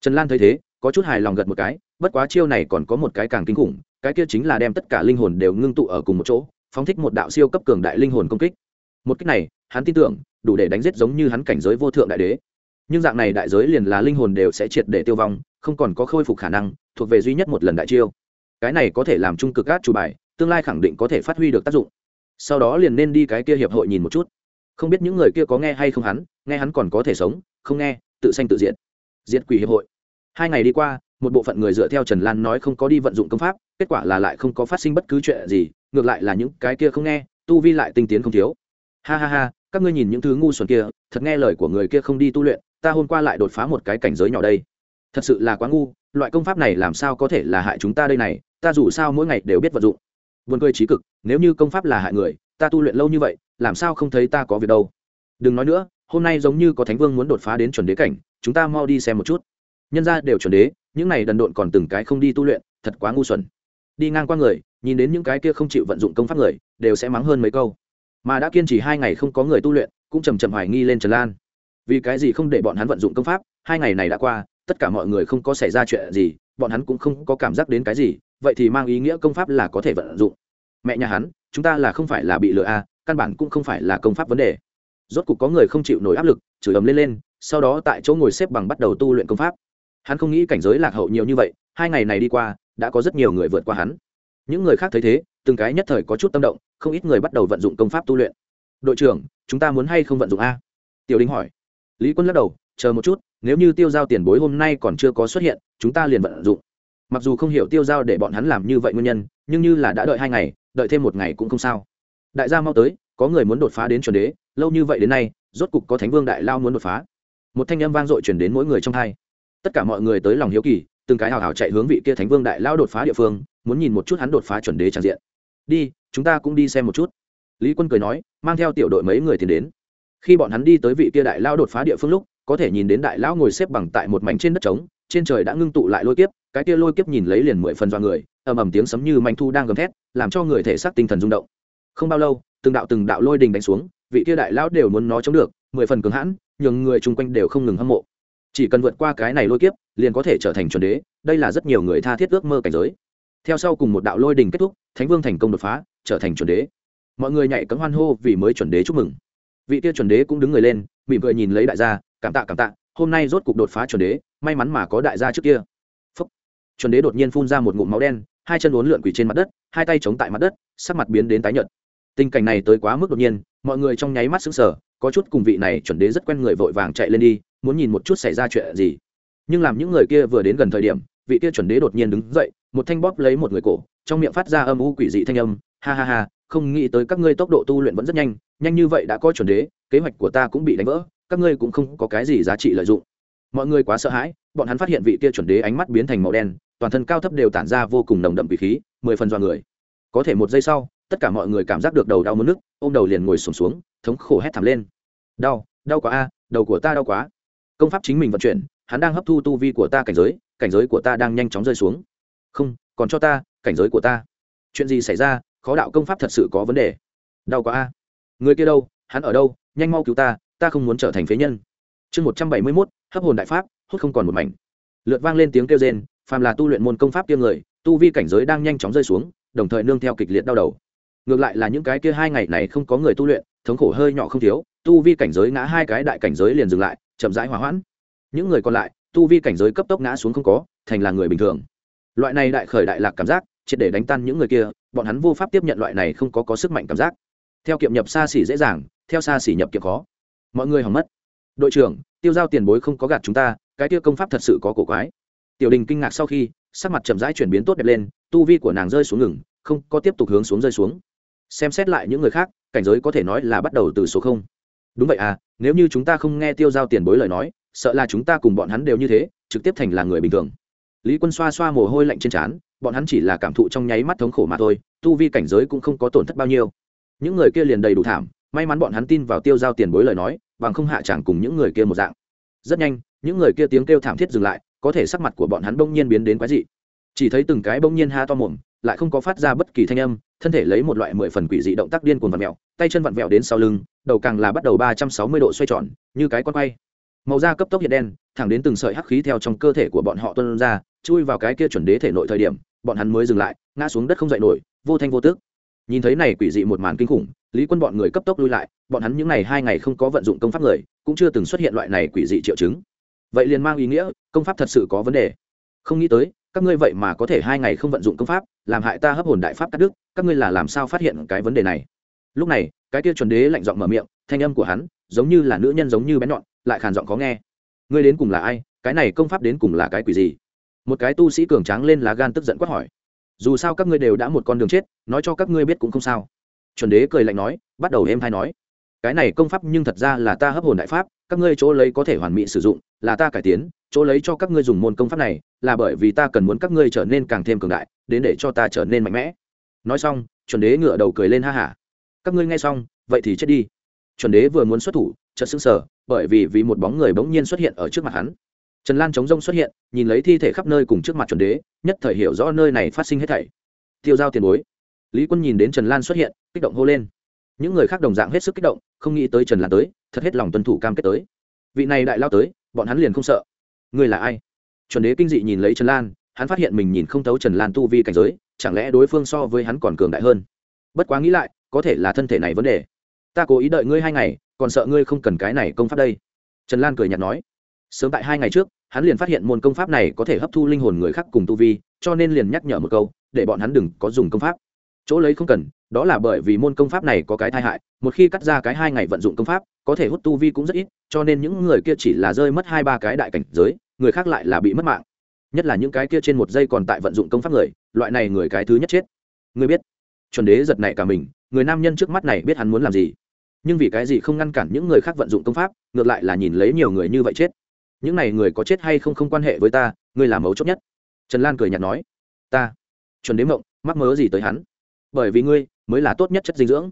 Trần lan thấy thế, có chút hài lòng gật một cái, bất quá chiêu này còn có một cái càng kinh khủng, cái kia chính là đem tất cả linh hồn đều ngưng tụ ở cùng một chỗ, phóng thích một đạo siêu cấp cường đại linh hồn công kích. Một cách này, hắn tin tưởng, đủ để đánh giết giống như hắn cảnh giới vô thượng đại đế nhưng dạng này đại giới liền là linh hồn đều sẽ triệt để tiêu vong, không còn có khôi phục khả năng, thuộc về duy nhất một lần đại chiêu. Cái này có thể làm trung cực cát chủ bài, tương lai khẳng định có thể phát huy được tác dụng. Sau đó liền nên đi cái kia hiệp hội nhìn một chút. Không biết những người kia có nghe hay không hắn, nghe hắn còn có thể sống, không nghe, tự sanh tự diện diệt quỷ hiệp hội. Hai ngày đi qua, một bộ phận người dựa theo trần lan nói không có đi vận dụng công pháp, kết quả là lại không có phát sinh bất cứ chuyện gì, ngược lại là những cái kia không nghe, tu vi lại tinh tiến không thiếu. Ha ha ha, các ngươi nhìn những thứ ngu xuẩn kia, thật nghe lời của người kia không đi tu luyện ta hôm qua lại đột phá một cái cảnh giới nhỏ đây. Thật sự là quá ngu, loại công pháp này làm sao có thể là hại chúng ta đây này, ta dù sao mỗi ngày đều biết vận dụng. Vườn cười trí cực, nếu như công pháp là hại người, ta tu luyện lâu như vậy, làm sao không thấy ta có việc đâu. Đừng nói nữa, hôm nay giống như có thánh vương muốn đột phá đến chuẩn đế cảnh, chúng ta mau đi xem một chút. Nhân ra đều chuẩn đế, những này đần độn còn từng cái không đi tu luyện, thật quá ngu xuẩn. Đi ngang qua người, nhìn đến những cái kia không chịu vận dụng công pháp người, đều sẽ mắng hơn mấy câu. Mà đã kiên trì hai ngày không có người tu luyện, cũng chầm chậm hoài nghi lên trần lan vì cái gì không để bọn hắn vận dụng công pháp? Hai ngày này đã qua, tất cả mọi người không có xảy ra chuyện gì, bọn hắn cũng không có cảm giác đến cái gì, vậy thì mang ý nghĩa công pháp là có thể vận dụng. Mẹ nhà hắn, chúng ta là không phải là bị lừa à căn bản cũng không phải là công pháp vấn đề. Rốt cục có người không chịu nổi áp lực, chửi ầm lên lên, sau đó tại chỗ ngồi xếp bằng bắt đầu tu luyện công pháp. Hắn không nghĩ cảnh giới lạc hậu nhiều như vậy, hai ngày này đi qua, đã có rất nhiều người vượt qua hắn. Những người khác thấy thế, từng cái nhất thời có chút tâm động, không ít người bắt đầu vận dụng công pháp tu luyện. Đội trưởng, chúng ta muốn hay không vận dụng a? Tiểu đinh hỏi lý quân lắc đầu, chờ một chút, nếu như tiêu giao tiền bối hôm nay còn chưa có xuất hiện, chúng ta liền vận dụng. Mặc dù không hiểu tiêu giao để bọn hắn làm như vậy nguyên nhân, nhưng như là đã đợi hai ngày, đợi thêm một ngày cũng không sao. Đại gia mau tới, có người muốn đột phá đến chuẩn đế, lâu như vậy đến nay, rốt cục có thánh vương đại lao muốn đột phá. Một thanh âm vang dội chuyển đến mỗi người trong hai. Tất cả mọi người tới lòng hiếu kỳ, từng cái hào hào chạy hướng vị kia thánh vương đại lao đột phá địa phương, muốn nhìn một chút hắn đột phá chuẩn đế tràn diện. Đi, chúng ta cũng đi xem một chút. Lý quân cười nói, mang theo tiểu đội mấy người thì đến khi bọn hắn đi tới vị kia đại lao đột phá địa phương lúc, có thể nhìn đến đại lão ngồi xếp bằng tại một mảnh trên đất trống, trên trời đã ngưng tụ lại lôi kiếp, cái kia lôi kiếp nhìn lấy liền mười phần do người, ầm ầm tiếng sấm như manh thu đang gầm thét, làm cho người thể xác tinh thần rung động. Không bao lâu, từng đạo từng đạo lôi đình đánh xuống, vị kia đại lão đều muốn nó chống được, mười phần cường hãn, nhường người chung quanh đều không ngừng hâm mộ. Chỉ cần vượt qua cái này lôi kiếp, liền có thể trở thành chuẩn đế, đây là rất nhiều người tha thiết ước mơ cảnh giới. Theo sau cùng một đạo lôi đình kết thúc, thánh vương thành công đột phá, trở thành chuẩn đế. Mọi người nhảy cấm hoan hô vì mới chuẩn đế chúc mừng vị kia chuẩn đế cũng đứng người lên, mỉm cười nhìn lấy đại gia, cảm tạ cảm tạ, hôm nay rốt cục đột phá chuẩn đế, may mắn mà có đại gia trước kia. Phúc. chuẩn đế đột nhiên phun ra một ngụm máu đen, hai chân uốn lượn quỳ trên mặt đất, hai tay chống tại mặt đất, sắc mặt biến đến tái nhợt. Tình cảnh này tới quá mức đột nhiên, mọi người trong nháy mắt sững sờ, có chút cùng vị này chuẩn đế rất quen người vội vàng chạy lên đi, muốn nhìn một chút xảy ra chuyện gì. Nhưng làm những người kia vừa đến gần thời điểm, vị kia chuẩn đế đột nhiên đứng dậy, một thanh bóp lấy một người cổ, trong miệng phát ra âm u quỷ dị thanh âm, ha ha ha không nghĩ tới các ngươi tốc độ tu luyện vẫn rất nhanh nhanh như vậy đã có chuẩn đế kế hoạch của ta cũng bị đánh vỡ các ngươi cũng không có cái gì giá trị lợi dụng. Mọi người quá sợ hãi bọn hắn phát hiện vị kia chuẩn đế ánh mắt biến thành màu đen toàn thân cao thấp đều tản ra vô cùng nồng đậm vị khí mười phần do người. Có thể một giây sau tất cả mọi người cảm giác được đầu đau mất nước ôm đầu liền ngồi sùng xuống, xuống thống khổ hét thảm lên. Đau đau quá a đầu của ta đau quá. Công pháp chính mình vận chuyển hắn đang hấp thu tu vi của ta cảnh giới cảnh giới của ta đang nhanh chóng rơi xuống. Không còn cho ta cảnh giới của ta. Chuyện gì xảy ra khó đạo công pháp thật sự có vấn đề. Đau quá a. Người kia đâu? Hắn ở đâu? Nhanh mau cứu ta ta không muốn trở thành phế nhân. Chương một trăm bảy mươi mốt, hấp hồn đại pháp, hút không còn một mảnh. Lượt vang lên tiếng kêu rên, phàm là tu luyện môn công pháp tiêm người, tu vi cảnh giới đang nhanh chóng rơi xuống, đồng thời nương theo kịch liệt đau đầu. Ngược lại là những cái kia hai ngày này không có người tu luyện, thống khổ hơi nhỏ không thiếu, tu vi cảnh giới ngã hai cái đại cảnh giới liền dừng lại, chậm rãi hỏa hoãn. Những người còn lại, tu vi cảnh giới cấp tốc ngã xuống không có, thành là người bình thường. Loại này đại khởi đại lạc cảm giác, triệt để đánh tan những người kia bọn hắn vô pháp tiếp nhận loại này không có có sức mạnh cảm giác. Theo kiệm nhập xa xỉ dễ dàng, theo xa xỉ nhập kiệm khó. Mọi người hỏng mất. Đội trưởng, tiêu giao tiền bối không có gạt chúng ta, cái tiêu công pháp thật sự có cổ quái. Tiểu đình kinh ngạc sau khi, sắc mặt chậm rãi chuyển biến tốt đẹp lên, tu vi của nàng rơi xuống ngừng, không có tiếp tục hướng xuống rơi xuống. Xem xét lại những người khác, cảnh giới có thể nói là bắt đầu từ số không. Đúng vậy à nếu như chúng ta không nghe tiêu giao tiền bối lời nói, sợ là chúng ta cùng bọn hắn đều như thế, trực tiếp thành là người bình thường. Lý quân xoa xoa mồ hôi lạnh trên trán bọn hắn chỉ là cảm thụ trong nháy mắt thống khổ mà thôi, tu vi cảnh giới cũng không có tổn thất bao nhiêu. Những người kia liền đầy đủ thảm, may mắn bọn hắn tin vào tiêu giao tiền bối lời nói, bằng không hạ chẳng cùng những người kia một dạng. Rất nhanh, những người kia tiếng kêu thảm thiết dừng lại, có thể sắc mặt của bọn hắn bỗng nhiên biến đến quái dị. Chỉ thấy từng cái bỗng nhiên ha to mồm, lại không có phát ra bất kỳ thanh âm, thân thể lấy một loại mười phần quỷ dị động tác điên cuồng vặn vẹo tay chân vặn vẹo đến sau lưng, đầu càng là bắt đầu ba trăm sáu mươi độ xoay tròn, như cái con quay. Màu da cấp tốc hiện đen, thẳng đến từng sợi hắc khí theo trong cơ thể của bọn họ tuân ra, chui vào cái kia chuẩn đế thể nội thời điểm bọn hắn mới dừng lại, ngã xuống đất không dậy nổi, vô thanh vô tước nhìn thấy này quỷ dị một màn kinh khủng, lý quân bọn người cấp tốc lui lại, bọn hắn những ngày hai ngày không có vận dụng công pháp người, cũng chưa từng xuất hiện loại này quỷ dị triệu chứng. Vậy liền mang ý nghĩa, công pháp thật sự có vấn đề. Không nghĩ tới, các ngươi vậy mà có thể hai ngày không vận dụng công pháp, làm hại ta hấp hồn đại pháp cắt đức các ngươi là làm sao phát hiện cái vấn đề này? Lúc này, cái kia chuẩn đế lạnh giọng mở miệng, thanh âm của hắn, giống như là nữ nhân giống như bén nhọn, lại khàn giọng khó nghe. Ngươi đến cùng là ai? Cái này công pháp đến cùng là cái quỷ gì? Một cái tu sĩ cường tráng lên lá gan tức giận quát hỏi, dù sao các ngươi đều đã một con đường chết, nói cho các ngươi biết cũng không sao. Chuẩn đế cười lạnh nói, bắt đầu êm hay nói, cái này công pháp nhưng thật ra là ta hấp hồn đại pháp, các ngươi chỗ lấy có thể hoàn mỹ sử dụng, là ta cải tiến, chỗ lấy cho các ngươi dùng môn công pháp này, là bởi vì ta cần muốn các ngươi trở nên càng thêm cường đại, đến để cho ta trở nên mạnh mẽ. Nói xong, chuẩn đế ngửa đầu cười lên ha hả. Các ngươi nghe xong, vậy thì chết đi. Chuẩn đế vừa muốn xuất thủ, chợt sững sờ, bởi vì vì một bóng người bỗng nhiên xuất hiện ở trước mặt hắn trần lan chống rông xuất hiện, nhìn lấy thi thể khắp nơi cùng trước mặt chuẩn đế, nhất thời hiểu rõ nơi này phát sinh hết thảy. Tiêu giao tiền bối. Lý quân nhìn đến trần lan xuất hiện, kích động hô lên. Những người khác đồng dạng hết sức kích động, không nghĩ tới trần lan tới, thật hết lòng tuân thủ cam kết tới. Vị này đại lao tới, bọn hắn liền không sợ. Người là ai? Chuẩn đế kinh dị nhìn lấy trần lan, hắn phát hiện mình nhìn không thấu trần lan tu vi cảnh giới, chẳng lẽ đối phương so với hắn còn cường đại hơn? Bất quá nghĩ lại, có thể là thân thể này vấn đề. Ta cố ý đợi ngươi hai ngày, còn sợ ngươi không cần cái này công pháp đây. Trần lan cười nhạt nói sớm tại hai ngày trước, hắn liền phát hiện môn công pháp này có thể hấp thu linh hồn người khác cùng tu vi, cho nên liền nhắc nhở một câu, để bọn hắn đừng có dùng công pháp. Chỗ lấy không cần, đó là bởi vì môn công pháp này có cái tai hại, một khi cắt ra cái hai ngày vận dụng công pháp, có thể hút tu vi cũng rất ít, cho nên những người kia chỉ là rơi mất hai ba cái đại cảnh giới, người khác lại là bị mất mạng. Nhất là những cái kia trên một giây còn tại vận dụng công pháp người, loại này người cái thứ nhất chết. Người biết, chuẩn đế giật này cả mình, người nam nhân trước mắt này biết hắn muốn làm gì. Nhưng vì cái gì không ngăn cản những người khác vận dụng công pháp, ngược lại là nhìn lấy nhiều người như vậy chết những này người có chết hay không không quan hệ với ta, ngươi là mấu chốt nhất. Trần lan cười nhạt nói. Ta, chuẩn đếm mộng, mắc mớ gì tới hắn? Bởi vì ngươi mới là tốt nhất chất dinh dưỡng.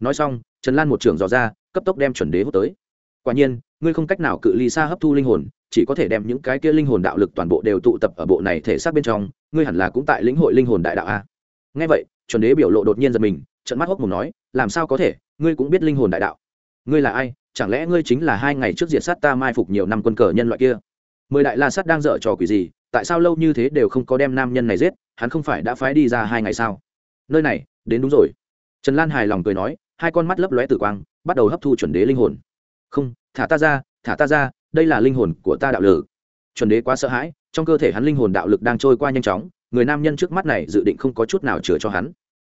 Nói xong, trần lan một trưởng dò ra, cấp tốc đem chuẩn đế hút tới. Quả nhiên, ngươi không cách nào cự ly xa hấp thu linh hồn, chỉ có thể đem những cái kia linh hồn đạo lực toàn bộ đều tụ tập ở bộ này thể xác bên trong, ngươi hẳn là cũng tại lĩnh hội linh hồn đại đạo à? a ngay vậy, chuẩn đế biểu lộ đột nhiên giật mình trận mắt hốc mồm nói, làm sao có thể? Ngươi cũng biết linh hồn đại đạo. Ngươi là ai? Chẳng lẽ ngươi chính là hai ngày trước diệt sát ta mai phục nhiều năm quân cờ nhân loại kia? Mười đại la sát đang dở trò quỷ gì, tại sao lâu như thế đều không có đem nam nhân này giết, hắn không phải đã phái đi ra hai ngày sao? Nơi này, đến đúng rồi. Trần lan hài lòng cười nói, hai con mắt lấp lóe tử quang, bắt đầu hấp thu chuẩn đế linh hồn. Không, thả ta ra, thả ta ra, đây là linh hồn của ta đạo lử. Chuẩn đế quá sợ hãi, trong cơ thể hắn linh hồn đạo lực đang trôi qua nhanh chóng, người nam nhân trước mắt này dự định không có chút nào chừa cho hắn.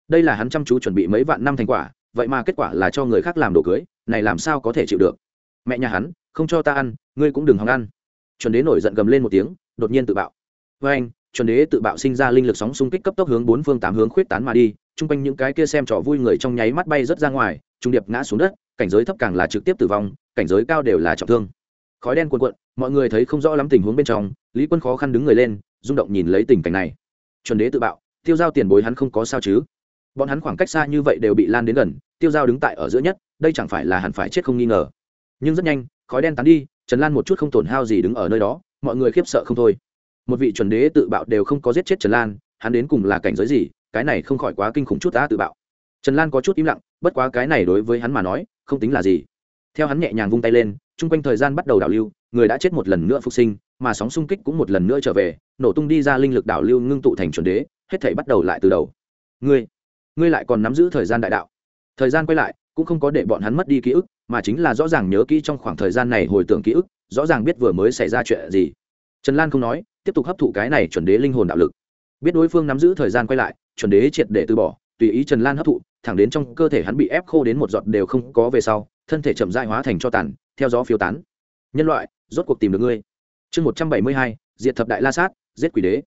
Đây là hắn chăm chú chuẩn bị mấy vạn năm thành quả, vậy mà kết quả là cho người khác làm đồ cưới này làm sao có thể chịu được? Mẹ nhà hắn, không cho ta ăn, ngươi cũng đừng hòng ăn. Chuẩn đế nổi giận gầm lên một tiếng, đột nhiên tự bạo. Với anh, chuẩn đế tự bạo sinh ra linh lực sóng xung kích cấp tốc hướng bốn phương tám hướng khuyết tán mà đi, chung quanh những cái kia xem trò vui người trong nháy mắt bay rớt ra ngoài, trung điệp ngã xuống đất, cảnh giới thấp càng là trực tiếp tử vong, cảnh giới cao đều là trọng thương. Khói đen cuộn cuộn, mọi người thấy không rõ lắm tình huống bên trong, lý quân khó khăn đứng người lên, rung động nhìn lấy tình cảnh này. Chuẩn đế tự bạo, tiêu giao tiền bối hắn không có sao chứ? Bọn hắn khoảng cách xa như vậy đều bị lan đến gần, tiêu giao đứng tại ở giữa nhất, đây chẳng phải là hẳn phải chết không nghi ngờ. Nhưng rất nhanh, khói đen tán đi, trần lan một chút không tổn hao gì đứng ở nơi đó, mọi người khiếp sợ không thôi. Một vị chuẩn đế tự bạo đều không có giết chết trần lan, hắn đến cùng là cảnh giới gì, cái này không khỏi quá kinh khủng chút đã tự bạo. Trần lan có chút im lặng, bất quá cái này đối với hắn mà nói, không tính là gì. Theo hắn nhẹ nhàng vung tay lên, chung quanh thời gian bắt đầu đảo lưu, người đã chết một lần nữa phục sinh, mà sóng xung kích cũng một lần nữa trở về, nổ tung đi ra linh lực đảo lưu ngưng tụ thành chuẩn đế, hết thể bắt đầu lại từ đầu. Ngươi ngươi lại còn nắm giữ thời gian đại đạo. Thời gian quay lại, cũng không có để bọn hắn mất đi ký ức, mà chính là rõ ràng nhớ kỹ trong khoảng thời gian này hồi tưởng ký ức, rõ ràng biết vừa mới xảy ra chuyện gì. Trần lan không nói, tiếp tục hấp thụ cái này chuẩn đế linh hồn đạo lực. Biết đối phương nắm giữ thời gian quay lại, chuẩn đế triệt để từ bỏ, tùy ý trần lan hấp thụ, thẳng đến trong cơ thể hắn bị ép khô đến một giọt đều không có về sau, thân thể chậm dại hóa thành cho tàn, theo gió phiêu tán. Nhân loại, rốt cuộc tìm được ngươi. Chương một trăm bảy mươi hai, diệt thập đại la sát, giết quỷ đế.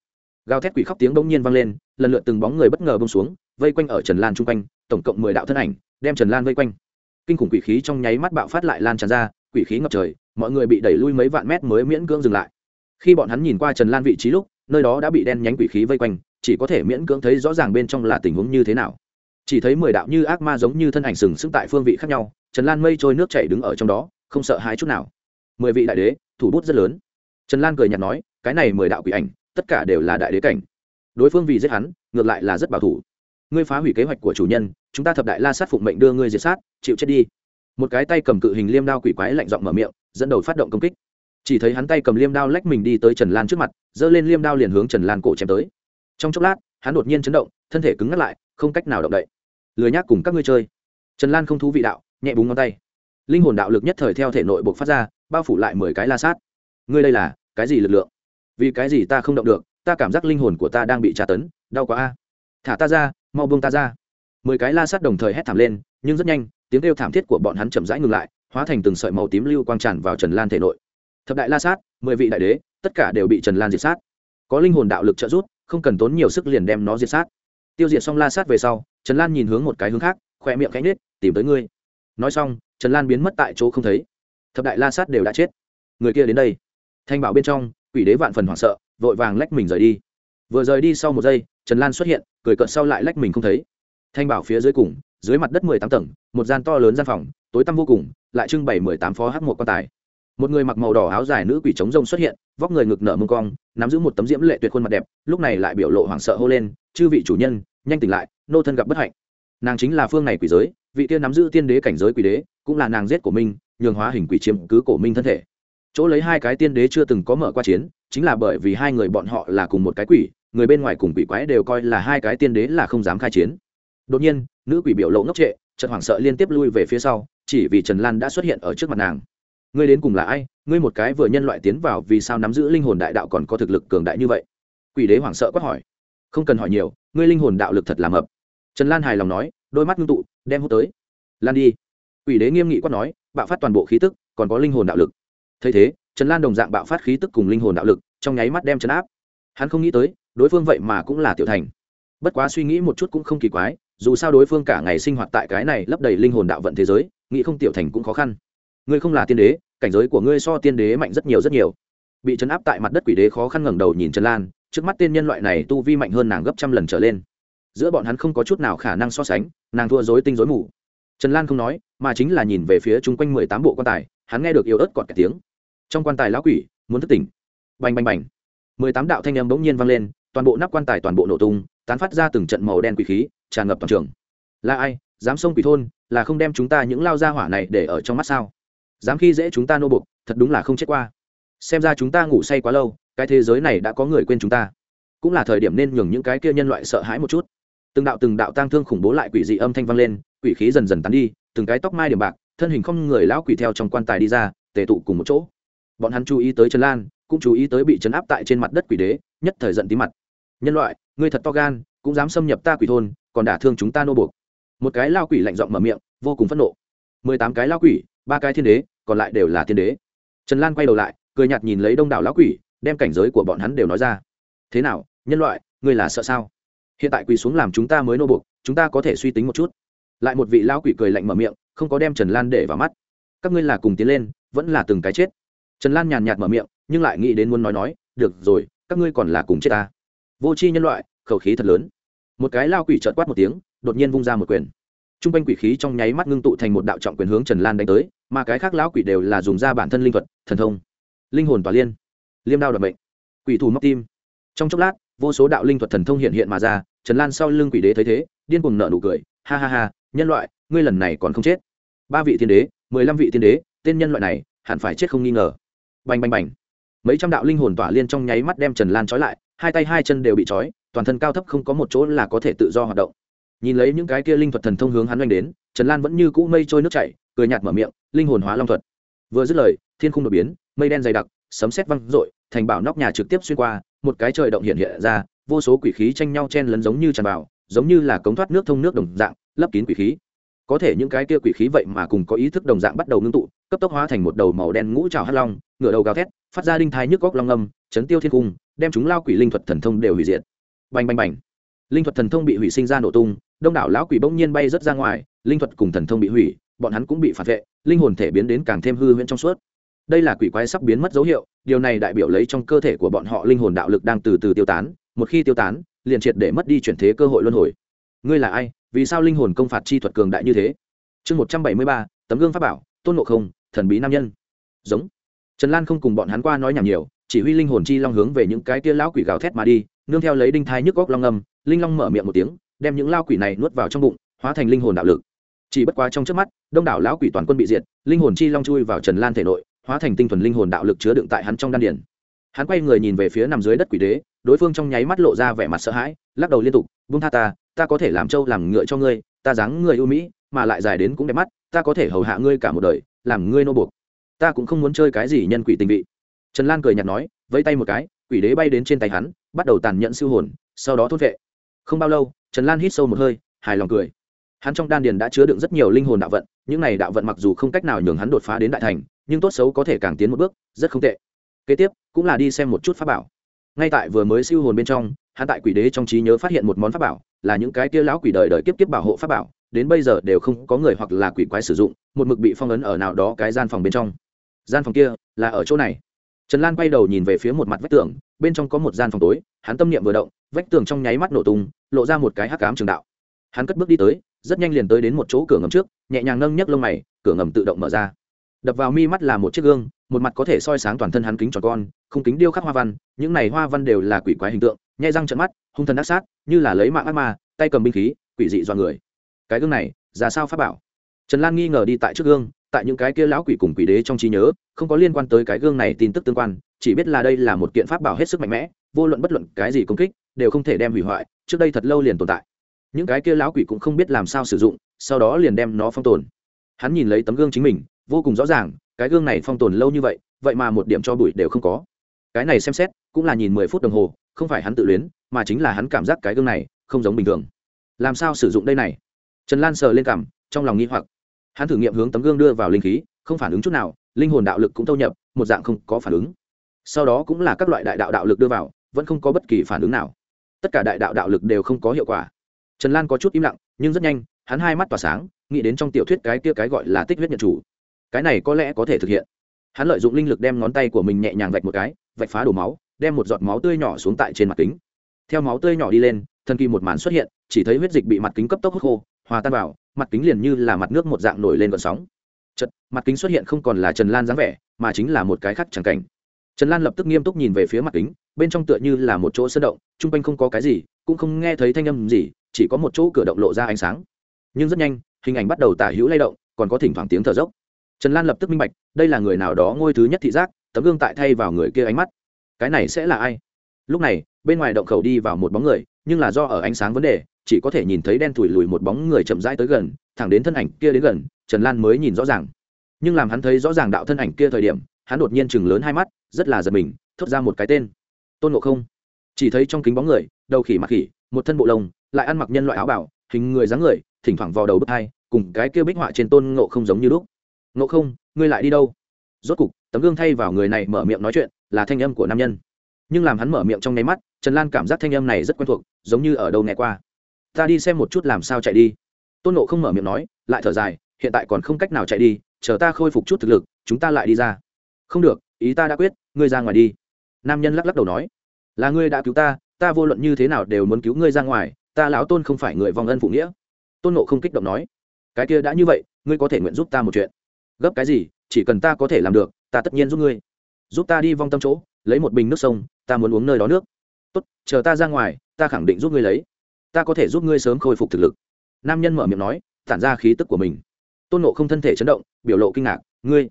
Gào thét quỷ khóc tiếng bỗng nhiên vang lên, lần lượt từng bóng người bất ngờ bông xuống vây quanh ở trần lan chung quanh, tổng cộng mười đạo thân ảnh, đem trần lan vây quanh. Kinh khủng quỷ khí trong nháy mắt bạo phát lại lan tràn ra, quỷ khí ngập trời, mọi người bị đẩy lui mấy vạn mét mới miễn cưỡng dừng lại. Khi bọn hắn nhìn qua trần lan vị trí lúc, nơi đó đã bị đen nhánh quỷ khí vây quanh, chỉ có thể miễn cưỡng thấy rõ ràng bên trong là tình huống như thế nào. Chỉ thấy mười đạo như ác ma giống như thân ảnh sừng sững tại phương vị khác nhau, trần lan mây trôi nước chảy đứng ở trong đó, không sợ hãi chút nào. Mười vị đại đế, thủ bút rất lớn. Trần lan cười nhạt nói, cái này mười đạo quỷ ảnh, tất cả đều là đại đế cảnh. Đối phương vì giết hắn, ngược lại là rất bảo thủ ngươi phá hủy kế hoạch của chủ nhân, chúng ta thập đại la sát phụng mệnh đưa ngươi diệt sát, chịu chết đi. Một cái tay cầm cự hình liêm đao quỷ quái lạnh giọng mở miệng, dẫn đầu phát động công kích. Chỉ thấy hắn tay cầm liêm đao lách mình đi tới trần lan trước mặt, giơ lên liêm đao liền hướng trần lan cổ chém tới. Trong chốc lát, hắn đột nhiên chấn động, thân thể cứng ngắt lại, không cách nào động đậy. Lười nhác cùng các ngươi chơi. Trần lan không thú vị đạo, nhẹ búng ngón tay. Linh hồn đạo lực nhất thời theo thể nội buộc phát ra, bao phủ lại mười cái la sát. Ngươi đây là, cái gì lực lượng? Vì cái gì ta không động được, ta cảm giác linh hồn của ta đang bị tra tấn, đau quá a. Thả ta ra mau buông ta ra. Mười cái la sát đồng thời hét thảm lên, nhưng rất nhanh, tiếng kêu thảm thiết của bọn hắn chậm rãi ngừng lại, hóa thành từng sợi màu tím lưu quang tràn vào trần lan thể nội. Thập đại la sát mười vị đại đế, tất cả đều bị trần lan diệt sát. Có linh hồn đạo lực trợ giúp, không cần tốn nhiều sức liền đem nó diệt sát. Tiêu diệt xong la sát về sau, trần lan nhìn hướng một cái hướng khác khoe miệng cánh nết tìm tới ngươi. Nói xong, trần lan biến mất tại chỗ không thấy. Thập đại la sát đều đã chết. Người kia đến đây. Thanh bảo bên trong, quỷ đế vạn phần hoảng sợ, vội vàng lách mình rời đi. Vừa rời đi sau một giây trần lan xuất hiện, cười cợt sau lại lách mình không thấy. Thanh bảo phía dưới cùng, dưới mặt đất mười tám tầng, một gian to lớn gian phòng, tối tăm vô cùng, lại trưng bày mười tám phó hát một quan tài. Một người mặc màu đỏ áo dài nữ quỷ trống rông xuất hiện, vóc người ngực nở mông cong, nắm giữ một tấm diễm lệ tuyệt khuôn mặt đẹp, lúc này lại biểu lộ hoảng sợ hô lên, chư vị chủ nhân, nhanh tỉnh lại, nô thân gặp bất hạnh. Nàng chính là phương này quỷ giới, vị tiên nắm giữ tiên đế cảnh giới quỷ đế, cũng là nàng giết của minh nhường hóa hình quỷ chiếm cứ cổ minh thân thể. Chỗ lấy hai cái tiên đế chưa từng có mở qua chiến, chính là bởi vì hai người bọn họ là cùng một cái quỷ người bên ngoài cùng quỷ quái đều coi là hai cái tiên đế là không dám khai chiến. Đột nhiên, nữ quỷ biểu lộ ngốc trệ, chợt hoảng sợ liên tiếp lui về phía sau, chỉ vì trần lan đã xuất hiện ở trước mặt nàng. Ngươi đến cùng là ai? Ngươi một cái vừa nhân loại tiến vào, vì sao nắm giữ linh hồn đại đạo còn có thực lực cường đại như vậy? Quỷ đế hoảng sợ quát hỏi. Không cần hỏi nhiều, ngươi linh hồn đạo lực thật làm mập. Trần lan hài lòng nói, đôi mắt ngưng tụ, đem hút tới. Lan đi. Quỷ đế nghiêm nghị quát nói, bạo phát toàn bộ khí tức, còn có linh hồn đạo lực. Thấy thế, trần lan đồng dạng bạo phát khí tức cùng linh hồn đạo lực, trong nháy mắt đem trấn áp. Hắn không nghĩ tới đối phương vậy mà cũng là tiểu thành. Bất quá suy nghĩ một chút cũng không kỳ quái, dù sao đối phương cả ngày sinh hoạt tại cái này lấp đầy linh hồn đạo vận thế giới, nghĩ không tiểu thành cũng khó khăn. Ngươi không là tiên đế, cảnh giới của ngươi so tiên đế mạnh rất nhiều rất nhiều. Bị chấn áp tại mặt đất quỷ đế khó khăn ngẩng đầu nhìn trần lan, trước mắt tên nhân loại này tu vi mạnh hơn nàng gấp trăm lần trở lên. Giữa bọn hắn không có chút nào khả năng so sánh, nàng thua dối tinh dối mù. Trần lan không nói, mà chính là nhìn về phía chung quanh mười tám bộ quan tài, hắn nghe được yếu ớt cọt cả tiếng. Trong quan tài lão quỷ, muốn thất tỉnh. Bành bành bành. Mười tám đạo thanh âm bỗng nhiên vang lên toàn bộ nắp quan tài toàn bộ nổ tung, tán phát ra từng trận màu đen quỷ khí, tràn ngập toàn trường. Là ai? Dám xông quỷ thôn, là không đem chúng ta những lao ra hỏa này để ở trong mắt sao? Dám khi dễ chúng ta nô bục thật đúng là không chết qua. Xem ra chúng ta ngủ say quá lâu, cái thế giới này đã có người quên chúng ta. Cũng là thời điểm nên nhường những cái kia nhân loại sợ hãi một chút. Từng đạo từng đạo tang thương khủng bố lại quỷ dị âm thanh vang lên, quỷ khí dần dần tán đi, từng cái tóc mai điểm bạc, thân hình không người lão quỷ theo trong quan tài đi ra, tề tụ cùng một chỗ. Bọn hắn chú ý tới trần lan, cũng chú ý tới bị chấn áp tại trên mặt đất quỷ đế, nhất thời giận tí mặt nhân loại, ngươi thật to gan, cũng dám xâm nhập ta quỷ thôn, còn đả thương chúng ta nô buộc. Một cái lao quỷ lạnh giọng mở miệng, vô cùng phẫn nộ. Mười tám cái lao quỷ, ba cái thiên đế, còn lại đều là thiên đế. Trần lan quay đầu lại, cười nhạt nhìn lấy đông đảo lão quỷ, đem cảnh giới của bọn hắn đều nói ra. Thế nào, nhân loại, ngươi là sợ sao? Hiện tại quỳ xuống làm chúng ta mới nô buộc, chúng ta có thể suy tính một chút. Lại một vị lão quỷ cười lạnh mở miệng, không có đem trần lan để vào mắt. Các ngươi là cùng tiến lên, vẫn là từng cái chết. Trần lan nhàn nhạt mở miệng, nhưng lại nghĩ đến muốn nói nói, được rồi, các ngươi còn là cùng chết ta vô c h i nhân loại, khẩu khí thật lớn. Một cái lao quỷ trợt quát một tiếng, đột nhiên vung ra một quyền. T r u n g quanh quỷ khí trong nháy mắt ngưng tụ thành một đạo trọng quyền hướng trần lan đánh tới, mà cái khác lão quỷ đều là dùng ra bản thân linh thuật, thần thông. Linh hồn tỏa liên. Liêm đao đập bệnh quỷ thủ móc tim. Trong chốc lát, vô số đạo linh thuật thần thông hiện hiện mà ra, trần lan sau lưng quỷ đế thấy thế, điên cùng nợ nụ cười, ha ha ha, nhân loại, ngươi lần này còn không chết. Ba vị thiên đế, mười lăm vị thiên đế, tên nhân loại này, hẳn phải chết không nghi ngờ. Bành bành bành. Mấy trăm đạo linh hồn tỏa liên trong nháy mắt đem trần lan trói lại hai tay hai chân đều bị trói toàn thân cao thấp không có một chỗ là có thể tự do hoạt động. Nhìn lấy những cái kia linh thuật thần thông hướng hắn oanh đến trần lan vẫn như cũ mây trôi nước chảy cười nhạt mở miệng linh hồn hóa long thuật. Vừa dứt lời thiên khung đột biến mây đen dày đặc sấm sét văng rội, thành bảo nóc nhà trực tiếp xuyên qua một cái trời động hiện hiện ra vô số quỷ khí tranh nhau chen lấn giống như tràn vào giống như là cống thoát nước thông nước đồng dạng lấp kín quỷ khí. Có thể những cái kia quỷ khí vậy mà cùng có ý thức đồng dạng bắt đầu ngưng tụ cấp tốc hóa thành một đầu màu đen ngũ trào hắt long ngửa đầu gào thét phát ra đinh thái nhức góc long âm chấn tiêu thiên cung đem chúng lao quỷ linh thuật thần thông đều hủy diệt. Bành bành bành. Linh thuật thần thông bị hủy sinh ra nổ tung, đông đảo lão quỷ bỗng nhiên bay rớt ra ngoài, linh thuật cùng thần thông bị hủy, bọn hắn cũng bị phản vệ, linh hồn thể biến đến càng thêm hư huyễn trong suốt. Đây là quỷ quái sắp biến mất dấu hiệu, điều này đại biểu lấy trong cơ thể của bọn họ linh hồn đạo lực đang từ từ tiêu tán, một khi tiêu tán, liền triệt để mất đi chuyển thế cơ hội luân hồi. Ngươi là ai? Vì sao linh hồn công phạt chi thuật cường đại như thế? Chương một trăm bảy mươi ba, tấm gương pháp bảo, tôn ngộ không, thần bí nam nhân. Giống. Trần lan không cùng bọn hắn qua nói nhảm nhiều chỉ huy linh hồn chi long hướng về những cái tia lão quỷ gào thét mà đi, nương theo lấy đinh thai nhức góc long âm, linh long mở miệng một tiếng, đem những lao quỷ này nuốt vào trong bụng, hóa thành linh hồn đạo lực. Chỉ bất quá trong trước mắt, đông đảo lão quỷ toàn quân bị diệt, linh hồn chi long chui vào trần lan thể nội, hóa thành tinh thuần linh hồn đạo lực chứa đựng tại hắn trong đan điển hắn quay người nhìn về phía nằm dưới đất quỷ đế, đối phương trong nháy mắt lộ ra vẻ mặt sợ hãi, lắc đầu liên tục, vung tha ta ta có thể làm trâu làm ngựa cho ngươi, ta dáng người ưu mỹ, mà lại dài đến cũng đẹp mắt, ta có thể hầu hạ ngươi cả một đời, làm ngươi nô buộc. Ta cũng không muốn chơi cái gì nhân quỷ tình vị trần lan cười nhạt nói, vẫy tay một cái, quỷ đế bay đến trên tay hắn, bắt đầu tàn nhẫn siêu hồn, sau đó thốt vệ. Không bao lâu, trần lan hít sâu một hơi, hài lòng cười. Hắn trong đan điền đã chứa đựng rất nhiều linh hồn đạo vận, những này đạo vận mặc dù không cách nào nhường hắn đột phá đến đại thành, nhưng tốt xấu có thể càng tiến một bước, rất không tệ. Kế tiếp, cũng là đi xem một chút pháp bảo. Ngay tại vừa mới siêu hồn bên trong, hắn tại quỷ đế trong trí nhớ phát hiện một món pháp bảo, là những cái kia lão quỷ đời đời kiếp kiếp bảo hộ pháp bảo, đến bây giờ đều không có người hoặc là quỷ quái sử dụng, một mực bị phong ấn ở nào đó cái gian phòng bên trong. Gian phòng kia là ở chỗ này trần lan quay đầu nhìn về phía một mặt vách tường, bên trong có một gian phòng tối, hắn tâm niệm vừa động, vách tường trong nháy mắt nổ tung, lộ ra một cái hắc cám trường đạo. Hắn cất bước đi tới, rất nhanh liền tới đến một chỗ cửa ngầm trước, nhẹ nhàng nâng nhấc lông mày, cửa ngầm tự động mở ra. Đập vào mi mắt là một chiếc gương, một mặt có thể soi sáng toàn thân hắn kính tròn con, không kính điêu khắc hoa văn, những này hoa văn đều là quỷ quái hình tượng nhai răng trận mắt, hung thần ác sát, như là lấy mạng ác ma, tay cầm binh khí, quỷ dị do người. Cái gương này, ra sao pháp bảo? Trần lan nghi ngờ đi tại trước gương tại những cái kia lão quỷ cùng quỷ đế trong trí nhớ, không có liên quan tới cái gương này tin tức tương quan, chỉ biết là đây là một kiện pháp bảo hết sức mạnh mẽ, vô luận bất luận cái gì công kích, đều không thể đem hủy hoại, trước đây thật lâu liền tồn tại. Những cái kia lão quỷ cũng không biết làm sao sử dụng, sau đó liền đem nó phong tồn. Hắn nhìn lấy tấm gương chính mình, vô cùng rõ ràng, cái gương này phong tồn lâu như vậy vậy mà một điểm cho bụi đều không có. Cái này xem xét, cũng là nhìn mười phút đồng hồ, không phải hắn tự luyến, mà chính là hắn cảm giác cái gương này không giống bình thường. Làm sao sử dụng đây này? Trần lan sờ lên cảm, trong lòng nghi hoặc hắn thử nghiệm hướng tấm gương đưa vào linh khí, không phản ứng chút nào, linh hồn đạo lực cũng thâu nhập, một dạng không có phản ứng. Sau đó cũng là các loại đại đạo đạo lực đưa vào, vẫn không có bất kỳ phản ứng nào. Tất cả đại đạo đạo lực đều không có hiệu quả. Trần lan có chút im lặng, nhưng rất nhanh, hắn hai mắt tỏa sáng, nghĩ đến trong tiểu thuyết cái kia cái gọi là tích huyết nhận chủ. Cái này có lẽ có thể thực hiện. Hắn lợi dụng linh lực đem ngón tay của mình nhẹ nhàng vạch một cái, vạch phá đổ máu, đem một giọt máu tươi nhỏ xuống tại trên mặt kính. Theo máu tươi nhỏ đi lên, thần kỳ một màn xuất hiện, chỉ thấy huyết dịch bị mặt kính cấp tốc hút khô, hòa tan vào mặt kính liền như là mặt nước một dạng nổi lên gọn sóng. Chật mặt kính xuất hiện không còn là trần lan dáng vẻ, mà chính là một cái khác chẳng cảnh. Trần lan lập tức nghiêm túc nhìn về phía mặt kính, bên trong tựa như là một chỗ sơn động t r u n g quanh không có cái gì, cũng không nghe thấy thanh âm gì, chỉ có một chỗ cửa động lộ ra ánh sáng. Nhưng rất nhanh, hình ảnh bắt đầu tả hữu lay động, còn có thỉnh thoảng tiếng thở dốc. Trần lan lập tức minh bạch, đây là người nào đó ngôi thứ nhất thị giác, tấm gương tại thay vào người kia ánh mắt. Cái này sẽ là ai? Lúc này, bên ngoài động khẩu đi vào một bóng người, nhưng là do ở ánh sáng vấn đề chỉ có thể nhìn thấy đen thủi lùi một bóng người chậm rãi tới gần, thẳng đến thân ảnh kia đến gần, trần lan mới nhìn rõ ràng. Nhưng làm hắn thấy rõ ràng đạo thân ảnh kia thời điểm, hắn đột nhiên chừng lớn hai mắt, rất là giật mình, thốt ra một cái tên. Tôn ngộ không. Chỉ thấy trong kính bóng người, đầu khỉ mặc khỉ, một thân bộ lông, lại ăn mặc nhân loại áo bảo hình người dáng người, thỉnh thoảng vào đầu bước hai, cùng cái kia bích họa trên tôn ngộ không giống như lúc. Ngộ không, ngươi lại đi đâu? Rốt cục, tấm gương thay vào người này mở miệng nói chuyện, là thanh âm của nam nhân. Nhưng làm hắn mở miệng trong nháy mắt, trần lan cảm giác thanh âm này rất quen thuộc, giống như ở đâu nghe qua ta đi xem một chút làm sao chạy đi. Tôn nộ không mở miệng nói, lại thở dài, hiện tại còn không cách nào chạy đi, chờ ta khôi phục chút thực lực, chúng ta lại đi ra. Không được, ý ta đã quyết, ngươi ra ngoài đi. Nam nhân lắc lắc đầu nói, là ngươi đã cứu ta ta vô luận như thế nào đều muốn cứu ngươi ra ngoài, ta lão tôn không phải người vong ân phụ nghĩa. Tôn nộ không kích động nói, cái kia đã như vậy, ngươi có thể nguyện giúp ta một chuyện. Gấp cái gì, chỉ cần ta có thể làm được, ta tất nhiên giúp ngươi. Giúp ta đi vong tâm chỗ, lấy một bình nước sông, ta muốn uống nơi đó nước. Tốt, chờ ta ra ngoài, ta khẳng định giúp ngươi lấy ta có thể giúp ngươi sớm khôi phục thực lực. Nam nhân mở miệng nói, tản ra khí tức của mình. Tôn nộ không thân thể chấn động, biểu lộ kinh ngạc, ngươi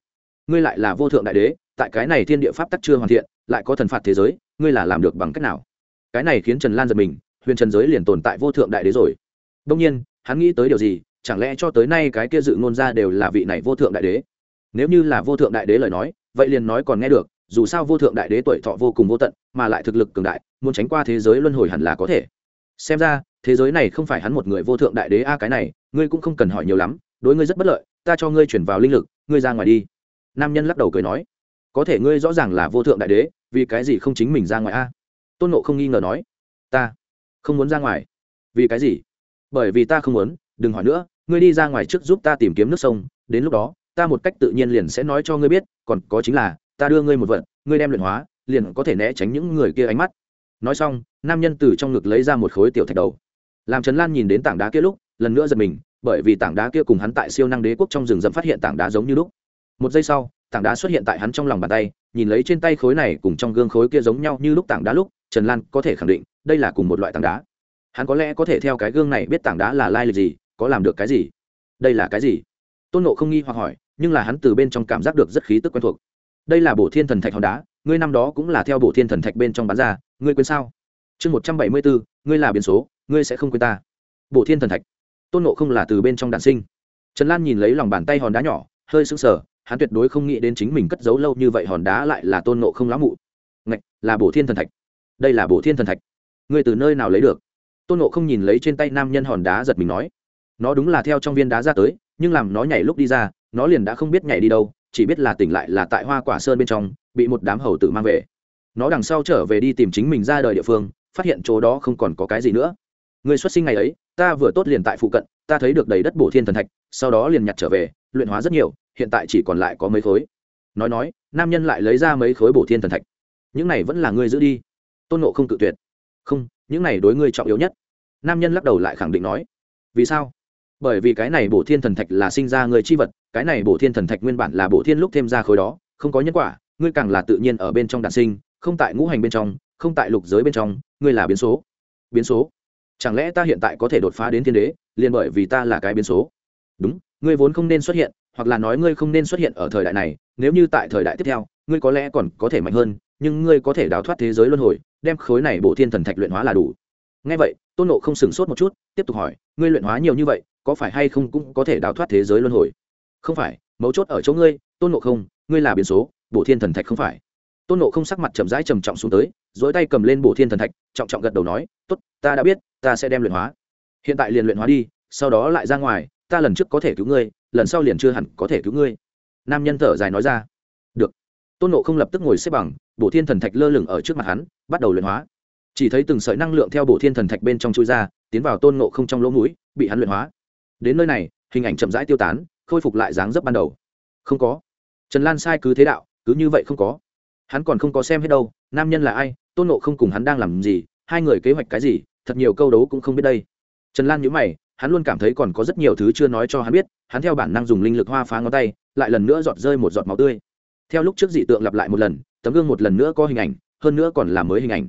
ngươi lại là vô thượng đại đế, tại cái này thiên địa pháp tắc chưa hoàn thiện, lại có thần phạt thế giới, ngươi là làm được bằng cách nào? Cái này khiến trần lan giật mình, huyền trần giới liền tồn tại vô thượng đại đế rồi. Đông nhiên, hắn nghĩ tới điều gì, chẳng lẽ cho tới nay cái kia dự ngôn ra đều là vị này vô thượng đại đế? Nếu như là vô thượng đại đế lời nói, vậy liền nói còn nghe được, dù sao vô thượng đại đế tuổi thọ vô cùng vô tận, mà lại thực lực cường đại, muốn tránh qua thế giới luân hồi hẳn là có thể xem ra, thế giới này không phải hắn một người vô thượng đại đế a, cái này, ngươi cũng không cần hỏi nhiều lắm, đối ngươi rất bất lợi, ta cho ngươi chuyển vào linh lực, ngươi ra ngoài đi. Nam nhân lắc đầu cười nói. Có thể ngươi rõ ràng là vô thượng đại đế, vì cái gì không chính mình ra ngoài a? Tôn nộ không nghi ngờ nói. Ta không muốn ra ngoài. Vì cái gì? Bởi vì ta không muốn, đừng hỏi nữa, ngươi đi ra ngoài trước giúp ta tìm kiếm nước sông, đến lúc đó, ta một cách tự nhiên liền sẽ nói cho ngươi biết, còn có chính là, ta đưa ngươi một vật, ngươi đem luyện hóa, liền có thể né tránh những người kia ánh mắt nói xong, nam nhân từ trong ngực lấy ra một khối tiểu thạch đầu. Làm trần lan nhìn đến tảng đá kia lúc, lần nữa giật mình, bởi vì tảng đá kia cùng hắn tại siêu năng đế quốc trong rừng rậm phát hiện tảng đá giống như lúc. Một giây sau, tảng đá xuất hiện tại hắn trong lòng bàn tay, nhìn lấy trên tay khối này cùng trong gương khối kia giống nhau như lúc tảng đá lúc, trần lan có thể khẳng định, đây là cùng một loại tảng đá. Hắn có lẽ có thể theo cái gương này biết tảng đá là lai lịch gì, có làm được cái gì? Đây là cái gì? Tôn nộ không nghi hoặc hỏi, nhưng là hắn từ bên trong cảm giác được rất khí tức quen thuộc. Đây là bổ thiên thần thạch hòn đá ngươi năm đó cũng là theo bộ thiên thần thạch bên trong bán ra, ngươi quên sao? Chương một trăm bảy mươi bốn, ngươi là biến số, ngươi sẽ không quên ta. Bộ thiên thần thạch. Tôn nộ không là từ bên trong đạn sinh. Trần lan nhìn lấy lòng bàn tay hòn đá nhỏ, hơi sững sờ, hắn tuyệt đối không nghĩ đến chính mình cất giấu lâu như vậy hòn đá lại là tôn nộ không lão mụ. Ngạch, là bổ thiên thần thạch. Đây là bổ thiên thần thạch. Ngươi từ nơi nào lấy được? Tôn nộ không nhìn lấy trên tay nam nhân hòn đá giật mình nói. Nó đúng là theo trong viên đá ra tới, nhưng làm nó nhảy lúc đi ra, nó liền đã không biết nhảy đi đâu, chỉ biết là tỉnh lại là tại hoa quả sơn bên trong bị một đám hầu tử mang về. Nó đằng sau trở về đi tìm chính mình ra đời địa phương, phát hiện chỗ đó không còn có cái gì nữa. Người xuất sinh ngày ấy, ta vừa tốt liền tại phụ cận, ta thấy được đầy đất bổ thiên thần thạch, sau đó liền nhặt trở về, luyện hóa rất nhiều, hiện tại chỉ còn lại có mấy khối. Nói nói, nam nhân lại lấy ra mấy khối bổ thiên thần thạch. Những này vẫn là ngươi giữ đi. Tôn nộ không tự tuyệt. Không, những này đối ngươi trọng yếu nhất. Nam nhân lắc đầu lại khẳng định nói. Vì sao? Bởi vì cái này bổ thiên thần thạch là sinh ra người chi vật, cái này bổ thiên thần thạch nguyên bản là bổ thiên lúc thêm ra khối đó, không có nhân quả ngươi càng là tự nhiên ở bên trong đàn sinh, không tại ngũ hành bên trong, không tại lục giới bên trong, ngươi là biến số. Biến số? Chẳng lẽ ta hiện tại có thể đột phá đến thiên đế, liền bởi vì ta là cái biến số? Đúng, ngươi vốn không nên xuất hiện, hoặc là nói ngươi không nên xuất hiện ở thời đại này, nếu như tại thời đại tiếp theo, ngươi có lẽ còn có thể mạnh hơn, nhưng ngươi có thể đào thoát thế giới luân hồi, đem khối này bổ thiên thần thạch luyện hóa là đủ. Ngay vậy, tôn nộ không sửng sốt một chút, tiếp tục hỏi, ngươi luyện hóa nhiều như vậy, có phải hay không cũng có thể đào thoát thế giới luân hồi? Không phải, mấu chốt ở chỗ ngươi, tôn nộ không, ngươi là biến số bổ thiên thần thạch không phải. Tôn nộ không sắc mặt chậm rãi trầm trọng xuống tới dối tay cầm lên bổ thiên thần thạch, trọng trọng gật đầu nói t ố t ta đã biết, ta sẽ đem luyện hóa. Hiện tại liền luyện hóa đi, sau đó lại ra ngoài, ta lần trước có thể cứu ngươi, lần sau liền chưa hẳn có thể cứu ngươi. Nam nhân thở dài nói ra. Được. Tôn nộ không lập tức ngồi xếp bằng, bổ thiên thần thạch lơ lửng ở trước mặt hắn, bắt đầu luyện hóa. Chỉ thấy từng sợi năng lượng theo bổ thiên thần thạch bên trong chui ra, tiến vào tôn nộ không trong lỗ mũi, bị hắn luyện hóa. Đến nơi này, hình ảnh chậm rãi tiêu tán, khôi phục lại dáng dấp ban đầu. Không có. Trần lan sai cứ thế đạo cứ như vậy không có. Hắn còn không có xem hết đâu, nam nhân là ai, tôn nộ không cùng hắn đang làm gì, hai người kế hoạch cái gì, thật nhiều câu đấu cũng không biết đây. Trần lan nhữ mày, hắn luôn cảm thấy còn có rất nhiều thứ chưa nói cho hắn biết, hắn theo bản năng dùng linh lực hoa phá ngón tay, lại lần nữa giọt rơi một giọt máu tươi. Theo lúc trước dị tượng lặp lại một lần, tấm gương một lần nữa có hình ảnh, hơn nữa còn là mới hình ảnh.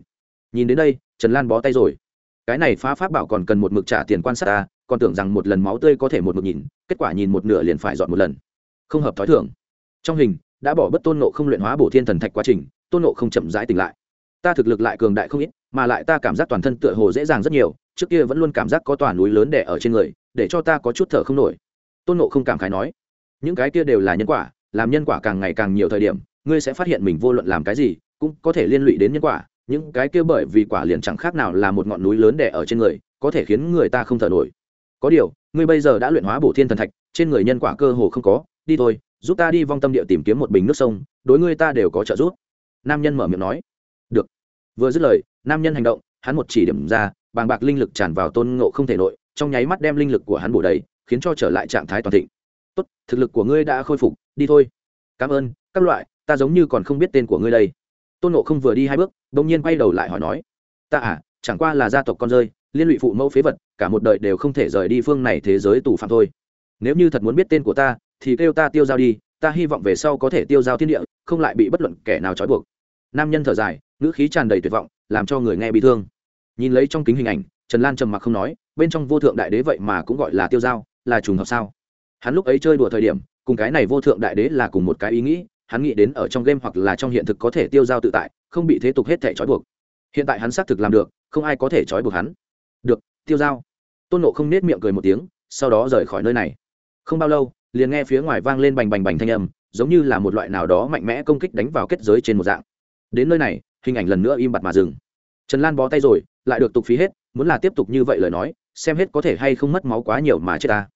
Nhìn đến đây, trần lan bó tay rồi. Cái này phá pháp bảo còn cần một mực trả tiền quan sát ta, còn tưởng rằng một lần máu tươi có thể một mực nhìn, kết quả nhìn một nửa liền phải dọn một lần. Không hợp thói thường. Trong hình đã bỏ bất tôn nộ không luyện hóa bổ thiên thần thạch quá trình, tôn nộ không chậm rãi tỉnh lại. Ta thực lực lại cường đại không ít, mà lại ta cảm giác toàn thân tựa hồ dễ dàng rất nhiều, trước kia vẫn luôn cảm giác có tòa núi lớn đẻ ở trên người, để cho ta có chút thở không nổi. Tôn nộ không cảm khái nói, những cái kia đều là nhân quả, làm nhân quả càng ngày càng nhiều thời điểm, ngươi sẽ phát hiện mình vô luận làm cái gì, cũng có thể liên lụy đến nhân quả. Những cái kia bởi vì quả liền chẳng khác nào là một ngọn núi lớn đẻ ở trên người, có thể khiến người ta không thở nổi. Có điều, ngươi bây giờ đã luyện hóa bổ thiên thần thạch, trên người nhân quả cơ hồ không có, đi thôi giúp ta đi vong tâm địa tìm kiếm một bình nước sông, đối ngươi ta đều có trợ giúp. Nam nhân mở miệng nói. Được. Vừa dứt lời, nam nhân hành động, hắn một chỉ điểm ra, bàng bạc linh lực tràn vào tôn ngộ không thể nội, trong nháy mắt đem linh lực của hắn bổ đầy, khiến cho trở lại trạng thái toàn thịnh. Tốt, thực lực của ngươi đã khôi phục, đi thôi. Cảm ơn, các loại, ta giống như còn không biết tên của ngươi đây. Tôn ngộ không vừa đi hai bước đ ỗ n g nhiên quay đầu lại hỏi nói, ta à chẳng qua là gia tộc con rơi, liên lụy phụ mẫu phế vật, cả một đời đều không thể rời đi phương này thế giới tù phạm thôi. Nếu như thật muốn biết tên của ta thì kêu ta tiêu giao đi, ta hy vọng về sau có thể tiêu giao thiên địa, không lại bị bất luận kẻ nào trói buộc. Nam nhân thở dài, ngữ khí tràn đầy tuyệt vọng, làm cho người nghe bị thương. Nhìn lấy trong kính hình ảnh, trần lan trầm mặc không nói, bên trong vô thượng đại đế vậy mà cũng gọi là tiêu giao, là trùng hợp sao? Hắn lúc ấy chơi đùa thời điểm, cùng cái này vô thượng đại đế là cùng một cái ý nghĩ, hắn nghĩ đến ở trong game hoặc là trong hiện thực có thể tiêu giao tự tại, không bị thế tục hết thể trói buộc. Hiện tại hắn xác thực làm được, không ai có thể trói buộc hắn. Được, tiêu giao. Tôn nộ không nết miệng cười một tiếng, sau đó rời khỏi nơi này. Không bao lâu liền nghe phía ngoài vang lên bành bành bành thanh âm, giống như là một loại nào đó mạnh mẽ công kích đánh vào kết giới trên một dạng. Đến nơi này, hình ảnh lần nữa im bặt mà dừng. Trần lan bó tay rồi, lại được tục phí hết, muốn là tiếp tục như vậy lời nói, xem hết có thể hay không mất máu quá nhiều mà chết ta.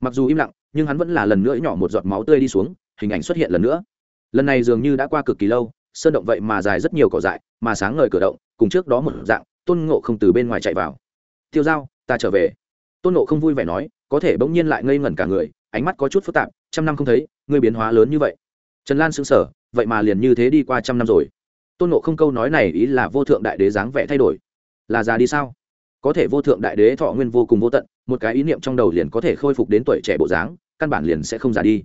Mặc dù im lặng, nhưng hắn vẫn là lần nữa nhỏ một giọt máu tươi đi xuống, hình ảnh xuất hiện lần nữa. Lần này dường như đã qua cực kỳ lâu, sơn động vậy mà dài rất nhiều cỏ dại, mà sáng ngời cửa động, cùng trước đó một dạng, tôn ngộ không từ bên ngoài chạy vào. Tiêu dao ta trở về. Tôn ngộ không vui vẻ nói, có thể bỗng nhiên lại ngây ngẩn cả người ánh mắt có chút phức tạp trăm năm không thấy ngươi biến hóa lớn như vậy. Trần lan sững sờ vậy mà liền như thế đi qua trăm năm rồi. Tôn Nộ không câu nói này ý là vô thượng đại đế dáng vẻ thay đổi. Là già đi sao? Có thể vô thượng đại đế thọ nguyên vô cùng vô tận một cái ý niệm trong đầu liền có thể khôi phục đến tuổi trẻ bộ dáng căn bản liền sẽ không già đi.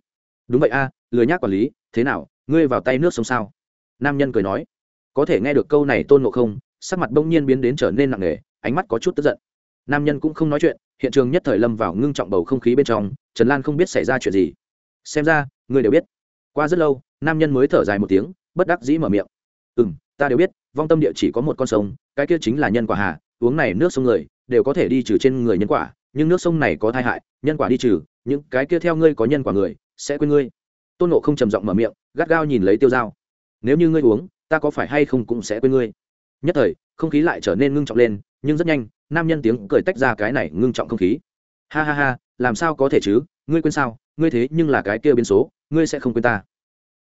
Đúng vậy a à, lười nhác quản lý thế nào ngươi vào tay nước sông sao? Nam nhân cười nói. Có thể nghe được câu này tôn Nộ không sắc mặt bỗng nhiên biến đến trở nên nặng nề ánh mắt có chút tức giận nam nhân cũng không nói chuyện, hiện trường nhất thời lâm vào ngưng trọng bầu không khí bên trong, trần lan không biết xảy ra chuyện gì. Xem ra ngươi đều biết. Qua rất lâu, nam nhân mới thở dài một tiếng, bất đắc dĩ mở miệng. Ừ m ta đều biết, vong tâm địa chỉ có một con sông, cái kia chính là nhân quả hà, uống này nước sông người, đều có thể đi trừ trên người nhân quả, nhưng nước sông này có thai hại, nhân quả đi trừ, những cái kia theo ngươi có nhân quả người, sẽ quên ngươi. Tôn nộ không trầm giọng mở miệng, gắt gao nhìn lấy tiêu dao. Nếu như ngươi uống, ta có phải hay không cũng sẽ quên ngươi. Nhất thời, không khí lại trở nên ngưng trọng lên, nhưng rất nhanh nam nhân tiếng cười tách ra cái này ngưng trọng không khí. Ha ha ha, làm sao có thể chứ? Ngươi quên sao? Ngươi thế nhưng là cái kia biến số, ngươi sẽ không quên ta.